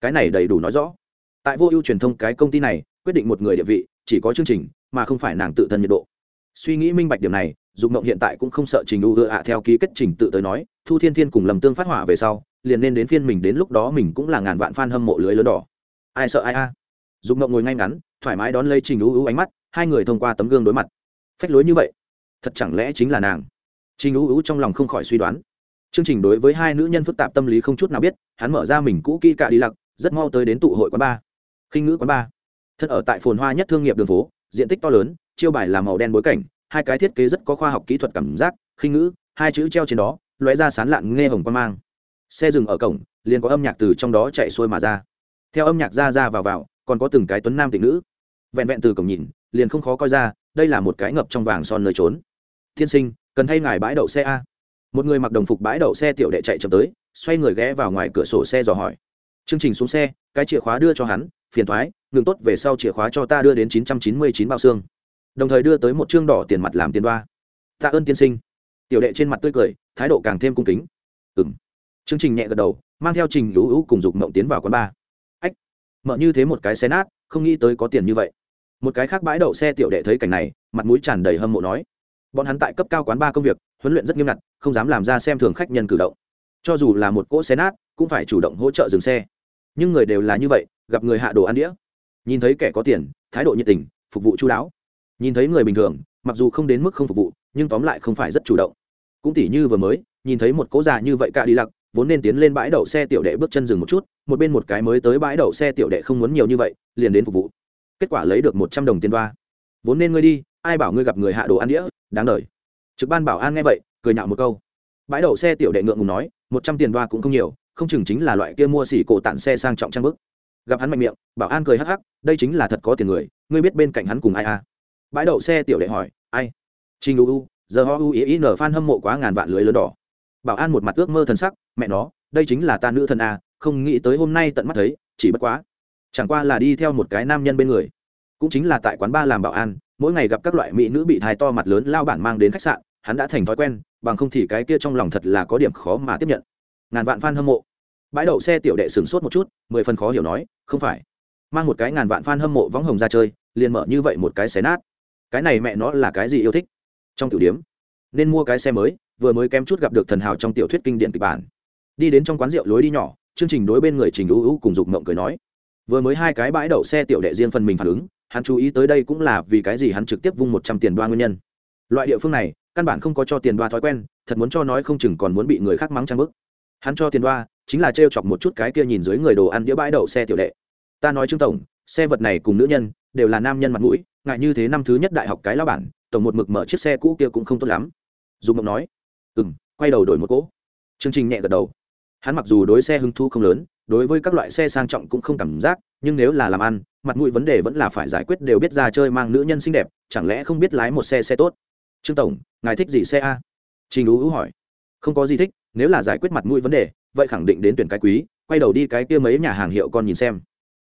Cái này đầy đủ nói rõ. Tại vô ưu truyền thông cái công ty này, quyết định một người địa vị, chỉ có chương trình, mà không phải nàng tự thân nhiệt độ. Suy nghĩ minh bạch điểm này, dục mộng hiện tại cũng không sợ trình u ưa ạ theo ký kết trình tự tới nói, thu thiên thiên cùng lầm tương phát hỏa về sau, liền nên đến phiên mình đến lúc đó mình cũng là ngàn vạn f a n hâm mộ lưới lớn đỏ. Ai sợ ai a? Dục mộng ngồi ngay ngắn, thoải mái đón lấy trình u u ánh mắt, hai người thông qua tấm gương đối mặt. Phách lối như vậy, thật chẳng lẽ chính là nàng? Trình u u trong lòng không khỏi suy đoán chương trình đối với hai nữ nhân phức tạp tâm lý không chút nào biết, hắn mở ra mình cũ kỹ cả đi lặc, rất mau tới đến tụ hội quán ba. Khinh ngữ quán ba. Thật ở tại phồn hoa nhất thương nghiệp đường phố, diện tích to lớn, chiêu bài là màu đen bối cảnh, hai cái thiết kế rất có khoa học kỹ thuật cảm giác, khinh ngữ hai chữ treo trên đó, lóe ra sán lạn nghe hồng quan mang. Xe dừng ở cổng, liền có âm nhạc từ trong đó chạy xuôi mà ra. Theo âm nhạc ra ra vào vào, còn có từng cái tuấn nam tịnh nữ. Vẹn vẹn từ cổng nhìn, liền không khó coi ra, đây là một cái ngập trong vàng son nơi trốn. Tiên sinh, cần thay ngài bãi đậu xe a? Một người mặc đồng phục bãi đậu xe tiểu đệ chạy chậm tới, xoay người ghé vào ngoài cửa sổ xe dò hỏi. Chương trình xuống xe, cái chìa khóa đưa cho hắn, phiền thoái, ngừng tốt về sau chìa khóa cho ta đưa đến chín trăm chín mươi chín bao xương. Đồng thời đưa tới một chương đỏ tiền mặt làm tiền đoa. Tạ ơn tiên sinh. Tiểu đệ trên mặt tươi cười, thái độ càng thêm cung kính. Ừ m chương trình nhẹ gật đầu, mang theo trình lũ hữu cùng dục mộng tiến vào quán bar. Ách. Mợ như thế một cái xe nát, không nghĩ tới có tiền như vậy. Một cái khác bãi đậu xe tiểu đệ thấy cảnh này, mặt mũi tràn đầy hâm mộ nói bọn hắn tại cấp cao quán ba công việc, huấn luyện rất nghiêm ngặt, không dám làm ra xem thường khách nhân cử động. Cho dù là một cỗ xe nát, cũng phải chủ động hỗ trợ dừng xe. Nhưng người đều là như vậy, gặp người hạ đồ ăn đĩa. Nhìn thấy kẻ có tiền, thái độ nhiệt tình, phục vụ chú đáo. Nhìn thấy người bình thường, mặc dù không đến mức không phục vụ, nhưng tóm lại không phải rất chủ động. Cũng tỉ như vừa mới, nhìn thấy một cỗ già như vậy cả đi lặc vốn nên tiến lên bãi đậu xe tiểu đệ bước chân dừng một chút, một bên một cái mới tới bãi đậu xe tiểu đệ không muốn nhiều như vậy, liền đến phục vụ. Kết quả lấy được một trăm đồng tiền đoa. Vốn nên ngươi đi, ai bảo ngươi gặp người hạ đồ ăn đĩa đáng đời. Trực ban bảo an nghe vậy, cười nhạo một câu. Bãi đậu xe tiểu đệ ngượng ngùng nói, một trăm tiền đoa cũng không nhiều, không chừng chính là loại kia mua xỉ cổ tản xe sang trọng trang bức. Gặp hắn mạnh miệng, bảo an cười hắc hắc, đây chính là thật có tiền người, ngươi biết bên cạnh hắn cùng ai à? Bãi đậu xe tiểu đệ hỏi, ai? Trình u giờ ho u ý nở phan hâm mộ quá ngàn vạn lưới lớn đỏ. Bảo an một mặt ước mơ thần sắc, mẹ nó, đây chính là ta nữ thần a không nghĩ tới hôm nay tận mắt thấy, chỉ bất quá. Chẳng qua là đi theo một cái nam nhân bên người. Cũng chính là tại quán ba làm bảo an mỗi ngày gặp các loại mỹ nữ bị thai to mặt lớn lao bản mang đến khách sạn, hắn đã thành thói quen, bằng không thì cái kia trong lòng thật là có điểm khó mà tiếp nhận. Ngàn vạn fan hâm mộ. Bãi đậu xe tiểu đệ sửng sốt một chút, mười phần khó hiểu nói, không phải. Mang một cái ngàn vạn fan hâm mộ võng hồng ra chơi, liền mở như vậy một cái xé nát. Cái này mẹ nó là cái gì yêu thích? Trong tiểu điếm, nên mua cái xe mới, vừa mới kém chút gặp được thần hào trong tiểu thuyết kinh điển kịch bản. Đi đến trong quán rượu lối đi nhỏ, chương trình đối bên người trình ưu ưu cùng dục mộng cười nói, vừa mới hai cái bãi đậu xe tiểu đệ riêng phần mình phản ứng hắn chú ý tới đây cũng là vì cái gì hắn trực tiếp vung một trăm tiền đoa nguyên nhân. Loại địa phương này, căn bản không có cho tiền đoa thói quen, thật muốn cho nói không chừng còn muốn bị người khác mắng trang bức. Hắn cho tiền đoa, chính là t chọc một chút cái kia nhìn dưới người đồ ăn đĩa bãi đậu xe tiểu đệ. Ta nói trương tổng, xe vật này cùng nữ nhân, đều là nam nhân mặt mũi, ngại như thế năm thứ nhất đại học cái lao bản, tổng một mực mở chiếc xe cũ kia cũng không tốt lắm. Dùng mộng nói ừ m quay đầu đổi một cỗ. Chương trình nhẹ gật đầu. Hắn mặc dù đối xe hứng thu không lớn, đối với các loại xe sang trọng cũng không cảm giác, nhưng nếu là làm ăn mặt mũi vấn đề vẫn là phải giải quyết đều biết ra chơi mang nữ nhân xinh đẹp, chẳng lẽ không biết lái một xe xe tốt? Trương tổng, ngài thích gì xe a? Trình ú ú hỏi. Không có gì thích, nếu là giải quyết mặt mũi vấn đề, vậy khẳng định đến tuyển cái quý, quay đầu đi cái kia mấy nhà hàng hiệu con nhìn xem.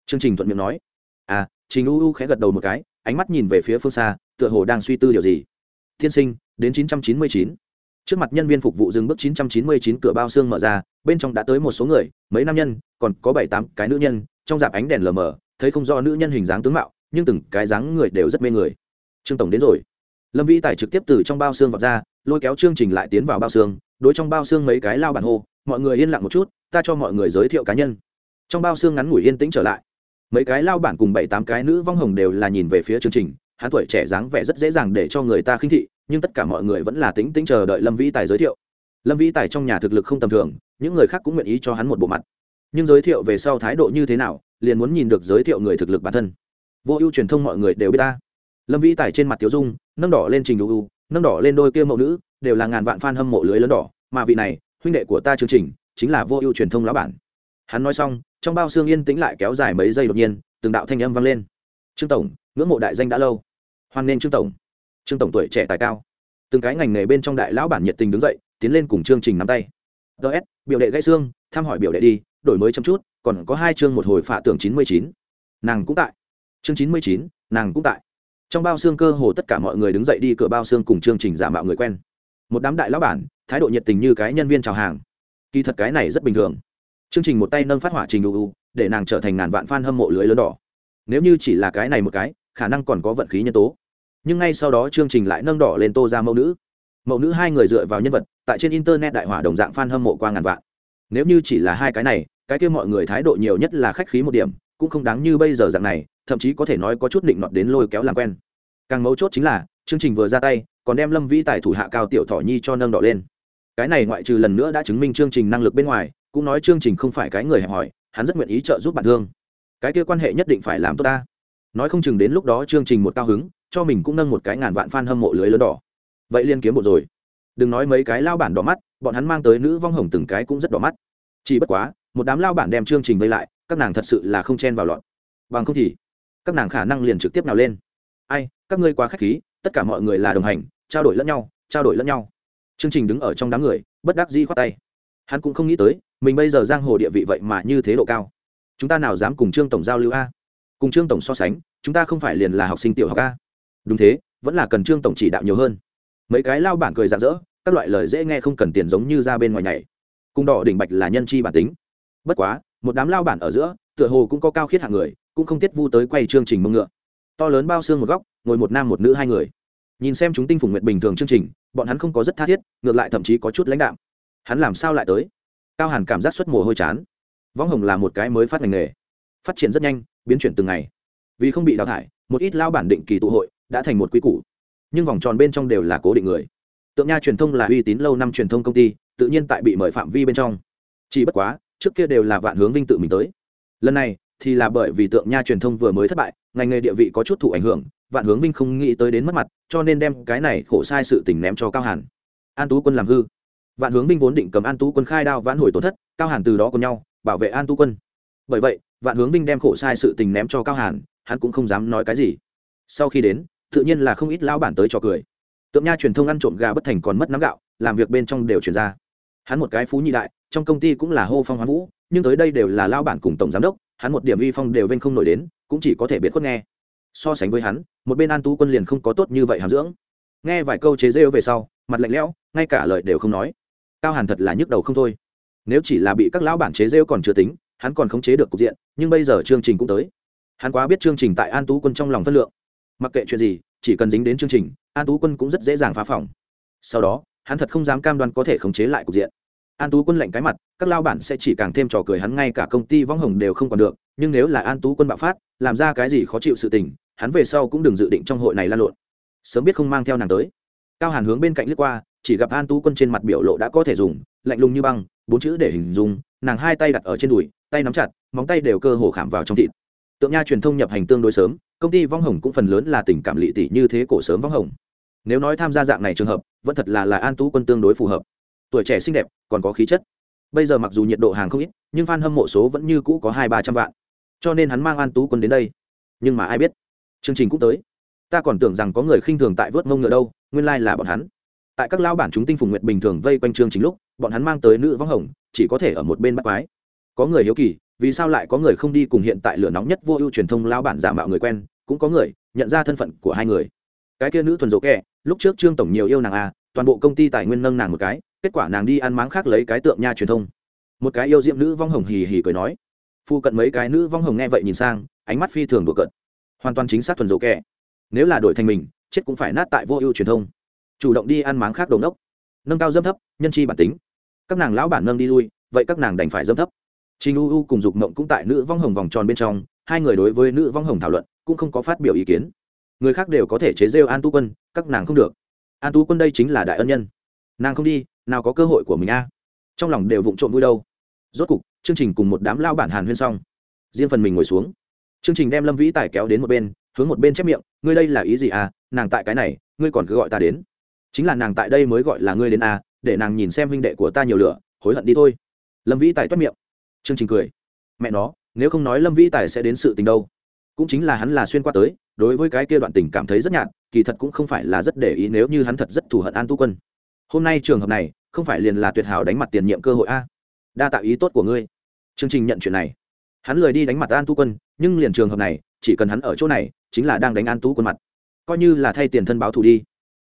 Chương trình thuận miệng nói. À trình u u khẽ gật đầu một cái, ánh mắt nhìn về phía phương xa, tựa hồ đang suy tư điều gì. Tiên sinh, đến 999. trước mặt nhân viên phục vụ dừng bước 999 cửa bao xương mở ra, bên trong đã tới một số người, mấy nam nhân, còn có bảy tám cái nữ nhân, trong dạp ánh đèn lờ mờ thấy không do nữ nhân hình dáng tướng mạo, nhưng từng cái dáng người đều rất mê người. Trương tổng đến rồi. Lâm vĩ tài trực tiếp từ trong bao xương vọt ra, lôi kéo chương trình lại tiến vào bao xương, đối trong bao xương mấy cái lao bản hô, mọi người yên lặng một chút, ta cho mọi người giới thiệu cá nhân. Trong bao xương ngắn ngủi yên tĩnh trở lại. Mấy cái lao bản cùng bảy tám cái nữ vong hồng đều là nhìn về phía chương trình, hắn tuổi trẻ dáng vẻ rất dễ dàng để cho người ta khinh thị, nhưng tất cả mọi người vẫn là tính tính chờ đợi lâm vĩ tài giới thiệu. Lâm vĩ tài trong nhà thực lực không tầm thường, những người khác cũng nguyện ý cho hắn một bộ mặt. Nhưng giới thiệu về sau thái độ như thế nào liền muốn nhìn được giới thiệu người thực lực bản thân. Vô ưu truyền thông mọi người đều biết ta. Lâm vĩ tài trên mặt tiểu dung, nâng đỏ lên trình ưu nâng đỏ lên đôi kia mẫu nữ, đều là ngàn vạn f a n hâm mộ lưới lớn đỏ, mà vị này, huynh đệ của ta chương trình, chính là vô ưu truyền thông lão bản. Hắn nói xong, trong bao xương yên tĩnh lại kéo dài mấy giây đột nhiên, từng đạo thanh âm vang lên. Trương tổng, ngưỡng mộ đại danh đã lâu. Hoan nghênh trương tổng. Trương tổng tuổi trẻ tài cao. Từng cái ngành nghề bên trong đại lão bản nhiệt tình đứng dậy, tiến lên cùng chương trình nắm tay. Ts biểu đệ gãy xương, thăm hỏi biểu đệ đi, đổi mới chăm chút còn có hai chương một hồi phạ tưởng chín mươi chín. Nàng cũng tại. Chương chín mươi chín, nàng cũng tại. Trong bao xương cơ hồ tất cả mọi người đứng dậy đi cửa bao xương cùng chương trình giả mạo người quen. Một đám đại lão bản, thái độ nhiệt tình như cái nhân viên chào hàng. Kỳ thật cái này rất bình thường. Chương trình một tay nâng phát hỏa trình uu để nàng trở thành ngàn vạn f a n hâm mộ lưới lớn đỏ. Nếu như chỉ là cái này một cái, khả năng còn có vận khí nhân tố. Nhưng ngay sau đó chương trình lại nâng đỏ lên tô ra mẫu nữ. Mẫu nữ hai người dựa vào nhân vật, tại trên internet đại hỏa đồng dạng f a n hâm mộ qua ngàn vạn. Nếu như chỉ là hai cái này cái kia mọi người thái độ nhiều nhất là khách khí một điểm, cũng không đáng như bây giờ dạng này, thậm chí có thể nói có chút định nọt đến lôi kéo làm quen. Càng mấu chốt chính là, chương trình vừa ra tay, còn đem lâm vĩ tài thủ hạ cao tiểu Thỏ nhi cho nâng đỏ lên. Cái này ngoại trừ lần nữa đã chứng minh chương trình năng lực bên ngoài, cũng nói chương trình không phải cái người hẹp hòi, hắn rất nguyện ý trợ giúp bạn thương. Cái kia quan hệ nhất định phải làm tốt ta. Nói không chừng đến lúc đó chương trình một cao hứng, cho mình cũng nâng một cái ngàn vạn fan hâm mộ lưới lớn đỏ. Vậy liên kiếm bộ rồi. Đừng nói mấy cái lao bản đỏ mắt, bọn hắn mang tới nữ vong hồng từng cái cũng rất đỏ mắt. Chỉ bất quá một đám lao bản đem chương trình vây lại, các nàng thật sự là không chen vào lọn bằng không thì, các nàng khả năng liền trực tiếp nào lên. Ai, các ngươi quá k h á c h khí, tất cả mọi người là đồng hành, trao đổi lẫn nhau, trao đổi lẫn nhau. Chương trình đứng ở trong đám người, bất đắc dĩ khoát tay. Hắn cũng không nghĩ tới, mình bây giờ giang hồ địa vị vậy mà như thế độ cao. Chúng ta nào dám cùng trương tổng giao lưu a? Cùng trương tổng so sánh, chúng ta không phải liền là học sinh tiểu học a? Đúng thế, vẫn là cần trương tổng chỉ đạo nhiều hơn. Mấy cái lao bản cười rạng rỡ, các loại lời dễ nghe không cần tiền giống như ra bên ngoài nhảy. Cung đỏ đỉnh bạch là nhân chi bản tính bất quá, một đám lao bản ở giữa, tựa hồ cũng có cao khiết hạng người, cũng không tiết vu tới quay chương trình mông ngựa. To lớn bao xương một góc, ngồi một nam một nữ hai người. Nhìn xem chúng tinh phùng nguyện bình thường chương trình, bọn hắn không có rất tha thiết, ngược lại thậm chí có chút lãnh đạo hắn làm sao lại tới? Cao hàn cảm giác xuất mồ hôi chán. Võng hồng là một cái mới phát ngành nghề. Phát triển rất nhanh, biến chuyển từng ngày. Vì không bị đào thải, một ít lao bản định kỳ tụ hội, đã thành một quy củ. Nhưng vòng tròn bên trong đều là cố định người. Tượng nha truyền thông là uy tín lâu năm truyền thông công ty, tự nhiên tại bị mời phạm vi bên trong. Chỉ bất quá trước kia đều là vạn hướng vinh tự mình tới. Lần này thì là bởi vì tượng nha truyền thông vừa mới thất bại, ngành nghề địa vị có chút thụ ảnh hưởng, vạn hướng vinh không nghĩ tới đến mất mặt, cho nên đem cái này khổ sai sự tình ném cho cao hàn. An tú quân làm hư. Vạn hướng vinh vốn định cầm an tú quân khai đao vãn hồi tổn thất, cao hàn từ đó cùng nhau bảo vệ an tú quân. Bởi vậy, vạn hướng vinh đem khổ sai sự tình ném cho cao hàn, hắn cũng không dám nói cái gì. Sau khi đến, tự nhiên là không ít lão bản tới cho cười. Tượng nha truyền thông ăn trộm gà bất thành còn mất nắm gạo, làm việc bên trong đều chuyển ra. Hắn một cái phú nhị đại trong công ty cũng là hô phong hoán vũ, nhưng tới đây đều là lao bản cùng tổng giám đốc, hắn một điểm uy phong đều vênh không nổi đến, cũng chỉ có thể biết khuất nghe. So sánh với hắn, một bên an tú quân liền không có tốt như vậy hàm dưỡng. Nghe vài câu chế rêu về sau, mặt lạnh lẽo, ngay cả lời đều không nói. Cao hàn thật là nhức đầu không thôi. Nếu chỉ là bị các lão bản chế rêu còn chưa tính, hắn còn khống chế được cục diện, nhưng bây giờ chương trình cũng tới. Hắn quá biết chương trình tại an tú quân trong lòng phân lượng. Mặc kệ chuyện gì, chỉ cần dính đến chương trình, an tú quân cũng rất dễ dàng phá phòng. Sau đó, hắn thật không dám cam đoan có thể khống chế lại cục diện an tú quân lệnh cái mặt, các lao bản sẽ chỉ càng thêm trò cười hắn ngay cả công ty võng hồng đều không còn được, nhưng nếu là an tú quân bạo phát, làm ra cái gì khó chịu sự tình, hắn về sau cũng đừng dự định trong hội này lan lộn. Sớm biết không mang theo nàng tới. Cao hàn hướng bên cạnh lướt qua, chỉ gặp an tú quân trên mặt biểu lộ đã có thể dùng, lạnh lùng như băng, bốn chữ để hình dung, nàng hai tay đặt ở trên đùi, tay nắm chặt, móng tay đều cơ hồ khảm vào trong thịt. Tượng nha truyền thông nhập hành tương đối sớm, công ty vong hồng cũng phần lớn là tình cảm lị tỷ như thế cổ sớm vong hồng. Nếu nói tham gia dạng này trường hợp, vẫn thật là là an tú quân tương đối phù hợp tuổi trẻ xinh đẹp, còn có khí chất. Bây giờ mặc dù nhiệt độ hàng không ít, nhưng f a n hâm mộ số vẫn như cũ có hai ba trăm vạn. Cho nên hắn mang an tú quân đến đây. Nhưng mà ai biết? Chương trình cũng tới. Ta còn tưởng rằng có người khinh thường tại vớt mông ngựa đâu, nguyên lai、like、là bọn hắn. Tại các lao bản chúng tinh phùng nguyện bình thường vây quanh chương trình lúc, bọn hắn mang tới nữ vong hồng, chỉ có thể ở một bên bắt quái. Có người hiếu kỳ, vì sao lại có người không đi cùng hiện tại lửa nóng nhất vô ưu truyền thông lao bản giả mạo người quen, cũng có người nhận ra thân phận của hai người. Cái kia nữ thuần dỗ kẹ, lúc trước trương tổng nhiều yêu nàng a toàn bộ công ty tài nguyên nâng nàng một cái kết quả nàng đi ăn máng khác lấy cái tượng nha truyền thông. Một cái yêu diệm nữ vong hồng hì hì cười nói. Phu cận mấy cái nữ vong hồng nghe vậy nhìn sang ánh mắt phi thường đùa cận hoàn toàn chính xác thuần dỗ kẻ, nếu là đổi thành mình chết cũng phải nát tại vô ưu truyền thông. Chủ động đi ăn máng khác đầu nốc nâng cao dâm thấp nhân chi bản tính. Các nàng lão bản nâng đi lui vậy các nàng đành phải dâm thấp. Trình U U cùng Dục Mộng cũng tại nữ vong hồng vòng tròn bên trong, hai người đối với nữ vong hồng thảo luận, cũng không có phát biểu ý kiến. Người khác đều có thể chế rêu An Tu Quân, các nàng không được. An Tu Quân đây chính là đại ân nhân. Nàng không đi, nào có cơ hội của mình a. Trong lòng đều vụng trộm vui đâu. Rốt cục, chương trình cùng một đám lao bản Hàn Huyên xong, riêng phần mình ngồi xuống. Chương trình đem Lâm Vĩ Tài kéo đến một bên, hướng một bên chép miệng, ngươi đây là ý gì à, nàng tại cái này, ngươi còn cứ gọi ta đến. Chính là nàng tại đây mới gọi là ngươi đến à? để nàng nhìn xem huynh đệ của ta nhiều lửa, hối hận đi thôi. Lâm Vĩ Tài toát miệng chương trình cười mẹ nó nếu không nói lâm vĩ tài sẽ đến sự tình đâu cũng chính là hắn là xuyên qua tới đối với cái kia đoạn tình cảm thấy rất nhạt kỳ thật cũng không phải là rất để ý nếu như hắn thật rất thù hận an tu quân hôm nay trường hợp này, không phải liền là tuyệt hảo đánh mặt tiền nhiệm cơ hội a? Đa tạo ý tốt của ngươi. Chương trình nhận chuyện này. Hắn lười đi đánh mặt an tu quân, nhưng liền trường hợp này, chỉ cần hắn ở chỗ này, chính là đang đánh an tú quân mặt. Coi như là thay tiền thân báo thù đi.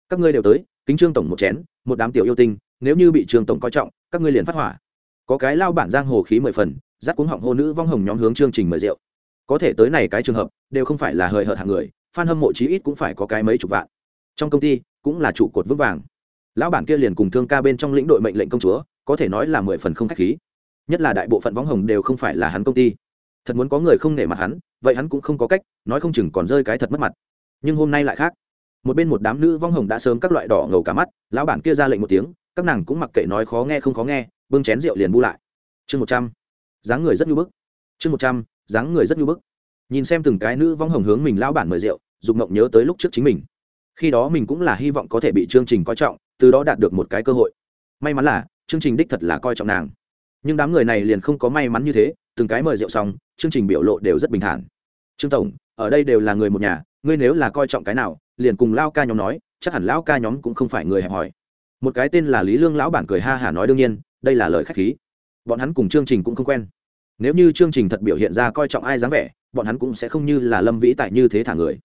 Các ngươi đều tới, kính trương tổng một chén, một đám tiểu yêu tinh, nếu như bị trương tổng coi trọng, các ngươi liền phát hỏa. Có cái lao bản giang hồ khí mười phần dắt cuống họng hô nữ vong hồng nhóm hướng chương trình mời rượu. Có thể tới này cái trường hợp, đều không phải là hời hợt hàng người f hâm mộ chí ít cũng phải có cái mấy chục vạn. Trong công ty, cũng là trụ cột vững vàng lão bản kia liền cùng thương ca bên trong lĩnh đội mệnh lệnh công chúa, có thể nói là mười phần không k h á c h khí. Nhất là đại bộ phận võng hồng đều không phải là hắn công ty. Thật muốn có người không nể mặt hắn, vậy hắn cũng không có cách, nói không chừng còn rơi cái thật mất mặt. Nhưng hôm nay lại khác. Một bên một đám nữ vong hồng đã sớm các loại đỏ ngầu cả mắt, lão bản kia ra lệnh một tiếng, các nàng cũng mặc kệ nói khó nghe không khó nghe, bưng chén rượu liền bu lại. Chương một trăm. Dáng người rất nhu bức. Chương một trăm, dáng người rất nhu bức. Nhìn xem từng cái nữ vong hồng hướng mình lão bản mời rượu, dục mộng nhớ tới lúc trước chính mình. Khi đó mình cũng là hy vọng có thể bị chương trình coi trọng từ đó đạt được một cái cơ hội. May mắn là, chương trình đích thật là coi trọng nàng. Nhưng đám người này liền không có may mắn như thế, từng cái mời rượu xong, chương trình biểu lộ đều rất bình thản. Trương tổng, ở đây đều là người một nhà, ngươi nếu là coi trọng cái nào, liền cùng lao ca nhóm nói, chắc hẳn lão ca nhóm cũng không phải người hẹp hòi. Một cái tên là lý lương lão bản cười ha hả nói đương nhiên, đây là lời khách khí. Bọn hắn cùng chương trình cũng không quen. Nếu như chương trình thật biểu hiện ra coi trọng ai dáng vẻ, bọn hắn cũng sẽ không như là lâm vĩ tại như thế thả người.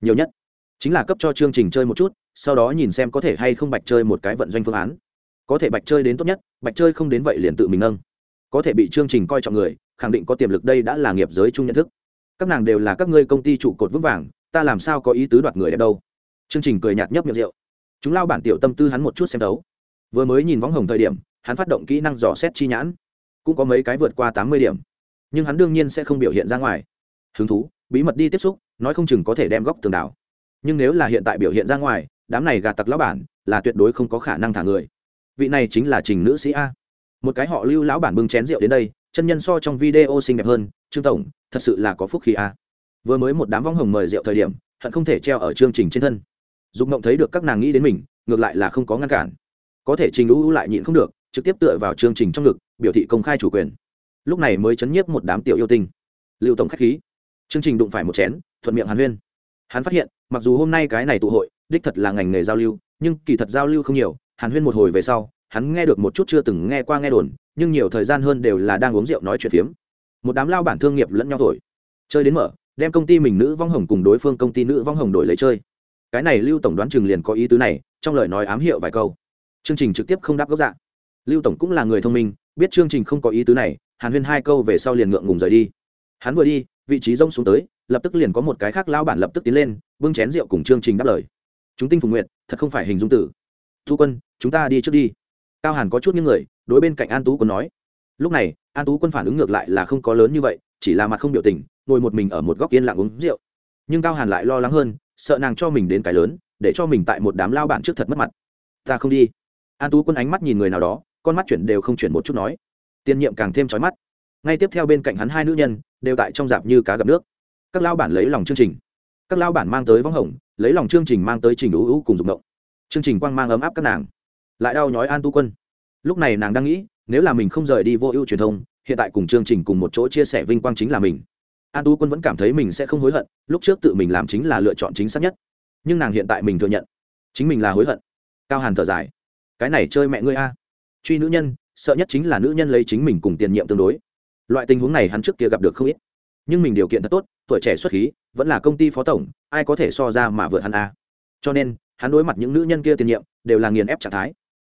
Nhiều nhất chính là cấp cho chương trình chơi một chút sau đó nhìn xem có thể hay không bạch chơi một cái vận doanh phương án. Có thể bạch chơi đến tốt nhất, bạch chơi không đến vậy liền tự mình nâng. Có thể bị chương trình coi trọng người, khẳng định có tiềm lực đây đã là nghiệp giới chung nhận thức. Các nàng đều là các ngươi công ty trụ cột vững vàng, ta làm sao có ý tứ đoạt người đẹp đâu. Chương trình cười nhạt nhấp miệng rượu. Chúng lao bản tiểu tâm tư hắn một chút xem đấu vừa mới nhìn võng hồng thời điểm, hắn phát động kỹ năng dò xét chi nhãn. Cũng có mấy cái vượt qua tám mươi điểm. Nhưng hắn đương nhiên sẽ không biểu hiện ra ngoài. Hứng thú, bí mật đi tiếp xúc, nói không chừng có thể đem góc tường đảo. Nhưng nếu là hiện tại biểu hiện ra ngoài đám này gạt tặc lão bản là tuyệt đối không có khả năng thả người. Vị này chính là trình nữ sĩ a. Một cái họ lưu lão bản bưng chén rượu đến đây, chân nhân so trong video xinh đẹp hơn, trương tổng, thật sự là có phúc khí a. Vừa mới một đám vong hồng mời rượu thời điểm, hận không thể treo ở chương trình trên thân. Dục mộng thấy được các nàng nghĩ đến mình, ngược lại là không có ngăn cản. Có thể trình lũ lại nhịn không được, trực tiếp tựa vào chương trình trong ngực, biểu thị công khai chủ quyền. Lúc này mới chấn nhiếp một đám tiểu yêu tinh. Lưu tổng k h á c h khí. Chương trình đụng phải một chén, thuận miệng hàn huyên. Hắn phát hiện, mặc dù hôm nay cái này tụ hội đích thật là ngành nghề giao lưu, nhưng kỳ thật giao lưu không nhiều, hàn huyên một hồi về sau, hắn nghe được một chút chưa từng nghe qua nghe đồn, nhưng nhiều thời gian hơn đều là đang uống rượu nói chuyện phiếm. Một đám lao bản thương nghiệp lẫn nhau thổi. Chơi đến mở, đem công ty mình nữ vong hồng cùng đối phương công ty nữ vong hồng đổi lấy chơi. Cái này lưu tổng đoán chừng liền có ý tứ này, trong lời nói ám hiệu vài câu. Chương trình trực tiếp không đáp gốc dạ. lưu tổng cũng là người thông minh, biết chương trình không có ý tứ này, hàn huyên hai câu về sau liền ngượng ngùng rời đi. Hắn vừa đi, vị trí rông xuống tới, lập tức liền có một cái khác lao bản lập tức tiến lên, bưng chén rượu cùng chương trình đáp lời chúng tinh phùng nguyện thật không phải hình dung tử. Thu quân, chúng ta đi trước đi. Cao hàn có chút những người, đối bên cạnh an tú quân nói. Lúc này, an tú quân phản ứng ngược lại là không có lớn như vậy, chỉ là mặt không biểu tình, ngồi một mình ở một góc yên lặng uống rượu. Nhưng cao hàn lại lo lắng hơn, sợ nàng cho mình đến cái lớn, để cho mình tại một đám lao bản trước thật mất mặt. Ta không đi. An tú quân ánh mắt nhìn người nào đó, con mắt chuyển đều không chuyển một chút nói. Tiên nhiệm càng thêm trói mắt. Ngay tiếp theo bên cạnh hắn hai nữ nhân, đều tại trong dạp như cá gặp nước. Các lao bản lấy lòng chương trình các lao bản mang tới võng hồng, lấy lòng chương trình mang tới trình ú ú cùng dụng động chương trình quang mang ấm áp các nàng. Lại đau nhói an tu quân. Lúc này nàng đang nghĩ, nếu là mình không rời đi vô ưu truyền thông, hiện tại cùng chương trình cùng một chỗ chia sẻ vinh quang chính là mình. An tu quân vẫn cảm thấy mình sẽ không hối hận, lúc trước tự mình làm chính là lựa chọn chính xác nhất. Nhưng nàng hiện tại mình thừa nhận, chính mình là hối hận. Cao hàn thở dài. Cái này chơi mẹ ngươi a. Truy nữ nhân, sợ nhất chính là nữ nhân lấy chính mình cùng tiền nhiệm tương đối. Loại tình huống này hắn trước kia gặp được không ít. Nhưng mình điều kiện thật tốt, tuổi trẻ xuất khí vẫn là công ty phó tổng, ai có thể so ra mà vượt hắn a? Cho nên, hắn đối mặt những nữ nhân kia tiền nhiệm, đều là nghiền ép trạng thái.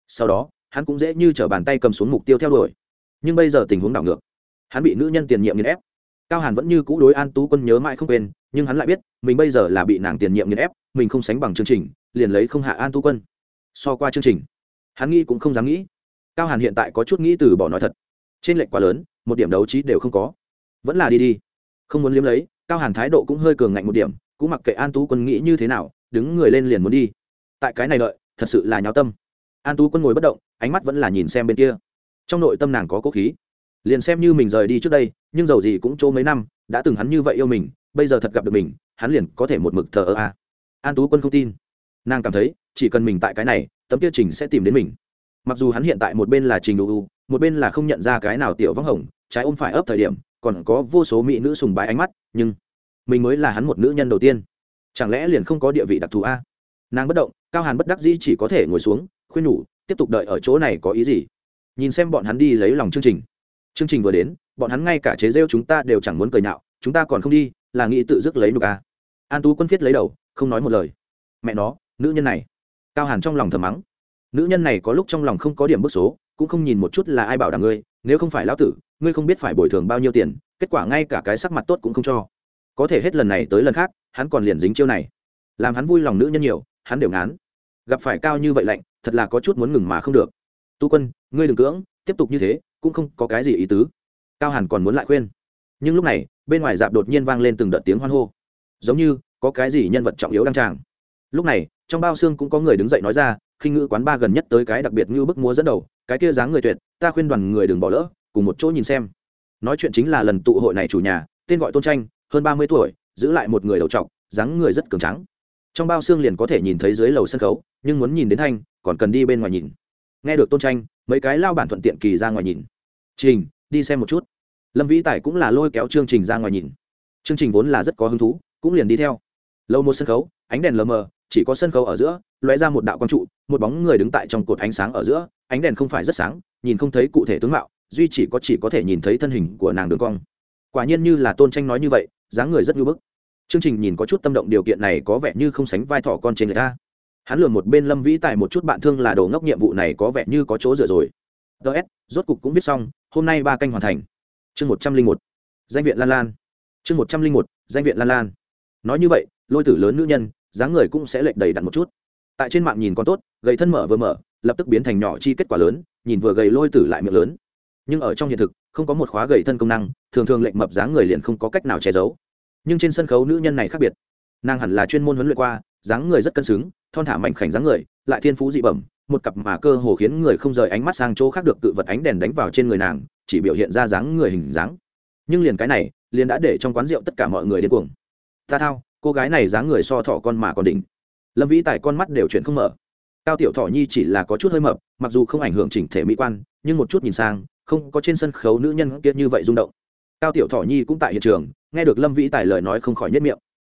Sau đó, hắn cũng dễ như t r ở bàn tay cầm xuống mục tiêu theo đuổi. Nhưng bây giờ tình huống đảo ngược. Hắn bị nữ nhân tiền nhiệm nghiền ép. Cao hàn vẫn như cũ đối an tú quân nhớ mãi không quên, nhưng hắn lại biết, mình bây giờ là bị nàng tiền nhiệm nghiền ép, mình không sánh bằng chương trình, liền lấy không hạ an tú quân. So qua chương trình, hắn nghĩ cũng không dám nghĩ. Cao hàn hiện tại có chút nghĩ từ bỏ nói thật. Trên lệnh quá lớn, một điểm đấu trí đều không có. Vẫn là đi đi. Không muốn liếm lấy cao hàn thái độ cũng hơi cường ngạnh một điểm, cũng mặc kệ an tú quân nghĩ như thế nào, đứng người lên liền muốn đi. Tại cái này đợi, thật sự là nháo tâm. An tú quân ngồi bất động, ánh mắt vẫn là nhìn xem bên kia. Trong nội tâm nàng có cố khí. Liền xem như mình rời đi trước đây, nhưng dầu gì cũng chỗ mấy năm, đã từng hắn như vậy yêu mình, bây giờ thật gặp được mình, hắn liền có thể một mực thờ ơ à? an tú quân không tin. Nàng cảm thấy, chỉ cần mình tại cái này, tấm kia trình sẽ tìm đến mình. Mặc dù hắn hiện tại một bên là trình đủ một bên là không nhận ra cái nào tiểu vắng hồng, trái ôm phải ấp thời điểm còn có vô số mỹ nữ sùng bái ánh mắt, nhưng mình mới là hắn một nữ nhân đầu tiên. Chẳng lẽ liền không có địa vị đặc thù a? Nàng bất động, cao hàn bất đắc dĩ chỉ có thể ngồi xuống, khuyên nhủ, tiếp tục đợi ở chỗ này có ý gì? Nhìn xem bọn hắn đi lấy lòng chương trình. Chương trình vừa đến, bọn hắn ngay cả chế rêu chúng ta đều chẳng muốn cười nhạo, chúng ta còn không đi, là nghĩ tự dứt lấy nhục a. An tú quân phiết lấy đầu, không nói một lời. Mẹ nó, nữ nhân này. Cao hàn trong lòng thầm mắng. Nữ nhân này có lúc trong lòng không có điểm bức số, cũng không nhìn một chút là ai bảo đảm ngươi, nếu không phải lão tử ngươi không biết phải bồi thường bao nhiêu tiền, kết quả ngay cả cái sắc mặt tốt cũng không cho. Có thể hết lần này tới lần khác, hắn còn liền dính chiêu này. Làm hắn vui lòng nữ nhân nhiều, hắn đều ngán. Gặp phải cao như vậy lạnh, thật là có chút muốn ngừng mà không được. Tu quân, ngươi đừng cưỡng, tiếp tục như thế, cũng không có cái gì ý tứ. Cao hàn còn muốn lại khuyên. Nhưng lúc này, bên ngoài dạp đột nhiên vang lên từng đợt tiếng hoan hô. Giống như, có cái gì nhân vật trọng yếu đăng tràng. Lúc này, trong bao xương cũng có người đứng dậy nói ra, khinh ngữ quán ba gần nhất tới cái đặc biệt như bức múa dẫn đầu, cái kia dáng người tuyệt, ta khuyên đoàn người đừng bỏ lỡ cùng một chỗ nhìn xem. Nói chuyện chính là lần tụ hội này chủ nhà, tên gọi tôn tranh hơn ba mươi tuổi, giữ lại một người đầu trọc, dáng người rất cường trắng trong bao xương liền có thể nhìn thấy dưới lầu sân khấu, nhưng muốn nhìn đến thanh, còn cần đi bên ngoài nhìn. Nghe được tôn tranh mấy cái lao bản thuận tiện kỳ ra ngoài nhìn. Trình, đi xem một chút. Lâm vĩ tài cũng là lôi kéo chương trình ra ngoài nhìn. Chương trình vốn là rất có hứng thú, cũng liền đi theo. Lâu một sân khấu, ánh đèn lờ mờ, chỉ có sân khấu ở giữa, lóe ra một đạo quang trụ, một bóng người đứng tại trong cột ánh sáng ở giữa, ánh đèn không phải rất sáng, nhìn không thấy cụ thể tướng mạo duy chỉ có chỉ có thể nhìn thấy thân hình của nàng đường cong. Quả nhiên như là tôn tranh nói như vậy, dáng người rất ngưỡng bức. Chương trình nhìn có chút tâm động, điều kiện này có vẻ như không sánh vai thỏ con trên người ta. Hắn lừa một bên lâm vĩ tại một chút, bạn thương là đồ ngốc nhiệm vụ này có vẻ như có chỗ dựa rồi. Ts rốt cục cũng viết xong, hôm nay ba canh hoàn thành. Chương một trăm linh một, danh viện lan lan. Chương một trăm linh một, danh viện lan lan. Nói như vậy, lôi tử lớn nữ nhân, dáng người cũng sẽ lệch đầy đặn một chút. Tại trên mạng nhìn còn tốt, gầy thân mở vừa mở, lập tức biến thành nhỏ chi kết quả lớn, nhìn vừa gầy lôi tử lại miệng lớn nhưng ở trong hiện thực, không có một khóa gầy thân công năng, thường thường lệnh mập dáng người liền không có cách nào che giấu. Nhưng trên sân khấu nữ nhân này khác biệt. Nàng hẳn là chuyên môn huấn luyện qua, dáng người rất cân xứng, thon thả mạnh khảnh dáng người, lại thiên phú dị bẩm, một cặp mà cơ hồ khiến người không rời ánh mắt sang chỗ khác được cự vật ánh đèn đánh vào trên người nàng, chỉ biểu hiện ra dáng người hình dáng. Nhưng liền cái này, liền đã để trong quán rượu tất cả mọi người điên cuồng. Ta thao, cô gái này dáng người so thỏ con mà còn đỉnh. Lâm vĩ tài con mắt đều chuyện không mở. Cao tiểu thỏ nhi chỉ là có chút hơi mập, mặc dù không ảnh hưởng chỉnh thể mỹ quan, nhưng một chút nhìn sang không có trên sân khấu nữ nhân kia như vậy rung động. Cao tiểu thỏ nhi cũng tại hiện trường, nghe được lâm vĩ tài lời nói không khỏi nhất miệng.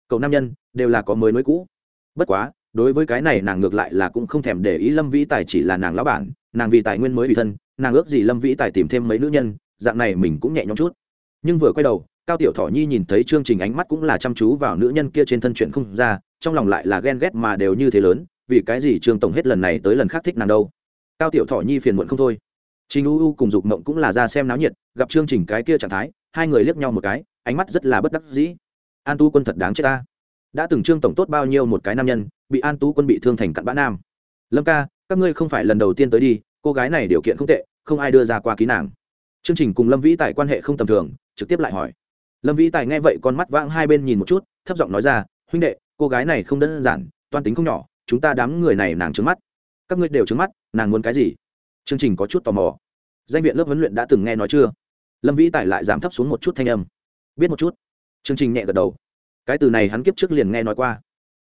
Cậu nam nhân, đều là có mới mới cũ. Bất quá, đối với cái này nàng ngược lại là cũng không thèm để ý lâm vĩ tài chỉ là nàng lão bản, nàng vì tài nguyên mới bị thân, nàng ước gì lâm vĩ tài tìm thêm mấy nữ nhân, dạng này mình cũng nhẹ nhõm chút. Nhưng vừa quay đầu, cao tiểu thỏ nhi nhìn thấy chương trình ánh mắt cũng là chăm chú vào nữ nhân kia trên thân chuyện không ra, trong lòng lại là ghen ghét mà đều như thế lớn, vì cái gì trương tổng hết lần này tới lần khác thích nàng đâu. Cao tiểu thỏ nhi phiền muộn không thôi trình u u cùng dục mộng cũng là ra xem náo nhiệt, gặp chương trình cái kia trạng thái, hai người liếc nhau một cái, ánh mắt rất là bất đắc dĩ. An tu quân thật đáng chết ta. Đã từng trương tổng tốt bao nhiêu một cái nam nhân, bị an tú quân bị thương thành cặn bã nam. Lâm ca, các ngươi không phải lần đầu tiên tới đi, cô gái này điều kiện không tệ, không ai đưa ra qua ký nàng. Chương trình cùng lâm vĩ tài quan hệ không tầm thường, trực tiếp lại hỏi. Lâm vĩ tài nghe vậy con mắt vãng hai bên nhìn một chút, thấp giọng nói ra, huynh đệ, cô gái này không đơn giản, toan tính không nhỏ, chúng ta đám người này nàng trứng mắt. Các ngươi đều trứng mắt, nàng muốn cái gì? Chương trình có chút tò mò. Danh viện lớp huấn luyện đã từng nghe nói chưa? Lâm vĩ tài lại giảm thấp xuống một chút thanh âm. Biết một chút. Chương trình nhẹ gật đầu. Cái từ này hắn kiếp trước liền nghe nói qua.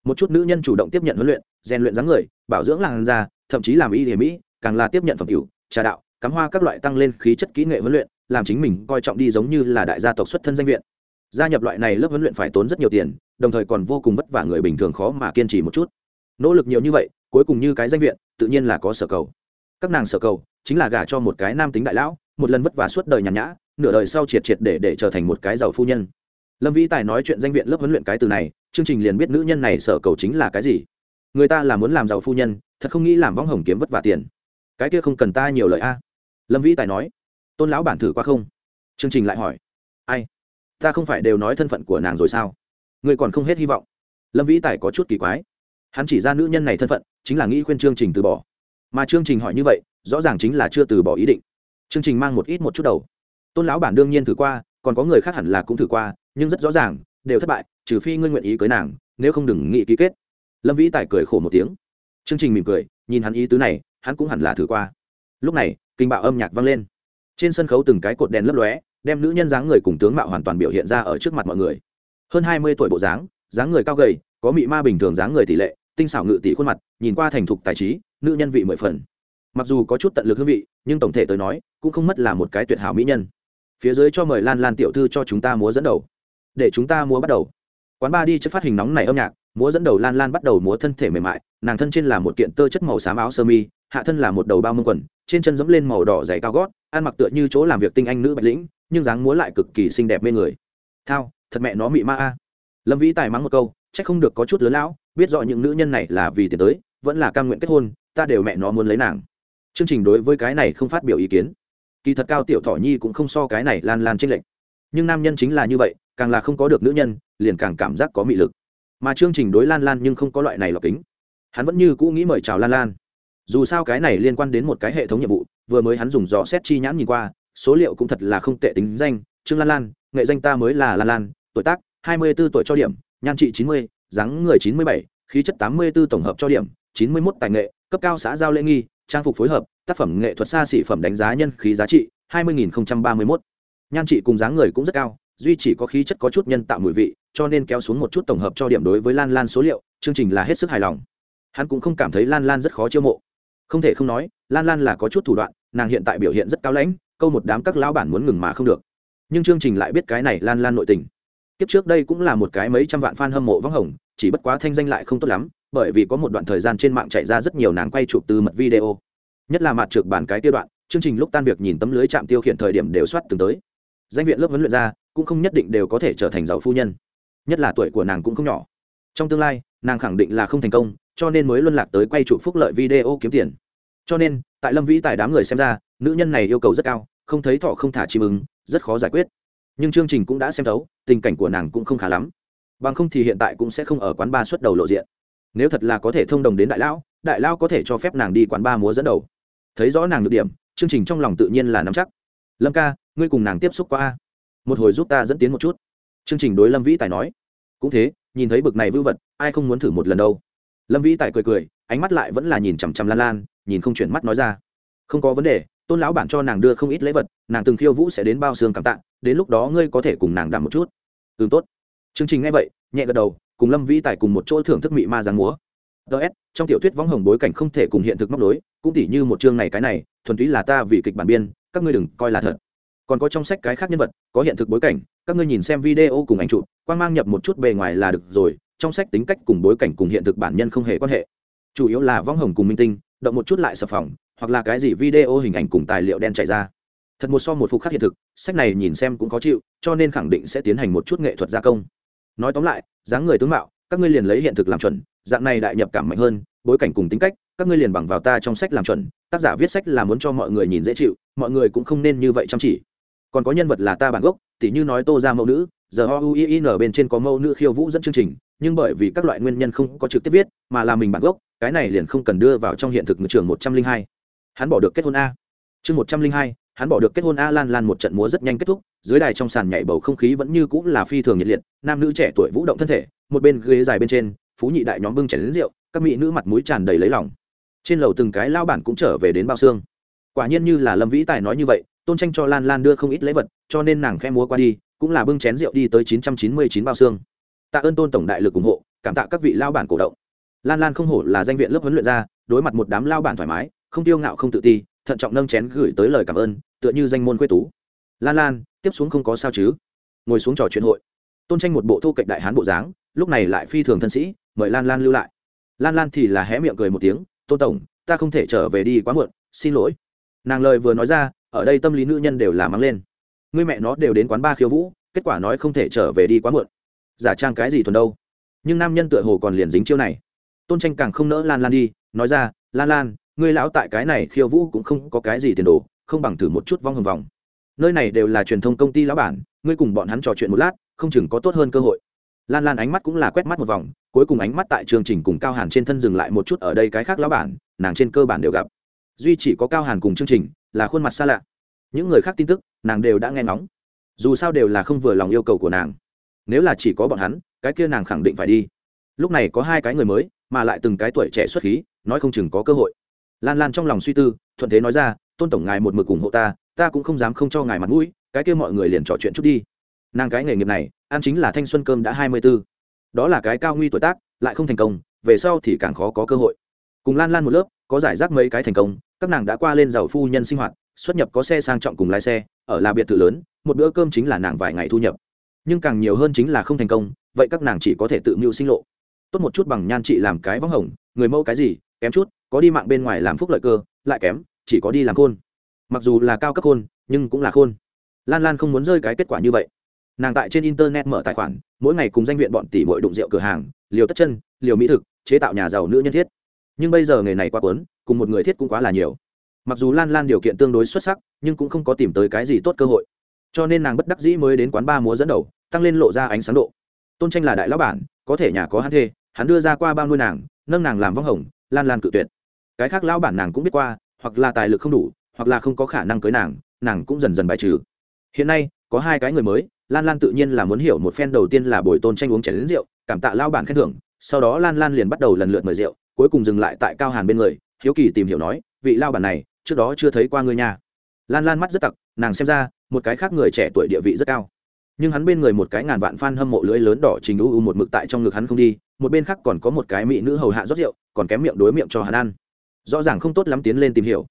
Một chút nữ nhân chủ động tiếp nhận huấn luyện, rèn luyện dáng người, bảo dưỡng làn da, thậm chí làm y thể mỹ, càng là tiếp nhận phẩm cửu, trà đạo, cắm hoa các loại tăng lên khí chất kỹ nghệ huấn luyện, làm chính mình coi trọng đi giống như là đại gia tộc xuất thân danh viện. Gia nhập loại này lớp huấn luyện phải tốn rất nhiều tiền, đồng thời còn vô cùng vất vả người bình thường khó mà kiên trì một chút. Nỗ lực nhiều như vậy, cuối cùng như cái danh viện, tự nhiên là có sở cầu các nàng sở cầu, chính là gả cho một cái nam tính đại lão, một lần vất vả suốt đời nhàn nhã, nửa đời sau triệt triệt để để trở thành một cái giàu phu nhân. Lâm vĩ tài nói chuyện danh viện lớp huấn luyện cái từ này, chương trình liền biết nữ nhân này sở cầu chính là cái gì. Người ta là muốn làm giàu phu nhân, thật không nghĩ làm võng hồng kiếm vất vả tiền. Cái kia không cần ta nhiều lời a. Lâm vĩ tài nói, tôn lão bản thử qua không? Chương trình lại hỏi, ai? Ta không phải đều nói thân phận của nàng rồi sao? Người còn không hết hy vọng. Lâm vĩ tài có chút kỳ quái. Hắn chỉ ra nữ nhân này thân phận, chính là nghĩ khuyên chương trình từ bỏ mà chương trình hỏi như vậy, rõ ràng chính là chưa từ bỏ ý định. Chương trình mang một ít một chút đầu. Tôn lão bản đương nhiên thử qua, còn có người khác hẳn là cũng thử qua, nhưng rất rõ ràng, đều thất bại, trừ phi ngươi nguyện ý cưới nàng, nếu không đừng nghĩ ký kết. Lâm vĩ tài cười khổ một tiếng. Chương trình mỉm cười, nhìn hắn ý tứ này, hắn cũng hẳn là thử qua. Lúc này, kinh bạo âm nhạc vang lên. Trên sân khấu từng cái cột đèn lấp lóe, đem nữ nhân dáng người cùng tướng mạo hoàn toàn biểu hiện ra ở trước mặt mọi người. Hơn hai mươi tuổi bộ dáng dáng người cao gầy, có mị ma bình thường dáng người tỷ lệ, tinh xảo ngự tỷ khuôn mặt, nhìn qua thành thục tài trí nữ nhân vị mười phần. Mặc dù có chút tận lực hương vị, nhưng tổng thể tới nói, cũng không mất là một cái tuyệt hảo mỹ nhân. Phía dưới cho mời lan lan tiểu thư cho chúng ta múa dẫn đầu. Để chúng ta múa bắt đầu. Quán ba đi chất phát hình nóng này âm nhạc, múa dẫn đầu lan lan bắt đầu múa thân thể mềm mại, nàng thân trên là một kiện tơ chất màu xám áo sơ mi, hạ thân là một đầu bao mông quần, trên chân dẫm lên màu đỏ dày cao gót, ăn mặc tựa như chỗ làm việc tinh anh nữ bạch lĩnh, nhưng dáng múa lại cực kỳ xinh đẹp mê người. Thao, thật mẹ nó mị ma a. Lâm vĩ tài mắng một câu c h ắ c không được có chút lớn lão, biết rõ những nữ nhân này là vì tiền tới vẫn là cam nguyện kết hôn, ta đều mẹ nó muốn lấy nàng. Chương trình đối với cái này không phát biểu ý kiến. Kỳ thật cao tiểu thỏ nhi cũng không so cái này lan lan tranh lệch. Nhưng nam nhân chính là như vậy, càng là không có được nữ nhân, liền càng cảm giác có mị lực. Mà chương trình đối lan lan nhưng không có loại này lọc kính. Hắn vẫn như cũ nghĩ mời chào lan lan. Dù sao cái này liên quan đến một cái hệ thống nhiệm vụ, vừa mới hắn dùng dò xét chi nhãn nhìn qua, số liệu cũng thật là không tệ tính danh, trương lan lan, nghệ danh ta mới là lan lan, tuổi tác, hai mươi 24 tuổi cho điểm, nhan trị chín mươi, dáng người chín mươi bảy, khí chất tám mươi 84 tổng hợp cho điểm chín mươi 91 tài nghệ, cấp cao xã giao lễ nghi, trang phục phối hợp, tác phẩm nghệ thuật xa xỉ phẩm đánh giá nhân khí giá trị, hai mươi ba mươi mốt. Nhan trị cùng dáng người cũng rất cao, duy chỉ có khí chất có chút nhân tạo mùi vị, cho nên kéo xuống một chút tổng hợp cho điểm đối với lan lan số liệu, chương trình là hết sức hài lòng. Hắn cũng không cảm thấy lan lan rất khó chiêu mộ. Không thể không nói, lan lan là có chút thủ đoạn, nàng hiện tại biểu hiện rất cao lãnh, câu một đám các lão bản muốn ngừng mà không được. Nhưng chương trình lại biết cái này lan lan nội tình. Kiếp trước đây cũng là một cái mấy trăm vạn fan hâm mộ vắng hồng, chỉ bất quá thanh danh lại không tốt lắm bởi vì có một đoạn thời gian trên mạng chạy ra rất nhiều nàng quay chụp từ mật video. Nhất là mặt trượt bản cái tiêu đoạn, chương trình lúc tan việc nhìn tấm lưới chạm tiêu khiển thời điểm đều soát từng tới. Danh viện lớp huấn luyện ra, cũng không nhất định đều có thể trở thành giàu phu nhân. Nhất là tuổi của nàng cũng không nhỏ. Trong tương lai, nàng khẳng định là không thành công, cho nên mới luân lạc tới quay chụp phúc lợi video kiếm tiền. Cho nên, tại lâm vĩ tài đám người xem ra, nữ nhân này yêu cầu rất cao, không thấy thọ không thả chim ứng rất khó giải quyết. Nhưng chương trình cũng đã xem thấu, tình cảnh của nàng cũng không khá lắm. Bằng không thì hiện tại cũng sẽ không ở quán ba xuất đầu lộ diện nếu thật là có thể thông đồng đến đại lão đại lão có thể cho phép nàng đi quán ba múa dẫn đầu. Thấy rõ nàng được điểm, chương trình trong lòng tự nhiên là nắm chắc. Lâm ca, ngươi cùng nàng tiếp xúc qua a? Một hồi giúp ta dẫn tiến một chút. Chương trình đối lâm vĩ tài nói. Cũng thế, nhìn thấy bực này vư vật, ai không muốn thử một lần đâu. Lâm vĩ tài cười cười, ánh mắt lại vẫn là nhìn chằm chằm lan lan, nhìn không chuyển mắt nói ra. Không có vấn đề, tôn lão bản cho nàng đưa không ít lễ vật, nàng từng khiêu vũ sẽ đến bao xương cảm tạ, đến lúc đó ngươi có thể cùng nàng đảm một chút. Ừ tốt. Chương trình nghe vậy, nhẹ gật đầu cùng lâm vĩ tài cùng một chỗ thưởng thức mị ma giáng múa. Ts trong tiểu thuyết võng hồng bối cảnh không thể cùng hiện thực móc nối, cũng tỉ như một chương này cái này, thuần túy là ta vì kịch bản biên, các ngươi đừng coi là thật. Còn có trong sách cái khác nhân vật, có hiện thực bối cảnh, các ngươi nhìn xem video cùng ảnh chụp, quan mang nhập một chút bề ngoài là được rồi, trong sách tính cách cùng bối cảnh cùng hiện thực bản nhân không hề quan hệ. Chủ yếu là võng hồng cùng minh tinh, động một chút lại sập phòng, hoặc là cái gì video hình ảnh cùng tài liệu đen chạy ra. Thật một so một phục khác hiện thực, sách này nhìn xem cũng khó chịu, cho nên khẳng định sẽ tiến hành một chút nghệ thuật gia công nói tóm lại, dáng người tướng mạo, các ngươi liền lấy hiện thực làm chuẩn, dạng này đại nhập cảm mạnh hơn, bối cảnh cùng tính cách, các ngươi liền bằng vào ta trong sách làm chuẩn. Tác giả viết sách là muốn cho mọi người nhìn dễ chịu, mọi người cũng không nên như vậy chăm chỉ. Còn có nhân vật là ta bản gốc, tỉ như nói tô ra mẫu nữ, giờ o u i n bên trên có mẫu nữ khiêu vũ dẫn chương trình, nhưng bởi vì các loại nguyên nhân không có trực tiếp viết, mà là mình bản gốc, cái này liền không cần đưa vào trong hiện thực ngự trường một trăm linh hai. Hắn bỏ được kết hôn a. Chương một trăm linh hai hắn bỏ được kết hôn a lan lan một trận múa rất nhanh kết thúc, dưới đài trong sàn nhảy bầu không khí vẫn như cũng là phi thường nhiệt liệt, nam nữ trẻ tuổi vũ động thân thể, một bên ghế dài bên trên, phú nhị đại nhóm bưng chảy đến rượu, các mỹ nữ mặt mũi tràn đầy lấy lòng. Trên lầu từng cái lao bản cũng trở về đến bao xương. Quả nhiên như là lâm vĩ tài nói như vậy, tôn tranh cho lan lan đưa không ít lễ vật, cho nên nàng khe múa qua đi, cũng là bưng chén rượu đi tới chín trăm chín mươi chín bao xương. Tạ ơn tôn tổng đại lực ủng hộ, cảm tạ các vị lao bản cổ động. Lan lan không hổ là danh viện lớp huấn luyện ra đối mặt một đám lao bản thoải mái, không tiêu ngạo không tự ti, thận trọng nâng chén gửi tới lời cảm ơn tựa như danh môn quê tú. Lan lan, tiếp xuống không có sao chứ? Ngồi xuống trò chuyện hội. Tôn tranh một bộ thu cạnh đại hán bộ dáng, lúc này lại phi thường thân sĩ, mời lan lan lưu lại. Lan lan thì là hé miệng cười một tiếng, tôn tổng, ta không thể trở về đi quá muộn, xin lỗi. Nàng lời vừa nói ra, ở đây tâm lý nữ nhân đều là mắng lên. Người mẹ nó đều đến quán ba khiêu vũ, kết quả nói không thể trở về đi quá muộn. Giả trang cái gì thuần đâu? Nhưng nam nhân tựa hồ còn liền dính chiêu này. Tôn tranh càng không nỡ lan lan đi, nói ra, lan lan, ngươi lão tại cái này khiêu vũ cũng không có cái gì tiền đồ không bằng thử một chút vong hồng vòng. Nơi này đều là truyền thông công ty lão bản, ngươi cùng bọn hắn trò chuyện một lát, không chừng có tốt hơn cơ hội. Lan lan ánh mắt cũng là quét mắt một vòng, cuối cùng ánh mắt tại chương trình cùng cao hàn trên thân dừng lại một chút ở đây cái khác lão bản, nàng trên cơ bản đều gặp. Duy chỉ có cao hàn cùng chương trình, là khuôn mặt xa lạ. Những người khác tin tức, nàng đều đã nghe ngóng. Dù sao đều là không vừa lòng yêu cầu của nàng. Nếu là chỉ có bọn hắn, cái kia nàng khẳng định phải đi. Lúc này có hai cái người mới, mà lại từng cái tuổi trẻ xuất khí, nói không chừng có cơ hội. Lan lan trong lòng suy tư, thuận thế nói ra tôn tổng ngài một mực ủng hộ ta ta cũng không dám không cho ngài mặt mũi, cái kia mọi người liền trò chuyện chút đi. Nàng cái nghề nghiệp này, ăn chính là thanh xuân cơm đã hai mươi b ố đó là cái cao nguy tuổi tác, lại không thành công, về sau thì càng khó có cơ hội. Cùng lan lan một lớp, có giải rác mấy cái thành công, các nàng đã qua lên giàu phu nhân sinh hoạt, xuất nhập có xe sang trọng cùng lái xe, ở là biệt thự lớn, một bữa cơm chính là nàng vài ngày thu nhập. Nhưng càng nhiều hơn chính là không thành công, vậy các nàng chỉ có thể tự mưu sinh lộ. Tốt một chút bằng nhan chị làm cái võng hồng, người mẫu cái gì, kém chút, có đi mạng bên ngoài làm phúc lợi cơ, lại kém chỉ có đi làm khôn. Mặc dù là cao cấp khôn, nhưng cũng là khôn. Lan lan không muốn rơi cái kết quả như vậy. Nàng tại trên internet mở tài khoản, mỗi ngày cùng danh viện bọn tỷ bội đụng rượu cửa hàng, liều tất chân, liều mỹ thực, chế tạo nhà giàu nữ nhân thiết. Nhưng bây giờ nghề này quá quấn cùng một người thiết cũng quá là nhiều. Mặc dù lan lan điều kiện tương đối xuất sắc, nhưng cũng không có tìm tới cái gì tốt cơ hội. Cho nên nàng bất đắc dĩ mới đến quán ba múa dẫn đầu, tăng lên lộ ra ánh sáng độ. Tôn tranh là đại lão bản, có thể nhà có hắn thê, hắn đưa ra qua bao nuôi nàng, nâng nàng làm vong hồng, lan lan cự tuyệt. Cái khác lão bản nàng cũng biết qua hoặc là tài lực không đủ, hoặc là không có khả năng cưới nàng nàng cũng dần dần bài trừ. Hiện nay, có hai cái người mới, lan lan tự nhiên là muốn hiểu một phen đầu tiên là bồi tôn tranh uống chén đến rượu, cảm tạ lao bản khen thưởng, sau đó lan lan liền bắt đầu lần lượt mời rượu, cuối cùng dừng lại tại cao hàn bên người, hiếu kỳ tìm hiểu nói, vị lao bản này, trước đó chưa thấy qua ngươi nha. Lan lan mắt rất tặc, nàng xem ra, một cái khác người trẻ tuổi địa vị rất cao. Nhưng hắn bên người một cái ngàn vạn fan hâm mộ lưỡi lớn đỏ trình u u một mực tại trong ngực hắn không đi, một bên khác còn có một cái mỹ nữ hầu hạ rót rượu, còn kém miệng đối miệng cho hắn ăn rõ ràng không tốt lắm tiến lên tìm hiểu.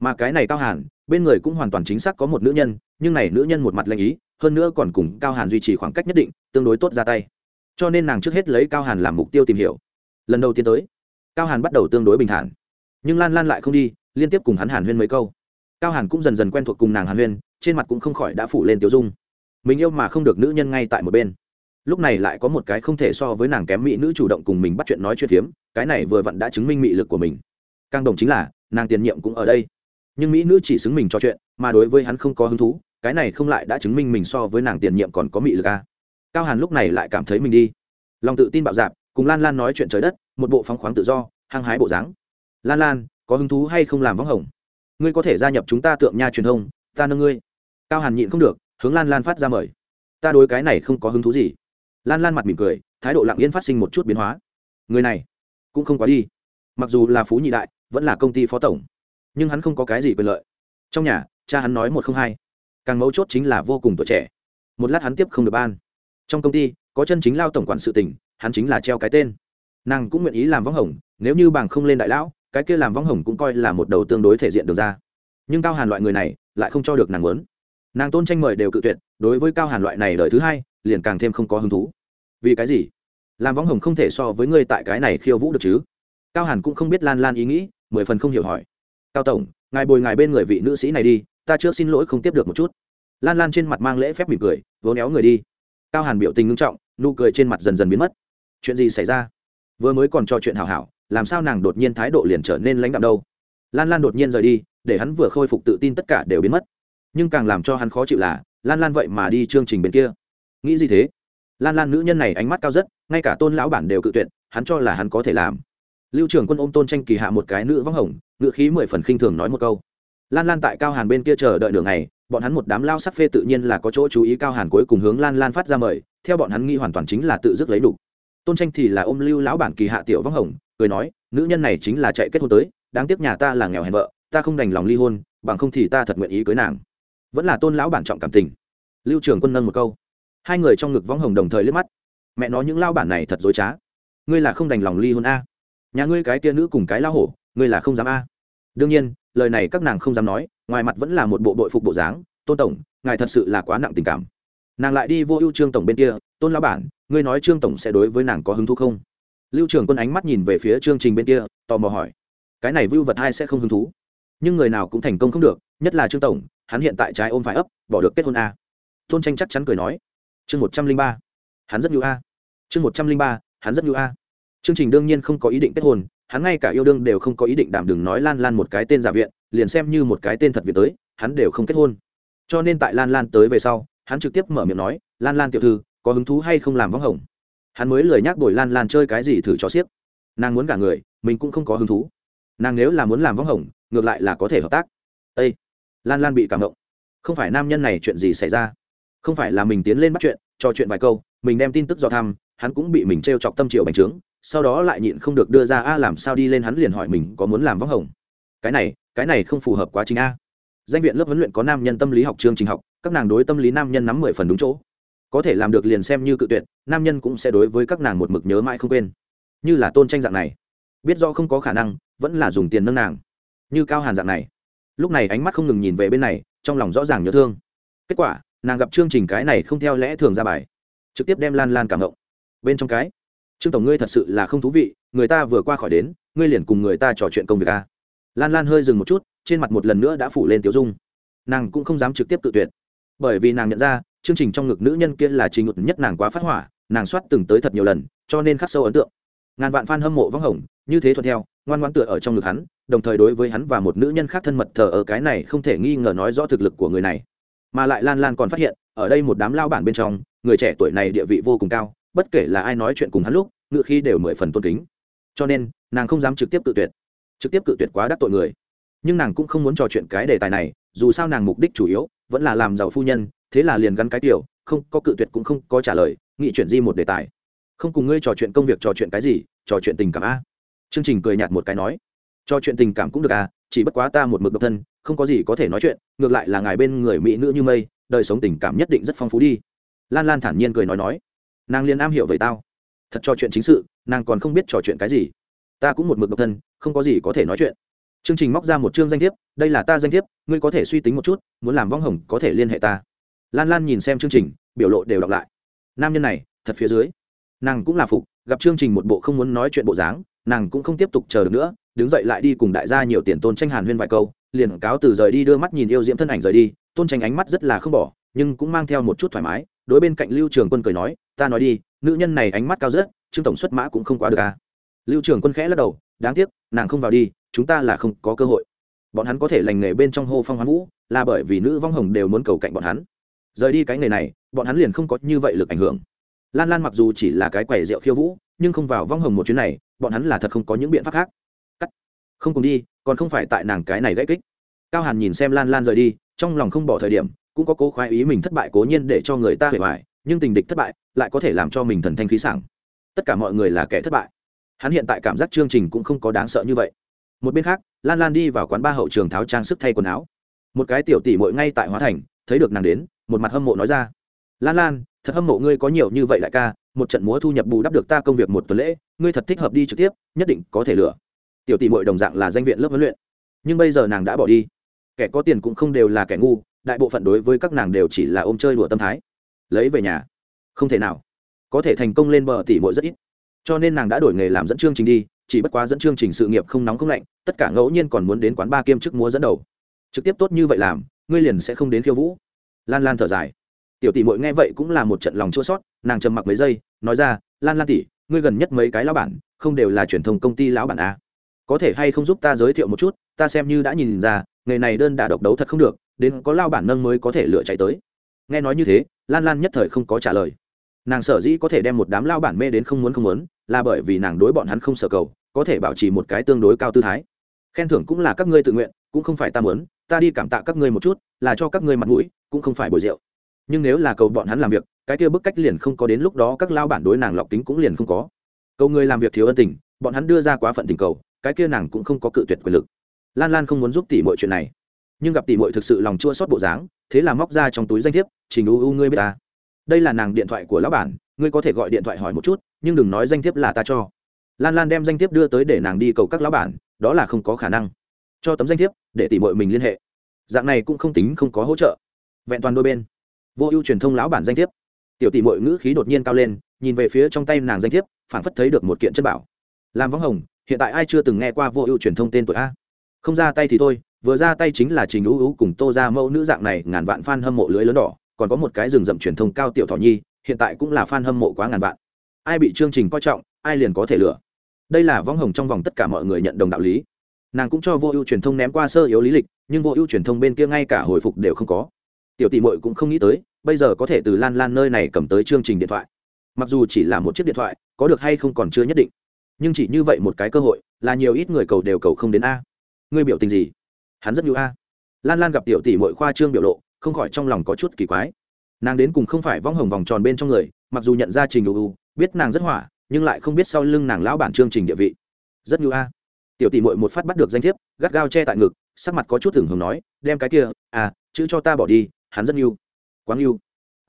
Mà cái này cao hàn, bên người cũng hoàn toàn chính xác có một nữ nhân, nhưng này nữ nhân một mặt lanh ý, hơn nữa còn cùng cao hàn duy trì khoảng cách nhất định, tương đối tốt ra tay. Cho nên nàng trước hết lấy cao hàn làm mục tiêu tìm hiểu. Lần đầu tiến tới, cao hàn bắt đầu tương đối bình thản. Nhưng lan lan lại không đi, liên tiếp cùng hắn hàn huyên mấy câu. Cao hàn cũng dần dần quen thuộc cùng nàng hàn huyên, trên mặt cũng không khỏi đã phủ lên tiêu dung. Mình yêu mà không được nữ nhân ngay tại một bên. Lúc này lại có một cái không thể so với nàng kém mỹ nữ chủ động cùng mình bắt chuyện nói chuyện phiếm, cái này vừa vặn đã chứng minh mị lực của mình càng đồng chính là, nàng tiền nhiệm cũng ở đây. Nhưng mỹ nữ chỉ xứng mình cho chuyện, mà đối với hắn không có hứng thú, cái này không lại đã chứng minh mình so với nàng tiền nhiệm còn có mị lực à. cao hàn lúc này lại cảm thấy mình đi. Lòng tự tin bạo dạp, cùng lan lan nói chuyện trời đất, một bộ phóng khoáng tự do, hăng hái bộ dáng. Lan lan, có hứng thú hay không làm võng hồng? Ngươi có thể gia nhập chúng ta tượng nha truyền thông, ta nâng ngươi. Cao hàn nhịn không được, hướng lan lan phát ra mời. Ta đối cái này không có hứng thú gì. Lan lan mặt mỉm cười, thái độ lặng yên phát sinh một chút biến hóa. Người này, cũng không quá đi. Mặc dù là phú nhị đại vẫn là công ty phó tổng. Nhưng hắn không có cái gì quyền lợi. Trong nhà, cha hắn nói một không hai. Càng mấu chốt chính là vô cùng tuổi trẻ. Một lát hắn tiếp không được ban. Trong công ty, có chân chính lao tổng quản sự tỉnh hắn chính là treo cái tên. Nàng cũng nguyện ý làm võng hồng, nếu như bảng không lên đại lão, cái kia làm võng hồng cũng coi là một đầu tương đối thể diện được ra. Nhưng cao hàn loại người này, lại không cho được nàng lớn nàng tôn tranh mời đều cự tuyệt, đối với cao hàn loại này đời thứ hai, liền càng thêm không có hứng thú. Vì cái gì? Làm võng hồng không thể so với ngươi tại cái này khiêu vũ được chứ? Cao hàn cũng không biết lan lan ý nghĩ mười phần không hiểu hỏi. Cao tổng, ngài bồi ngài bên người vị nữ sĩ này đi, ta trước xin lỗi không tiếp được một chút. Lan lan trên mặt mang lễ phép mỉm cười, vỗ néo người đi. Cao hàn biểu tình ngưng trọng, nụ cười trên mặt dần dần biến mất. Chuyện gì xảy ra? Vừa mới còn trò chuyện hào hảo, làm sao nàng đột nhiên thái độ liền trở nên lãnh đạm đâu? Lan lan đột nhiên rời đi, để hắn vừa khôi phục tự tin tất cả đều biến mất. Nhưng càng làm cho hắn khó chịu là, lan lan vậy mà đi chương trình bên kia. Nghĩ gì thế? Lan lan nữ nhân này ánh mắt cao rất, ngay cả tôn lão bản đều cự tuyệt, hắn cho là hắn có thể làm lưu trưởng quân ôm tôn tranh kỳ hạ một cái nữ vắng hồng ngựa khí mười phần khinh thường nói một câu. Lan lan tại cao hàn bên kia chờ đợi đường này bọn hắn một đám lao sắc phê tự nhiên là có chỗ chú ý cao hàn cuối cùng hướng lan lan phát ra mời, theo bọn hắn nghĩ hoàn toàn chính là tự dứt lấy đủ. Tôn tranh thì là ôm lưu lão bản kỳ hạ tiểu vắng hồng, cười nói, nữ nhân này chính là chạy kết hôn tới, đáng tiếc nhà ta là nghèo hèn vợ, ta không đành lòng ly hôn, bằng không thì ta thật nguyện ý cưới nàng. Vẫn là tôn lão bản trọng cảm tình. Lưu trường quân nâng một câu. Hai người trong ngực võng hồng đồng thời liếc mắt. Mẹ nói những lao bản này thật dối trá. Ngươi là không đành lòng ly hôn a nhà ngươi cái tia nữ cùng cái lao hổ, ngươi là không dám a. Đương nhiên, lời này các nàng không dám nói, ngoài mặt vẫn là một bộ đội phục bộ dáng, tôn tổng, ngài thật sự là quá nặng tình cảm. Nàng lại đi vô ưu trương tổng bên kia, tôn lão bản, ngươi nói trương tổng sẽ đối với nàng có hứng thú không? Lưu trường quân ánh mắt nhìn về phía chương trình bên kia, tò mò hỏi, cái này vưu vật hai sẽ không hứng thú? Nhưng người nào cũng thành công không được, nhất là trương tổng, hắn hiện tại trái ôm phải ấp, bỏ được kết hôn a. Tôn tranh chắc chắn cười nói, chương một trăm linh ba, hắn rất nhu a. Chương một trăm linh ba, hắn rất nhu a chương trình đương nhiên không có ý định kết hôn, hắn ngay cả yêu đương đều không có ý định đảm đừng nói lan lan một cái tên giả viện, liền xem như một cái tên thật viện tới, hắn đều không kết hôn. Cho nên tại lan lan tới về sau, hắn trực tiếp mở miệng nói, lan lan tiểu thư, có hứng thú hay không làm vắng hồng? Hắn mới lời nhắc đổi lan lan chơi cái gì thử cho xiếc. Nàng muốn cả người, mình cũng không có hứng thú. Nàng nếu là muốn làm vắng hồng, ngược lại là có thể hợp tác. Â lan lan bị cảm động. Không phải nam nhân này chuyện gì xảy ra? Không phải là mình tiến lên bắt chuyện, trò chuyện vài câu, mình đem tin tức dò thăm, hắn cũng bị mình t r e o chọc tâm triệu bành trướng sau đó lại nhịn không được đưa ra, a, làm sao đi lên? Hắn liền hỏi mình, có muốn làm vắng hồng? Cái này cái này không phù hợp quá trình a. Danh viện lớp huấn luyện có nam nhân tâm lý học, chương trình học, các nàng đối tâm lý nam nhân nắm mười phần đúng chỗ. Có thể làm được liền xem như cự tuyệt, nam nhân cũng sẽ đối với các nàng một mực nhớ mãi không quên. Như là tôn tranh dạng này. Biết do không có khả năng, vẫn là dùng tiền nâng nàng. Như cao hàn dạng này. Lúc này ánh mắt không ngừng nhìn về bên này, trong lòng rõ ràng nhớ thương. Kết quả, nàng gặp chương trình cái này không theo lẽ thường ra bài. Trực tiếp đem lan lan cảm động. Bên trong cái trương tổng ngươi thật sự là không thú vị, người ta vừa qua khỏi đến, ngươi liền cùng người ta trò chuyện công việc a lan lan hơi dừng một chút, trên mặt một lần nữa đã phủ lên tiểu dung. Nàng cũng không dám trực tiếp tự tuyệt. Bởi vì nàng nhận ra, chương trình trong ngực nữ nhân kia là trình ngực nhất nàng quá phát hỏa, nàng soát từng tới thật nhiều lần, cho nên khắc sâu ấn tượng. Ngàn vạn f a n hâm mộ vắng hồng, như thế thuận theo, ngoan ngoan tựa ở trong ngực hắn, đồng thời đối với hắn và một nữ nhân khác thân mật thờ ở cái này không thể nghi ngờ nói rõ thực lực của người này. Mà lại lan lan còn phát hiện, ở đây một đám lao bản bên trong, người trẻ tuổi này địa vị vô cùng cao bất kể là ai nói chuyện cùng hắn lúc, ngựa khi đều mười phần tôn kính. Cho nên, nàng không dám trực tiếp tự tuyệt. Trực tiếp cự tuyệt quá đắc tội người. Nhưng nàng cũng không muốn trò chuyện cái đề tài này, dù sao nàng mục đích chủ yếu vẫn là làm giàu phu nhân, thế là liền gắn cái tiểu, không có cự tuyệt cũng không có trả lời, nghị chuyện di một đề tài. Không cùng ngươi trò chuyện công việc trò chuyện cái gì, trò chuyện tình cảm a. Chương trình cười nhạt một cái nói. Trò chuyện tình cảm cũng được à chỉ bất quá ta một mực độc thân, không có gì có thể nói chuyện, ngược lại là ngài bên người mỹ nữ như mây, đời sống tình cảm nhất định rất phong phú đi. Lan lan thản nhiên cười nói nói nàng liền am hiểu với tao. Thật trò chuyện chính sự, nàng còn không biết trò chuyện cái gì. Ta cũng một mực độc thân, không có gì có thể nói chuyện. Chương trình móc ra một chương danh thiếp, đây là ta danh thiếp, ngươi có thể suy tính một chút, muốn làm vong hồng có thể liên hệ ta. Lan lan nhìn xem chương trình, biểu lộ đều đọc lại. Nam nhân này, thật phía dưới. Nàng cũng là phục, gặp chương trình một bộ không muốn nói chuyện bộ dáng, nàng cũng không tiếp tục chờ được nữa, đứng dậy lại đi cùng đại gia nhiều tiền tôn tranh hàn huyên vài câu, liền cáo từ rời đi đưa mắt nhìn yêu diễm thân ảnh rời đi, tôn tranh ánh mắt rất là không bỏ, nhưng cũng mang theo một chút thoải mái đối bên cạnh lưu trường quân cười nói, ta nói đi, nữ nhân này ánh mắt cao rất, trương tổng xuất mã cũng không quá được à. Lưu trường quân khẽ lắc đầu, đáng tiếc, nàng không vào đi, chúng ta là không có cơ hội. Bọn hắn có thể lành nghề bên trong hô phong hoán vũ, là bởi vì nữ vong hồng đều muốn cầu cạnh bọn hắn. Rời đi cái nghề này, bọn hắn liền không có như vậy lực ảnh hưởng. Lan lan mặc dù chỉ là cái quẻ rượu khiêu vũ, nhưng không vào vong hồng một chuyến này, bọn hắn là thật không có những biện pháp khác. Cắt. Không cùng đi, còn không phải tại nàng cái này gãy kích. Cao hàn nhìn xem lan lan rời đi, trong lòng không bỏ thời điểm cũng có cố khoái ý mình thất bại cố nhiên để cho người ta hề hoài, nhưng tình địch thất bại lại có thể làm cho mình thần thanh khí sảng. Tất cả mọi người là kẻ thất bại. Hắn hiện tại cảm giác chương trình cũng không có đáng sợ như vậy. Một bên khác, lan lan đi vào quán ba hậu trường tháo trang sức thay quần áo. Một cái tiểu tỷ mội ngay tại hóa thành, thấy được nàng đến, một mặt hâm mộ nói ra. Lan lan, thật hâm mộ ngươi có nhiều như vậy đại ca, một trận múa thu nhập bù đắp được ta công việc một tuần lễ, ngươi thật thích hợp đi trực tiếp, nhất định có thể lựa. Tiểu tỷ mội đồng dạng là danh viện lớp huấn luyện. Nhưng bây giờ nàng đã bỏ đi. Kẻ có tiền cũng không đều là kẻ ngu đại bộ phận đối với các nàng đều chỉ là ôm chơi đùa tâm thái. Lấy về nhà. Không thể nào. Có thể thành công lên bờ tỷ mội rất ít. Cho nên nàng đã đổi nghề làm dẫn chương trình đi, chỉ bất quá dẫn chương trình sự nghiệp không nóng không lạnh, tất cả ngẫu nhiên còn muốn đến quán ba kiêm chức múa dẫn đầu. Trực tiếp tốt như vậy làm, ngươi liền sẽ không đến khiêu vũ. Lan lan thở dài. Tiểu tỷ mội nghe vậy cũng là một trận lòng chua sót nàng trầm mặc mấy giây, nói ra, lan lan tỷ ngươi gần nhất mấy cái lão bản, không đều là truyền thông công ty lão bản a có thể hay không giúp ta giới thiệu một chút, ta xem như đã nhìn ra, nghề này đơn đà độc đấu thật không được đến có lao bản nâng mới có thể lựa chạy tới. Nghe nói như thế, lan lan nhất thời không có trả lời. Nàng sở dĩ có thể đem một đám lao bản mê đến không muốn không muốn, là bởi vì nàng đối bọn hắn không sở cầu, có thể bảo trì một cái tương đối cao tư thái. Khen thưởng cũng là các ngươi tự nguyện, cũng không phải ta muốn, ta đi cảm tạ các ngươi một chút, là cho các ngươi mặt mũi, cũng không phải bồi rượu. Nhưng nếu là cầu bọn hắn làm việc, cái kia bức cách liền không có đến lúc đó các lao bản đối nàng lọc tính cũng liền không có. Cầu người làm việc thiếu ân tình, bọn hắn đưa ra quá phận tình cầu, cái kia nàng cũng không có cự tuyệt quyền lực. Lan lan không muốn giúp tỷ mọi chuyện này nhưng gặp tỷ muội thực sự lòng chua xót bộ dáng, thế là móc ra trong túi danh thiếp, trình u u, ngươi biết ta? Đây là nàng điện thoại của lão bản, ngươi có thể gọi điện thoại hỏi một chút, nhưng đừng nói danh thiếp là ta cho. Lan lan đem danh thiếp đưa tới để nàng đi cầu các lão bản, đó là không có khả năng. Cho tấm danh thiếp, để tỷ muội mình liên hệ. Dạng này cũng không tính không có hỗ trợ. Vẹn toàn đôi bên. Vô ưu truyền thông lão bản danh thiếp. Tiểu tỷ muội ngữ khí đột nhiên cao lên, nhìn về phía trong tay nàng danh thiếp phản phất thấy được một kiện chất bảo. Làm võng hồng, hiện tại ai chưa từng nghe qua vô ưu truyền thông tên tuổi a? Không ra tay thì thôi vừa ra tay chính là trình ưu ưu cùng tô ra mẫu nữ dạng này, ngàn vạn f a n hâm mộ lưới lớn đỏ, còn có một cái rừng rậm truyền thông cao tiểu thọ nhi, hiện tại cũng là f a n hâm mộ quá ngàn vạn. Ai bị chương trình coi trọng, ai liền có thể lựa đây là võng hồng trong vòng tất cả mọi người nhận đồng đạo lý. Nàng cũng cho vô ưu truyền thông ném qua sơ yếu lý lịch, nhưng vô ưu truyền thông bên kia ngay cả hồi phục đều không có. Tiểu tỷ mội cũng không nghĩ tới, bây giờ có thể từ lan lan nơi này cầm tới chương trình điện thoại. Mặc dù chỉ là một chiếc điện thoại, có được hay không còn chưa nhất định. Nhưng chỉ như vậy một cái cơ hội, là nhiều ít người cầu đều cầu không đến a. Ngươi biểu tình gì? Hắn rất nhu a. Lan lan gặp tiểu tỷ mội khoa trương biểu lộ, không khỏi trong lòng có chút kỳ quái. Nàng đến cùng không phải vong hồng vòng tròn bên trong người, mặc dù nhận ra trình ưu biết nàng rất hỏa, nhưng lại không biết sau lưng nàng lão bản chương trình địa vị. Rất nhu a. Tiểu tỷ mội một phát bắt được danh thiếp, gắt gao che tại ngực, sắc mặt có chút thường hưởng nói, đem cái kia à chữ cho ta bỏ đi, hắn rất nhu. Quáng nhu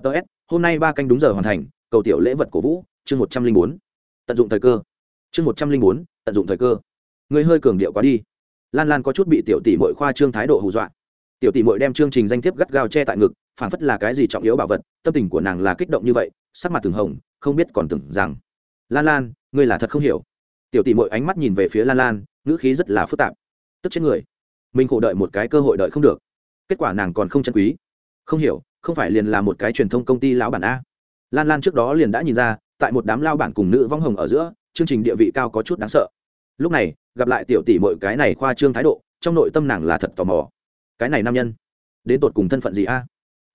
ts hôm nay ba canh đúng giờ hoàn thành, cầu tiểu lễ vật cổ vũ, chương một trăm linh bốn. Tận dụng thời cơ. Chương một trăm linh bốn, tận dụng thời cơ. Người hơi cường điệu quá đi lan lan có chút bị tiểu tỷ mội khoa trương thái độ hù dọa. Tiểu tỷ mội đem chương trình danh thiếp gắt gao che tại ngực, phản phất là cái gì trọng yếu bảo vật, tâm tình của nàng là kích động như vậy, sắc mặt từng hồng, không biết còn tưởng rằng, lan lan, ngươi là thật không hiểu. Tiểu tỷ mội ánh mắt nhìn về phía lan lan, ngữ khí rất là phức tạp. Tức chết người. Mình khổ đợi một cái cơ hội đợi không được. Kết quả nàng còn không chân quý. Không hiểu, không phải liền là một cái truyền thông công ty lão bản a. Lan lan trước đó liền đã nhìn ra, tại một đám lao bản cùng nữ vong hồng ở giữa, chương trình địa vị cao có chút đáng sợ. Lúc này gặp lại tiểu tỷ mọi cái này khoa trương thái độ, trong nội tâm nàng là thật tò mò. Cái này nam nhân, đến tột cùng thân phận gì a?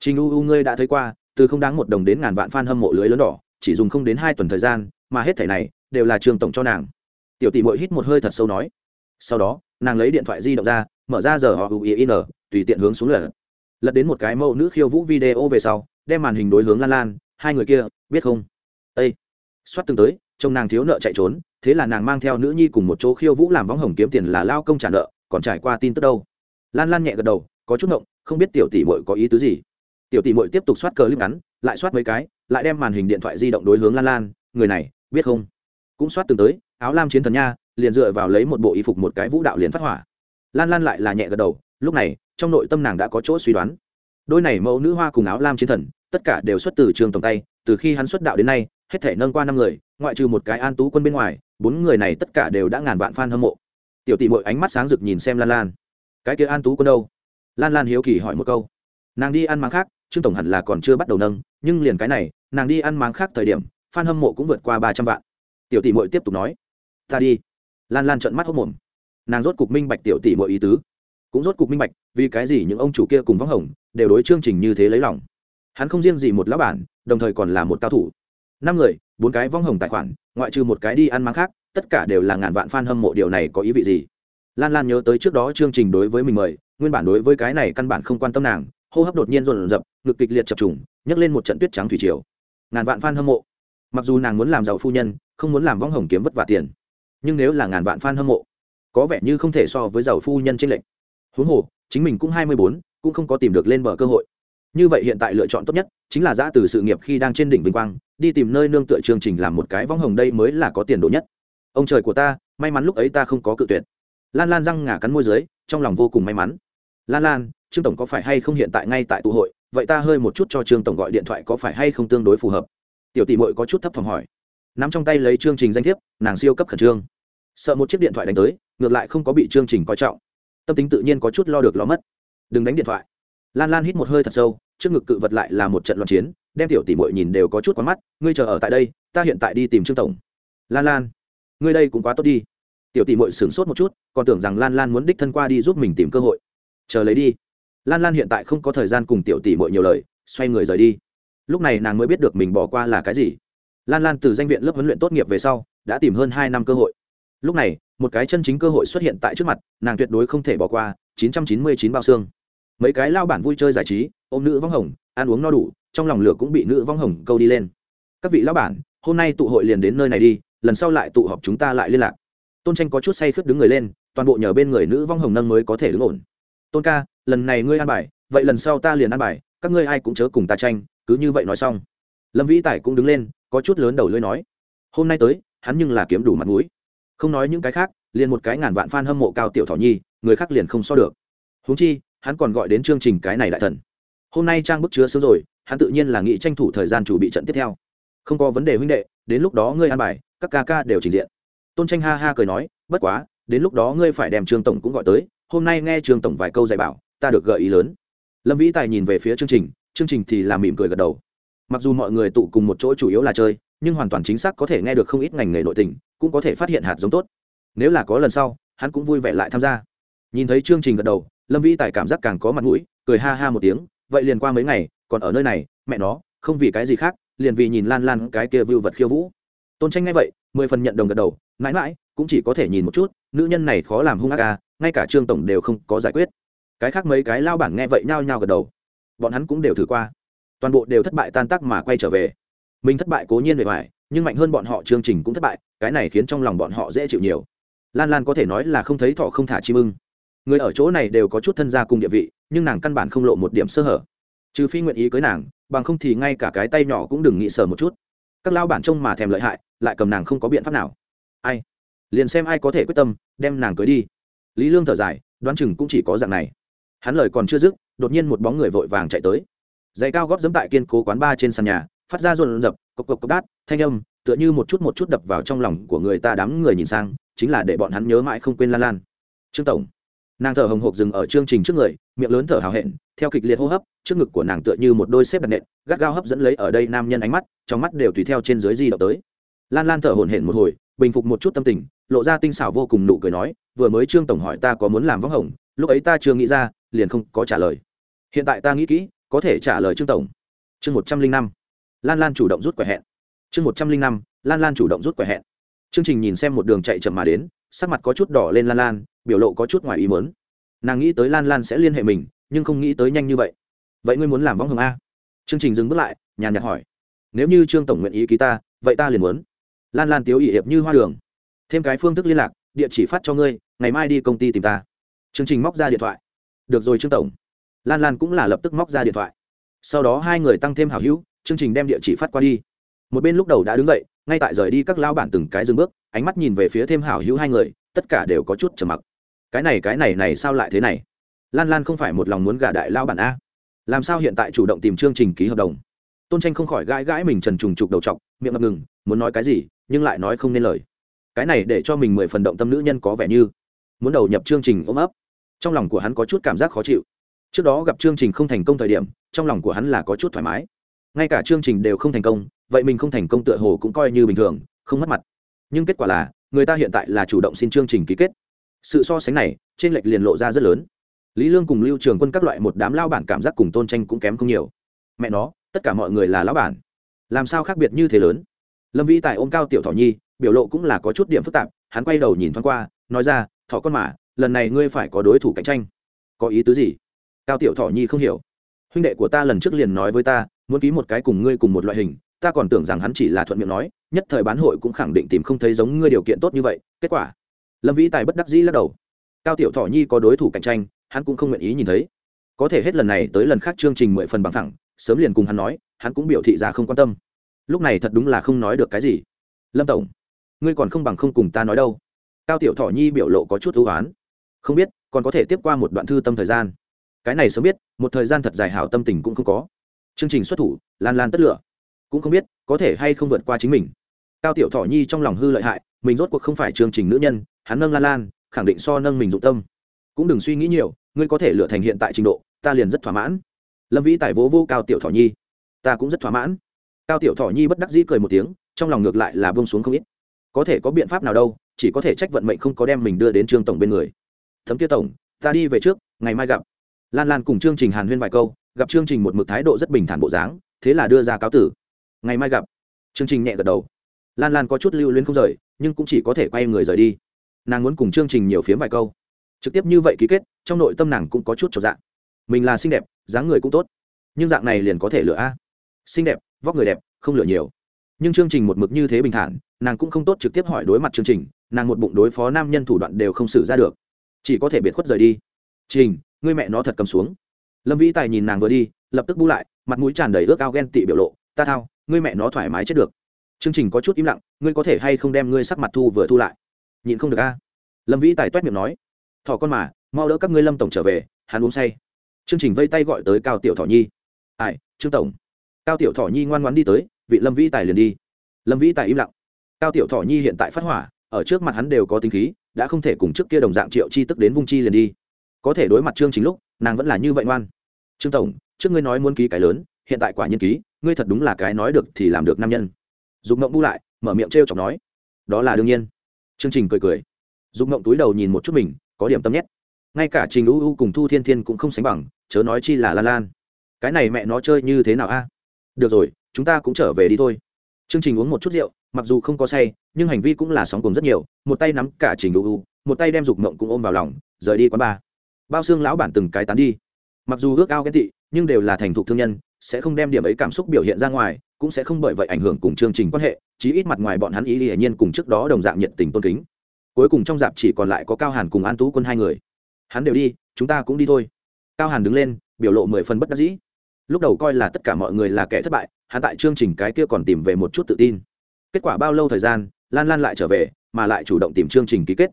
Trình u u ngươi đã thấy qua, từ không đáng một đồng đến ngàn vạn f a n hâm mộ lưới lớn đỏ, chỉ dùng không đến hai tuần thời gian, mà hết thẻ này đều là trường tổng cho nàng. Tiểu tỷ mội hít một hơi thật sâu nói. Sau đó, nàng lấy điện thoại di động ra, mở ra giờ họ uin tùy tiện hướng xuống lật. Lật đến một cái mẫu nữ khiêu vũ video về sau, đem màn hình đối hướng lan lan. Hai người kia, biết không? Ây xoát từng tới, trông nàng thiếu nợ chạy trốn thế là nàng mang theo nữ nhi cùng một chỗ khiêu vũ làm võng hồng kiếm tiền là lao công trả nợ, còn trải qua tin tức đâu? Lan lan nhẹ gật đầu, có chút ngộng, không biết tiểu tỷ mội có ý tứ gì. Tiểu tỷ mội tiếp tục soát cờ clip ngắn, lại soát mấy cái, lại đem màn hình điện thoại di động đối hướng lan lan, người này, biết không? Cũng soát từng tới, áo lam chiến thần nha, liền dựa vào lấy một bộ y phục một cái vũ đạo liền phát hỏa. Lan lan lại là nhẹ gật đầu, lúc này, trong nội tâm nàng đã có chỗ suy đoán. Đôi này mẫu nữ hoa cùng áo lam chiến thần, tất cả đều xuất từ trường tổng tay, từ khi hắn xuất đạo đến nay, hết thể nâng qua năm người, ngoại trừ một cái an tú quân bên ngoài bốn người này tất cả đều đã ngàn vạn f a n hâm mộ. Tiểu tỷ mội ánh mắt sáng rực nhìn xem lan lan. Cái kia an tú quân đâu? Lan lan hiếu kỳ hỏi một câu. Nàng đi ăn máng khác, trương tổng hẳn là còn chưa bắt đầu nâng, nhưng liền cái này, nàng đi ăn máng khác thời điểm f a n hâm mộ cũng vượt qua ba trăm vạn. Tiểu tỷ mội tiếp tục nói. Ta đi. Lan lan trợn mắt hốc mồm. Nàng rốt cục minh bạch tiểu tỷ mội ý tứ. Cũng rốt cục minh bạch, vì cái gì những ông chủ kia cùng võng hồng đều đối chương trình như thế lấy lòng. Hắn không riêng gì một lão bản, đồng thời còn là một cao thủ năm người, bốn cái vong hồng tài khoản, ngoại trừ một cái đi ăn mắng khác, tất cả đều là ngàn vạn f a n hâm mộ. Điều này có ý vị gì? Lan lan nhớ tới trước đó chương trình đối với mình mời, nguyên bản đối với cái này căn bản không quan tâm nàng, hô hấp đột nhiên rộn rập, ngực kịch liệt chập trùng, nhấc lên một trận tuyết trắng thủy triều. Ngàn vạn f a n hâm mộ. Mặc dù nàng muốn làm giàu phu nhân, không muốn làm vong hồng kiếm vất vả tiền, nhưng nếu là ngàn vạn f a n hâm mộ, có vẻ như không thể so với giàu phu nhân tranh lệch. Huống hồ, chính mình cũng hai mươi bốn, cũng không có tìm được lên bờ cơ hội. Như vậy hiện tại lựa chọn tốt nhất chính là giã từ sự nghiệp khi đang trên đỉnh vinh quang đi tìm nơi nương tựa chương trình làm một cái võng hồng đây mới là có tiền đồ nhất. Ông trời của ta, may mắn lúc ấy ta không có cự tuyệt. Lan lan răng ngả cắn môi dưới, trong lòng vô cùng may mắn. Lan lan, trương tổng có phải hay không hiện tại ngay tại tụ hội? Vậy ta hơi một chút cho trương tổng gọi điện thoại có phải hay không tương đối phù hợp? Tiểu tỷ mội có chút thấp phòng hỏi. N ắ m trong tay lấy chương trình danh thiếp, nàng siêu cấp khẩn trương. Sợ một chiếc điện thoại đánh tới, ngược lại không có bị chương trình coi trọng. Tâm tính tự nhiên có chút lo được lo mất. Đừng đánh điện thoại. Lan lan hít một hơi thật sâu, trước ngực cự vật lại là một trận loạn chiến đem tiểu tỷ muội nhìn đều có chút quá mắt, ngươi chờ ở tại đây, ta hiện tại đi tìm trương tổng. Lan lan, ngươi đây cũng quá tốt đi. Tiểu tỷ muội sửng sốt một chút, còn tưởng rằng lan lan muốn đích thân qua đi giúp mình tìm cơ hội. Chờ lấy đi. Lan lan hiện tại không có thời gian cùng tiểu tỷ muội nhiều lời, xoay người rời đi. Lúc này nàng mới biết được mình bỏ qua là cái gì. Lan lan từ danh viện lớp huấn luyện tốt nghiệp về sau, đã tìm hơn hai năm cơ hội. Lúc này, một cái chân chính cơ hội xuất hiện tại trước mặt, nàng tuyệt đối không thể bỏ qua 999 bao xương mấy cái lao bản vui chơi giải trí, ôm nữ vong hồng, ăn uống no đủ, trong lòng lửa cũng bị nữ vong hồng câu đi lên. Các vị lao bản, hôm nay tụ hội liền đến nơi này đi, lần sau lại tụ họp chúng ta lại liên lạc. Tôn tranh có chút say khướt đứng người lên, toàn bộ nhờ bên người nữ vong hồng nâng mới có thể đứng ổn. Tôn ca, lần này ngươi ăn bài, vậy lần sau ta liền ăn bài, các ngươi ai cũng chớ cùng ta tranh, cứ như vậy nói xong. Lâm vĩ tài cũng đứng lên, có chút lớn đầu lưỡi nói, hôm nay tới, hắn nhưng là kiếm đủ mặt mũi. Không nói những cái khác, liền một cái ngàn vạn f a n hâm mộ cao tiểu thỏ nhi, người khác liền không so được. Huống chi hắn còn gọi đến chương trình cái này đại thần. Hôm nay trang bức chứa sớm rồi, hắn tự nhiên là nghĩ tranh thủ thời gian chuẩn bị trận tiếp theo. Không có vấn đề huynh đệ, đến lúc đó ngươi ăn bài, các ca ca đều trình diện. Tôn tranh ha ha cười nói, bất quá, đến lúc đó ngươi phải đem trương tổng cũng gọi tới, hôm nay nghe trương tổng vài câu dạy bảo, ta được gợi ý lớn. Lâm vĩ tài nhìn về phía chương trình chương trình thì làm mỉm cười gật đầu. Mặc dù mọi người tụ cùng một chỗ chủ yếu là chơi, nhưng hoàn toàn chính xác có thể nghe được không ít ngành nghề nội tình, cũng có thể phát hiện hạt giống tốt. Nếu là có lần sau, hắn cũng vui vẻ lại tham gia. Nhìn thấy chương trình gật đầu lâm vĩ tài cảm giác càng có mặt mũi, cười ha ha một tiếng, vậy liền qua mấy ngày, còn ở nơi này, mẹ nó, không vì cái gì khác, liền vì nhìn lan lan cái kia vưu vật khiêu vũ. Tôn tranh ngay vậy, mười phần nhận đồng gật đầu, mãi mãi, cũng chỉ có thể nhìn một chút, nữ nhân này khó làm hung ác ca ngay cả trương tổng đều không có giải quyết. Cái khác mấy cái lao bản nghe vậy nhao nhao gật đầu. Bọn hắn cũng đều thử qua. Toàn bộ đều thất bại tan tác mà quay trở về. Mình thất bại cố nhiên về vải nhưng mạnh hơn bọn họ chương trình cũng thất bại, cái này khiến trong lòng bọn họ dễ chịu nhiều. Lan lan có thể nói là không thấy thọ không thả chim ưng người ở chỗ này đều có chút thân gia cùng địa vị, nhưng nàng căn bản không lộ một điểm sơ hở. Trừ phi nguyện ý cưới nàng, bằng không thì ngay cả cái tay nhỏ cũng đừng nghĩ sờ một chút. Các lao bản trông mà thèm lợi hại, lại cầm nàng không có biện pháp nào. Ai? Liền xem ai có thể quyết tâm, đem nàng cưới đi. Lý lương thở dài, đoán chừng cũng chỉ có dạng này. Hắn lời còn chưa dứt, đột nhiên một bóng người vội vàng chạy tới. Giày cao góp dẫm tại kiên cố quán ba trên sàn nhà, phát ra rộn rập, cộc cộc cộc đát, thanh âm, tựa như một chút một chút đập vào trong lòng của người ta đám người nhìn sang, chính là để bọn hắn nhớ mãi không quên lan lan. Trương tổng nàng thở hồng hộc dừng ở chương trình trước người, miệng lớn thở hào hẹn, theo kịch liệt hô hấp, trước ngực của nàng tựa như một đôi xếp đặt nện, gắt gao hấp dẫn lấy ở đây nam nhân ánh mắt, trong mắt đều tùy theo trên dưới di động tới. Lan lan thở hổn hển một hồi, bình phục một chút tâm tình, lộ ra tinh xảo vô cùng nụ cười nói, vừa mới trương tổng hỏi ta có muốn làm võng hồng, lúc ấy ta chưa nghĩ ra, liền không có trả lời. Hiện tại ta nghĩ kỹ, có thể trả lời trương tổng. Chương một trăm linh năm, lan lan chủ động rút quẻ hẹn. Chương một trăm linh năm, lan lan chủ động rút quẻ hẹn. Chương trình nhìn xem một đường chạy chậm mà đến sắc mặt có chút đỏ lên lan lan, biểu lộ có chút ngoài ý mớn nàng nghĩ tới lan lan sẽ liên hệ mình, nhưng không nghĩ tới nhanh như vậy. Vậy ngươi muốn làm võng hồng a? Chương trình dừng bước lại, nhàn nhạt hỏi. Nếu như trương tổng nguyện ý ký ta, vậy ta liền muốn. Lan lan tiếu ỵ hiệp như hoa đường. Thêm cái phương thức liên lạc, địa chỉ phát cho ngươi, ngày mai đi công ty tìm ta. Chương trình móc ra điện thoại. Được rồi trương tổng. Lan lan cũng là lập tức móc ra điện thoại. Sau đó hai người tăng thêm hảo hữu, chương trình đem địa chỉ phát qua đi. Một bên lúc đầu đã đứng dậy, ngay tại rời đi các lao bản từng cái dừng bước ánh mắt nhìn về phía thêm hảo hữu hai người, tất cả đều có chút trầm mặc. Cái này cái này này sao lại thế này? Lan lan không phải một lòng muốn gả đại lao bản a. Làm sao hiện tại chủ động tìm chương trình ký hợp đồng? Tôn tranh không khỏi gãi gãi mình trần trùng trục đầu t miệng ngập ngừng, muốn nói cái gì, nhưng lại nói không nên lời. Cái này để cho mình mười phần động tâm nữ nhân có vẻ như muốn đầu nhập chương trình ôm ấp. Trong lòng của hắn có chút cảm giác khó chịu. Trước đó gặp chương trình không thành công thời điểm, trong lòng của hắn là có chút thoải mái. Ngay cả chương trình đều không thành công, vậy mình không thành công tựa hồ cũng coi như bình thường, không mất mặt nhưng kết quả là, người ta hiện tại là chủ động xin chương trình ký kết. Sự so sánh này, trên lệch liền lộ ra rất lớn. Lý lương cùng lưu trường quân các loại một đám lao bản cảm giác cùng tôn tranh cũng kém không nhiều. Mẹ nó, tất cả mọi người là lao bản. Làm sao khác biệt như thế lớn? Lâm vĩ tại ôm cao tiểu thọ nhi, biểu lộ cũng là có chút điểm phức tạp, hắn quay đầu nhìn thoáng qua, nói ra thọ con mà, lần này ngươi phải có đối thủ cạnh tranh. Có ý tứ gì? Cao tiểu thọ nhi không hiểu. Huynh đệ của ta lần trước liền nói với ta, muốn ký một cái cùng ngươi cùng một loại hình, ta còn tưởng rằng hắn chỉ là thuận miệng nói nhất thời bán hội cũng khẳng định tìm không thấy giống ngươi điều kiện tốt như vậy, kết quả. Lâm vĩ tài bất đắc dĩ lắc đầu. Cao tiểu thọ nhi có đối thủ cạnh tranh, hắn cũng không nguyện ý nhìn thấy. Có thể hết lần này tới lần khác chương trình mười phần bằng thẳng, sớm liền cùng hắn nói, hắn cũng biểu thị ra không quan tâm. Lúc này thật đúng là không nói được cái gì. Lâm tổng, ngươi còn không bằng không cùng ta nói đâu. Cao tiểu thọ nhi biểu lộ có chút ưu oán không biết, còn có thể tiếp qua một đoạn thư tâm thời gian. Cái này sớm biết, một thời gian thật dài hảo tâm tình cũng không có. Chương trình xuất thủ, lan lan tất lửa. Cũng không biết, có thể hay không vượt qua chính mình cao tiểu thọ nhi trong lòng hư lợi hại, mình rốt cuộc không phải chương trình nữ nhân, hắn nâng lan lan, khẳng định so nâng mình dụng tâm. Cũng đừng suy nghĩ nhiều, ngươi có thể lựa thành hiện tại trình độ, ta liền rất thỏa mãn. Lâm vĩ tài vỗ vô cao tiểu thọ nhi. Ta cũng rất thỏa mãn. Cao tiểu thọ nhi bất đắc dĩ cười một tiếng, trong lòng ngược lại là bông xuống không ít. Có thể có biện pháp nào đâu, chỉ có thể trách vận mệnh không có đem mình đưa đến trương tổng bên người. Thấm kia tổng, ta đi về trước, ngày mai gặp. Lan lan cùng chương trình hàn huyên vài câu, gặp chương trình một mực thái độ rất bình thản bộ dáng, thế là đưa ra cáo tử. Ngày mai gặp. Chương trình nhẹ gật đầu lan lan có chút lưu luyến không rời, nhưng cũng chỉ có thể quay người rời đi. Nàng muốn cùng chương trình nhiều phiếm vài câu. Trực tiếp như vậy ký kết, trong nội tâm nàng cũng có chút trọn dạng mình là xinh đẹp, dáng người cũng tốt. Nhưng dạng này liền có thể lựa a. Xinh đẹp, vóc người đẹp, không lựa nhiều. Nhưng chương trình một mực như thế bình thản, nàng cũng không tốt trực tiếp hỏi đối mặt chương trình, nàng một bụng đối phó nam nhân thủ đoạn đều không xử ra được. Chỉ có thể biệt khuất rời đi. Trình, ngươi mẹ nó thật cầm xuống. Lâm vĩ tài nhìn nàng vừa đi, lập tức bu lại, mặt mũi tràn đầy ước ao ghen tị biểu lộ, ta thao, ngươi mẹ nó thoải mái chết được chương trình có chút im lặng, ngươi có thể hay không đem ngươi sắc mặt thu vừa thu lại? Nhịn không được a. Lâm vĩ tài toét miệng nói. Thỏ con mà, mau đỡ các ngươi lâm tổng trở về, hắn uống say. Chương trình vây tay gọi tới cao tiểu thọ nhi. Ai, trương tổng. Cao tiểu thọ nhi ngoan ngoan đi tới, vị lâm vĩ tài liền đi. Lâm vĩ tài im lặng. Cao tiểu thọ nhi hiện tại phát hỏa, ở trước mặt hắn đều có tính khí, đã không thể cùng trước kia đồng dạng triệu chi tức đến vung chi liền đi. Có thể đối mặt chương trình lúc, nàng vẫn là như vậy ngoan. Trương tổng, trước ngươi nói muốn ký cái lớn, hiện tại quả nhiên ký, ngươi thật đúng là cái nói được thì làm được nam nhân. Dục Ngộng bu lại, mở miệng t r e o chọc nói, đó là đương nhiên. Chương trình cười cười. Dục Ngộng túi đầu nhìn một chút mình, có điểm tâm nhét. Ngay cả trình u u cùng thu thiên thiên cũng không sánh bằng, chớ nói chi là lan lan. Cái này mẹ nó chơi như thế nào a? Được rồi, chúng ta cũng trở về đi thôi. Chương trình uống một chút rượu, mặc dù không có say, nhưng hành vi cũng là sóng cùng rất nhiều, một tay nắm cả trình u u, một tay đem dục Ngộng cũng ôm vào lòng, rời đi quán bar. Bao xương lão bản từng cái tán đi. Mặc dù ước ao ghen tị, nhưng đều là thành thục thương nhân sẽ không đem điểm ấy cảm xúc biểu hiện ra ngoài, cũng sẽ không bởi vậy ảnh hưởng cùng chương trình quan hệ, chí ít mặt ngoài bọn hắn ý hiển nhiên cùng trước đó đồng dạng nhiệt tình tôn kính. Cuối cùng trong dạp chỉ còn lại có cao hàn cùng an tú quân hai người. Hắn đều đi, chúng ta cũng đi thôi. Cao hàn đứng lên, biểu lộ mười phần bất đắc dĩ. Lúc đầu coi là tất cả mọi người là kẻ thất bại, hắn tại chương trình cái kia còn tìm về một chút tự tin. Kết quả bao lâu thời gian, lan lan lại trở về, mà lại chủ động tìm chương trình ký kết.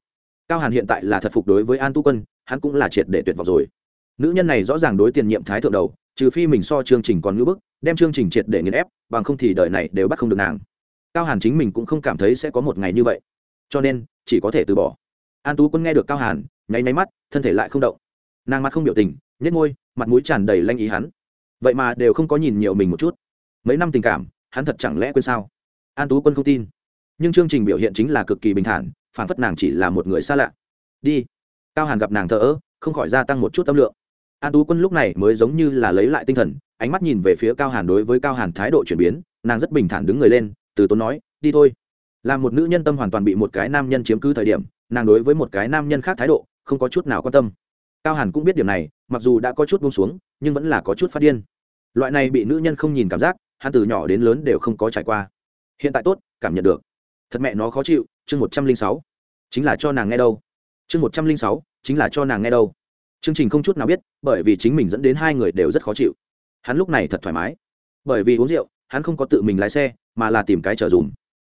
Cao hàn hiện tại là thật phục đối với an tu quân, hắn cũng là triệt để tuyệt vọng rồi. Nữ nhân này rõ ràng đối tiền nhiệm thái thượng đầu trừ phi mình so chương trình còn ngữ bức, đem chương trình triệt để nghiền ép, bằng không thì đời này đều bắt không được nàng. Cao hàn chính mình cũng không cảm thấy sẽ có một ngày như vậy. Cho nên, chỉ có thể từ bỏ. An tú quân nghe được cao hàn, nháy nháy mắt, thân thể lại không động. Nàng mặt không biểu tình nhét môi, mặt mũi tràn đầy lanh ý hắn. Vậy mà đều không có nhìn nhiều mình một chút. Mấy năm tình cảm, hắn thật chẳng lẽ quên sao? An tú quân không tin. Nhưng chương trình biểu hiện chính là cực kỳ bình thản phản phất nàng chỉ là một người xa lạ. Đi. Cao hàn gặp nàng thờ ơ, không khỏi gia tăng một chút tâm lượng an tú quân lúc này mới giống như là lấy lại tinh thần, ánh mắt nhìn về phía cao hàn đối với cao hàn thái độ chuyển biến, nàng rất bình thản đứng người lên, từ tốn nói, đi thôi. Là một nữ nhân tâm hoàn toàn bị một cái nam nhân chiếm cứ thời điểm, nàng đối với một cái nam nhân khác thái độ, không có chút nào quan tâm. Cao hàn cũng biết điểm này, mặc dù đã có chút bông xuống, nhưng vẫn là có chút phát điên. Loại này bị nữ nhân không nhìn cảm giác, hắn từ nhỏ đến lớn đều không có trải qua. Hiện tại tốt, cảm nhận được. Thật mẹ nó khó chịu, chương một trăm linh sáu. Chính là cho nàng nghe đâu. Chương một trăm linh sáu, chính là cho nàng nghe đâu chương trình không chút nào biết, bởi vì chính mình dẫn đến hai người đều rất khó chịu. Hắn lúc này thật thoải mái. Bởi vì uống rượu, hắn không có tự mình lái xe, mà là tìm cái chở dùm.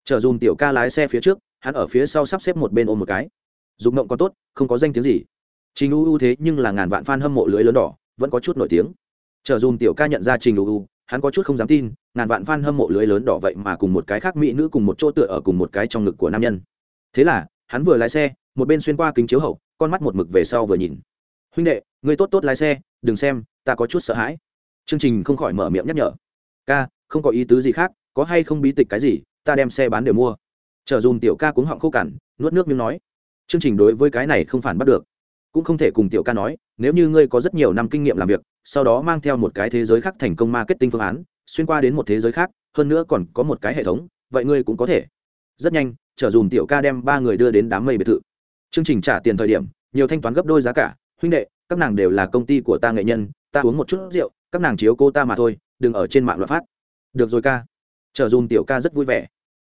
Chở dùm tiểu ca lái xe phía trước, hắn ở phía sau sắp xếp một bên ôm một cái. Dùng mộng còn tốt, không có danh tiếng gì. Trình u u thế nhưng là ngàn vạn f a n hâm mộ lưới lớn đỏ, vẫn có chút nổi tiếng. Chở dùm tiểu ca nhận ra trình u u, hắn có chút không dám tin, ngàn vạn f a n hâm mộ lưới lớn đỏ vậy mà cùng một cái khác mỹ nữ cùng một chỗ tựa ở cùng một cái trong ngực của nam nhân. Thế là, hắn vừa lái xe, một bên xuyên qua kính chiếu hậu, con mắt một mực về sau vừa nhìn huynh đệ người tốt tốt lái xe, đừng xem, ta có chút sợ hãi. Chương trình không khỏi mở miệng nhắc nhở. Ca, không có ý tứ gì khác, có hay không bí tịch cái gì, ta đem xe bán đều mua. Chờ dùm tiểu ca cuống họng khô cằn, nuốt nước miếng nói. Chương trình đối với cái này không phản bắt được. Cũng không thể cùng tiểu ca nói, nếu như ngươi có rất nhiều năm kinh nghiệm làm việc, sau đó mang theo một cái thế giới khác thành công marketing phương án, xuyên qua đến một thế giới khác, hơn nữa còn có một cái hệ thống, vậy ngươi cũng có thể. Rất nhanh chờ dùm tiểu ca đem ba người đưa đến đám mây biệt thự. Chương trình trả tiền thời điểm, nhiều thanh toán gấp đôi giá cả huynh đệ, các nàng đều là công ty của ta nghệ nhân, ta uống một chút rượu, các nàng chiếu cô ta mà thôi, đừng ở trên mạng loạn phát. Được rồi ca. Chờ dùm tiểu ca rất vui vẻ.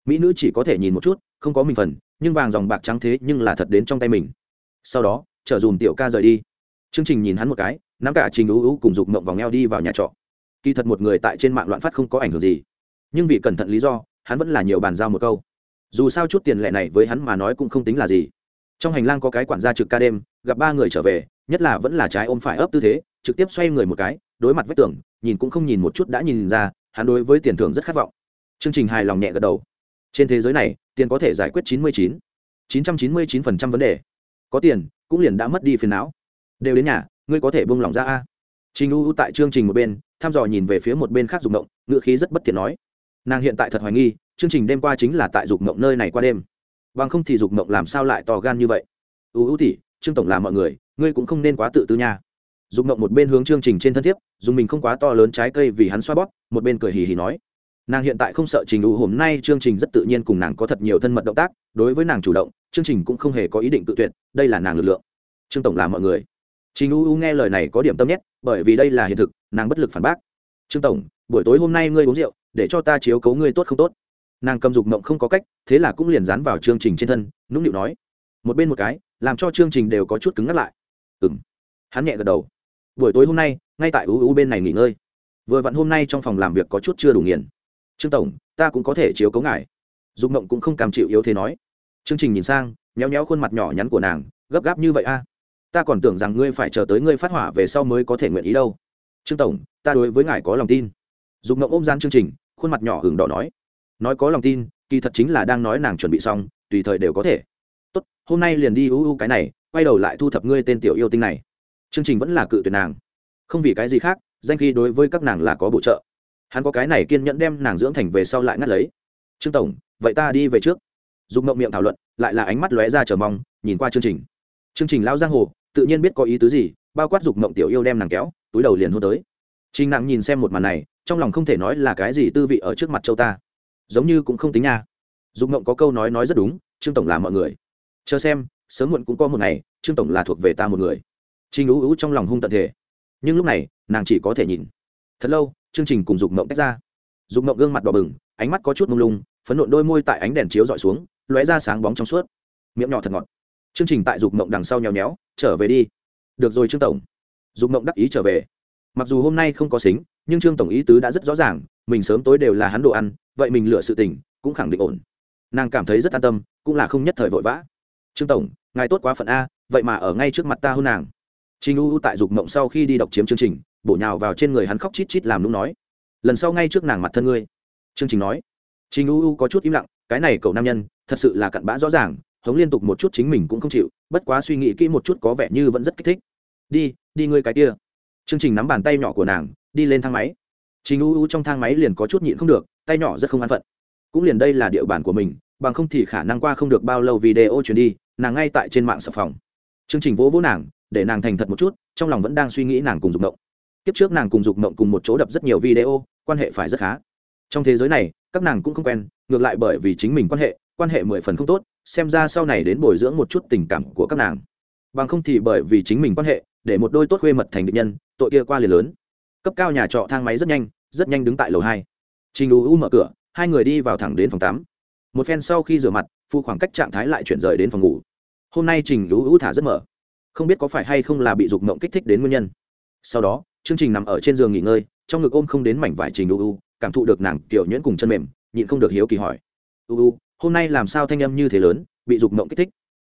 Mỹ nữ chỉ có thể nhìn một chút, không có mình phần, nhưng vàng dòng bạc trắng thế nhưng là thật đến trong tay mình. Sau đó chờ dùm tiểu ca rời đi. Chương trình nhìn hắn một cái, nắm cả trình ưu ưu cùng dục mộng vòng eo đi vào nhà trọ. Kỳ thật một người tại trên mạng loạn phát không có ảnh hưởng gì. Nhưng vì cẩn thận lý do, hắn vẫn là nhiều bàn giao một câu. Dù sao chút tiền lệ này với hắn mà nói cũng không tính là gì. Trong hành lang có cái quản gia trực ca đêm, gặp ba người trở về nhất là vẫn là trái ôm phải ấp tư thế, trực tiếp xoay người một cái, đối mặt vách tường, nhìn cũng không nhìn một chút đã nhìn ra, hắn đối với tiền thưởng rất khát vọng. Chương trình hài lòng nhẹ gật đầu. Trên thế giới này, tiền có thể giải quyết chín mươi chín chín trăm chín mươi chín phần trăm vấn đề. Có tiền, cũng liền đã mất đi phiền não. Đều đến nhà, ngươi có thể buông lỏng ra a. Trình u tại chương trình một bên, thăm dò nhìn về phía một bên khác dục mộng, ngữ khí rất bất thiện nói. Nàng hiện tại thật hoài nghi, chương trình đêm qua chính là tại dục mộng nơi này qua đêm. Bằng không thì dục mộng làm sao lại to gan như vậy? Ưu ưu tỉ trương tổng là mọi người, ngươi cũng không nên quá tự tư nha. Dục mộng một bên hướng chương trình trên thân thiết dùng mình không quá to lớn trái cây vì hắn xoa bóp, một bên cười hì hì nói. Nàng hiện tại không sợ trình đủ hôm nay chương trình rất tự nhiên cùng nàng có thật nhiều thân mật động tác, đối với nàng chủ động, chương trình cũng không hề có ý định tự tuyệt, đây là nàng lực lượng. Trương tổng là mọi người. Trình u u nghe lời này có điểm tâm nhất bởi vì đây là hiện thực, nàng bất lực phản bác. Trương tổng, buổi tối hôm nay ngươi uống rượu, để cho ta chiếu cấu ngươi tốt không tốt? Nàng cầm dục mộng không có cách, thế là cũng liền dán vào chương trình trên thân, nũng nịu nói. Một bên một cái làm cho chương trình đều có chút cứng ngắt lại. Ừ m hắn nhẹ gật đầu. Buổi tối hôm nay, ngay tại u u bên này nghỉ ngơi. Vừa vặn hôm nay trong phòng làm việc có chút chưa đủ nghiền. Trương tổng, ta cũng có thể chiếu cấu ngài. Dục mộng cũng không cam chịu yếu thế nói. Chương trình nhìn sang nhéo nhéo khuôn mặt nhỏ nhắn của nàng, gấp gáp như vậy a. Ta còn tưởng rằng ngươi phải chờ tới ngươi phát hỏa về sau mới có thể nguyện ý đâu. Trương tổng, ta đối với ngài có lòng tin. Dục mộng ôm gian chương trình, khuôn mặt nhỏ hừng đỏ nói. Nói có lòng tin, kỳ thật chính là đang nói nàng chuẩn bị xong, tùy thời đều có thể hôm nay liền đi u u cái này, quay đầu lại thu thập ngươi tên tiểu yêu tinh này. Chương trình vẫn là cự tuyệt nàng. Không vì cái gì khác, danh khi đối với các nàng là có bổ trợ. Hắn có cái này kiên nhẫn đem nàng dưỡng thành về sau lại ngắt lấy. Trương tổng, vậy ta đi về trước. Dùng mộng miệng thảo luận, lại là ánh mắt lóe ra chờ mong, nhìn qua chương trình. Chương trình lao giang hồ, tự nhiên biết có ý tứ gì, bao quát dục mộng tiểu yêu đem nàng kéo, túi đầu liền hôn tới. Trình nàng nhìn xem một màn này, trong lòng không thể nói là cái gì tư vị ở trước mặt châu ta. Giống như cũng không tính nha. Dục mộng có câu nói nói rất đúng, trương tổng là mọi người chờ xem, sớm muộn cũng có một ngày, trương tổng là thuộc về ta một người. Trình ú ú trong lòng hung tận thể nhưng lúc này, nàng chỉ có thể nhìn. Thật lâu, chương trình cùng dục mộng tách ra. Dục mộng gương mặt đỏ bừng, ánh mắt có chút mông lung, phấn nộn đôi môi tại ánh đèn chiếu dọi xuống, lóe ra sáng bóng trong suốt. Miệng nhỏ thật ngọt. Chương trình tại dục mộng đằng sau nhéo nhéo, trở về đi. Được rồi, trương tổng. Dục mộng đắc ý trở về. Mặc dù hôm nay không có xính, nhưng trương tổng ý tứ đã rất rõ ràng, mình sớm tối đều là hắn đồ ăn, vậy mình lựa sự tình, cũng khẳng định ổn. Nàng cảm thấy rất an tâm, cũng là không nhất thời vội vã trương tổng ngài tốt quá phận a vậy mà ở ngay trước mặt ta hôn nàng Trình U tại dục mộng sau khi đi đọc chiếm chương trình, bổ nhào vào trên người hắn khóc chít chít làm lúc nói. Lần sau ngay trước nàng mặt thân ngươi. Chương trình nói. Trình U có chút im lặng, cái này cậu nam nhân, thật sự là cặn bã rõ ràng, hống liên tục một chút chính mình cũng không chịu, bất quá suy nghĩ kỹ một chút có vẻ như vẫn rất kích thích. Đi, đi ngươi cái kia. Chương trình nắm bàn tay nhỏ của nàng, đi lên thang máy. Trình U trong thang máy liền có chút nhịn không được, tay nhỏ rất không an phận. Cũng liền đây là địa bàn của mình, bằng không thì khả năng qua không được bao lâu video truyền đi, nàng ngay tại trên mạng sập phòng. Chương trình vỗ vỗ nàng, để nàng thành thật một chút trong lòng vẫn đang suy nghĩ nàng cùng dục mộng. Kiếp trước nàng cùng dục mộng cùng một chỗ đập rất nhiều video quan hệ phải rất khá. Trong thế giới này các nàng cũng không quen ngược lại bởi vì chính mình quan hệ quan hệ mười phần không tốt xem ra sau này đến bồi dưỡng một chút tình cảm của các nàng. Bằng không thì bởi vì chính mình quan hệ để một đôi tốt khuê mật thành định nhân tội kia qua liền lớn. Cấp cao nhà trọ thang máy rất nhanh rất nhanh đứng tại lầu hai. Trình u mở cửa hai người đi vào thẳng đến phòng tám một phen sau khi rửa mặt, phu khoảng cách trạng thái lại chuyển rời đến phòng ngủ. Hôm nay trình u u thả rất mở. Không biết có phải hay không là bị dục mộng kích thích đến nguyên nhân. Sau đó chương trình nằm ở trên giường nghỉ ngơi, trong ngực ôm không đến mảnh vải trình u u cảm thụ được nàng kiểu nhuyễn cùng chân mềm, nhịn không được hiếu kỳ hỏi. U u hôm nay làm sao thanh âm như thế lớn, bị dục mộng kích thích?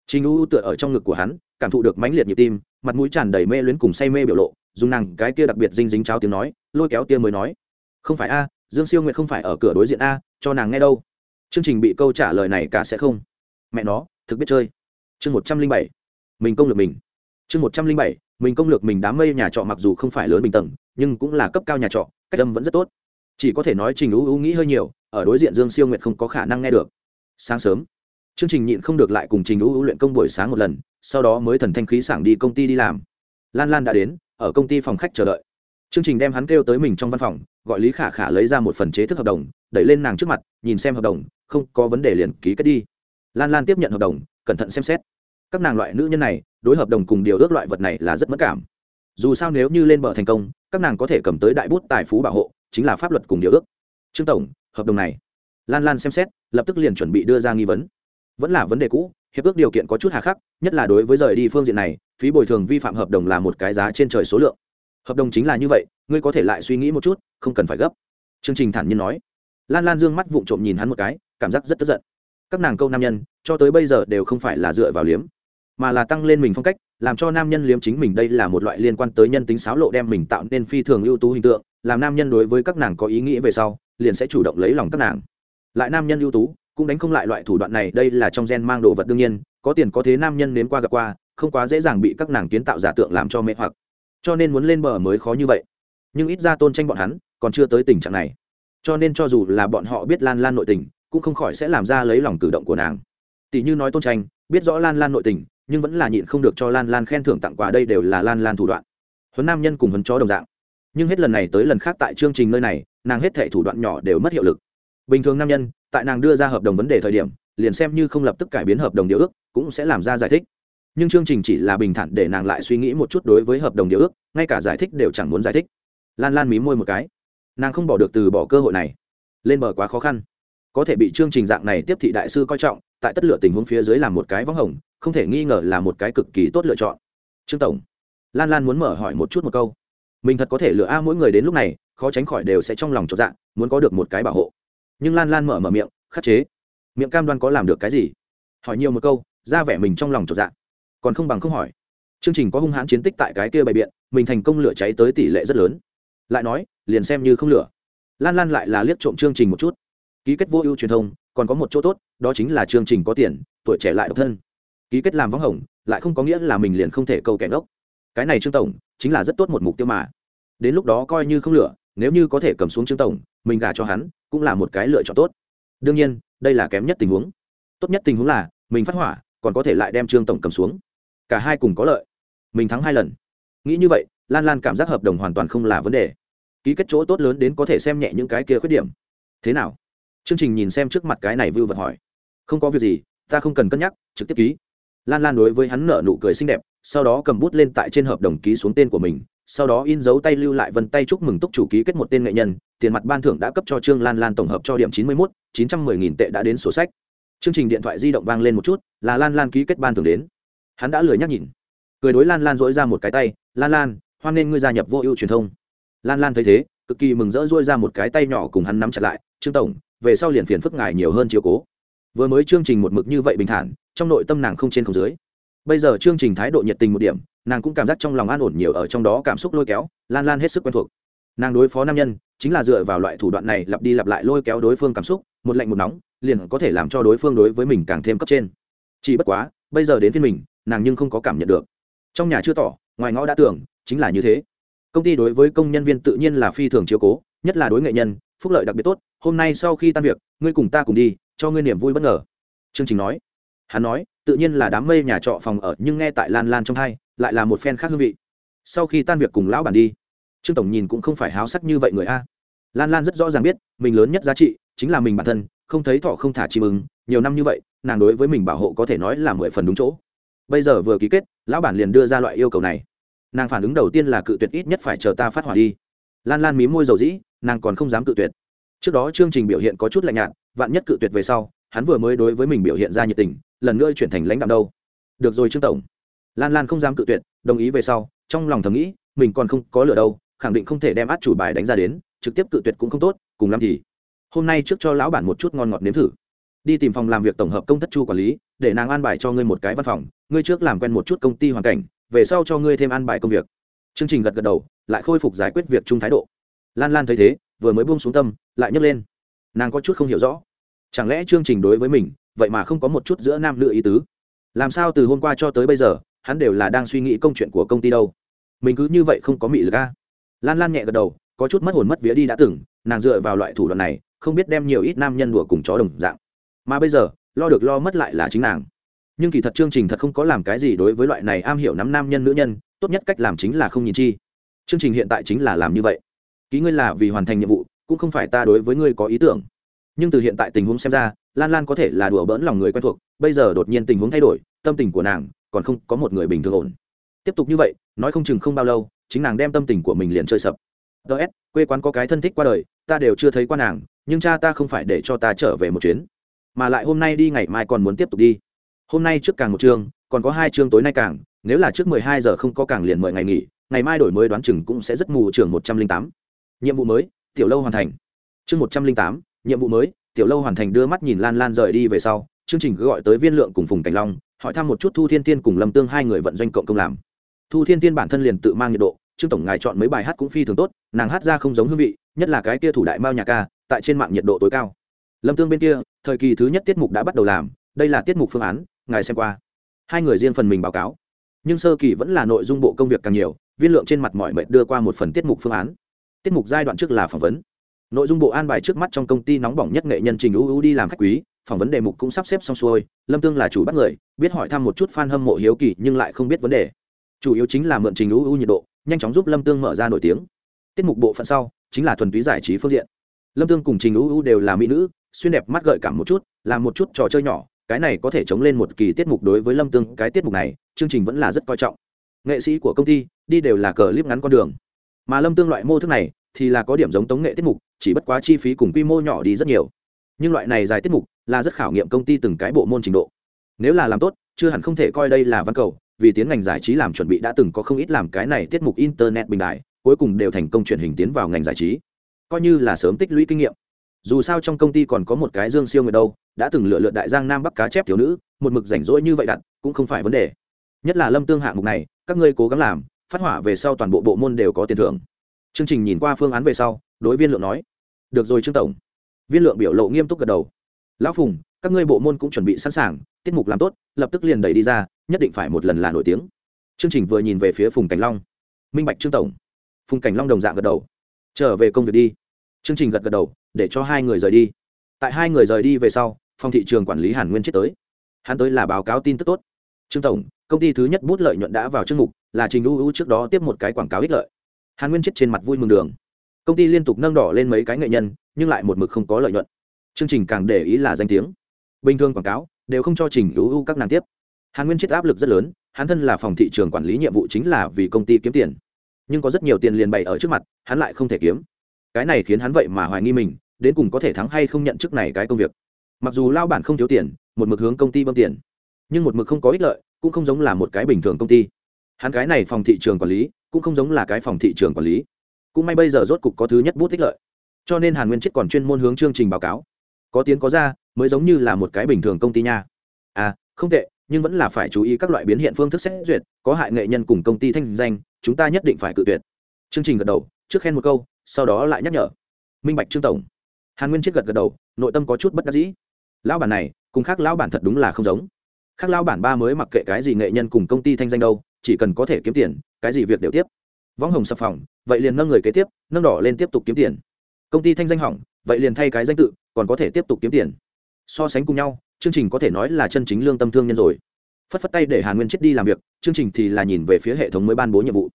Trình u u tựa ở trong ngực của hắn, cảm thụ được mãnh liệt nhịp tim, mặt mũi tràn đầy mê luyến cùng say mê biểu lộ, dùng nàng cái kia đặc biệt dinh dính cháo tiếng nói, lôi kéo tia mới nói, không phải a, dương siêu nguyệt không phải ở cửa đối diện a, cho nàng nghe đâu chương trình bị câu trả lời này cả sẽ không. Mẹ nó, thực biết chơi. Chương một trăm linh bảy, mình công lược mình. Chương một trăm linh bảy, mình công lược mình đám mây nhà trọ mặc dù không phải lớn bình tầng, nhưng cũng là cấp cao nhà trọ, cách âm vẫn rất tốt. Chỉ có thể nói trình ưu ưu nghĩ hơi nhiều, ở đối diện dương siêu nguyệt không có khả năng nghe được. Sáng sớm, chương trình nhịn không được lại cùng trình ưu ưu luyện công buổi sáng một lần, sau đó mới thần thanh khí sảng đi công ty đi làm. Lan lan đã đến, ở công ty phòng khách chờ đợi. Chương trình đem hắn kêu tới mình trong văn phòng, gọi lý khả khả lấy ra một phần chế thức hợp đồng, đẩy lên nàng trước mặt, nhìn xem hợp đồng không có vấn đề liền ký kết đi. Lan lan tiếp nhận hợp đồng, cẩn thận xem xét. Các nàng loại nữ nhân này, đối hợp đồng cùng điều ước loại vật này là rất mất cảm. Dù sao nếu như lên bờ thành công, các nàng có thể cầm tới đại bút tài phú bảo hộ, chính là pháp luật cùng điều ước. Trương tổng, hợp đồng này. Lan lan xem xét, lập tức liền chuẩn bị đưa ra nghi vấn. Vẫn là vấn đề cũ, hiệp ước điều kiện có chút hà khắc, nhất là đối với rời đi phương diện này, phí bồi thường vi phạm hợp đồng là một cái giá trên trời số lượng. Hợp đồng chính là như vậy, ngươi có thể lại suy nghĩ một chút, không cần phải gấp. Chương trình thản nhiên nói. Lan lan dương mắt vụng trộm nhìn hắn một cái cảm giác rất tức giận. Các nàng câu nam nhân, cho tới bây giờ đều không phải là dựa vào liếm, mà là tăng lên mình phong cách, làm cho nam nhân liếm chính mình đây là một loại liên quan tới nhân tính xáo lộ đem mình tạo nên phi thường ưu tú hình tượng, làm nam nhân đối với các nàng có ý nghĩ về sau, liền sẽ chủ động lấy lòng các nàng. Lại nam nhân ưu tú, cũng đánh không lại loại thủ đoạn này, đây là trong gen mang đồ vật đương nhiên, có tiền có thế nam nhân nếm qua gặp qua, không quá dễ dàng bị các nàng kiến tạo giả tượng làm cho mê hoặc. Cho nên muốn lên bờ mới khó như vậy. Nhưng ít ra tôn tranh bọn hắn, còn chưa tới tình trạng này. Cho nên cho dù là bọn họ biết lan lan nội tình cũng không khỏi sẽ làm ra lấy lòng cử động của nàng. Tỷ như nói tôn tranh biết rõ lan lan nội tình, nhưng vẫn là nhịn không được cho lan lan khen thưởng tặng quà đây đều là lan lan thủ đoạn. Huấn nam nhân cùng huấn chó đồng dạng. Nhưng hết lần này tới lần khác tại chương trình nơi này, nàng hết thể thủ đoạn nhỏ đều mất hiệu lực. Bình thường nam nhân, tại nàng đưa ra hợp đồng vấn đề thời điểm, liền xem như không lập tức cải biến hợp đồng điều ước, cũng sẽ làm ra giải thích. Nhưng chương trình chỉ là bình thản để nàng lại suy nghĩ một chút đối với hợp đồng điều ước, ngay cả giải thích đều chẳng muốn giải thích. Lan lan mí môi một cái. Nàng không bỏ được từ bỏ cơ hội này. Lên bờ quá khó khăn có thể bị chương trình dạng này tiếp thị đại sư coi trọng, tại tất lựa tình huống phía dưới là một cái võng hồng, không thể nghi ngờ là một cái cực kỳ tốt lựa chọn. Trương tổng, lan lan muốn mở hỏi một chút một câu. Mình thật có thể lựa a, mỗi người đến lúc này, khó tránh khỏi đều sẽ trong lòng trọn dạng muốn có được một cái bảo hộ. Nhưng lan lan mở mở miệng, khắc chế. Miệng cam đoan có làm được cái gì? Hỏi nhiều một câu, ra vẻ mình trong lòng trọn dạng còn không bằng không hỏi. Chương trình có hung hãn chiến tích tại cái kia bày biện, mình thành công lửa cháy tới tỷ lệ rất lớn. Lại nói, liền xem như không lửa. Lan lan lại là liếc trộm chương trình một chút ký kết vô ưu truyền thông còn có một chỗ tốt đó chính là chương trình có tiền tuổi trẻ lại độc thân. Ký kết làm vắng hồng lại không có nghĩa là mình liền không thể câu kẻ đốc cái này trương tổng chính là rất tốt một mục tiêu mà. Đến lúc đó coi như không lựa, nếu như có thể cầm xuống trương tổng mình gả cho hắn cũng là một cái lựa chọn tốt. Đương nhiên đây là kém nhất tình huống. Tốt nhất tình huống là mình phát hỏa còn có thể lại đem trương tổng cầm xuống. Cả hai cùng có lợi. Mình thắng hai lần. Nghĩ như vậy lan lan cảm giác hợp đồng hoàn toàn không là vấn đề. Ký kết chỗ tốt lớn đến có thể xem nhẹ những cái kia khuyết điểm. Thế nào? Chương trình nhìn xem trước mặt cái này vưu vật hỏi. Không có việc gì, ta không cần cân nhắc, trực tiếp ký. Lan lan đối với hắn nở nụ cười xinh đẹp, sau đó cầm bút lên tại trên hợp đồng ký xuống tên của mình, sau đó in dấu tay lưu lại vân tay chúc mừng túc chủ ký kết một tên nghệ nhân, tiền mặt ban thưởng đã cấp cho trương lan lan tổng hợp cho điểm chín mươi mốt, chín trăm mười nghìn tệ đã đến sổ sách. Chương trình điện thoại di động vang lên một chút, là lan lan ký kết ban thưởng đến. Hắn đã lười nhắc nhìn. Cười đối lan lan dỗi ra một cái tay, lan lan, hoan nghênh ngươi gia nhập vô ưu truyền thông. Lan lan thấy thế, cực kỳ mừng rỡ dỗi ra một cái tay nhỏ cùng hắn nắm chặt lại, trương tổng về sau liền phiền phức ngài nhiều hơn chiều cố. Vừa mới chương trình một mực như vậy bình thản, trong nội tâm nàng không trên không dưới. Bây giờ chương trình thái độ nhiệt tình một điểm, nàng cũng cảm giác trong lòng an ổn nhiều ở trong đó cảm xúc lôi kéo, lan lan hết sức quen thuộc. Nàng đối phó nam nhân, chính là dựa vào loại thủ đoạn này lặp đi lặp lại lôi kéo đối phương cảm xúc, một lạnh một nóng, liền có thể làm cho đối phương đối với mình càng thêm cấp trên. Chỉ bất quá, bây giờ đến phiên mình, nàng nhưng không có cảm nhận được. Trong nhà chưa tỏ, ngoài ngõ đã tưởng, chính là như thế. Công ty đối với công nhân viên tự nhiên là phi thường chiếu cố, nhất là đối nghệ nhân, phúc lợi đặc biệt tốt hôm nay sau khi tan việc, ngươi cùng ta cùng đi, cho ngươi niềm vui bất ngờ. Chương trình nói. Hắn nói, tự nhiên là đám mây nhà trọ phòng ở, nhưng nghe tại lan lan trong hai, lại là một phen khác hương vị. Sau khi tan việc cùng lão bản đi, trương tổng nhìn cũng không phải háo sắc như vậy người a. Lan lan rất rõ ràng biết, mình lớn nhất giá trị chính là mình bản thân, không thấy thọ không thả chim ứng nhiều năm như vậy, nàng đối với mình bảo hộ có thể nói là mười phần đúng chỗ. Bây giờ vừa ký kết, lão bản liền đưa ra loại yêu cầu này. Nàng phản ứng đầu tiên là cự tuyệt ít nhất phải chờ ta phát hỏa đi. Lan lan mí môi dầu dĩ, nàng còn không dám cự tuyệt trước đó chương trình biểu hiện có chút lạnh nhạt, vạn nhất cự tuyệt về sau, hắn vừa mới đối với mình biểu hiện ra nhiệt tình, lần nữa chuyển thành lãnh đạo đâu. Được rồi trương tổng. Lan lan không dám cự tuyệt, đồng ý về sau, trong lòng thầm nghĩ, mình còn không có lửa đâu, khẳng định không thể đem át chủ bài đánh ra đến, trực tiếp cự tuyệt cũng không tốt, cùng làm thì hôm nay trước cho lão bản một chút ngon ngọt nếm thử. Đi tìm phòng làm việc tổng hợp công thất chu quản lý, để nàng an bài cho ngươi một cái văn phòng, ngươi trước làm quen một chút công ty hoàn cảnh, về sau cho ngươi thêm an bài công việc. Chương trình gật gật đầu, lại khôi phục giải quyết việc chung thái độ. Lan lan thấy thế vừa mới buông xuống tâm, lại nhấc lên. Nàng có chút không hiểu rõ. Chẳng lẽ chương trình đối với mình, vậy mà không có một chút giữa nam nữ ý tứ? Làm sao từ hôm qua cho tới bây giờ, hắn đều là đang suy nghĩ công chuyện của công ty đâu? Mình cứ như vậy không có mị lực a lan lan nhẹ gật đầu, có chút mất hồn mất vía đi đã từng, nàng dựa vào loại thủ đoạn này, không biết đem nhiều ít nam nhân đùa cùng chó đồng dạng. Mà bây giờ, lo được lo mất lại là chính nàng. Nhưng kỳ thật chương trình thật không có làm cái gì đối với loại này am hiểu nắm nam nhân nữ nhân, tốt nhất cách làm chính là không nhìn chi. Chương trình hiện tại chính là làm như vậy ký ngươi là vì hoàn thành nhiệm vụ, cũng không phải ta đối với ngươi có ý tưởng. Nhưng từ hiện tại tình huống xem ra, lan lan có thể là đùa bỡn lòng người quen thuộc, bây giờ đột nhiên tình huống thay đổi, tâm tình của nàng còn không có một người bình thường ổn. Tiếp tục như vậy, nói không chừng không bao lâu, chính nàng đem tâm tình của mình liền chơi sập. Ts quê quán có cái thân thích qua đời, ta đều chưa thấy qua nàng, nhưng cha ta không phải để cho ta trở về một chuyến. Mà lại hôm nay đi ngày mai còn muốn tiếp tục đi. Hôm nay trước càng một chương còn có hai chương tối nay càng, nếu là trước mười hai giờ không có càng liền mời ngày nghỉ, ngày mai đổi mới đoán chừng cũng sẽ rất mù trường một trăm linh tám nhiệm vụ mới, tiểu lâu hoàn thành. Chương một trăm linh tám, nhiệm vụ mới, tiểu lâu hoàn thành đưa mắt nhìn lan lan rời đi về sau, chương trình cứ gọi tới viên lượng cùng phùng cảnh long, hỏi thăm một chút thu thiên tiên cùng lâm tương hai người vận doanh cộng công làm. Thu thiên tiên bản thân liền tự mang nhiệt độ trương tổng ngài chọn mấy bài hát cũng phi thường tốt, nàng hát ra không giống hương vị, nhất là cái kia thủ đại mao nhà ca, tại trên mạng nhiệt độ tối cao. Lâm tương bên kia, thời kỳ thứ nhất tiết mục đã bắt đầu làm, đây là tiết mục phương án, ngài xem qua. Hai người riêng phần mình báo cáo. Nhưng sơ kỳ vẫn là nội dung bộ công việc càng nhiều, viên lượng trên mặt mọi mệnh đưa qua một phần tiết mục phương án tiết mục giai đoạn trước là phỏng vấn. Nội dung bộ an bài trước mắt trong công ty nóng bỏng nhất nghệ nhân trình ưu đi làm khách quý, phỏng vấn đề mục cũng sắp xếp xong xuôi, lâm tương là chủ bắt người, biết hỏi thăm một chút f a n hâm mộ hiếu kỳ nhưng lại không biết vấn đề. Chủ yếu chính là mượn trình ưu nhiệt độ, nhanh chóng giúp lâm tương mở ra nổi tiếng. Tiết mục bộ phận sau, chính là thuần túy giải trí phương diện. Lâm tương cùng trình ưu đều là mỹ nữ, xuyên đẹp mắt gợi cảm một chút, làm một chút trò chơi nhỏ, cái này có thể chống lên một kỳ tiết mục đối với lâm tương, cái tiết mục này, chương trình vẫn là rất coi trọng. Nghệ sĩ của công ty, đi đều là cờ clip ngắn con đường mà lâm tương loại mô thức này thì là có điểm giống tống nghệ tiết mục, chỉ bất quá chi phí cùng quy mô nhỏ đi rất nhiều. Nhưng loại này dài tiết mục là rất khảo nghiệm công ty từng cái bộ môn trình độ. Nếu là làm tốt, chưa hẳn không thể coi đây là văn cầu, vì tiến ngành giải trí làm chuẩn bị đã từng có không ít làm cái này tiết mục internet bình đại, cuối cùng đều thành công truyền hình tiến vào ngành giải trí. Coi như là sớm tích lũy kinh nghiệm. Dù sao trong công ty còn có một cái dương siêu người đâu, đã từng lựa lượt đại giang nam bắc cá chép thiếu nữ, một mực rảnh rỗi như vậy đặt, cũng không phải vấn đề. Nhất là lâm tương hạng mục này, các ngươi cố gắng làm phát hỏa về sau toàn bộ bộ môn đều có tiền thưởng. Chương trình nhìn qua phương án về sau, đối viên lượng nói, được rồi trương tổng. Viên lượng biểu lộ nghiêm túc gật đầu. Lão phùng, các ngươi bộ môn cũng chuẩn bị sẵn sàng, tiết mục làm tốt, lập tức liền đẩy đi ra, nhất định phải một lần là nổi tiếng. Chương trình vừa nhìn về phía phùng cảnh long. Minh bạch trương tổng. Phùng cảnh long đồng dạng gật đầu. Trở về công việc đi. Chương trình gật gật đầu, để cho hai người rời đi. Tại hai người rời đi về sau, phòng thị trường quản lý hàn nguyên chết tới. Hắn tới là báo cáo tin tức tốt. Trương tổng công ty thứ nhất bút lợi nhuận đã vào chương mục, là trình ưu trước đó tiếp một cái quảng cáo ích lợi. Hàn nguyên chết trên mặt vui mừng đường. Công ty liên tục nâng đỏ lên mấy cái nghệ nhân, nhưng lại một mực không có lợi nhuận. Chương trình càng để ý là danh tiếng. Bình thường quảng cáo đều không cho trình ưu ưu các nàng tiếp. Hàn nguyên chết áp lực rất lớn, hắn thân là phòng thị trường quản lý nhiệm vụ chính là vì công ty kiếm tiền. Nhưng có rất nhiều tiền liền bày ở trước mặt, hắn lại không thể kiếm. Cái này khiến hắn vậy mà hoài nghi mình, đến cùng có thể thắng hay không nhận chức này cái công việc. Mặc dù lao bản không thiếu tiền, một mực hướng công ty bơm tiền, nhưng một mực không có ích lợi cũng không giống là một cái bình thường công ty. Hắn cái này phòng thị trường quản lý, cũng không giống là cái phòng thị trường quản lý. Cũng may bây giờ rốt cục có thứ nhất bút tích lợi. Cho nên hàn nguyên chết còn chuyên môn hướng chương trình báo cáo. Có tiến có ra, mới giống như là một cái bình thường công ty nha. À không tệ, nhưng vẫn là phải chú ý các loại biến hiện phương thức xét duyệt, có hại nghệ nhân cùng công ty thanh danh, chúng ta nhất định phải cự tuyệt. Chương trình gật đầu, trước khen một câu, sau đó lại nhắc nhở. Minh bạch trương tổng. Hàn nguyên chết gật gật đầu, nội tâm có chút bất đắc dĩ. Lão bản này, cùng khác lão bản thật đúng là không giống khác lao bản ba mới mặc kệ cái gì nghệ nhân cùng công ty thanh danh đâu, chỉ cần có thể kiếm tiền, cái gì việc đều tiếp. Võng hồng sập phòng, vậy liền nâng người kế tiếp, nâng đỏ lên tiếp tục kiếm tiền. Công ty thanh danh hỏng, vậy liền thay cái danh tự, còn có thể tiếp tục kiếm tiền. So sánh cùng nhau, chương trình có thể nói là chân chính lương tâm thương nhân rồi. Phất phất tay để hàn nguyên chết đi làm việc, chương trình thì là nhìn về phía hệ thống mới ban bố nhiệm vụ.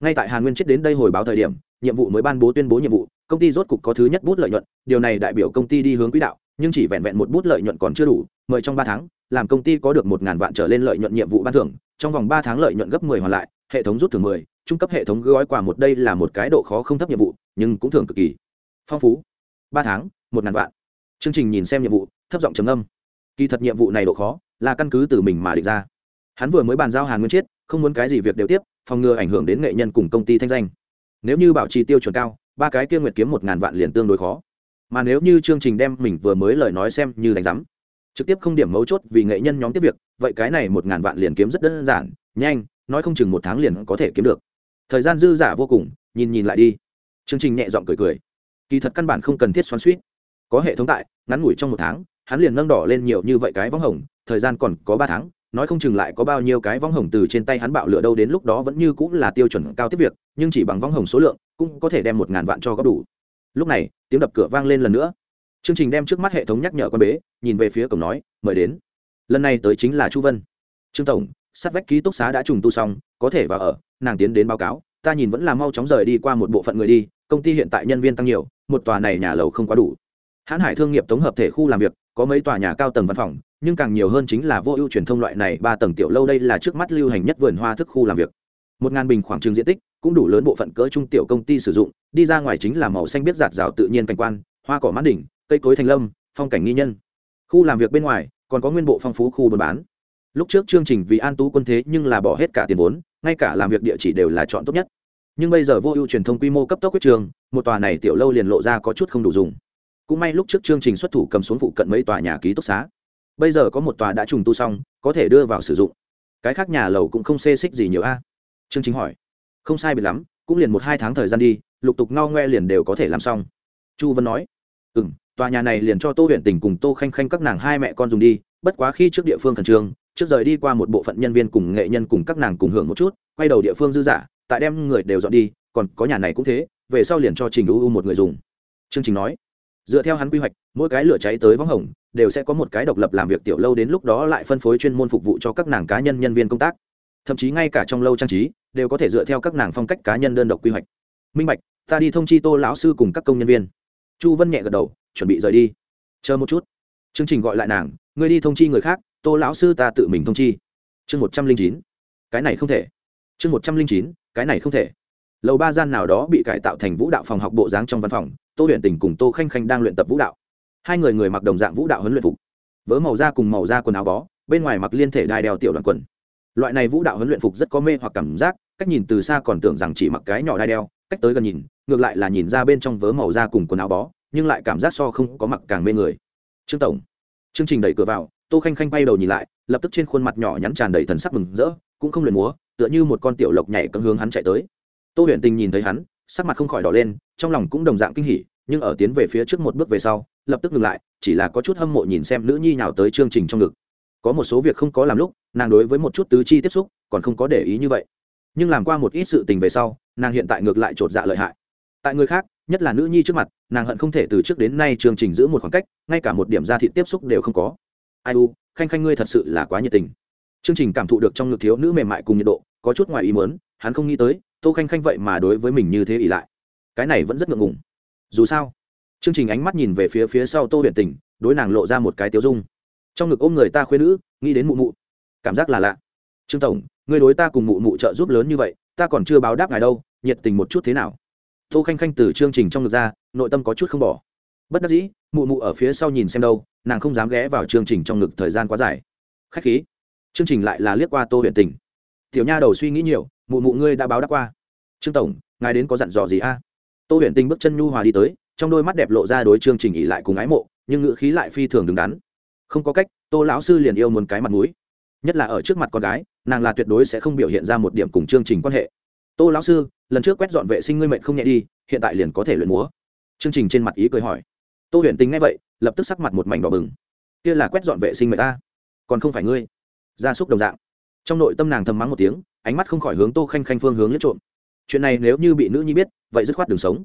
Ngay tại hàn nguyên chết đến đây hồi báo thời điểm, nhiệm vụ mới ban bố tuyên bố nhiệm vụ, công ty rốt cục có thứ nhất bút lợi nhuận, điều này đại biểu công ty đi hướng quỹ đạo, nhưng chỉ vẹn vẹn một bút lợi nhuận còn chưa đủ, mời trong ba tháng làm công ty có được một ngàn vạn trở lên lợi nhuận nhiệm vụ ban thưởng, trong vòng ba tháng lợi nhuận gấp mười hoàn lại, hệ thống rút thưởng mười, trung cấp hệ thống gói quà một đây là một cái độ khó không thấp nhiệm vụ, nhưng cũng thường cực kỳ. Phong phú. Ba tháng, một ngàn vạn. Chương trình nhìn xem nhiệm vụ, thấp giọng trầm âm kỳ thật nhiệm vụ này độ khó là căn cứ từ mình mà định ra. Hắn vừa mới bàn giao hàn nguyên chiết, không muốn cái gì việc đều tiếp, phòng ngừa ảnh hưởng đến nghệ nhân cùng công ty thanh danh. Nếu như bảo trì tiêu chuẩn cao, ba cái kia nguyệt kiếm một ngàn vạn liền tương đối khó. Mà nếu như chương trình đem mình vừa mới lời nói xem như đánh giám trực tiếp không điểm mấu chốt vì nghệ nhân nhóm tiếp việc, vậy cái này một ngàn vạn liền kiếm rất đơn giản, nhanh, nói không chừng một tháng liền có thể kiếm được. Thời gian dư giả vô cùng, nhìn nhìn lại đi. Chương trình nhẹ giọng cười cười. Kỳ thật căn bản không cần thiết xoắn suýt. Có hệ thống tại, ngắn ngủi trong một tháng, hắn liền nâng đỏ lên nhiều như vậy cái võng hồng, thời gian còn có ba tháng, nói không chừng lại có bao nhiêu cái võng hồng từ trên tay hắn bạo lửa đâu đến lúc đó vẫn như cũng là tiêu chuẩn cao tiếp việc, nhưng chỉ bằng võng hồng số lượng, cũng có thể đem một ngàn vạn cho góp đủ. Lúc này, tiếng đập cửa vang lên lần nữa chương trình đem trước mắt hệ thống nhắc nhở con bế, nhìn về phía cổng nói, mời đến. Lần này tới chính là chu vân. Trương tổng, sát vách ký túc xá đã trùng tu xong, có thể vào ở, nàng tiến đến báo cáo, ta nhìn vẫn là mau chóng rời đi qua một bộ phận người đi, công ty hiện tại nhân viên tăng nhiều, một tòa này nhà lầu không quá đủ. Hãn hải thương nghiệp tổng hợp thể khu làm việc, có mấy tòa nhà cao tầng văn phòng, nhưng càng nhiều hơn chính là vô ưu truyền thông loại này ba tầng tiểu lâu đây là trước mắt lưu hành nhất vườn hoa thức khu làm việc. Một ngàn bình khoảng trường diện tích, cũng đủ lớn bộ phận cỡ trung tiểu công ty sử dụng, đi ra ngoài chính là màu xanh biết giạt rào tự nhiên cảnh quan, hoa cỏ mát đỉnh cây cối thành lâm, phong cảnh nghi nhân. Khu làm việc bên ngoài, còn có nguyên bộ phong phú khu buôn bán. Lúc trước chương trình vì an tú quân thế nhưng là bỏ hết cả tiền vốn, ngay cả làm việc địa chỉ đều là chọn tốt nhất. Nhưng bây giờ vô ưu truyền thông quy mô cấp tốc quyết trường, một tòa này tiểu lâu liền lộ ra có chút không đủ dùng. Cũng may lúc trước chương trình xuất thủ cầm xuống phụ cận mấy tòa nhà ký túc xá. Bây giờ có một tòa đã trùng tu xong, có thể đưa vào sử dụng. Cái khác nhà lầu cũng không xê xích gì nhiều a. Chương trình hỏi. Không sai biệt lắm, cũng liền một hai tháng thời gian đi, lục tục ngao ngoe liền đều có thể làm xong. Chu vân nói. Ừ m tòa nhà này liền cho tô huyện tỉnh cùng tô khanh khanh các nàng hai mẹ con dùng đi, bất quá khi trước địa phương khẩn trương, trước rời đi qua một bộ phận nhân viên cùng nghệ nhân cùng các nàng cùng hưởng một chút, quay đầu địa phương dư giả tại đem người đều dọn đi, còn có nhà này cũng thế, về sau liền cho trình ưu một người dùng. Chương trình nói, dựa theo hắn quy hoạch, mỗi cái lửa cháy tới võng hồng, đều sẽ có một cái độc lập làm việc tiểu lâu đến lúc đó lại phân phối chuyên môn phục vụ cho các nàng cá nhân nhân viên công tác. Thậm chí ngay cả trong lâu trang trí, đều có thể dựa theo các nàng phong cách cá nhân đơn độc quy hoạch. Minh bạch, ta đi thông chi tô lão sư cùng các công nhân viên chu vân nhẹ gật đầu, chuẩn bị rời đi. Chờ một chút. Chương trình gọi lại nàng, ngươi đi thông chi người khác, tô lão sư ta tự mình thông chi. Chương một trăm linh chín. Cái này không thể. Chương một trăm linh chín, cái này không thể. Lầu ba gian nào đó bị cải tạo thành vũ đạo phòng học bộ dáng trong văn phòng, tô huyện tình cùng tô khanh khanh đang luyện tập vũ đạo. Hai người người mặc đồng dạng vũ đạo huấn luyện phục. Vớ màu da cùng màu da quần áo bó, bên ngoài mặc liên thể đai đeo tiểu đoàn quần. Loại này vũ đạo huấn luyện phục rất có mê hoặc cảm giác, cách nhìn từ xa còn tưởng rằng chỉ mặc cái nhỏ đai đeo, cách tới gần nhìn ngược lại là nhìn ra bên trong vớ màu da cùng quần áo bó, nhưng lại cảm giác so không có mặc càng mê người. Trương tổng. Chương trình đẩy cửa vào, tô khanh khanh bay đầu nhìn lại, lập tức trên khuôn mặt nhỏ nhắn tràn đầy thần sắc mừng rỡ, cũng không luyện múa, tựa như một con tiểu lộc nhảy cấm hướng hắn chạy tới. Tô huyền tình nhìn thấy hắn, sắc mặt không khỏi đỏ lên, trong lòng cũng đồng dạng kinh hỉ, nhưng ở tiến về phía trước một bước về sau, lập tức ngừng lại, chỉ là có chút hâm mộ nhìn xem nữ nhi nào tới chương trình trong ngực. Có một số việc không có làm lúc, nàng đối với một chút tứ chi tiếp xúc, còn không có để ý như vậy. Nhưng làm qua một ít sự tình về sau, nàng hiện tại ngược lại t r ộ t dạ lợi hại tại người khác, nhất là nữ nhi trước mặt, nàng hận không thể từ trước đến nay chương trình giữ một khoảng cách, ngay cả một điểm ra thị tiếp xúc đều không có. Ai u, khanh khanh ngươi thật sự là quá nhiệt tình. Chương trình cảm thụ được trong ngực thiếu nữ mềm mại cùng nhiệt độ, có chút ngoài ý mớn hắn không nghĩ tới, tô khanh khanh vậy mà đối với mình như thế ỉ lại. Cái này vẫn rất ngượng ngùng. Dù sao, chương trình ánh mắt nhìn về phía phía sau tô huyền tình, đối nàng lộ ra một cái tiếu dung. Trong ngực ôm người ta khuyên nữ, nghĩ đến mụ mụ. Cảm giác là lạ. Trương tổng người đối ta cùng mụ mụ trợ giúp lớn như vậy, ta còn chưa báo đáp ngài đâu, nhiệt tình một chút thế nào? Tô khanh khanh từ chương trình trong ngực ra, nội tâm có chút không bỏ. Bất đắc dĩ, mụ mụ ở phía sau nhìn xem đâu, nàng không dám ghé vào chương trình trong ngực thời gian quá dài. Khách khí. Chương trình lại là liếc qua tô huyện tình. Tiểu nha đầu suy nghĩ nhiều, mụ mụ ngươi đã báo đáp qua. Trương tổng, ngài đến có dặn dò gì a? Tô huyện tình bước chân nhu hòa đi tới, trong đôi mắt đẹp lộ ra đối chương trình ỉ lại cùng ái mộ, nhưng ngữ khí lại phi thường đứng đắn. Không có cách, tô lão sư liền yêu muốn cái mặt mũi. Nhất là ở trước mặt con gái, nàng là tuyệt đối sẽ không biểu hiện ra một điểm cùng chương trình quan hệ. Tô lão sư lần trước quét dọn vệ sinh ngươi mệnh không nhẹ đi, hiện tại liền có thể luyện múa. Chương trình trên mặt ý cười hỏi. Tô huyền tính ngay vậy, lập tức sắc mặt một mảnh đỏ bừng. Kia là quét dọn vệ sinh mệnh ta, còn không phải ngươi. Gia súc đồng dạng. Trong nội tâm nàng thầm mắng một tiếng, ánh mắt không khỏi hướng tô khanh khanh phương hướng lẫn trộm. Chuyện này nếu như bị nữ nhi biết, vậy dứt khoát đường sống.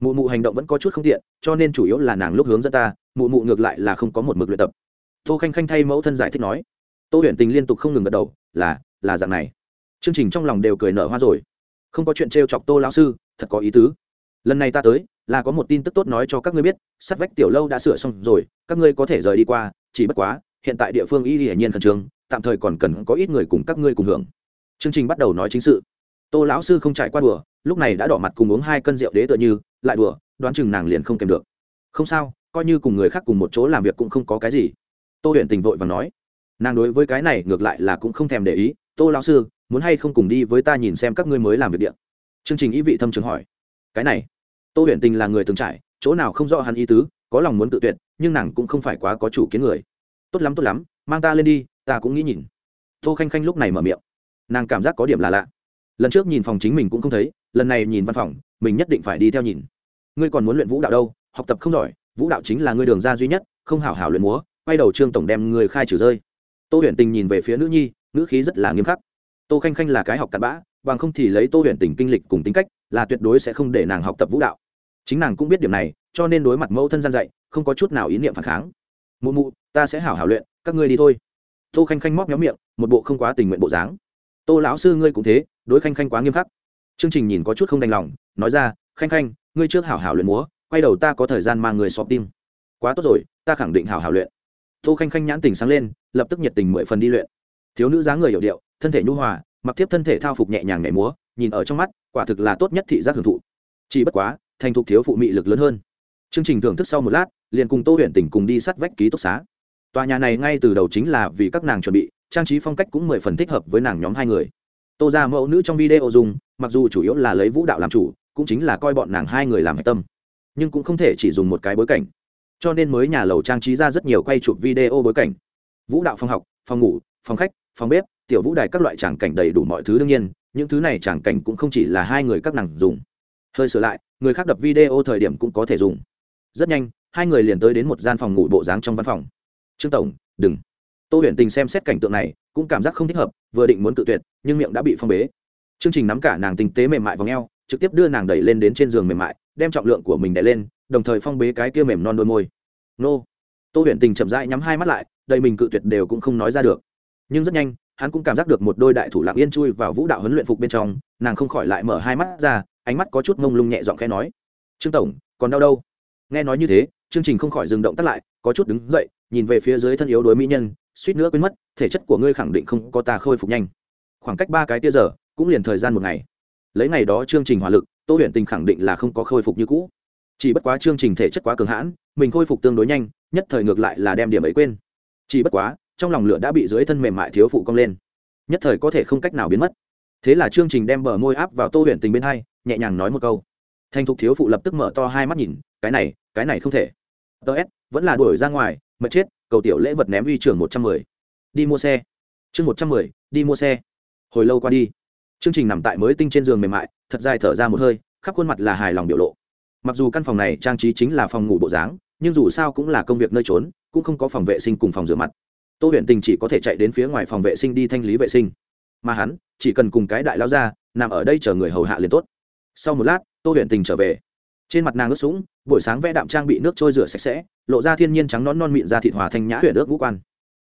Mụ mụ hành động vẫn có chút không tiện, cho nên chủ yếu là nàng lúc hướng dẫn ta, mụ mụ ngược lại là không có một mực luyện tập. Tô khanh khanh thay mẫu thân giải thích nói. Tô huyền tình liên tục không ngừng gật đầu, là là dạng này. Chương trình trong lòng đều cười nở hoa rồi không có chuyện t r e o chọc tô lão sư, thật có ý tứ. Lần này ta tới, là có một tin tức tốt nói cho các ngươi biết, sắt vách tiểu lâu đã sửa xong rồi, các ngươi có thể rời đi qua, chỉ bất quá, hiện tại địa phương y hiển nhiên khẩn trương, tạm thời còn cần có ít người cùng các ngươi cùng hưởng. Chương trình bắt đầu nói chính sự. Tô lão sư không trải qua đùa, lúc này đã đỏ mặt cùng uống hai cân rượu đế tựa như, lại đùa, đoán chừng nàng liền không kèm được. Không sao, coi như cùng người khác cùng một chỗ làm việc cũng không có cái gì. Tô huyện tình vội và nói. Nàng đối với cái này ngược lại là cũng không thèm để ý. Tô lão sư muốn hay không cùng đi với ta nhìn xem các ngươi mới làm việc điện chương trình ý vị thâm trường hỏi. Cái này, tô huyền tình là người từng trải, chỗ nào không rõ hắn ý tứ, có lòng muốn tự tuyệt, nhưng nàng cũng không phải quá có chủ kiến người. Tốt lắm tốt lắm, mang ta lên đi, ta cũng nghĩ nhìn. Tô khanh khanh lúc này mở miệng. Nàng cảm giác có điểm là lạ. Lần trước nhìn phòng chính mình cũng không thấy, lần này nhìn văn phòng, mình nhất định phải đi theo nhìn. Ngươi còn muốn luyện vũ đạo đâu, học tập không giỏi, vũ đạo chính là ngươi đường ra duy nhất, không hảo hảo luyện múa, quay đầu trương tổng đem người khai trừ rơi. Tô huyền tình nhìn về phía nữ nhi nữ khí rất là nghiêm khắc tô khanh khanh là cái học cặn bã, bằng không thì lấy tô huyền tình kinh lịch cùng tính cách, là tuyệt đối sẽ không để nàng học tập vũ đạo. Chính nàng cũng biết điểm này, cho nên đối mặt mẫu thân gian dạy, không có chút nào ý niệm phản kháng. Mụ mụ, ta sẽ hảo hảo luyện, các ngươi đi thôi. Tô khanh khanh móc nhóm miệng, một bộ không quá tình nguyện bộ dáng. Tô lão sư ngươi cũng thế, đối khanh khanh quá nghiêm khắc. Chương trình nhìn có chút không đành lòng, nói ra, khanh khanh, ngươi trước hảo hảo luyện múa, quay đầu ta có thời gian mang người xọp tim. Quá tốt rồi, ta khẳng định hảo hảo luyện. Tô khanh khanh nhãn tình sáng lên, lập tức nhiệt tình mười phần đi luyện thiếu nữ dáng người hiểu điệu, thân thể nhu hòa, mặc tiếp thân thể thao phục nhẹ nhàng nhảy múa, nhìn ở trong mắt, quả thực là tốt nhất thị giác hưởng thụ. Chỉ bất quá, thành thục thiếu phụ mị lực lớn hơn. Chương trình thưởng thức sau một lát, liền cùng tô huyện tỉnh cùng đi sát vách ký túc xá. Tòa nhà này ngay từ đầu chính là vì các nàng chuẩn bị, trang trí phong cách cũng mười phần thích hợp với nàng nhóm hai người. Tô ra mẫu nữ trong video dùng, mặc dù chủ yếu là lấy vũ đạo làm chủ, cũng chính là coi bọn nàng hai người làm hạch tâm, nhưng cũng không thể chỉ dùng một cái bối cảnh. Cho nên mới nhà lầu trang trí ra rất nhiều quay chụp video bối cảnh. Vũ đạo phòng học, phòng ngủ, phòng khách phòng bếp, tiểu vũ đài các loại tràng cảnh đầy đủ mọi thứ đương nhiên, những thứ này tràng cảnh cũng không chỉ là hai người các nàng dùng. Hơi sửa lại, người khác đập video thời điểm cũng có thể dùng. Rất nhanh, hai người liền tới đến một gian phòng ngủ bộ dáng trong văn phòng. Trương tổng, đừng. Tô huyền tình xem xét cảnh tượng này, cũng cảm giác không thích hợp, vừa định muốn tự tuyệt, nhưng miệng đã bị phong bế. Chương trình nắm cả nàng tinh tế mềm mại v ò trực tiếp đưa nàng đẩy lên đến trên giường mềm mại, đem trọng lượng của mình đẩy lên, đồng thời phong bế cái kia mềm non đôi môi. Nô. Tô huyền tình chậm rãi nhắm hai mắt lại, đầy mình cự tuyệt đều cũng không nói ra được nhưng rất nhanh, hắn cũng cảm giác được một đôi đại thủ lặng yên chui vào vũ đạo huấn luyện phục bên trong, nàng không khỏi lại mở hai mắt ra, ánh mắt có chút mông lung nhẹ giọng khẽ nói, trương tổng, còn đau đâu? Nghe nói như thế, chương trình không khỏi dừng động tắt lại, có chút đứng dậy, nhìn về phía dưới thân yếu đối mỹ nhân, suýt nữa quên mất, thể chất của ngươi khẳng định không có ta khôi phục nhanh. Khoảng cách ba cái tia giờ, cũng liền thời gian một ngày. Lấy ngày đó chương trình hỏa lực, tô huyện tình khẳng định là không có khôi phục như cũ. Chỉ bất quá chương trình thể chất quá cường hãn, mình khôi phục tương đối nhanh, nhất thời ngược lại là đem điểm ấy quên. Chỉ bất quá trong lòng lửa đã bị dưới thân mềm mại thiếu phụ cong lên. Nhất thời có thể không cách nào biến mất. Thế là chương trình đem bờ môi áp vào tô huyền tình bên hai, nhẹ nhàng nói một câu. Thành thục thiếu phụ lập tức mở to hai mắt nhìn, cái này cái này không thể. Tớ s, vẫn là đuổi ra ngoài, mệt chết, cầu tiểu lễ vật ném uy trường một trăm mười. Đi mua xe. Chương một trăm mười, đi mua xe. Hồi lâu qua đi. Chương trình nằm tại mới tinh trên giường mềm mại, thật dài thở ra một hơi, khắp khuôn mặt là hài lòng biểu lộ. Mặc dù căn phòng này trang trí chính là phòng ngủ bộ dáng, nhưng dù sao cũng là công việc nơi trốn, cũng không có phòng vệ sinh cùng phòng rửa mặt tô Huyền tình chỉ có thể chạy đến phía ngoài phòng vệ sinh đi thanh lý vệ sinh. Mà hắn, chỉ cần cùng cái đại lao ra nằm ở đây chờ người hầu hạ liền tốt. Sau một lát, tô Huyền tình trở về. Trên mặt nàng ướt sũng, buổi sáng vẽ đạm trang bị nước trôi rửa sạch sẽ, lộ ra thiên nhiên trắng non non mịn ra thịt hòa thanh nhã huyền ước ngũ quan.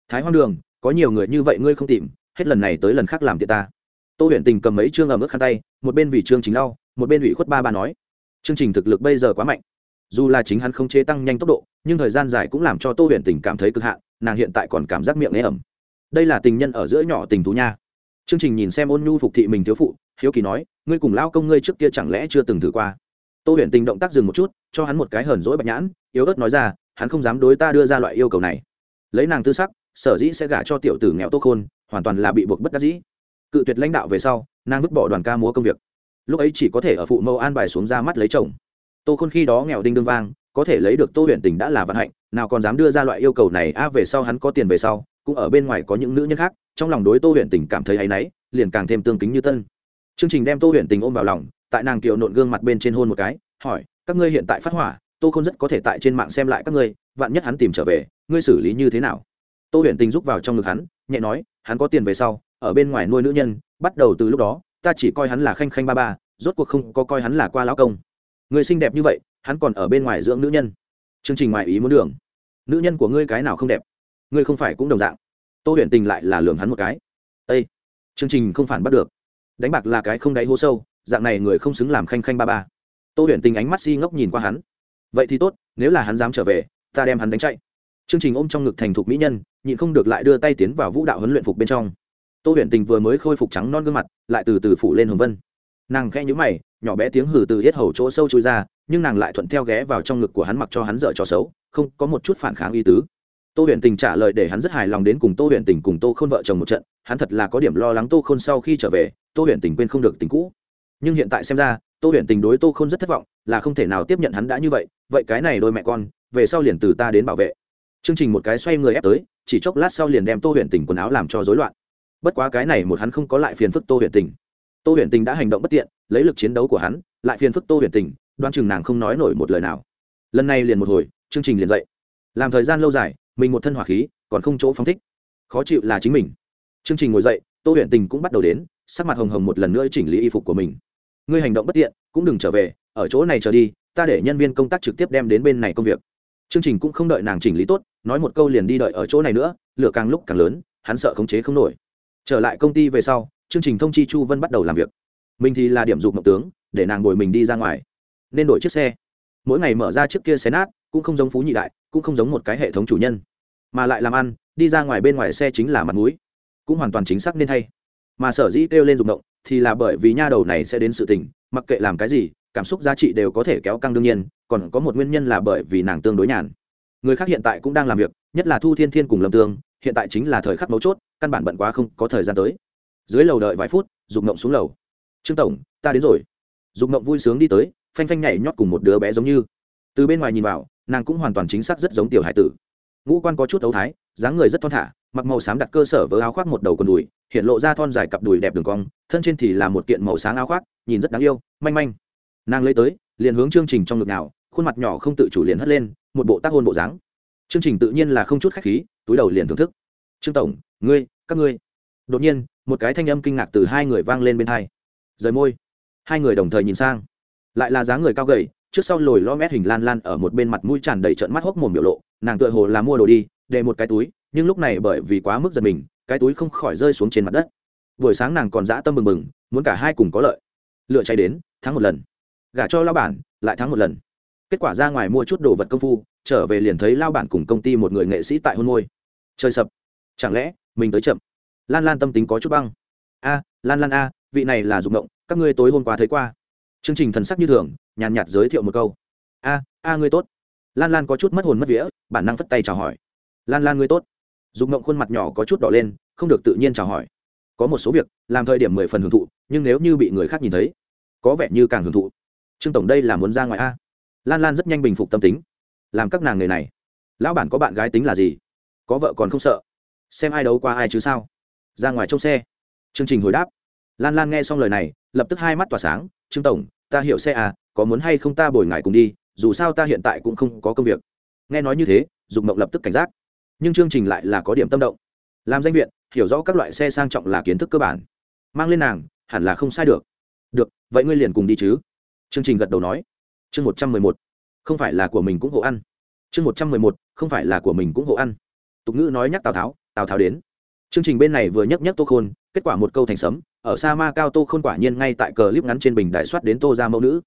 Thái hoang đường, có nhiều người như vậy ngươi không tìm, hết lần này tới lần khác làm tiện ta. Tô Huyền tình cầm mấy chương ẩm ướt khăn tay, một bên vì chương chính lau, một bên ủy khuất ba ba nói. Chương trình thực lực bây giờ quá mạnh. Dù là chính hắn không chế tăng nhanh tốc độ, nhưng thời gian dài cũng làm cho tô Huyền tình cảm thấy cực hạn nàng hiện tại còn cảm giác miệng nghe ẩm. Đây là tình nhân ở giữa nhỏ tình thú nha. Chương trình nhìn xem ôn nhu phục thị mình thiếu phụ, hiếu kỳ nói, ngươi cùng lao công ngươi trước kia chẳng lẽ chưa từng thử qua? Tô huyền tình động tác dừng một chút, cho hắn một cái hờn dỗi bạch nhãn, yếu ớt nói ra, hắn không dám đối ta đưa ra loại yêu cầu này. Lấy nàng tư sắc, sở dĩ sẽ gả cho tiểu tử nghèo tô khôn, hoàn toàn là bị buộc bất đắc dĩ. Cự tuyệt lãnh đạo về sau, nàng vứt bỏ đoàn ca múa công việc. Lúc ấy chỉ có thể ở phụ mẫu an bài xuống ra mắt lấy chồng. Tô khôn khi đó nghèo đinh đương vang có thể lấy được tô huyền tình đã là vận hạnh, nào còn dám đưa ra loại yêu cầu này, a, về sau hắn có tiền về sau, cũng ở bên ngoài có những nữ nhân khác, trong lòng đối tô huyền tình cảm thấy áy náy, liền càng thêm tương kính như tân. Chương trình đem tô huyền tình ôm vào lòng, tại nàng kiều nộn gương mặt bên trên hôn một cái, hỏi, các ngươi hiện tại phát hỏa, tô không rất có thể tại trên mạng xem lại các ngươi, vạn nhất hắn tìm trở về, ngươi xử lý như thế nào? Tô huyền tình rúc vào trong ngực hắn, nhẹ nói, hắn có tiền về sau, ở bên ngoài nuôi nữ nhân, bắt đầu từ lúc đó, ta chỉ coi hắn là khanh khanh ba ba, rốt cuộc không có coi hắn là qua lão công. Người xinh đẹp như vậy hắn còn ở bên ngoài dưỡng nữ nhân. Chương trình ngoài ý muốn đường. Nữ nhân của ngươi cái nào không đẹp? Ngươi không phải cũng đồng dạng. Tô huyền tình lại là lường hắn một cái. Ây chương trình không phản bắt được. Đánh bạc là cái không đáy hố sâu, dạng này người không xứng làm khanh khanh ba ba. Tô huyền tình ánh mắt si ngốc nhìn qua hắn. Vậy thì tốt, nếu là hắn dám trở về, ta đem hắn đánh chạy. Chương trình ôm trong ngực thành thục mỹ nhân, nhịn không được lại đưa tay tiến vào vũ đạo huấn luyện phục bên trong. Tô huyền tình vừa mới khôi phục trắng non gương mặt, lại từ từ phủ lên hồng vân. Nàng khẽ nhũ mày, nhỏ bé tiếng hử từ hết hầu chỗ sâu trôi ra nhưng nàng lại thuận theo ghé vào trong ngực của hắn mặc cho hắn dở trò xấu, không có một chút phản kháng y tứ. Tô huyền tình trả lời để hắn rất hài lòng đến cùng tô huyền tình cùng tô khôn vợ chồng một trận, hắn thật là có điểm lo lắng tô khôn sau khi trở về, tô huyền tình quên không được tình cũ. Nhưng hiện tại xem ra, tô huyền tình đối tô Khôn rất thất vọng, là không thể nào tiếp nhận hắn đã như vậy vậy cái này đôi mẹ con, về sau liền từ ta đến bảo vệ. Chương trình một cái xoay người ép tới, chỉ chốc lát sau liền đem tô huyền tình quần áo làm cho rối loạn. Bất quá cái này một hắn không có lại phiền phức tô huyền tình. Tô huyền tình đã hành động bất tiện, lấy lực chiến đấu của hắn, lại phiền phức tô huyền tình đoan chừng nàng không nói nổi một lời nào. Lần này liền một hồi, chương trình liền dậy. Làm thời gian lâu dài, mình một thân hỏa khí, còn không chỗ phóng thích. Khó chịu là chính mình. Chương trình ngồi dậy, tô huyện tình cũng bắt đầu đến, sắc mặt hồng hồng một lần nữa chỉnh lý y phục của mình. Ngươi hành động bất tiện, cũng đừng trở về, ở chỗ này trở đi, ta để nhân viên công tác trực tiếp đem đến bên này công việc. Chương trình cũng không đợi nàng chỉnh lý tốt, nói một câu liền đi đợi ở chỗ này nữa, lửa càng lúc càng lớn, hắn sợ khống chế không nổi. Trở lại công ty về sau, chương trình thông chi chu vân bắt đầu làm việc. Mình thì là điểm dục mộng tướng, để nàng ngồi mình đi ra ngoài nên đổi chiếc xe. Mỗi ngày mở ra chiếc kia xé nát, cũng không giống phú nhị đại, cũng không giống một cái hệ thống chủ nhân, mà lại làm ăn, đi ra ngoài bên ngoài xe chính là mặt mũi, cũng hoàn toàn chính xác nên thay. Mà sở dĩ kêu lên rụng động, thì là bởi vì nha đầu này sẽ đến sự tình, mặc kệ làm cái gì, cảm xúc giá trị đều có thể kéo căng đương nhiên, còn có một nguyên nhân là bởi vì nàng tương đối nhàn. Người khác hiện tại cũng đang làm việc, nhất là thu thiên thiên cùng lâm tương, hiện tại chính là thời khắc mấu chốt, căn bản bận quá không có thời gian tới. Dưới lầu đợi vài phút, dục mộng xuống lầu. Trương tổng, ta đến rồi. Dục mộng vui sướng đi tới phanh phanh nhảy nhót cùng một đứa bé giống như. Từ bên ngoài nhìn vào, nàng cũng hoàn toàn chính xác rất giống tiểu hải tử. Ngũ quan có chút ấu thái, dáng người rất thon thả, mặc màu xám đặt cơ sở với áo khoác một đầu con đùi, hiện lộ ra thon dài cặp đùi đẹp đường cong, thân trên thì là một kiện màu sáng áo khoác, nhìn rất đáng yêu, manh manh. Nàng lấy tới, liền hướng chương trình trong ngực nào, khuôn mặt nhỏ không tự chủ liền hất lên, một bộ tác hôn bộ dáng. Chương trình tự nhiên là không chút khách khí, túi đầu liền thưởng thức. Trương tổng, ngươi, các ngươi. Đột nhiên, một cái thanh âm kinh ngạc từ hai người vang lên bên hai. Rời môi. Hai người đồng thời nhìn sang lại là dáng người cao gầy, trước sau lồi lo mét hình lan lan ở một bên mặt mũi tràn đầy trợn mắt hốc mồm biểu lộ, nàng tựa hồ là mua đồ đi, để một cái túi, nhưng lúc này bởi vì quá mức giật mình, cái túi không khỏi rơi xuống trên mặt đất. Buổi sáng nàng còn dã tâm mừng mừng muốn cả hai cùng có lợi. Lựa cháy đến, thắng một lần. Gả cho lao bản, lại thắng một lần. Kết quả ra ngoài mua chút đồ vật công phu, trở về liền thấy lao bản cùng công ty một người nghệ sĩ tại hôn môi. Trời sập. Chẳng lẽ, mình tới chậm? Lan lan tâm tính có chút băng. A, lan lan a, vị này là dụng động các ngươi tối hôm qua thấy qua chương trình thần sắc như thường, nhàn nhạt giới thiệu một câu. A a ngươi tốt. Lan lan có chút mất hồn mất vía, bản năng phất tay chào hỏi. Lan lan ngươi tốt. Dùng ngộng khuôn mặt nhỏ có chút đỏ lên, không được tự nhiên chào hỏi. Có một số việc, làm thời điểm mười phần hưởng thụ, nhưng nếu như bị người khác nhìn thấy, có vẻ như càng hưởng thụ. Trương tổng đây là muốn ra ngoài a. Lan lan rất nhanh bình phục tâm tính. Làm các nàng người này. Lão bản có bạn gái tính là gì? Có vợ còn không sợ. Xem ai đấu qua ai chứ sao? Ra ngoài trong xe. Chương trình hồi đáp. Lan lan nghe xong lời này, lập tức hai mắt tỏa sáng trương tổng, ta hiểu xe à có muốn hay không ta bồi ngài cùng đi, dù sao ta hiện tại cũng không có công việc. Nghe nói như thế, dục mộng lập tức cảnh giác. Nhưng chương trình lại là có điểm tâm động. Làm danh viện, hiểu rõ các loại xe sang trọng là kiến thức cơ bản. Mang lên nàng, hẳn là không sai được. Được, vậy ngươi liền cùng đi chứ. Chương trình gật đầu nói. Chương một trăm mười một. Không phải là của mình cũng hộ ăn. Chương một trăm mười một. Không phải là của mình cũng hộ ăn. Tục ngữ nói nhắc tào tháo tào tháo đến. Chương trình bên này vừa nhắc nhắc tô khôn, kết quả một câu thành sấm ở sa ma cao tô khôn quả nhiên ngay tại cờ clip ngắn trên bình đại soát đến tô ra mẫu nữ.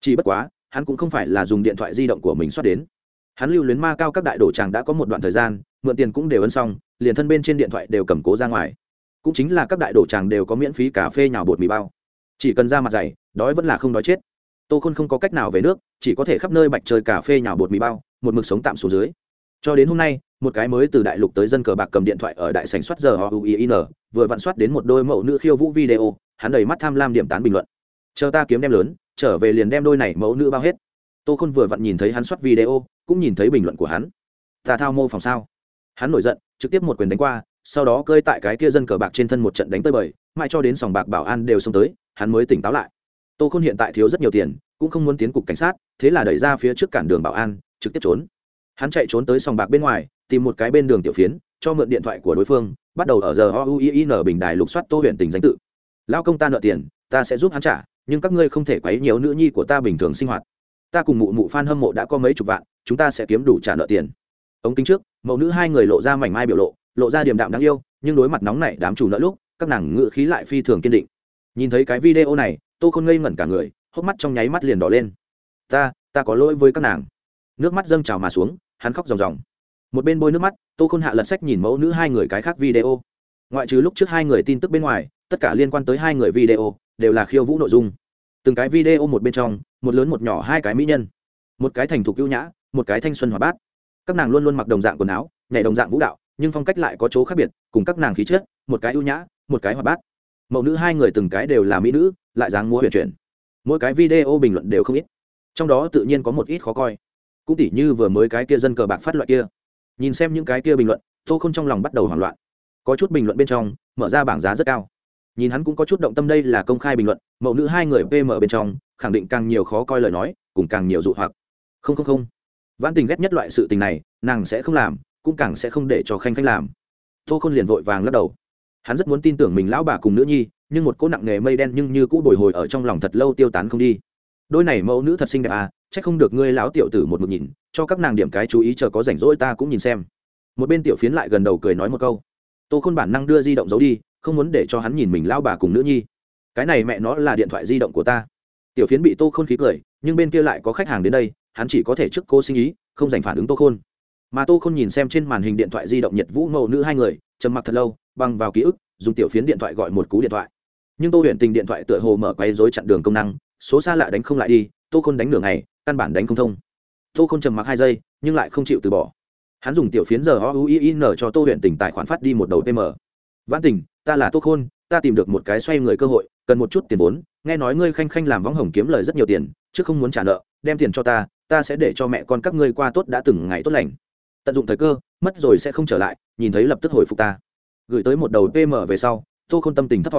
Chỉ bất quá, hắn cũng không phải là dùng điện thoại di động của mình soát đến. Hắn lưu luyến ma cao các đại đổ tràng đã có một đoạn thời gian, mượn tiền cũng đều ân xong, liền thân bên trên điện thoại đều cầm cố ra ngoài. Cũng chính là các đại đổ tràng đều có miễn phí cà phê nhào bột mì bao. Chỉ cần ra mặt dày, đói vẫn là không đói chết. Tô khôn không có cách nào về nước, chỉ có thể khắp nơi bạch chơi cà phê nhào bột mì bao, một mực sống tạm xuống dưới. Cho đến hôm nay một cái mới từ đại lục tới dân cờ bạc cầm điện thoại ở đại sành soát giờ họ uin vừa vặn soát đến một đôi mẫu nữ khiêu vũ video, hắn đầy mắt tham lam điểm tán bình luận. Chờ ta kiếm đem lớn, trở về liền đem đôi này mẫu nữ bao hết. Tô khôn vừa vặn nhìn thấy hắn soát video, cũng nhìn thấy bình luận của hắn. Ta thao mô phòng sao? Hắn nổi giận, trực tiếp một quyền đánh qua, sau đó cơi tại cái kia dân cờ bạc trên thân một trận đánh tơi bời, mãi cho đến sòng bạc bảo an đều xông tới, hắn mới tỉnh táo lại. Tô khôn hiện tại thiếu rất nhiều tiền, cũng không muốn tiến cục cảnh sát, thế là đẩy ra phía trước cản đường bảo an, trực tiếp trốn hắn chạy trốn tới sòng bạc bên ngoài, tìm một cái bên đường tiểu phiến, cho mượn điện thoại của đối phương, bắt đầu ở giờ o u i n bình đài lục soát tô huyện tình danh tự. Lao công ta nợ tiền, ta sẽ giúp hắn trả, nhưng các ngươi không thể quấy nhiều nữ nhi của ta bình thường sinh hoạt. Ta cùng mụ mụ f a n hâm mộ đã có mấy chục vạn, chúng ta sẽ kiếm đủ trả nợ tiền. Ống kính trước, mẫu nữ hai người lộ ra mảnh mai biểu lộ lộ ra điềm đạm đáng yêu, nhưng đối mặt nóng này đám chủ nợ lúc, các nàng ngự khí lại phi thường kiên định. Nhìn thấy cái video này tôi không ngây ngẩn cả người, hốc mắt trong nháy mắt liền đỏ lên. Ta ta có lỗi với các nàng. Nước mắt dâng trào mà xuống hắn khóc ròng ròng. Một bên bôi nước mắt, tô khôn hạ lật sách nhìn mẫu nữ hai người cái khác video. Ngoại trừ lúc trước hai người tin tức bên ngoài, tất cả liên quan tới hai người video đều là khiêu vũ nội dung. Từng cái video một bên trong, một lớn một nhỏ hai cái mỹ nhân. Một cái thành thục ưu nhã, một cái thanh xuân hòa bát. Các nàng luôn luôn mặc đồng dạng quần áo, nhảy đồng dạng vũ đạo, nhưng phong cách lại có chỗ khác biệt, cùng các nàng khí chất, một cái ưu nhã, một cái hòa bát. Mẫu nữ hai người từng cái đều là mỹ nữ, lại dáng múa huyền chuyển. Mỗi cái video bình luận đều không ít. Trong đó tự nhiên có một ít khó coi cũng tỉ như vừa mới cái kia dân cờ bạc phát loại kia. Nhìn xem những cái kia bình luận, tô không trong lòng bắt đầu hoảng loạn. Có chút bình luận bên trong, mở ra bảng giá rất cao. Nhìn hắn cũng có chút động tâm đây là công khai bình luận, mẫu nữ hai người pm bên trong, khẳng định càng nhiều khó coi lời nói, cùng càng nhiều dụ hoặc. Không không không. Vãn tình ghét nhất loại sự tình này, nàng sẽ không làm, cũng càng sẽ không để cho khanh khanh làm. Tô khôn liền vội vàng lắc đầu. Hắn rất muốn tin tưởng mình lão bà cùng nữ nhi, nhưng một cỗ nặng nghề mây đen nhưng như cũ bồi hồi ở trong lòng thật lâu tiêu tán không đi. Đôi này mẫu nữ thật xinh đẹp à Chắc không được ngươi lão tiểu tử một mực nhìn, cho các nàng điểm cái chú ý chờ có rảnh rỗi ta cũng nhìn xem. Một bên tiểu phiến lại gần đầu cười nói một câu. Tô khôn bản năng đưa di động giấu đi, không muốn để cho hắn nhìn mình lao bà cùng nữ nhi. Cái này mẹ nó là điện thoại di động của ta. Tiểu phiến bị tô khôn khí cười, nhưng bên kia lại có khách hàng đến đây, hắn chỉ có thể trước cô sinh ý, không dành phản ứng tô khôn. Mà tô khôn nhìn xem trên màn hình điện thoại di động nhật vũ mẫu nữ hai người, trầm mặc thật lâu, băng vào ký ức, dùng tiểu phiến điện thoại gọi một cú điện thoại. Nhưng tô huyện tình điện thoại tựa hồ mở quay dối chặn đường công năng, số xa lạ đánh không lại đi, tô khôn đánh đường này căn bản đánh không thông. Tô khôn trầm mặc hai giây nhưng lại không chịu từ bỏ. Hắn dùng tiểu phiến giờ o u i n cho tô huyện tỉnh tài khoản phát đi một đầu pm vãn Tỉnh, ta là tô khôn ta tìm được một cái xoay người cơ hội cần một chút tiền vốn nghe nói ngươi khanh khanh làm võng hồng kiếm lời rất nhiều tiền chứ không muốn trả nợ đem tiền cho ta ta sẽ để cho mẹ con các ngươi qua tốt đã từng ngày tốt lành. Tận dụng thời cơ mất rồi sẽ không trở lại nhìn thấy lập tức hồi phục ta. Gửi tới một đầu pm về sau tô không tâm tình thấp t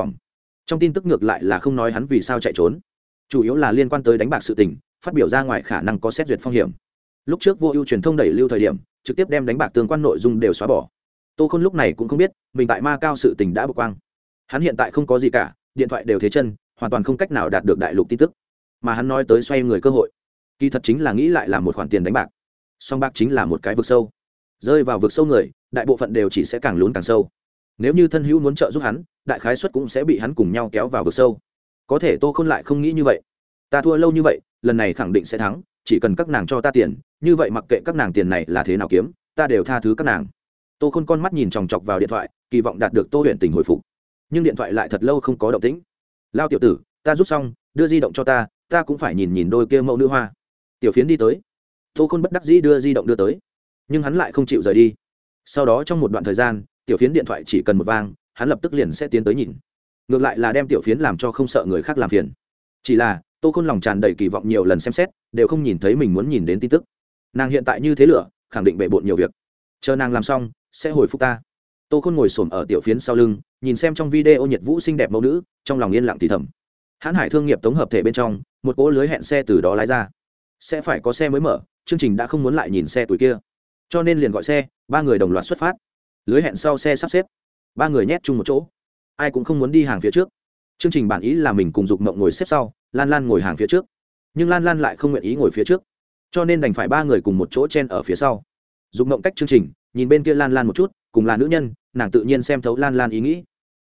trong tin tức ngược lại là không nói hắn vì sao chạy trốn. Chủ yếu là liên quan tới đánh bạc sự tình phát biểu ra ngoài khả năng có xét duyệt phong hiểm. Lúc trước vô ưu truyền thông đẩy lưu thời điểm, trực tiếp đem đánh bạc tương quan nội dung đều xóa bỏ. Tô khôn lúc này cũng không biết, mình tại ma cao sự tình đã bực quang. Hắn hiện tại không có gì cả, điện thoại đều thế chân, hoàn toàn không cách nào đạt được đại lục tin tức. Mà hắn nói tới xoay người cơ hội. Kỳ thật chính là nghĩ lại là một khoản tiền đánh bạc. Song bạc chính là một cái vực sâu. Rơi vào vực sâu người, đại bộ phận đều chỉ sẽ càng lún càng sâu. Nếu như thân hữu muốn trợ giúp hắn, đại khái xuất cũng sẽ bị hắn cùng nhau kéo vào vực sâu. Có thể tô khôn lại không nghĩ như vậy. Ta thua lâu như vậy lần này khẳng định sẽ thắng, chỉ cần các nàng cho ta tiền, như vậy mặc kệ các nàng tiền này là thế nào kiếm, ta đều tha thứ các nàng. Tô khôn con mắt nhìn chòng chọc vào điện thoại, kỳ vọng đạt được tô huyện tình hồi phục. Nhưng điện thoại lại thật lâu không có động tĩnh. Lao tiểu tử, ta rút xong, đưa di động cho ta ta cũng phải nhìn nhìn đôi kia mẫu nữ hoa. Tiểu phiến đi tới. Tô khôn bất đắc dĩ đưa di động đưa tới. Nhưng hắn lại không chịu rời đi. Sau đó trong một đoạn thời gian, tiểu phiến điện thoại chỉ cần một vang, hắn lập tức liền sẽ tiến tới nhìn. Ngược lại là đem tiểu phiến làm cho không sợ người khác làm phiền. Chỉ là tô khôn lòng tràn đầy kỳ vọng nhiều lần xem xét, đều không nhìn thấy mình muốn nhìn đến tin tức. Nàng hiện tại như thế lửa, khẳng định bệ bộn nhiều việc. Chờ nàng làm xong, sẽ hồi phục ta. Tô khôn ngồi s ổ m ở tiểu phiến sau lưng, nhìn xem trong video nhiệt vũ xinh đẹp mẫu nữ, trong lòng yên lặng thì thầm. Hãn hải thương nghiệp tống hợp thể bên trong, một cỗ lưới hẹn xe từ đó lái ra. Sẽ phải có xe mới mở, chương trình đã không muốn lại nhìn xe tuổi kia. Cho nên liền gọi xe, ba người đồng loạt xuất phát. Lưới hẹn sau xe sắp xếp. Ba người nhét chung một chỗ. Ai cũng không muốn đi hàng phía trước. Chương trình bản ý là mình cùng dục mộng ngồi xếp sau lan lan ngồi hàng phía trước. Nhưng lan lan lại không nguyện ý ngồi phía trước. Cho nên đành phải ba người cùng một chỗ chen ở phía sau. Dục mộng cách chương trình, nhìn bên kia lan lan một chút, cùng là nữ nhân, nàng tự nhiên xem thấu lan lan ý nghĩ.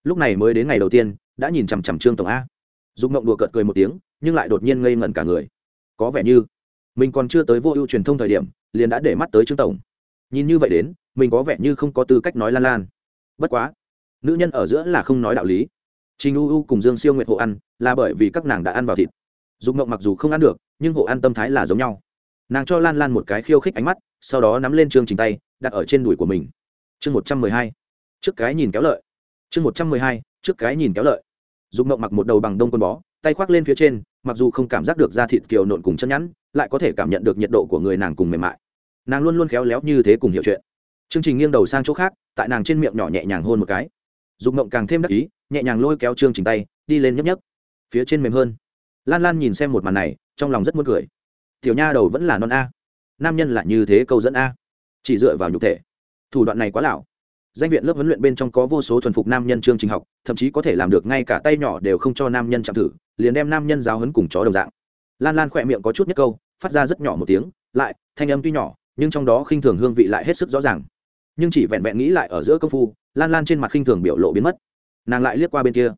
Lúc này mới đến ngày đầu tiên, đã nhìn chằm chằm trương tổng a. Dục mộng đùa cợt cười một tiếng, nhưng lại đột nhiên ngây ngẩn cả người. Có vẻ như, mình còn chưa tới vô ưu truyền thông thời điểm, liền đã để mắt tới trương tổng. Nhìn như vậy đến, mình có vẻ như không có tư cách nói lan lan. Bất quá, nữ nhân ở giữa là không nói đạo lý trình u u cùng dương siêu nguyệt hộ ăn, là bởi vì các nàng đã ăn vào thịt. Dùng Mộng mặc dù không ăn được, nhưng hộ ăn tâm thái là giống nhau. Nàng cho lan lan một cái khiêu khích ánh mắt, sau đó nắm lên chương trình tay, đặt ở trên đùi của mình. Chương một trăm mười hai. Trước cái nhìn kéo lợi. Chương một trăm mười hai, trước cái nhìn kéo lợi. Dùng Mộng mặc một đầu bằng đông quần bó, tay khoác lên phía trên, mặc dù không cảm giác được da thịt kiều nộn cùng chân nhẵn, lại có thể cảm nhận được nhiệt độ của người nàng cùng mềm mại. Nàng luôn luôn khéo léo như thế cùng hiểu chuyện. Chương trình nghiêng đầu sang chỗ khác, tại nàng trên miệng nhỏ nhẹ nhàng hôn một cái. Dùng mộng càng thêm đắc ý nhẹ nhàng lôi kéo chương trình tay, đi lên nhấp nhấp phía trên mềm hơn. Lan lan nhìn xem một màn này, trong lòng rất muốn cười. Tiểu nha đầu vẫn là non a. Nam nhân là như thế câu dẫn a. Chỉ dựa vào nhục thể. Thủ đoạn này quá lão danh viện lớp huấn luyện bên trong có vô số thuần phục nam nhân chương trình học, thậm chí có thể làm được ngay cả tay nhỏ đều không cho nam nhân chạm thử, liền đem nam nhân giáo huấn cùng chó đồng dạng. Lan lan khỏe miệng có chút nhất câu, phát ra rất nhỏ một tiếng, lại, thanh âm tuy nhỏ, nhưng trong đó khinh thường hương vị lại hết sức rõ ràng. Nhưng chỉ vẹn vẹn nghĩ lại ở giữa công phu, lan lan trên mặt khinh thường biểu lộ biến mất nàng lại liếc qua bên kia.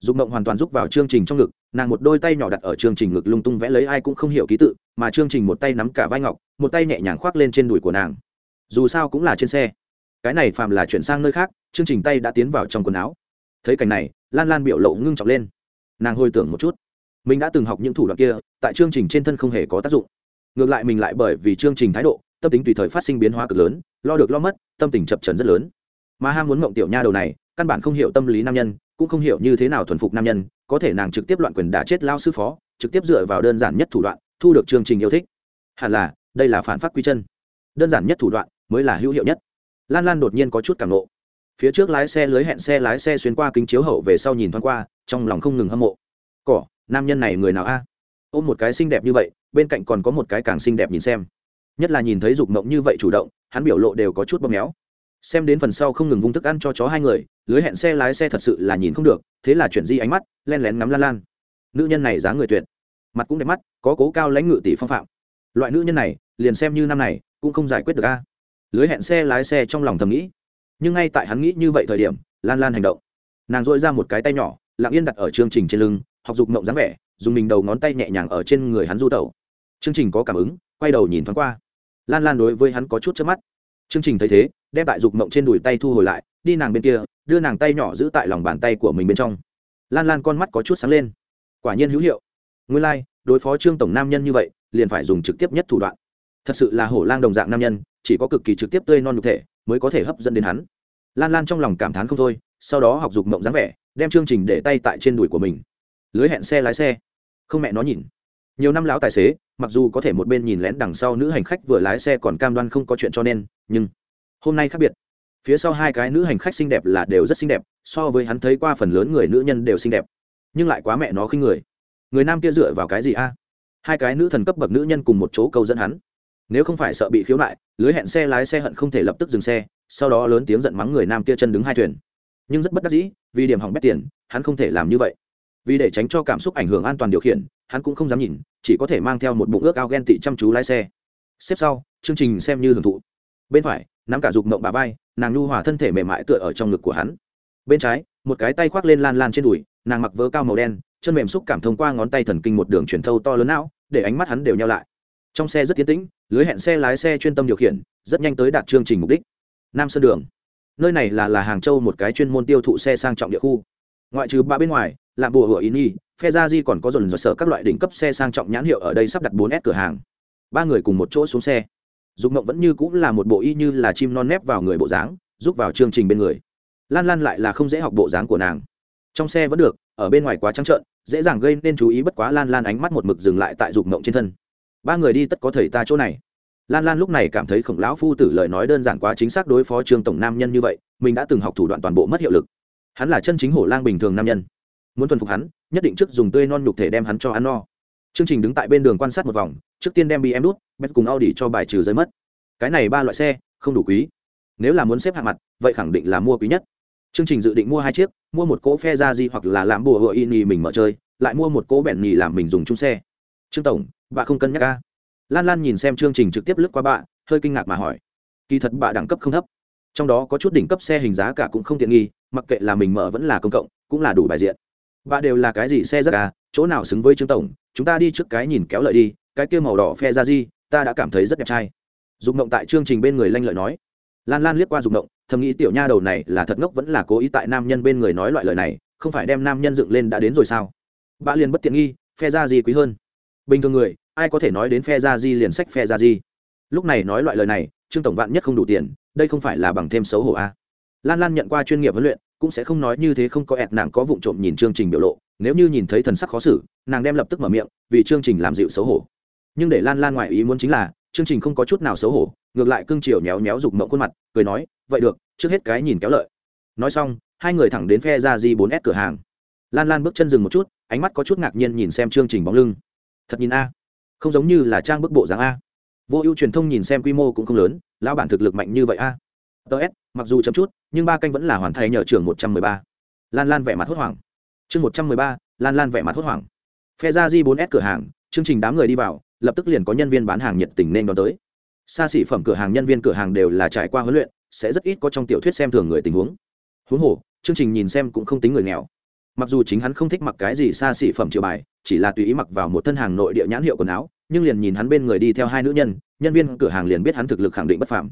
Dục mộng hoàn toàn rúc vào chương trình trong ngực, nàng một đôi tay nhỏ đặt ở chương trình ngực lung tung vẽ lấy ai cũng không hiểu ký tự, mà chương trình một tay nắm cả vai ngọc, một tay nhẹ nhàng khoác lên trên đùi của nàng. Dù sao cũng là trên xe. Cái này phàm là chuyển sang nơi khác, chương trình tay đã tiến vào trong quần áo. Thấy cảnh này, lan lan biểu lộ ngưng trọng lên. Nàng hồi tưởng một chút. Mình đã từng học những thủ đoạn kia, tại chương trình trên thân không hề có tác dụng. Ngược lại mình lại bởi vì chương trình thái độ, tâm tính tùy thời phát sinh biến hóa cực lớn, lo được lo mất, tâm tình chập trần rất lớn. Mà ham muốn mộng tiểu nha đầu này căn bản không hiểu tâm lý nam nhân, cũng không hiểu như thế nào thuần phục nam nhân, có thể nàng trực tiếp loạn quyền đã chết lao sư phó, trực tiếp dựa vào đơn giản nhất thủ đoạn, thu được chương trình yêu thích. Hẳn là, đây là phản phát quy chân. Đơn giản nhất thủ đoạn, mới là hữu hiệu nhất. Lan lan đột nhiên có chút cảm nộ. Phía trước lái xe lưới hẹn xe lái xe xuyên qua kính chiếu hậu về sau nhìn thoáng qua, trong lòng không ngừng hâm mộ. Cỏ, nam nhân này người nào a? Ôm một cái xinh đẹp như vậy, bên cạnh còn có một cái càng xinh đẹp nhìn xem. Nhất là nhìn thấy dục mộng như vậy chủ động, hắn biểu lộ đều có chút bóp méo xem đến phần sau không ngừng vung thức ăn cho chó hai người, lưới hẹn xe lái xe thật sự là nhìn không được, thế là chuyển di ánh mắt, len lén ngắm lan lan. Nữ nhân này dáng người tuyệt, mặt cũng đẹp mắt, có cố cao lãnh ngự tỷ phong phạm. Loại nữ nhân này, liền xem như năm này, cũng không giải quyết được a. Lưới hẹn xe lái xe trong lòng thầm nghĩ, nhưng ngay tại hắn nghĩ như vậy thời điểm, lan lan hành động. Nàng dội ra một cái tay nhỏ, lặng yên đặt ở chương trình trên lưng, học dục mộng dáng vẻ, dùng mình đầu ngón tay nhẹ nhàng ở trên người hắn du tẩu. Chương trình có cảm ứng, quay đầu nhìn thoáng qua. Lan lan đối với hắn có chút chớp mắt. Chương trình thấy thế đem tại dục mộng trên đùi tay thu hồi lại đi nàng bên kia đưa nàng tay nhỏ giữ tại lòng bàn tay của mình bên trong. Lan lan con mắt có chút sáng lên. Quả nhiên hữu hiệu. Nguyên lai、like, đối phó trương tổng nam nhân như vậy liền phải dùng trực tiếp nhất thủ đoạn. Thật sự là hổ lang đồng dạng nam nhân chỉ có cực kỳ trực tiếp tươi non nhục thể mới có thể hấp dẫn đến hắn. Lan lan trong lòng cảm thán không thôi sau đó học dục mộng dáng vẻ đem chương trình để tay tại trên đùi của mình. Lưới hẹn xe lái xe. Không mẹ nó nhìn. Nhiều năm lão tài xế mặc dù có thể một bên nhìn lén đằng sau nữ hành khách vừa lái xe còn cam đoan không có chuyện cho nên nhưng hôm nay khác biệt. Phía sau hai cái nữ hành khách xinh đẹp là đều rất xinh đẹp, so với hắn thấy qua phần lớn người nữ nhân đều xinh đẹp. Nhưng lại quá mẹ nó khinh người. Người nam kia dựa vào cái gì a? Hai cái nữ thần cấp bậc nữ nhân cùng một chỗ câu dẫn hắn. Nếu không phải sợ bị khiếu nại, lưới hẹn xe lái xe hận không thể lập tức dừng xe, sau đó lớn tiếng giận mắng người nam kia chân đứng hai thuyền. Nhưng rất bất đắc dĩ, vì điểm hỏng bét tiền, hắn không thể làm như vậy. Vì để tránh cho cảm xúc ảnh hưởng an toàn điều khiển, hắn cũng không dám nhìn, chỉ có thể mang theo một bụng ước ao ghen tị chăm chú lái xe. Xếp sau, chương trình xem như hưởng thụ bên phải, nắm cả dục mộng bà vai, nàng nhu hòa thân thể mềm mại tựa ở trong ngực của hắn. Bên trái, một cái tay khoác lên lan lan trên đùi, nàng mặc vớ cao màu đen, chân mềm xúc cảm thông qua ngón tay thần kinh một đường truyền thâu to lớn não, để ánh mắt hắn đều nhau lại. Trong xe rất tiến tĩnh, lưới hẹn xe lái xe chuyên tâm điều khiển, rất nhanh tới đạt chương trình mục đích. Nam sơn đường. Nơi này là là hàng châu một cái chuyên môn tiêu thụ xe sang trọng địa khu. Ngoại trừ ba bên ngoài làm bùa hựa ý nhi phe gia di còn có dồn dồn sở các loại đỉnh cấp xe sang trọng nhãn hiệu ở đây sắp đặt bốn s cửa hàng. Ba người cùng một chỗ xuống xe dục mộng vẫn như cũng là một bộ y như là chim non nép vào người bộ dáng giúp vào chương trình bên người. Lan lan lại là không dễ học bộ dáng của nàng. Trong xe vẫn được, ở bên ngoài quá trắng trợn, dễ dàng gây nên chú ý bất quá lan lan ánh mắt một mực dừng lại tại dục mộng trên thân. Ba người đi tất có thầy ta chỗ này. Lan lan lúc này cảm thấy khổng lão phu tử lời nói đơn giản quá chính xác đối phó trương tổng nam nhân như vậy, mình đã từng học thủ đoạn toàn bộ mất hiệu lực. Hắn là chân chính hổ lang bình thường nam nhân. Muốn thuần phục hắn, nhất định trước dùng tươi non nhục thể đem hắn cho ăn no. Chương trình đứng tại bên đường quan sát một vòng, trước tiên đem bị em đút bét cùng audi cho bài trừ rơi mất. Cái này ba loại xe, không đủ quý. Nếu là muốn xếp hạng mặt, vậy khẳng định là mua quý nhất. Chương trình dự định mua hai chiếc, mua một cỗ phe ra di hoặc là làm bùa gọi Ini mình mở chơi, lại mua một cỗ bẹn nhì làm mình dùng chung xe. Trương tổng, bà không cân nhắc ca lan lan nhìn xem chương trình trực tiếp lướt qua bạ, hơi kinh ngạc mà hỏi. Kỳ thật bạ đẳng cấp không thấp. Trong đó có chút đỉnh cấp xe hình giá cả cũng không tiện nghi, mặc kệ là mình mở vẫn là công cộng, cũng là đủ bài diện. Bạ đều là cái gì xe rất à chỗ nào xứng với trương tổng, chúng ta đi trước cái nhìn kéo lợi đi, cái kia màu đỏ phe ra di ta đã cảm thấy rất đẹp trai. Dục mộng tại chương trình bên người lanh lợi nói. Lan lan liếc qua dục mộng thầm nghĩ tiểu nha đầu này là thật ngốc vẫn là cố ý tại nam nhân bên người nói loại lời này, không phải đem nam nhân dựng lên đã đến rồi sao? Bà liền bất tiện nghi, phe ra gì quý hơn. Bình thường người, ai có thể nói đến phe ra di liền sách phe ra di? Lúc này nói loại lời này, trương tổng vạn nhất không đủ tiền, đây không phải là bằng thêm xấu hổ a à. lan lan nhận qua chuyên nghiệp huấn luyện, cũng sẽ không nói như thế không có ẹt nàng có vụng trộm nhìn chương trình biểu lộ, nếu như nhìn thấy thần sắc khó xử, nàng đem lập tức mở miệng, vì chương trình làm dịu xấu hổ nhưng để lan lan ngoài ý muốn chính là, chương trình không có chút nào xấu hổ, ngược lại cưng chiều nhéo nhéo rục mộng khuôn mặt, cười nói, vậy được, trước hết cái nhìn kéo lợi. Nói xong, hai người thẳng đến phe ra di bốn s cửa hàng. Lan lan bước chân dừng một chút, ánh mắt có chút ngạc nhiên nhìn xem chương trình bóng lưng. Thật nhìn a, không giống như là trang bức bộ dáng a. Vô ưu truyền thông nhìn xem quy mô cũng không lớn, lão bản thực lực mạnh như vậy a. Ts mặc dù chấm chút, nhưng ba canh vẫn là hoàn thành nhờ trường một trăm mười ba. Lan lan vẻ mặt hốt hoảng. Chương một trăm mười ba, lan lan vẻ mặt hốt hoảng. Phe ra di bốn s cửa hàng, chương trình đám người đi vào lập tức liền có nhân viên bán hàng nhiệt tình nên đón tới. Xa xỉ phẩm cửa hàng, nhân viên cửa hàng đều là trải qua huấn luyện, sẽ rất ít có trong tiểu thuyết xem thường người tình huống. Huống hồ, chương trình nhìn xem cũng không tính người nghèo. Mặc dù chính hắn không thích mặc cái gì xa xỉ phẩm triệu bài, chỉ là tùy ý mặc vào một thân hàng nội địa nhãn hiệu quần áo, nhưng liền nhìn hắn bên người đi theo hai nữ nhân nhân viên cửa hàng liền biết hắn thực lực khẳng định bất phàm.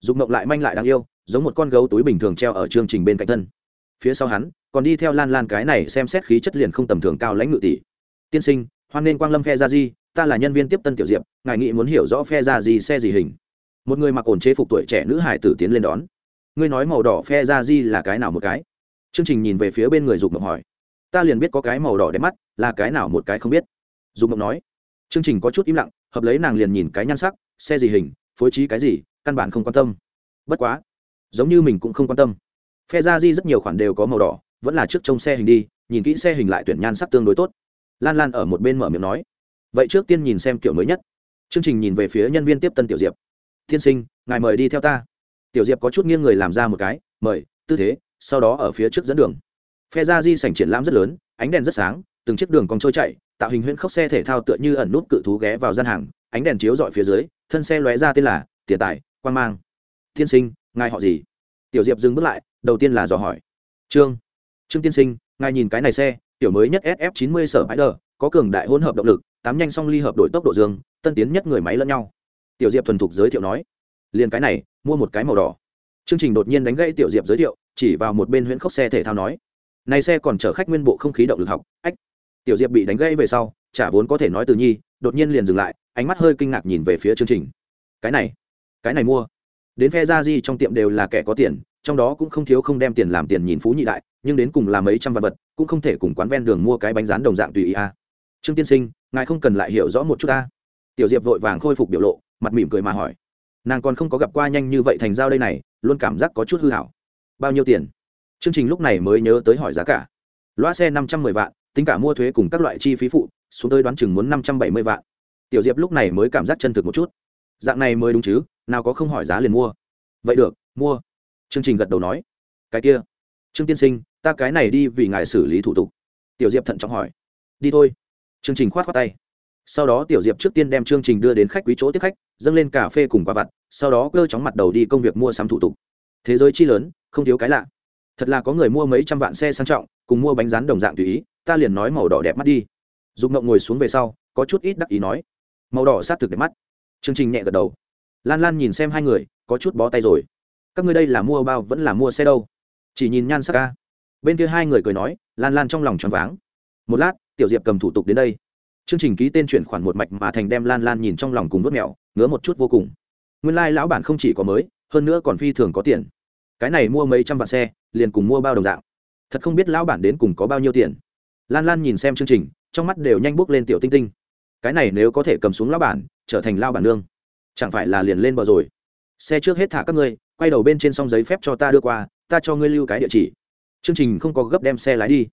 Dùng mộng lại manh lại đáng yêu, giống một con gấu túi bình thường treo ở chương trình bên cạnh thân. Phía sau hắn, còn đi theo lan lan cái này xem xét khí chất liền không tầm thường cao lãnh ngự tỷ. Tiên sinh, hoan nên quang lâm phe gia di ta là nhân viên tiếp tân tiểu diệp, ngài nghĩ muốn hiểu rõ phe gia di xe gì hình. Một người mặc ổn chế phục tuổi trẻ nữ hải tử tiến lên đón. Ngươi nói màu đỏ phe gia di là cái nào một cái? Chương trình nhìn về phía bên người dục mộng hỏi. Ta liền biết có cái màu đỏ đẹp mắt, là cái nào một cái không biết. Dục mộng nói. Chương trình có chút im lặng, hợp lấy nàng liền nhìn cái nhan sắc, xe gì hình, phối trí cái gì, căn bản không quan tâm. Bất quá, giống như mình cũng không quan tâm. Phe ra di rất nhiều khoản đều có màu đỏ, vẫn là trước trông xe hình đi, nhìn kỹ xe hình lại tuyển nhan sắc tương đối tốt. Lan lan ở một bên mở miệng nói vậy trước tiên nhìn xem kiểu mới nhất. Chương trình nhìn về phía nhân viên tiếp tân tiểu diệp. Tiên sinh, ngài mời đi theo ta. Tiểu diệp có chút nghiêng người làm ra một cái, mời, tư thế. Sau đó ở phía trước dẫn đường. Phe ra di sảnh triển lãm rất lớn, ánh đèn rất sáng, từng chiếc đường còn trôi chạy tạo hình huyễn khốc xe thể thao tựa như ẩn nút cự thú ghé vào gian hàng, ánh đèn chiếu dọi phía dưới, thân xe lóe ra tên là tiền tài quan mang. Tiên sinh, ngài họ gì? Tiểu diệp dừng bước lại, đầu tiên là dò hỏi. Trương. Trương tiên sinh, ngài nhìn cái này xe tiểu mới nhất sf 90 sở bãi đờ có cường đại hỗn hợp động lực, tám nhanh song ly hợp đổi tốc độ dương, tân tiến nhất người máy lẫn nhau. Tiểu diệp thuần thục giới thiệu nói, liền cái này, mua một cái màu đỏ. Chương trình đột nhiên đánh gãy tiểu diệp giới thiệu, chỉ vào một bên huyễn khốc xe thể thao nói, này xe còn chở khách nguyên bộ không khí động lực học, ách. Tiểu diệp bị đánh gãy về sau, chả vốn có thể nói từ nhi, đột nhiên liền dừng lại, ánh mắt hơi kinh ngạc nhìn về phía chương trình. Cái này cái này mua. Đến phe gia di trong tiệm đều là kẻ có tiền, trong đó cũng không thiếu không đem tiền làm tiền nhìn phú nhị đại, nhưng đến cùng là mấy trăm vạn vật, cũng không thể cùng quán ven đường mua cái bánh rán đồng dạng tùy ý a à trương tiên sinh, ngài không cần lại hiểu rõ một chút ta. Tiểu diệp vội vàng khôi phục biểu lộ, mặt mỉm cười mà hỏi. Nàng còn không có gặp qua nhanh như vậy thành giao đây này, luôn cảm giác có chút hư hảo. Bao nhiêu tiền? Chương trình lúc này mới nhớ tới hỏi giá cả. Loa xe năm trăm mười vạn, tính cả mua thuế cùng các loại chi phí phụ, xuống tới đoán chừng muốn năm trăm bảy mươi vạn. Tiểu diệp lúc này mới cảm giác chân thực một chút. Dạng này mới đúng chứ, nào có không hỏi giá liền mua. Vậy được, mua. Chương trình gật đầu nói. Cái kia. Trương tiên sinh, ta cái này đi vì ngài xử lý thủ tục. Tiểu diệp thận trọng hỏi. Đi thôi chương trình khoát khoát tay. Sau đó tiểu diệp trước tiên đem chương trình đưa đến khách quý chỗ tiếp khách, dâng lên cà phê cùng qua vặt, sau đó cơ chóng mặt đầu đi công việc mua sắm thủ tục. Thế giới chi lớn, không thiếu cái lạ. Thật là có người mua mấy trăm vạn xe sang trọng, cùng mua bánh rán đồng dạng tùy ý, ta liền nói màu đỏ đẹp mắt đi. Dục ngộng ngồi xuống về sau, có chút ít đắc ý nói. Màu đỏ sát thực đẹp mắt. Chương trình nhẹ gật đầu. Lan lan nhìn xem hai người, có chút bó tay rồi. Các ngươi đây là mua bao, vẫn là mua xe đâu? Chỉ nhìn nhan sắc ca. Bên kia hai người cười nói, lan lan trong lòng choáng váng. Một lát tiểu diệp cầm thủ tục đến đây. Chương trình ký tên chuyển khoản một mạch mà thành đem lan lan nhìn trong lòng cùng vớt mẹo ngứa một chút vô cùng. Nguyên lai、like、lão bản không chỉ có mới, hơn nữa còn phi thường có tiền. Cái này mua mấy trăm vạn xe, liền cùng mua bao đồng dạng. Thật không biết lão bản đến cùng có bao nhiêu tiền. Lan lan nhìn xem chương trình, trong mắt đều nhanh bước lên tiểu tinh tinh. Cái này nếu có thể cầm xuống lão bản, trở thành lao bản nương, chẳng phải là liền lên bờ rồi. Xe trước hết thả các ngươi, quay đầu bên trên xong giấy phép cho ta đưa qua, ta cho ngươi lưu cái địa chỉ. Chương trình không có gấp đem xe lái đi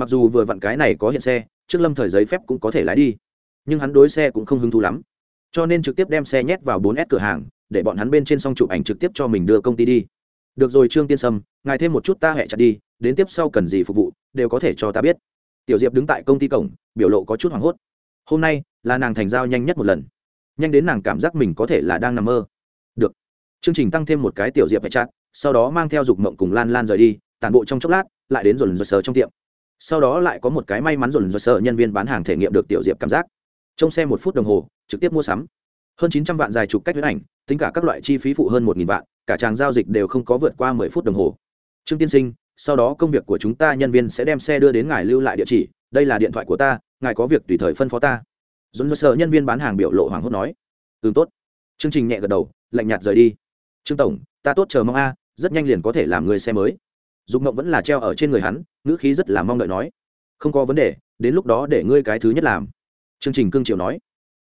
mặc dù vừa vặn cái này có hiện xe, trước lâm thời giấy phép cũng có thể lái đi. Nhưng hắn đối xe cũng không hứng thú lắm. Cho nên trực tiếp đem xe nhét vào 4S cửa hàng, để bọn hắn bên trên xong chụp ảnh trực tiếp cho mình đưa công ty đi. Được rồi trương tiên sâm, ngài thêm một chút ta hẹ chặt đi, đến tiếp sau cần gì phục vụ, đều có thể cho ta biết. Tiểu diệp đứng tại công ty cổng, biểu lộ có chút hoảng hốt. Hôm nay, là nàng thành giao nhanh nhất một lần. Nhanh đến nàng cảm giác mình có thể là đang nằm mơ. Được. Chương trình tăng thêm một cái tiểu diệp hẹ chặt, sau đó mang theo dục mộng cùng lan lan rời đi tàn bộ trong chốc lát, lại đến rồi sờ trong tiệm sau đó lại có một cái may mắn rồi sợ nhân viên bán hàng thể nghiệm được tiểu diệp cảm giác. Trong xe một phút đồng hồ, trực tiếp mua sắm. Hơn chín trăm vạn dài chục cách huyết ảnh, tính cả các loại chi phí phụ hơn một nghìn vạn, cả tràng giao dịch đều không có vượt qua mười phút đồng hồ. Trương tiên sinh, sau đó công việc của chúng ta nhân viên sẽ đem xe đưa đến ngài lưu lại địa chỉ, đây là điện thoại của ta, ngài có việc tùy thời phân phó ta. Dồn sợ nhân viên bán hàng biểu lộ hoàng hốt nói. Ừ tốt. Chương trình nhẹ gật đầu, lạnh nhạt rời đi. Trương tổng, ta tốt, chờ mong a, rất nhanh liền có thể làm người xe mới dục mộng vẫn là treo ở trên người hắn, ngữ khí rất là mong đợi nói, không có vấn đề, đến lúc đó để ngươi cái thứ nhất làm. Chương trình cương triều nói.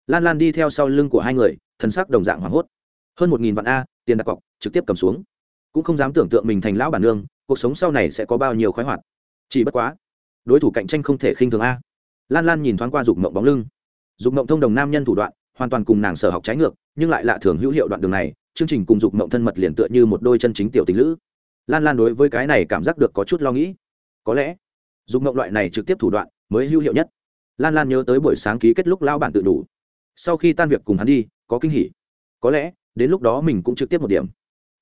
Lan lan đi theo sau lưng của hai người thân sắc đồng dạng hoảng hốt. Hơn một nghìn vạn a, tiền đặt cọc, trực tiếp cầm xuống. Cũng không dám tưởng tượng mình thành lão bản nương, cuộc sống sau này sẽ có bao nhiêu khoái hoạt. Chỉ bất quá, đối thủ cạnh tranh không thể khinh thường a. Lan lan nhìn thoáng qua dục mộng bóng lưng. Dục mộng thông đồng nam nhân thủ đoạn, hoàn toàn cùng nàng sở học trái ngược, nhưng lại lạ thường hữu hiệu đoạn đường này chương trình cùng dục mộng thân mật liền tựa như một đôi chân chính tiểu tình lữ lan lan đối với cái này cảm giác được có chút lo nghĩ. Có lẽ dùng ngộng loại này trực tiếp thủ đoạn mới hữu hiệu nhất. Lan lan nhớ tới buổi sáng ký kết lúc lao bản tự đủ. Sau khi tan việc cùng hắn đi, có kinh hỉ. Có lẽ, đến lúc đó mình cũng trực tiếp một điểm.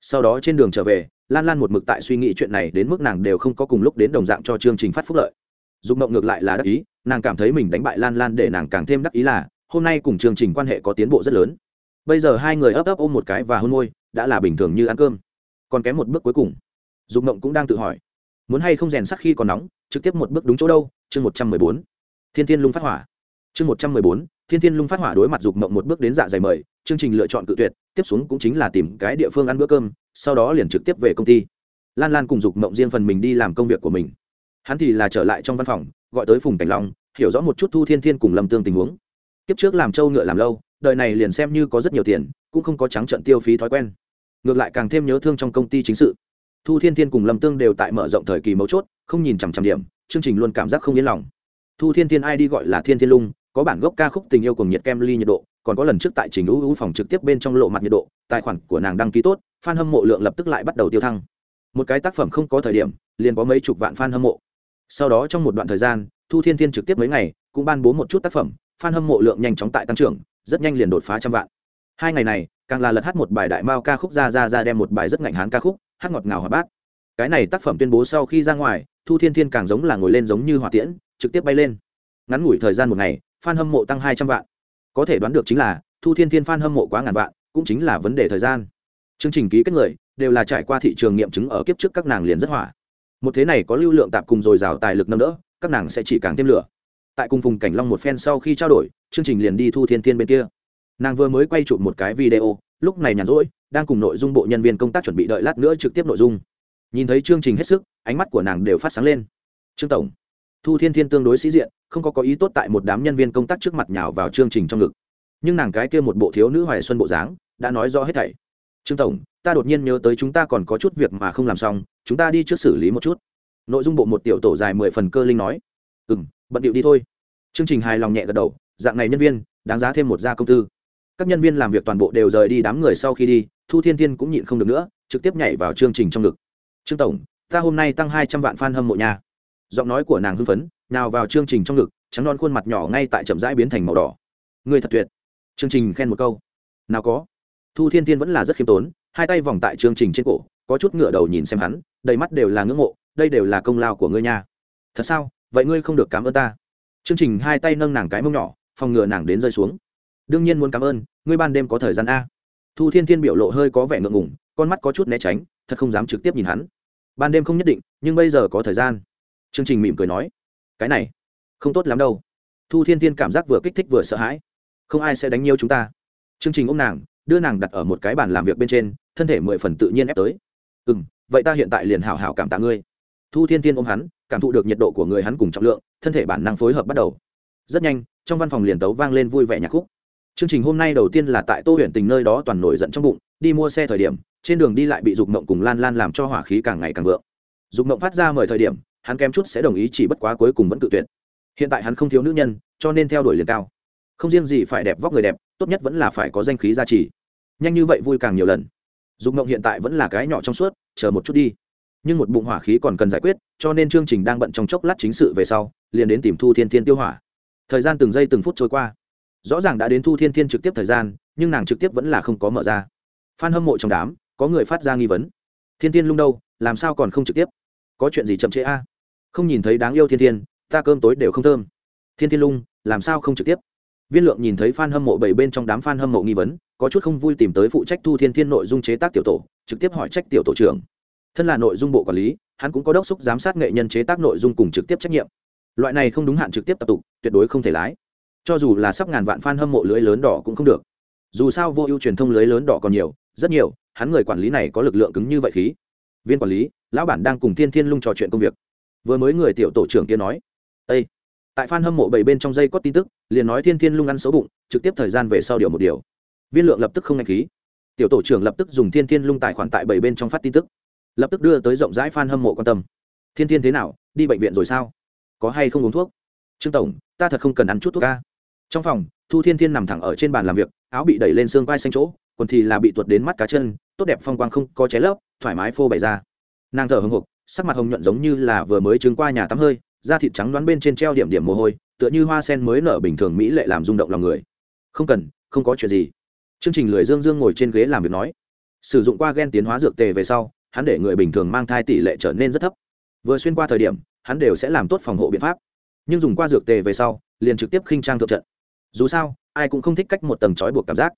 Sau đó trên đường trở về, lan lan một mực tại suy nghĩ chuyện này đến mức nàng đều không có cùng lúc đến đồng dạng cho chương trình phát phúc lợi. Dùng mộng ngược lại là đắc ý, nàng cảm thấy mình đánh bại lan lan để nàng càng thêm đắc ý là, hôm nay cùng chương trình quan hệ có tiến bộ rất lớn. Bây giờ hai người ấp ấp ôm một cái và hôn môi, đã là bình thường như ăn cơm. Còn kém một bước cuối cùng dục mộng cũng đang tự hỏi, muốn hay không rèn sắc khi còn nóng, trực tiếp một bước đúng chỗ đâu, chương một trăm mười bốn, thiên thiên lung phát hỏa. Chương một trăm mười bốn, thiên thiên lung phát hỏa đối mặt dục mộng một bước đến dạ dày mời, chương trình lựa chọn cự tuyệt, tiếp xuống cũng chính là tìm cái địa phương ăn bữa cơm, sau đó liền trực tiếp về công ty. Lan lan cùng dục mộng riêng phần mình đi làm công việc của mình. Hắn thì là trở lại trong văn phòng, gọi tới phùng cảnh long, hiểu rõ một chút thu thiên thiên cùng lâm tương tình huống. Kiếp trước làm trâu ngựa làm lâu, đời này liền xem như có rất nhiều tiền, cũng không có trắng trận tiêu phí thói quen. Ngược lại càng thêm nhớ thương trong công ty chính sự thu thiên thiên cùng lâm tương đều tại mở rộng thời kỳ mấu chốt, không nhìn chằm chằm điểm, chương trình luôn cảm giác không yên lòng. Thu thiên thiên ai đi gọi là thiên thiên lung, có bản gốc ca khúc tình yêu cùng nhiệt kem ly nhiệt độ, còn có lần trước tại trình ưu ưu phòng trực tiếp bên trong lộ mặt nhiệt độ, tài khoản của nàng đăng ký tốt f a n hâm mộ lượng lập tức lại bắt đầu tiêu thăng. Một cái tác phẩm không có thời điểm, liền có mấy chục vạn f a n hâm mộ. Sau đó trong một đoạn thời gian, thu thiên thiên trực tiếp mấy ngày, cũng ban bố một chút tác phẩm f a n hâm mộ lượng nhanh chóng tại tăng trưởng, rất nhanh liền đột phá trăm vạn. Hai ngày này, càng là lật hát một bài đại mao ca khúc ra ra ra đem một bài rất ngạnh hán ca khúc hát ngọt ngào hòa bát. Cái này tác phẩm tuyên bố sau khi ra ngoài, thu thiên thiên càng giống là ngồi lên giống như hỏa tiễn, trực tiếp bay lên. Ngắn ngủi thời gian một ngày f a n hâm mộ tăng hai trăm vạn. Có thể đoán được chính là, thu thiên thiên f a n hâm mộ quá ngàn vạn, cũng chính là vấn đề thời gian. Chương trình ký kết người, đều là trải qua thị trường nghiệm chứng ở kiếp trước các nàng liền rất hỏa. Một thế này có lưu lượng tạp cùng dồi dào tài lực nâng đỡ, các nàng sẽ chỉ càng thêm lửa. Tại cùng vùng cảnh long một phen sau khi trao đổi, chương trình liền đi thu thiên thiên bên kia. Nàng vừa mới quay chụp một cái video, lúc này nhàn rỗi đang cùng nội dung bộ nhân viên công tác chuẩn bị đợi lát nữa trực tiếp nội dung. Nhìn thấy chương trình hết sức, ánh mắt của nàng đều phát sáng lên. Trương tổng, thu thiên thiên tương đối sĩ diện, không có có ý tốt tại một đám nhân viên công tác trước mặt nhào vào chương trình trong ngực. Nhưng nàng cái kia một bộ thiếu nữ hoài xuân bộ dáng, đã nói rõ hết thảy. Trương tổng, ta đột nhiên nhớ tới chúng ta còn có chút việc mà không làm xong, chúng ta đi trước xử lý một chút. Nội dung bộ một tiểu tổ dài mười phần cơ linh nói. Ừ m bận điệu đi thôi. Chương trình hài lòng nhẹ gật đầu, dạng này nhân viên, đáng giá thêm một gia công tư. Các nhân viên làm việc toàn bộ đều rời đi đám người sau khi đi thu thiên thiên cũng nhịn không được nữa, trực tiếp nhảy vào chương trình trong ngực. Trương tổng, ta hôm nay tăng hai trăm vạn f a n hâm mộ nhà giọng nói của nàng hưng phấn, nào vào chương trình trong ngực, trắng non khuôn mặt nhỏ ngay tại chậm rãi biến thành màu đỏ. Người thật tuyệt. Chương trình khen một câu. Nào có. Thu thiên thiên vẫn là rất khiêm tốn, hai tay vòng tại chương trình trên cổ, có chút ngựa đầu nhìn xem hắn, đầy mắt đều là ngưỡng mộ, đây đều là công lao của ngươi nha. Thật sao? Vậy ngươi không được cảm ơn ta. Chương trình hai tay nâng nàng cái mông nhỏ, phòng ngừa nàng đến rơi xuống. Đương nhiên muốn cảm ơn, ngươi ban đêm có thời gian a thu thiên thiên biểu lộ hơi có vẻ ngượng ngùng, con mắt có chút né tránh, thật không dám trực tiếp nhìn hắn. Ban đêm không nhất định, nhưng bây giờ có thời gian. Chương trình mỉm cười nói, cái này, không tốt lắm đâu. Thu thiên thiên cảm giác vừa kích thích vừa sợ hãi. Không ai sẽ đánh nhiều chúng ta. Chương trình ôm nàng, đưa nàng đặt ở một cái bàn làm việc bên trên, thân thể mười phần tự nhiên ép tới. Ừ m vậy ta hiện tại liền hảo hảo cảm tạ ngươi. Thu thiên thiên ôm hắn, cảm thụ được nhiệt độ của người hắn cùng trọng lượng, thân thể bản năng phối hợp bắt đầu. Rất nhanh, trong văn phòng liền tấu vang lên vui vẻ nhạc khúc chương trình hôm nay đầu tiên là tại tô huyện tình nơi đó toàn nổi giận trong bụng, đi mua xe thời điểm, trên đường đi lại bị dục mộng cùng lan lan làm cho hỏa khí càng ngày càng vượng. Dục mộng phát ra mời thời điểm, hắn kém chút sẽ đồng ý chỉ bất quá cuối cùng vẫn tự tuyệt. Hiện tại hắn không thiếu nữ nhân, cho nên theo đuổi liền cao. Không riêng gì phải đẹp vóc người đẹp, tốt nhất vẫn là phải có danh khí gia trì. Nhanh như vậy vui càng nhiều lần. Dục mộng hiện tại vẫn là cái nhỏ trong suốt, chờ một chút đi. Nhưng một bụng hỏa khí còn cần giải quyết, cho nên chương trình đang bận trong chốc lát chính sự về sau, liền đến tìm thu thiên thiên tiêu hỏa. Thời gian từng giây từng phút trôi qua rõ ràng đã đến thu thiên thiên trực tiếp thời gian, nhưng nàng trực tiếp vẫn là không có mở ra. F hâm mộ trong đám, có người phát ra nghi vấn. Thiên thiên lung đâu, làm sao còn không trực tiếp? Có chuyện gì chậm chế a? Không nhìn thấy đáng yêu thiên thiên, ta cơm tối đều không thơm. Thiên thiên lung, làm sao không trực tiếp? Viên lượng nhìn thấy f a n hâm mộ bảy bên trong đám f a n hâm mộ nghi vấn, có chút không vui tìm tới phụ trách thu thiên thiên nội dung chế tác tiểu tổ, trực tiếp hỏi trách tiểu tổ trưởng. Thân là nội dung bộ quản lý, hắn cũng có đốc xúc giám sát nghệ nhân chế tác nội dung cùng trực tiếp trách nhiệm. Loại này không đúng hạn trực tiếp tập tục, tuyệt đối không thể lái cho dù là sắp ngàn vạn f a n hâm mộ lưới lớn đỏ cũng không được. Dù sao vô ưu truyền thông lưới lớn đỏ còn nhiều, rất nhiều, hắn người quản lý này có lực lượng cứng như vậy khí. Viên quản lý, lão bản đang cùng thiên thiên lung trò chuyện công việc. Vừa mới người tiểu tổ trưởng kia nói â tại f a n hâm mộ bảy bên trong dây có tin tức, liền nói thiên thiên lung ăn xấu bụng, trực tiếp thời gian về sau điều một điều. Viên lượng lập tức không nghe khí. Tiểu tổ trưởng lập tức dùng thiên thiên lung tài khoản tại bảy bên trong phát tin tức. Lập tức đưa tới rộng rãi f a n hâm mộ quan tâm. Thiên thiên thế nào? Đi bệnh viện rồi sao? Có hay không uống thuốc? Trương tổng, ta thật không cần ăn chút thuốc ca. Trong phòng, thu thiên thiên nằm thẳng ở trên bàn làm việc, áo bị đẩy lên xương vai xanh chỗ còn thì là bị tuột đến mắt cá chân, tốt đẹp phong quang không có ché lớp thoải mái phô bày ra. Nàng thở hồng hộc, sắc mặt hồng nhuận giống như là vừa mới trứng qua nhà tắm hơi, da thịt trắng đoán bên trên treo điểm điểm mồ hôi, tựa như hoa sen mới nở bình thường mỹ lệ làm rung động lòng người. Không cần, không có chuyện gì. Chương trình lười dương dương ngồi trên ghế làm việc nói. Sử dụng qua gen tiến hóa dược tề về sau, hắn để người bình thường mang thai tỷ lệ trở nên rất thấp. Vừa xuyên qua thời điểm, hắn đều sẽ làm tốt phòng hộ biện pháp nhưng dùng qua dược tề về sau, liền trực tiếp khinh trang thượng trận. Dù sao, ai cũng không thích cách một tầng trói buộc cảm giác.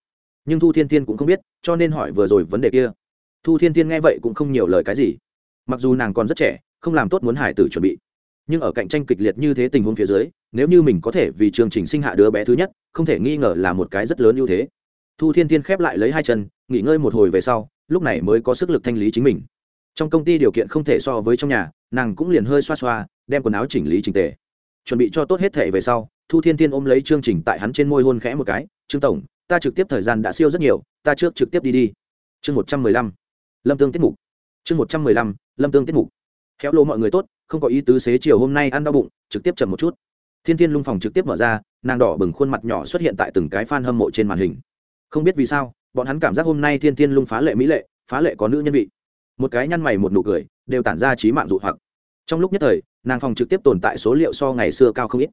Nhưng thu thiên thiên cũng không biết, cho nên hỏi vừa rồi vấn đề kia. Thu thiên thiên nghe vậy cũng không nhiều lời cái gì. Mặc dù nàng còn rất trẻ, không làm tốt muốn hải tử chuẩn bị. Nhưng ở cạnh tranh kịch liệt như thế tình huống phía dưới, nếu như mình có thể vì chương trình sinh hạ đứa bé thứ nhất, không thể nghi ngờ là một cái rất lớn ưu thế. Thu thiên thiên khép lại lấy hai chân, nghỉ ngơi một hồi về sau, lúc này mới có sức lực thanh lý chính mình. Trong công ty điều kiện không thể so với trong nhà, nàng cũng liền hơi xoa xoa, đem quần áo chỉnh lý trình tề chuẩn bị cho tốt hết thể về sau, thu thiên thiên ôm lấy chương trình tại hắn trên môi hôn khẽ một cái, trương tổng, ta trực tiếp thời gian đã siêu rất nhiều, ta trước trực tiếp đi đi. Chương một trăm mười lăm, lâm tương tiết mục. Chương một trăm mười lăm, lâm tương tiết mục. Khéo lộ mọi người tốt, không có ý tứ xế chiều hôm nay ăn đau bụng, trực tiếp chậm một chút. Thiên thiên lung phòng trực tiếp mở ra, nàng đỏ bừng khuôn mặt nhỏ xuất hiện tại từng cái f a n hâm mộ trên màn hình. Không biết vì sao, bọn hắn cảm giác hôm nay thiên thiên lung phá lệ mỹ lệ, phá lệ có nữ nhân vị. Một cái nhăn mày một nụ cười, đều tản ra trí mạng dụ hoặc trong lúc nhất thời, nàng phòng trực tiếp tồn tại số liệu so ngày xưa cao không ít.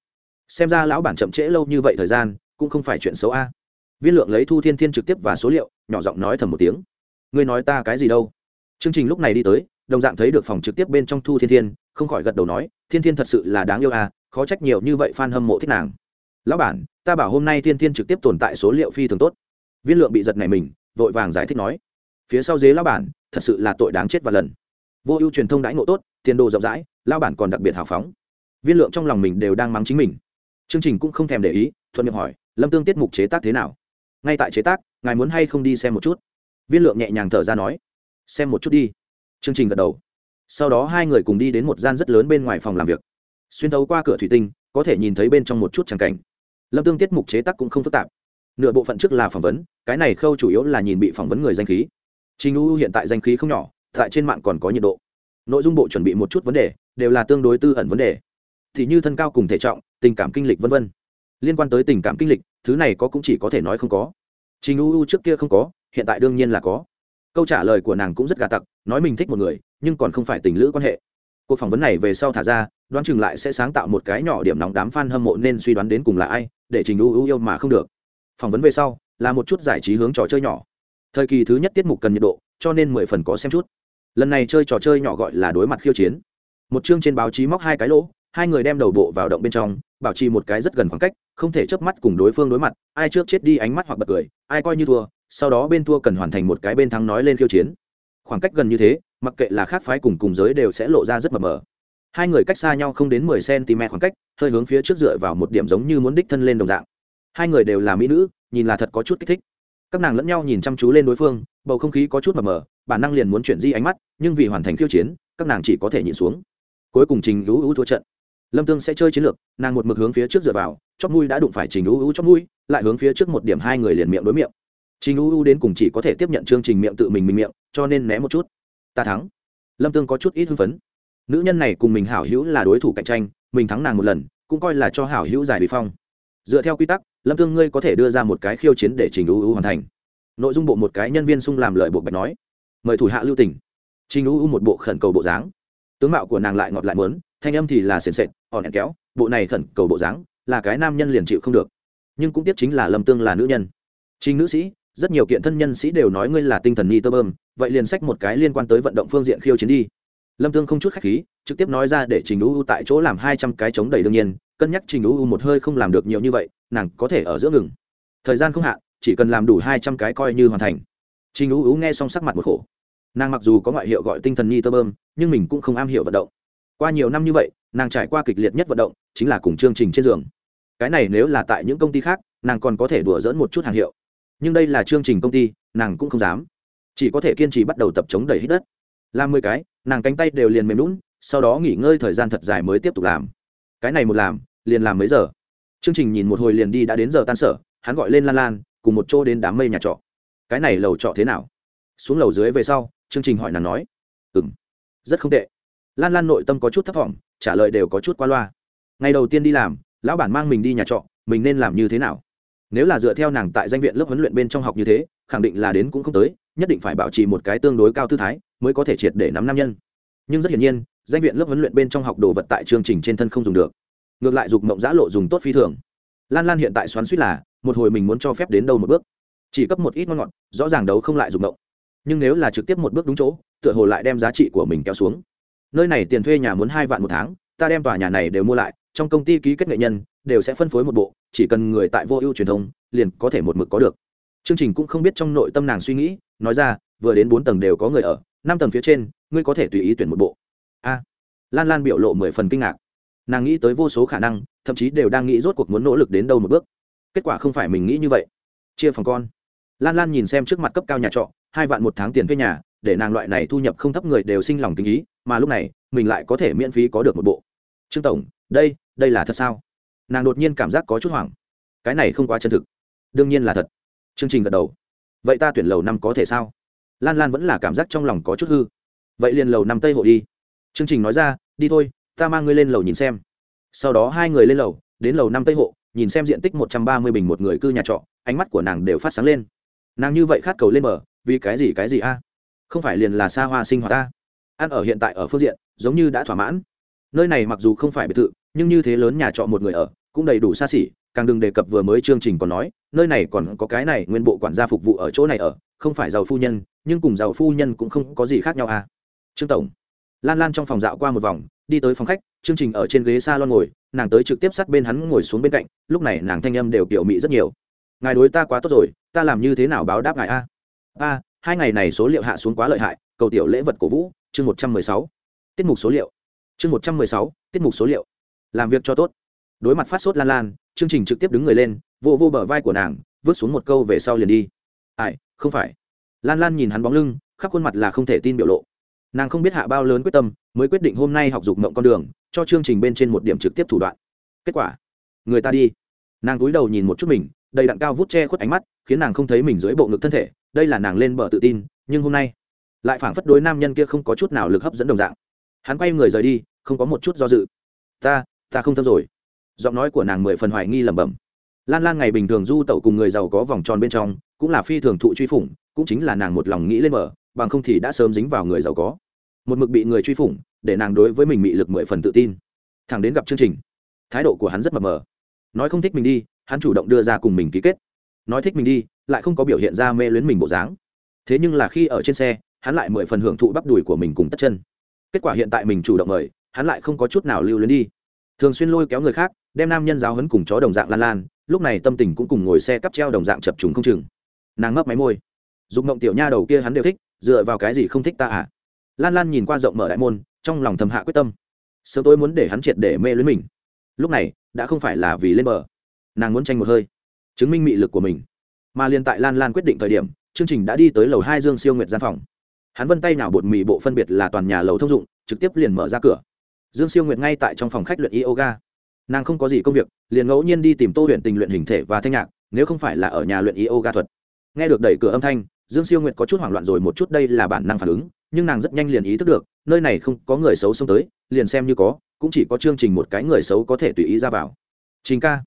Xem ra lão bản chậm trễ lâu như vậy thời gian, cũng không phải chuyện xấu a. Viên lượng lấy thu thiên thiên trực tiếp và số liệu, nhỏ giọng nói thầm một tiếng. Ngươi nói ta cái gì đâu? Chương trình lúc này đi tới, đồng dạng thấy được phòng trực tiếp bên trong thu thiên thiên, không khỏi gật đầu nói, thiên thiên thật sự là đáng yêu a, khó trách nhiều như vậy f a n hâm mộ thích nàng. Lão bản, ta bảo hôm nay thiên thiên trực tiếp tồn tại số liệu phi thường tốt. Viên lượng bị giật này mình, vội vàng giải thích nói, phía sau dế lão bản, thật sự là tội đáng chết và lần. Vô ưu truyền thông đãi ngộ tốt tiền đồ rộng rãi lao bản còn đặc biệt hào phóng. Viên lượng trong lòng mình đều đang mắng chính mình. Chương trình cũng không thèm để ý, thuận miệng hỏi, lâm tương tiết mục chế tác thế nào? Ngay tại chế tác, ngài muốn hay không đi xem một chút? Viên lượng nhẹ nhàng thở ra nói, xem một chút đi. Chương trình gật đầu. Sau đó hai người cùng đi đến một gian rất lớn bên ngoài phòng làm việc. Xuyên thấu qua cửa thủy tinh, có thể nhìn thấy bên trong một chút tràng cảnh. Lâm tương tiết mục chế tác cũng không phức tạp. Nửa bộ phận trước là phỏng vấn, cái này khâu chủ yếu là nhìn bị phỏng vấn người danh khí. Trình u hiện tại danh khí không nhỏ, tại trên mạng còn có nhiệt độ nội dung bộ chuẩn bị một chút vấn đề, đều là tương đối tư ẩn vấn đề. Thì như thân cao cùng thể trọng, tình cảm kinh lịch v v liên quan tới tình cảm kinh lịch, thứ này có cũng chỉ có thể nói không có. Trình u trước kia không có, hiện tại đương nhiên là có. Câu trả lời của nàng cũng rất gà tặc, nói mình thích một người, nhưng còn không phải tình lữ quan hệ. Cuộc phỏng vấn này về sau thả ra, đoán chừng lại sẽ sáng tạo một cái nhỏ điểm nóng đám f a n hâm mộ nên suy đoán đến cùng là ai, để trình u yêu mà không được. Phỏng vấn về sau, là một chút giải trí hướng trò chơi nhỏ. Thời kỳ thứ nhất tiết mục cần nhiệt độ, cho nên mười phần có xem chút lần này chơi trò chơi nhỏ gọi là đối mặt khiêu chiến. Một chương trên báo chí móc hai cái lỗ, hai người đem đầu bộ vào động bên trong, bảo trì một cái rất gần khoảng cách, không thể chớp mắt cùng đối phương đối mặt, ai trước chết đi ánh mắt hoặc bật cười, ai coi như thua, sau đó bên thua cần hoàn thành một cái bên thắng nói lên khiêu chiến. Khoảng cách gần như thế, mặc kệ là khác phái cùng cùng giới đều sẽ lộ ra rất mờ mờ. Hai người cách xa nhau không đến mười cm khoảng cách, hơi hướng phía trước dựa vào một điểm giống như muốn đích thân lên đồng dạng. Hai người đều là mỹ nữ, nhìn là thật có chút kích thích. Các nàng lẫn nhau nhìn chăm chú lên đối phương, bầu không khí có chút mờ mờ bản năng liền muốn chuyển di ánh mắt, nhưng vì hoàn thành khiêu chiến, các nàng chỉ có thể nhìn xuống. Cuối cùng trình lũ u thua trận. Lâm tương sẽ chơi chiến lược, nàng một mực hướng phía trước dựa vào, chóp mũi đã đụng phải trình lũ u chóp mũi, lại hướng phía trước một điểm hai người liền miệng đối miệng. Trình lũ u đến cùng chỉ có thể tiếp nhận chương trình miệng tự mình mình miệng, cho nên né một chút. Ta thắng. Lâm tương có chút ít hưng phấn. Nữ nhân này cùng mình hảo hữu là đối thủ cạnh tranh, mình thắng nàng một lần, cũng coi là cho hảo hữu giải bị phong. Dựa theo quy tắc, lâm tương ngươi có thể đưa ra một cái khiêu chiến để trình ưu ưu hoàn thành. Nội dung bộ một cái nhân viên sung làm lợi buộc bạch nói mời thủ hạ lưu tỉnh trình ưu u một bộ khẩn cầu bộ dáng. Tướng mạo của nàng lại ngọt lại mớn thanh âm thì là sền sệt ỏn ẻn kéo, bộ này khẩn cầu bộ dáng là cái nam nhân liền chịu không được. Nhưng cũng tiếc chính là lâm tương là nữ nhân. Trình nữ sĩ, rất nhiều kiện thân nhân sĩ đều nói ngươi là tinh thần ni tơ bơm, vậy liền sách một cái liên quan tới vận động phương diện khiêu chiến đi. Lâm tương không chút khách khí, trực tiếp nói ra để trình ưu tại chỗ làm hai trăm cái chống đầy đương nhiên, cân nhắc trình ưu một hơi không làm được nhiều như vậy, nàng có thể ở giữa ngừng. Thời gian không hạn, chỉ cần làm đủ hai trăm cái coi như hoàn thành trình ưu nghe xong sắc mặt một khổ. Nàng mặc dù có ngoại hiệu gọi tinh thần nhi tơ bơm, nhưng mình cũng không am hiểu vận động. Qua nhiều năm như vậy, nàng trải qua kịch liệt nhất vận động, chính là cùng chương trình trên giường. Cái này nếu là tại những công ty khác, nàng còn có thể đùa dỡn một chút hàng hiệu. Nhưng đây là chương trình công ty, nàng cũng không dám. Chỉ có thể kiên trì bắt đầu tập chống đẩy hít đất. Làm mười cái, nàng cánh tay đều liền mềm lún sau đó nghỉ ngơi thời gian thật dài mới tiếp tục làm. Cái này một làm, liền làm mấy giờ. Chương trình nhìn một hồi liền đi đã đến giờ tan sở, hắn gọi lên lan lan, cùng một chỗ đến đám mây nhà trọ cái này lầu trọ thế nào? Xuống lầu dưới về sau, chương trình hỏi nàng nói. Ừ m rất không tệ. Lan lan nội tâm có chút thấp t trả lời đều có chút qua loa. Ngày đầu tiên đi làm, lão bản mang mình đi nhà trọ, mình nên làm như thế nào? Nếu là dựa theo nàng tại danh viện lớp huấn luyện bên trong học như thế, khẳng định là đến cũng không tới, nhất định phải bảo trì một cái tương đối cao tư thái mới có thể triệt để nắm nam nhân. Nhưng rất hiển nhiên, danh viện lớp huấn luyện bên trong học đồ vật tại chương trình trên thân không dùng được. Ngược lại dục mộng giã lộ dùng tốt phi thường. Lan lan hiện tại xoắn suýt là, một hồi mình muốn cho phép đến đâu một bước chỉ cấp một ít ngon ngọt, rõ ràng đấu không lại dùng động nhưng nếu là trực tiếp một bước đúng chỗ, tựa hồ lại đem giá trị của mình kéo xuống. Nơi này tiền thuê nhà muốn hai vạn một tháng, ta đem tòa nhà này đều mua lại, trong công ty ký kết nghệ nhân, đều sẽ phân phối một bộ, chỉ cần người tại vô ưu truyền thông, liền có thể một mực có được. Chương trình cũng không biết trong nội tâm nàng suy nghĩ, nói ra, vừa đến bốn tầng đều có người ở, năm tầng phía trên, ngươi có thể tùy ý tuyển một bộ. A. Lan lan biểu lộ mười phần kinh ngạc. Nàng nghĩ tới vô số khả năng, thậm chí đều đang nghĩ rốt cuộc muốn nỗ lực đến đâu một bước. Kết quả không phải mình nghĩ như vậy. Chia phòng con lan lan nhìn xem trước mặt cấp cao nhà trọ, hai vạn một tháng tiền thuê nhà, để nàng loại này thu nhập không thấp người đều sinh lòng tình ý, mà lúc này, mình lại có thể miễn phí có được một bộ. Trương tổng, đây đây là thật sao? Nàng đột nhiên cảm giác có chút hoảng. Cái này không quá chân thực. Đương nhiên là thật. Chương trình gật đầu. Vậy ta tuyển lầu năm có thể sao? Lan lan vẫn là cảm giác trong lòng có chút hư. Vậy liền lầu năm tây hộ đi. Chương trình nói ra, đi thôi, ta mang ngươi lên lầu nhìn xem. Sau đó hai người lên lầu, đến lầu năm tây hộ nhìn xem diện tích một trăm ba mươi bình một người cư nhà trọ, ánh mắt của nàng đều phát sáng lên nàng như vậy khát cầu lên bờ, vì cái gì cái gì a? Không phải liền là xa hoa sinh hoạt ta? Ăn ở hiện tại ở phương diện, giống như đã thỏa mãn. Nơi này mặc dù không phải biệt thự, nhưng như thế lớn nhà trọ một người ở, cũng đầy đủ xa xỉ, càng đừng đề cập vừa mới chương trình còn nói, nơi này còn có cái này nguyên bộ quản gia phục vụ ở chỗ này ở, không phải giàu phu nhân, nhưng cùng giàu phu nhân cũng không có gì khác nhau à trương tổng. Lan lan trong phòng dạo qua một vòng, đi tới phòng khách, chương trình ở trên ghế s a lon ngồi, nàng tới trực tiếp sát bên hắn ngồi xuống bên cạnh, lúc này nàng thanh âm đều kiểu mị rất nhiều. Ngài đối ta quá tốt rồi ta làm như thế nào báo đáp ngài a? A, hai ngày này số liệu hạ xuống quá lợi hại, cầu tiểu lễ vật cổ vũ, chương một trăm mười sáu. Tiết mục số liệu. Chương một trăm mười sáu, tiết mục số liệu. Làm việc cho tốt. Đối mặt phát sốt lan lan, chương trình trực tiếp đứng người lên vô vô bờ vai của nàng, vứt xuống một câu về sau liền đi. Ai, không phải. Lan lan nhìn hắn bóng lưng, khắp khuôn mặt là không thể tin biểu lộ. Nàng không biết hạ bao lớn quyết tâm, mới quyết định hôm nay học dục mộng con đường, cho chương trình bên trên một điểm trực tiếp thủ đoạn. Kết quả. Người ta đi. Nàng cúi đầu nhìn một chút mình đầy đặn cao vút che khuất ánh mắt, khiến nàng không thấy mình dưới bộ ngực thân thể, đây là nàng lên bờ tự tin, nhưng hôm nay lại phảng phất đối nam nhân kia không có chút nào lực hấp dẫn đồng dạng. Hắn quay người rời đi, không có một chút do dự. Ta ta không thâm rồi. Giọng nói của nàng mười phần hoài nghi lẩm bẩm. Lan lan ngày bình thường du tẩu cùng người giàu có vòng tròn bên trong, cũng là phi thường thụ truy phủng, cũng chính là nàng một lòng nghĩ lên bờ, bằng không thì đã sớm dính vào người giàu có. Một mực bị người truy phủng, để nàng đối với mình bị lực mười phần tự tin. Thằng đến gặp chương trình, thái độ của hắn rất mập mờ. Nói không thích mình đi hắn chủ động đưa ra cùng mình ký kết. Nói thích mình đi, lại không có biểu hiện ra mê luyến mình bộ dáng. Thế nhưng là khi ở trên xe, hắn lại mười phần hưởng thụ bắp đùi của mình cùng tất chân. Kết quả hiện tại mình chủ động mời, hắn lại không có chút nào lưu luyến đi. Thường xuyên lôi kéo người khác, đem nam nhân giáo hấn cùng chó đồng dạng lan lan, lúc này tâm tình cũng cùng ngồi xe cắp treo đồng dạng chập trùng không chừng. Nàng ngấp máy môi. Dùng mộng tiểu nha đầu kia hắn đều thích, dựa vào cái gì không thích ta à? Lan lan nhìn qua rộng mở đại môn, trong lòng thầm hạ quyết tâm. Sớm tôi muốn để hắn triệt để mê lưới mình. Lúc này, đã không phải là vì lên bờ nàng muốn tranh một hơi, chứng minh mị lực của mình. Mà liên tại lan lan quyết định thời điểm, chương trình đã đi tới lầu hai dương siêu nguyệt gian phòng. Hắn vân tay nào bột mì bộ phân biệt là toàn nhà lầu thông dụng, trực tiếp liền mở ra cửa. Dương siêu nguyệt ngay tại trong phòng khách luyện yoga. Nàng không có gì công việc, liền ngẫu nhiên đi tìm tô huyện tình luyện hình thể và thanh nhạc, nếu không phải là ở nhà luyện yoga thuật. Nghe được đẩy cửa âm thanh, dương siêu nguyệt có chút hoảng loạn rồi một chút đây là bản năng phản ứng, nhưng nàng rất nhanh liền ý thức được, nơi này không có người xấu xông tới, liền xem như có, cũng chỉ có chương trình một cái người xấu có thể tùy ý ra vào. Trình ca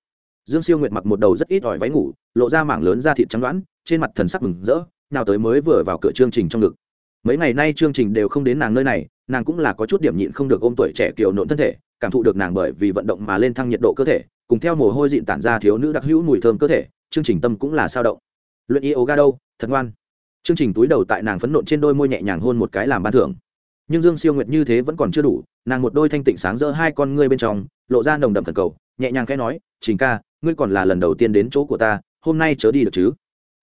dương siêu nguyệt mặc một đầu rất ít ỏi váy ngủ, lộ ra mảng lớn da thịt trắng đoán, trên mặt thần sắc mừng rỡ, nào tới mới vừa vào cửa chương trình trong ngực. Mấy ngày nay chương trình đều không đến nàng nơi này, nàng cũng là có chút điểm nhịn không được ôm tuổi trẻ kiều nộn thân thể, cảm thụ được nàng bởi vì vận động mà lên thăng nhiệt độ cơ thể, cùng theo mồ hôi dịn tản ra thiếu nữ đặc hữu mùi thơm cơ thể, chương trình tâm cũng là sao động. Luyện yoga đâu, thật ngoan. Chương trình túi đầu tại nàng phấn nộn trên đôi môi nhẹ nhàng hôn một cái làm ban thưởng. Nhưng dương siêu nguyệt như thế vẫn còn chưa đủ, nàng một đôi thanh tịnh sáng rỡ hai con ngươi bên trong, lộ ra nồng đậm thần cầu, nhẹ nhàng khẽ nói, trình ca ngươi còn là lần đầu tiên đến chỗ của ta, hôm nay chớ đi được chứ?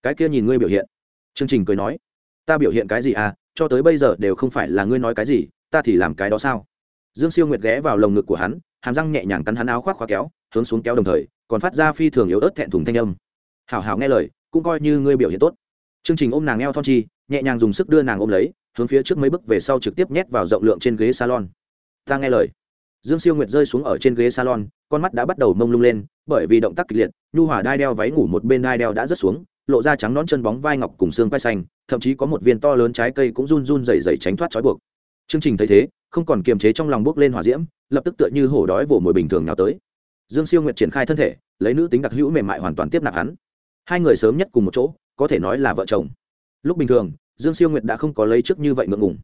Cái kia nhìn ngươi biểu hiện. Chương trình cười nói. Ta biểu hiện cái gì à? Cho tới bây giờ đều không phải là ngươi nói cái gì, ta thì làm cái đó sao? Dương siêu nguyệt ghé vào lồng ngực của hắn, hàm răng nhẹ nhàng cắn hắn áo khoác khóa kéo, hướng xuống kéo đồng thời, còn phát ra phi thường yếu ớt thẹn thùng thanh âm. Hảo hảo nghe lời, cũng coi như ngươi biểu hiện tốt. Chương trình ôm nàng eo thon chi, nhẹ nhàng dùng sức đưa nàng ôm lấy, hướng phía trước mấy bước về sau trực tiếp nhét vào rộng lượng trên ghế salon. Ta nghe lời. Dương siêu nguyệt rơi xuống ở trên ghế salon, con mắt đã bắt đầu mông lung lên bởi vì động tác kịch liệt, nhu hòa đai đeo váy ngủ một bên đai đeo đã rớt xuống, lộ ra trắng nón chân bóng vai ngọc cùng xương vai xanh, thậm chí có một viên to lớn trái cây cũng run run dày dày tránh thoát trói buộc. Chương trình thấy thế, không còn kiềm chế trong lòng bốc lên hỏa diễm, lập tức tựa như hổ đói vồ mồi bình thường nào tới. Dương siêu nguyệt triển khai thân thể, lấy nữ tính đặc hữu mềm mại hoàn toàn tiếp nạp hắn. Hai người sớm nhất cùng một chỗ, có thể nói là vợ chồng. Lúc bình thường, dương siêu nguyệt đã không có lấy trước như vậy ngượng ngùng.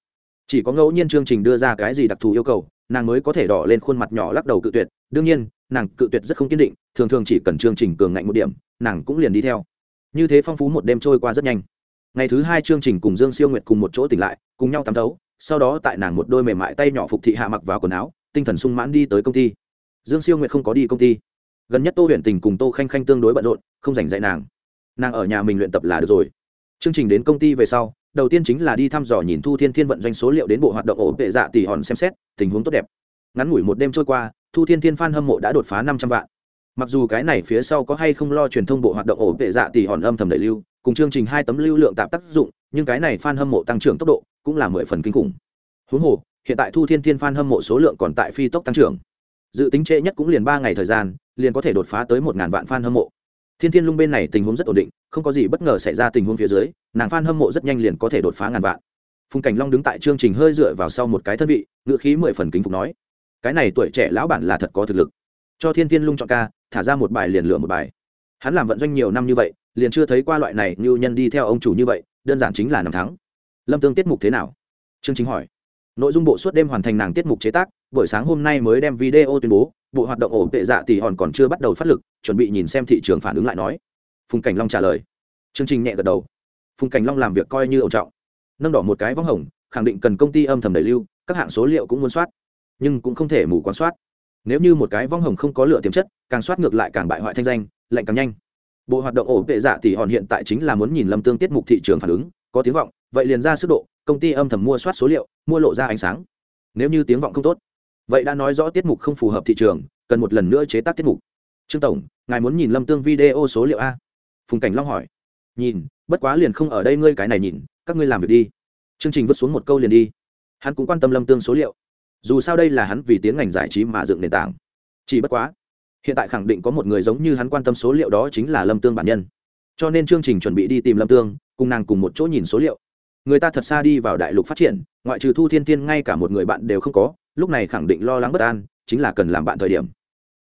Chỉ có ngẫu nhiên chương trình đưa ra cái gì đặc thù yêu cầu, nàng mới có thể đỏ lên khuôn mặt nhỏ lắc đầu cự tuyệt. Đương nhiên nàng cự tuyệt rất không kiên định, thường thường chỉ cần chương trình cường ngạnh một điểm, nàng cũng liền đi theo. Như thế phong phú một đêm trôi qua rất nhanh. Ngày thứ hai chương trình cùng dương siêu nguyệt cùng một chỗ tỉnh lại, cùng nhau tắm thấu, sau đó tại nàng một đôi mềm mại tay nhỏ phục thị hạ mặc vào quần áo, tinh thần sung mãn đi tới công ty. Dương siêu nguyệt không có đi công ty. Gần nhất tô huyện tình cùng tô khanh khanh tương đối bận rộn, không dành dạy nàng. Nàng ở nhà mình luyện tập là được rồi. Chương trình đến công ty về sau, đầu tiên chính là đi thăm dò nhìn thu thiên thiên vận doanh số liệu đến bộ hoạt động ổ tệ dạ tỷ hòn xem xét, tình huống tốt đẹp. Ngắn ngủi một đêm trôi qua thu thiên thiên f a n hâm mộ đã đột phá năm trăm vạn. Mặc dù cái này phía sau có hay không lo truyền thông bộ hoạt động ổ vệ dạ tỷ hòn âm thầm đẩy lưu, cùng chương trình hai tấm lưu lượng tạm tác dụng, nhưng cái này f a n hâm mộ tăng trưởng tốc độ cũng là mười phần kinh khủng. Huống hồ, hiện tại thu thiên thiên f a n hâm mộ số lượng còn tại phi tốc tăng trưởng. Dự tính trễ nhất cũng liền ba ngày thời gian, liền có thể đột phá tới một ngàn vạn f a n hâm mộ. Thiên thiên lung bên này tình huống rất ổn định, không có gì bất ngờ xảy ra tình huống phía dưới, nàng f a n hâm mộ rất nhanh liền có thể đột phá ngàn vạn. Phùng cảnh long đứng tại chương trình hơi dựa vào sau một cái thân vị ngựa khí mười phần kính phục nói cái này tuổi trẻ lão bản là thật có thực lực. Cho thiên thiên lung chọn ca, thả ra một bài liền lửa một bài. Hắn làm vận doanh nhiều năm như vậy, liền chưa thấy qua loại này như nhân đi theo ông chủ như vậy, đơn giản chính là năm tháng lâm tương tiết mục thế nào? Chương trình hỏi. Nội dung bộ suốt đêm hoàn thành nàng tiết mục chế tác, buổi sáng hôm nay mới đem video tuyên bố, bộ hoạt động ổn tệ dạ tỷ hòn còn chưa bắt đầu phát lực, chuẩn bị nhìn xem thị trường phản ứng lại nói. Phùng cảnh long trả lời. Chương trình nhẹ gật đầu. Phùng cảnh long làm việc coi như ổn trọng. Nâng đỏ một cái vắng hồng, khẳng định cần công ty âm thầm đẩy lưu, các hạng số liệu cũng muốn soát nhưng cũng không thể mù quán soát. Nếu như một cái vong hồng không có lựa tiềm chất, càng soát ngược lại càng bại hoại thanh danh, lạnh càng nhanh. Bộ hoạt động ổ vệ dạ thì hòn hiện tại chính là muốn nhìn lâm tương tiết mục thị trường phản ứng, có tiếng vọng, vậy liền ra sức độ, công ty âm thầm mua soát số liệu, mua lộ ra ánh sáng. Nếu như tiếng vọng không tốt, vậy đã nói rõ tiết mục không phù hợp thị trường, cần một lần nữa chế tác tiết mục. Trương tổng, ngài muốn nhìn lâm tương video số liệu a? Phùng cảnh long hỏi. Nhìn, bất quá liền không ở đây ngươi cái này nhìn, các ngươi làm việc đi. Chương trình vứt xuống một câu liền đi. Hắn cũng quan tâm lâm tương số liệu dù sao đây là hắn vì tiến ngành giải trí mà dựng nền tảng. Chỉ bất quá, hiện tại khẳng định có một người giống như hắn quan tâm số liệu đó chính là lâm tương bản nhân. Cho nên chương trình chuẩn bị đi tìm lâm tương, cùng nàng cùng một chỗ nhìn số liệu. Người ta thật xa đi vào đại lục phát triển, ngoại trừ thu thiên thiên, ngay cả một người bạn đều không có, lúc này khẳng định lo lắng bất an, chính là cần làm bạn thời điểm.